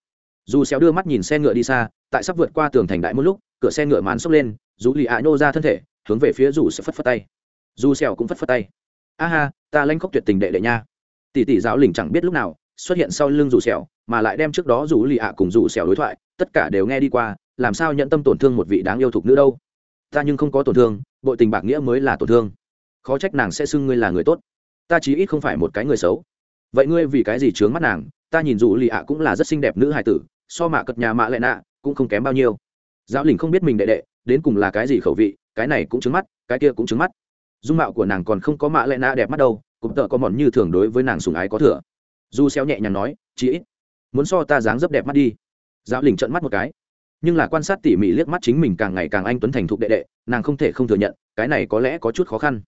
Dù sẹo đưa mắt nhìn xe ngựa đi xa, tại sắp vượt qua tường thành đại một lúc, cửa xe ngựa màn sốc lên, dù lì ạ nô ra thân thể, hướng về phía dù sẽ phất phất tay. Dù sẹo cũng phất phất tay. A ha, ta lanh khóc tuyệt tình đệ đệ nha. Tỷ tỷ giáo lĩnh chẳng biết lúc nào, xuất hiện sau lưng dù sẹo mà lại đem trước đó rủ lì ạ cùng rủ sẹo đối thoại, tất cả đều nghe đi qua, làm sao nhận tâm tổn thương một vị đáng yêu thục nữ đâu? Ta nhưng không có tổn thương, bội tình bạc nghĩa mới là tổn thương. Khó trách nàng sẽ xưng ngươi là người tốt. Ta chí ít không phải một cái người xấu. Vậy ngươi vì cái gì trướng mắt nàng? Ta nhìn dù lì ạ cũng là rất xinh đẹp nữ hài tử, so mạ cật nhà mạ lệ nạ cũng không kém bao nhiêu. Giáo lình không biết mình đệ đệ, đến cùng là cái gì khẩu vị, cái này cũng trứng mắt, cái kia cũng trứng mắt. Dung mạo của nàng còn không có mạ lệ nạ đẹp mắt đâu, cũng tợ có mòn như thường đối với nàng sùng ái có thừa. Du xéo nhẹ nhàng nói, chí ít muốn so ta dáng dấp đẹp mắt đi. Giáo lình trợn mắt một cái. Nhưng là quan sát tỉ mỉ liếc mắt chính mình càng ngày càng anh tuấn thành thục đệ đệ, nàng không thể không thừa nhận, cái này có lẽ có chút khó khăn.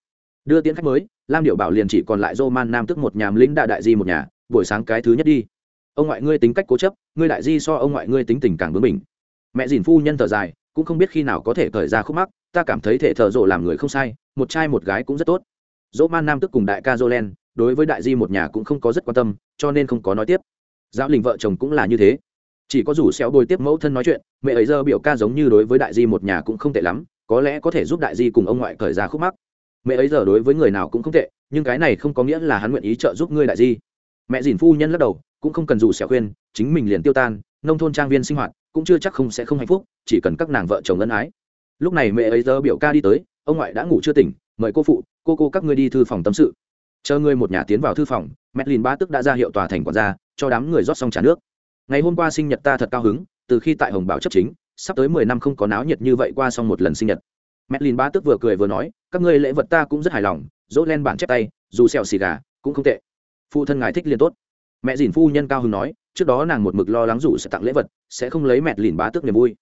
Đưa tiến khách mới, lam điệu bảo liền chỉ còn lại dô man nam tức một nhà lính đại đại di một nhà, buổi sáng cái thứ nhất đi. Ông ngoại ngươi tính cách cố chấp, ngươi đại di so ông ngoại ngươi tính tình càng bướng mình mẹ dìn phu nhân thở dài, cũng không biết khi nào có thể thời ra khúc mắc, ta cảm thấy thể thợ rộ làm người không sai, một trai một gái cũng rất tốt. Dỗ man nam tức cùng đại ca jolen, đối với đại di một nhà cũng không có rất quan tâm, cho nên không có nói tiếp giáo linh vợ chồng cũng là như thế. Chỉ có rủ xéo bồi tiếp mẫu thân nói chuyện, mẹ ấy giờ biểu ca giống như đối với đại di một nhà cũng không tệ lắm, có lẽ có thể giúp đại di cùng ông ngoại cởi ra khúc mắc. Mẹ ấy giờ đối với người nào cũng không tệ, nhưng cái này không có nghĩa là hắn nguyện ý trợ giúp ngươi đại di. Mẹ dìn phu nhân lắc đầu, cũng không cần rủ xẻo khuyên, chính mình liền tiêu tan, nông thôn trang viên sinh hoạt, cũng chưa chắc không sẽ không hạnh phúc, chỉ cần các nàng vợ chồng ân ái. Lúc này mẹ ấy giờ biểu ca đi tới, ông ngoại đã ngủ chưa tỉnh, mời cô phụ, cô cô các ngươi đi thư phòng tâm sự. Chờ ngươi một nhà tiến vào thư phòng mẹ lìn ba tức đã ra hiệu tòa thành quản gia, cho đám người rót xong trà nước. Ngày hôm qua sinh nhật ta thật cao hứng, từ khi tại hồng bảo chấp chính, sắp tới mười năm không có náo nhiệt như vậy qua xong một lần sinh nhật. Mẹ lìn ba tức vừa cười vừa nói, các ngươi lễ vật ta cũng rất hài lòng, dỗ len bản chép tay, dù xẹo xì gà, cũng không tệ. Phụ thân ngài thích liên tốt. Mẹ dìn phu nhân cao hứng nói, trước đó nàng một mực lo lắng dù sẽ tặng lễ vật, sẽ không lấy mẹ lìn bá tức niềm vui.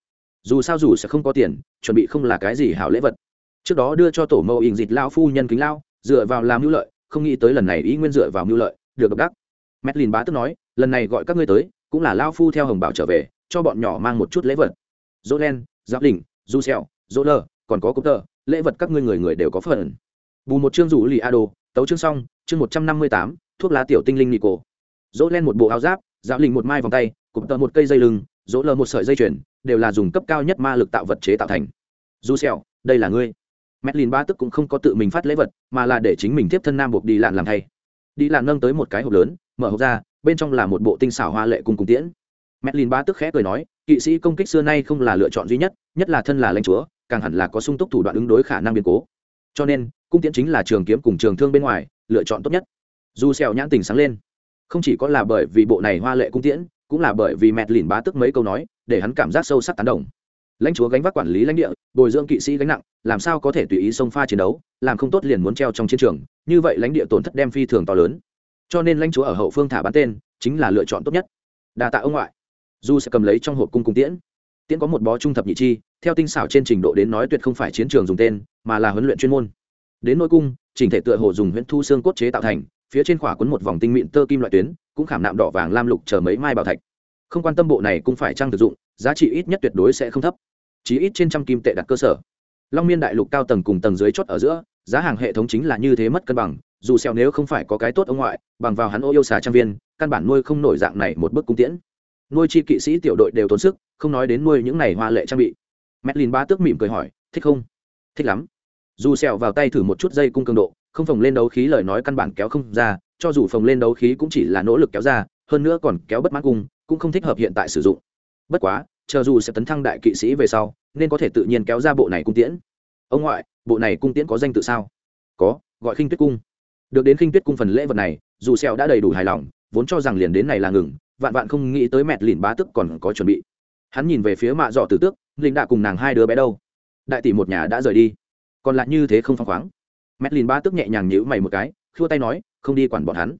Dù sao dù sẽ không có tiền, chuẩn bị không là cái gì hảo lễ vật. Trước đó đưa cho tổ mẫu ỉn dịch lao phu nhân kính lao, dựa vào làm mưu lợi, không nghĩ tới lần này ý nguyên dựa vào mưu lợi được độc đắc. Mẹ lìn bá tức nói lần này gọi các ngươi tới cũng là lao phu theo hồng bảo trở về cho bọn nhỏ mang một chút lễ vật. Dỗ len giáp đỉnh du xẹo dỗ còn có cúp tờ lễ vật các ngươi người người đều có phần. Bù một chương rủ lì a đồ tấu chương xong chương một trăm năm mươi tám thuốc lá tiểu tinh linh nị cổ dỗ len một bộ áo giáp Giáp lình một mai vòng tay Cúp tờ một cây dây lưng dỗ lờ một sợi dây chuyền đều là dùng cấp cao nhất ma lực tạo vật chế tạo thành. Du xẹo đây là ngươi. Medlin ba tức cũng không có tự mình phát lễ vật, mà là để chính mình tiếp thân nam buộc đi lạn làm thay. Đi lạn nâng tới một cái hộp lớn, mở hộp ra, bên trong là một bộ tinh xảo hoa lệ cùng cùng tiễn. Medlin ba tức khẽ cười nói, kỵ sĩ công kích xưa nay không là lựa chọn duy nhất, nhất là thân là lãnh chúa, càng hẳn là có sung túc thủ đoạn ứng đối khả năng biến cố. Cho nên, cung tiễn chính là trường kiếm cùng trường thương bên ngoài, lựa chọn tốt nhất. Du xèo nhãn tình sáng lên không chỉ có là bởi vì bộ này hoa lệ cung tiễn cũng là bởi vì mẹt lìn bá tức mấy câu nói để hắn cảm giác sâu sắc tán đồng lãnh chúa gánh vác quản lý lãnh địa, bồi dưỡng kỵ sĩ gánh nặng, làm sao có thể tùy ý xông pha chiến đấu, làm không tốt liền muốn treo trong chiến trường, như vậy lãnh địa tổn thất đem phi thường to lớn. Cho nên lãnh chúa ở hậu phương thả bán tên, chính là lựa chọn tốt nhất. Đa tạ ông ngoại. Du sẽ cầm lấy trong hộp cung cung tiễn. Tiễn có một bó trung thập nhị chi, theo tinh xảo trên trình độ đến nói tuyệt không phải chiến trường dùng tên, mà là huấn luyện chuyên môn. Đến nội cung, chỉnh thể tựa hồ dùng huyễn thu xương cốt chế tạo thành, phía trên khỏa quấn một vòng tinh mịn tơ kim loại tuyến, cũng khảm nạm đỏ vàng lam lục chờ mấy mai bảo thạch không quan tâm bộ này cũng phải trang thực dụng, giá trị ít nhất tuyệt đối sẽ không thấp. Chí ít trên trăm kim tệ đặt cơ sở. Long miên đại lục cao tầng cùng tầng dưới chốt ở giữa, giá hàng hệ thống chính là như thế mất cân bằng, dù sẹo nếu không phải có cái tốt ông ngoại, bằng vào hắn ô yêu xà trang viên, căn bản nuôi không nổi dạng này một bước cung tiễn. Nuôi chi kỵ sĩ tiểu đội đều tốn sức, không nói đến nuôi những này hoa lệ trang bị. Medlin ba tước mỉm cười hỏi, thích không? Thích lắm. Dù sẹo vào tay thử một chút dây cung cường độ, không phồng lên đấu khí lời nói căn bản kéo không ra, cho dù phồng lên đấu khí cũng chỉ là nỗ lực kéo ra hơn nữa còn kéo bất mãn cung, cũng không thích hợp hiện tại sử dụng. Bất quá, chờ dù sẽ tấn thăng đại kỵ sĩ về sau, nên có thể tự nhiên kéo ra bộ này cung tiễn. Ông ngoại, bộ này cung tiễn có danh tự sao? Có, gọi khinh tuyết cung. Được đến khinh tuyết cung phần lễ vật này, dù sẹo đã đầy đủ hài lòng, vốn cho rằng liền đến này là ngừng, vạn vạn không nghĩ tới mẹt lìn bá tức còn có chuẩn bị. Hắn nhìn về phía mạ dọ tử tước linh đã cùng nàng hai đứa bé đâu? Đại tỷ một nhà đã rời đi. Còn lại như thế không phăng khoáng. Mẹt lìn bá tức nhẹ nhàng nhíu mày một cái, khua tay nói, không đi quản bọn hắn.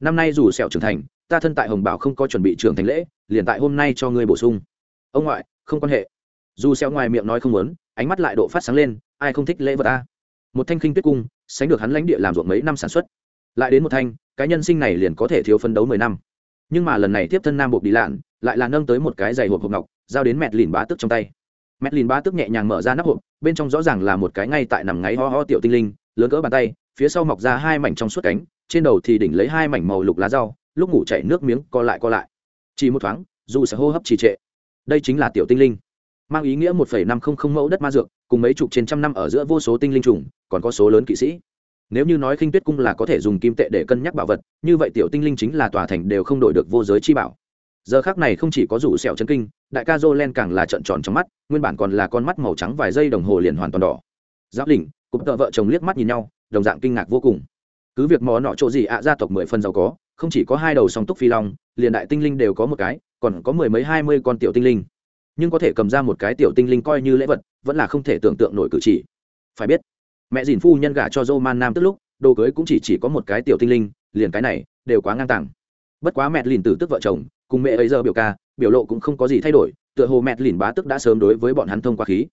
Năm nay dù sẹo trưởng thành ta thân tại hồng bảo không có chuẩn bị trưởng thành lễ, liền tại hôm nay cho ngươi bổ sung. Ông ngoại, không quan hệ. Dù sẹo ngoài miệng nói không muốn, ánh mắt lại độ phát sáng lên, ai không thích lễ vật ta? Một thanh khinh tuyết cung, sánh được hắn lãnh địa làm ruộng mấy năm sản xuất. Lại đến một thanh, cái nhân sinh này liền có thể thiếu phân đấu mười năm. Nhưng mà lần này tiếp thân nam buộc đi lạn, lại là nâng tới một cái giày hộp hộp ngọc, giao đến mẹt lìn bá tức trong tay. Mẹt lìn bá tức nhẹ nhàng mở ra nắp hộp, bên trong rõ ràng là một cái ngay tại nằm ngáy ho ho tiểu tinh linh, lớn cỡ bàn tay, phía sau mọc ra hai mảnh trong suốt cánh, trên đầu thì đỉnh lấy hai mảnh màu lục lá rau lúc ngủ chảy nước miếng co lại co lại. Chỉ một thoáng dù sẽ hô hấp trì trệ. Đây chính là tiểu tinh linh. Mang ý nghĩa một phẩy năm không không mẫu đất ma dược cùng mấy chục trên trăm năm ở giữa vô số tinh linh trùng còn có số lớn kỵ sĩ. Nếu như nói khinh tuyết cung là có thể dùng kim tệ để cân nhắc bảo vật như vậy tiểu tinh linh chính là tòa thành đều không đổi được vô giới chi bảo. Giờ khác này không chỉ có rủ sẹo chân kinh đại ca dô len càng là trận tròn trong mắt nguyên bản còn là con mắt màu trắng vài giây đồng hồ liền hoàn toàn đỏ. Giáp đình, cụm tợ vợ chồng liếc mắt nhìn nhau đồng dạng kinh ngạc vô cùng. Cứ việc mò nọ chỗ gì ạ gia tộc mười phần giàu có không chỉ có hai đầu song túc phi long, liền đại tinh linh đều có một cái, còn có mười mấy hai mươi con tiểu tinh linh. Nhưng có thể cầm ra một cái tiểu tinh linh coi như lễ vật, vẫn là không thể tưởng tượng nổi cử chỉ. Phải biết, mẹ dìn phu nhân gả cho dô man nam tức lúc, đồ cưới cũng chỉ chỉ có một cái tiểu tinh linh, liền cái này đều quá ngang tàng. Bất quá mẹ lìn tử tức vợ chồng, cùng mẹ ấy giờ biểu ca, biểu lộ cũng không có gì thay đổi, tựa hồ mẹ lìn bá tức đã sớm đối với bọn hắn thông qua khí.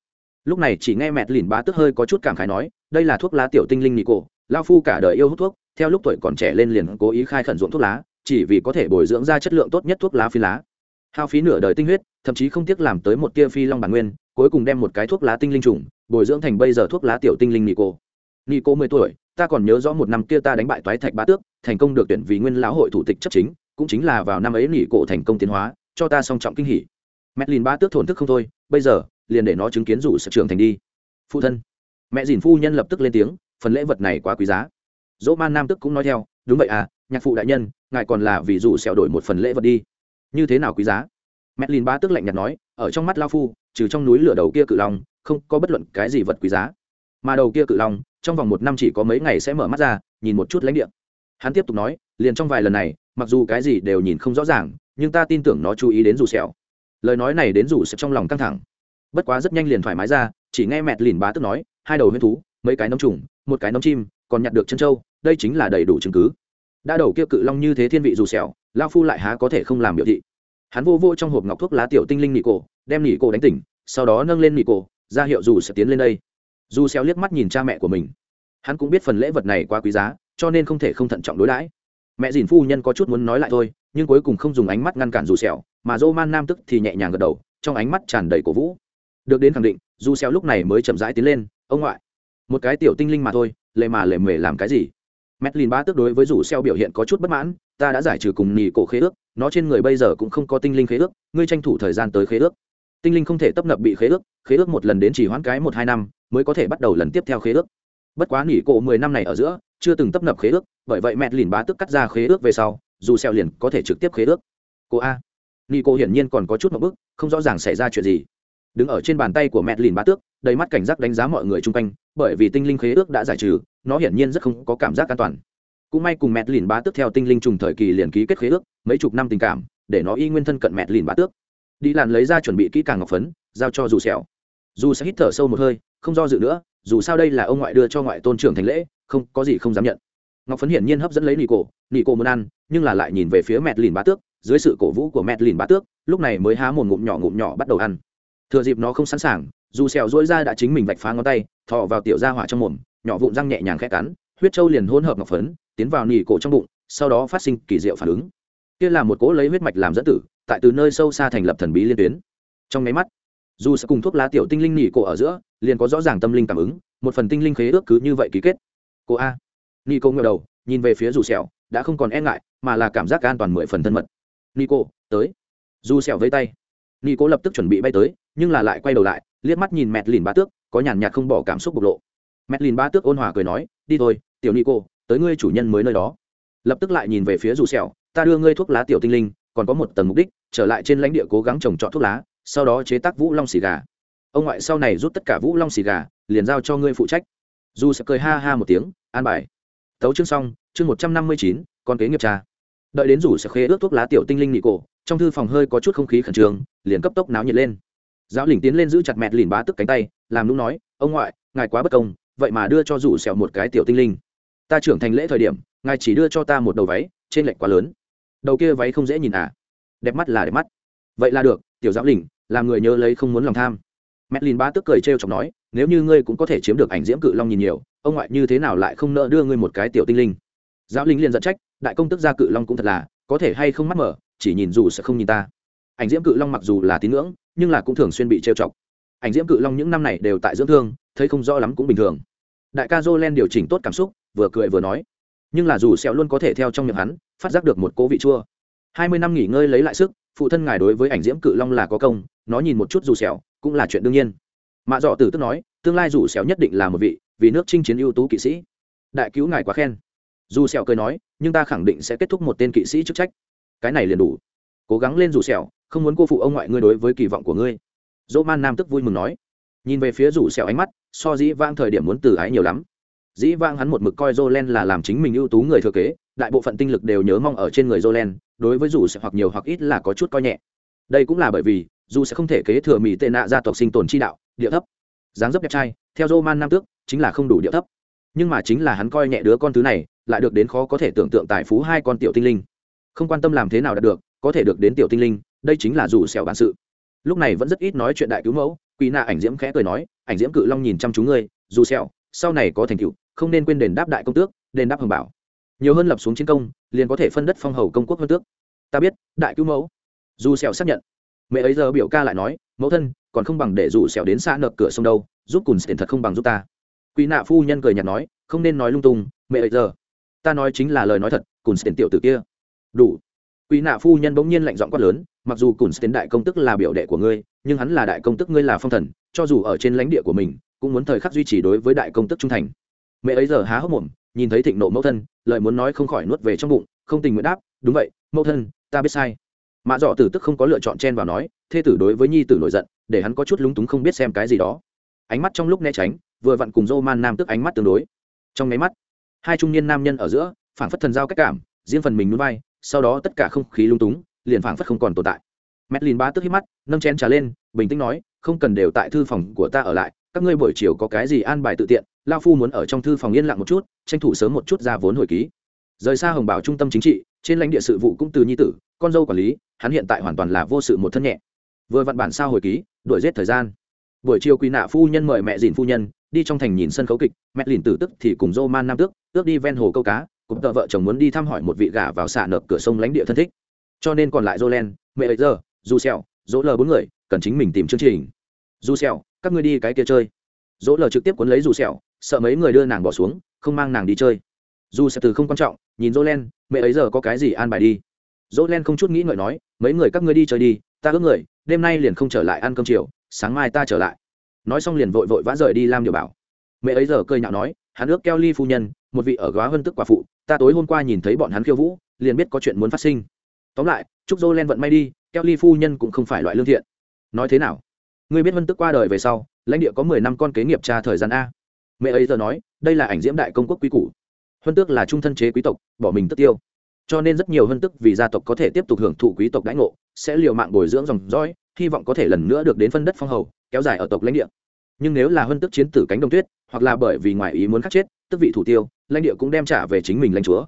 Lúc này chỉ nghe mẹ lìn bá tức hơi có chút cảm khái nói, đây là thuốc lá tiểu tinh linh nhị cổ lao phu cả đời yêu hút thuốc theo lúc tuổi còn trẻ lên liền cố ý khai khẩn ruộng thuốc lá, chỉ vì có thể bồi dưỡng ra chất lượng tốt nhất thuốc lá phi lá. Hao phí nửa đời tinh huyết, thậm chí không tiếc làm tới một tia phi long bản nguyên, cuối cùng đem một cái thuốc lá tinh linh trùng, bồi dưỡng thành bây giờ thuốc lá tiểu tinh linh nico. Nico mười tuổi, ta còn nhớ rõ một năm kia ta đánh bại toái thạch bá tước, thành công được tuyển vì nguyên lão hội thủ tịch chấp chính, cũng chính là vào năm ấy nico thành công tiến hóa, cho ta song trọng kinh hỉ. Medlin bá tước thổn thức không thôi, bây giờ, liền để nó chứng kiến rủ sở trưởng thành đi. Phụ thân. Mẹ dìn phu nhân lập tức lên tiếng, phần lễ vật này quá quý giá dỗ man nam tức cũng nói theo, đúng vậy à nhạc phụ đại nhân, ngài còn là vì dù xẻo đổi một phần lễ vật đi. Như thế nào quý giá? Medlin bá tức lạnh nhạt nói, ở trong mắt lao phu, trừ trong núi lửa đầu kia cự long, không có bất luận cái gì vật quý giá. Mà đầu kia cự long, trong vòng một năm chỉ có mấy ngày sẽ mở mắt ra, nhìn một chút lãnh địa. Hắn tiếp tục nói, liền trong vài lần này, mặc dù cái gì đều nhìn không rõ ràng, nhưng ta tin tưởng nó chú ý đến dù sẹo lời nói này đến dù sẹo trong lòng căng thẳng. Bất quá rất nhanh liền thoải mái ra, chỉ nghe mẹt lìn bá tức nói, hai đầu huyết thú, mấy cái nấm trùng, một cái nấm chim còn nhặt được chân trâu, đây chính là đầy đủ chứng cứ. Đã đầu kia cự long như thế thiên vị dù sẹo lao phu lại há có thể không làm biểu thị. Hắn vô vô trong hộp ngọc thuốc lá tiểu tinh linh nỉ cổ, đem nỉ cổ đánh tỉnh, sau đó nâng lên nỉ cổ, ra hiệu dù sẽ tiến lên đây. Dù xéo liếc mắt nhìn cha mẹ của mình. Hắn cũng biết phần lễ vật này quá quý giá, cho nên không thể không thận trọng đối đãi. Mẹ dìn phu nhân có chút muốn nói lại thôi, nhưng cuối cùng không dùng ánh mắt ngăn cản dù xẻo mà dô man nam tức thì nhẹ nhàng gật đầu, trong ánh mắt tràn đầy cổ vũ. Được đến khẳng định, dù xéo lúc này mới chậm rãi tiến lên, ông ngoại, một cái tiểu tinh linh mà thôi lề mà lề mề làm cái gì? Medlin ba tức đối với rủ xeo biểu hiện có chút bất mãn, ta đã giải trừ cùng nhị cổ khế ước, nó trên người bây giờ cũng không có tinh linh khế ước, ngươi tranh thủ thời gian tới khế ước. Tinh linh không thể tấp nập bị khế ước khế ước một lần đến chỉ hoãn cái một hai năm mới có thể bắt đầu lần tiếp theo khế ước. Bất quá nghỉ cổ mười năm này ở giữa chưa từng tấp nập khế ước bởi vậy mẹ lìn bá tức cắt ra khế ước về sau dù xeo liền có thể trực tiếp khế ước. Cô a. Nghỉ cổ hiển nhiên còn có chút một bước không rõ ràng xảy ra chuyện gì. Đứng ở trên bàn tay của mẹ lìn bá tước đầy mắt cảnh giác đánh giá mọi người chung quanh, bởi vì tinh linh khế ước đã giải trừ, nó hiển nhiên rất không có cảm giác an toàn. Cũng may cùng mẹ lìn bá tước theo tinh linh trùng thời kỳ liền ký kết khế ước, mấy chục năm tình cảm, để nó y nguyên thân cận mẹ lìn bá tước. Đi làn lấy ra chuẩn bị kỹ càng ngọc phấn, giao cho dù xẻo dù sẽ hít thở sâu một hơi, không do dự nữa, dù sao đây là ông ngoại đưa cho ngoại tôn trưởng thành lễ, không, có gì không dám nhận. Ngọc phấn hiển nhiên hấp dẫn lấy nị cổ nị cổ muốn ăn, nhưng là lại nhìn về phía mẹt lìn bá tước, dưới sự cổ vũ của mẹt lìn bá tước, lúc này mới há một ngụm nhỏ ngụm nhỏ bắt đầu ăn. Thừa dịp nó không sẵn sàng dù sẹo dỗi ra đã chính mình vạch phá ngón tay, thò vào tiểu ra hỏa trong mồm, nhỏ vụn răng nhẹ nhàng khẽ cắn, huyết châu liền hỗn hợp ngọc phấn, tiến vào nỉ cổ trong bụng, sau đó phát sinh kỳ diệu phản ứng. Kia là một cỗ lấy huyết mạch làm dẫn tử, tại từ nơi sâu xa thành lập thần bí liên tuyến. Trong máy mắt, dù sẽ cùng thuốc lá tiểu tinh linh nỉ cổ ở giữa, liền có rõ ràng tâm linh cảm ứng, một phần tinh linh khế ước cứ như vậy ký kết. Cô a. Nỉ cổ ngẩng đầu, nhìn về phía dù sẹo đã không còn e ngại, mà là cảm giác an toàn mười phần thân mật. Nỉ cô tới. Dù sẹo với tay. Nỉ cô lập tức chuẩn bị bay tới, nhưng là lại quay đầu lại liếc mắt nhìn mẹt lìn ba tước, có nhàn nhạt không bỏ cảm xúc bộc lộ. Mẹt lìn ba tước ôn hòa cười nói, đi thôi, tiểu nhị cô tới ngươi chủ nhân mới nơi đó. Lập tức lại nhìn về phía dù sẹo, ta đưa ngươi thuốc lá tiểu tinh linh, còn có một tầng mục đích, trở lại trên lãnh địa cố gắng trồng trọt thuốc lá, sau đó chế tác vũ long xì gà. Ông ngoại sau này rút tất cả vũ long xì gà, liền giao cho ngươi phụ trách. Dù sẽ cười ha ha một tiếng, an bài. Tấu chương xong, chương một trăm năm mươi chín, con kế nghiệp cha. Đợi đến rủ sẽ khế ước thuốc lá tiểu tinh linh nị cổ trong thư phòng hơi có chút không khí khẩn trương, liền cấp tốc náo nhiệt lên giáo lĩnh tiến lên giữ chặt mẹt lìn bá tức cánh tay, làm nũng nói, ông ngoại, ngài quá bất công, vậy mà đưa cho rủ sẹo một cái tiểu tinh linh. Ta trưởng thành lễ thời điểm, ngài chỉ đưa cho ta một đầu váy, trên lệch quá lớn. Đầu kia váy không dễ nhìn à? Đẹp mắt là đẹp mắt. Vậy là được, tiểu giáo lĩnh, làm người nhớ lấy không muốn lòng tham. Mẹt lìn bá tức cười trêu chọc nói, nếu như ngươi cũng có thể chiếm được ảnh diễm cự long nhìn nhiều, ông ngoại như thế nào lại không nỡ đưa ngươi một cái tiểu tinh linh? Giáo linh liền dẫn trách, đại công tức gia cự long cũng thật là, có thể hay không mắt mở, chỉ nhìn dù sẽ không nhìn ta ảnh diễm cự long mặc dù là tín ngưỡng, nhưng là cũng thường xuyên bị trêu chọc. Ảnh diễm cự long những năm này đều tại dưỡng thương, thấy không rõ lắm cũng bình thường. Đại ca jolen điều chỉnh tốt cảm xúc, vừa cười vừa nói. Nhưng là dù sẹo luôn có thể theo trong miệng hắn, phát giác được một cố vị chua. Hai mươi năm nghỉ ngơi lấy lại sức, phụ thân ngài đối với ảnh diễm cự long là có công, nó nhìn một chút dù sẹo, cũng là chuyện đương nhiên. Mạ dọ tử tức nói, tương lai dù sẹo nhất định là một vị, vì nước chinh chiến ưu tú kỵ sĩ. Đại cứu ngài quá khen. Dù sẹo cười nói, nhưng ta khẳng định sẽ kết thúc một tên kỵ sĩ chức trách. Cái này liền đủ. Cố gắng lên dù sẹo không muốn cô phụ ông ngoại ngươi đối với kỳ vọng của ngươi. Dỗ man nam tức vui mừng nói. Nhìn về phía rủ sẹo ánh mắt, so dĩ vang thời điểm muốn từ ái nhiều lắm. Dĩ vang hắn một mực coi jolen là làm chính mình ưu tú người thừa kế, đại bộ phận tinh lực đều nhớ mong ở trên người jolen đối với rủ sẽ hoặc nhiều hoặc ít là có chút coi nhẹ. Đây cũng là bởi vì, dù sẽ không thể kế thừa mỹ tệ nạ gia tộc sinh tồn chi đạo, địa thấp. Dáng dấp đẹp trai, theo dô man nam tước, chính là không đủ địa thấp. Nhưng mà chính là hắn coi nhẹ đứa con thứ này, lại được đến khó có thể tưởng tượng tài phú hai con tiểu tinh linh. Không quan tâm làm thế nào đạt được, có thể được đến tiểu tinh linh đây chính là dù xẻo bản sự. Lúc này vẫn rất ít nói chuyện đại cứu mẫu quỷ nạ ảnh diễm khẽ cười nói, ảnh diễm cự long nhìn chăm chú ngươi, dù xẻo, sau này có thành tựu, không nên quên đền đáp đại công tước, đền đáp hồng bảo. Nhiều hơn lập xuống chiến công, liền có thể phân đất phong hầu công quốc hơn tước. Ta biết, đại cứu mẫu. Dù xẻo xác nhận. Mẹ ấy giờ biểu ca lại nói, mẫu thân, còn không bằng để dù xẻo đến xa nợ cửa sông đâu, giúp cùn tiền thật không bằng giúp ta. Quỷ nạ phu nhân cười nhạt nói, không nên nói lung tung, mẹ ấy giờ. Ta nói chính là lời nói thật, cùn tiền tiểu tử kia. Đủ. Quỷ nạ phu nhân bỗng nhiên lạnh giọng quát lớn mặc dù cùn tiến đại công tức là biểu đệ của ngươi nhưng hắn là đại công tức ngươi là phong thần cho dù ở trên lãnh địa của mình cũng muốn thời khắc duy trì đối với đại công tức trung thành. Mẹ ấy giờ há hốc mồm nhìn thấy thịnh nộ mẫu thân lời muốn nói không khỏi nuốt về trong bụng không tình nguyện đáp đúng vậy mẫu thân ta biết sai. Mạ dọ tử tức không có lựa chọn chen vào nói thê tử đối với nhi tử nổi giận để hắn có chút lúng túng không biết xem cái gì đó. Ánh mắt trong lúc né tránh vừa vặn cùng dô man nam tức ánh mắt tương đối. Trong nháy mắt hai trung niên nam nhân ở giữa phảng phất thần giao cách cảm riêng phần mình núi bay, sau đó tất cả không khí lung túng liền phảng phất không còn tồn tại Madeline ba tức hít mắt, nâng chén trà lên, bình tĩnh nói, không cần đều tại thư phòng của ta ở lại, các ngươi buổi chiều có cái gì an bài tự tiện, lão phu muốn ở trong thư phòng yên lặng một chút, tranh thủ sớm một chút ra vốn hồi ký. Rời xa Hồng Bảo trung tâm chính trị, trên lãnh địa sự vụ cũng từ nhi tử, con dâu quản lý, hắn hiện tại hoàn toàn là vô sự một thân nhẹ. Vừa vặn bản sao hồi ký, đuổi giết thời gian. Buổi chiều quý nạ phu nhân mời mẹ dìn phu nhân đi trong thành nhìn sân khấu kịch, mẹ lìn tử tức thì cùng Roman nam tước, ước đi ven hồ câu cá, cùng tợ vợ chồng muốn đi thăm hỏi một vị gả vào xạ nợ cửa sông lãnh địa thân thích. Cho nên còn lại Jolen, mẹ ấy giờ, Du Sẹo, Dỗ Lờ bốn người, cần chính mình tìm chương trình. Du Sẹo, các ngươi đi cái kia chơi. Dỗ Lờ trực tiếp cuốn lấy Du Sẹo, sợ mấy người đưa nàng bỏ xuống, không mang nàng đi chơi. Du Sẹo từ không quan trọng, nhìn Jolen, mẹ ấy giờ có cái gì an bài đi. Jolen không chút nghĩ ngợi nói, mấy người các ngươi đi chơi đi, ta ước người, đêm nay liền không trở lại ăn cơm chiều, sáng mai ta trở lại. Nói xong liền vội vội vã rời đi làm điều bảo. Mẹ ấy giờ cười nhạo nói, hắn ước Kelly phu nhân, một vị ở góa hơn tức quả phụ, ta tối hôm qua nhìn thấy bọn hắn khiêu vũ, liền biết có chuyện muốn phát sinh. Tóm lại, chúc dô len vận may đi, Kelly phu nhân cũng không phải loại lương thiện. Nói thế nào? Ngươi biết Vân Tức qua đời về sau, lãnh địa có mười năm con kế nghiệp tra thời gian a. Mẹ ấy giờ nói, đây là ảnh diễm đại công quốc quý củ. huân Tước là trung thân chế quý tộc, bỏ mình tất tiêu. Cho nên rất nhiều huân Tức vì gia tộc có thể tiếp tục hưởng thụ quý tộc đãi ngộ, sẽ liều mạng bồi dưỡng dòng dõi, hy vọng có thể lần nữa được đến phân đất phong hầu, kéo dài ở tộc lãnh địa. Nhưng nếu là huân Tức chiến tử cánh đồng tuyết, hoặc là bởi vì ngoại ý muốn khắc chết, tức vị thủ tiêu, lãnh địa cũng đem trả về chính mình lãnh chúa.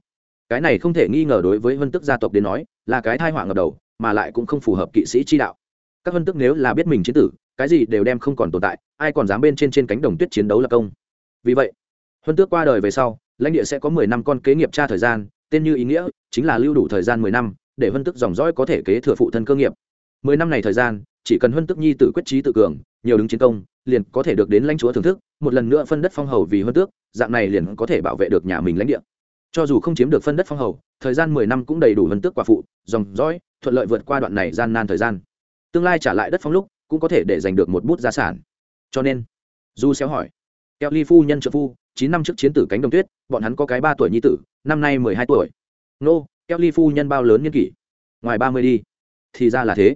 Cái này không thể nghi ngờ đối với Vân Tức gia tộc đến nói, là cái tai họa ngập đầu, mà lại cũng không phù hợp kỵ sĩ chi đạo. Các vân tức nếu là biết mình chiến tử cái gì đều đem không còn tồn tại ai còn dám bên trên trên cánh đồng tuyết chiến đấu là công. Vì vậy huân tước qua đời về sau lãnh địa sẽ có mười năm con kế nghiệp tra thời gian tên như ý nghĩa chính là lưu đủ thời gian mười năm để huân tức dòng dõi có thể kế thừa phụ thân cơ nghiệp. Mười năm này thời gian chỉ cần huân tức nhi tự quyết trí tự cường nhiều đứng chiến công liền có thể được đến lãnh chúa thưởng thức một lần nữa phân đất phong hầu vì huân tước dạng này liền có thể bảo vệ được nhà mình lãnh địa cho dù không chiếm được phân đất phong hầu, thời gian mười năm cũng đầy đủ vân tước quả phụ, dòng dõi, thuận lợi vượt qua đoạn này gian nan thời gian. Tương lai trả lại đất phong lúc, cũng có thể để giành được một bút gia sản. Cho nên, du xéo hỏi keo ly phu nhân trợ phu, chín năm trước chiến tử cánh đồng tuyết, bọn hắn có cái ba tuổi nhi tử, năm nay mười hai tuổi. Nô keo ly phu nhân bao lớn niên kỷ? Ngoài ba mươi đi. Thì ra là thế.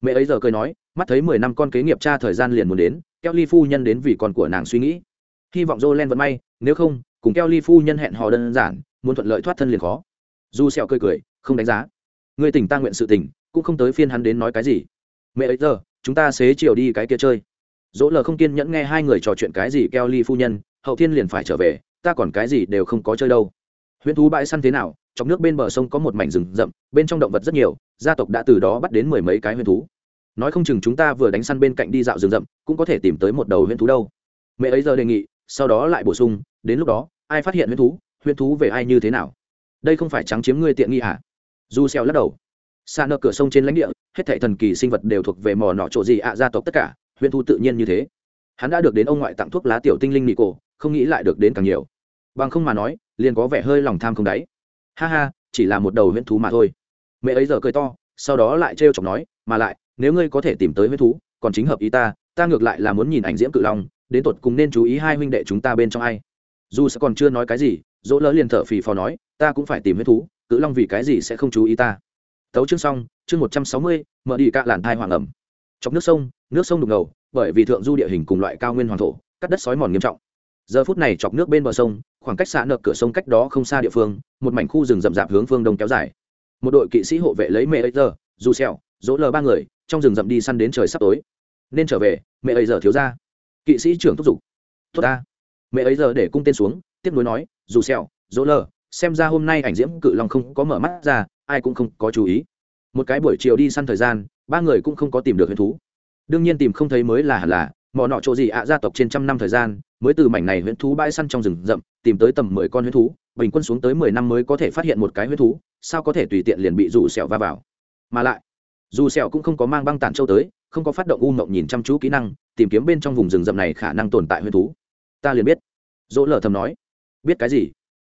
Mẹ ấy giờ cười nói, mắt thấy mười năm con kế nghiệp cha thời gian liền muốn đến keo ly phu nhân đến vì con của nàng suy nghĩ. Hy vọng jolen vẫn may, nếu không, cùng keo ly phu nhân hẹn hò đơn giản muốn thuận lợi thoát thân liền khó. Du sẹo cười cười không đánh giá. Người tỉnh ta nguyện sự tỉnh, cũng không tới phiên hắn đến nói cái gì. Mẹ ấy giờ chúng ta xế chiều đi cái kia chơi. Dỗ lờ không kiên nhẫn nghe hai người trò chuyện cái gì keo ly phu nhân hậu thiên liền phải trở về ta còn cái gì đều không có chơi đâu. Huyễn thú bãi săn thế nào trong nước bên bờ sông có một mảnh rừng rậm bên trong động vật rất nhiều gia tộc đã từ đó bắt đến mười mấy cái huyễn thú. Nói không chừng chúng ta vừa đánh săn bên cạnh đi dạo rừng rậm cũng có thể tìm tới một đầu huyễn thú đâu. Mẹ ấy giờ đề nghị sau đó lại bổ sung đến lúc đó ai phát hiện huyễn thú huyễn thú về ai như thế nào? Đây không phải trắng chiếm ngươi tiện nghi à? hả du xeo lắc đầu. Xa nợ cửa sông trên lãnh địa, hết thảy thần kỳ sinh vật đều thuộc về mò nọ chỗ gì ạ gia tộc tất cả, huyễn thú tự nhiên như thế. Hắn đã được đến ông ngoại tặng thuốc lá tiểu tinh linh nị cổ không nghĩ lại được đến càng nhiều. Bằng không mà nói, liền có vẻ hơi lòng tham không đáy. Ha ha, chỉ là một đầu huyễn thú mà thôi. Mẹ ấy giờ cười to, sau đó lại trêu chọc nói, mà lại, nếu ngươi có thể tìm tới huyễn thú, còn chính hợp ý ta ta ngược lại là muốn nhìn ảnh diễm cự long, đến tột cùng nên chú ý hai huynh đệ chúng ta bên trong ai. Dù sẽ còn chưa nói cái gì dỗ lỡ liền thở phì phò nói, ta cũng phải tìm huyết thú, cự long vì cái gì sẽ không chú ý ta? Tấu chương xong, chương một trăm sáu mươi, mở đi cạ làn thai hoàng ẩm. Chọc nước sông nước sông đục ngầu, bởi vì thượng du địa hình cùng loại cao nguyên hoàng thổ, cắt đất sói mòn nghiêm trọng. Giờ phút này chọc nước bên bờ sông, khoảng cách xa nợ cửa sông cách đó không xa địa phương, một mảnh khu rừng rậm rạp hướng phương đông kéo dài. Một đội kỵ sĩ hộ vệ lấy mẹ ấy giờ dù xẹo dỗ lờ ba người, trong rừng rậm đi săn đến trời sắp tối. Nên trở về, mẹ ấy giờ thiếu ra kỵ sĩ trưởng thúc giục. Tốt ta. Mẹ ấy giờ để cung tên xuống, tiếp nối nói dù sẹo, dỗ lờ xem ra hôm nay ảnh diễm cự long không có mở mắt ra ai cũng không có chú ý. Một cái buổi chiều đi săn thời gian ba người cũng không có tìm được huyền thú. Đương nhiên tìm không thấy mới là hẳn là mỏ nọ chỗ gì ạ gia tộc trên trăm năm thời gian mới từ mảnh này huyễn thú bãi săn trong rừng rậm tìm tới tầm mười con huyễn thú bình quân xuống tới mười năm mới có thể phát hiện một cái huyễn thú sao có thể tùy tiện liền bị rủ sẹo va vào. Mà lại dù sẹo cũng không có mang băng tản châu tới không có phát động u mộng nhìn chăm chú kỹ năng tìm kiếm bên trong vùng rừng rậm này khả năng tồn tại huyễn thú. Ta liền biết. Dỗ lờ thầm nói biết cái gì?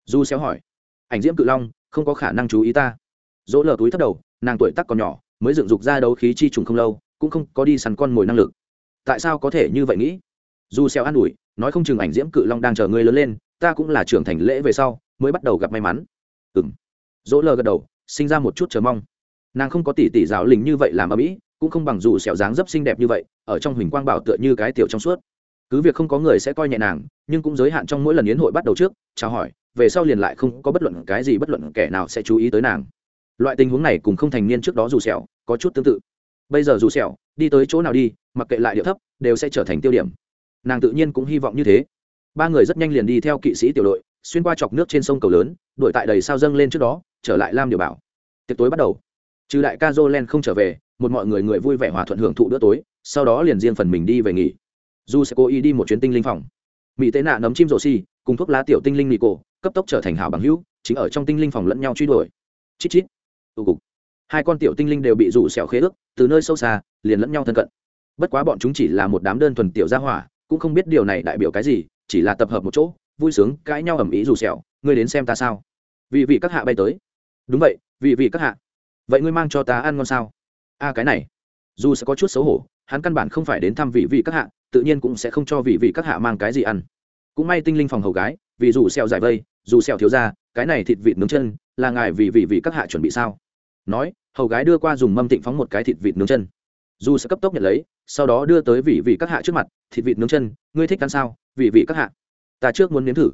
Du xéo hỏi. Ảnh diễm cự long, không có khả năng chú ý ta. Dỗ lờ túi thấp đầu, nàng tuổi tác còn nhỏ, mới dựng dục ra đấu khí chi trùng không lâu, cũng không có đi săn con mồi năng lực. Tại sao có thể như vậy nghĩ? Du xéo an ủi, nói không chừng ảnh diễm cự long đang chờ ngươi lớn lên, ta cũng là trưởng thành lễ về sau, mới bắt đầu gặp may mắn. Ừm. Dỗ lờ gật đầu, sinh ra một chút chờ mong. Nàng không có tỷ tỷ giáo lình như vậy làm ở mỹ cũng không bằng dù xẻo dáng dấp xinh đẹp như vậy, ở trong huỳnh quang bảo tựa như cái tiểu trong suốt cứ việc không có người sẽ coi nhẹ nàng, nhưng cũng giới hạn trong mỗi lần yến hội bắt đầu trước, chào hỏi, về sau liền lại không có bất luận cái gì bất luận kẻ nào sẽ chú ý tới nàng. Loại tình huống này cùng không thành niên trước đó dù sẹo, có chút tương tự. Bây giờ dù sẹo, đi tới chỗ nào đi, mặc kệ lại điệu thấp, đều sẽ trở thành tiêu điểm. Nàng tự nhiên cũng hy vọng như thế. Ba người rất nhanh liền đi theo kỵ sĩ tiểu đội, xuyên qua chọc nước trên sông cầu lớn, đuổi tại đầy sao dâng lên trước đó, trở lại lam điều bảo. Tiệc tối bắt đầu. Trừ đại ca jolen không trở về, một mọi người người vui vẻ hòa thuận hưởng thụ bữa tối, sau đó liền riêng phần mình đi về nghỉ dù sẽ cố ý đi một chuyến tinh linh phòng. Mỹ tế nạ nấm chim rổ xi, cùng thuốc lá tiểu tinh linh mì cổ, cấp tốc trở thành hảo bằng hữu, chính ở trong tinh linh phòng lẫn nhau truy đuổi. Chít chít. Tù cục. Hai con tiểu tinh linh đều bị rủ xẻo khế ước, từ nơi sâu xa, liền lẫn nhau thân cận. Bất quá bọn chúng chỉ là một đám đơn thuần tiểu gia hỏa, cũng không biết điều này đại biểu cái gì, chỉ là tập hợp một chỗ, vui sướng, cãi nhau ầm ĩ rủ xẻo, ngươi đến xem ta sao? Vị vị các hạ bay tới. Đúng vậy, vị vị các hạ. Vậy ngươi mang cho ta ăn ngon sao? A, cái này. Dù sẽ có chút xấu hổ, hắn căn bản không phải đến thăm vị vị các hạ tự nhiên cũng sẽ không cho vị vị các hạ mang cái gì ăn. Cũng may tinh linh phòng hầu gái, vì dù xèo giải vây, dù xèo thiếu ra cái này thịt vịt nướng chân, là ngài vì vị vị các hạ chuẩn bị sao? Nói, hầu gái đưa qua dùng mâm tịnh phóng một cái thịt vịt nướng chân. Dù sẽ cấp tốc nhận lấy, sau đó đưa tới vị vị các hạ trước mặt, thịt vịt nướng chân, ngươi thích ăn sao, vị vị các hạ? Ta trước muốn nếm thử.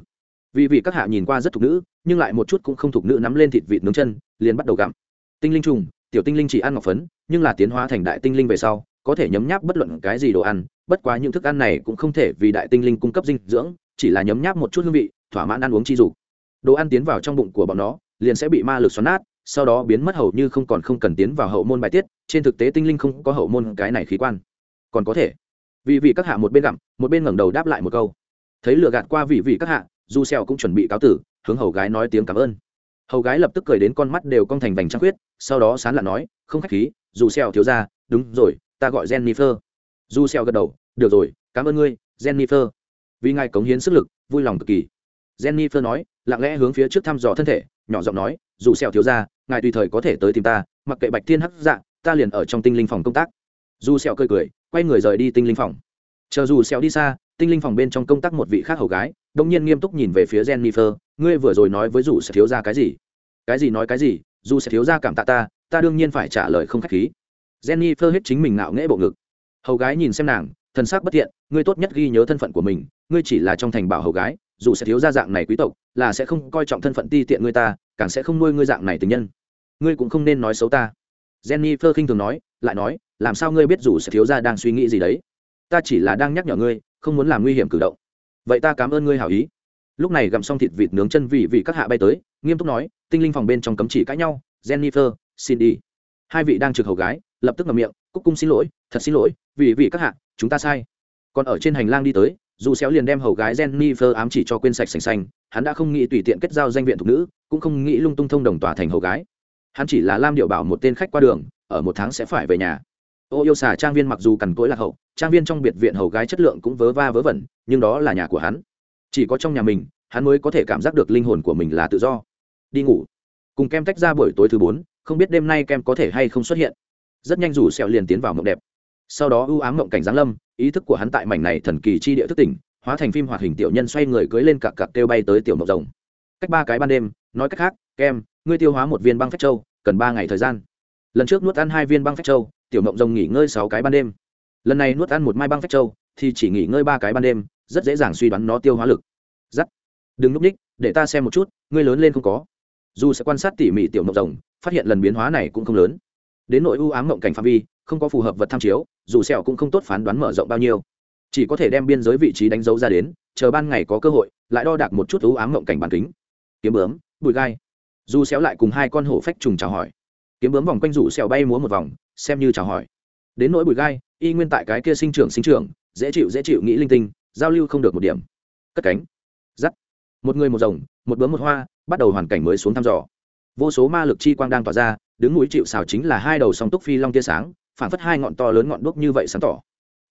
Vị vị các hạ nhìn qua rất thục nữ, nhưng lại một chút cũng không thục nữ nắm lên thịt vịt nướng chân, liền bắt đầu gặm. Tinh linh trùng, tiểu tinh linh chỉ ăn ngọc phấn, nhưng là tiến hóa thành đại tinh linh về sau, có thể nhấm nháp bất luận cái gì đồ ăn bất quá những thức ăn này cũng không thể vì đại tinh linh cung cấp dinh dưỡng, chỉ là nhấm nháp một chút hương vị, thỏa mãn ăn uống chi dục. Đồ ăn tiến vào trong bụng của bọn nó, liền sẽ bị ma lực xoắn nát, sau đó biến mất hầu như không còn không cần tiến vào hậu môn bài tiết, trên thực tế tinh linh không có hậu môn cái này khí quan. Còn có thể. Vì vị các hạ một bên gặm, một bên ngẩng đầu đáp lại một câu. Thấy lựa gạt qua vị vị các hạ, du xeo cũng chuẩn bị cáo tử, hướng hầu gái nói tiếng cảm ơn. Hầu gái lập tức cười đến con mắt đều cong thành vành trăng khuyết, sau đó sán lặn nói, không khách khí dù xeo thiếu gia, đúng rồi, ta gọi jennifer du xeo gật đầu, được rồi, cảm ơn ngươi, jennifer. Vì ngài cống hiến sức lực, vui lòng cực kỳ. Jennifer nói, lặng lẽ hướng phía trước thăm dò thân thể, nhỏ giọng nói, dù xeo thiếu gia, ngài tùy thời có thể tới tìm ta, mặc kệ bạch thiên hắc dạ ta liền ở trong tinh linh phòng công tác. Du xeo cười cười, quay người rời đi tinh linh phòng. Chờ dù xeo đi xa, tinh linh phòng bên trong công tác một vị khác hầu gái đông nhiên nghiêm túc nhìn về phía jennifer, ngươi vừa rồi nói với dù sẽ thiếu gia cái gì? Cái gì nói cái gì? Dù sẽ thiếu gia cảm tạ ta ta đương nhiên phải trả lời không khách khí. Jennifer hết chính mình ngạo nghễ bộ ngực hầu gái nhìn xem nàng, thần sắc bất thiện, ngươi tốt nhất ghi nhớ thân phận của mình, ngươi chỉ là trong thành bảo hầu gái, dù sẽ thiếu ra dạng này quý tộc, là sẽ không coi trọng thân phận ti tiện ngươi ta, càng sẽ không nuôi ngươi dạng này tình nhân. Ngươi cũng không nên nói xấu ta. Jenny phơ khinh thường nói, lại nói, làm sao ngươi biết dù sẽ thiếu ra đang suy nghĩ gì đấy? Ta chỉ là đang nhắc nhở ngươi, không muốn làm nguy hiểm cử động. Vậy ta cảm ơn ngươi hảo ý. Lúc này gặm xong thịt vịt nướng chân vị vị các hạ bay tới, nghiêm túc nói, tinh linh phòng bên trong cấm chỉ cãi nhau, jennifer, xin đi hai vị đang trực hầu gái, lập tức ngậm miệng, cúc cung xin lỗi, thật xin lỗi, vì vị các hạ, chúng ta sai. Còn ở trên hành lang đi tới, dù xéo liền đem hầu gái jennifer ám chỉ cho quên sạch sành xanh hắn đã không nghĩ tùy tiện kết giao danh viện thuộc nữ, cũng không nghĩ lung tung thông đồng tòa thành hầu gái. Hắn chỉ là lam điệu bảo một tên khách qua đường, ở một tháng sẽ phải về nhà. Ô yêu xà trang viên mặc dù cằn cỗi lạc hậu, trang viên trong biệt viện hầu gái chất lượng cũng vớ va vớ vẩn, nhưng đó là nhà của hắn. Chỉ có trong nhà mình, hắn mới có thể cảm giác được linh hồn của mình là tự do. Đi ngủ. Cùng kem tách ra buổi tối thứ bốn không biết đêm nay kem có thể hay không xuất hiện. Rất nhanh rủ sẹo liền tiến vào mộng đẹp. Sau đó ưu ám mộng cảnh giáng lâm, ý thức của hắn tại mảnh này thần kỳ chi địa thức tỉnh, hóa thành phim hoạt hình tiểu nhân xoay người cưới lên cặp cặp kêu bay tới tiểu mộng rồng. Cách ba cái ban đêm, nói cách khác, kem, ngươi tiêu hóa một viên băng phách châu, cần ba ngày thời gian. Lần trước nuốt ăn hai viên băng phách châu, tiểu mộng rồng nghỉ ngơi sáu cái ban đêm. Lần này nuốt ăn một mai băng phách châu, thì chỉ nghỉ ngơi ba cái ban đêm, rất dễ dàng suy đoán nó tiêu hóa lực. Giắt. Đừng núp ních, để ta xem một chút, ngươi lớn lên không có dù sẽ quan sát tỉ mỉ tiểu mộng rồng, phát hiện lần biến hóa này cũng không lớn. Đến nội ưu ám mộng cảnh phạm vi, không có phù hợp vật tham chiếu, dù sẹo cũng không tốt phán đoán mở rộng bao nhiêu. Chỉ có thể đem biên giới vị trí đánh dấu ra đến, chờ ban ngày có cơ hội, lại đo đạc một chút ưu ám mộng cảnh bản kính. Kiếm bướm, bụi gai. Dù sẹo lại cùng hai con hổ phách trùng chào hỏi. Kiếm bướm vòng quanh rủ sẹo bay múa một vòng, xem như chào hỏi. Đến nỗi bụi gai, y nguyên tại cái kia sinh trưởng sinh trưởng, dễ chịu dễ chịu nghĩ linh tinh, giao lưu không được một điểm. Cất cánh. Dắt một người một rồng, một bướm một hoa bắt đầu hoàn cảnh mới xuống thăm dò. Vô số ma lực chi quang đang tỏa ra, đứng núi chịu xào chính là hai đầu song túc phi long tia sáng phản phất hai ngọn to lớn ngọn đuốc như vậy sáng tỏ.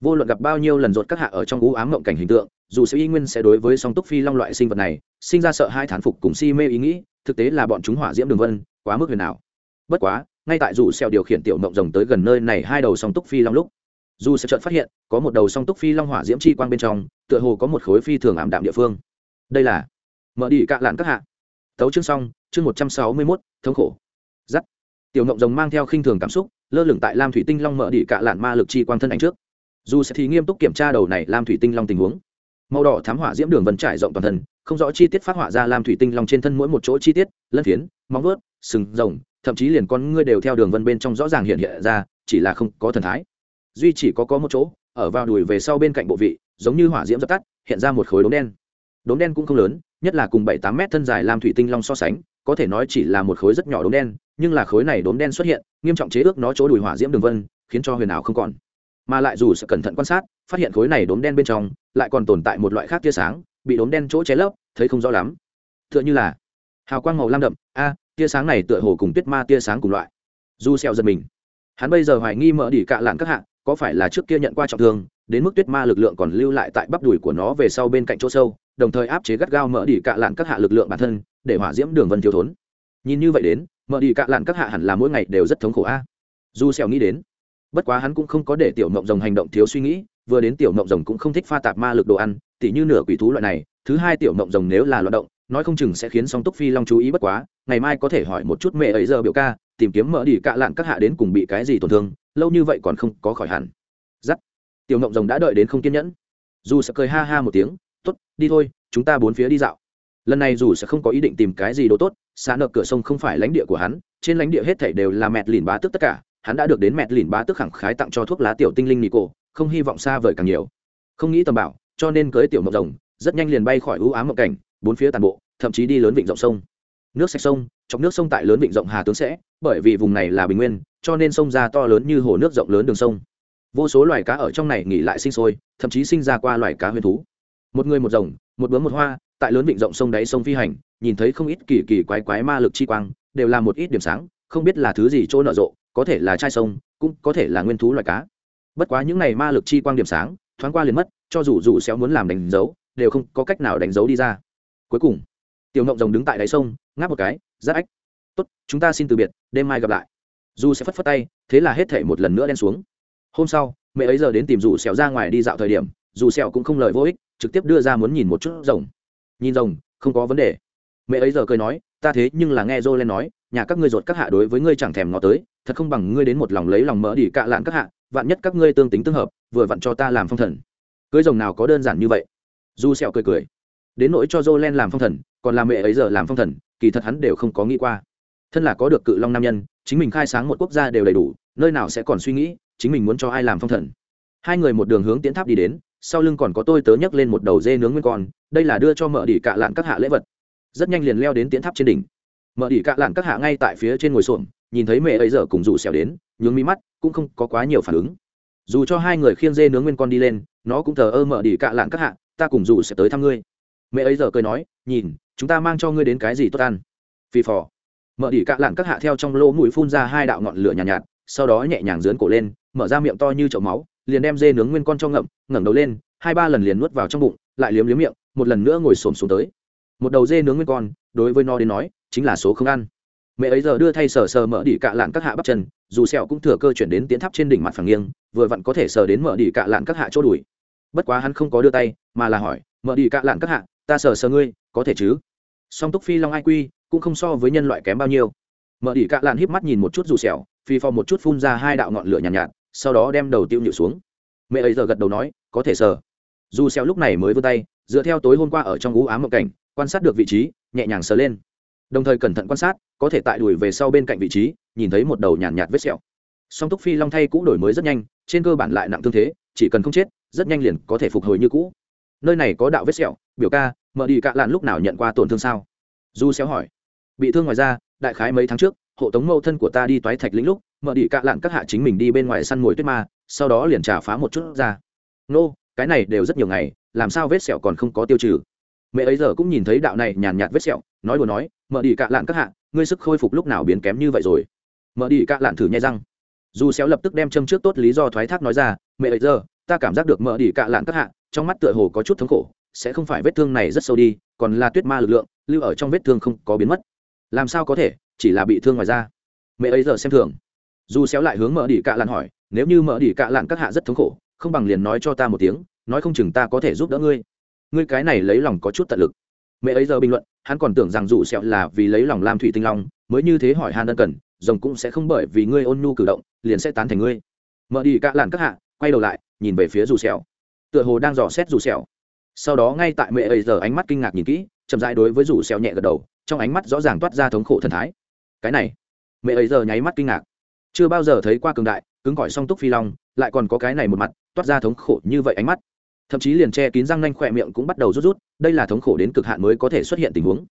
Vô luận gặp bao nhiêu lần rột các hạ ở trong ú ám mộng cảnh hình tượng, dù sẽ y nguyên sẽ đối với song túc phi long loại sinh vật này, sinh ra sợ hai thán phục cùng si mê ý nghĩ, thực tế là bọn chúng hỏa diễm đường vân, quá mức huyền nào bất quá, ngay tại dù xeo điều khiển tiểu mộng rồng tới gần nơi này hai đầu song túc phi long lúc, dù sẽ chợt phát hiện, có một đầu song túc phi long hỏa diễm chi quang bên trong, tựa hồ có một khối phi thường ảm đạm địa phương. Đây là mở đi cạ lạn các hạ tấu chương xong, chương một trăm sáu mươi mốt, thống khổ. Giắt. Tiểu ngộng rồng mang theo khinh thường cảm xúc, lơ lửng tại lam thủy tinh long mở đi cạ lạn ma lực chi quang thân ảnh trước. Dù sẽ thì nghiêm túc kiểm tra đầu này lam thủy tinh long tình huống. Màu đỏ thám hỏa diễm đường vân trải rộng toàn thân, không rõ chi tiết phát họa ra lam thủy tinh long trên thân mỗi một chỗ chi tiết, lân phiến, móng vớt sừng rồng, thậm chí liền con ngươi đều theo đường vân bên trong rõ ràng hiện hiện ra, chỉ là không có thần thái. Duy chỉ có có một chỗ, ở vào đùi về sau bên cạnh bộ vị, giống như hỏa diễm dập tắt, hiện ra một khối đốm đen. Đốm đen cũng không lớn nhất là cùng bảy tám mét thân dài làm thủy tinh long so sánh, có thể nói chỉ là một khối rất nhỏ đốm đen, nhưng là khối này đốm đen xuất hiện, nghiêm trọng chế ước nó chỗ đùi hỏa diễm đường vân, khiến cho huyền ảo không còn. Mà lại dù sự cẩn thận quan sát, phát hiện khối này đốm đen bên trong lại còn tồn tại một loại khác tia sáng, bị đốm đen chỗ cháy lấp, thấy không rõ lắm. Tựa như là hào quang màu lam đậm, a, tia sáng này tựa hồ cùng tuyết ma tia sáng cùng loại. Du xeo giật mình, hắn bây giờ hoài nghi mở đỉ cạ lạn các hạng có phải là trước kia nhận qua trọng thương, đến mức tuyết ma lực lượng còn lưu lại tại bắp đùi của nó về sau bên cạnh chỗ sâu đồng thời áp chế gắt gao mở đi cạ lạn các hạ lực lượng bản thân, để hỏa diễm đường vân thiếu thốn. Nhìn như vậy đến, mở đi cạ lạn các hạ hẳn là mỗi ngày đều rất thống khổ a. Dù xeo nghĩ đến, bất quá hắn cũng không có để tiểu mộng rồng hành động thiếu suy nghĩ, vừa đến tiểu mộng rồng cũng không thích pha tạp ma lực đồ ăn, tỉ như nửa quỷ thú loại này, thứ hai tiểu mộng rồng nếu là loạn động, nói không chừng sẽ khiến song túc phi long chú ý bất quá, ngày mai có thể hỏi một chút mẹ ấy giờ biểu ca, tìm kiếm mở đi cạ lạn các hạ đến cùng bị cái gì tổn thương, lâu như vậy còn không có khỏi hẳn. Giắt. Tiểu mộng rồng đã đợi đến không kiên nhẫn. Dù sẽ cười ha ha một tiếng tốt, đi thôi chúng ta bốn phía đi dạo. Lần này dù sẽ không có ý định tìm cái gì đồ tốt xa nợ cửa sông không phải lãnh địa của hắn trên lãnh địa hết thảy đều là mẹt lìn bá tức tất cả hắn đã được đến mẹt lìn bá tức khẳng khái tặng cho thuốc lá tiểu tinh linh nico không hy vọng xa vời càng nhiều. Không nghĩ tầm bảo cho nên cưới tiểu mộng rồng rất nhanh liền bay khỏi ưu ám mộng cảnh bốn phía toàn bộ thậm chí đi lớn vịnh rộng sông. Nước sạch sông chọc nước sông tại lớn vịnh rộng hà tướng sẽ bởi vì vùng này là bình nguyên cho nên sông ra to lớn như hồ nước rộng lớn đường sông. Vô số loài cá ở trong này nghỉ lại sinh sôi thậm chí sinh ra qua loài cá huyền thú một người một rồng, một bướm một hoa, tại lớn vịnh rộng sông đáy sông phi hành, nhìn thấy không ít kỳ kỳ quái quái ma lực chi quang, đều là một ít điểm sáng, không biết là thứ gì chỗ nở rộ, có thể là chai sông, cũng có thể là nguyên thú loài cá. Bất quá những này ma lực chi quang điểm sáng, thoáng qua liền mất, cho dù dù xéo muốn làm đánh dấu, đều không có cách nào đánh dấu đi ra. Cuối cùng, tiểu ngộng rồng đứng tại đáy sông, ngáp một cái, giáp ách, tốt, chúng ta xin từ biệt, đêm mai gặp lại. Dù sẽ phất phất tay, thế là hết thể một lần nữa đen xuống. Hôm sau, mẹ ấy giờ đến tìm dù xẻo ra ngoài đi dạo thời điểm, dù xẻo cũng không lời vô ích trực tiếp đưa ra muốn nhìn một chút rồng. Nhìn rồng, không có vấn đề. Mẹ ấy giờ cười nói, ta thế nhưng là nghe dô lên nói, nhà các ngươi ruột các hạ đối với ngươi chẳng thèm ngó tới, thật không bằng ngươi đến một lòng lấy lòng mỡ đi cạ lạn các hạ, vạn nhất các ngươi tương tính tương hợp, vừa vặn cho ta làm phong thần. Cưới rồng nào có đơn giản như vậy? Du sẹo cười cười. Đến nỗi cho jolen làm phong thần, còn làm mẹ ấy giờ làm phong thần, kỳ thật hắn đều không có nghĩ qua. Thân là có được cự long nam nhân, chính mình khai sáng một quốc gia đều đầy đủ, nơi nào sẽ còn suy nghĩ, chính mình muốn cho ai làm phong thần. Hai người một đường hướng tiến tháp đi đến sau lưng còn có tôi tớ nhấc lên một đầu dê nướng nguyên con đây là đưa cho mợ đỉ cạ lạn các hạ lễ vật. Rất nhanh liền leo đến tiến tháp trên đỉnh. Mợ đỉ cạ lạn các hạ ngay tại phía trên ngồi xuồng nhìn thấy mẹ ấy giờ cùng rủ xẻo đến nhướng mi mắt cũng không có quá nhiều phản ứng. Dù cho hai người khiêng dê nướng nguyên con đi lên nó cũng thờ ơ mợ đỉ cạ lạn các hạ ta cùng rủ sẽ tới thăm ngươi. Mẹ ấy giờ cười nói nhìn chúng ta mang cho ngươi đến cái gì tốt ăn? Phi phò. Mợ đỉ cạ lạn các hạ theo trong lỗ mũi phun ra hai đạo ngọn lửa nhàn nhạt, nhạt sau đó nhẹ nhàng dướn cổ lên mở ra miệng to như chậu máu liền đem dê nướng nguyên con cho ngậm ngẩng đầu lên hai ba lần liền nuốt vào trong bụng lại liếm liếm miệng một lần nữa ngồi xổm xuống tới. Một đầu dê nướng nguyên con đối với nó đến nói chính là số không ăn. Mẹ ấy giờ đưa thay sờ sờ mở đỉ cạ lạn các hạ bắp chân dù sẹo cũng thừa cơ chuyển đến tiến tháp trên đỉnh mặt phẳng nghiêng vừa vặn có thể sờ đến mở đỉ cạ lạn các hạ chỗ đuổi bất quá hắn không có đưa tay mà là hỏi mở đỉ cạ lạn các hạ ta sờ sờ ngươi có thể chứ? Song túc phi long ai quy cũng không so với nhân loại kém bao nhiêu. Mở đỉ cạ lạn híp mắt nhìn một chút dù sẹo phi phò một chút phun ra hai đạo ngọn lửa nhàn nhạt, nhạt sau đó đem đầu tiêu nhịu xuống. Mẹ ấy giờ gật đầu nói có thể sờ. Dù xeo lúc này mới vươn tay dựa theo tối hôm qua ở trong ú ám một cảnh quan sát được vị trí nhẹ nhàng sờ lên. Đồng thời cẩn thận quan sát có thể tại đuổi về sau bên cạnh vị trí nhìn thấy một đầu nhàn nhạt, vết sẹo. Song túc phi long thay cũ đổi mới rất nhanh trên cơ bản lại nặng thương thế chỉ cần không chết rất nhanh liền có thể phục hồi như cũ. Nơi này có đạo vết sẹo biểu ca mở đi cạ lạn lúc nào nhận qua tổn thương sao? Du xéo hỏi. Bị thương ngoài ra đại khái mấy tháng trước hộ tống mẫu thân của ta đi toái thạch lĩnh lúc mở đi cạ lạn các hạ chính mình đi bên ngoài săn mồi tuyết ma, sau đó liền trả phá một chút ra. Nô, cái này đều rất nhiều ngày, làm sao vết sẹo còn không có tiêu trừ? Mẹ ấy giờ cũng nhìn thấy đạo này nhàn nhạt vết sẹo, nói đùa nói, mở đi cạ lạn các hạ, ngươi sức khôi phục lúc nào biến kém như vậy rồi? Mở đi cạ lạn thử nhai răng. Dù xéo lập tức đem châm trước tốt lý do thoái thác nói ra, mẹ ấy giờ, ta cảm giác được mở đi cạ lạn các hạ, trong mắt tựa hồ có chút thống khổ, sẽ không phải vết thương này rất sâu đi, còn là tuyết ma lực lượng, lưu ở trong vết thương không có biến mất. Làm sao có thể, chỉ là bị thương ngoài da. Mẹ ấy giờ xem thường dù xéo lại hướng mở đi cạ lạn hỏi, nếu như mở đi cạ lạn các hạ rất thống khổ, không bằng liền nói cho ta một tiếng, nói không chừng ta có thể giúp đỡ ngươi. Ngươi cái này lấy lòng có chút tận lực. Mẹ ấy giờ bình luận, hắn còn tưởng rằng dù sẹo là vì lấy lòng lam thủy tinh long, mới như thế hỏi han đơn cần, rồng cũng sẽ không bởi vì ngươi ôn nhu cử động, liền sẽ tán thành ngươi. Mở đi cạ lạn các hạ, quay đầu lại, nhìn về phía dù sẹo tựa hồ đang dò xét dù sẹo sau đó ngay tại mẹ ấy giờ ánh mắt kinh ngạc nhìn kỹ, chậm rãi đối với dù sẹo nhẹ gật đầu, trong ánh mắt rõ ràng toát ra thống khổ thần thái. Cái này, mẹ ấy giờ nháy mắt kinh ngạc chưa bao giờ thấy qua cường đại, cứng cỏi song túc phi long, lại còn có cái này một mặt, toát ra thống khổ như vậy ánh mắt. Thậm chí liền che kín răng nanh khỏe miệng cũng bắt đầu rút rút, đây là thống khổ đến cực hạn mới có thể xuất hiện tình huống.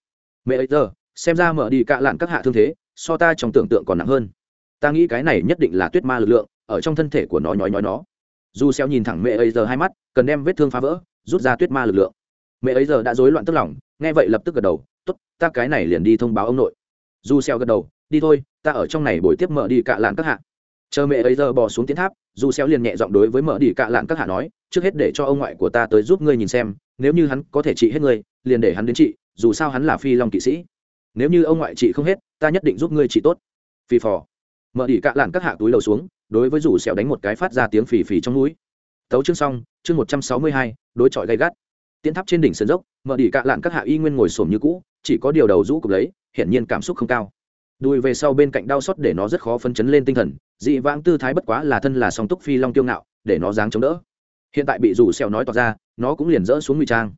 Mẹ ấy giờ, xem ra mở đi cạ lạn các hạ thương thế, so ta trong tưởng tượng còn nặng hơn. Ta nghĩ cái này nhất định là tuyết ma lực lượng, ở trong thân thể của nó nhói nhói nó. Dù xeo nhìn thẳng mẹ ấy giờ hai mắt, cần đem vết thương phá vỡ, rút ra tuyết ma lực lượng. Mẹ ấy giờ đã rối loạn tức lòng, nghe vậy lập tức gật đầu, tốt, ta cái này liền đi thông báo ông nội. Dù xeo gật đầu đi thôi, ta ở trong này buổi tiếp mở đi cạ lạn các hạ. Chờ mẹ ấy giờ bỏ xuống tiến tháp, dù xéo liền nhẹ giọng đối với mở đi cạ lạn các hạ nói, trước hết để cho ông ngoại của ta tới giúp ngươi nhìn xem, nếu như hắn có thể trị hết ngươi, liền để hắn đến trị, dù sao hắn là phi long kỵ sĩ. Nếu như ông ngoại trị không hết, ta nhất định giúp ngươi trị tốt. Phi phò. Mở đi cạ lạn các hạ túi đầu xuống, đối với rủ xéo đánh một cái phát ra tiếng phì phì trong núi. Tấu chương xong, chương một trăm sáu mươi hai, đối chọi gay gắt. Tiến tháp trên đỉnh sườn dốc, mở đi cạ lạn các hạ y nguyên ngồi xổm như cũ, chỉ có điều đầu rũ cục lấy, hiển nhiên cảm xúc không cao đùi về sau bên cạnh đau xót để nó rất khó phân chấn lên tinh thần, dị vãng tư thái bất quá là thân là song túc phi long kiêu ngạo, để nó dáng chống đỡ. Hiện tại bị rủ sẹo nói tỏ ra, nó cũng liền rỡ xuống ngụy trang.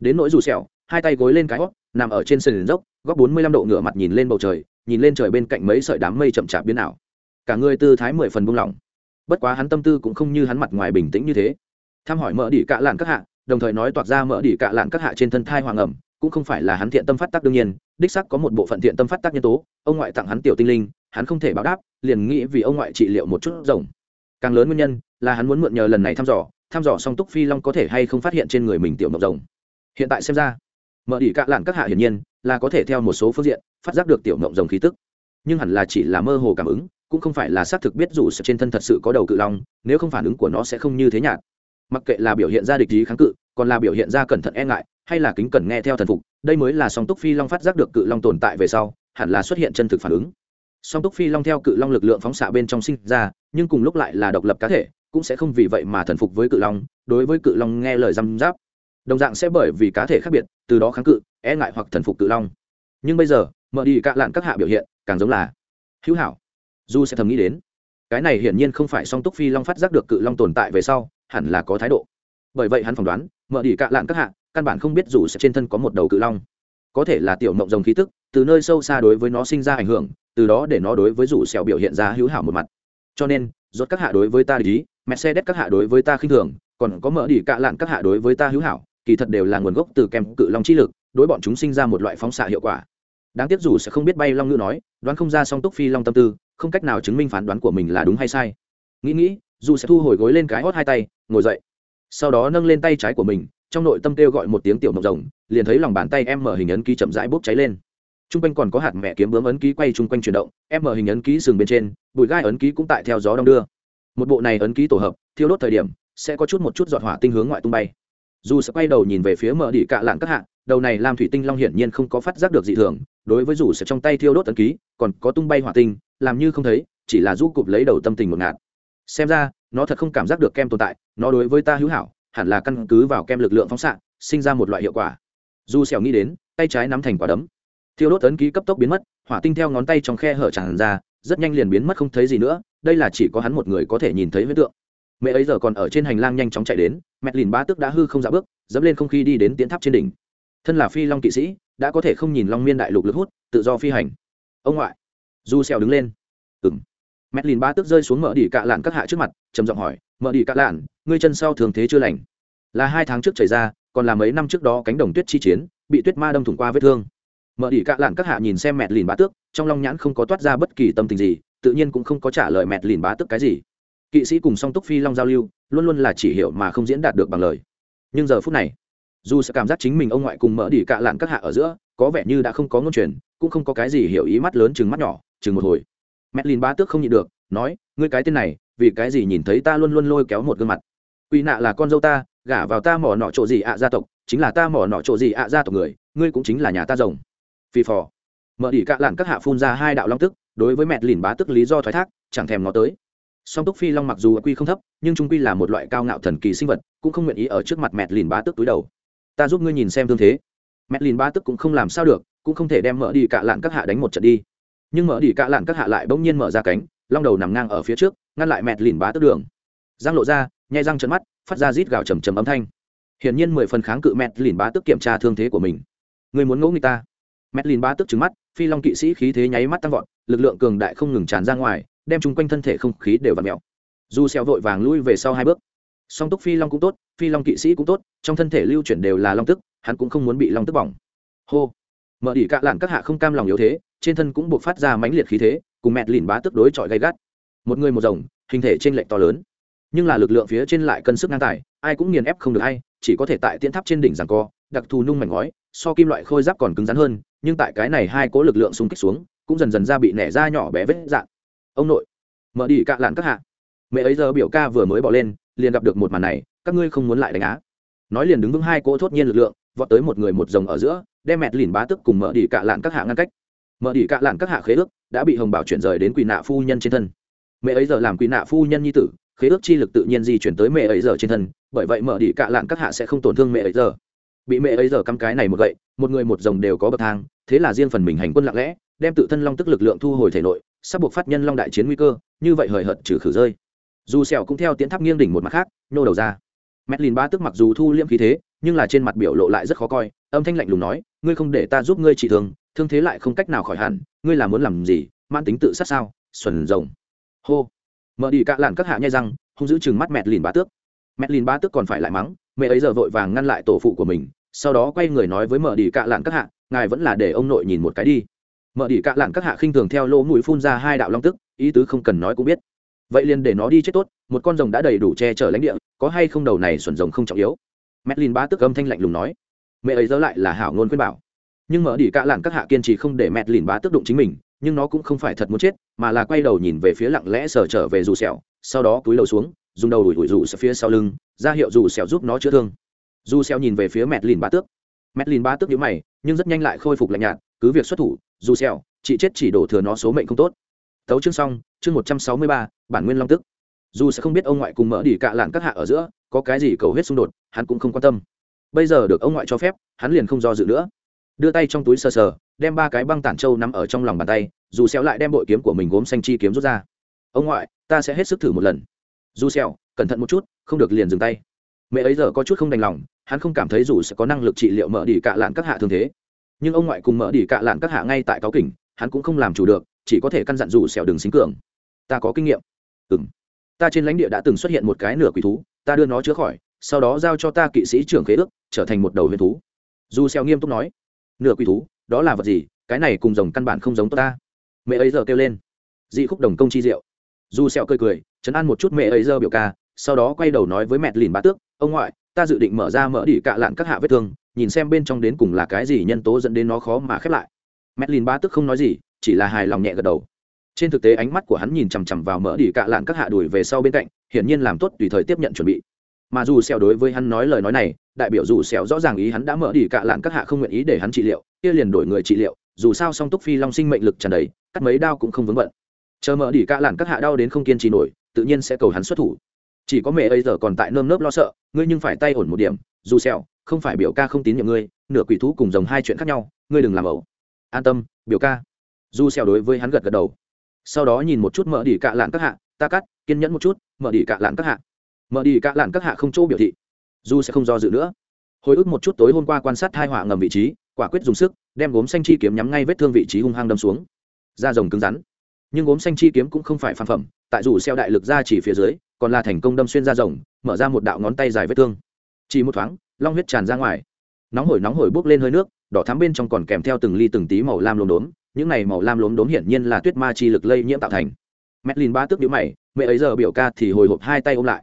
Đến nỗi rủ sẹo, hai tay gối lên cái hót, nằm ở trên sườn dốc, góc bốn mươi lăm độ ngửa mặt nhìn lên bầu trời, nhìn lên trời bên cạnh mấy sợi đám mây chậm chạp biến ảo. Cả người tư thái mười phần buông lỏng. Bất quá hắn tâm tư cũng không như hắn mặt ngoài bình tĩnh như thế. Tham hỏi mở đỉ cạ lạn các hạ, đồng thời nói toạc ra mở đỉ cạ lạn các hạ trên thân thai hoàng ẩm cũng không phải là hắn thiện tâm phát tác đương nhiên, đích sắc có một bộ phận thiện tâm phát tác nhân tố, ông ngoại tặng hắn tiểu tinh linh, hắn không thể báo đáp, liền nghĩ vì ông ngoại trị liệu một chút rồng. Càng lớn nguyên nhân là hắn muốn mượn nhờ lần này thăm dò thăm dò song túc phi long có thể hay không phát hiện trên người mình tiểu mộc rồng. Hiện tại xem ra, mở đỉ cạ lạn các hạ hiển nhiên là có thể theo một số phương diện phát giác được tiểu mộng rồng khí tức. Nhưng hẳn là chỉ là mơ hồ cảm ứng, cũng không phải là xác thực biết dù trên thân thật sự có đầu cự long, nếu không phản ứng của nó sẽ không như thế nhạt. Mặc kệ là biểu hiện ra địch ý kháng cự, còn là biểu hiện ra cẩn thận e ngại hay là kính cẩn nghe theo thần phục, đây mới là song túc phi long phát giác được cự long tồn tại về sau, hẳn là xuất hiện chân thực phản ứng. Song túc phi long theo cự long lực lượng phóng xạ bên trong sinh ra, nhưng cùng lúc lại là độc lập cá thể, cũng sẽ không vì vậy mà thần phục với cự long, đối với cự long nghe lời răm giáp đồng dạng sẽ bởi vì cá thể khác biệt, từ đó kháng cự e ngại hoặc thần phục cự long. Nhưng bây giờ, mở đi cạ lạn các hạ biểu hiện, càng giống là hữu hảo. Du sẽ thầm nghĩ đến, cái này hiển nhiên không phải song túc phi long phát giác được cự long tồn tại về sau, hẳn là có thái độ. Bởi vậy hắn phỏng đoán, mở đi cạ lạn các hạ căn bản không biết dù sẽ trên thân có một đầu cự long. Có thể là tiểu mộng rồng khí tức, từ nơi sâu xa đối với nó sinh ra ảnh hưởng, từ đó để nó đối với rủ sẹo biểu hiện ra hữu hảo một mặt. Cho nên, rốt các hạ đối với ta lý mẹ xe đét các hạ đối với ta khinh thường, còn có mở đỉ cạ lạn các hạ đối với ta hữu hảo, kỳ thật đều là nguồn gốc từ kem cự long chi lực, đối bọn chúng sinh ra một loại phóng xạ hiệu quả. Đáng tiếc dù sẽ không biết bay long ngữ nói, đoán không ra song túc phi long tâm tư, không cách nào chứng minh phán đoán của mình là đúng hay sai. Nghĩ nghĩ, dù sẽ thu hồi gối lên cái hót hai tay, ngồi dậy. Sau đó nâng lên tay trái của mình trong nội tâm kêu gọi một tiếng tiểu mộng rồng, liền thấy lòng bàn tay em mở hình ấn ký chậm rãi bốc cháy lên. T r u n g quanh còn có hạt mẹ kiếm bướm ấn ký quay chung quanh chuyển động, em mở hình ấn ký sừng bên trên, bụi gai ấn ký cũng tại theo gió đong đưa. Một bộ này ấn ký tổ hợp, thiêu đốt thời điểm, sẽ có chút một chút giọt hỏa tinh hướng ngoại tung bay. Dù sẽ quay đầu nhìn về phía mở đỉ cạ lạng các hạ, đầu này làm thủy tinh long hiển nhiên không có phát giác được dị thường, đối với dù sẽ trong tay thiêu đốt ấn ký, còn có tung bay hỏa tinh, làm như không thấy, chỉ là du cụp lấy đầu tâm tình một ngạt. Xem ra, nó thật không cảm giác được kem tồn tại, nó đối với ta hữu hảo hẳn là căn cứ vào kem lực lượng phóng xạ, sinh ra một loại hiệu quả. Dù xẻo nghĩ đến, tay trái nắm thành quả đấm. Thiêu đốt ấn ký cấp tốc biến mất, hỏa tinh theo ngón tay trong khe hở tràn ra, rất nhanh liền biến mất không thấy gì nữa, đây là chỉ có hắn một người có thể nhìn thấy huyết tượng. Mẹ ấy giờ còn ở trên hành lang nhanh chóng chạy đến, mẹ lìn ba tức đã hư không dạ bước, dẫm lên không khí đi đến tiến tháp trên đỉnh. Thân là phi long kỵ sĩ, đã có thể không nhìn long miên đại lục lực hút, tự do phi hành. Ông ngoại. Du xèo đứng lên. Ừng mẹ lìn ba tức rơi xuống mở đi cạ lạn các hạ trước mặt, trầm giọng hỏi, mở đi cạ lạn, ngươi chân sau thường thế chưa lành? Là hai tháng trước chảy ra, còn là mấy năm trước đó cánh đồng tuyết chi chiến, bị tuyết ma đâm thủng qua vết thương. Mở đi cạ lạn các hạ nhìn xem mẹ lìn bá tước, trong long nhãn không có toát ra bất kỳ tâm tình gì, tự nhiên cũng không có trả lời mẹ lìn bá tước cái gì. Kỵ sĩ cùng song túc phi long giao lưu, luôn luôn là chỉ hiểu mà không diễn đạt được bằng lời. Nhưng giờ phút này, dù sẽ cảm giác chính mình ông ngoại cùng mở đi cạ lạn các hạ ở giữa, có vẻ như đã không có ngôn truyền, cũng không có cái gì hiểu ý mắt lớn chừng mắt nhỏ, chừng một hồi mẹ lìn bá tước không nhịn được, nói, ngươi cái tên này, vì cái gì nhìn thấy ta luôn luôn lôi kéo một gương mặt? Quỷ nạ là con dâu ta, gả vào ta mỏ nọ chỗ gì ạ gia tộc, chính là ta mỏ nọ chỗ gì ạ gia tộc người, ngươi cũng chính là nhà ta rồng. Phi phò. Mở đỉ cạ lạn các hạ phun ra hai đạo long tức, đối với mẹ lìn bá tức lý do thoái thác, chẳng thèm nó tới. Song túc phi long mặc dù quy không thấp, nhưng trung quy là một loại cao ngạo thần kỳ sinh vật, cũng không nguyện ý ở trước mặt mẹ lìn bá tức túi đầu. Ta giúp ngươi nhìn xem thương thế. Mẹ lìn bá tức cũng không làm sao được, cũng không thể đem mở đi cạ lạn các hạ đánh một trận đi nhưng mở đi cạ lạn các hạ lại bỗng nhiên mở ra cánh, long đầu nằm ngang ở phía trước, ngăn lại mẹt lìn bá tức đường. Giang lộ ra, nhai răng trận mắt, phát ra rít gào trầm trầm âm thanh. Hiển nhiên mười phần kháng cự mẹt lìn bá tức kiểm tra thương thế của mình. Người muốn ngỗ người ta? Mẹt lìn bá tức trứng mắt, phi long kỵ sĩ khí thế nháy mắt tăng vọt, lực lượng cường đại không ngừng tràn ra ngoài, đem chung quanh thân thể không khí đều v ặ mẹo dù xeo vội vàng lui về sau hai bước. Song túc phi long cũng tốt, phi long kỵ sĩ cũng tốt, trong thân thể lưu chuyển đều là long tức, hắn cũng không muốn bị long tức bỏng. Hô. Mở đỉ cạ lạn các hạ không cam lòng yếu thế trên thân cũng buộc phát ra mãnh liệt khí thế, cùng mẹ lìn bá tức đối chọi gay gắt. Một người một rồng, hình thể trên lệnh to lớn. Nhưng là lực lượng phía trên lại cân sức ngang tài, ai cũng nghiền ép không được ai, chỉ có thể tại tiễn tháp trên đỉnh giằng co, đặc thù nung mảnh ngói, so kim loại khôi giáp còn cứng rắn hơn, nhưng tại cái này hai cố lực lượng xung kích xuống, cũng dần dần ra bị nẻ ra nhỏ bé vết dạn. Ông nội, mở đi cạ lạn các hạ. Mẹ ấy giờ biểu ca vừa mới bỏ lên, liền gặp được một màn này, các ngươi không muốn lại đánh á. Nói liền đứng vững hai cỗ thốt nhiên lực lượng, vọt tới một người một rồng ở giữa, đem mẹt lìn bá tức cùng mở đi cạ lạn các hạ ngăn cách mở đi cạ lạn các hạ khế ước đã bị hồng bảo chuyển rời đến quỳ nạ phu nhân trên thân. Mẹ ấy giờ làm quỳ nạ phu nhân nhi tử, khế ước chi lực tự nhiên di chuyển tới mẹ ấy giờ trên thân, bởi vậy mở đi cạ lạn các hạ sẽ không tổn thương mẹ ấy giờ. Bị mẹ ấy giờ cắm cái này một gậy, một người một rồng đều có bậc thang, thế là riêng phần mình hành quân lặng lẽ, đem tự thân long tức lực lượng thu hồi thể nội, sắp buộc phát nhân long đại chiến nguy cơ, như vậy hời hợt trừ khử rơi. Dù sẹo cũng theo tiến tháp nghiêng đỉnh một mặt khác, nhô đầu ra. Lìn ba tức mặc dù thu liễm khí thế, nhưng là trên mặt biểu lộ lại rất khó coi, âm thanh lạnh lùng nói, ngươi không để ta giúp ngươi trị thương thương thế lại không cách nào khỏi hẳn, ngươi là muốn làm gì? Man tính tự sát sao? Xuẩn rồng. Hô. Mợ đi cạ lạn các hạ nhai răng không giữ chừng mắt mẹ lìn bá tước. Mẹ lìn bá tước còn phải lại mắng, mẹ ấy giờ vội vàng ngăn lại tổ phụ của mình, sau đó quay người nói với mợ đi cạ lạn các hạ, ngài vẫn là để ông nội nhìn một cái đi. Mợ đi cạ lạn các hạ khinh thường theo lỗ mũi phun ra hai đạo long tức, ý tứ không cần nói cũng biết. Vậy liền để nó đi chết tốt, một con rồng đã đầy đủ che chở lãnh địa, có hay không đầu này xuẩn rồng không trọng yếu. Medlin bá tước âm thanh lạnh lùng nói. Mẹ ấy giờ lại là hảo ngôn khuyên bảo nhưng mở đi cạ lạn các hạ kiên trì không để mẹt lìn bá tức đụng chính mình, nhưng nó cũng không phải thật muốn chết, mà là quay đầu nhìn về phía lặng lẽ sờ trở về dù sẹo, sau đó cúi đầu xuống, dùng đầu đuổi đuổi dù phía sau lưng, ra hiệu dù sẹo giúp nó chữa thương. Dù sẹo nhìn về phía mẹt lìn bá tước. Mẹt lìn bá tước nhíu mày, nhưng rất nhanh lại khôi phục lạnh nhạt, cứ việc xuất thủ, dù sẹo, chị chết chỉ đổ thừa nó số mệnh không tốt. Tấu chương xong, chương một trăm sáu mươi ba, bản nguyên long tức. Dù sẽ không biết ông ngoại cùng mở đi cạ lạn các hạ ở giữa, có cái gì cầu hết xung đột, hắn cũng không quan tâm. Bây giờ được ông ngoại cho phép, hắn liền không do dự nữa đưa tay trong túi sờ sờ, đem ba cái băng tản trâu nằm ở trong lòng bàn tay, dù xéo lại đem bội kiếm của mình gốm xanh chi kiếm rút ra. Ông ngoại, ta sẽ hết sức thử một lần. Dù xéo cẩn thận một chút, không được liền dừng tay. Mẹ ấy giờ có chút không đành lòng, hắn không cảm thấy dù sẽ có năng lực trị liệu mở đỉ cạ lạn các hạ thường thế. Nhưng ông ngoại cùng mở đỉ cạ lạn các hạ ngay tại cáo kỉnh, hắn cũng không làm chủ được, chỉ có thể căn dặn dù xẻo đừng xính cường. Ta có kinh nghiệm. Ừ ta trên lãnh địa đã từng xuất hiện một cái nửa quỷ thú, ta đưa nó chữa khỏi, sau đó giao cho ta kỵ sĩ trưởng khế ước, trở thành một đầu huyền thú. Dù xẻo nghiêm túc nói nửa quỷ thú, đó là vật gì? Cái này cùng rồng căn bản không giống ta. Mẹ ấy giờ kêu lên. Dị khúc đồng công chi diệu. Dù sẹo cười cười chấn an một chút mẹ ấy giờ biểu ca, sau đó quay đầu nói với mẹ lìn bá tước, ông ngoại, ta dự định mở ra mở đỉ cạ lạn các hạ vết thương, nhìn xem bên trong đến cùng là cái gì nhân tố dẫn đến nó khó mà khép lại. Mẹ lìn bá tước không nói gì, chỉ là hài lòng nhẹ gật đầu. Trên thực tế ánh mắt của hắn nhìn chằm chằm vào mỡ đỉ cạ lạn các hạ đuổi về sau bên cạnh, hiển nhiên làm tốt tùy thời tiếp nhận chuẩn bị. Mà dù sẹo đối với hắn nói lời nói này đại biểu dù sẹo rõ ràng ý hắn đã mở đi cạ lạn các hạ không nguyện ý để hắn trị liệu, kia liền đổi người trị liệu, dù sao song túc phi long sinh mệnh lực tràn đầy, cắt mấy đao cũng không vướng bận. Chờ mở đi cạ lạn các hạ đau đến không kiên trì nổi, tự nhiên sẽ cầu hắn xuất thủ. Chỉ có mẹ ấy giờ còn tại nơm nớp lo sợ, ngươi nhưng phải tay ổn một điểm, dù sẹo không phải biểu ca không tín nhiệm ngươi, nửa quỷ thú cùng rồng hai chuyện khác nhau, ngươi đừng làm ẩu. An tâm, biểu ca. Dù sẹo đối với hắn gật gật đầu. Sau đó nhìn một chút mở đi cạ lạn các hạ, ta cắt, kiên nhẫn một chút, mở đi cạ lạn các hạ. Mở đi cạ lạn các hạ không chỗ biểu thị du sẽ không do dự nữa. Hồi ức một chút tối hôm qua quan sát hai họa ngầm vị trí quả quyết dùng sức đem gốm xanh chi kiếm nhắm ngay vết thương vị trí hung hăng đâm xuống. Da rồng cứng rắn. Nhưng gốm xanh chi kiếm cũng không phải phản phẩm tại dù xeo đại lực ra chỉ phía dưới còn là thành công đâm xuyên da rồng mở ra một đạo ngón tay dài vết thương. Chỉ một thoáng long huyết tràn ra ngoài. Nóng hổi nóng hổi bốc lên hơi nước đỏ thắm bên trong còn kèm theo từng ly từng tí màu lam lốm đốm những này màu lam lốm đốm hiển nhiên là tuyết ma chi lực lây nhiễm tạo thành. Medlin ba tức nhíu mày, mẹ ấy giờ biểu ca thì hồi hộp hai tay ôm lại.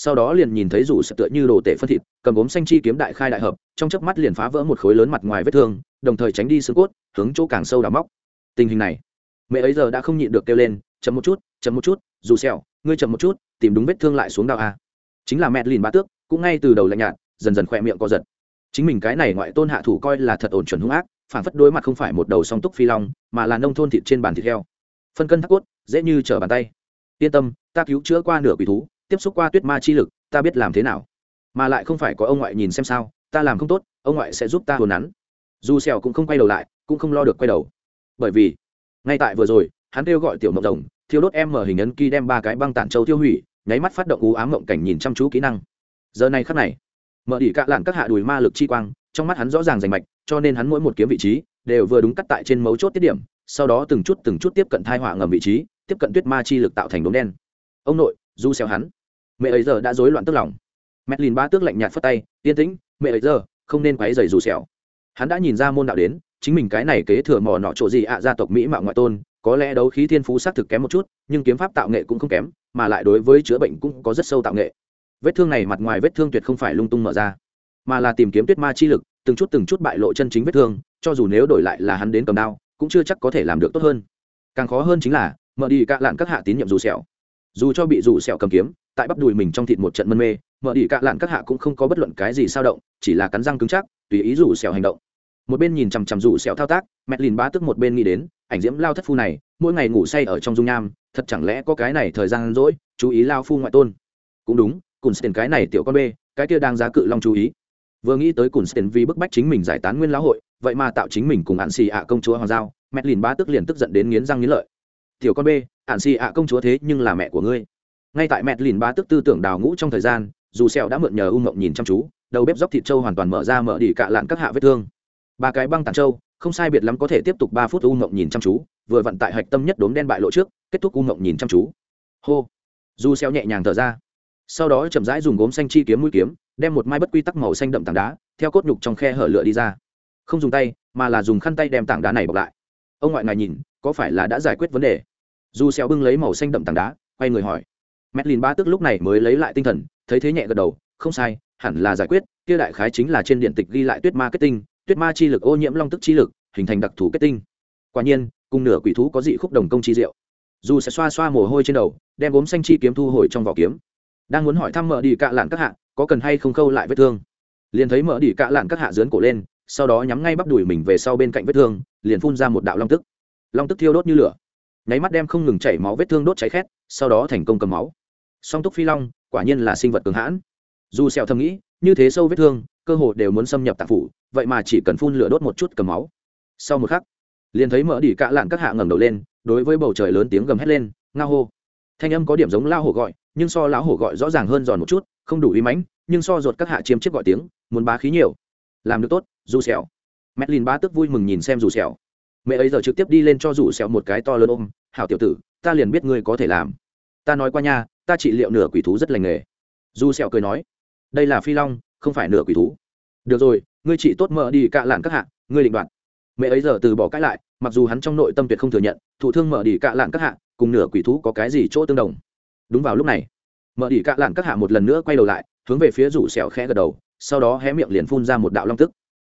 Sau đó liền nhìn thấy rủ sợ tựa như đồ tể phân thịt, cầm gốm xanh chi kiếm đại khai đại hợp, trong chớp mắt liền phá vỡ một khối lớn mặt ngoài vết thương, đồng thời tránh đi xương cốt, hướng chỗ càng sâu đào móc. Tình hình này, mẹ ấy giờ đã không nhịn được kêu lên, chậm một chút, chậm một chút, dù sẹo, ngươi chậm một chút, tìm đúng vết thương lại xuống đào a. Chính là mẹ liền ba tước, cũng ngay từ đầu lạnh nhạt, dần dần khỏe miệng co giật. Chính mình cái này ngoại tôn hạ thủ coi là thật ổn chuẩn hung ác, phản phất đối mặt không phải một đầu song túc phi long mà là nông thôn thịt trên bàn thịt heo phân cân thác cốt dễ như trở bàn tay yên tâm ta cứu chữa qua nửa quỷ thú tiếp xúc qua tuyết ma chi lực, ta biết làm thế nào. Mà lại không phải có ông ngoại nhìn xem sao, ta làm không tốt, ông ngoại sẽ giúp ta hồn nắn. Dù xèo cũng không quay đầu lại, cũng không lo được quay đầu. Bởi vì, ngay tại vừa rồi, hắn kêu gọi tiểu mộng rồng, thiêu đốt em mở hình ấn ký đem ba cái băng tản châu tiêu hủy, nháy mắt phát động u ám mộng cảnh nhìn chăm chú kỹ năng. Giờ này khắc này, mở đỉ cạ lạn các hạ đùi ma lực chi quang, trong mắt hắn rõ ràng rành mạch, cho nên hắn mỗi một kiếm vị trí, đều vừa đúng cắt tại trên mấu chốt tiết điểm, sau đó từng chút từng chút tiếp cận thai hỏa ngầm vị trí, tiếp cận tuyết ma chi lực tạo thành đốm đen. Ông nội, du xéo hắn mẹ ấy giờ đã rối loạn tức lòng. Mẹ lìn ba tước lạnh nhạt phất tay, yên tĩnh, mẹ ấy giờ, không nên quấy dày dù xẻo hắn đã nhìn ra môn đạo đến, chính mình cái này kế thừa mỏ nọ chỗ gì ạ, gia tộc mỹ mạo ngoại tôn, có lẽ đấu khí thiên phú xác thực kém một chút, nhưng kiếm pháp tạo nghệ cũng không kém, mà lại đối với chữa bệnh cũng có rất sâu tạo nghệ. Vết thương này mặt ngoài vết thương tuyệt không phải lung tung mở ra, mà là tìm kiếm tuyết ma chi lực, từng chút từng chút bại lộ chân chính vết thương, cho dù nếu đổi lại là hắn đến cầm đao, cũng chưa chắc có thể làm được tốt hơn. Càng khó hơn chính là, mở đi cạ lạn các hạ tín nhiệm dù sẹo. Dù cho bị dù sẹo cầm kiếm tại bắp đùi mình trong thịt một trận mân mê mở đi cạ lạn các hạ cũng không có bất luận cái gì sao động chỉ là cắn răng cứng chắc tùy ý rủ sẹo hành động. Một bên nhìn chằm chằm rủ sẹo thao tác mẹ lìn bá tức một bên nghĩ đến ảnh diễm lao thất phu này mỗi ngày ngủ say ở trong dung nham thật chẳng lẽ có cái này thời gian rỗi chú ý lao phu ngoại tôn. Cũng đúng cùng tiền cái này tiểu con bê cái kia đang giá cự long chú ý. Vừa nghĩ tới cùn sten vì bức bách chính mình giải tán nguyên lão hội vậy mà tạo chính mình cùng hạn xì ạ công chúa hoàng giao mẹ lìn ba tức liền tức giận đến nghiến răng nghiến lợi. Tiểu con bê, hạn xì ạ công chúa thế nhưng là mẹ của ngươi ngay tại mẹ lìn ba tức tư tưởng đào ngũ trong thời gian, dù sẹo đã mượn nhờ u mộng nhìn chăm chú, đầu bếp dốc thịt trâu hoàn toàn mở ra mở đi cạ lạn các hạ vết thương. Ba cái băng tàn trâu, không sai biệt lắm có thể tiếp tục ba phút u mộng nhìn chăm chú, vừa vận tại hạch tâm nhất đốm đen bại lộ trước, kết thúc u mộng nhìn chăm chú. Hô. Dù sẹo nhẹ nhàng thở ra. Sau đó chậm rãi dùng gốm xanh chi kiếm mũi kiếm, đem một mai bất quy tắc màu xanh đậm tảng đá, theo cốt nhục trong khe hở lửa đi ra. Không dùng tay, mà là dùng khăn tay đem tảng đá này bọc lại. Ông ngoại ngài nhìn, có phải là đã giải quyết vấn đề? Dù xéo bưng lấy màu xanh đậm tảng đá, quay người hỏi. Medlin ba tức lúc này mới lấy lại tinh thần, thấy thế nhẹ gật đầu, không sai, hẳn là giải quyết, kia đại khái chính là trên điện tịch ghi lại tuyết ma kết tinh, tuyết ma chi lực ô nhiễm long tức chi lực, hình thành đặc thù kết tinh. Quả nhiên, cùng nửa quỷ thú có dị khúc đồng công chi diệu. Dù sẽ xoa xoa mồ hôi trên đầu, đem gốm xanh chi kiếm thu hồi trong vỏ kiếm. Đang muốn hỏi thăm mở đi cạ lạn các hạ, có cần hay không khâu lại vết thương? Liền thấy mở đi cạ lạn các hạ dướn cổ lên, sau đó nhắm ngay bắp đùi mình về sau bên cạnh vết thương, liền phun ra một đạo long tức. Long tức thiêu đốt như lửa. Nháy mắt đem không ngừng chảy máu vết thương đốt cháy khét, sau đó thành công cầm máu song túc phi long, quả nhiên là sinh vật cường hãn. Dù sẹo thầm nghĩ, như thế sâu vết thương, cơ hồ đều muốn xâm nhập tạng phủ, vậy mà chỉ cần phun lửa đốt một chút cầm máu. Sau một khắc, liền thấy mở đỉ cạ lạn các hạ ngẩng đầu lên, đối với bầu trời lớn tiếng gầm hét lên ngao hô. Thanh âm có điểm giống lao hổ gọi, nhưng so lão hổ gọi rõ ràng hơn giòn một chút, không đủ uy mãnh, nhưng so ruột các hạ chiêm chiếc gọi tiếng, muốn bá khí nhiều. Làm được tốt, dù Sẹo. Medlin bá tức vui mừng nhìn xem dù Sẹo. mẹ ấy giờ trực tiếp đi lên cho dù Sẹo một cái to lớn ôm, hảo tiểu tử, ta liền biết ngươi có thể làm. Ta nói qua nha ta trị liệu nửa quỷ thú rất lành nghề. Du sẹo cười nói, đây là phi long, không phải nửa quỷ thú. Được rồi, ngươi trị tốt mở đi cạ lạn các hạ, ngươi định đoạt. Mẹ ấy giờ từ bỏ cãi lại, mặc dù hắn trong nội tâm tuyệt không thừa nhận thủ thương mở đi cạ lạn các hạ, cùng nửa quỷ thú có cái gì chỗ tương đồng. Đúng vào lúc này mở đi cạ lạn các hạ một lần nữa quay đầu lại, hướng về phía rủ sẹo khẽ gật đầu, sau đó hé miệng liền phun ra một đạo long tức.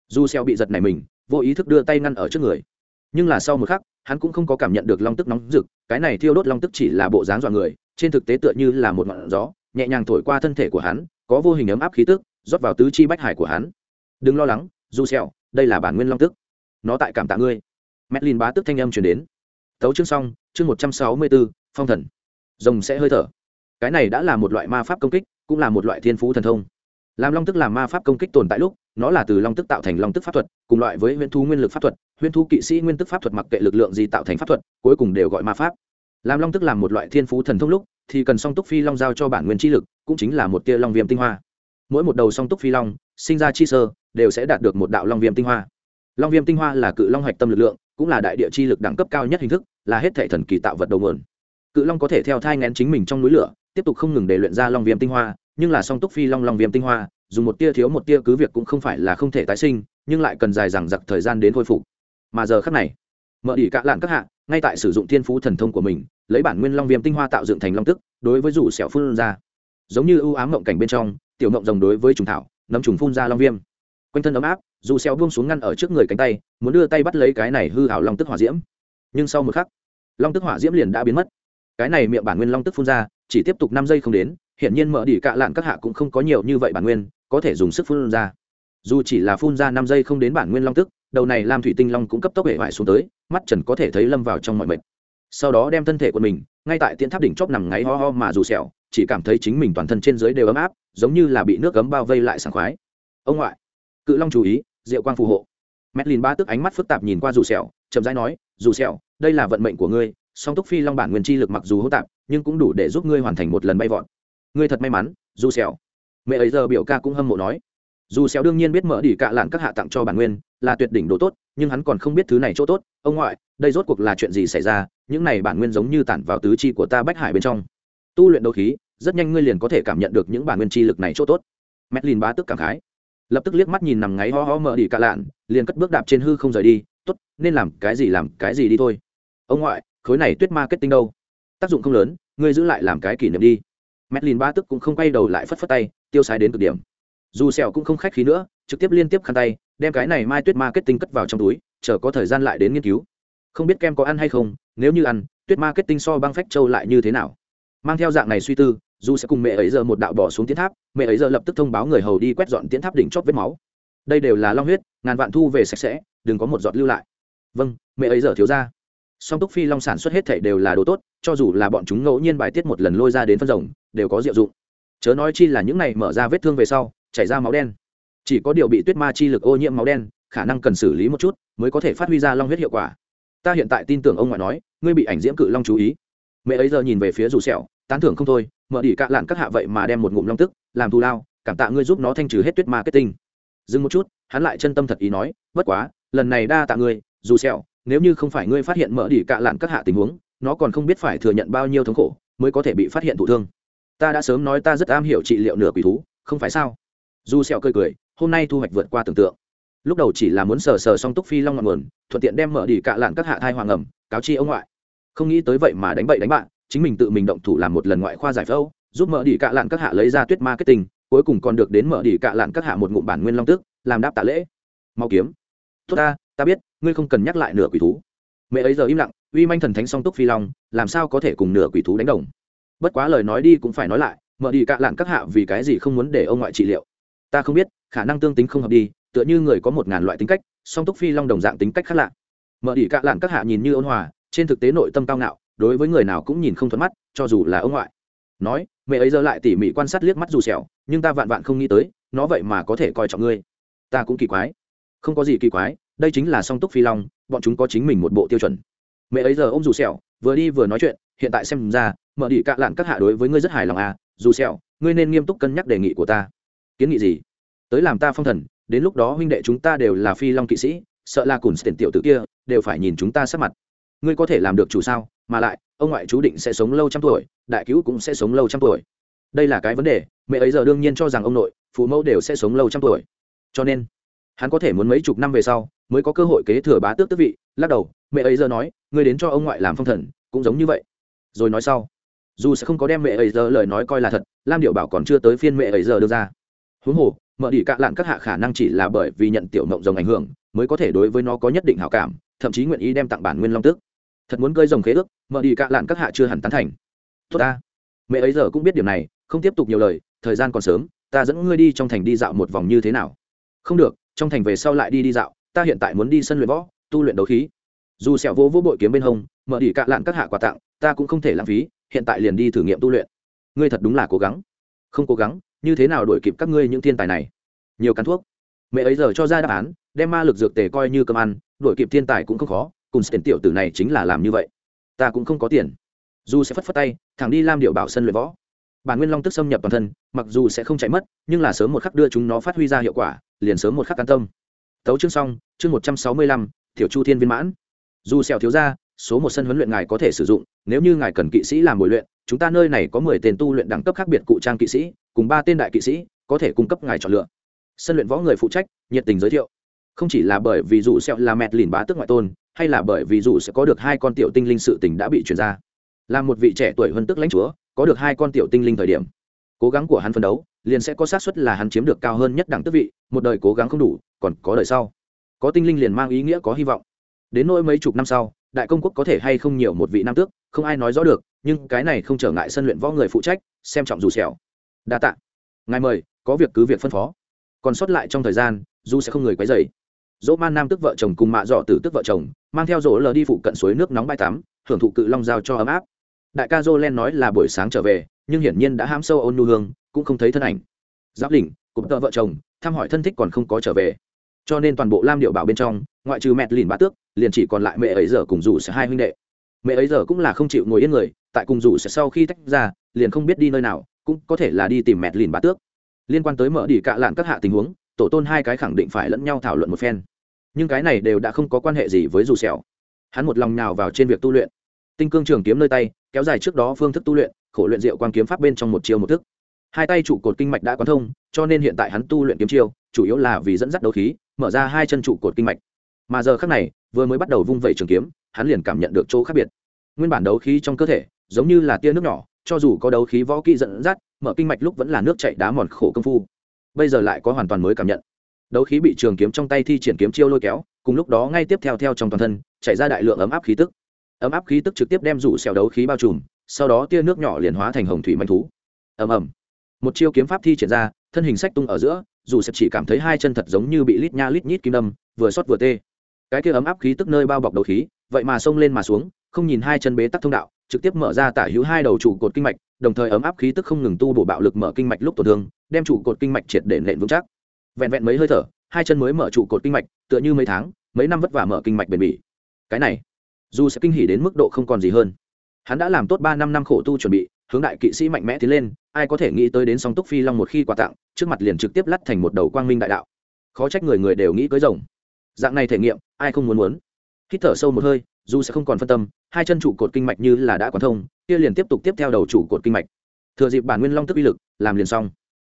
Du sẹo bị giật này mình, vô ý thức đưa tay ngăn ở trước người. Nhưng là sau một khắc, hắn cũng không có cảm nhận được long tức nóng rực, cái này thiêu đốt long tức chỉ là bộ dáng dọa người trên thực tế tựa như là một ngọn gió, nhẹ nhàng thổi qua thân thể của hắn, có vô hình ấm áp khí tức, rót vào tứ chi bách hải của hắn. Đừng lo lắng du xẹo đây là bản nguyên long tức. Nó tại cảm tạ ngươi. Medlin bá tức thanh âm truyền đến. Tấu chương xong, chương một trăm sáu mươi bốn phong thần. Rồng sẽ hơi thở. Cái này đã là một loại ma pháp công kích, cũng là một loại thiên phú thần thông. Làm long tức làm ma pháp công kích tồn tại lúc, nó là từ long tức tạo thành long tức pháp thuật, cùng loại với huyễn thu nguyên lực pháp thuật, huyễn thu kỵ sĩ nguyên tức pháp thuật mặc kệ lực lượng gì tạo thành pháp thuật, cuối cùng đều gọi ma pháp làm long tức làm một loại thiên phú thần thông lúc, thì cần song túc phi long giao cho bản nguyên chi lực, cũng chính là một tia long viêm tinh hoa. Mỗi một đầu song túc phi long, sinh ra chi sơ, đều sẽ đạt được một đạo long viêm tinh hoa. Long viêm tinh hoa là cự long hoạch tâm lực lượng, cũng là đại địa chi lực đẳng cấp cao nhất hình thức, là hết thể thần kỳ tạo vật đầu nguồn. Cự long có thể theo thai ngén chính mình trong núi lửa, tiếp tục không ngừng để luyện ra long viêm tinh hoa, nhưng là song túc phi long long viêm tinh hoa, dùng một tia thiếu một tia cứ việc cũng không phải là không thể tái sinh, nhưng lại cần dài dằng dặc thời gian đến khôi phục. Mà giờ khắc này, mở ỉ cạ lạn các hạ, ngay tại sử dụng thiên phú thần thông của mình lấy bản nguyên long viêm tinh hoa tạo dựng thành long tức, đối với rủ sẹo phun ra. Giống như ưu ám mộng cảnh bên trong, tiểu mộng rồng đối với trùng thảo, nấm trùng phun ra long viêm. Quanh thân ấm áp dù xéo buông xuống ngăn ở trước người cánh tay, muốn đưa tay bắt lấy cái này hư hảo long tức hỏa diễm. Nhưng sau một khắc, long tức hỏa diễm liền đã biến mất. Cái này miệng bản nguyên long tức phun ra, chỉ tiếp tục năm giây không đến hiện nhiên mở đỉ cạ lạn các hạ cũng không có nhiều như vậy bản nguyên, có thể dùng sức phun ra. Dù chỉ là phun ra năm giây không đến bản nguyên long tức, đầu này lam thủy tinh long cũng cấp tốc hệ hoại xuống tới, mắt trần có thể thấy lâm vào trong mọi mệt sau đó đem thân thể của mình, ngay tại tiễn tháp đỉnh chóp nằm ngáy ho ho mà dù sẹo, chỉ cảm thấy chính mình toàn thân trên dưới đều ấm áp, giống như là bị nước ấm bao vây lại sảng khoái. Ông ngoại, cự long chú ý, diệu quang phù hộ. Medlin ba tức ánh mắt phức tạp nhìn qua dù sẹo, chậm rãi nói, dù sẹo, đây là vận mệnh của ngươi, song túc phi long bản nguyên chi lực mặc dù hỗn tạp, nhưng cũng đủ để giúp ngươi hoàn thành một lần bay vọt. Ngươi thật may mắn, dù sẹo. Mẹ ấy giờ biểu ca cũng hâm mộ nói. Dù sẹo đương nhiên biết mở đỉ cạ lạn các hạ tặng cho bản nguyên là tuyệt đỉnh đồ tốt, nhưng hắn còn không biết thứ này chỗ tốt. Ông ngoại đây rốt cuộc là chuyện gì xảy ra, những này bản nguyên giống như tản vào tứ chi của ta bách hải bên trong. Tu luyện đấu khí, rất nhanh ngươi liền có thể cảm nhận được những bản nguyên chi lực này chỗ tốt. Medlin bá tức cảm khái. Lập tức liếc mắt nhìn nằm ngáy ho ho mờ đi cạ lạn, liền cất bước đạp trên hư không rời đi. Tốt, nên làm cái gì làm cái gì đi thôi. Ông ngoại, khối này tuyết ma kết tinh đâu? Tác dụng không lớn, ngươi giữ lại làm cái kỷ niệm đi. Medlin ba tức cũng không quay đầu lại phất phất tay, tiêu xài đến cực điểm. Dù sẹo cũng không khách khí nữa, trực tiếp liên tiếp khăn tay, đem cái này mai tuyết ma kết tinh cất vào trong túi, chờ có thời gian lại đến nghiên cứu không biết kem có ăn hay không, nếu như ăn, tuyết ma kết tinh so băng phách châu lại như thế nào? Mang theo dạng này suy tư, dù sẽ cùng mẹ ấy giờ một đạo bỏ xuống tiến tháp, mẹ ấy giờ lập tức thông báo người hầu đi quét dọn tiến tháp đỉnh chót vết máu. Đây đều là long huyết, ngàn vạn thu về sạch sẽ, đừng có một giọt lưu lại. Vâng mẹ ấy giờ thiếu ra. Song túc phi long sản xuất hết thể đều là đồ tốt, cho dù là bọn chúng ngẫu nhiên bài tiết một lần lôi ra đến phân rồng, đều có diệu dụng. Chớ nói chi là những này mở ra vết thương về sau, chảy ra máu đen. Chỉ có điều bị tuyết ma chi lực ô nhiễm máu đen, khả năng cần xử lý một chút, mới có thể phát huy ra long huyết hiệu quả ta hiện tại tin tưởng ông ngoại nói, ngươi bị ảnh diễm cự long chú ý. Mẹ ấy giờ nhìn về phía rủ sẹo, tán thưởng không thôi, mở đỉ cạ lạn các hạ vậy mà đem một ngụm long tức, làm thù lao, cảm tạ ngươi giúp nó thanh trừ hết tuyết marketing. Dừng một chút, hắn lại chân tâm thật ý nói, bất quá, lần này đa tạ ngươi dù sẹo, nếu như không phải ngươi phát hiện mở đỉ cạ lạn các hạ tình huống, nó còn không biết phải thừa nhận bao nhiêu thống khổ, mới có thể bị phát hiện thụ thương. Ta đã sớm nói ta rất am hiểu trị liệu nửa quỷ thú, không phải sao? Dù sẹo cười cười, hôm nay thu hoạch vượt qua tưởng tượng lúc đầu chỉ là muốn sờ sờ song túc phi long ngọn nguồn, thuận tiện đem mở đi cạ lạn các hạ thai hoàng ẩm, cáo chi ông ngoại. Không nghĩ tới vậy mà đánh bậy đánh bạn, chính mình tự mình động thủ làm một lần ngoại khoa giải phẫu, giúp mở đi cạ lạn các hạ lấy ra tuyết marketing, cuối cùng còn được đến mở đi cạ lạn các hạ một ngụm bản nguyên long tức làm đáp tạ lễ. Mau kiếm. Tốt ta ta biết, ngươi không cần nhắc lại nửa quỷ thú. Mẹ ấy giờ im lặng, uy manh thần thánh song túc phi long, làm sao có thể cùng nửa quỷ thú đánh đồng? Bất quá lời nói đi cũng phải nói lại, mở đi cạ lạn các hạ vì cái gì không muốn để ông ngoại trị liệu? Ta không biết, khả năng tương tính không hợp đi tựa như người có một ngàn loại tính cách, song túc phi long đồng dạng tính cách khác lạ. Mở đi cạ lạn các hạ nhìn như ôn hòa, trên thực tế nội tâm cao ngạo, đối với người nào cũng nhìn không thuận mắt, cho dù là ông ngoại. Nói, mẹ ấy giờ lại tỉ mỉ quan sát liếc mắt dù sẹo, nhưng ta vạn vạn không nghĩ tới, nó vậy mà có thể coi trọng ngươi. Ta cũng kỳ quái. Không có gì kỳ quái, đây chính là song túc phi long, bọn chúng có chính mình một bộ tiêu chuẩn. Mẹ ấy giờ ô m dù sẹo, vừa đi vừa nói chuyện, hiện tại xem ra, mở đi cạ lạn các hạ đối với ngươi rất hài lòng à dù sẹo, ngươi nên nghiêm túc cân nhắc đề nghị của ta. Kiến nghị gì? Tới làm ta phong thần đến lúc đó huynh đệ chúng ta đều là phi long kỵ sĩ, sợ là cùn tiền tiểu tử kia, đều phải nhìn chúng ta sắp mặt. Ngươi có thể làm được chủ sao? Mà lại, ông ngoại chú định sẽ sống lâu trăm tuổi, đại cứu cũng sẽ sống lâu trăm tuổi. Đây là cái vấn đề, mẹ ấy giờ đương nhiên cho rằng ông nội, phụ mẫu đều sẽ sống lâu trăm tuổi. Cho nên, hắn có thể muốn mấy chục năm về sau, mới có cơ hội kế thừa bá tước tước vị, lắc đầu, mẹ ấy giờ nói, ngươi đến cho ông ngoại làm phong thần, cũng giống như vậy. Rồi nói sau, dù sẽ không có đem mẹ ấy giờ lời nói coi là thật, lam điệu bảo còn chưa tới phiên mẹ ấy giờ đưa ra. Huống hồ mở đi cạ lạn các hạ khả năng chỉ là bởi vì nhận tiểu mộng rồng ảnh hưởng, mới có thể đối với nó có nhất định hảo cảm, thậm chí nguyện ý đem tặng bản nguyên long tước. Thật muốn cơi rồng khế ước, mở đi cạ lạn các hạ chưa hẳn tán thành. Tốt ta. Mẹ ấy giờ cũng biết điều này, không tiếp tục nhiều lời, thời gian còn sớm, ta dẫn ngươi đi trong thành đi dạo một vòng như thế nào? Không được, trong thành về sau lại đi đi dạo, ta hiện tại muốn đi sân luyện võ, tu luyện đấu khí. Dù sẹo vô vô bội kiếm bên hông, mở đi cạ lạn các hạ quà tặng, ta cũng không thể lãng phí, hiện tại liền đi thử nghiệm tu luyện. Ngươi thật đúng là cố gắng. Không cố gắng như thế nào đuổi kịp các ngươi những thiên tài này? Nhiều cắn thuốc. Mẹ ấy giờ cho ra đáp án, đem ma lực dược tề coi như cơm ăn, đuổi kịp thiên tài cũng không khó, cùng tiền tiểu tử này chính là làm như vậy. Ta cũng không có tiền. Dù sẽ phất phất tay, thẳng đi lam điệu bảo sân luyện võ. Bản nguyên long tức xâm nhập toàn thân, mặc dù sẽ không chạy mất, nhưng là sớm một khắc đưa chúng nó phát huy ra hiệu quả, liền sớm một khắc an tâm. Tấu chương xong, chương một trăm sáu mươi lăm, tiểu chu thiên viên mãn. Dù xẻo thiếu ra số một sân huấn luyện ngài có thể sử dụng, nếu như ngài cần kỵ sĩ làm bồi luyện, chúng ta nơi này có mười tên tu luyện đẳng cấp khác biệt cụ trang kỵ sĩ cùng ba tên đại kỵ sĩ có thể cung cấp ngài chọn lựa. Sân luyện võ người phụ trách, nhiệt tình giới thiệu. Không chỉ là bởi vì dù sẹo là mẹt lìn bá tước ngoại tôn, hay là bởi vì dù sẽ có được hai con tiểu tinh linh sự tình đã bị truyền ra. Là một vị trẻ tuổi hơn tức lãnh chúa, có được hai con tiểu tinh linh thời điểm. Cố gắng của hắn phấn đấu, liền sẽ có xác suất là hắn chiếm được cao hơn nhất đẳng tước vị, một đời cố gắng không đủ, còn có đời sau. Có tinh linh liền mang ý nghĩa, có hy vọng. Đến nỗi mấy chục năm sau, đại công quốc có thể hay không nhiều một vị nam tước, không ai nói rõ được, nhưng cái này không trở ngại sân luyện võ người phụ trách, xem trọng dù sẹo đa tạ. Ngài mời, có việc cứ việc phân phó. Còn sót lại trong thời gian, du sẽ không người quấy rầy. Dỗ man nam tức vợ chồng cùng mạ dọ tử tức vợ chồng, mang theo rỗ lờ đi phụ cận suối nước nóng bãi tắm, hưởng thụ cự long giao cho ấm áp. Đại ca jolen nói là buổi sáng trở về, nhưng hiển nhiên đã hám sâu ôn nu hương, cũng không thấy thân ảnh. Giáp đỉnh cũng tợ vợ chồng, thăm hỏi thân thích còn không có trở về. Cho nên toàn bộ lam điệu bảo bên trong, ngoại trừ mẹ lìn bá tước, liền chỉ còn lại mẹ ấy giờ cùng rủ sẽ hai huynh đệ. Mẹ ấy giờ cũng là không chịu ngồi yên người, tại cùng rủ sẽ sau khi tách ra, liền không biết đi nơi nào cũng có thể là đi tìm mẹ lìn bá tước. Liên quan tới mở đi cạ lạn các hạ tình huống, tổ tôn hai cái khẳng định phải lẫn nhau thảo luận một phen. Nhưng cái này đều đã không có quan hệ gì với dù sẹo. Hắn một lòng nào vào trên việc tu luyện. Tinh cương trường kiếm nơi tay, kéo dài trước đó phương thức tu luyện, khổ luyện diệu quang kiếm pháp bên trong một chiêu một thức. Hai tay trụ cột kinh mạch đã quán thông, cho nên hiện tại hắn tu luyện kiếm chiêu, chủ yếu là vì dẫn dắt đấu khí, mở ra hai chân trụ cột kinh mạch. Mà giờ khắc này, vừa mới bắt đầu vung vẩy trường kiếm, hắn liền cảm nhận được chỗ khác biệt. Nguyên bản đấu khí trong cơ thể, giống như là tia nước nhỏ cho dù có đấu khí võ kỹ dẫn dắt, mở kinh mạch lúc vẫn là nước chảy đá mòn khổ công phu. Bây giờ lại có hoàn toàn mới cảm nhận. Đấu khí bị trường kiếm trong tay thi triển kiếm chiêu lôi kéo, cùng lúc đó ngay tiếp theo theo trong toàn thân, chảy ra đại lượng ấm áp khí tức. Ấm áp khí tức trực tiếp đem rủ xèo đấu khí bao trùm, sau đó tia nước nhỏ liền hóa thành hồng thủy manh thú. Ầm ầm. Một chiêu kiếm pháp thi triển ra, thân hình sách tung ở giữa, dù sẽ chỉ cảm thấy hai chân thật giống như bị lít nha lít nhít kim đâm, vừa xót vừa tê. Cái kia ấm áp khí tức nơi bao bọc đấu khí, vậy mà xông lên mà xuống không nhìn hai chân bế tắc thông đạo, trực tiếp mở ra tả hữu hai đầu trụ cột kinh mạch, đồng thời ấm áp khí tức không ngừng tu bổ bạo lực mở kinh mạch lúc tổn thương, đem trụ cột kinh mạch triệt để nện vững chắc. Vẹn vẹn mấy hơi thở, hai chân mới mở trụ cột kinh mạch, tựa như mấy tháng, mấy năm vất vả mở kinh mạch bền bỉ. Cái này, dù sẽ kinh hỉ đến mức độ không còn gì hơn. Hắn đã làm tốt ba năm năm khổ tu chuẩn bị, hướng đại kỵ sĩ mạnh mẽ tiến lên, ai có thể nghĩ tới đến song túc phi long một khi quà tặng, trước mặt liền trực tiếp lắt thành một đầu quang minh đại đạo. Khó trách người người đều nghĩ cưới rồng. Dạng này thể nghiệm, ai không muốn muốn? Hít thở sâu một hơi dù sẽ không còn phân tâm, hai chân trụ cột kinh mạch như là đã quán thông, kia liền tiếp tục tiếp theo đầu trụ cột kinh mạch. Thừa dịp bản nguyên long tức uy lực, làm liền xong.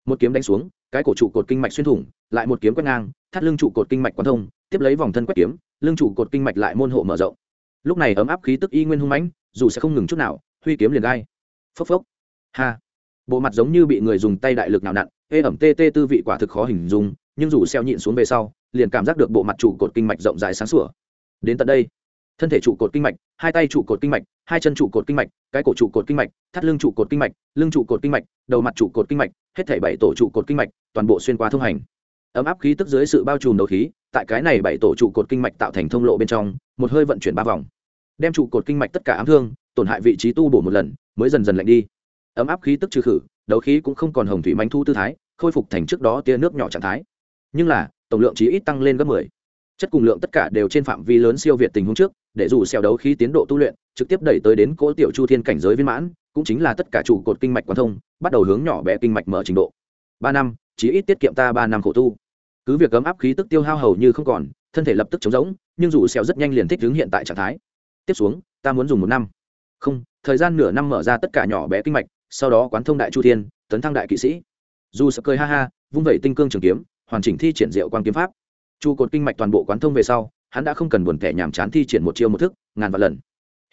Một kiếm đánh xuống, cái cổ trụ cột kinh mạch xuyên thủng, lại một kiếm quét ngang, thắt lưng trụ cột kinh mạch quán thông, tiếp lấy vòng thân quét kiếm, lưng trụ cột kinh mạch lại môn hộ mở rộng. Lúc này ấm áp khí tức y nguyên hung mãnh, dù sẽ không ngừng chút nào, huy kiếm liền gai. Phốc phốc. Ha. Bộ mặt giống như bị người dùng tay đại lực nào nặn, ê ẩm tê tê tư vị quả thực khó hình dung, nhưng dù xeo nhịn xuống về sau, liền cảm giác được bộ mặt trụ cột kinh mạch rộng dài sáng sủa. Đến tận đây thân thể trụ cột kinh mạch hai tay trụ cột kinh mạch hai chân trụ cột kinh mạch cái cổ trụ cột kinh mạch thắt lưng trụ cột kinh mạch lưng trụ cột kinh mạch đầu mặt trụ cột kinh mạch hết thảy bảy tổ trụ cột kinh mạch toàn bộ xuyên qua thông hành ấm áp khí tức dưới sự bao trùm đấu khí tại cái này bảy tổ trụ cột kinh mạch tạo thành thông lộ bên trong một hơi vận chuyển ba vòng đem trụ cột kinh mạch tất cả ám thương tổn hại vị trí tu bổ một lần mới dần dần lạnh đi ấm áp khí tức trừ khử đấu khí cũng không còn hồng thủy manh thu tư thái khôi phục thành trước đó tia nước nhỏ trạng thái nhưng là tổng lượng chí ít tăng lên gấp mười chất cùng lượng tất cả đều trên phạm vi lớn siêu việt tình huống trước, để dù xèo đấu khí tiến độ tu luyện, trực tiếp đẩy tới đến cỗ tiểu chu thiên cảnh giới viên mãn, cũng chính là tất cả trụ cột kinh mạch quan thông, bắt đầu hướng nhỏ bé kinh mạch mở trình độ. Ba năm chỉ ít tiết kiệm ta ba năm khổ tu. Cứ việc cấm áp khí tức tiêu hao hầu như không còn, thân thể lập tức chống rỗng, nhưng dù xèo rất nhanh liền thích ứng hiện tại trạng thái. Tiếp xuống, ta muốn dùng một năm. Không, thời gian nửa năm mở ra tất cả nhỏ bé kinh mạch, sau đó quán thông đại chu thiên, tấn thăng đại kỵ sĩ. Dù sợ cười ha ha, vung vẩy tinh cương trường kiếm, hoàn chỉnh thi triển diệu quang kiếm pháp trụ cột kinh mạch toàn bộ quán thông về sau, hắn đã không cần buồn kẻ nhàm chán thi triển một chiêu một thức, ngàn vạn lần.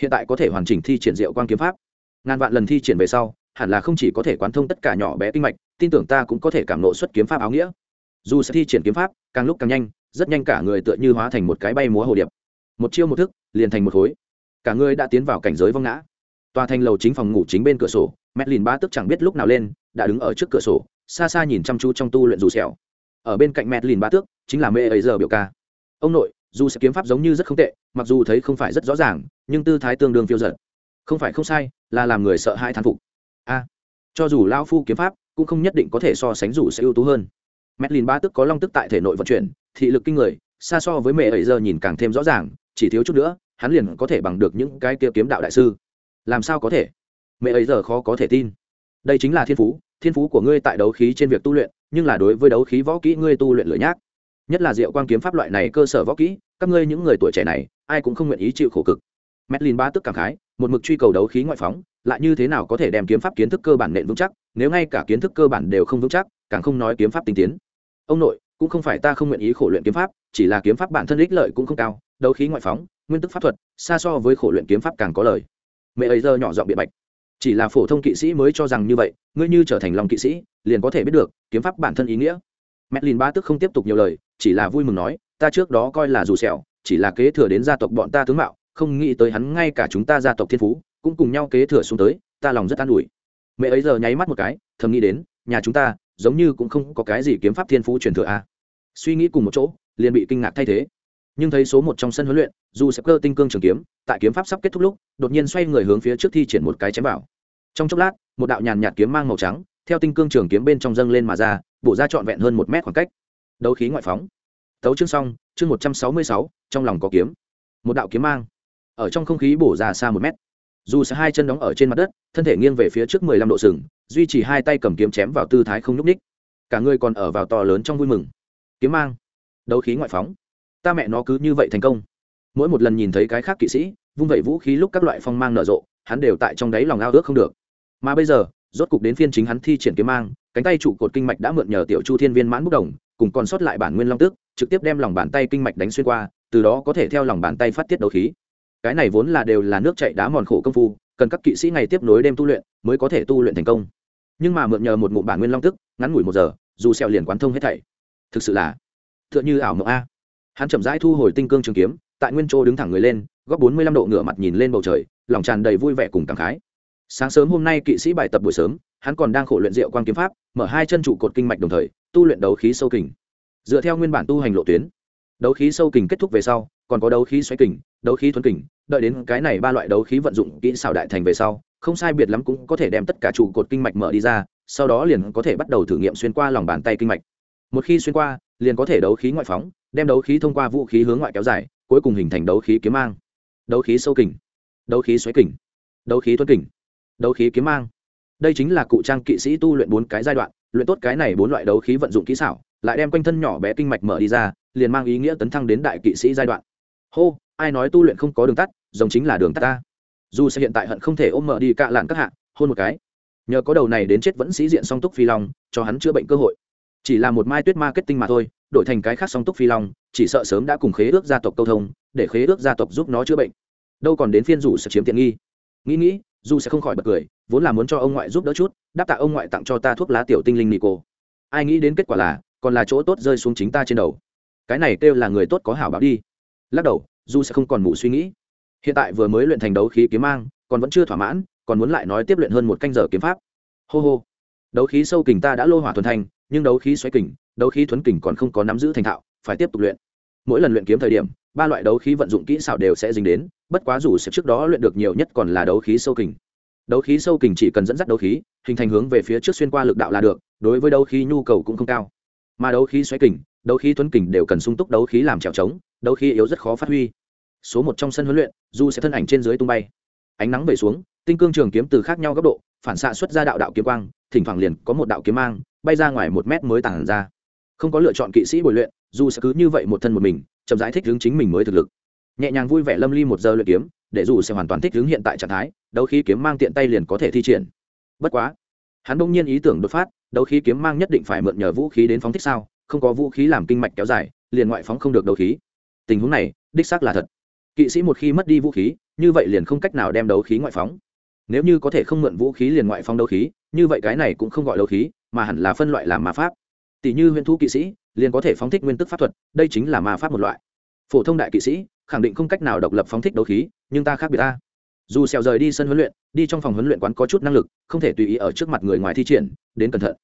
Hiện tại có thể hoàn chỉnh thi triển diệu quang kiếm pháp. Ngàn vạn lần thi triển về sau, hẳn là không chỉ có thể quán thông tất cả nhỏ bé kinh mạch, tin tưởng ta cũng có thể cảm nộ xuất kiếm pháp áo nghĩa. Dù sẽ thi triển kiếm pháp, càng lúc càng nhanh, rất nhanh cả người tựa như hóa thành một cái bay múa hồ điệp. Một chiêu một thức, liền thành một khối. Cả người đã tiến vào cảnh giới vong ngã. Tòa thành lầu chính phòng ngủ chính bên cửa sổ mẹ lìn ba tức chẳng biết lúc nào lên, đã đứng ở trước cửa sổ, xa xa nhìn chăm chú trong tu luyện dù xẻo ở bên cạnh mẹ lìn ba tước, chính là mẹ ấy giờ biểu ca. Ông nội, dù sẽ kiếm pháp giống như rất không tệ, mặc dù thấy không phải rất rõ ràng, nhưng tư thái tương đương phiêu giật không phải không sai, là làm người sợ hãi thán phục. A, cho dù lao phu kiếm pháp, cũng không nhất định có thể so sánh dù sẽ ưu tú hơn. Mẹ lìn ba tước có long tức tại thể nội vận chuyển, thị lực kinh người, xa so với mẹ ấy giờ nhìn càng thêm rõ ràng, chỉ thiếu chút nữa, hắn liền có thể bằng được những cái kia kiếm đạo đại sư. Làm sao có thể? Mẹ ấy giờ khó có thể tin. Đây chính là thiên phú thiên phú của ngươi tại đấu khí trên việc tu luyện nhưng là đối với đấu khí võ kỹ ngươi tu luyện lửa nhác nhất là diệu quan kiếm pháp loại này cơ sở võ kỹ các ngươi những người tuổi trẻ này ai cũng không nguyện ý chịu khổ cực Medlin ba tức cảm khái, một mực truy cầu đấu khí ngoại phóng, lại như thế nào có thể đem kiếm pháp kiến thức cơ bản nện vững chắc, nếu ngay cả kiến thức cơ bản đều không vững chắc, càng không nói kiếm pháp tinh tiến. Ông nội, cũng không phải ta không nguyện ý khổ luyện kiếm pháp, chỉ là kiếm pháp bản thân ích lợi cũng không cao, đấu khí ngoại phóng, nguyên tức pháp thuật, xa so với khổ luyện kiếm pháp càng có lời. Mẹ ấy giờ nhỏ giọng biện bạch, chỉ là phổ thông kỵ sĩ mới cho rằng như vậy, ngươi như trở thành lòng kỵ sĩ, liền có thể biết được kiếm pháp bản thân ý nghĩa. Medlin ba tức không tiếp tục nhiều lời, chỉ là vui mừng nói, ta trước đó coi là dù sẹo, chỉ là kế thừa đến gia tộc bọn ta tướng mạo, không nghĩ tới hắn ngay cả chúng ta gia tộc thiên phú cũng cùng nhau kế thừa xuống tới ta lòng rất an ủi mẹ ấy giờ nháy mắt một cái thầm nghĩ đến nhà chúng ta giống như cũng không có cái gì kiếm pháp thiên phú truyền thừa a à. suy nghĩ cùng một chỗ liền bị kinh ngạc thay thế nhưng thấy số một trong sân huấn luyện, dù sẽ cơ tinh cương trường kiếm, tại kiếm pháp sắp kết thúc lúc, đột nhiên xoay người hướng phía trước thi triển một cái chém vào. Trong chốc lát, một đạo nhàn nhạt kiếm mang màu trắng, theo tinh cương trường kiếm bên trong dâng lên mà ra, bổ ra trọn vẹn hơn một mét khoảng cách. Đấu khí ngoại phóng. Tấu chương xong, chương một trăm sáu mươi sáu, trong lòng có kiếm. Một đạo kiếm mang, ở trong không khí bổ ra xa một mét. Dù sẽ hai chân đóng ở trên mặt đất, thân thể nghiêng về phía trước mười lăm độ sừng, duy trì hai tay cầm kiếm chém vào tư thái không nhúc ních cả người còn ở vào to lớn trong vui mừng. Kiếm mang, đấu khí ngoại phóng ta mẹ nó cứ như vậy thành công. Mỗi một lần nhìn thấy cái khác kỵ sĩ vung vẩy vũ khí lúc các loại phong mang nở rộ hắn đều tại trong đáy lòng ao ước không được. Mà bây giờ rốt cục đến phiên chính hắn thi triển kiếm mang cánh tay trụ cột kinh mạch đã mượn nhờ tiểu chu thiên viên mãn bốc đồng cùng còn sót lại bản nguyên long tức, trực tiếp đem lòng bàn tay kinh mạch đánh xuyên qua từ đó có thể theo lòng bàn tay phát tiết đấu khí. Cái này vốn là đều là nước chạy đá mòn khổ công phu cần các kỵ sĩ ngày tiếp nối đêm tu luyện mới có thể tu luyện thành công. Nhưng mà mượn nhờ một ngụm bản nguyên long tức ngắn ngủi một giờ dù xẹo liền quán thông hết thảy. Thực sự là tựa như ảo mộng a hắn chậm rãi thu hồi tinh cương trường kiếm, tại nguyên chỗ đứng thẳng người lên, góc bốn mươi lăm độ ngửa mặt nhìn lên bầu trời, lòng tràn đầy vui vẻ cùng cảm khái. Sáng sớm hôm nay kỵ sĩ bài tập buổi sớm, hắn còn đang khổ luyện diệu quan kiếm pháp, mở hai chân trụ cột kinh mạch đồng thời, tu luyện đấu khí sâu kình. Dựa theo nguyên bản tu hành lộ tuyến, đấu khí sâu kình kết thúc về sau, còn có đấu khí xoáy kình, đấu khí thuần kình, đợi đến cái này ba loại đấu khí vận dụng kỹ xảo đại thành về sau, không sai biệt lắm cũng có thể đem tất cả trụ cột kinh mạch mở đi ra, sau đó liền có thể bắt đầu thử nghiệm xuyên qua lòng bàn tay kinh mạch. Một khi xuyên qua liền có thể đấu khí ngoại phóng, đem đấu khí thông qua vũ khí hướng ngoại kéo dài, cuối cùng hình thành đấu khí kiếm mang. Đấu khí sâu kình, đấu khí xoáy kình, đấu khí thuần kình, đấu khí kiếm mang. Đây chính là cụ trang kỵ sĩ tu luyện bốn cái giai đoạn, luyện tốt cái này bốn loại đấu khí vận dụng kỹ xảo, lại đem quanh thân nhỏ bé kinh mạch mở đi ra, liền mang ý nghĩa tấn thăng đến đại kỵ sĩ giai đoạn. Hô, ai nói tu luyện không có đường tắt, giống chính là đường tắt ta. Dù sẽ hiện tại hận không thể ôm mở đi cạ lạn các hạ, hôn một cái. Nhờ có đầu này đến chết vẫn sĩ diện song túc phi long, cho hắn chữa bệnh cơ hội chỉ là một mai tuyết marketing mà thôi, đổi thành cái khác song túc phi long, chỉ sợ sớm đã cùng khế ước gia tộc câu thông, để khế ước gia tộc giúp nó chữa bệnh. Đâu còn đến phiên dù sẽ chiếm tiện nghi. Nghĩ nghĩ, dù sẽ không khỏi bật cười, vốn là muốn cho ông ngoại giúp đỡ chút, đáp tạ ông ngoại tặng cho ta thuốc lá tiểu tinh linh nico. Ai nghĩ đến kết quả là, còn là chỗ tốt rơi xuống chính ta trên đầu. Cái này kêu là người tốt có hảo báo đi. Lắc đầu du sẽ không còn mù suy nghĩ. Hiện tại vừa mới luyện thành đấu khí kiếm mang, còn vẫn chưa thỏa mãn, còn muốn lại nói tiếp luyện hơn một canh giờ kiếm pháp. Hô hô. Đấu khí sâu kình ta đã lô hỏa thuần thành nhưng đấu khí xoáy kình, đấu khí thuấn kình còn không có nắm giữ thành thạo, phải tiếp tục luyện. Mỗi lần luyện kiếm thời điểm, ba loại đấu khí vận dụng kỹ xảo đều sẽ dính đến, bất quá dù sẽ trước đó luyện được nhiều nhất còn là đấu khí sâu kình. Đấu khí sâu kình chỉ cần dẫn dắt đấu khí, hình thành hướng về phía trước xuyên qua lực đạo là được, đối với đấu khí nhu cầu cũng không cao. Mà đấu khí xoáy kình, đấu khí thuấn kình đều cần sung túc đấu khí làm trèo trống, đấu khí yếu rất khó phát huy. Số một trong sân huấn luyện du sẽ thân ảnh trên dưới tung bay. Ánh nắng về xuống, tinh cương trường kiếm từ khác nhau góc độ, phản xạ xuất ra đạo đạo kiếm quang, thỉnh thoảng liền có một đạo kiếm mang bay ra ngoài một mét mới tản ra. Không có lựa chọn kỵ sĩ bồi luyện, dù sẽ cứ như vậy một thân một mình, chậm giải thích hướng chính mình mới thực lực. Nhẹ nhàng vui vẻ lâm ly một giờ luyện kiếm, để dù sẽ hoàn toàn thích hướng hiện tại trạng thái, đấu khí kiếm mang tiện tay liền có thể thi triển. Bất quá, hắn bỗng nhiên ý tưởng đột phát, đấu khí kiếm mang nhất định phải mượn nhờ vũ khí đến phóng thích sao? Không có vũ khí làm kinh mạch kéo dài, liền ngoại phóng không được đấu khí. Tình huống này, đích xác là thật. Kỵ sĩ một khi mất đi vũ khí, như vậy liền không cách nào đem đấu khí ngoại phóng nếu như có thể không mượn vũ khí liền ngoại phong đấu khí, như vậy cái này cũng không gọi đấu khí, mà hẳn là phân loại làm ma pháp. Tỷ như huyền thu kỵ sĩ, liền có thể phóng thích nguyên tức pháp thuật, đây chính là ma pháp một loại. Phổ thông đại kỵ sĩ, khẳng định không cách nào độc lập phóng thích đấu khí, nhưng ta khác biệt ta. Dù xèo rời đi sân huấn luyện, đi trong phòng huấn luyện quán có chút năng lực, không thể tùy ý ở trước mặt người ngoài thi triển, đến cẩn thận.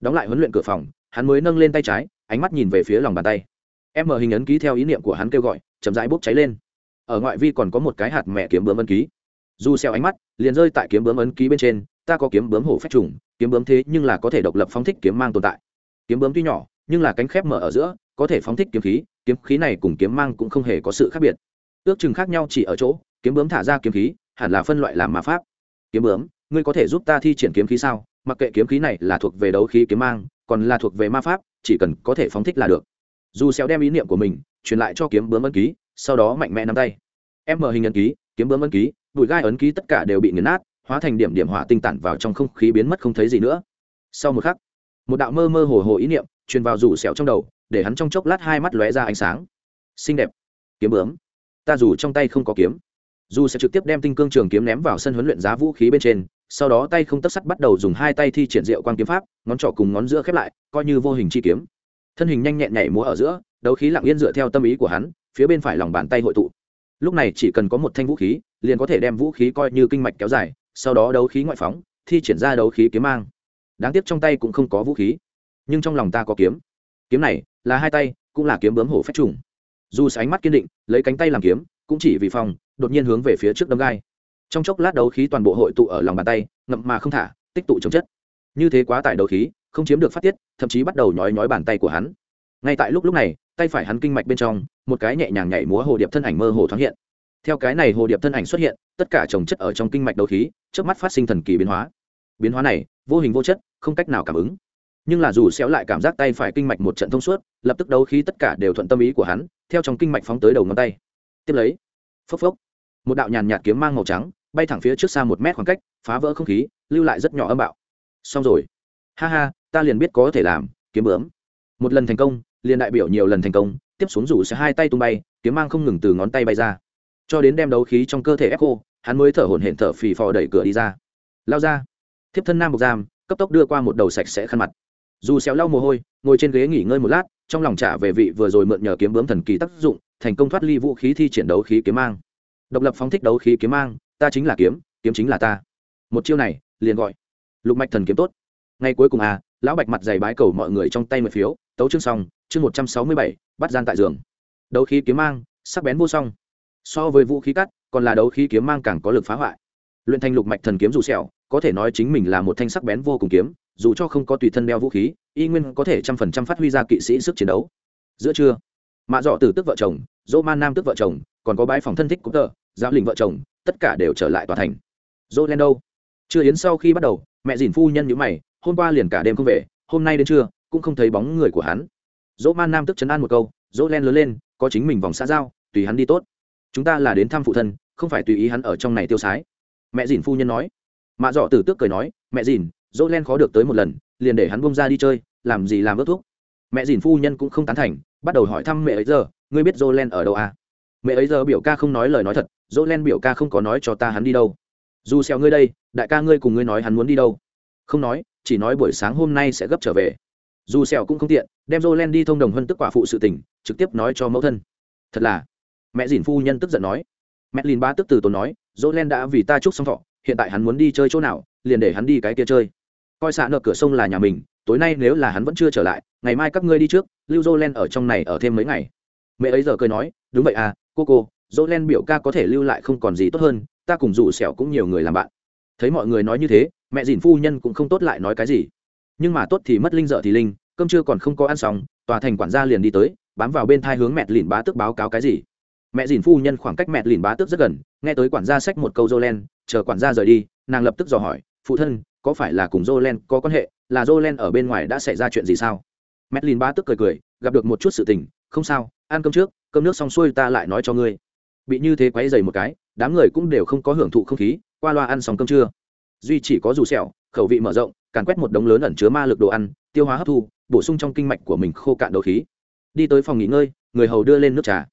Đóng lại huấn luyện cửa phòng, hắn mới nâng lên tay trái, ánh mắt nhìn về phía lòng bàn tay. Em mở hình ấn ký theo ý niệm của hắn kêu gọi, chậm rãi bốc cháy lên. Ở ngoại vi còn có một cái hạt mẹ kiếm bướm ấn ký dù xeo ánh mắt, liền rơi tại kiếm bướm ấn ký bên trên, ta có kiếm bướm hổ phách trùng, kiếm bướm thế nhưng là có thể độc lập phóng thích kiếm mang tồn tại. Kiếm bướm tuy nhỏ, nhưng là cánh khép mở ở giữa, có thể phóng thích kiếm khí kiếm khí này cùng kiếm mang cũng không hề có sự khác biệt. Ước chừng khác nhau chỉ ở chỗ, kiếm bướm thả ra kiếm khí, hẳn là phân loại làm ma pháp. Kiếm bướm, ngươi có thể giúp ta thi triển kiếm khí sao? Mặc kệ kiếm khí này là thuộc về đấu khí kiếm mang, còn là thuộc về ma pháp, chỉ cần có thể phóng thích là được. Dù xéo đem ý niệm của mình truyền lại cho kiếm bướm ấn ký, sau đó mạnh mẽ nắm tay. Em mở hình ấn ký, kiếm bướm ấn ký bụi gai ấn ký tất cả đều bị nghiền nát, hóa thành điểm điểm hỏa tinh tản vào trong không khí biến mất không thấy gì nữa. Sau một khắc, một đạo mơ mơ hồ hồ ý niệm truyền vào rủ sẹo trong đầu, để hắn trong chốc lát hai mắt lóe ra ánh sáng. Xinh đẹp. Kiếm bướm. Ta dù trong tay không có kiếm. Dù sẽ trực tiếp đem tinh cương trường kiếm ném vào sân huấn luyện giá vũ khí bên trên, sau đó tay không tất sắt bắt đầu dùng hai tay thi triển diệu quang kiếm pháp, ngón trỏ cùng ngón giữa khép lại, coi như vô hình chi kiếm. Thân hình nhanh nhẹn nhảy múa ở giữa, đấu khí lặng yên dựa theo tâm ý của hắn, phía bên phải lòng bàn tay hội tụ. Lúc này chỉ cần có một thanh vũ khí liền có thể đem vũ khí coi như kinh mạch kéo dài, sau đó đấu khí ngoại phóng, thi triển ra đấu khí kiếm mang. Đáng tiếc trong tay cũng không có vũ khí, nhưng trong lòng ta có kiếm. Kiếm này là hai tay, cũng là kiếm bướm hổ phách trùng. Dù ánh mắt kiên định, lấy cánh tay làm kiếm, cũng chỉ vì phòng, đột nhiên hướng về phía trước đâm gai. Trong chốc lát đấu khí toàn bộ hội tụ ở lòng bàn tay, ngậm mà không thả, tích tụ chống chất. Như thế quá tải đấu khí, không chiếm được phát tiết, thậm chí bắt đầu nhói nhói bàn tay của hắn. Ngay tại lúc lúc này, tay phải hắn kinh mạch bên trong, một cái nhẹ nhàng nhảy múa hồ điệp thân ảnh mơ hồ thoáng hiện theo cái này hồ điệp thân ảnh xuất hiện, tất cả trồng chất ở trong kinh mạch đầu khí trước mắt phát sinh thần kỳ biến hóa. Biến hóa này, vô hình vô chất, không cách nào cảm ứng. Nhưng là dù xéo lại cảm giác tay phải kinh mạch một trận thông suốt, lập tức đấu khí tất cả đều thuận tâm ý của hắn, theo trong kinh mạch phóng tới đầu ngón tay. Tiếp lấy, phốc phốc, một đạo nhàn nhạt kiếm mang màu trắng, bay thẳng phía trước xa một mét khoảng cách, phá vỡ không khí, lưu lại rất nhỏ âm bạo. Xong rồi. Ha ha, ta liền biết có thể làm, kiếm bướm. Một lần thành công, liền đại biểu nhiều lần thành công, tiếp xuống rủ sẽ hai tay tung bay, kiếm mang không ngừng từ ngón tay bay ra cho đến đem đấu khí trong cơ thể ép khô, hắn mới thở hổn hển thở phì phò đẩy cửa đi ra. Lao ra. Thiếp thân nam bục giam, cấp tốc đưa qua một đầu sạch sẽ khăn mặt. Dù xéo lau mồ hôi, ngồi trên ghế nghỉ ngơi một lát, trong lòng trả về vị vừa rồi mượn nhờ kiếm bướm thần kỳ tác dụng, thành công thoát ly vũ khí thi triển đấu khí kiếm mang. Độc lập phóng thích đấu khí kiếm mang, ta chính là kiếm kiếm chính là ta. Một chiêu này, liền gọi. Lục mạch thần kiếm tốt. Ngay cuối cùng à lão bạch mặt dày bái cầu mọi người trong tay một phiếu, tấu chương xong, chương một trăm sáu mươi bảy, bắt gian tại giường. Đấu khí kiếm mang, sắc bén vô song so với vũ khí cắt, còn là đấu khí kiếm mang càng có lực phá hoại. Luyện thành lục mạch thần kiếm dù sẹo, có thể nói chính mình là một thanh sắc bén vô cùng kiếm, dù cho không có tùy thân đeo vũ khí, y nguyên có thể trăm phần trăm phát huy ra kỵ sĩ sức chiến đấu. Giữa trưa, mạ dọ tử tức vợ chồng dỗ man nam tức vợ chồng, còn có bãi phòng thân thích cũng tờ giáo lình vợ chồng, tất cả đều trở lại tòa thành. Dỗ len đâu chưa yến sau khi bắt đầu, mẹ dìn phu nhân nhữ mày, hôm qua liền cả đêm không về, hôm nay đến trưa, cũng không thấy bóng người của hắn. Dỗ man nam tức chấn an một câu dỗ len lớn lên, có chính mình vòng xã giao, tùy hắn đi tốt chúng ta là đến thăm phụ thân, không phải tùy ý hắn ở trong này tiêu sái. Mẹ dìn phu nhân nói. Mạ dọ tử tước cười nói, mẹ dìn, dỗ len khó được tới một lần, liền để hắn bông ra đi chơi, làm gì làm ước thuốc mẹ dìn phu nhân cũng không tán thành, bắt đầu hỏi thăm mẹ ấy giờ, ngươi biết dỗ len ở đâu à? Mẹ ấy giờ biểu ca không nói lời nói thật, dỗ len biểu ca không có nói cho ta hắn đi đâu. Dù xèo ngươi đây, đại ca ngươi cùng ngươi nói hắn muốn đi đâu. Không nói, chỉ nói buổi sáng hôm nay sẽ gấp trở về. Dù xèo cũng không tiện, đem dỗ len đi thông đồng hơn tức quả phụ sự tình, trực tiếp nói cho mẫu thân. Thật là mẹ dìn phu nhân tức giận nói. Mẹ lìn ba tức từ tốn nói, dỗ len đã vì ta chúc xong thọ, hiện tại hắn muốn đi chơi chỗ nào, liền để hắn đi cái kia chơi. Coi xạ nợ cửa sông là nhà mình, tối nay nếu là hắn vẫn chưa trở lại, ngày mai các ngươi đi trước, lưu dỗ len ở trong này ở thêm mấy ngày. Mẹ ấy giờ cười nói, đúng vậy à cô cô, dỗ len biểu ca có thể lưu lại không còn gì tốt hơn, ta cùng dù sẹo cũng nhiều người làm bạn. Thấy mọi người nói như thế, mẹ dìn phu nhân cũng không tốt lại nói cái gì. Nhưng mà tốt thì mất linh, dợ thì linh, cơm chưa còn không có ăn xong, tòa thành quản gia liền đi tới, bám vào bên thai hướng mẹ lìn bá tức báo cáo cái gì mẹ dìn phu nhân khoảng cách mẹ lìn bá tước rất gần, nghe tới quản gia sách một câu jolen chờ quản gia rời đi, nàng lập tức dò hỏi, phụ thân, có phải là cùng jolen có quan hệ? Là jolen ở bên ngoài đã xảy ra chuyện gì sao? Mẹ lìn bá tước cười cười, gặp được một chút sự tình, không sao, ăn cơm trước, cơm nước xong xuôi ta lại nói cho ngươi. Bị như thế quấy dày một cái, đám người cũng đều không có hưởng thụ không khí, qua loa ăn xong cơm trưa. Duy chỉ có dù sẹo, khẩu vị mở rộng, càn quét một đống lớn ẩn chứa ma lực đồ ăn, tiêu hóa hấp thu, bổ sung trong kinh mạch của mình khô cạn đầu khí. Đi tới phòng nghỉ ngơi, người hầu đưa lên nước trà.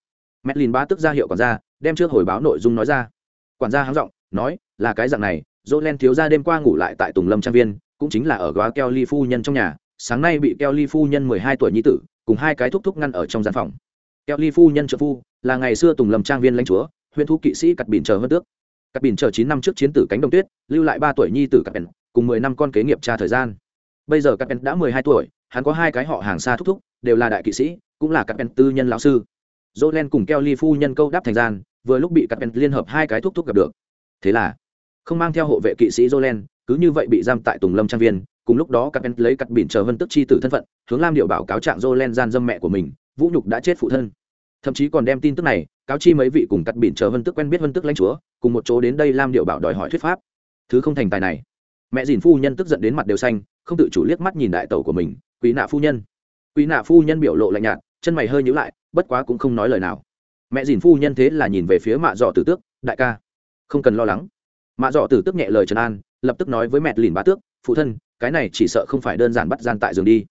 Medlin ba tức ra hiệu quản gia đem trước hồi báo nội dung nói ra quản gia háng giọng nói là cái dạng này Jolen thiếu gia đêm qua ngủ lại tại Tùng Lâm trang viên, cũng chính là ở góa Kelly phu nhân trong nhà, sáng nay bị Kelly phu nhân mười hai tuổi nhi tử, cùng hai cái thúc thúc ngăn ở trong gian phòng. Kelly phu nhân trợ phu, là ngày xưa Tùng Lâm trang viên lãnh chúa, huyền thú kỵ sĩ cắt bỉn chờ hơn tước. Cắt bỉn chờ chín năm trước chiến tử cánh đồng tuyết, lưu lại ba tuổi nhi tử cắt bỉn, cùng mười năm con kế nghiệp tra thời gian. Bây giờ cắt bỉn đã mười hai tuổi, hắn có hai cái họ hàng xa thúc thúc, đều là đại kỵ sĩ, cũng là cắt bỉn tư nhân lão sư. Jolene cùng Kelly phu nhân câu đáp thành gian, vừa lúc bị cắt liên hợp hai cái thúc thúc gặp được. Thế là, không mang theo hộ vệ kỵ sĩ Jolene, cứ như vậy bị giam tại Tùng Lâm trang viên, cùng lúc đó cắt lấy cắt biển chờ Vân tức chi tử thân phận, hướng Lam Điệu bảo cáo trạng Jolene gian dâm mẹ của mình, vũ nhục đã chết phụ thân. Thậm chí còn đem tin tức này cáo chi mấy vị cùng cắt bỉn chờ vân tức quen biết vân tức lãnh chúa cùng một chỗ đến đây lam điệu bảo đòi hỏi thuyết pháp. Thứ không thành tài này. Mẹ Dĩn phu nhân tức giận đến mặt đều xanh không tự chủ liếc mắt nhìn đại tẩu của mình quý nạ phu nhân. Quý nạ phu nhân biểu lộ lạnh nhạt chân mày hơi nhíu lại bất quá cũng không nói lời nào mẹ dìn phu nhân thế là nhìn về phía mạ dọ tử tước đại ca không cần lo lắng mạ dọ tử tước nhẹ lời trấn an lập tức nói với mẹ lìn bá tước phụ thân cái này chỉ sợ không phải đơn giản bắt gian tại giường đi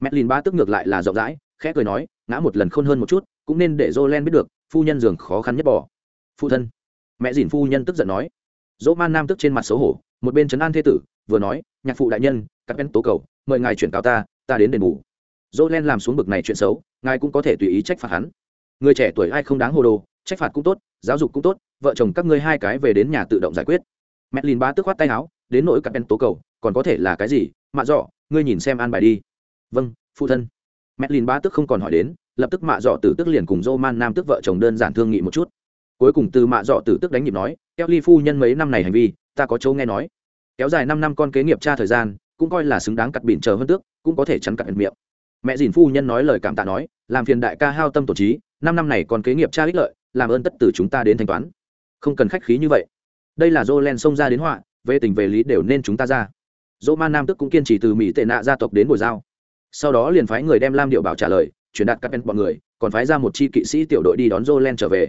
mẹ lìn bá tước ngược lại là rộng rãi khẽ cười nói ngã một lần khôn hơn một chút cũng nên để Jolen biết được, phu nhân giường khó khăn nhất bỏ. Phụ thân. Mẹ dìn phu nhân tức giận nói. Dỗ Man Nam tức trên mặt xấu hổ, một bên trấn an thế tử, vừa nói, nhạc phụ đại nhân, các bên tố cầu, mời ngài chuyển cáo ta, ta đến đền bù. Jolen làm xuống bực này chuyện xấu, ngài cũng có thể tùy ý trách phạt hắn. Người trẻ tuổi ai không đáng hồ đồ, trách phạt cũng tốt, giáo dục cũng tốt, vợ chồng các ngươi hai cái về đến nhà tự động giải quyết. Mẹ Lìn tức khoát tay áo, đến nỗi các bên tố cầu, còn có thể là cái gì? Mạ dọ, ngươi nhìn xem an bài đi. Vâng, phụ thân. Mẹ Lìn tức không còn hỏi đến, lập tức mạ dọ tử tức liền cùng dô man nam tức vợ chồng đơn giản thương nghị một chút cuối cùng từ mạ dọ tử tức đánh nhịp nói kéo ly phu nhân mấy năm này hành vi ta có chỗ nghe nói kéo dài năm năm con kế nghiệp tra thời gian cũng coi là xứng đáng cặt bỉn chờ hơn tước cũng có thể chắn cặn miệng mẹ dìn phu nhân nói lời cảm tạ nói, làm phiền đại ca hao tâm tổ trí, năm năm này còn kế nghiệp cha ích lợi, làm ơn tất từ chúng ta đến thanh toán. Không cần khách khí như vậy. Đây là dô len xông ra đến họa, về tình về lý đều nên chúng ta ra. Dỗ man nam tức cũng kiên trì từ mỹ tệ nạ gia tộc đến bồi giao. Sau đó liền phái người đem lam điệu bảo trả lời chuyển đạt các bên bọn người, còn phái ra một chi kỵ sĩ tiểu đội đi đón Jolen trở về.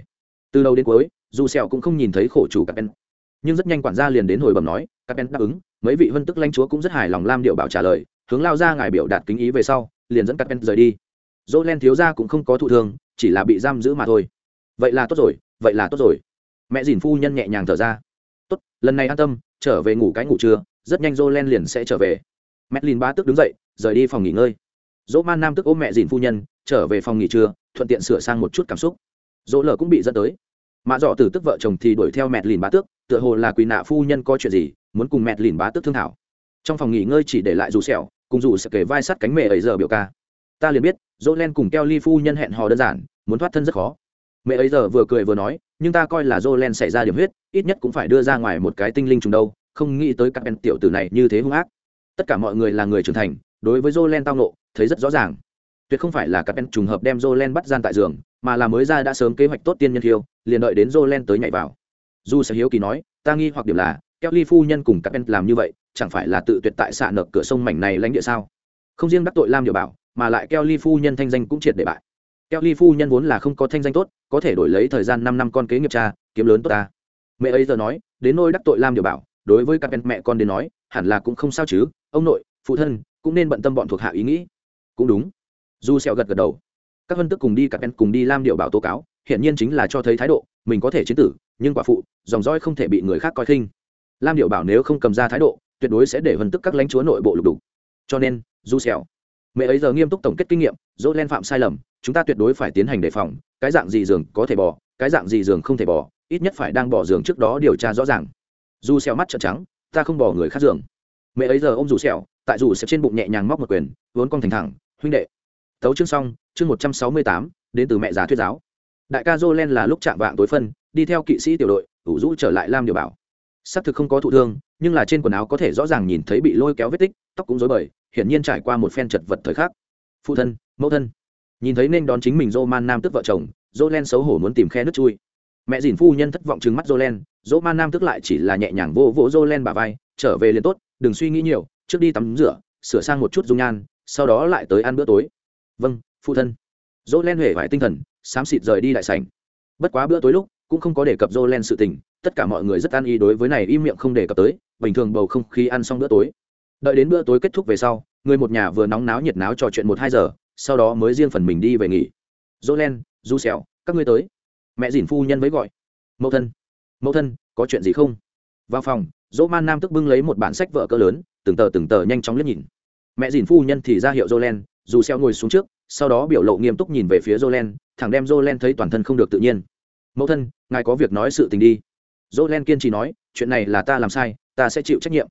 Từ đầu đến cuối, dù sẹo cũng không nhìn thấy khổ chủ các bên. Nhưng rất nhanh quản gia liền đến hồi bẩm nói, các bên đáp ứng, mấy vị vân tức lãnh chúa cũng rất hài lòng lam điệu bảo trả lời, hướng lao ra ngài biểu đạt kính ý về sau liền dẫn cắt bên rời đi. Jolen thiếu gia cũng không có thụ thương, chỉ là bị giam giữ mà thôi. Vậy là tốt rồi, vậy là tốt rồi. Mẹ dìn phu nhân nhẹ nhàng thở ra. Tốt, lần này an tâm, trở về ngủ cái ngủ trưa, rất nhanh Jolen liền sẽ trở về. Madeline ba tức đứng dậy, rời đi phòng nghỉ ngơi. Dỗ man nam tức ôm mẹ dìn phu nhân, trở về phòng nghỉ trưa, thuận tiện sửa sang một chút cảm xúc. Dỗ lở cũng bị dẫn tới. Mạ dọ Tử tức vợ chồng thì đuổi theo mẹ lìn bá tước, tựa hồ là quỳ nạ phu nhân có chuyện gì, muốn cùng mẹ lìn bá tước thương thảo. Trong phòng nghỉ ngơi chỉ để lại dù sẹo cùng dù sẽ kể vai sắt cánh mẹ ấy giờ biểu ca. Ta liền biết dỗ len cùng keo ly phu nhân hẹn hò đơn giản muốn thoát thân rất khó. Mẹ ấy giờ vừa cười vừa nói nhưng ta coi là dỗ len xảy ra điểm huyết ít nhất cũng phải đưa ra ngoài một cái tinh linh trùng đâu không nghĩ tới các em tiểu tử này như thế hung ác. Tất cả mọi người là người trưởng thành đối với dỗ len tao nộ thấy rất rõ ràng. Tuyệt không phải là các em trùng hợp đem Jolen bắt gian tại giường, mà là mới ra đã sớm kế hoạch tốt tiên nhân thiêu, liền đợi đến Jolen tới nhảy vào. Du sẽ hiếu kỳ nói, ta nghi hoặc điểm là, Kelly phu nhân cùng các em làm như vậy, chẳng phải là tự tuyệt tại xạ nợ cửa sông mảnh này lãnh địa sao? Không riêng đắc tội Lam điều Bảo, mà lại Kelly phu nhân thanh danh cũng triệt để bại. Kelly phu nhân vốn là không có thanh danh tốt, có thể đổi lấy thời gian năm năm con kế nghiệp cha, kiếm lớn tốt ta. Mẹ ấy giờ nói, đến nôi đắc tội Lam điều Bảo, đối với các bên mẹ con đến nói, hẳn là cũng không sao chứ, ông nội, phụ thân cũng nên bận tâm bọn thuộc hạ ý nghĩ cũng đúng du sẹo gật gật đầu các vân tức cùng đi các bên cùng đi lam điều bảo tố cáo hiện nhiên chính là cho thấy thái độ mình có thể chiến tử nhưng quả phụ dòng dõi không thể bị người khác coi khinh lam điệu bảo nếu không cầm ra thái độ tuyệt đối sẽ để vân tức các lãnh chúa nội bộ lục đục. Cho nên du xẻo, mẹ ấy giờ nghiêm túc tổng kết kinh nghiệm, dỗ len phạm sai lầm, chúng ta tuyệt đối phải tiến hành đề phòng, cái dạng gì giường có thể bỏ, cái dạng gì giường không thể bỏ, ít nhất phải đang bỏ giường trước đó điều tra rõ ràng. Du xẻo mắt trợn trắng, ta không bỏ người khác giường. Mẹ ấy giờ ôm dù xẻo, tại dù xẻo trên bụng nhẹ nhàng móc một quyền, vốn con thành thẳng, huynh đệ. Tấu chương xong, chương một trăm sáu mươi tám, đến từ mẹ già thuyết giáo. Đại ca jolen là lúc chạm vạng tối phân, đi theo kỵ sĩ tiểu đội, ủ rũ trở lại lam điều bảo. Xác thực không có thụ thương nhưng là trên quần áo có thể rõ ràng nhìn thấy bị lôi kéo vết tích, tóc cũng rối bời, hiển nhiên trải qua một phen chật vật thời khắc. Phụ thân, mẫu thân. Nhìn thấy nên đón chính mình dô man nam tức vợ chồng dô len xấu hổ muốn tìm khe nước chui. Mẹ dìn phu nhân thất vọng trừng mắt dô len dô man nam tức lại chỉ là nhẹ nhàng vô vỗ dô len bà vai, trở về liền tốt, đừng suy nghĩ nhiều, trước đi tắm rửa, sửa sang một chút dung nhan, sau đó lại tới ăn bữa tối. Vâng phụ thân. Dô len huệ vải tinh thần, xám xịt rời đi đại sảnh. Bất quá bữa tối lúc, cũng không có đề cập dô len sự tình tất cả mọi người rất an ý đối với này im miệng không để cập tới, bình thường bầu không khí ăn xong bữa tối. Đợi đến bữa tối kết thúc về sau, người một nhà vừa nóng náo nhiệt náo trò chuyện một hai giờ, sau đó mới riêng phần mình đi về nghỉ. Dỗ len du xẻo các ngươi tới. Mẹ dìn phu nhân với gọi. Mẫu thân. Mẫu thân, có chuyện gì không? Vào phòng, dỗ man nam tức bưng lấy một bản sách vợ cỡ lớn, từng tờ từng tờ nhanh chóng liếc nhìn. Mẹ dìn phu nhân thì ra hiệu jolen dù xeo ngồi xuống trước, sau đó biểu lộ nghiêm túc nhìn về phía jolen, thẳng đem jolen thấy toàn thân không được tự nhiên. Mẫu thân, ngài có việc nói sự tình đi jolen kiên trì nói, chuyện này là ta làm sai, ta sẽ chịu trách nhiệm.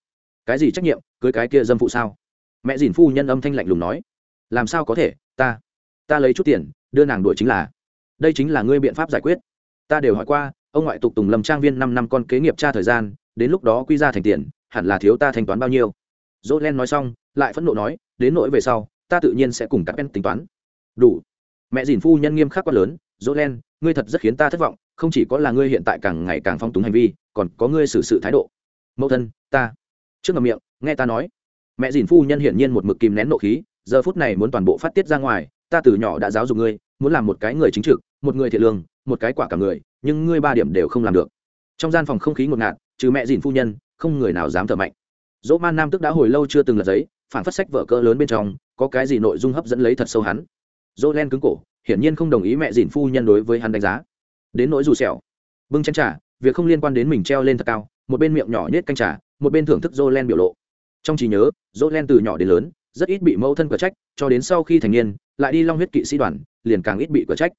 Cái gì trách nhiệm? Cưới cái kia dâm phụ sao? Mẹ dìn phu nhân âm thanh lạnh lùng nói, làm sao có thể? Ta ta lấy chút tiền, đưa nàng đuổi chính là. Đây chính là ngươi biện pháp giải quyết. Ta đều hỏi qua, ông ngoại tục tùng lâm trang viên năm năm con kế nghiệp tra thời gian, đến lúc đó quy ra thành tiền, hẳn là thiếu ta thanh toán bao nhiêu? Dỗ len nói xong, lại phẫn nộ nói, đến nỗi về sau, ta tự nhiên sẽ cùng các em tính toán. Đủ. Mẹ dìn phu nhân nghiêm khắc quá lớn dỗ len, ngươi thật rất khiến ta thất vọng, không chỉ có là ngươi hiện tại càng ngày càng phong túng hành vi, còn có ngươi xử sự thái độ. Mẫu thân, ta. Trước ngầm miệng, nghe ta nói. Mẹ dìn phu nhân hiển nhiên một mực kìm nén nộ khí, giờ phút này muốn toàn bộ phát tiết ra ngoài, ta từ nhỏ đã giáo dục ngươi, muốn làm một cái người chính trực, một người thiện lương, một cái quả cả người, nhưng ngươi ba điểm đều không làm được. Trong gian phòng không khí ngột ngạt, trừ mẹ dìn phu nhân, không người nào dám thở mạnh. Dỗ man nam tức đã hồi lâu chưa từng lật giấy, phản phát sách vở cỡ lớn bên trong, có cái gì nội dung hấp dẫn lấy thật sâu hắn. Dỗ len cứng cổ hiển nhiên không đồng ý mẹ dìn phu nhân đối với hắn đánh giá. Đến nỗi dù sẹo, bưng chén trà, việc không liên quan đến mình treo lên thật cao, một bên miệng nhỏ nhét canh trà, một bên thưởng thức dỗ len biểu lộ. Trong trí nhớ dỗ len từ nhỏ đến lớn, rất ít bị mẫu thân cửa trách, cho đến sau khi thành niên, lại đi long huyết kỵ sĩ đoàn, liền càng ít bị cửa trách.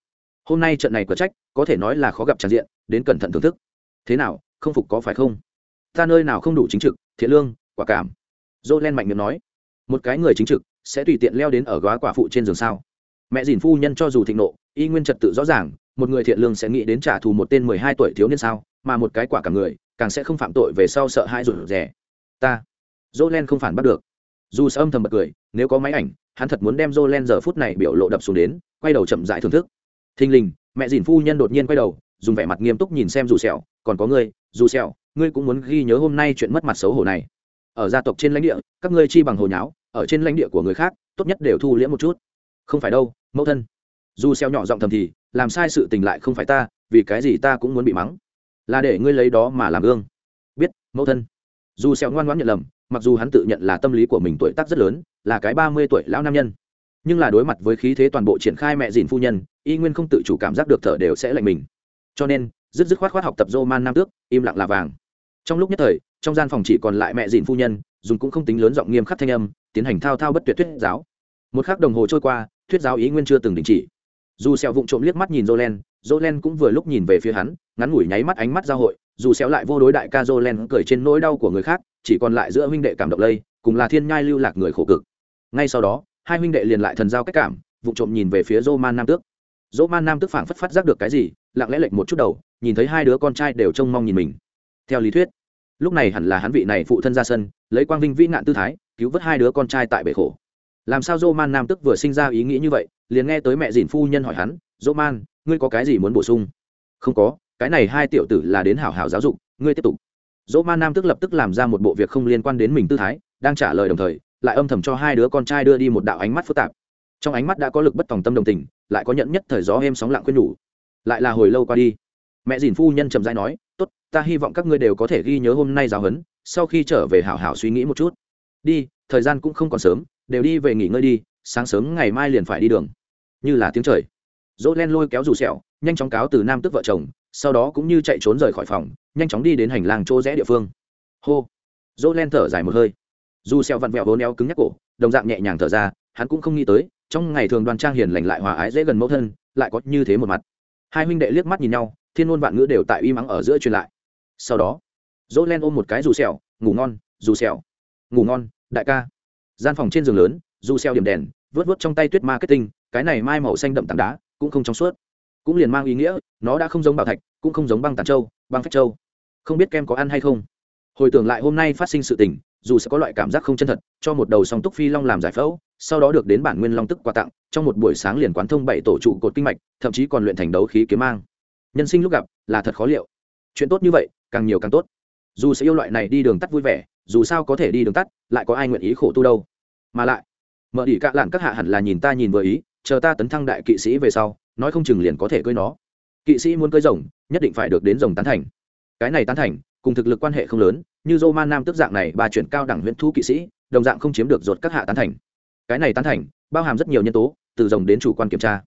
Hôm nay trận này cửa trách, có thể nói là khó gặp tràn diện, đến cẩn thận thưởng thức. Thế nào, không phục có phải không? Ta nơi nào không đủ chính trực, thiện lương, quả cảm. Dô len mạnh miệng nói. Một cái người chính trực, sẽ tùy tiện leo đến ở góa quả phụ trên giường sao? Mẹ dìn phu nhân cho dù thịnh nộ, y nguyên trật tự rõ ràng, một người thiện lương sẽ nghĩ đến trả thù một tên mười hai tuổi thiếu niên sao, mà một cái quả cả người, càng sẽ không phạm tội về sau sợ hai rủi rè. Ta dỗ len không phản bắt được. Dù sẽ âm thầm bật cười, nếu có máy ảnh, hắn thật muốn đem dô len giờ phút này biểu lộ đập xuống đến, quay đầu chậm dại thưởng thức. Thình lình, mẹ dìn phu nhân đột nhiên quay đầu, dùng vẻ mặt nghiêm túc nhìn xem dù sẹo, còn có ngươi, dù sẹo, ngươi cũng muốn ghi nhớ hôm nay chuyện mất mặt xấu hổ này. Ở gia tộc trên lãnh địa, các ngươi chi bằng hồ nháo, ở trên lãnh địa của người khác, tốt nhất đều thu liễm một chút không phải đâu, mẫu thân. Dù xeo nhỏ giọng thầm thì, làm sai sự tình lại không phải ta, vì cái gì ta cũng muốn bị mắng. Là để ngươi lấy đó mà làm gương. Biết, mẫu thân. Dù xeo ngoan ngoãn nhận lầm, mặc dù hắn tự nhận là tâm lý của mình tuổi tác rất lớn, là cái ba mươi tuổi lão nam nhân. Nhưng là đối mặt với khí thế toàn bộ triển khai mẹ dìn phu nhân, y nguyên không tự chủ cảm giác được thở đều sẽ lạnh mình. Cho nên, dứt dứt khoát khoát học tập dô man nam tước, im lặng là vàng. Trong lúc nhất thời, trong gian phòng chỉ còn lại mẹ dìn phu nhân, dùng cũng không tính lớn giọng nghiêm khắc thanh âm, tiến hành thao thao bất tuyệt thuyết giáo một k h ắ c đồng hồ trôi qua, thuyết giáo ý nguyên chưa từng đình chỉ. Dù sẹo vụng trộm liếc mắt nhìn jolen jolen cũng vừa lúc nhìn về phía hắn, ngắn ngủi nháy mắt ánh mắt giao hội, dù sẹo lại vô đối đại ca jolen cười trên nỗi đau của người khác, chỉ còn lại giữa huynh đệ cảm động lây, cùng là thiên nhai lưu lạc người khổ cực. Ngay sau đó, hai huynh đệ liền lại thần giao cách cảm, vụng trộm nhìn về phía dô man nam tước. Joman man nam tước phảng phất phát giác được cái gì, lặng lẽ lệch một chút đầu, nhìn thấy hai đứa con trai đều trông mong nhìn mình. Theo lý thuyết, lúc này hẳn là hắn vị này phụ thân ra sân, lấy quang vinh vĩ nạn tư thái, cứu vớt hai đứa con trai tại bể khổ làm sao dô man nam tức vừa sinh ra ý nghĩ như vậy, liền nghe tới mẹ dìn phu nhân hỏi hắn dô man ngươi có cái gì muốn bổ sung? Không có, cái này hai tiểu tử là đến hảo hảo giáo dục, ngươi tiếp tục. Dỗ man nam tức lập tức làm ra một bộ việc không liên quan đến mình tư thái, đang trả lời đồng thời, lại âm thầm cho hai đứa con trai đưa đi một đạo ánh mắt phức tạp. Trong ánh mắt đã có lực bất tòng tâm đồng tình, lại có nhận nhất thời gió êm sóng lặng khuyên nhủ. Lại là hồi lâu qua đi, mẹ dìn phu nhân trầm dai nói, tốt, ta hy vọng các ngươi đều có thể ghi nhớ hôm nay giáo huấn, sau khi trở về hảo hảo suy nghĩ một chút. Đi, thời gian cũng không còn sớm đều đi về nghỉ ngơi đi, sáng sớm ngày mai liền phải đi đường. Như là tiếng trời. Dỗ len lôi kéo dù sẹo, nhanh chóng cáo từ nam tức vợ chồng, sau đó cũng như chạy trốn rời khỏi phòng, nhanh chóng đi đến hành lang chỗ rẽ địa phương. Hô. Dỗ len thở dài một hơi. Dù sẹo vặn vẹo vốn éo cứng nhắc cổ, đồng dạng nhẹ nhàng thở ra, hắn cũng không nghĩ tới, trong ngày thường đoàn trang hiền lành lại hòa ái dễ gần mẫu thân, lại có như thế một mặt. Hai huynh đệ liếc mắt nhìn nhau, thiên ngôn vạn ngữ đều tại uy mắng ở giữa truyền lại. Sau đó dỗ len ôm một cái dù sẹo, ngủ ngon dù sẹo. Ngủ ngon, đại ca gian phòng trên giường lớn, dù Xeo điểm đèn vớt vớt trong tay tuyết marketing cái này mai màu xanh đậm tảng đá cũng không trong suốt. Cũng liền mang ý nghĩa, nó đã không giống bảo thạch, cũng không giống băng tàn châu, băng phách châu. Không biết kem có ăn hay không? Hồi tưởng lại hôm nay phát sinh sự tình, dù sẽ có loại cảm giác không chân thật, cho một đầu song túc phi long làm giải phẫu, sau đó được đến bản nguyên long tức quà tặng, trong một buổi sáng liền quán thông bảy tổ trụ cột kinh mạch, thậm chí còn luyện thành đấu khí kiếm mang. Nhân sinh lúc gặp, là thật khó liệu. Chuyện tốt như vậy, càng nhiều càng tốt. Dù sẽ yêu loại này đi đường tắt vui vẻ dù sao có thể đi đường tắt, lại có ai nguyện ý khổ tu đâu. Mà lại, mở đỉ cạ lạn các hạ hẳn là nhìn ta nhìn vừa ý, chờ ta tấn thăng đại kỵ sĩ về sau, nói không chừng liền có thể cưới nó. Kỵ sĩ muốn cưới rồng, nhất định phải được đến rồng tán thành. Cái này tán thành, cùng thực lực quan hệ không lớn, như dô man nam tức dạng này bà chuyển cao đẳng huyễn thu kỵ sĩ, đồng dạng không chiếm được ruột các hạ tán thành. Cái này tán thành, bao hàm rất nhiều nhân tố, từ rồng đến chủ quan kiểm tra.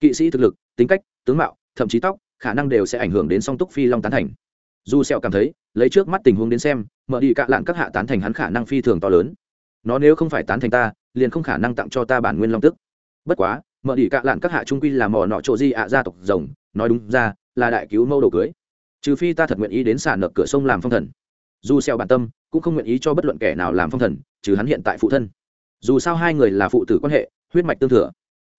Kỵ sĩ thực lực, tính cách, tướng mạo, thậm chí tóc, khả năng đều sẽ ảnh hưởng đến song túc phi long tán thành. Dù sẹo cảm thấy, lấy trước mắt tình huống đến xem mở đi cạ lạn các hạ tán thành hắn khả năng phi thường to lớn. Nó nếu không phải tán thành ta, liền không khả năng tặng cho ta bản nguyên long tức. Bất quá, mở đi cạ lạn các hạ trung quy là mỏ nọ chỗ di ạ gia tộc rồng, nói đúng ra, là đại cứu mâu đồ cưới. Trừ phi ta thật nguyện ý đến xả nợ cửa sông làm phong thần. Dù xeo bản tâm, cũng không nguyện ý cho bất luận kẻ nào làm phong thần, trừ hắn hiện tại phụ thân. Dù sao hai người là phụ tử quan hệ, huyết mạch tương thừa.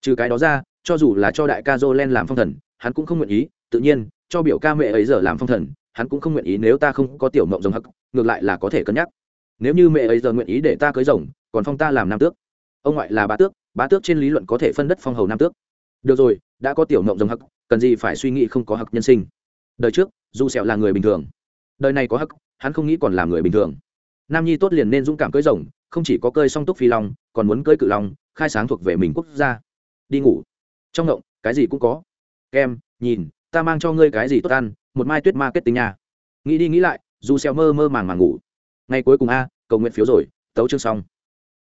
Trừ cái đó ra, cho dù là cho đại ca Jolen làm phong thần, hắn cũng không nguyện ý, tự nhiên, cho biểu ca mẹ ấy giờ làm phong thần hắn cũng không nguyện ý nếu ta không có tiểu mộng rồng hắc, ngược lại là có thể cân nhắc. Nếu như mẹ ấy giờ nguyện ý để ta cưới rồng, còn phong ta làm nam tước. Ông ngoại là bá tước bá tước trên lý luận có thể phân đất phong hầu nam tước. Được rồi, đã có tiểu mộng rồng hắc, cần gì phải suy nghĩ không có hắc nhân sinh. Đời trước, dù sẹo là người bình thường. Đời này có hắc, hắn không nghĩ còn làm người bình thường. Nam nhi tốt liền nên dũng cảm cưới rồng, không chỉ có cơi song túc phi long, còn muốn cưới cự long, khai sáng thuộc về mình quốc gia. Đi ngủ. Trong ngộng, cái gì cũng có. Kem, nhìn, ta mang cho ngươi cái gì tốt ăn một mai tuyết ma kết tính nhà nghĩ đi nghĩ lại, dù xèo mơ mơ màng màng ngủ. Ngày cuối cùng a, cầu nguyện phiếu rồi, tấu chương xong.